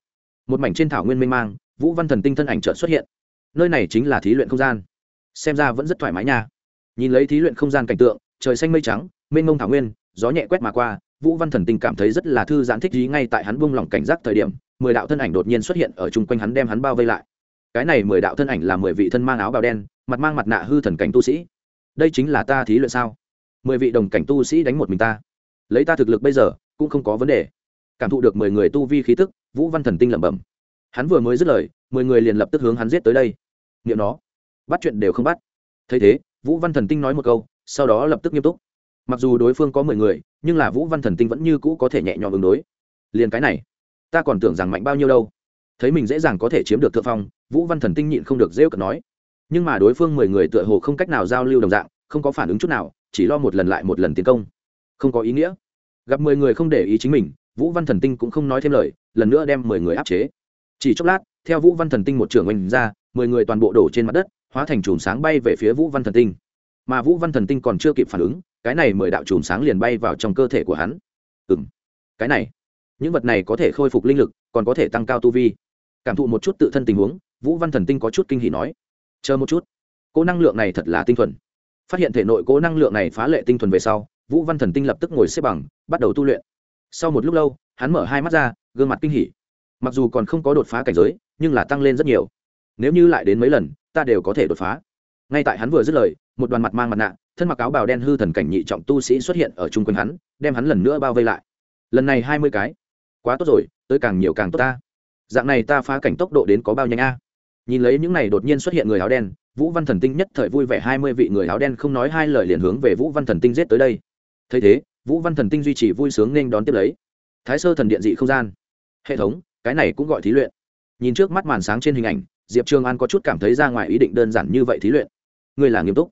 một mảnh trên thảo nguyên mênh mang, vũ văn thần tinh thân ảnh trợn xuất hiện. Nơi này chính là thí luyện không gian. Xem ra vẫn rất thoải mái nha. Nhìn lấy thí luyện không gian cảnh tượng, trời xanh mây trắng, mênh mông thảo nguyên, gió nhẹ quét mà qua, vũ văn thần tinh cảm thấy rất là thư giãn thích ý ngay tại hắn buông lỏng cảnh giác thời điểm, mười đạo thân ảnh đột nhiên xuất hiện ở chung quanh hắn đem hắn bao vây lại. Cái này mười đạo thân ảnh là mười vị thân mang áo bào đen, mặt mang mặt nạ hư thần cảnh tu sĩ. Đây chính là ta thí luyện sao? Mười vị đồng cảnh tu sĩ đánh một mình ta. Lấy ta thực lực bây giờ, cũng không có vấn đề. Cảm thụ được mười người tu vi khí tức vũ văn thần tinh lẩm bẩm. Hắn vừa mới dứt lời, mười người liền lập tức hướng hắn giết tới đây. Nghiệm nó. Bắt chuyện đều không bắt. Thấy thế, vũ văn thần tinh nói một câu, sau đó lập tức nghiêm túc. Mặc dù đối phương có mười người, nhưng là vũ văn thần tinh vẫn như cũ có thể nhẹ nhõm ứng đối. Liền cái này, ta còn tưởng rằng mạnh bao nhiêu đâu. Thấy mình dễ dàng có thể chiếm được thượng phong, vũ văn thần tinh nhịn không được rêu cợt nói. Nhưng mà đối phương mười người tựa hồ không cách nào giao lưu đồng dạng, không có phản ứng chút nào, chỉ lo một lần lại một lần tiến công. Không có ý nghĩa. Gặp mười người không để ý chính mình vũ văn thần tinh cũng không nói thêm lời, lần nữa đem mười người áp chế. Chỉ chốc lát, theo vũ văn thần tinh một trưởng oanh ra, mười người toàn bộ đổ trên mặt đất, hóa thành chùm sáng bay về phía vũ văn thần tinh. Mà vũ văn thần tinh còn chưa kịp phản ứng, cái này mười đạo chùm sáng liền bay vào trong cơ thể của hắn. Ừ m cái này, những vật này có thể khôi phục linh lực, còn có thể tăng cao tu vi. Cảm thụ một chút tự thân tình huống, vũ văn thần tinh có chút kinh hỉ nói, chờ một chút, cố năng lượng này thật là tinh thuần. Phát hiện thể nội cố năng lượng này phá lệ tinh thuần về sau, vũ văn thần tinh lập tức ngồi xếp bằng, bắt đầu tu luyện sau một lúc lâu, hắn mở hai mắt ra, gương mặt kinh hỉ. Mặc dù còn không có đột phá cảnh giới, nhưng là tăng lên rất nhiều. Nếu như lại đến mấy lần, ta đều có thể đột phá. Ngay tại hắn vừa dứt lời, một đoàn mặt mang mặt nạ, thân mặc áo bào đen hư thần cảnh nhị trọng tu sĩ xuất hiện ở chung quanh hắn, đem hắn lần nữa bao vây lại. Lần này hai mươi cái. Quá tốt rồi, tới càng nhiều càng tốt ta. Dạng này ta phá cảnh tốc độ đến có bao nhanh a? Nhìn lấy những này đột nhiên xuất hiện người áo đen, vũ văn thần tinh nhất thời vui vẻ hai mươi vị người áo đen không nói hai lời liền hướng về vũ văn thần tinh giết tới đây. Thấy thế vũ văn thần tinh duy trì vui sướng nên đón tiếp lấy. Thái sơ thần điện dị không gian. Hệ thống, cái này cũng gọi thí luyện. Nhìn trước mắt màn sáng trên hình ảnh, diệp trường an có chút cảm thấy ra ngoài ý định đơn giản như vậy thí luyện. Ngươi là nghiêm túc.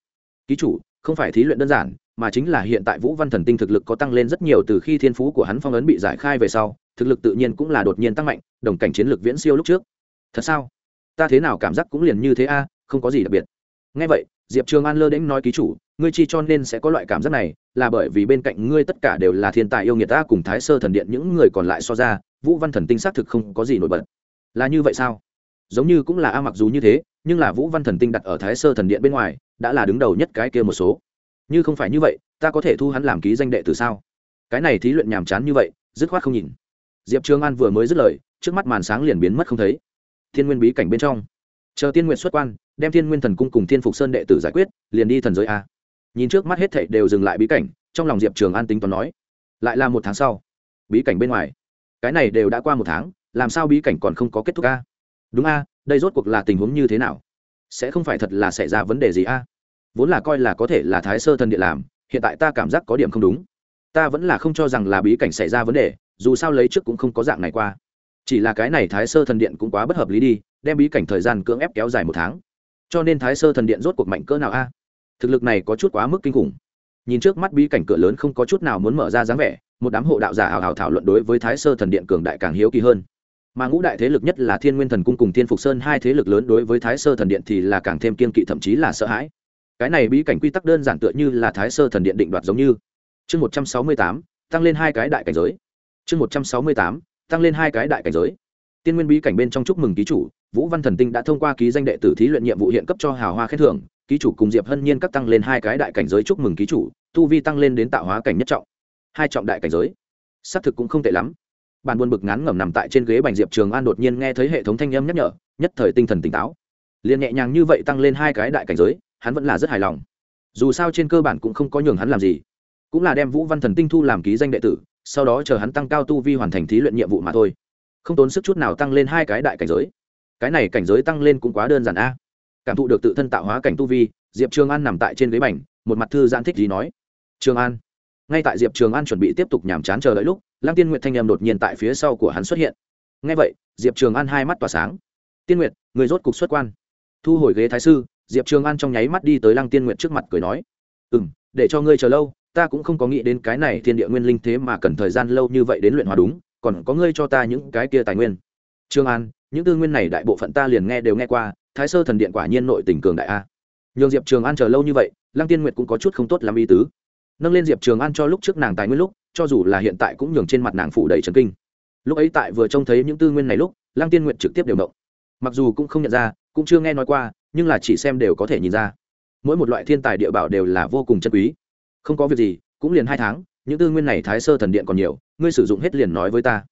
Ký chủ, không phải thí luyện đơn giản, mà chính là hiện tại vũ văn thần tinh thực lực có tăng lên rất nhiều từ khi thiên phú của hắn phong ấn bị giải khai về sau, thực lực tự nhiên cũng là đột nhiên tăng mạnh, đồng cảnh chiến lược viễn siêu lúc trước. Thật sao? Ta thế nào cảm giác cũng liền như thế a, không có gì đặc biệt. Ngay vậy diệp trường an lơ đễnh nói ký chủ, ngươi chi cho nên sẽ có loại cảm giác này, là bởi vì bên cạnh ngươi tất cả đều là thiên tài yêu nghiệt ta cùng thái sơ thần điện những người còn lại so ra, vũ văn thần tinh xác thực không có gì nổi bật. Là như vậy sao? Giống như cũng là a mặc dù như thế, nhưng là vũ văn thần tinh đặt ở thái sơ thần điện bên ngoài, đã là đứng đầu nhất cái kia một số. Như không phải như vậy, ta có thể thu hắn làm ký danh đệ từ sao? Cái này thí luyện nhàm chán như vậy, dứt khoát không nhìn. Diệp trường an vừa mới dứt lời, trước mắt màn sáng liền biến mất không thấy. Thiên nguyên bí cảnh bên trong. Chờ tiên nguyện xuất quan đem thiên nguyên thần cung cùng thiên phục sơn đệ tử giải quyết, liền đi thần giới a. Nhìn trước mắt hết thảy đều dừng lại bí cảnh, trong lòng diệp trường an tính toán nói, lại là một tháng sau. Bí cảnh bên ngoài, cái này đều đã qua một tháng, làm sao bí cảnh còn không có kết thúc a? Đúng a, đây rốt cuộc là tình huống như thế nào? Sẽ không phải thật là xảy ra vấn đề gì a? Vốn là coi là có thể là thái sơ thần điện làm, hiện tại ta cảm giác có điểm không đúng. Ta vẫn là không cho rằng là bí cảnh xảy ra vấn đề, dù sao lấy trước cũng không có dạng này qua. Chỉ là cái này thái sơ thần điện cũng quá bất hợp lý đi, đem bí cảnh thời gian cưỡng ép kéo dài một tháng cho nên thái sơ thần điện rốt cuộc mạnh cỡ nào a? Thực lực này có chút quá mức kinh khủng. Nhìn trước mắt bí cảnh cửa lớn không có chút nào muốn mở ra dáng vẻ, một đám hộ đạo giả hào hào thảo luận đối với thái sơ thần điện cường đại càng hiếu kỳ hơn. Mà ngũ đại thế lực nhất là thiên nguyên thần cung cùng thiên phục sơn hai thế lực lớn đối với thái sơ thần điện thì là càng thêm kiên kỵ thậm chí là sợ hãi. Cái này bí cảnh quy tắc đơn giản tựa như là thái sơ thần điện định đoạt giống như. Chương một trăm sáu mươi tám, tăng lên hai cái đại cảnh giới. Chương một trăm sáu mươi tám, tăng lên hai cái đại cảnh giới. Tiên nguyên bí cảnh bên trong chúc mừng ký chủ vũ văn thần tinh đã thông qua ký danh đệ tử thí luyện nhiệm vụ hiện cấp cho hào hoa khen thưởng, ký chủ cùng diệp hân nhiên các tăng lên hai cái đại cảnh giới chúc mừng ký chủ, tu vi tăng lên đến tạo hóa cảnh nhất trọng. Hai trọng đại cảnh giới. Xác thực cũng không tệ lắm. Bàn Buôn bực ngán ngẩm nằm tại trên ghế bành diệp trường an đột nhiên nghe thấy hệ thống thanh âm nhắc nhở, nhất thời tinh thần tỉnh táo. Liền nhẹ nhàng như vậy tăng lên hai cái đại cảnh giới, hắn vẫn là rất hài lòng. Dù sao trên cơ bản cũng không có nhường hắn làm gì. Cũng là đem vũ văn thần tinh thu làm ký danh đệ tử, sau đó chờ hắn tăng cao tu vi hoàn thành thí luyện nhiệm vụ mà thôi. Không tốn sức chút nào tăng lên hai cái đại cảnh giới cái này cảnh giới tăng lên cũng quá đơn giản a. Cảm thụ được tự thân tạo hóa cảnh tu vi, diệp trường an nằm tại trên ghế bành, một mặt thư giãn thích gì nói. Trường an. Ngay tại diệp trường an chuẩn bị tiếp tục nhàm chán chờ đợi lúc, lăng tiên nguyệt thanh em đột nhiên tại phía sau của hắn xuất hiện. Ngay vậy, diệp trường an hai mắt tỏa sáng. Tiên nguyệt, người rốt cục xuất quan. Thu hồi ghế thái sư, diệp trường an trong nháy mắt đi tới lăng tiên nguyệt trước mặt cười nói. Ừ m để cho ngươi chờ lâu, ta cũng không có nghĩ đến cái này thiên địa nguyên linh thế mà cần thời gian lâu như vậy đến luyện hóa đúng, còn có ngươi cho ta những cái kia tài nguyên. Trương an những tư nguyên này đại bộ phận ta liền nghe đều nghe qua, thái sơ thần điện quả nhiên nội tình cường đại a. Nhường diệp trường an chờ lâu như vậy, lăng tiên nguyệt cũng có chút không tốt làm y tứ. Nâng lên diệp trường an cho lúc trước nàng tài nguyên lúc, cho dù là hiện tại cũng nhường trên mặt nàng phủ đầy trần kinh. Lúc ấy tại vừa trông thấy những tư nguyên này lúc, lăng tiên nguyệt trực tiếp đều động. Mặc dù cũng không nhận ra, cũng chưa nghe nói qua, nhưng là chỉ xem đều có thể nhìn ra. Mỗi một loại thiên tài địa bảo đều là vô cùng chân quý. Không có việc gì, cũng liền hai tháng, những tư nguyên này thái sơ thần điện còn nhiều, ngươi sử dụng hết liền nói với ta.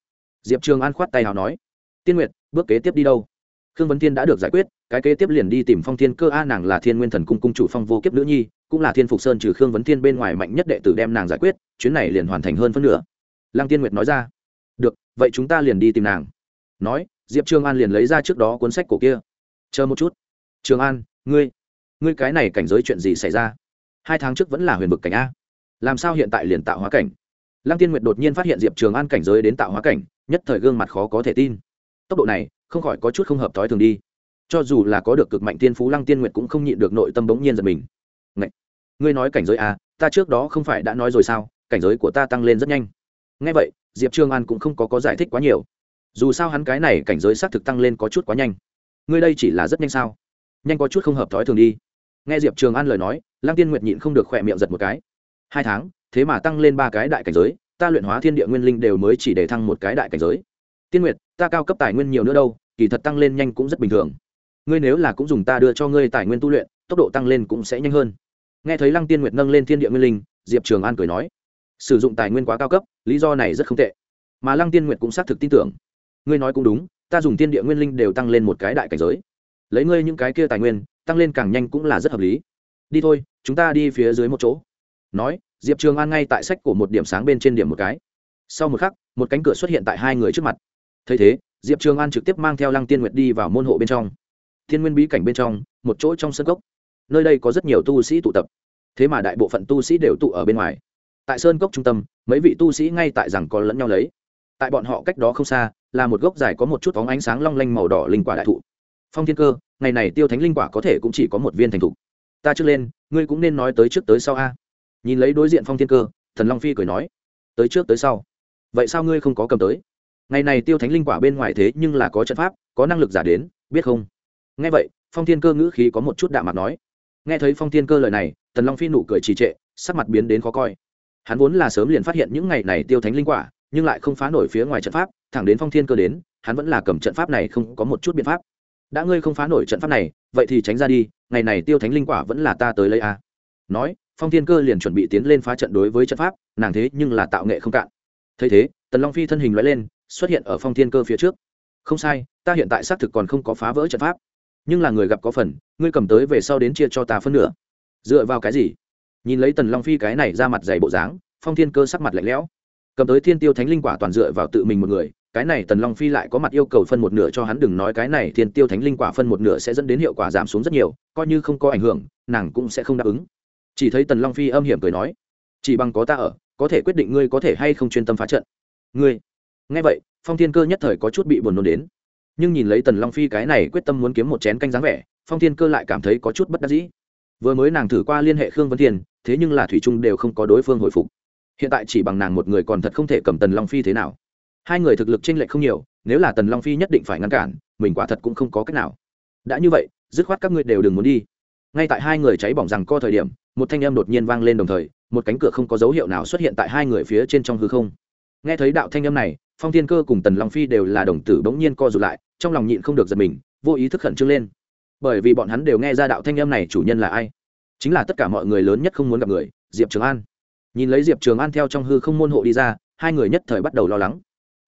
Diệp trường an khoát tay nào nói. Tiên nguyệt bước kế tiếp đi đâu? Khương vấn thiên đã được giải quyết, cái kế tiếp liền đi tìm phong thiên cơ a, nàng là thiên nguyên thần cung cung chủ phong vô kiếp nữ nhi, cũng là thiên phục sơn trừ khương vấn thiên bên ngoài mạnh nhất đệ tử đem nàng giải quyết, chuyến này liền hoàn thành hơn phân nửa. Lăng tiên nguyệt nói ra. Được, vậy chúng ta liền đi tìm nàng. Nói, diệp trường an liền lấy ra trước đó cuốn sách cổ kia. Chờ một chút. Trường an, ngươi ngươi cái này cảnh giới chuyện gì xảy ra? Hai tháng trước vẫn là huyền vực cảnh a. Làm sao hiện tại liền tạo hóa cảnh? Lăng tiên nguyệt đột nhiên phát hiện diệp trường an cảnh giới đến tạo hóa cảnh, nhất thời gương mặt khó có thể tin tốc độ này không khỏi có chút không hợp thói thường đi. Cho dù là có được cực mạnh tiên phú lăng tiên nguyệt cũng không nhịn được nội tâm bỗng nhiên giật mình. Ngậy! ngươi nói cảnh giới à? ta trước đó không phải đã nói rồi sao? Cảnh giới của ta tăng lên rất nhanh. Ngay vậy, diệp trường an cũng không có có giải thích quá nhiều. Dù sao hắn cái này cảnh giới xác thực tăng lên có chút quá nhanh. Ngươi đây chỉ là rất nhanh sao? Nhanh có chút không hợp thói thường đi. Nghe diệp trường an lời nói, lăng tiên nguyệt nhịn không được khỏe miệng giật một cái. Hai tháng, thế mà tăng lên ba cái đại cảnh giới, ta luyện hóa thiên địa nguyên linh đều mới chỉ để thăng một cái đại cảnh giới tiên nguyệt, ta cao cấp tài nguyên nhiều nữa đâu, kỳ thật tăng lên nhanh cũng rất bình thường. Ngươi nếu là cũng dùng ta đưa cho ngươi tài nguyên tu luyện, tốc độ tăng lên cũng sẽ nhanh hơn. Nghe thấy lăng tiên nguyệt nâng lên thiên địa nguyên linh, diệp trường an cười nói, sử dụng tài nguyên quá cao cấp, lý do này rất không tệ. Mà lăng tiên nguyệt cũng xác thực tin tưởng. Ngươi nói cũng đúng, ta dùng thiên địa nguyên linh đều tăng lên một cái đại cảnh giới. Lấy ngươi những cái kia tài nguyên, tăng lên càng nhanh cũng là rất hợp lý. Đi thôi, chúng ta đi phía dưới một chỗ. Nói, diệp trường an ngay tại sách của một điểm sáng bên trên điểm một cái. Sau một khắc, một cánh cửa xuất hiện tại hai người trước mặt thấy thế, diệp trường an trực tiếp mang theo lăng tiên nguyệt đi vào môn hộ bên trong. Thiên nguyên bí cảnh bên trong, một chỗ trong sân cốc. Nơi đây có rất nhiều tu sĩ tụ tập. Thế mà đại bộ phận tu sĩ đều tụ ở bên ngoài. Tại sơn cốc trung tâm, mấy vị tu sĩ ngay tại rằng có lẫn nhau lấy. Tại bọn họ cách đó không xa, là một gốc dài có một chút bóng ánh sáng long lanh màu đỏ linh quả đại thụ. Phong thiên cơ, ngày này tiêu thánh linh quả có thể cũng chỉ có một viên thành thục. Ta trước lên, ngươi cũng nên nói tới trước tới sau a. Nhìn lấy đối diện phong thiên cơ, thần long phi cười nói, tới trước tới sau. Vậy sao ngươi không có cầm tới? Ngày này tiêu thánh linh quả bên ngoài thế nhưng là có trận pháp, có năng lực giả đến, biết không? Nghe vậy, phong thiên cơ ngữ khí có một chút đạm mặt nói. Nghe thấy phong thiên cơ lời này, tần long phi nụ cười trì trệ, sắc mặt biến đến khó coi. Hắn vốn là sớm liền phát hiện những ngày này tiêu thánh linh quả, nhưng lại không phá nổi phía ngoài trận pháp, thẳng đến phong thiên cơ đến, hắn vẫn là cầm trận pháp này không có một chút biện pháp. Đã ngươi không phá nổi trận pháp này, vậy thì tránh ra đi, ngày này tiêu thánh linh quả vẫn là ta tới lấy a. Nói, phong thiên cơ liền chuẩn bị tiến lên phá trận đối với trận pháp, nàng thế nhưng là tạo nghệ không cạn. Thấy thế, tần long phi thân hình loại lên xuất hiện ở phong thiên cơ phía trước. Không sai, ta hiện tại xác thực còn không có phá vỡ trận pháp. Nhưng là người gặp có phần, ngươi cầm tới về sau đến chia cho ta phân nửa. Dựa vào cái gì? Nhìn lấy tần long phi cái này ra mặt dày bộ dáng, phong thiên cơ sắc mặt lạnh lẽo. Cầm tới thiên tiêu thánh linh quả toàn dựa vào tự mình một người, cái này tần long phi lại có mặt yêu cầu phân một nửa cho hắn đừng nói cái này thiên tiêu thánh linh quả phân một nửa sẽ dẫn đến hiệu quả giảm xuống rất nhiều, coi như không có ảnh hưởng, nàng cũng sẽ không đáp ứng. Chỉ thấy tần long phi âm hiểm cười nói, chỉ bằng có ta ở, có thể quyết định ngươi có thể hay không chuyên tâm phá trận. Ngươi? Nghe vậy, phong thiên cơ nhất thời có chút bị buồn nôn đến. Nhưng nhìn lấy tần long phi cái này quyết tâm muốn kiếm một chén canh dáng vẻ, phong thiên cơ lại cảm thấy có chút bất đắc dĩ. Vừa mới nàng thử qua liên hệ khương vân thiên, thế nhưng là thủy trung đều không có đối phương hồi phục. Hiện tại chỉ bằng nàng một người còn thật không thể cầm tần long phi thế nào. Hai người thực lực chênh lệch không nhiều, nếu là tần long phi nhất định phải ngăn cản, mình quả thật cũng không có cách nào. Đã như vậy, dứt khoát các ngươi đều đừng muốn đi. Ngay tại hai người cháy bỏng rằng co thời điểm, một thanh âm đột nhiên vang lên đồng thời, một cánh cửa không có dấu hiệu nào xuất hiện tại hai người phía trên trong hư không. Nghe thấy đạo thanh âm này phong thiên cơ cùng tần long phi đều là đồng tử bỗng nhiên co rụt lại, trong lòng nhịn không được giật mình, vô ý thức khẩn trương lên. Bởi vì bọn hắn đều nghe ra đạo thanh âm này chủ nhân là ai. Chính là tất cả mọi người lớn nhất không muốn gặp người, diệp trường an. Nhìn lấy diệp trường an theo trong hư không môn hộ đi ra, hai người nhất thời bắt đầu lo lắng.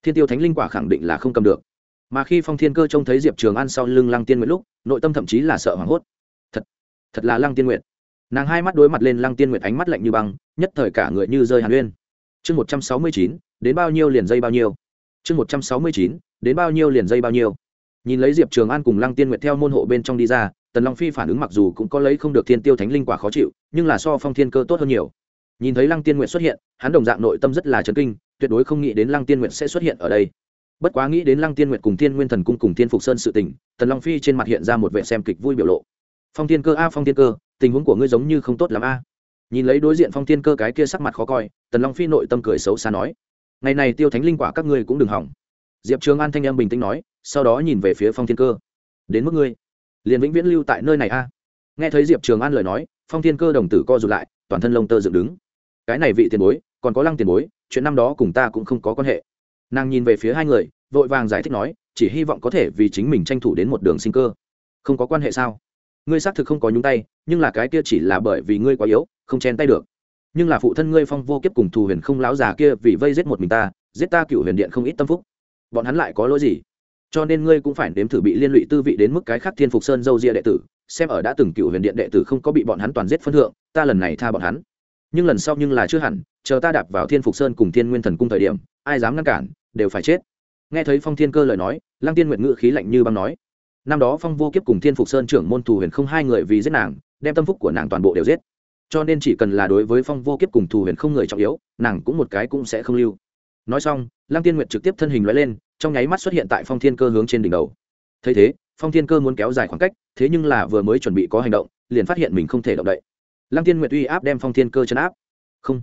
Thiên tiêu thánh linh quả khẳng định là không cầm được. Mà khi phong thiên cơ trông thấy diệp trường an sau lưng lăng tiên nguyệt lúc, nội tâm thậm chí là sợ hoảng hốt. Thật thật là lăng tiên nguyệt. Nàng hai mắt đối mặt lên lăng tiên nguyệt ánh mắt lạnh như băng, nhất thời cả người như rơi hàn uyên. Chương một trăm sáu mươi chín, đến bao nhiêu liền dây bao nhiêu chương một trăm sáu mươi chín, đến bao nhiêu liền dây bao nhiêu. Nhìn lấy diệp trường an cùng lăng tiên nguyệt theo môn hộ bên trong đi ra, tần long phi phản ứng mặc dù cũng có lấy không được thiên tiêu thánh linh quả khó chịu, nhưng là so phong thiên cơ tốt hơn nhiều. Nhìn thấy lăng tiên nguyệt xuất hiện, hắn đồng dạng nội tâm rất là chấn kinh, tuyệt đối không nghĩ đến lăng tiên nguyệt sẽ xuất hiện ở đây. Bất quá nghĩ đến lăng tiên nguyệt cùng thiên nguyên thần cung cùng thiên phục sơn sự tình, tần long phi trên mặt hiện ra một vệ xem kịch vui biểu lộ. Phong thiên cơ a, phong thiên cơ, tình huống của ngươi giống như không tốt lắm a. Nhìn lấy đối diện phong thiên cơ cái kia sắc mặt khó coi, tần long phi nội tâm cười xấu xa nói ngày này tiêu thánh linh quả các ngươi cũng đừng hỏng. Diệp trường an thanh em bình tĩnh nói, sau đó nhìn về phía phong thiên cơ. Đến mức ngươi, liền vĩnh viễn lưu tại nơi này a. Nghe thấy diệp trường an lời nói, phong thiên cơ đồng tử co rụt lại, toàn thân lông tơ dựng đứng. Cái này vị tiền bối, còn có lăng tiền bối, chuyện năm đó cùng ta cũng không có quan hệ. Nàng nhìn về phía hai người, vội vàng giải thích nói, chỉ hy vọng có thể vì chính mình tranh thủ đến một đường sinh cơ. Không có quan hệ sao? Ngươi xác thực không có nhúng tay, nhưng là cái kia chỉ là bởi vì ngươi quá yếu, không chen tay được nhưng là phụ thân ngươi phong vô kiếp cùng thù huyền không láo già kia vì vây giết một mình ta, giết ta cựu huyền điện không ít tâm phúc. Bọn hắn lại có lỗi gì? Cho nên ngươi cũng phải nếm thử bị liên lụy tư vị đến mức cái khác thiên phục sơn dâu ria đệ tử, xem ở đã từng cựu huyền điện đệ tử không có bị bọn hắn toàn giết phân thượng, ta lần này tha bọn hắn. Nhưng lần sau nhưng là chưa hẳn, chờ ta đạp vào thiên phục sơn cùng thiên nguyên thần cung thời điểm, ai dám ngăn cản, đều phải chết. Nghe thấy phong thiên cơ lời nói, lăng tiên nguyệt ngự khí lạnh như băng nói. Năm đó phong vô kiếp cùng thiên phục sơn trưởng môn thù huyền không hai người vì giết nàng, đem tâm phúc của nàng toàn bộ đều giết cho nên chỉ cần là đối với phong vô kiếp cùng thù huyền không người trọng yếu, nàng cũng một cái cũng sẽ không lưu. Nói xong, lăng tiên nguyệt trực tiếp thân hình loại lên, trong nháy mắt xuất hiện tại phong thiên cơ hướng trên đỉnh đầu. Thấy thế, phong thiên cơ muốn kéo dài khoảng cách, thế nhưng là vừa mới chuẩn bị có hành động, liền phát hiện mình không thể động đậy. Lăng tiên nguyệt uy áp đem phong thiên cơ chấn áp. Không.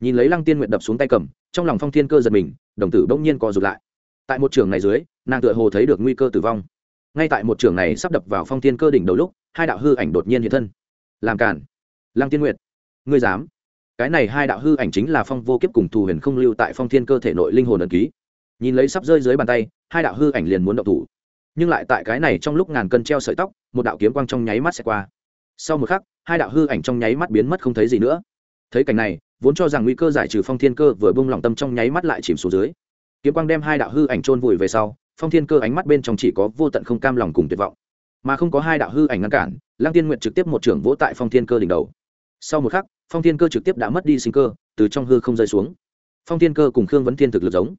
Nhìn lấy lăng tiên nguyệt đập xuống tay cầm, trong lòng phong thiên cơ giật mình, đồng tử bỗng nhiên co rụt lại. Tại một trường này dưới, nàng tựa hồ thấy được nguy cơ tử vong. Ngay tại một trường này sắp đập vào phong thiên cơ đỉnh đầu lúc, hai đạo hư ảnh đột nhiên hiện thân. Làm cản lăng tiên nguyệt, ngươi dám? Cái này hai đạo hư ảnh chính là phong vô kiếp cùng thù huyền không lưu tại phong thiên cơ thể nội linh hồn ẩn ký. Nhìn lấy sắp rơi dưới bàn tay, hai đạo hư ảnh liền muốn động thủ. Nhưng lại tại cái này trong lúc ngàn cân treo sợi tóc, một đạo kiếm quang trong nháy mắt sẽ qua. Sau một khắc, hai đạo hư ảnh trong nháy mắt biến mất không thấy gì nữa. Thấy cảnh này, vốn cho rằng nguy cơ giải trừ phong thiên cơ vừa bung lòng tâm trong nháy mắt lại chìm xuống dưới. Kiếm quang đem hai đạo hư ảnh trôn vùi về sau, phong thiên cơ ánh mắt bên trong chỉ có vô tận không cam lòng cùng tuyệt vọng. Mà không có hai đạo hư ảnh ngăn cản, lăng tiên nguyện trực tiếp một trưởng vỗ tại phong thiên cơ đỉnh đầu sau một khắc, phong thiên cơ trực tiếp đã mất đi sinh cơ, từ trong hư không rơi xuống. Phong thiên cơ cùng khương vấn thiên thực lực giống.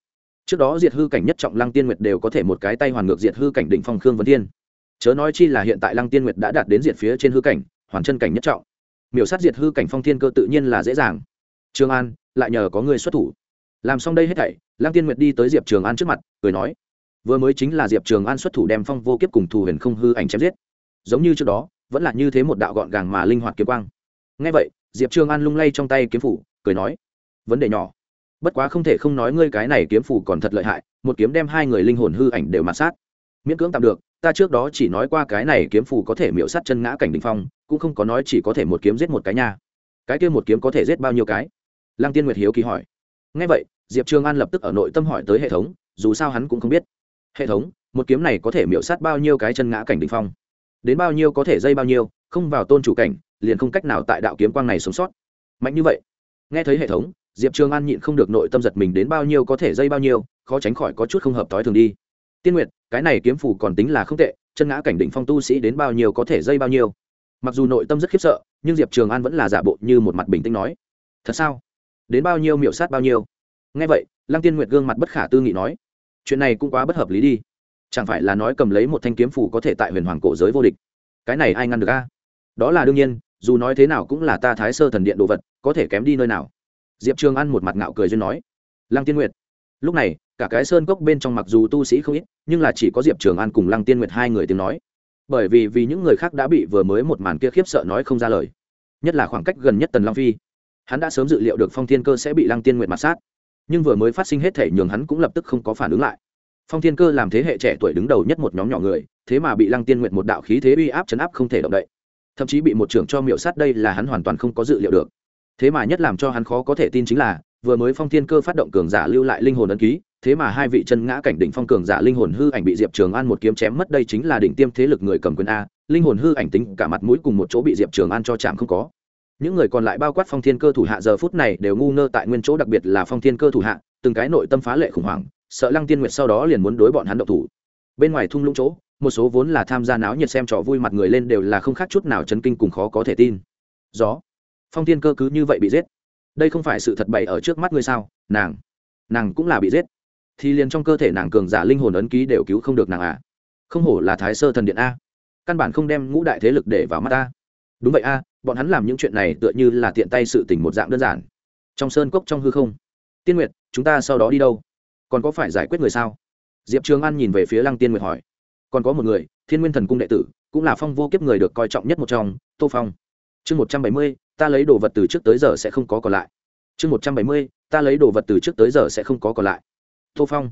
Trước đó diệt hư cảnh nhất trọng lăng tiên nguyệt đều có thể một cái tay hoàn ngược diệt hư cảnh đỉnh phong khương vấn thiên. Chớ nói chi là hiện tại lăng tiên nguyệt đã đạt đến diệt phía trên hư cảnh, hoàn chân cảnh nhất trọng. Miểu sát diệt hư cảnh phong thiên cơ tự nhiên là dễ dàng. Trường an, lại nhờ có người xuất thủ. Làm xong đây hết thảy, lăng tiên nguyệt đi tới diệp trường an trước mặt, cười nói. Vừa mới chính là diệp trường an xuất thủ đem phong vô kiếp cùng thù huyền không hư ảnh chém giết. Giống như trước đó, vẫn là như thế một đạo gọn gàng mà linh hoạt kiếm quang nghe vậy, diệp trường an lung lay trong tay kiếm phủ, cười nói, vấn đề nhỏ. Bất quá không thể không nói ngươi cái này kiếm phủ còn thật lợi hại, một kiếm đem hai người linh hồn hư ảnh đều mạt sát. Miễn cưỡng tạm được, ta trước đó chỉ nói qua cái này kiếm phủ có thể miễu sát chân ngã cảnh đình phong, cũng không có nói chỉ có thể một kiếm giết một cái nha. Cái kia một kiếm có thể giết bao nhiêu cái? Lăng tiên nguyệt hiếu kỳ hỏi. Ngay vậy, diệp trường an lập tức ở nội tâm hỏi tới hệ thống, dù sao hắn cũng không biết. Hệ thống, một kiếm này có thể miễu sát bao nhiêu cái chân ngã cảnh đình phong? Đến bao nhiêu có thể dây bao nhiêu, không vào tôn chủ cảnh liền không cách nào tại đạo kiếm quang này sống sót. Mạnh như vậy, nghe thấy hệ thống, diệp trường an nhịn không được nội tâm giật mình đến bao nhiêu có thể dây bao nhiêu, khó tránh khỏi có chút không hợp t ố i thường đi. Tiên nguyệt, cái này kiếm phủ còn tính là không tệ, chân ngã cảnh định phong tu sĩ đến bao nhiêu có thể dây bao nhiêu. Mặc dù nội tâm rất khiếp sợ, nhưng diệp trường an vẫn là giả bộ như một mặt bình tĩnh nói, thật sao? Đến bao nhiêu miệu sát bao nhiêu? Nghe vậy, lăng tiên nguyệt gương mặt bất khả tư nghị nói, chuyện này cũng quá bất hợp lý đi. Chẳng phải là nói cầm lấy một thanh kiếm phủ có thể tại huyền hoàng cổ giới vô địch? Cái này ai ngăn được a? Đó là đương nhiên dù nói thế nào cũng là ta thái sơ thần điện đồ vật, có thể kém đi nơi nào. Diệp trường ăn một mặt ngạo cười duyên nói. Lăng tiên nguyệt. Lúc này, cả cái sơn cốc bên trong mặc dù tu sĩ không ít, nhưng là chỉ có diệp trường an cùng lăng tiên nguyệt hai người tiếng nói. Bởi vì vì những người khác đã bị vừa mới một màn kia khiếp sợ nói không ra lời. Nhất là khoảng cách gần nhất tần long phi. Hắn đã sớm dự liệu được phong thiên cơ sẽ bị lăng tiên nguyệt mặt sát. Nhưng vừa mới phát sinh hết thể nhường hắn cũng lập tức không có phản ứng lại. Phong thiên cơ làm thế hệ trẻ tuổi đứng đầu nhất một nhóm nhỏ người, thế mà bị lăng tiên nguyệt một đạo khí thế uy áp chấn áp không thể động đậy thậm chí bị một trưởng cho miệu sát đây là hắn hoàn toàn không có dự liệu được. Thế mà nhất làm cho hắn khó có thể tin chính là, vừa mới phong thiên cơ phát động cường giả lưu lại linh hồn ấn ký, thế mà hai vị chân ngã cảnh đỉnh phong cường giả linh hồn hư ảnh bị diệp trường an một kiếm chém mất đây chính là đỉnh tiêm thế lực người cầm quyền a, linh hồn hư ảnh tính cả mặt mũi cùng một chỗ bị diệp trường an cho chạm không có. Những người còn lại bao quát phong thiên cơ thủ hạ giờ phút này đều ngu ngơ tại nguyên chỗ đặc biệt là phong thiên cơ thủ hạ, từng cái nội tâm phá lệ khủng hoảng, sợ lăng tiên nguyệt sau đó liền muốn đối bọn hắn động thủ. Bên ngoài thung lũng chỗ một số vốn là tham gia náo nhiệt xem trò vui mặt người lên đều là không khác chút nào chấn kinh cùng khó có thể tin. Gió. Phong tiên cơ cứ như vậy bị giết. Đây không phải sự thật bày ở trước mắt ngươi sao? Nàng. Nàng cũng là bị giết. Thì liền trong cơ thể nàng cường giả linh hồn ấn ký đều cứu không được nàng à? Không hổ là thái sơ thần điện a. Căn bản không đem ngũ đại thế lực để vào mắt ta. Đúng vậy a, bọn hắn làm những chuyện này tựa như là tiện tay sự tình một dạng đơn giản. Trong sơn cốc trong hư không. Tiên nguyệt, chúng ta sau đó đi đâu? Còn có phải giải quyết người sao? Diệp trường an nhìn về phía lăng tiên nguyệt hỏi còn có một người, thiên nguyên thần cung đệ tử, cũng là phong vô kiếp người được coi trọng nhất một trong, tô phong. Chương một trăm bảy mươi, ta lấy đồ vật từ trước tới giờ sẽ không có còn lại. Chương một trăm bảy mươi, ta lấy đồ vật từ trước tới giờ sẽ không có còn lại. Tô phong.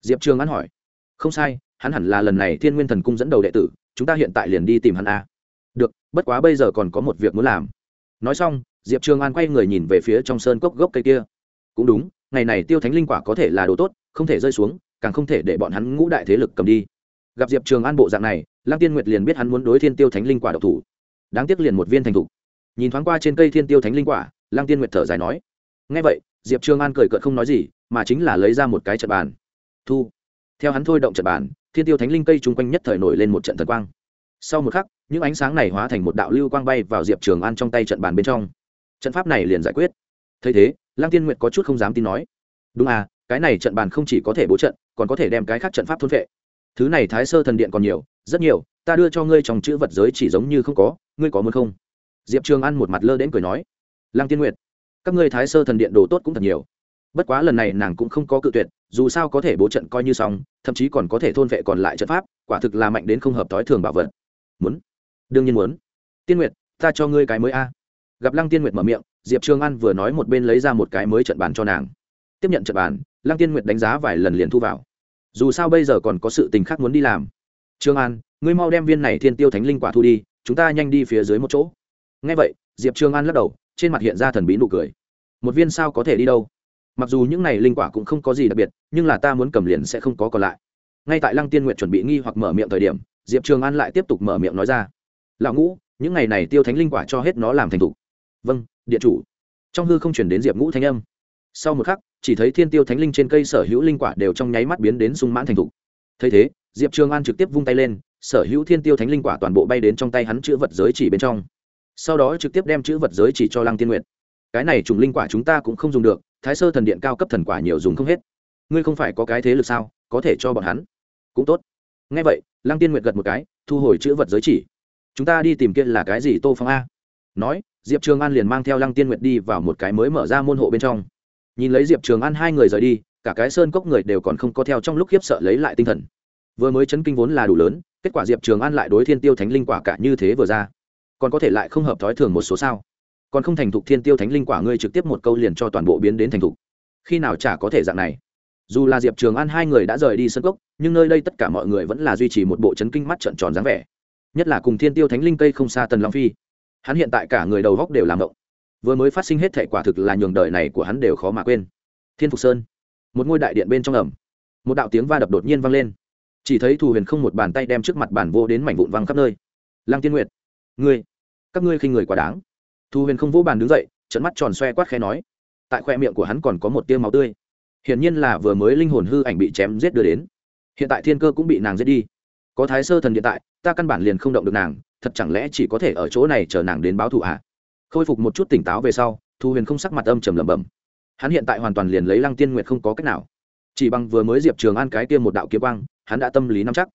Diệp trường an hỏi. Không sai, hắn hẳn là lần này thiên nguyên thần cung dẫn đầu đệ tử, chúng ta hiện tại liền đi tìm hắn a. Được, bất quá bây giờ còn có một việc muốn làm. Nói xong, diệp trường an quay người nhìn về phía trong sơn cốc gốc cây kia. Cũng đúng, ngày này tiêu thánh linh quả có thể là đồ tốt, không thể rơi xuống, càng không thể để bọn hắn ngũ đại thế lực cầm đi gặp diệp trường an bộ dạng này lăng tiên nguyệt liền biết hắn muốn đối thiên tiêu thánh linh quả độc thủ đáng tiếc liền một viên thành thục nhìn thoáng qua trên cây thiên tiêu thánh linh quả lăng tiên nguyệt thở dài nói ngay vậy diệp trường an cười cợt không nói gì mà chính là lấy ra một cái trận bàn thu theo hắn thôi động trận bàn thiên tiêu thánh linh cây chung quanh nhất thời nổi lên một trận thần quang sau một khắc những ánh sáng này hóa thành một đạo lưu quang bay vào diệp trường an trong tay trận bàn bên trong trận pháp này liền giải quyết thấy thế lăng tiên nguyệt có chút không dám tin nói đúng à cái này trận bàn không chỉ có thể bố trận còn có thể đem cái khác trận pháp thôn vệ thứ này thái sơ thần điện còn nhiều, rất nhiều, ta đưa cho ngươi trong chữ vật giới chỉ giống như không có, ngươi có muốn không? Diệp trường an một mặt lơ đến cười nói. Lăng tiên nguyệt, các ngươi thái sơ thần điện đồ tốt cũng thật nhiều. Bất quá lần này nàng cũng không có cự tuyệt, dù sao có thể bố trận coi như xong, thậm chí còn có thể thôn vệ còn lại trận pháp, quả thực là mạnh đến không hợp t ố i thường bảo vật. Muốn? Đương nhiên muốn. Tiên nguyệt, ta cho ngươi cái mới a. Gặp lăng tiên nguyệt mở miệng, diệp trường an vừa nói một bên lấy ra một cái mới trận bàn cho nàng. Tiếp nhận trận bàn, lăng tiên nguyệt đánh giá vài lần liền thu vào dù sao bây giờ còn có sự tình khác muốn đi làm. Trương an, ngươi mau đem viên này thiên tiêu thánh linh quả thu đi, chúng ta nhanh đi phía dưới một chỗ. Ngay vậy, diệp trương an lắc đầu, trên mặt hiện ra thần bí nụ cười. Một viên sao có thể đi đâu? Mặc dù những này linh quả cũng không có gì đặc biệt, nhưng là ta muốn cầm liền sẽ không có còn lại. Ngay tại lăng tiên nguyện chuẩn bị nghi hoặc mở miệng thời điểm, diệp trường an lại tiếp tục mở miệng nói ra. Lão ngũ, những ngày này tiêu thánh linh quả cho hết nó làm thành t h ụ vâng điện chủ. Trong hư không chuyển đến diệp ngũ thanh âm sau một khắc, chỉ thấy thiên tiêu thánh linh trên cây sở hữu linh quả đều trong nháy mắt biến đến sung mãn thành thục. Thấy thế, diệp trường an trực tiếp vung tay lên, sở hữu thiên tiêu thánh linh quả toàn bộ bay đến trong tay hắn chữ vật giới chỉ bên trong. Sau đó trực tiếp đem chữ vật giới chỉ cho lăng tiên nguyện cái này trùng linh quả chúng ta cũng không dùng được, thái sơ thần điện cao cấp thần quả nhiều dùng không hết. Ngươi không phải có cái thế lực sao, có thể cho bọn hắn. Cũng tốt. Ngay vậy, lăng tiên nguyệt gật một cái, thu hồi chữ vật giới chỉ. Chúng ta đi tìm kia là cái gì tô phong a? Nói, diệp trường an liền mang theo lăng tiên nguyệt đi vào một cái mới mở ra môn hộ bên trong nhìn lấy diệp trường an hai người rời đi, cả cái sơn cốc người đều còn không có theo trong lúc khiếp sợ lấy lại tinh thần. Vừa mới chấn kinh vốn là đủ lớn, kết quả diệp trường an lại đối thiên tiêu thánh linh quả cả như thế vừa ra. Còn có thể lại không hợp thói thường một số sao? Còn không thành thục thiên tiêu thánh linh quả ngươi trực tiếp một câu liền cho toàn bộ biến đến thành thục. Khi nào chả có thể dạng này? Dù là diệp trường an hai người đã rời đi sân cốc, nhưng nơi đây tất cả mọi người vẫn là duy trì một bộ chấn kinh mắt trận tròn dáng vẻ. Nhất là cùng thiên tiêu thánh linh cây không xa tần long phi. Hắn hiện tại cả người đầu góc đều làm động vừa mới phát sinh hết thể quả thực là nhường đời này của hắn đều khó mà quên. Thiên phục sơn. Một ngôi đại điện bên trong ẩm. Một đạo tiếng va đập đột nhiên vang lên. Chỉ thấy thù huyền không một bàn tay đem trước mặt bàn vô đến mảnh vụn văng khắp nơi. Lăng tiên nguyệt, ngươi, các ngươi khinh người quá đáng. Thu huyền không vỗ bàn đứng dậy trận mắt tròn xoe quát khẽ nói. Tại khoe miệng của hắn còn có một tiêu máu tươi. Hiển nhiên là vừa mới linh hồn hư ảnh bị chém giết đưa đến. Hiện tại thiên cơ cũng bị nàng giết đi. Có thái sơ thần điện tại, ta căn bản liền không động được nàng, thật chẳng lẽ chỉ có thể ở chỗ này chờ nàng đến báo thù ạ à? Khôi phục một chút tỉnh táo về sau, thu huyền không sắc mặt âm trầm lẩm bẩm. Hắn hiện tại hoàn toàn liền lấy lăng tiên nguyệt không có cách nào. Chỉ bằng vừa mới diệp trường an cái kia một đạo kiếm quang, hắn đã tâm lý nắm chắc.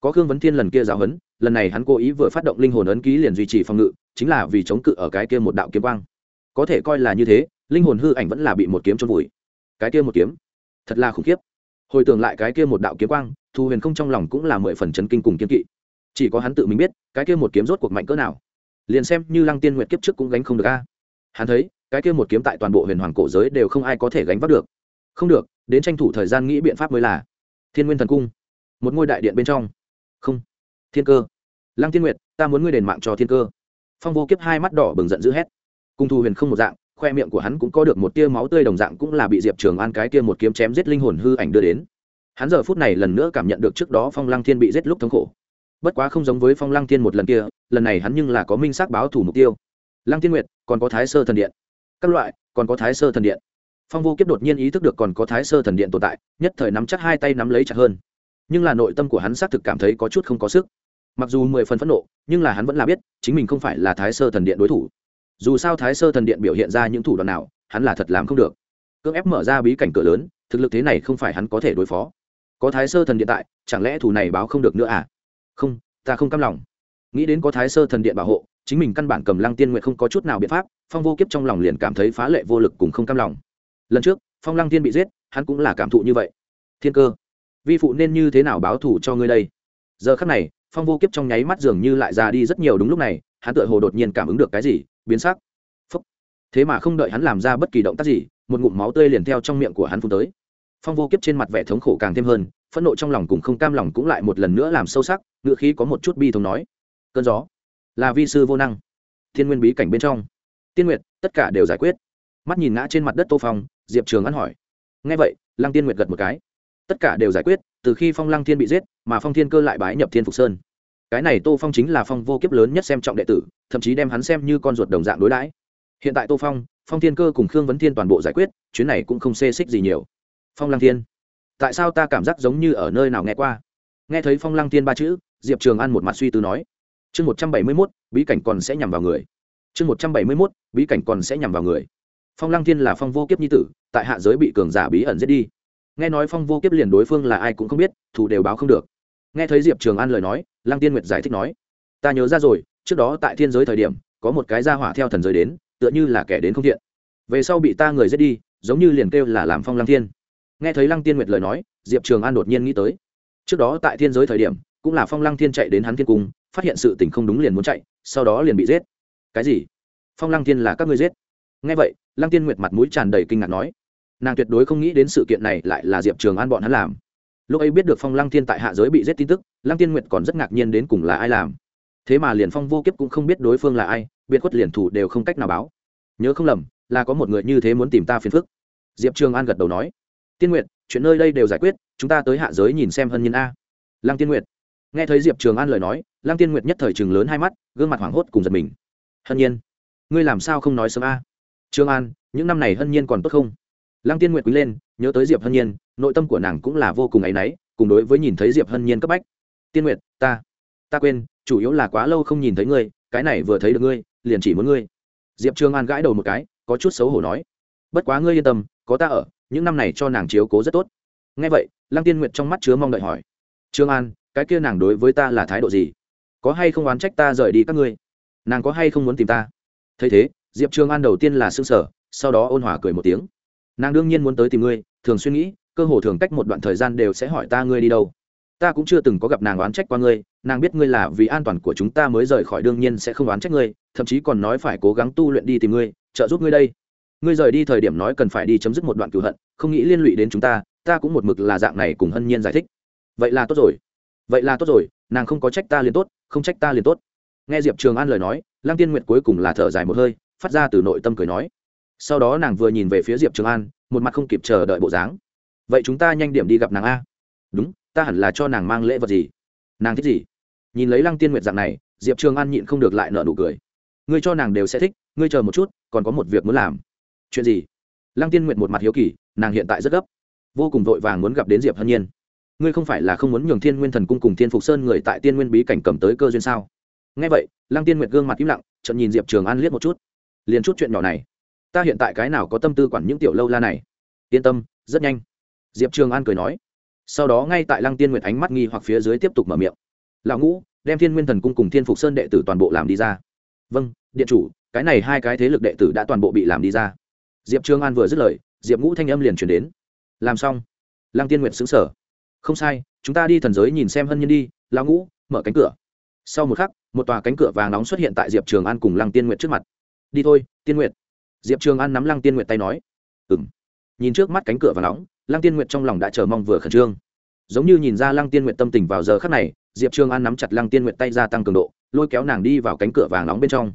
Có khương vấn thiên lần kia giáo huấn, lần này hắn cố ý vừa phát động linh hồn ấn ký liền duy trì phòng ngự, chính là vì chống cự ở cái kia một đạo kiếm quang. Có thể coi là như thế, linh hồn hư ảnh vẫn là bị một kiếm trôn vùi. Cái kia một kiếm, thật là khủng khiếp. Hồi tưởng lại cái kia một đạo kiếm quang, thu huyền không trong lòng cũng là mười phần chấn kinh cùng kiếm kỵ. Chỉ có hắn tự mình biết, cái kia một kiếm rốt cuộc mạnh cỡ nào liền xem như lăng tiên nguyệt kiếp trước cũng gánh không được a. Hắn thấy, cái kia một kiếm tại toàn bộ huyền hoàng cổ giới đều không ai có thể gánh vác được. Không được, đến tranh thủ thời gian nghĩ biện pháp mới là thiên nguyên thần cung. Một ngôi đại điện bên trong. Không, thiên cơ. Lăng tiên nguyệt, ta muốn ngươi đền mạng cho thiên cơ. Phong vô kiếp hai mắt đỏ bừng giận dữ hét. Cung thu huyền không một dạng, khoe miệng của hắn cũng có được một tia máu tươi đồng dạng cũng là bị diệp trường an cái kia một kiếm chém giết linh hồn hư ảnh đưa đến. Hắn giờ phút này lần nữa cảm nhận được trước đó phong lăng thiên bị giết lúc thống khổ bất quá không giống với phong lăng thiên một lần kia, lần này hắn nhưng là có minh xác báo thủ mục tiêu. Lăng thiên nguyệt, còn có thái sơ thần điện. Các loại, còn có thái sơ thần điện. Phong vô kiếp đột nhiên ý thức được còn có thái sơ thần điện tồn tại, nhất thời nắm chắc hai tay nắm lấy chặt hơn. Nhưng là nội tâm của hắn xác thực cảm thấy có chút không có sức. Mặc dù mười phần phẫn nộ, nhưng là hắn vẫn là biết, chính mình không phải là thái sơ thần điện đối thủ. Dù sao thái sơ thần điện biểu hiện ra những thủ đoạn nào, hắn là thật làm không được. Cưỡng ép mở ra bí cảnh cửa lớn, thực lực thế này không phải hắn có thể đối phó. Có thái sơ thần điện tại, chẳng lẽ thủ này báo không được nữa à? Không, ta không cam lòng. Nghĩ đến có thái sơ thần điện bảo hộ, chính mình căn bản cầm lăng tiên nguyện không có chút nào biện pháp, phong vô kiếp trong lòng liền cảm thấy phá lệ vô lực cùng không cam lòng. Lần trước, phong lăng tiên bị giết, hắn cũng là cảm thụ như vậy. Thiên cơ, vi phụ nên như thế nào báo thù cho ngươi đây? Giờ khắc này, phong vô kiếp trong nháy mắt dường như lại ra đi rất nhiều đúng lúc này, hắn tựa hồ đột nhiên cảm ứng được cái gì, biến sắc. Thế mà không đợi hắn làm ra bất kỳ động tác gì, một ngụm máu tươi liền theo trong miệng của hắn phun tới phong vô kiếp trên mặt vẻ thống khổ càng thêm hơn, phẫn nộ trong lòng cùng không cam lòng cũng lại một lần nữa làm sâu sắc ngựa khí có một chút bi thống nói. Cơn gió là vi sư vô năng. Thiên nguyên bí cảnh bên trong. Tiên nguyệt, tất cả đều giải quyết. Mắt nhìn ngã trên mặt đất tô phong, diệp trường ăn hỏi. Ngay vậy, lăng tiên nguyệt gật một cái. Tất cả đều giải quyết, từ khi phong lăng thiên bị giết, mà phong thiên cơ lại bái nhập thiên phục sơn. Cái này tô phong chính là phong vô kiếp lớn nhất xem trọng đệ tử, thậm chí đem hắn xem như con ruột đồng dạng đối đãi. Hiện tại tô phong phong thiên cơ cùng khương vấn thiên toàn bộ giải quyết, chuyến này cũng không xê xích gì nhiều phong lăng thiên, tại sao ta cảm giác giống như ở nơi nào nghe qua? Nghe thấy phong lăng thiên ba chữ, diệp trường an một mặt suy tư nói. Chương một trăm bảy mươi mốt, bí cảnh còn sẽ nhằm vào người. Chương một trăm bảy mươi mốt, bí cảnh còn sẽ nhằm vào người. Phong lăng thiên là phong vô kiếp nhi tử, tại hạ giới bị cường giả bí ẩn giết đi. Nghe nói phong vô kiếp liền đối phương là ai cũng không biết, thủ đều báo không được. Nghe thấy diệp trường an lời nói, lăng tiên nguyệt giải thích nói. Ta nhớ ra rồi, trước đó tại thiên giới thời điểm, có một cái gia hỏa theo thần giới đến, tựa như là kẻ đến không thiện. Về sau bị ta người giết đi, giống như liền kêu là làm phong lăng thiên nghe thấy lăng tiên nguyệt lời nói, diệp trường an đột nhiên nghĩ tới. Trước đó tại thiên giới thời điểm, cũng là phong lăng thiên chạy đến hắn thiên cung, phát hiện sự tình không đúng liền muốn chạy, sau đó liền bị giết. Cái gì? Phong lăng thiên là các ngươi giết? Nghe vậy, lăng tiên nguyệt mặt mũi tràn đầy kinh ngạc nói. Nàng tuyệt đối không nghĩ đến sự kiện này lại là diệp trường an bọn hắn làm. Lúc ấy biết được phong lăng thiên tại hạ giới bị giết tin tức, lăng tiên nguyệt còn rất ngạc nhiên đến cùng là ai làm. Thế mà liền phong vô kiếp cũng không biết đối phương là ai, biệt khuất liền thủ đều không cách nào báo. Nhớ không lầm, là có một người như thế muốn tìm ta phiền phức. Diệp trường an gật đầu nói tiên nguyệt, chuyện nơi đây đều giải quyết, chúng ta tới hạ giới nhìn xem hân nhân a. Lăng tiên nguyệt. Nghe thấy diệp trường an lời nói, lăng tiên nguyệt nhất thời chừng lớn hai mắt, gương mặt hoảng hốt cùng giật mình. Hân nhiên, ngươi làm sao không nói sớm a? Trường an, những năm này hân nhiên còn tốt không? Lăng tiên nguyệt quý lên, nhớ tới diệp hân nhiên, nội tâm của nàng cũng là vô cùng áy náy, cùng đối với nhìn thấy diệp hân nhiên cấp bách. Tiên nguyệt, ta ta quên, chủ yếu là quá lâu không nhìn thấy ngươi, cái này vừa thấy được ngươi, liền chỉ muốn ngươi. Diệp trường an gãi đầu một cái, có chút xấu hổ nói. Bất quá ngươi yên tâm, có ta ở những năm này cho nàng chiếu cố rất tốt. Ngay vậy, lăng tiên nguyệt trong mắt chứa mong đợi hỏi, trương an, cái kia nàng đối với ta là thái độ gì? Có hay không oán trách ta rời đi các ngươi? Nàng có hay không muốn tìm ta? Thấy thế, diệp Trương an đầu tiên là s ư n g sở sau đó ôn hòa cười một tiếng, nàng đương nhiên muốn tới tìm ngươi, thường suy nghĩ, cơ hồ thường cách một đoạn thời gian đều sẽ hỏi ta ngươi đi đâu. Ta cũng chưa từng có gặp nàng oán trách qua ngươi, nàng biết ngươi là vì an toàn của chúng ta mới rời khỏi, đương nhiên sẽ không oán trách ngươi, thậm chí còn nói phải cố gắng tu luyện đi tìm ngươi, trợ giúp ngươi đây ngươi rời đi thời điểm nói cần phải đi chấm dứt một đoạn cửu hận, không nghĩ liên lụy đến chúng ta ta cũng một mực là dạng này cùng hân nhiên giải thích. Vậy là tốt rồi. Vậy là tốt rồi, nàng không có trách ta liền tốt, không trách ta liền tốt. Nghe diệp trường an lời nói, lăng tiên nguyệt cuối cùng là thở dài một hơi, phát ra từ nội tâm cười nói. Sau đó nàng vừa nhìn về phía diệp trường an, một mặt không kịp chờ đợi bộ dáng. Vậy chúng ta nhanh điểm đi gặp nàng a. Đúng, ta hẳn là cho nàng mang lễ vật gì? Nàng thích gì? Nhìn lấy lăng tiên nguyệt dạng này, diệp trường an nhịn không được lại nợ nụ cười. Ngươi cho nàng đều sẽ thích, ngươi chờ một chút, còn có một việc muốn làm chuyện gì? Lăng tiên nguyệt một mặt hiếu kỳ, nàng hiện tại rất gấp. Vô cùng vội vàng muốn gặp đến diệp hân nhiên. Ngươi không phải là không muốn nhường thiên nguyên thần cung cùng thiên phục sơn người tại tiên nguyên bí cảnh cầm tới cơ duyên sao? Ngay vậy, lăng tiên nguyệt gương mặt im lặng, chợt nhìn diệp trường an liếc một chút. Liền chút chuyện nhỏ này. Ta hiện tại cái nào có tâm tư quản những tiểu lâu la này? Yên tâm, rất nhanh. Diệp trường an cười nói. Sau đó ngay tại lăng tiên nguyệt ánh mắt nghi hoặc phía dưới tiếp tục mở miệng. Lão ngũ, đem thiên nguyên thần cung cùng thiên phục sơn đệ tử toàn bộ làm đi ra. Vâng điện chủ, cái này hai cái thế lực đệ tử đã toàn bộ bị làm đi ra diệp trường an vừa dứt lời, diệp ngũ thanh âm liền chuyển đến. Làm xong. Lăng tiên nguyệt xứng sở không sai, chúng ta đi thần giới nhìn xem hân nhân đi lao ngũ, mở cánh cửa. Sau một khắc, một tòa cánh cửa vàng nóng xuất hiện tại diệp trường an cùng lăng tiên nguyệt trước mặt. Đi thôi, tiên nguyệt. Diệp trường an nắm lăng tiên nguyệt tay nói. Ừ m nhìn trước mắt cánh cửa vàng nóng, lăng tiên nguyệt trong lòng đã chờ mong vừa khẩn trương. Giống như nhìn ra lăng tiên nguyệt tâm tình vào giờ khắc này, diệp trường an nắm chặt lăng tiên nguyệt tay ra tăng cường độ, lôi kéo nàng đi vào cánh cửa vàng nóng bên trong.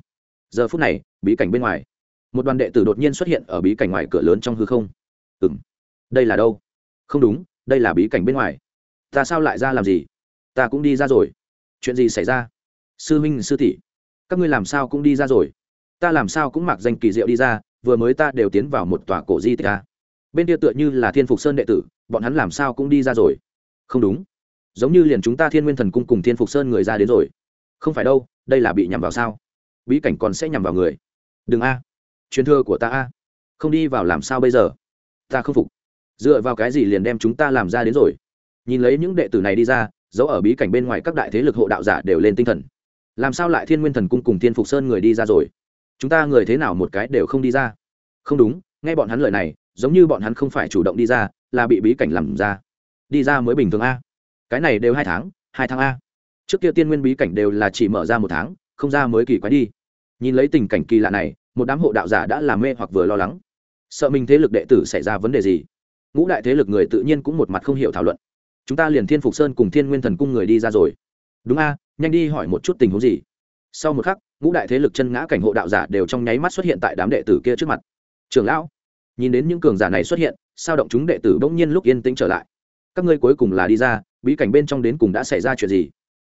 Giờ phút này, bí cảnh bên ngoài một đoàn đệ tử đột nhiên xuất hiện ở bí cảnh ngoài cửa lớn trong hư không. Ừ m đây là đâu? Không đúng, đây là bí cảnh bên ngoài. Ta sao lại ra làm gì? Ta cũng đi ra rồi. Chuyện gì xảy ra? Sư huynh, sư tỷ, các ngươi làm sao cũng đi ra rồi? Ta làm sao cũng mặc danh kỳ diệu đi ra, vừa mới ta đều tiến vào một tòa cổ di tích ta bên kia tựa như là thiên phục sơn đệ tử, bọn hắn làm sao cũng đi ra rồi? Không đúng. Giống như liền chúng ta thiên nguyên thần cung cùng thiên phục sơn người ra đến rồi. Không phải đâu, đây là bị nhằm vào sao? Bí cảnh còn sẽ nhằm vào người. Đừng a truyền thừa của ta a. Không đi vào làm sao bây giờ? Ta không phục. Dựa vào cái gì liền đem chúng ta làm ra đến rồi? Nhìn lấy những đệ tử này đi ra dẫu ở bí cảnh bên ngoài các đại thế lực hộ đạo giả đều lên tinh thần. Làm sao lại thiên nguyên thần cung cùng thiên phục sơn người đi ra rồi? Chúng ta người thế nào một cái đều không đi ra? Không đúng, nghe bọn hắn lời này, giống như bọn hắn không phải chủ động đi ra, là bị bí cảnh làm ra. Đi ra mới bình thường a. Cái này đều hai tháng hai tháng a. Trước kia tiên nguyên bí cảnh đều là chỉ mở ra một tháng, không ra mới kỳ quái đi. Nhìn lấy tình cảnh kỳ lạ này một đám hộ đạo giả đã làm mê hoặc vừa lo lắng. Sợ mình thế lực đệ tử xảy ra vấn đề gì? Ngũ đại thế lực người tự nhiên cũng một mặt không hiểu thảo luận. Chúng ta liền thiên phục sơn cùng thiên nguyên thần cung người đi ra rồi. Đúng a, nhanh đi hỏi một chút tình huống gì? Sau một khắc, ngũ đại thế lực chân ngã cảnh hộ đạo giả đều trong nháy mắt xuất hiện tại đám đệ tử kia trước mặt. Trường lão, nhìn đến những cường giả này xuất hiện, sao động chúng đệ tử bỗng nhiên lúc yên tĩnh trở lại? Các ngươi cuối cùng là đi ra, bí cảnh bên trong đến cùng đã xảy ra chuyện gì?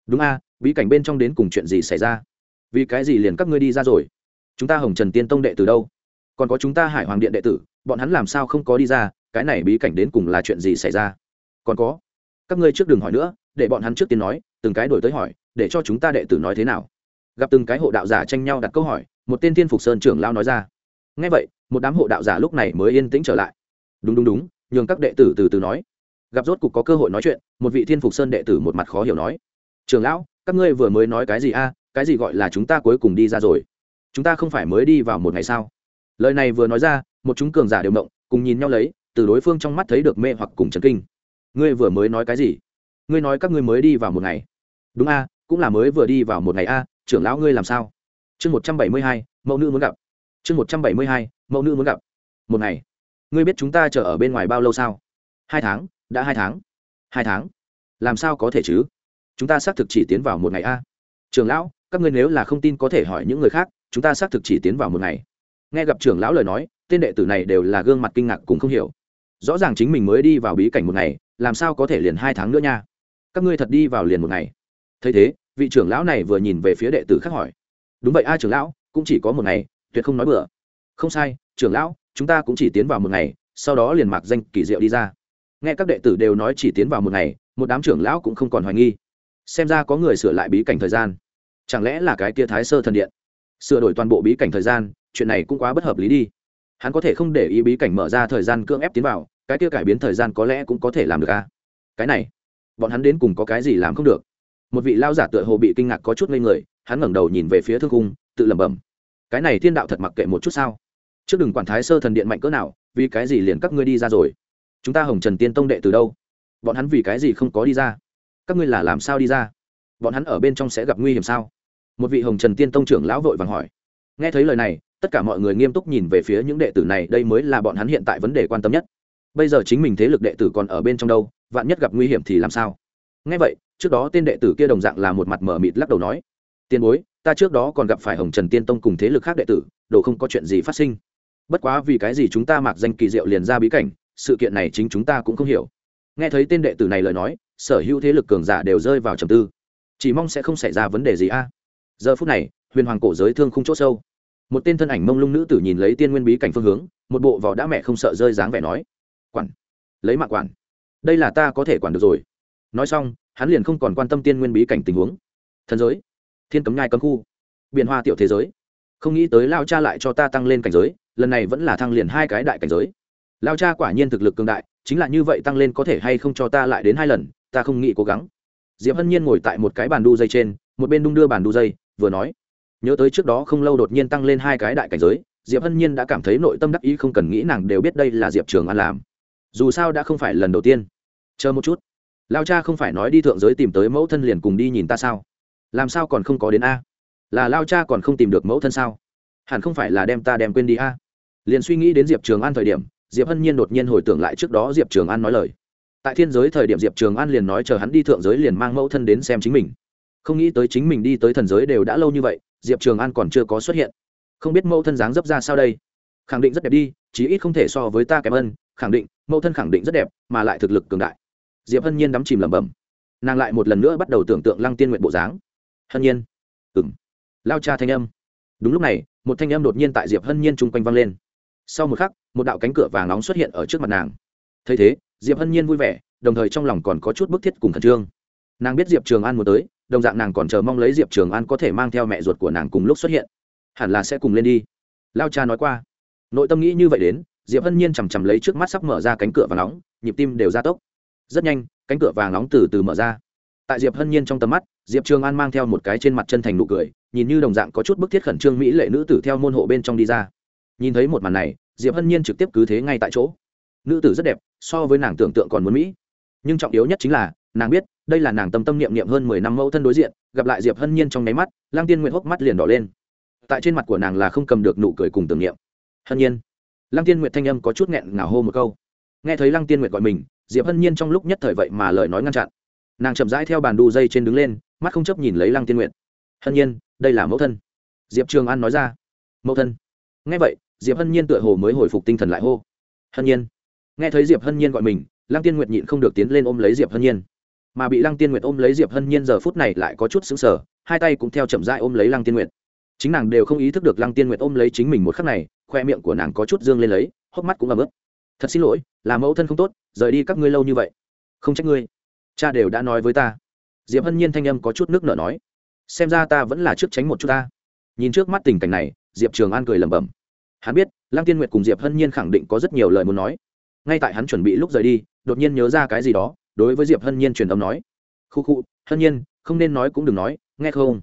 Đúng a, bí cảnh bên trong đến cùng chuyện gì xảy ra? Vì cái gì liền các ngươi đi ra rồi? Chúng ta hồng trần tiên tông đệ tử đâu? Còn có chúng ta hải hoàng điện đệ tử, bọn hắn làm sao không có đi ra? Cái này bí cảnh đến cùng là chuyện gì xảy ra? Còn có, các ngươi trước đừng hỏi nữa, để bọn hắn trước tiên nói, từng cái đổi tới hỏi, để cho chúng ta đệ tử nói thế nào? Gặp từng cái hộ đạo giả tranh nhau đặt câu hỏi, một tên thiên phục sơn trưởng lao nói ra. Ngay vậy, một đám hộ đạo giả lúc này mới yên tĩnh trở lại. Đúng đúng đúng, nhường các đệ tử từ từ nói. Gặp rốt cục có cơ hội nói chuyện, một vị thiên phục sơn đệ tử một mặt khó hiểu nói. Trường lão, các ngươi vừa mới nói cái gì a? Cái gì gọi là chúng ta cuối cùng đi ra rồi? Chúng ta không phải mới đi vào một ngày sao? Lời này vừa nói ra một chúng cường giả đều động, cùng nhìn nhau lấy từ đối phương trong mắt thấy được mê hoặc cùng chấn kinh. Ngươi vừa mới nói cái gì? Ngươi nói các ngươi mới đi vào một ngày. Đúng a cũng là mới vừa đi vào một ngày a trưởng lão ngươi làm sao? Chương một trăm bảy mươi hai mẫu nữ muốn gặp. Chương một trăm bảy mươi hai mẫu nữ muốn gặp. Một ngày. Ngươi biết chúng ta chờ ở bên ngoài bao lâu sao? Hai tháng đã hai tháng. Hai tháng. Làm sao có thể chứ? Chúng ta xác thực chỉ tiến vào một ngày a. Trưởng lão các ngươi nếu là không tin có thể hỏi những người khác chúng ta xác thực chỉ tiến vào một ngày. Nghe gặp trưởng lão lời nói, tên đệ tử này đều là gương mặt kinh ngạc cũng không hiểu. Rõ ràng chính mình mới đi vào bí cảnh một ngày, làm sao có thể liền hai tháng nữa nha? Các ngươi thật đi vào liền một ngày. Thấy thế, vị trưởng lão này vừa nhìn về phía đệ tử khác hỏi. Đúng vậy a trưởng lão, cũng chỉ có một ngày, tuyệt không nói bừa. Không sai, trưởng lão, chúng ta cũng chỉ tiến vào một ngày, sau đó liền mặc danh kỳ diệu đi ra. Nghe các đệ tử đều nói chỉ tiến vào một ngày, một đám trưởng lão cũng không còn hoài nghi. Xem ra có người sửa lại bí cảnh thời gian. Chẳng lẽ là cái kia thái sơ thần điện? Sửa đổi toàn bộ bí cảnh thời gian, chuyện này cũng quá bất hợp lý đi. Hắn có thể không để ý bí cảnh mở ra thời gian cưỡng ép tiến vào, cái kia cải biến thời gian có lẽ cũng có thể làm được à? Cái này, bọn hắn đến cùng có cái gì làm không được? Một vị lao giả tựa hồ bị kinh ngạc có chút ngây người, hắn ngẩng đầu nhìn về phía thương cung, tự lẩm bẩm. Cái này thiên đạo thật mặc kệ một chút sao? Trước đừng quản thái sơ thần điện mạnh cỡ nào, vì cái gì liền các ngươi đi ra rồi? Chúng ta hồng trần tiên tông đệ từ đâu? Bọn hắn vì cái gì không có đi ra? Các ngươi là làm sao đi ra? Bọn hắn ở bên trong sẽ gặp nguy hiểm sao? Một vị hồng trần tiên tông trưởng lão vội vàng hỏi. Nghe thấy lời này, tất cả mọi người nghiêm túc nhìn về phía những đệ tử này, đây mới là bọn hắn hiện tại vấn đề quan tâm nhất. Bây giờ chính mình thế lực đệ tử còn ở bên trong đâu, vạn nhất gặp nguy hiểm thì làm sao? Nghe vậy, trước đó tên đệ tử kia đồng dạng là một mặt mở mịt lắc đầu nói tiền bối, ta trước đó còn gặp phải hồng trần tiên tông cùng thế lực khác đệ tử, đồ không có chuyện gì phát sinh. Bất quá vì cái gì chúng ta mặc danh kỳ diệu liền ra bí cảnh, sự kiện này chính chúng ta cũng không hiểu. Nghe thấy tên đệ tử này lời nói, sở hữu thế lực cường giả đều rơi vào trầm tư. Chỉ mong sẽ không xảy ra vấn đề gì a giờ phút này, huyền hoàng cổ giới thương không c h ỗ sâu. Một tên thân ảnh mông lung nữ tử nhìn lấy tiên nguyên bí cảnh phương hướng, một bộ vỏ đã mẹ không sợ rơi dáng vẻ nói, quản, lấy mạng quản. Đây là ta có thể quản được rồi. Nói xong, hắn liền không còn quan tâm tiên nguyên bí cảnh tình huống. Thần giới, thiên cấm nhai cấm khu, biển hoa tiểu thế giới. Không nghĩ tới lao cha lại cho ta tăng lên cảnh giới, lần này vẫn là thăng liền hai cái đại cảnh giới. Lao cha quả nhiên thực lực cường đại, chính là như vậy tăng lên có thể hay không cho ta lại đến hai lần, ta không nghĩ cố gắng. Diệp hân nhiên ngồi tại một cái bàn đu dây trên, một bên đung đưa bàn đu dây vừa nói, nhớ tới trước đó không lâu đột nhiên tăng lên hai cái đại cảnh giới, diệp hân nhiên đã cảm thấy nội tâm đắc ý không cần nghĩ nàng đều biết đây là diệp trường an làm. Dù sao đã không phải lần đầu tiên. Chờ một chút. Lao cha không phải nói đi thượng giới tìm tới mẫu thân liền cùng đi nhìn ta sao? Làm sao còn không có đến a? Là lao cha còn không tìm được mẫu thân sao? Hẳn không phải là đem ta đem quên đi a. Liền suy nghĩ đến diệp trường an thời điểm, diệp hân nhiên đột nhiên hồi tưởng lại trước đó diệp trường an nói lời. Tại thiên giới thời điểm diệp trường an liền nói chờ hắn đi thượng giới liền mang mẫu thân đến xem chính mình không nghĩ tới chính mình đi tới thần giới đều đã lâu như vậy, diệp trường an còn chưa có xuất hiện. Không biết mẫu thân dáng dấp ra sao đây? Khẳng định rất đẹp đi, chí ít không thể so với ta kém ân, khẳng định, mẫu thân khẳng định rất đẹp, mà lại thực lực cường đại. Diệp hân nhiên đắm chìm lẩm bẩm. Nàng lại một lần nữa bắt đầu tưởng tượng lăng tiên nguyện bộ dáng. Hân nhiên. Ừng lao cha thanh âm. Đúng lúc này, một thanh âm đột nhiên tại diệp hân nhiên chung quanh vang lên. Sau một khắc, một đạo cánh cửa vàng nóng xuất hiện ở trước mặt nàng. Thấy thế, diệp hân nhiên vui vẻ, đồng thời trong lòng còn có chút bức thiết cùng khẩn trương. Nàng biết diệp trường an muốn tới đồng dạng nàng còn chờ mong lấy diệp trường an có thể mang theo mẹ ruột của nàng cùng lúc xuất hiện. Hẳn là sẽ cùng lên đi. Lao cha nói qua. Nội tâm nghĩ như vậy đến, diệp hân nhiên chằm chằm lấy trước mắt sắp mở ra cánh cửa vàng nóng, nhịp tim đều ra tốc. Rất nhanh, cánh cửa vàng nóng từ từ mở ra. Tại diệp hân nhiên trong tầm mắt, diệp trường an mang theo một cái trên mặt chân thành nụ cười, nhìn như đồng dạng có chút bức thiết khẩn trương mỹ lệ nữ tử theo môn hộ bên trong đi ra. Nhìn thấy một màn này, diệp hân nhiên trực tiếp cứ thế ngay tại chỗ. Nữ tử rất đẹp, so với nàng tưởng tượng còn muốn mỹ. Nhưng trọng yếu nhất chính là nàng biết, đây là nàng tâm tâm niệm niệm hơn mười năm mẫu thân đối diện, gặp lại diệp hân nhiên trong nháy mắt, lang tiên nguyện hốc mắt liền đỏ lên. Tại trên mặt của nàng là không cầm được nụ cười cùng tưởng niệm. Hân nhiên. Lang tiên nguyệt thanh âm có chút nghẹn ngào hô một câu. Nghe thấy Lang tiên nguyệt gọi mình, diệp hân nhiên trong lúc nhất thời vậy mà lời nói ngăn chặn. Nàng chậm rãi theo bàn đu dây trên đứng lên, mắt không chấp nhìn lấy lăng tiên nguyệt. Hân nhiên, đây là mẫu thân. Diệp trường an nói ra. Mẫu thân. Nghe vậy, diệp hân nhiên tựa hồ mới hồi phục tinh thần lại hô. Hân nhiên. Nghe thấy diệp hân nhiên gọi mình lăng tiên nguyệt nhịn không được tiến lên ôm lấy diệp hân nhiên mà bị lăng tiên nguyệt ôm lấy diệp hân nhiên giờ phút này lại có chút xứng sở hai tay cũng theo chậm rãi ôm lấy lăng tiên nguyệt. Chính nàng đều không ý thức được lăng tiên nguyệt ôm lấy chính mình một khắc này, khoe miệng của nàng có chút dương lên lấy, hốc mắt cũng ấm ức thật xin lỗi, là mẫu thân không tốt, rời đi các ngươi lâu như vậy. Không trách ngươi. Cha đều đã nói với ta. Diệp hân nhiên thanh âm có chút nước nở nói. Xem ra ta vẫn là trước tránh một chút ta. Nhìn trước mắt tình cảnh này, diệp trường an cười lẩm bẩm. Hắn biết, lăng tiên nguyệt cùng diệp hân nhiên khẳng định có rất nhiều lời muốn nói. Ngay tại hắn chuẩn bị lúc rời đi, đột nhiên nhớ ra cái gì đó đối với diệp hân nhiên truyền âm nói khu khu hân nhiên, không nên nói cũng đừng nói, nghe không?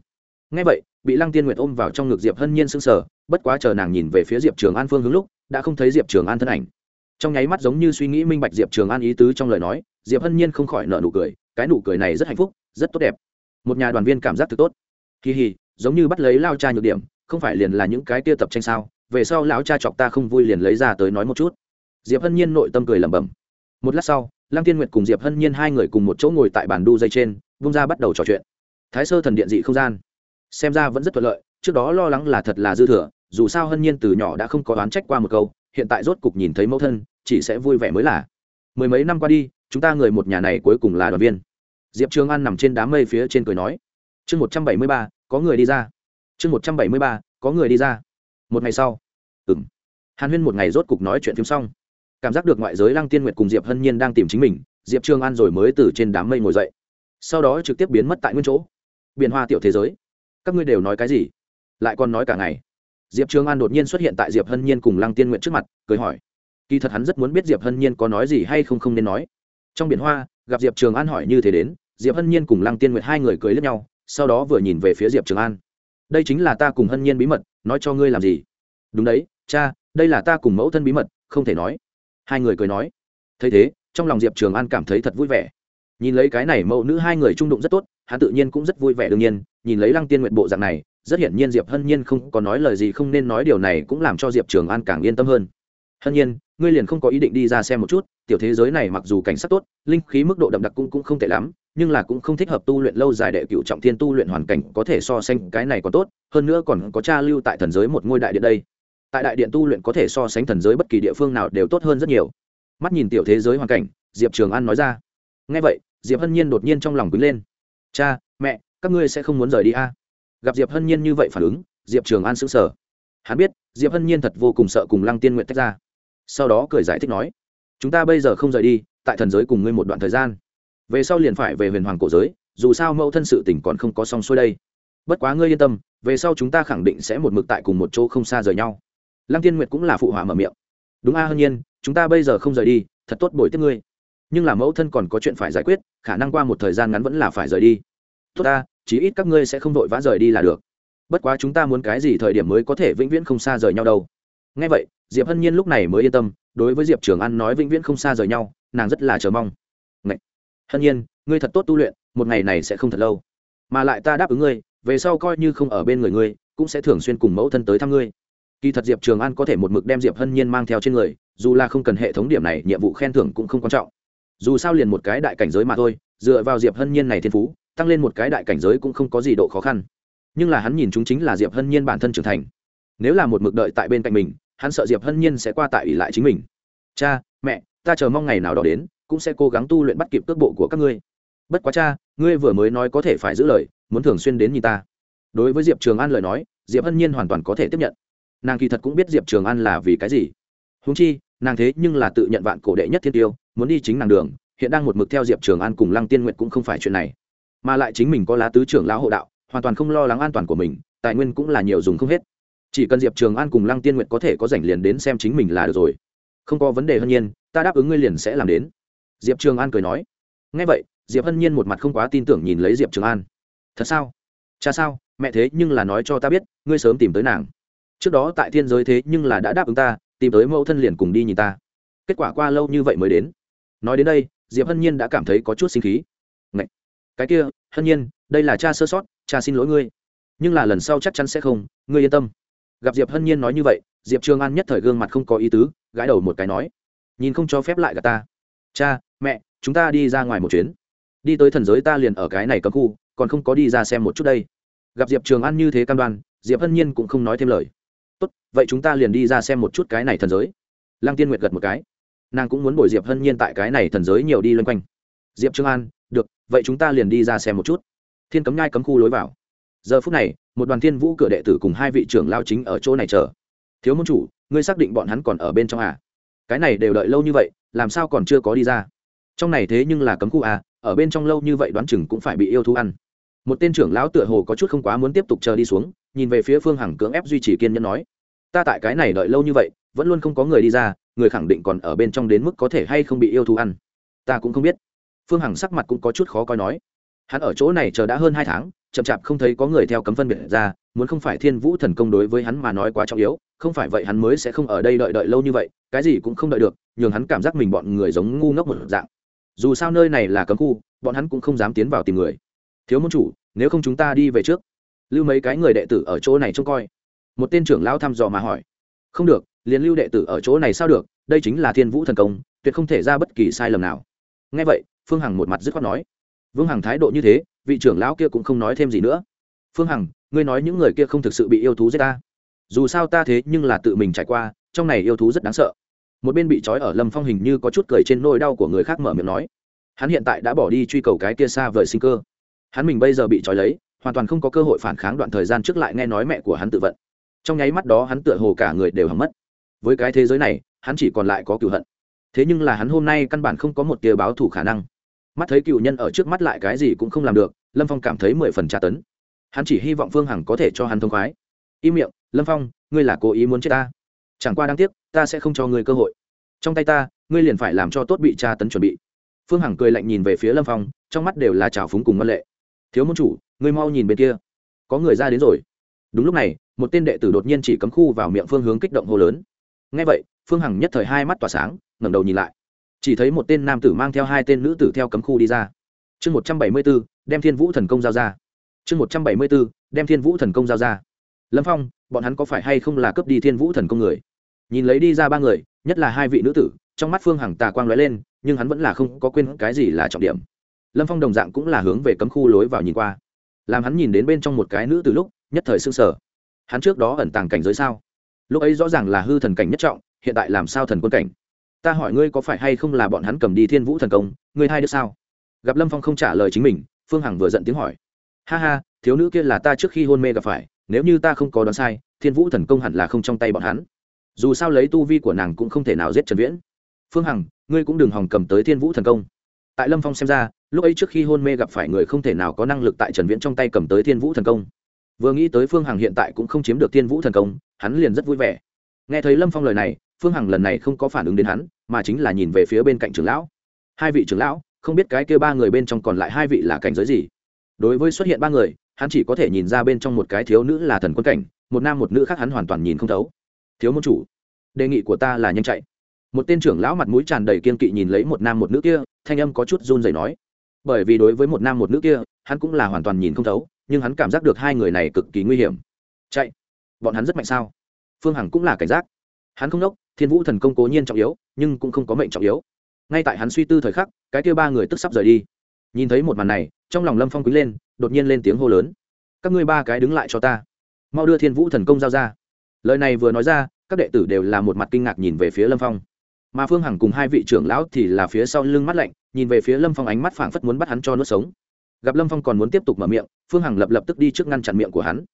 Nghe vậy, bị lăng tiên nguyệt ôm vào trong ngực diệp hân nhiên sững sờ, bất quá chờ nàng nhìn về phía diệp trường an phương hướng lúc, đã không thấy diệp trường an thân ảnh. Trong nháy mắt giống như suy nghĩ minh bạch diệp trường an ý tứ trong lời nói, diệp hân nhiên không khỏi nợ nụ cười, cái nụ cười này rất hạnh phúc, rất tốt đẹp. Một nhà đoàn viên cảm giác thực tốt. Kỳ hì giống như bắt lấy lao cha nhược điểm, không phải liền là những cái tia tập tranh sao, về sau lão cha chọc ta không vui liền lấy ra tới nói một chút. Diệp hân nhiên nội tâm cười lẩm bẩm. Một lát sau lăng tiên nguyệt cùng diệp hân nhiên hai người cùng một chỗ ngồi tại bàn đu dây trên, vung ra bắt đầu trò chuyện. Thái sơ thần điện dị không gian. Xem ra vẫn rất thuận lợi, trước đó lo lắng là thật là dư thừa, dù sao hân nhiên từ nhỏ đã không có đoán trách qua một câu, hiện tại rốt cục nhìn thấy mẫu thân, chỉ sẽ vui vẻ mới là. Mười mấy năm qua đi, chúng ta người một nhà này cuối cùng là đoàn viên. Diệp trường an nằm trên đám mây phía trên cười nói. Chương một trăm bảy mươi ba, có người đi ra. Chương một trăm bảy mươi ba, có người đi ra. Một ngày sau. Ừ m hàn huyên một ngày rốt cục nói chuyện phim xong cảm giác được ngoại giới lăng tiên nguyệt cùng diệp hân nhiên đang tìm chính mình, diệp trường an rồi mới từ trên đám mây ngồi dậy. Sau đó trực tiếp biến mất tại nguyên chỗ. Biển hoa tiểu thế giới. Các ngươi đều nói cái gì? Lại còn nói cả ngày. Diệp trường an đột nhiên xuất hiện tại diệp hân nhiên cùng lăng tiên nguyện trước mặt, cười hỏi. Kỳ thật hắn rất muốn biết diệp hân nhiên có nói gì hay không không nên nói. Trong biển hoa, gặp diệp trường an hỏi như thế đến, diệp hân nhiên cùng lăng tiên nguyện hai người cười lẫn nhau, sau đó vừa nhìn về phía diệp trường an. Đây chính là ta cùng hân nhiên bí mật, nói cho ngươi làm gì? Đúng đấy, cha, đây là ta cùng mẫu thân bí mật, không thể nói hai người cười nói thấy thế trong lòng diệp trường an cảm thấy thật vui vẻ. Nhìn lấy cái này mẫu nữ hai người trung đụng rất tốt hắn tự nhiên cũng rất vui vẻ đương nhiên nhìn lấy lăng tiên nguyện bộ dạng này rất hiển nhiên diệp hân nhiên không có nói lời gì không nên nói điều này cũng làm cho diệp trường an càng yên tâm hơn. Hân nhiên ngươi liền không có ý định đi ra xem một chút tiểu thế giới này mặc dù cảnh sát tốt linh khí mức độ đậm đặc cũng, cũng không tệ lắm nhưng là cũng không thích hợp tu luyện lâu dài đệ cựu trọng thiên tu luyện hoàn cảnh có thể so sánh cái này còn tốt hơn nữa còn có cha lưu tại thần giới một ngôi đại điện đây tại đại điện tu luyện có thể so sánh thần giới bất kỳ địa phương nào đều tốt hơn rất nhiều. Mắt nhìn tiểu thế giới hoàn cảnh, diệp trường an nói ra. Ngay vậy, diệp hân nhiên đột nhiên trong lòng quý lên. Cha, mẹ, các ngươi sẽ không muốn rời đi a? À? gặp diệp hân nhiên như vậy phản ứng, diệp trường an s ữ n g sở hắn biết, diệp hân nhiên thật vô cùng sợ cùng lăng tiên nguyện tách ra. Sau đó cười giải thích nói, chúng ta bây giờ không rời đi, tại thần giới cùng ngươi một đoạn thời gian. Về sau liền phải về huyền hoàng cổ giới, dù sao mẫu thân sự tỉnh còn không có xong xuôi đây. Bất quá ngươi yên tâm, về sau chúng ta khẳng định sẽ một mực tại cùng một chỗ không xa rời nhau lăng tiên nguyệt cũng là phụ hỏa mở miệng. Đúng a à, hân nhiên chúng ta bây giờ không rời đi thật tốt bồi tiếp ngươi. Nhưng là mẫu thân còn có chuyện phải giải quyết khả năng qua một thời gian ngắn vẫn là phải rời đi. Tốt ta chí ít các ngươi sẽ không vội vã rời đi là được. Bất quá chúng ta muốn cái gì thời điểm mới có thể vĩnh viễn không xa rời nhau đâu. Ngay vậy diệp hân nhiên lúc này mới yên tâm đối với diệp trường an nói vĩnh viễn không xa rời nhau nàng rất là chờ mong. Ngậy! hân nhiên ngươi thật tốt tu luyện một ngày này sẽ không thật lâu. Mà lại ta đáp ứng ngươi về sau coi như không ở bên người ngươi cũng sẽ thường xuyên cùng mẫu thân tới thăm ngươi kỳ thật diệp trường an có thể một mực đem diệp hân nhiên mang theo trên người, dù là không cần hệ thống điểm này, nhiệm vụ khen thưởng cũng không quan trọng. Dù sao liền một cái đại cảnh giới mà thôi, dựa vào diệp hân nhiên này thiên phú, tăng lên một cái đại cảnh giới cũng không có gì độ khó khăn. Nhưng là hắn nhìn chúng chính là diệp hân nhiên bản thân trưởng thành. Nếu là một mực đợi tại bên cạnh mình, hắn sợ diệp hân nhiên sẽ qua tại ủy lại chính mình. Cha, mẹ, ta chờ mong ngày nào đó đến, cũng sẽ cố gắng tu luyện bắt kịp cước bộ của các ngươi. Bất quá cha, ngươi vừa mới nói có thể phải giữ lời, muốn thường xuyên đến nhìn ta. Đối với diệp trường an lời nói, diệp hân nhiên hoàn toàn có thể tiếp nhận nàng kỳ thật cũng biết diệp trường an là vì cái gì. Húng chi, nàng thế nhưng là tự nhận vạn cổ đệ nhất thiên tiêu, muốn đi chính nàng đường, hiện đang một mực theo diệp trường an cùng lăng tiên nguyện cũng không phải chuyện này. Mà lại chính mình có lá tứ trưởng lão hộ đạo, hoàn toàn không lo lắng an toàn của mình, tài nguyên cũng là nhiều dùng không hết. Chỉ cần diệp trường an cùng lăng tiên nguyện có thể có rảnh liền đến xem chính mình là được rồi. Không có vấn đề hân nhiên, ta đáp ứng ngươi liền sẽ làm đến. Diệp trường an cười nói. Ngay vậy, diệp hân nhiên một mặt không quá tin tưởng nhìn lấy diệp trường an. Thật sao? Cha sao? Mẹ thế nhưng là nói cho ta biết, ngươi sớm tìm tới nàng trước đó tại thiên giới thế nhưng là đã đáp ứng ta, tìm tới mẫu thân liền cùng đi nhìn ta. Kết quả qua lâu như vậy mới đến. Nói đến đây, diệp hân nhiên đã cảm thấy có chút sinh khí. Ngậy! cái kia, hân nhiên, đây là cha sơ sót, cha xin lỗi ngươi. Nhưng là lần sau chắc chắn sẽ không, ngươi yên tâm. Gặp diệp hân nhiên nói như vậy, diệp trường an nhất thời gương mặt không có ý tứ, gãi đầu một cái nói, nhìn không cho phép lại cả ta. Cha, mẹ, chúng ta đi ra ngoài một chuyến. Đi tới thần giới ta liền ở cái này cấm khu, còn không có đi ra xem một chút đây. Gặp diệp trường an như thế cam đoan, diệp hân nhiên cũng không nói thêm lời tốt, vậy chúng ta liền đi ra xem một chút cái này thần giới. Lăng tiên nguyệt gật một cái. Nàng cũng muốn bồi diệp hân nhiên tại cái này thần giới nhiều đi loanh quanh. Diệp Trương an, được, vậy chúng ta liền đi ra xem một chút. Thiên cấm nhai cấm khu lối vào. Giờ phút này, một đoàn thiên vũ cửa đệ tử cùng hai vị trưởng lao chính ở chỗ này chờ. Thiếu môn chủ, ngươi xác định bọn hắn còn ở bên trong à? Cái này đều đợi lâu như vậy, làm sao còn chưa có đi ra? Trong này thế nhưng là cấm khu à ở bên trong lâu như vậy đoán chừng cũng phải bị yêu thú ăn một tên trưởng lão tựa hồ có chút không quá muốn tiếp tục chờ đi xuống, nhìn về phía phương hằng cưỡng ép duy trì kiên nhẫn nói, ta tại cái này đợi lâu như vậy, vẫn luôn không có người đi ra, người khẳng định còn ở bên trong đến mức có thể hay không bị yêu thú ăn. Ta cũng không biết. Phương hằng sắc mặt cũng có chút khó coi nói, hắn ở chỗ này chờ đã hơn hai tháng, chậm chạp không thấy có người theo cấm phân biệt ra, muốn không phải thiên vũ thần công đối với hắn mà nói quá trọng yếu, không phải vậy hắn mới sẽ không ở đây đợi đợi lâu như vậy, cái gì cũng không đợi được, nhường hắn cảm giác mình bọn người giống ngu ngốc một dạng. Dù sao nơi này là cấm khu, bọn hắn cũng không dám tiến vào tìm người thiếu môn chủ, nếu không chúng ta đi về trước. Lưu mấy cái người đệ tử ở chỗ này trông coi. Một tên trưởng lão thăm dò mà hỏi. Không được, liền lưu đệ tử ở chỗ này sao được, đây chính là thiên vũ thần công, tuyệt không thể ra bất kỳ sai lầm nào. Ngay vậy, phương hằng một mặt dứt khoát nói. Vương hằng thái độ như thế, vị trưởng lão kia cũng không nói thêm gì nữa. Phương hằng, ngươi nói những người kia không thực sự bị yêu thú giết ta. Dù sao ta thế nhưng là tự mình trải qua, trong này yêu thú rất đáng sợ. Một bên bị trói ở lâm phong hình như có chút cười trên nỗi đau của người khác mở miệng nói. Hắn hiện tại đã bỏ đi truy cầu cái kia xa vời sinh cơ hắn mình bây giờ bị trói lấy, hoàn toàn không có cơ hội phản kháng đoạn thời gian trước lại nghe nói mẹ của hắn tự vận. Trong nháy mắt đó hắn tựa hồ cả người đều hỏng mất. Với cái thế giới này, hắn chỉ còn lại có cựu hận. Thế nhưng là hắn hôm nay căn bản không có một tia báo thù khả năng. Mắt thấy cựu nhân ở trước mắt lại cái gì cũng không làm được, lâm phong cảm thấy mười phần tra tấn. Hắn chỉ hy vọng phương hằng có thể cho hắn thông khoái. Im miệng, lâm phong, ngươi là cố ý muốn chết ta? Chẳng qua đáng tiếc, ta sẽ không cho ngươi cơ hội. Trong tay ta, ngươi liền phải làm cho tốt bị tra tấn chuẩn bị. Phương hằng cười lạnh nhìn về phía lâm phong, trong mắt đều là trào phúng cùng ngân lệ thiếu môn chủ người mau nhìn bên kia. Có người ra đến rồi. Đúng lúc này, một tên đệ tử đột nhiên chỉ cấm khu vào miệng phương hướng kích động hô lớn. Ngay vậy, phương hằng nhất thời hai mắt tỏa sáng, ngẩng đầu nhìn lại. Chỉ thấy một tên nam tử mang theo hai tên nữ tử theo cấm khu đi ra. Chương một trăm bảy mươi b ố đem thiên vũ thần công giao ra. Chương một trăm bảy mươi b ố đem thiên vũ thần công giao ra. Lâm phong, bọn hắn có phải hay không là cướp đi thiên vũ thần công người? Nhìn lấy đi ra ba người, nhất là hai vị nữ tử, trong mắt phương hằng tà quang lóe lên, nhưng hắn vẫn là không có quên cái gì là trọng điểm lâm phong đồng dạng cũng là hướng về cấm khu lối vào nhìn qua. Làm hắn nhìn đến bên trong một cái nữ từ lúc, nhất thời s ư n g sở hắn trước đó ẩn tàng cảnh giới sao? Lúc ấy rõ ràng là hư thần cảnh nhất trọng, hiện tại làm sao thần quân cảnh? Ta hỏi ngươi có phải hay không là bọn hắn cầm đi thiên vũ thần công, ngươi hai đứa sao? Gặp lâm phong không trả lời chính mình, phương hằng vừa giận tiếng hỏi. Ha ha, thiếu nữ kia là ta trước khi hôn mê gặp phải, nếu như ta không có đoán sai, thiên vũ thần công hẳn là không trong tay bọn hắn. Dù sao lấy tu vi của nàng cũng không thể nào giết trần viễn. Phương hằng, ngươi cũng đừng hòng cầm tới thiên vũ thần công. Tại lâm phong xem ra lúc ấy trước khi hôn mê gặp phải người không thể nào có năng lực tại trần viễn trong tay cầm tới thiên vũ thần công. Vừa nghĩ tới phương hằng hiện tại cũng không chiếm được thiên vũ thần công, hắn liền rất vui vẻ. Nghe thấy lâm phong lời này, phương hằng lần này không có phản ứng đến hắn, mà chính là nhìn về phía bên cạnh trưởng lão. Hai vị trưởng lão, không biết cái kêu ba người bên trong còn lại hai vị là cảnh giới gì? Đối với xuất hiện ba người, hắn chỉ có thể nhìn ra bên trong một cái thiếu nữ là thần quân cảnh, một nam một nữ khác hắn hoàn toàn nhìn không thấu. Thiếu môn chủ, đề nghị của ta là nhanh chạy. Một tên trưởng lão mặt mũi tràn đầy kiên kỵ nhìn lấy một nam một nữ kia, thanh âm có chút run rẩy nói bởi vì đối với một nam một nữ kia, hắn cũng là hoàn toàn nhìn không thấu, nhưng hắn cảm giác được hai người này cực kỳ nguy hiểm. Chạy! Bọn hắn rất mạnh sao? Phương hằng cũng là cảnh giác. Hắn không đốc, thiên vũ thần công cố nhiên trọng yếu, nhưng cũng không có mệnh trọng yếu. Ngay tại hắn suy tư thời khắc, cái kia ba người tức sắp rời đi. Nhìn thấy một màn này, trong lòng lâm phong quý lên, đột nhiên lên tiếng hô lớn. Các ngươi ba cái đứng lại cho ta. Mau đưa thiên vũ thần công giao ra. Lời này vừa nói ra, các đệ tử đều là một mặt kinh ngạc nhìn về phía lâm phong mà phương hằng cùng hai vị trưởng lão thì là phía sau lưng mắt lạnh, nhìn về phía lâm phong ánh mắt phảng phất muốn bắt hắn cho nuốt sống. Gặp lâm phong còn muốn tiếp tục mở miệng, phương hằng lập lập tức đi trước ngăn chặn miệng của hắn.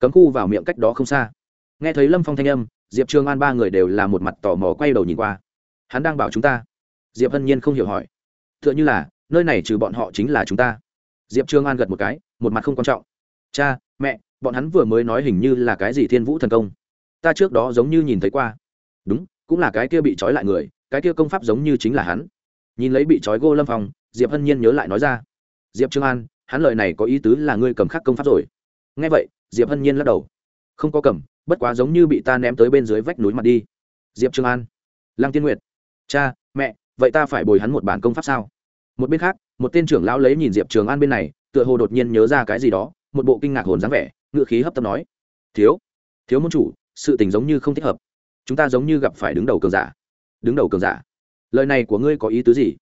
Cấm khu vào miệng cách đó không xa. Nghe thấy lâm phong thanh âm, diệp trường an ba người đều là một mặt tò mò quay đầu nhìn qua. Hắn đang bảo chúng ta. Diệp hân nhiên không hiểu hỏi. T h ư ợ n h ư là, nơi này trừ bọn họ chính là chúng ta. Diệp trường an gật một cái, một mặt không quan trọng. Cha, mẹ, bọn hắn vừa mới nói hình như là cái gì thiên vũ thần công. Ta trước đó giống như nhìn thấy qua. Đúng cũng là cái kia bị trói lại người, cái kia công pháp giống như chính là hắn. Nhìn lấy bị trói gô lâm phong, diệp hân nhiên nhớ lại nói ra, diệp trường an, hắn lời này có ý tứ là ngươi cầm khắc công pháp rồi. Nghe vậy, diệp hân nhiên lắc đầu. Không có cầm, bất quá giống như bị ta ném tới bên dưới vách núi mặt đi. Diệp trường an, lăng tiên nguyệt, cha, mẹ, vậy ta phải bồi hắn một bản công pháp sao? Một bên khác, một tên trưởng lão lấy nhìn diệp trường an bên này, tựa hồ đột nhiên nhớ ra cái gì đó, một bộ kinh ngạc hồn dáng vẻ ngự khí hấp tấp nói, thiếu thiếu môn chủ, sự tình giống như không thích hợp chúng ta giống như gặp phải đứng đầu cường giả. Đứng đầu cường giả. Lời này của ngươi có ý tứ gì?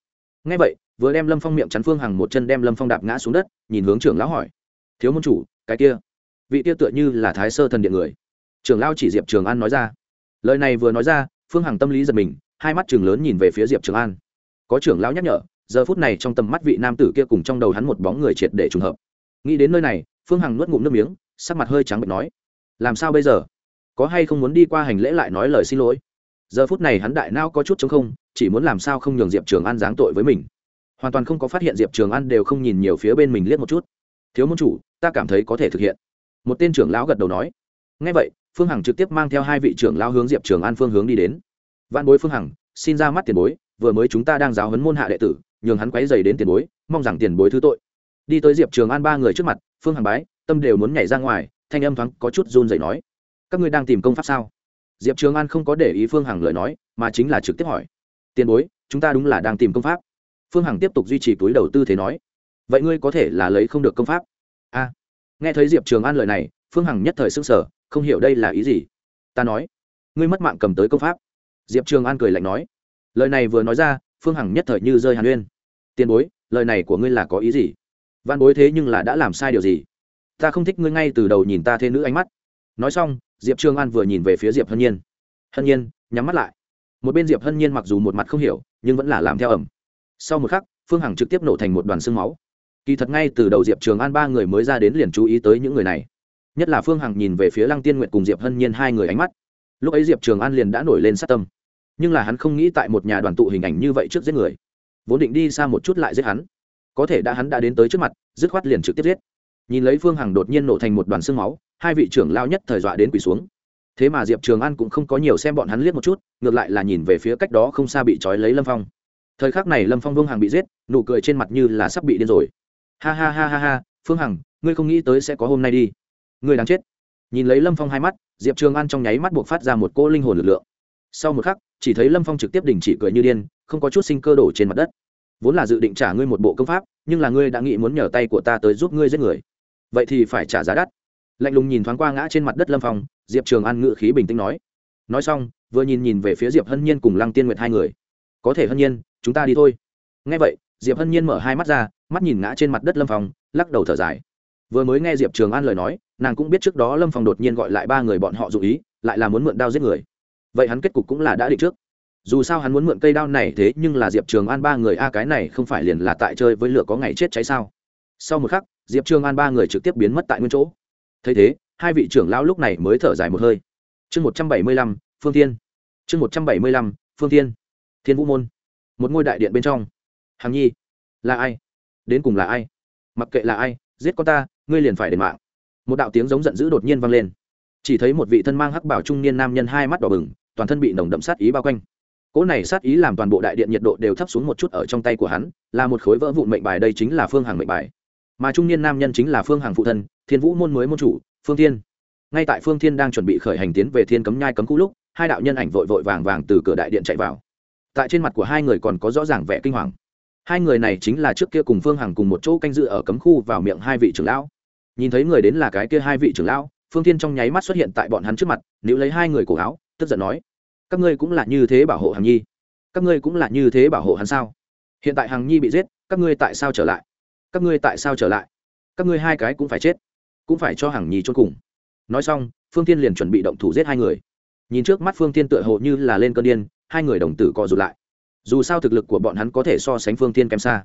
Ngay vậy, vừa đem lâm phong miệng chắn phương hằng một chân đem lâm phong đạp ngã xuống đất, nhìn hướng trưởng lão hỏi. Thiếu môn chủ, cái kia. Vị kia tựa như là thái sơ thần điện người. Trưởng lão chỉ diệp trường an nói ra. Lời này vừa nói ra, phương hằng tâm lý giật mình, hai mắt trường lớn nhìn về phía diệp trường an. Có trưởng lão nhắc nhở, giờ phút này trong tầm mắt vị nam tử kia cùng trong đầu hắn một bóng người triệt để trùng hợp. Nghĩ đến nơi này, phương hằng nuốt ngụm nước miếng, sắc mặt hơi trắng bệnh nói. Làm sao bây giờ? Có hay không muốn đi qua hành lễ lại nói lời xin lỗi? Giờ phút này hắn đại nao có chút chống không, chỉ muốn làm sao không nhường diệp trường an giáng tội với mình. Hoàn toàn không có phát hiện diệp trường an đều không nhìn nhiều phía bên mình liếc một chút. Thiếu môn chủ, ta cảm thấy có thể thực hiện. Một tên trưởng lão gật đầu nói. Ngay vậy, phương hằng trực tiếp mang theo hai vị trưởng lão hướng diệp trường an phương hướng đi đến. Văn bối phương hằng, xin ra mắt tiền bối, vừa mới chúng ta đang giáo huấn môn hạ đệ tử, nhường hắn quấy dày đến tiền bối, mong rằng tiền bối thứ tội. Đi tới diệp trường an ba người trước mặt, phương hằng bái, tâm đều muốn nhảy ra ngoài, thanh âm thoáng có chút run dậy nói các ngươi đang tìm công pháp sao? Diệp trường an không có để ý phương hằng lời nói, mà chính là trực tiếp hỏi. Tiền bối, chúng ta đúng là đang tìm công pháp. Phương hằng tiếp tục duy trì túi đầu tư thế nói. Vậy ngươi có thể là lấy không được công pháp? A. Nghe thấy diệp trường an lời này, phương hằng nhất thời s ư n g sở không hiểu đây là ý gì. Ta nói, ngươi mất mạng cầm tới công pháp. Diệp trường an cười lạnh nói. Lời này vừa nói ra, phương hằng nhất thời như rơi hàn uyên tiền bối, lời này của ngươi là có ý gì? Văn bối thế nhưng là đã làm sai điều gì? Ta không thích ngươi ngay từ đầu nhìn ta thế nữ ánh mắt. Nói xong diệp trường an vừa nhìn về phía diệp hân nhiên. Hân nhiên, nhắm mắt lại. Một bên diệp hân nhiên mặc dù một mặt không hiểu, nhưng vẫn là làm theo ẩm. Sau một khắc, phương hằng trực tiếp nổ thành một đoàn xương máu. Kỳ thật ngay từ đầu diệp trường an ba người mới ra đến liền chú ý tới những người này. Nhất là phương hằng nhìn về phía lăng tiên nguyện cùng diệp hân nhiên hai người ánh mắt. Lúc ấy diệp trường an liền đã nổi lên sát tâm. Nhưng là hắn không nghĩ tại một nhà đoàn tụ hình ảnh như vậy trước giết người. Vốn định đi xa một chút lại giết hắn. Có thể đã hắn đã đến tới trước mặt, dứt khoát liền trực tiếp giết nhìn lấy phương hằng đột nhiên nổ thành một đoàn xương máu, hai vị trưởng lao nhất thời dọa đến quỳ xuống. Thế mà diệp trường an cũng không có nhiều xem bọn hắn liếc một chút, ngược lại là nhìn về phía cách đó không xa bị trói lấy lâm phong. Thời khắc này lâm phong vương hằng bị giết, nụ cười trên mặt như là sắp bị điên rồi. Ha ha ha ha ha, phương hằng, ngươi không nghĩ tới sẽ có hôm nay đi. Ngươi đáng chết. Nhìn lấy lâm phong hai mắt, diệp trường an trong nháy mắt buộc phát ra một cô linh hồn lực lượng. Sau một khắc, chỉ thấy lâm phong trực tiếp đình chỉ cười như điên, không có chút sinh cơ đổ trên mặt đất. Vốn là dự định trả ngươi một bộ công pháp, nhưng là ngươi đã nghĩ muốn nhờ tay của ta tới giúp ngươi giết người vậy thì phải trả giá đắt. Lạnh lùng nhìn thoáng qua ngã trên mặt đất lâm phong, diệp trường an ngự khí bình tĩnh nói. Nói xong, vừa nhìn nhìn về phía diệp hân nhiên cùng lăng tiên nguyệt hai người. Có thể hân nhiên, chúng ta đi thôi. Nghe vậy, diệp hân nhiên mở hai mắt ra, mắt nhìn ngã trên mặt đất lâm phong, lắc đầu thở dài. Vừa mới nghe diệp trường an lời nói, nàng cũng biết trước đó lâm phong đột nhiên gọi lại ba người bọn họ dụ ý, lại là muốn mượn đao giết người. Vậy hắn kết cục cũng là đã định trước. Dù sao hắn muốn mượn cây đao này thế nhưng là diệp trường an ba người, a, cái này không phải liền là tại chơi với lửa có ngày chết cháy sao? Sau một khắc diệp Trương an ba người trực tiếp biến mất tại nguyên chỗ thấy thế hai vị trưởng lão lúc này mới thở dài một hơi chương một trăm bảy mươi lăm, phương tiên chương một trăm bảy mươi lăm, phương tiên thiên vũ môn một ngôi đại điện bên trong hằng nhi là ai đến cùng là ai mặc kệ là ai giết con ta ngươi liền phải đền mạng một đạo tiếng giống giận dữ đột nhiên vang lên chỉ thấy một vị thân mang hắc bảo trung niên nam nhân hai mắt đỏ bừng toàn thân bị nồng đậm sát ý bao quanh cỗ này sát ý làm toàn bộ đại điện nhiệt độ đều thấp xuống một chút ở trong tay của hắn là một khối vỡ vụn mệnh bài đây chính là phương hàng mệnh bài mà trung niên nam nhân chính là phương hàng phụ thân, thiên vũ môn mới môn chủ, phương thiên. Ngay tại phương thiên đang chuẩn bị khởi hành tiến về thiên cấm nhai cấm cũ lúc, hai đạo nhân ảnh vội vội vàng vàng từ cửa đại điện chạy vào. Tại trên mặt của hai người còn có rõ ràng vẻ kinh hoàng. Hai người này chính là trước kia cùng phương hằng cùng một chỗ canh dự ở cấm khu vào miệng hai vị trưởng lão. Nhìn thấy người đến là cái kia hai vị trưởng lão, phương thiên trong nháy mắt xuất hiện tại bọn hắn trước mặt nếu lấy hai người cổ áo, tức giận nói, các ngươi cũng là như thế bảo hộ hằng nhi? Các ngươi cũng là như thế bảo hộ hắn sao? Hiện tại hằng nhi bị giết, các ngươi tại sao trở lại? Các ngươi tại sao trở lại? Các ngươi hai cái cũng phải chết, cũng phải cho hằng nhi chôn cùng. Nói xong, phương tiên liền chuẩn bị động thủ giết hai người. Nhìn trước mắt phương tiên tựa hồ như là lên cơn điên, hai người đồng tử co rụt lại. Dù sao thực lực của bọn hắn có thể so sánh phương tiên kém xa.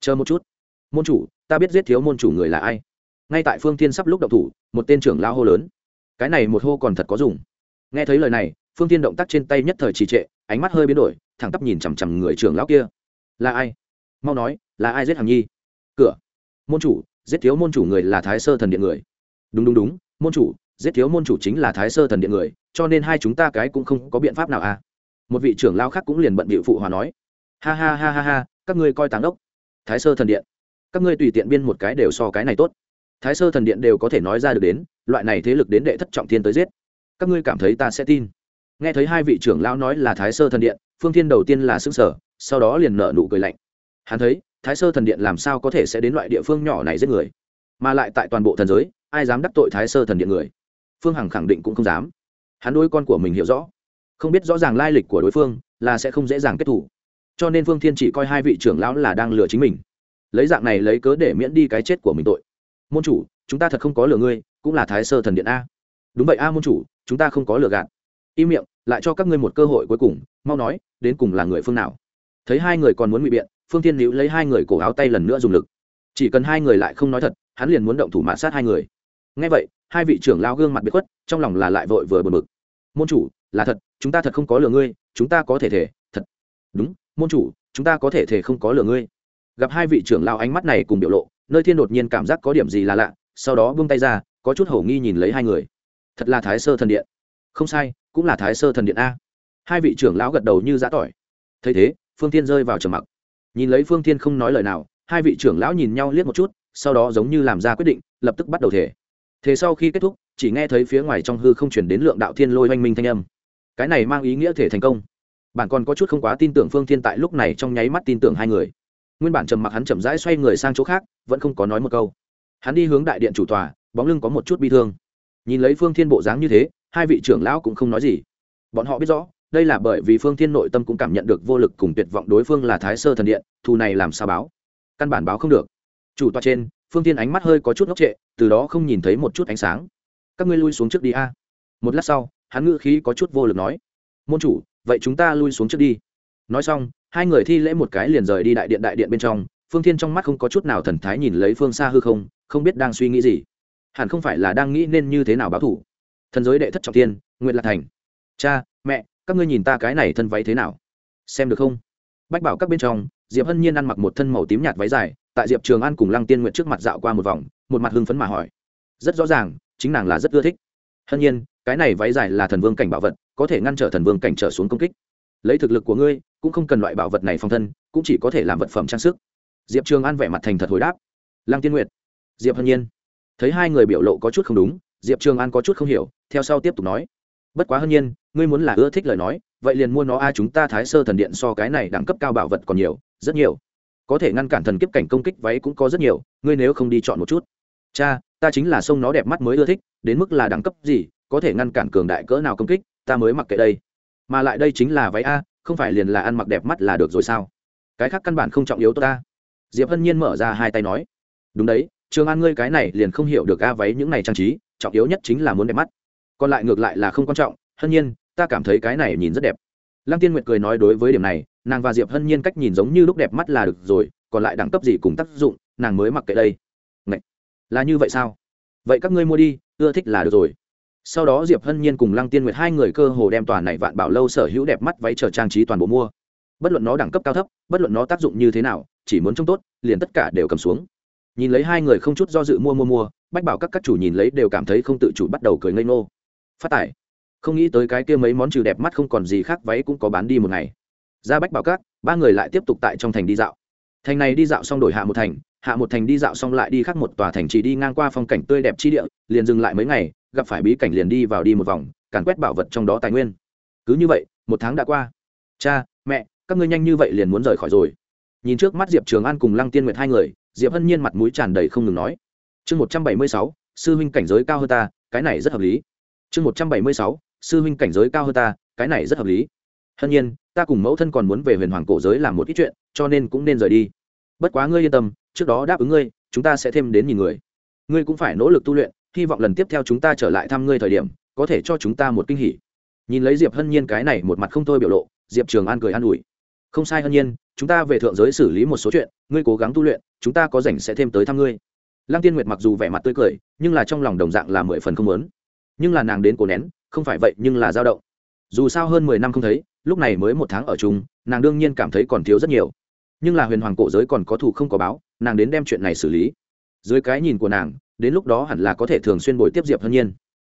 Chờ một chút. Môn chủ, ta biết giết thiếu môn chủ người là ai. Ngay tại phương tiên sắp lúc động thủ, một tên trưởng lao hô lớn. Cái này một hô còn thật có dùng. Nghe thấy lời này, phương tiên động tác trên tay nhất thời trì trệ, ánh mắt hơi biến đổi, thẳng tắp nhìn chằm chằm người trưởng lão kia. Là ai? Mau nói, là ai giết hằng nhi? Cửa. Môn chủ, giết thiếu môn chủ người là thái sơ thần điện người. Đúng đúng đúng, môn chủ, giết thiếu môn chủ chính là thái sơ thần điện người, cho nên hai chúng ta cái cũng không có biện pháp nào à. Một vị trưởng lao khác cũng liền bận bịu phụ hòa nói. Ha ha ha ha ha, các ngươi coi táng ốc thái sơ thần điện. Các ngươi tùy tiện biên một cái đều so cái này tốt. Thái sơ thần điện đều có thể nói ra được đến, loại này thế lực đến đệ thất trọng thiên tới giết. Các ngươi cảm thấy ta sẽ tin. Nghe thấy hai vị trưởng lão nói là thái sơ thần điện, phương thiên đầu tiên là xương sở sau đó liền nợ nụ cười lạnh. Hắn thấy thái sơ thần điện làm sao có thể sẽ đến loại địa phương nhỏ này giết người? Mà lại tại toàn bộ thần giới, ai dám đắc tội thái sơ thần điện người? Phương hằng khẳng định cũng không dám. Hắn đôi con của mình hiểu rõ. Không biết rõ ràng lai lịch của đối phương, là sẽ không dễ dàng kết thủ. Cho nên phương thiên chỉ coi hai vị trưởng lão là đang lừa chính mình. Lấy dạng này lấy cớ để miễn đi cái chết của mình tội. Môn chủ, chúng ta thật không có lừa ngươi, cũng là thái sơ thần điện a. Đúng vậy a môn chủ, chúng ta không có lừa gạt. Im miệng, lại cho các ngươi một cơ hội cuối cùng, mau nói, đến cùng là người phương nào? Thấy hai người còn muốn ngụy biện phương thiên nữ lấy hai người cổ áo tay lần nữa dùng lực. Chỉ cần hai người lại không nói thật, hắn liền muốn động thủ mạ sát hai người. Ngay vậy, hai vị trưởng lao gương mặt bị khuất, trong lòng là lại vội vừa bờ mực môn chủ, là thật, chúng ta thật không có lừa ngươi, chúng ta có thể thể thật. Đúng, môn chủ, chúng ta có thể thể không có lừa ngươi. Gặp hai vị trưởng lao ánh mắt này cùng biểu lộ, nơi thiên đột nhiên cảm giác có điểm gì là lạ, sau đó buông tay ra, có chút hổ nghi nhìn lấy hai người. Thật là thái sơ thần điện. Không sai, cũng là thái sơ thần điện a. Hai vị trưởng lão gật đầu như giã tỏi. Thấy thế, phương tiên rơi vào trầm mặc nhìn lấy phương thiên không nói lời nào, hai vị trưởng lão nhìn nhau liếc một chút, sau đó giống như làm ra quyết định, lập tức bắt đầu thể thế sau khi kết thúc, chỉ nghe thấy phía ngoài trong hư không chuyển đến lượng đạo thiên lôi oanh minh thanh âm. Cái này mang ý nghĩa thể thành công. Bạn còn có chút không quá tin tưởng phương thiên tại lúc này trong nháy mắt tin tưởng hai người. Nguyên bản trầm mặc hắn chậm rãi xoay người sang chỗ khác, vẫn không có nói một câu. Hắn đi hướng đại điện chủ tòa, bóng lưng có một chút bi thương. Nhìn lấy phương thiên bộ dáng như thế, hai vị trưởng lão cũng không nói gì. Bọn họ biết rõ đây là bởi vì phương thiên nội tâm cũng cảm nhận được vô lực cùng tuyệt vọng đối phương là thái sơ thần điện, thù này làm sao báo? Căn bản báo không được. Chủ tọa trên, phương thiên ánh mắt hơi có chút ngốc trệ, từ đó không nhìn thấy một chút ánh sáng. Các ngươi lui xuống trước đi a. Một lát sau, hắn ngữ khí có chút vô lực nói. Môn chủ, vậy chúng ta lui xuống trước đi. Nói xong, hai người thi lễ một cái liền rời đi đại điện đại điện bên trong. Phương thiên trong mắt không có chút nào thần thái nhìn lấy phương xa hư không không biết đang suy nghĩ gì. Hẳn không phải là đang nghĩ nên như thế nào báo thủ. Thần giới đệ thất trọng tiên nguyện lạc thành. Cha, mẹ các ngươi nhìn ta cái này thân váy thế nào? Xem được không? Bách bảo các bên trong, diệp hân nhiên ăn mặc một thân màu tím nhạt váy dài, tại diệp trường an cùng lăng tiên nguyện trước mặt dạo qua một vòng, một mặt hưng phấn mà hỏi. Rất rõ ràng, chính nàng là rất ưa thích. Hân nhiên, cái này váy dài là thần vương cảnh bảo vật, có thể ngăn trở thần vương cảnh trở xuống công kích. Lấy thực lực của ngươi, cũng không cần loại bảo vật này phòng thân, cũng chỉ có thể làm vật phẩm trang sức. Diệp trường an vẻ mặt thành thật hồi đáp. Lăng tiên nguyệt, diệp hân nhiên. Thấy hai người biểu lộ có chút không đúng, diệp trường an có chút không hiểu, theo sau tiếp tục nói bất quá hân nhiên, ngươi muốn là ưa thích lời nói, vậy liền mua nó a, chúng ta thái sơ thần điện so cái này đẳng cấp cao bảo vật còn nhiều, rất nhiều. Có thể ngăn cản thần kiếp cảnh công kích váy cũng có rất nhiều, ngươi nếu không đi chọn một chút. Cha, ta chính là sông nó đẹp mắt mới ưa thích, đến mức là đẳng cấp gì, có thể ngăn cản cường đại cỡ nào công kích, ta mới mặc kệ đây. Mà lại đây chính là váy a, không phải liền là ăn mặc đẹp mắt là được rồi sao? Cái khác căn bản không trọng yếu tốt ta. Diệp hân nhiên mở ra hai tay nói. Đúng đấy, trường an ngươi cái này liền không hiểu được a váy những này trang trí, trọng yếu nhất chính là muốn đẹp mắt còn lại ngược lại là không quan trọng, hân nhiên, ta cảm thấy cái này nhìn rất đẹp. Lăng tiên nguyệt cười nói đối với điểm này, nàng và diệp hân nhiên cách nhìn giống như lúc đẹp mắt là được rồi, còn lại đẳng cấp gì cùng tác dụng, nàng mới mặc kệ đây. Ngậy! là như vậy sao? Vậy các ngươi mua đi, ưa thích là được rồi. Sau đó diệp hân nhiên cùng lăng tiên nguyệt hai người cơ hồ đem toàn này vạn bảo lâu sở hữu đẹp mắt váy chờ trang trí toàn bộ mua. Bất luận nó đẳng cấp cao thấp, bất luận nó tác dụng như thế nào, chỉ muốn trông tốt, liền tất cả đều cầm xuống. Nhìn lấy hai người không chút do dự mua mua mua, bách bảo các các chủ nhìn lấy đều cảm thấy không tự chủ bắt đầu cười ngây ngô phát tải. Không nghĩ tới cái kia mấy món trừ đẹp mắt không còn gì khác, váy cũng có bán đi một ngày. Ra bách bảo các, ba người lại tiếp tục tại trong thành đi dạo. Thành này đi dạo xong đổi hạ một thành, hạ một thành đi dạo xong lại đi khác một tòa thành chỉ đi ngang qua phong cảnh tươi đẹp chi địa, liền dừng lại mấy ngày, gặp phải bí cảnh liền đi vào đi một vòng, càn quét bảo vật trong đó tài nguyên. Cứ như vậy, một tháng đã qua. Cha, mẹ, các ngươi nhanh như vậy liền muốn rời khỏi rồi. Nhìn trước mắt diệp trường an cùng lăng tiên nguyệt hai người, diệp hân nhiên mặt mũi tràn đầy không ngừng nói. Chương một trăm bảy mươi sáu, sư huynh cảnh giới cao hơn ta, cái này rất hợp lý chương một trăm bảy mươi sáu, sư huynh cảnh giới cao hơn ta, cái này rất hợp lý. Hân nhiên, ta cùng mẫu thân còn muốn về huyền hoàng cổ giới làm một ít chuyện, cho nên cũng nên rời đi. Bất quá ngươi yên tâm, trước đó đáp ứng ngươi, chúng ta sẽ thêm đến nhìn người. Ngươi cũng phải nỗ lực tu luyện, hy vọng lần tiếp theo chúng ta trở lại thăm ngươi thời điểm, có thể cho chúng ta một kinh hỉ. Nhìn lấy diệp hân nhiên cái này một mặt không thôi biểu lộ, diệp trường an cười an ủi. Không sai hân nhiên, chúng ta về thượng giới xử lý một số chuyện, ngươi cố gắng tu luyện, chúng ta có rảnh sẽ thêm tới thăm ngươi. Lăng tiên nguyệt mặc dù vẻ mặt tươi cười, nhưng là trong lòng đồng dạng là mười phần không lớn nhưng là nàng đến cổ nén, không phải vậy nhưng là dao động. Dù sao hơn mười năm không thấy, lúc này mới một tháng ở chung, nàng đương nhiên cảm thấy còn thiếu rất nhiều. Nhưng là huyền hoàng cổ giới còn có thủ không có báo, nàng đến đem chuyện này xử lý. Dưới cái nhìn của nàng, đến lúc đó hẳn là có thể thường xuyên bồi tiếp diệp hân nhiên.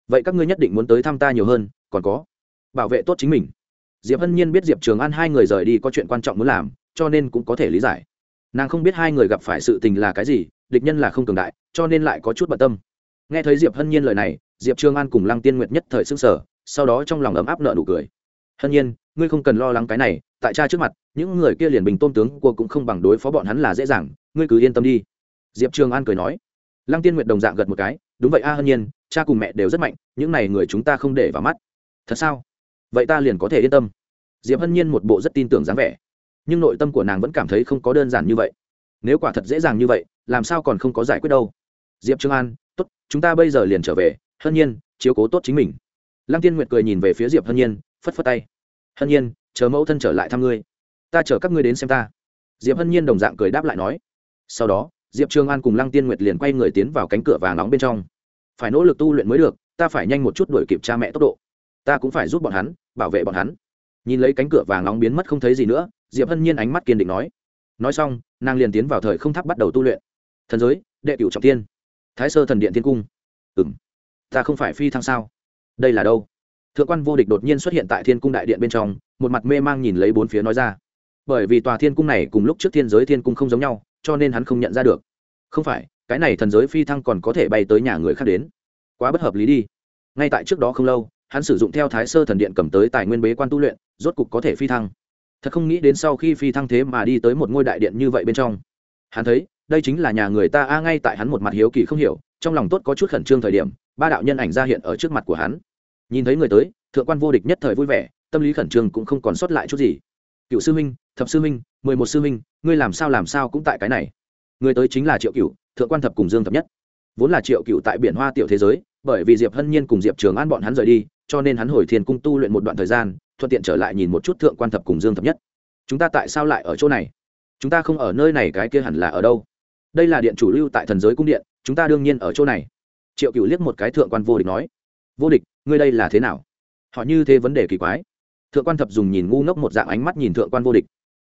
Vậy các ngươi nhất định muốn tới thăm ta nhiều hơn, còn có bảo vệ tốt chính mình. Diệp hân nhiên biết diệp trường an hai người rời đi có chuyện quan trọng muốn làm, cho nên cũng có thể lý giải. Nàng không biết hai người gặp phải sự tình là cái gì, địch nhân là không cường đại, cho nên lại có chút bận tâm. Nghe thấy diệp hân nhiên lời này diệp Trương an cùng lăng tiên nguyệt nhất thời s ư n g sở sau đó trong lòng ấm áp nợ nụ cười. Hân nhiên, ngươi không cần lo lắng cái này, tại cha trước mặt, những người kia liền bình tôn tướng của cũng không bằng đối phó bọn hắn là dễ dàng, ngươi cứ yên tâm đi. Diệp Trương an cười nói. Lăng tiên nguyệt đồng dạng gật một cái. Đúng vậy a, hân nhiên, cha cùng mẹ đều rất mạnh, những này người chúng ta không để vào mắt. Thật sao? Vậy ta liền có thể yên tâm. Diệp hân nhiên một bộ rất tin tưởng dáng vẻ. Nhưng nội tâm của nàng vẫn cảm thấy không có đơn giản như vậy. Nếu quả thật dễ dàng như vậy, làm sao còn không có giải quyết đâu? Diệp trương an, tốt, chúng ta bây giờ liền trở về hân nhiên, chiếu cố tốt chính mình. Lăng tiên nguyệt cười nhìn về phía diệp hân nhiên, phất phất tay. Hân nhiên, chờ mẫu thân trở lại thăm ngươi. Ta chở các ngươi đến xem ta. Diệp hân nhiên đồng dạng cười đáp lại nói. Sau đó, diệp trương an cùng lăng tiên nguyệt liền quay người tiến vào cánh cửa vàng nóng bên trong. Phải nỗ lực tu luyện mới được, ta phải nhanh một chút đuổi kịp cha mẹ tốc độ. Ta cũng phải giúp bọn hắn, bảo vệ bọn hắn. Nhìn lấy cánh cửa vàng nóng biến mất không thấy gì nữa, diệp hân nhiên ánh mắt kiên định nói. Nói xong, nàng liền tiến vào thời không tháp bắt đầu tu luyện. Thần giới, đệ cửu trọng tiên thái sơ thần điện tiên cung. Ừ m ta không phải phi thăng sao? Đây là đâu? Thượng quan vô địch đột nhiên xuất hiện tại thiên cung đại điện bên trong, một mặt mê mang nhìn lấy bốn phía nói ra. Bởi vì tòa thiên cung này cùng lúc trước thiên giới thiên cung không giống nhau, cho nên hắn không nhận ra được. Không phải, cái này thần giới phi thăng còn có thể bay tới nhà người khác đến. Quá bất hợp lý đi. Ngay tại trước đó không lâu, hắn sử dụng theo thái sơ thần điện cầm tới tài nguyên bế quan tu luyện, rốt cục có thể phi thăng. Thật không nghĩ đến sau khi phi thăng thế mà đi tới một ngôi đại điện như vậy bên trong. Hắn thấy, đây chính là nhà người ta, a, ngay tại hắn một mặt hiếu kỳ không hiểu, trong lòng tốt có chút khẩn trương thời điểm ba đạo nhân ảnh ra hiện ở trước mặt của hắn. Nhìn thấy người tới, thượng quan vô địch nhất thời vui vẻ, tâm lý khẩn trương cũng không còn sót lại chút gì. Cựu sư minh thập sư minh mười một sư minh ngươi làm sao làm sao cũng tại cái này. Người tới chính là triệu cựu thượng quan thập cùng dương thập nhất. Vốn là triệu cựu tại biển hoa tiểu thế giới, bởi vì diệp hân nhiên cùng diệp trường an bọn hắn rời đi, cho nên hắn hồi thiên cung tu luyện một đoạn thời gian, thuận tiện trở lại nhìn một chút thượng quan thập cùng dương thập nhất. Chúng ta tại sao lại ở chỗ này? Chúng ta không ở nơi này, cái kia hẳn là ở đâu? Đây là điện chủ lưu tại thần giới cung điện, chúng ta đương nhiên ở chỗ này triệu cựu liếc một cái thượng quan vô địch nói, vô địch, ngươi đây là thế nào? Họ như thế vấn đề kỳ quái. Thượng quan thập dùng nhìn ngu ngốc một dạng ánh mắt nhìn thượng quan vô địch.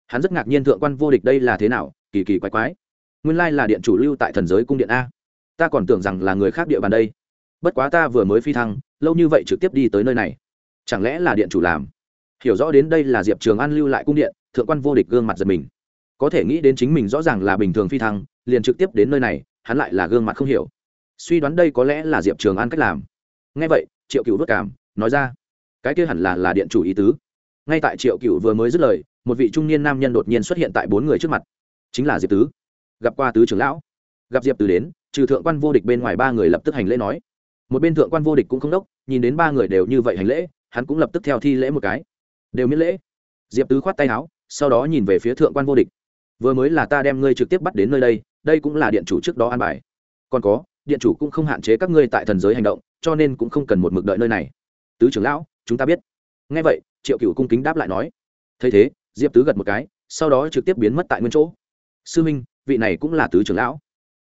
Hắn rất ngạc nhiên thượng quan vô địch đây là thế nào, kỳ kỳ quái quái. Nguyên lai là điện chủ lưu tại thần giới cung điện a. Ta còn tưởng rằng là người khác địa bàn đây. Bất quá ta vừa mới phi thăng, lâu như vậy trực tiếp đi tới nơi này. Chẳng lẽ là điện chủ làm? Hiểu rõ đến đây là diệp trường an lưu lại cung điện, thượng quan vô địch gương mặt giật mình. Có thể nghĩ đến chính mình rõ ràng là bình thường phi thăng, liền trực tiếp đến nơi này, hắn lại là gương mặt không hiểu suy đoán đây có lẽ là diệp trường an cách làm ngay vậy triệu cựu vất cảm nói ra cái kia hẳn là là điện chủ ý tứ ngay tại triệu cựu vừa mới dứt lời một vị trung niên nam nhân đột nhiên xuất hiện tại bốn người trước mặt chính là diệp tứ gặp qua tứ trưởng lão gặp diệp tứ đến trừ thượng quan vô địch bên ngoài ba người lập tức hành lễ nói một bên thượng quan vô địch cũng không đốc nhìn đến ba người đều như vậy hành lễ hắn cũng lập tức theo thi lễ một cái đều miễn lễ diệp tứ khoát tay áo sau đó nhìn về phía thượng quan vô địch vừa mới là ta đem ngươi trực tiếp bắt đến nơi đây đây cũng là điện chủ trước đó an bài còn có điện chủ cũng không hạn chế các ngươi tại thần giới hành động, cho nên cũng không cần một mực đợi nơi này. Tứ trưởng lão, chúng ta biết. Ngay vậy, triệu cựu cung kính đáp lại nói. Thấy thế, diệp tứ gật một cái, sau đó trực tiếp biến mất tại nguyên chỗ. Sư minh, vị này cũng là tứ trưởng lão.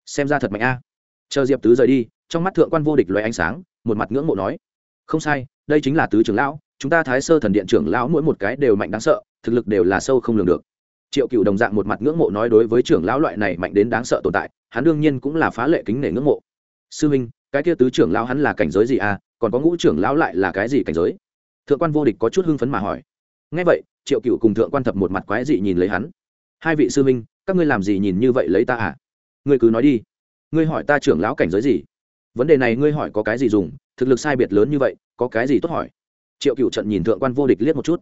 Xem ra thật mạnh a. Chờ diệp tứ rời đi, trong mắt thượng quan vô địch loay ánh sáng, một mặt ngưỡng mộ nói. Không sai, đây chính là tứ trưởng lão, chúng ta thái sơ thần điện trưởng lão mỗi một cái đều mạnh đáng sợ, thực lực đều là sâu không lường được. Triệu cựu đồng dạng một mặt ngưỡng mộ nói đối với trưởng lão loại này mạnh đến đáng sợ tồn tại, hắn đương nhiên cũng là phá lệ kính nể ngưỡng mộ sư minh cái kia tứ trưởng lão hắn là cảnh giới gì à? Còn có ngũ trưởng lão lại là cái gì cảnh giới? Thượng quan vô địch có chút hưng phấn mà hỏi. Ngay vậy, triệu cựu cùng thượng quan thập một mặt quái dị nhìn lấy hắn. Hai vị sư minh các ngươi làm gì nhìn như vậy lấy ta à? Ngươi cứ nói đi. Ngươi hỏi ta trưởng lão cảnh giới gì? Vấn đề này ngươi hỏi có cái gì dùng? Thực lực sai biệt lớn như vậy, có cái gì tốt hỏi? Triệu cựu trận nhìn thượng quan vô địch liếc một chút.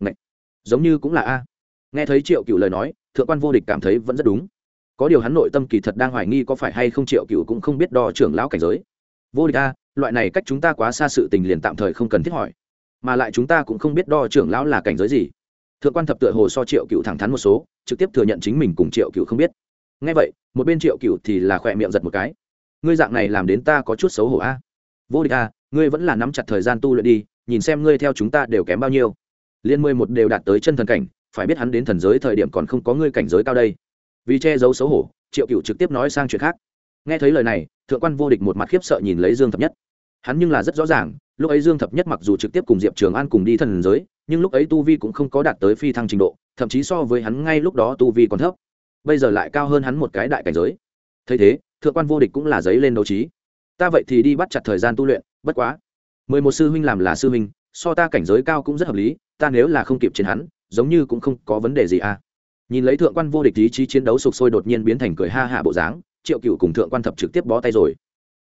Ngậy! giống như cũng là a. Nghe thấy triệu cựu lời nói, thượng quan vô địch cảm thấy vẫn rất đúng có điều hắn nội tâm kỳ thật đang hoài nghi có phải hay không triệu cựu cũng không biết đo trưởng lão cảnh giới. Vô địch a, loại này cách chúng ta quá xa sự tình liền tạm thời không cần thiết hỏi. Mà lại chúng ta cũng không biết đo trưởng lão là cảnh giới gì. Thượng quan thập tựa hồ so triệu cựu thẳng thắn một số, trực tiếp thừa nhận chính mình cùng triệu cựu không biết. Ngay vậy, một bên triệu cựu thì là khỏe miệng giật một cái. Ngươi dạng này làm đến ta có chút xấu hổ a. Vô địch a, ngươi vẫn là nắm chặt thời gian tu luyện đi, nhìn xem ngươi theo chúng ta đều kém bao nhiêu. Liên mười một đều đạt tới chân thần cảnh, phải biết hắn đến thần giới thời điểm còn không có ngươi cảnh giới cao đây vì che giấu xấu hổ, triệu cựu trực tiếp nói sang chuyện khác. Nghe thấy lời này, thượng quan vô địch một mặt khiếp sợ nhìn lấy dương thập nhất. Hắn nhưng là rất rõ ràng, lúc ấy dương thập nhất mặc dù trực tiếp cùng diệp trường an cùng đi thần giới, nhưng lúc ấy tu vi cũng không có đạt tới phi thăng trình độ, thậm chí so với hắn ngay lúc đó tu vi còn thấp. Bây giờ lại cao hơn hắn một cái đại cảnh giới. Thấy thế, thượng quan vô địch cũng là giấy lên đấu trí. Ta vậy thì đi bắt chặt thời gian tu luyện, bất quá. Mười một sư huynh làm là sư huynh, so ta cảnh giới cao cũng rất hợp lý, ta nếu là không kịp trên hắn, giống như cũng không có vấn đề gì à nhìn lấy thượng quan vô địch ý chí chiến đấu sục sôi đột nhiên biến thành cười ha hạ bộ dáng, triệu cựu cùng thượng quan thập trực tiếp bó tay rồi.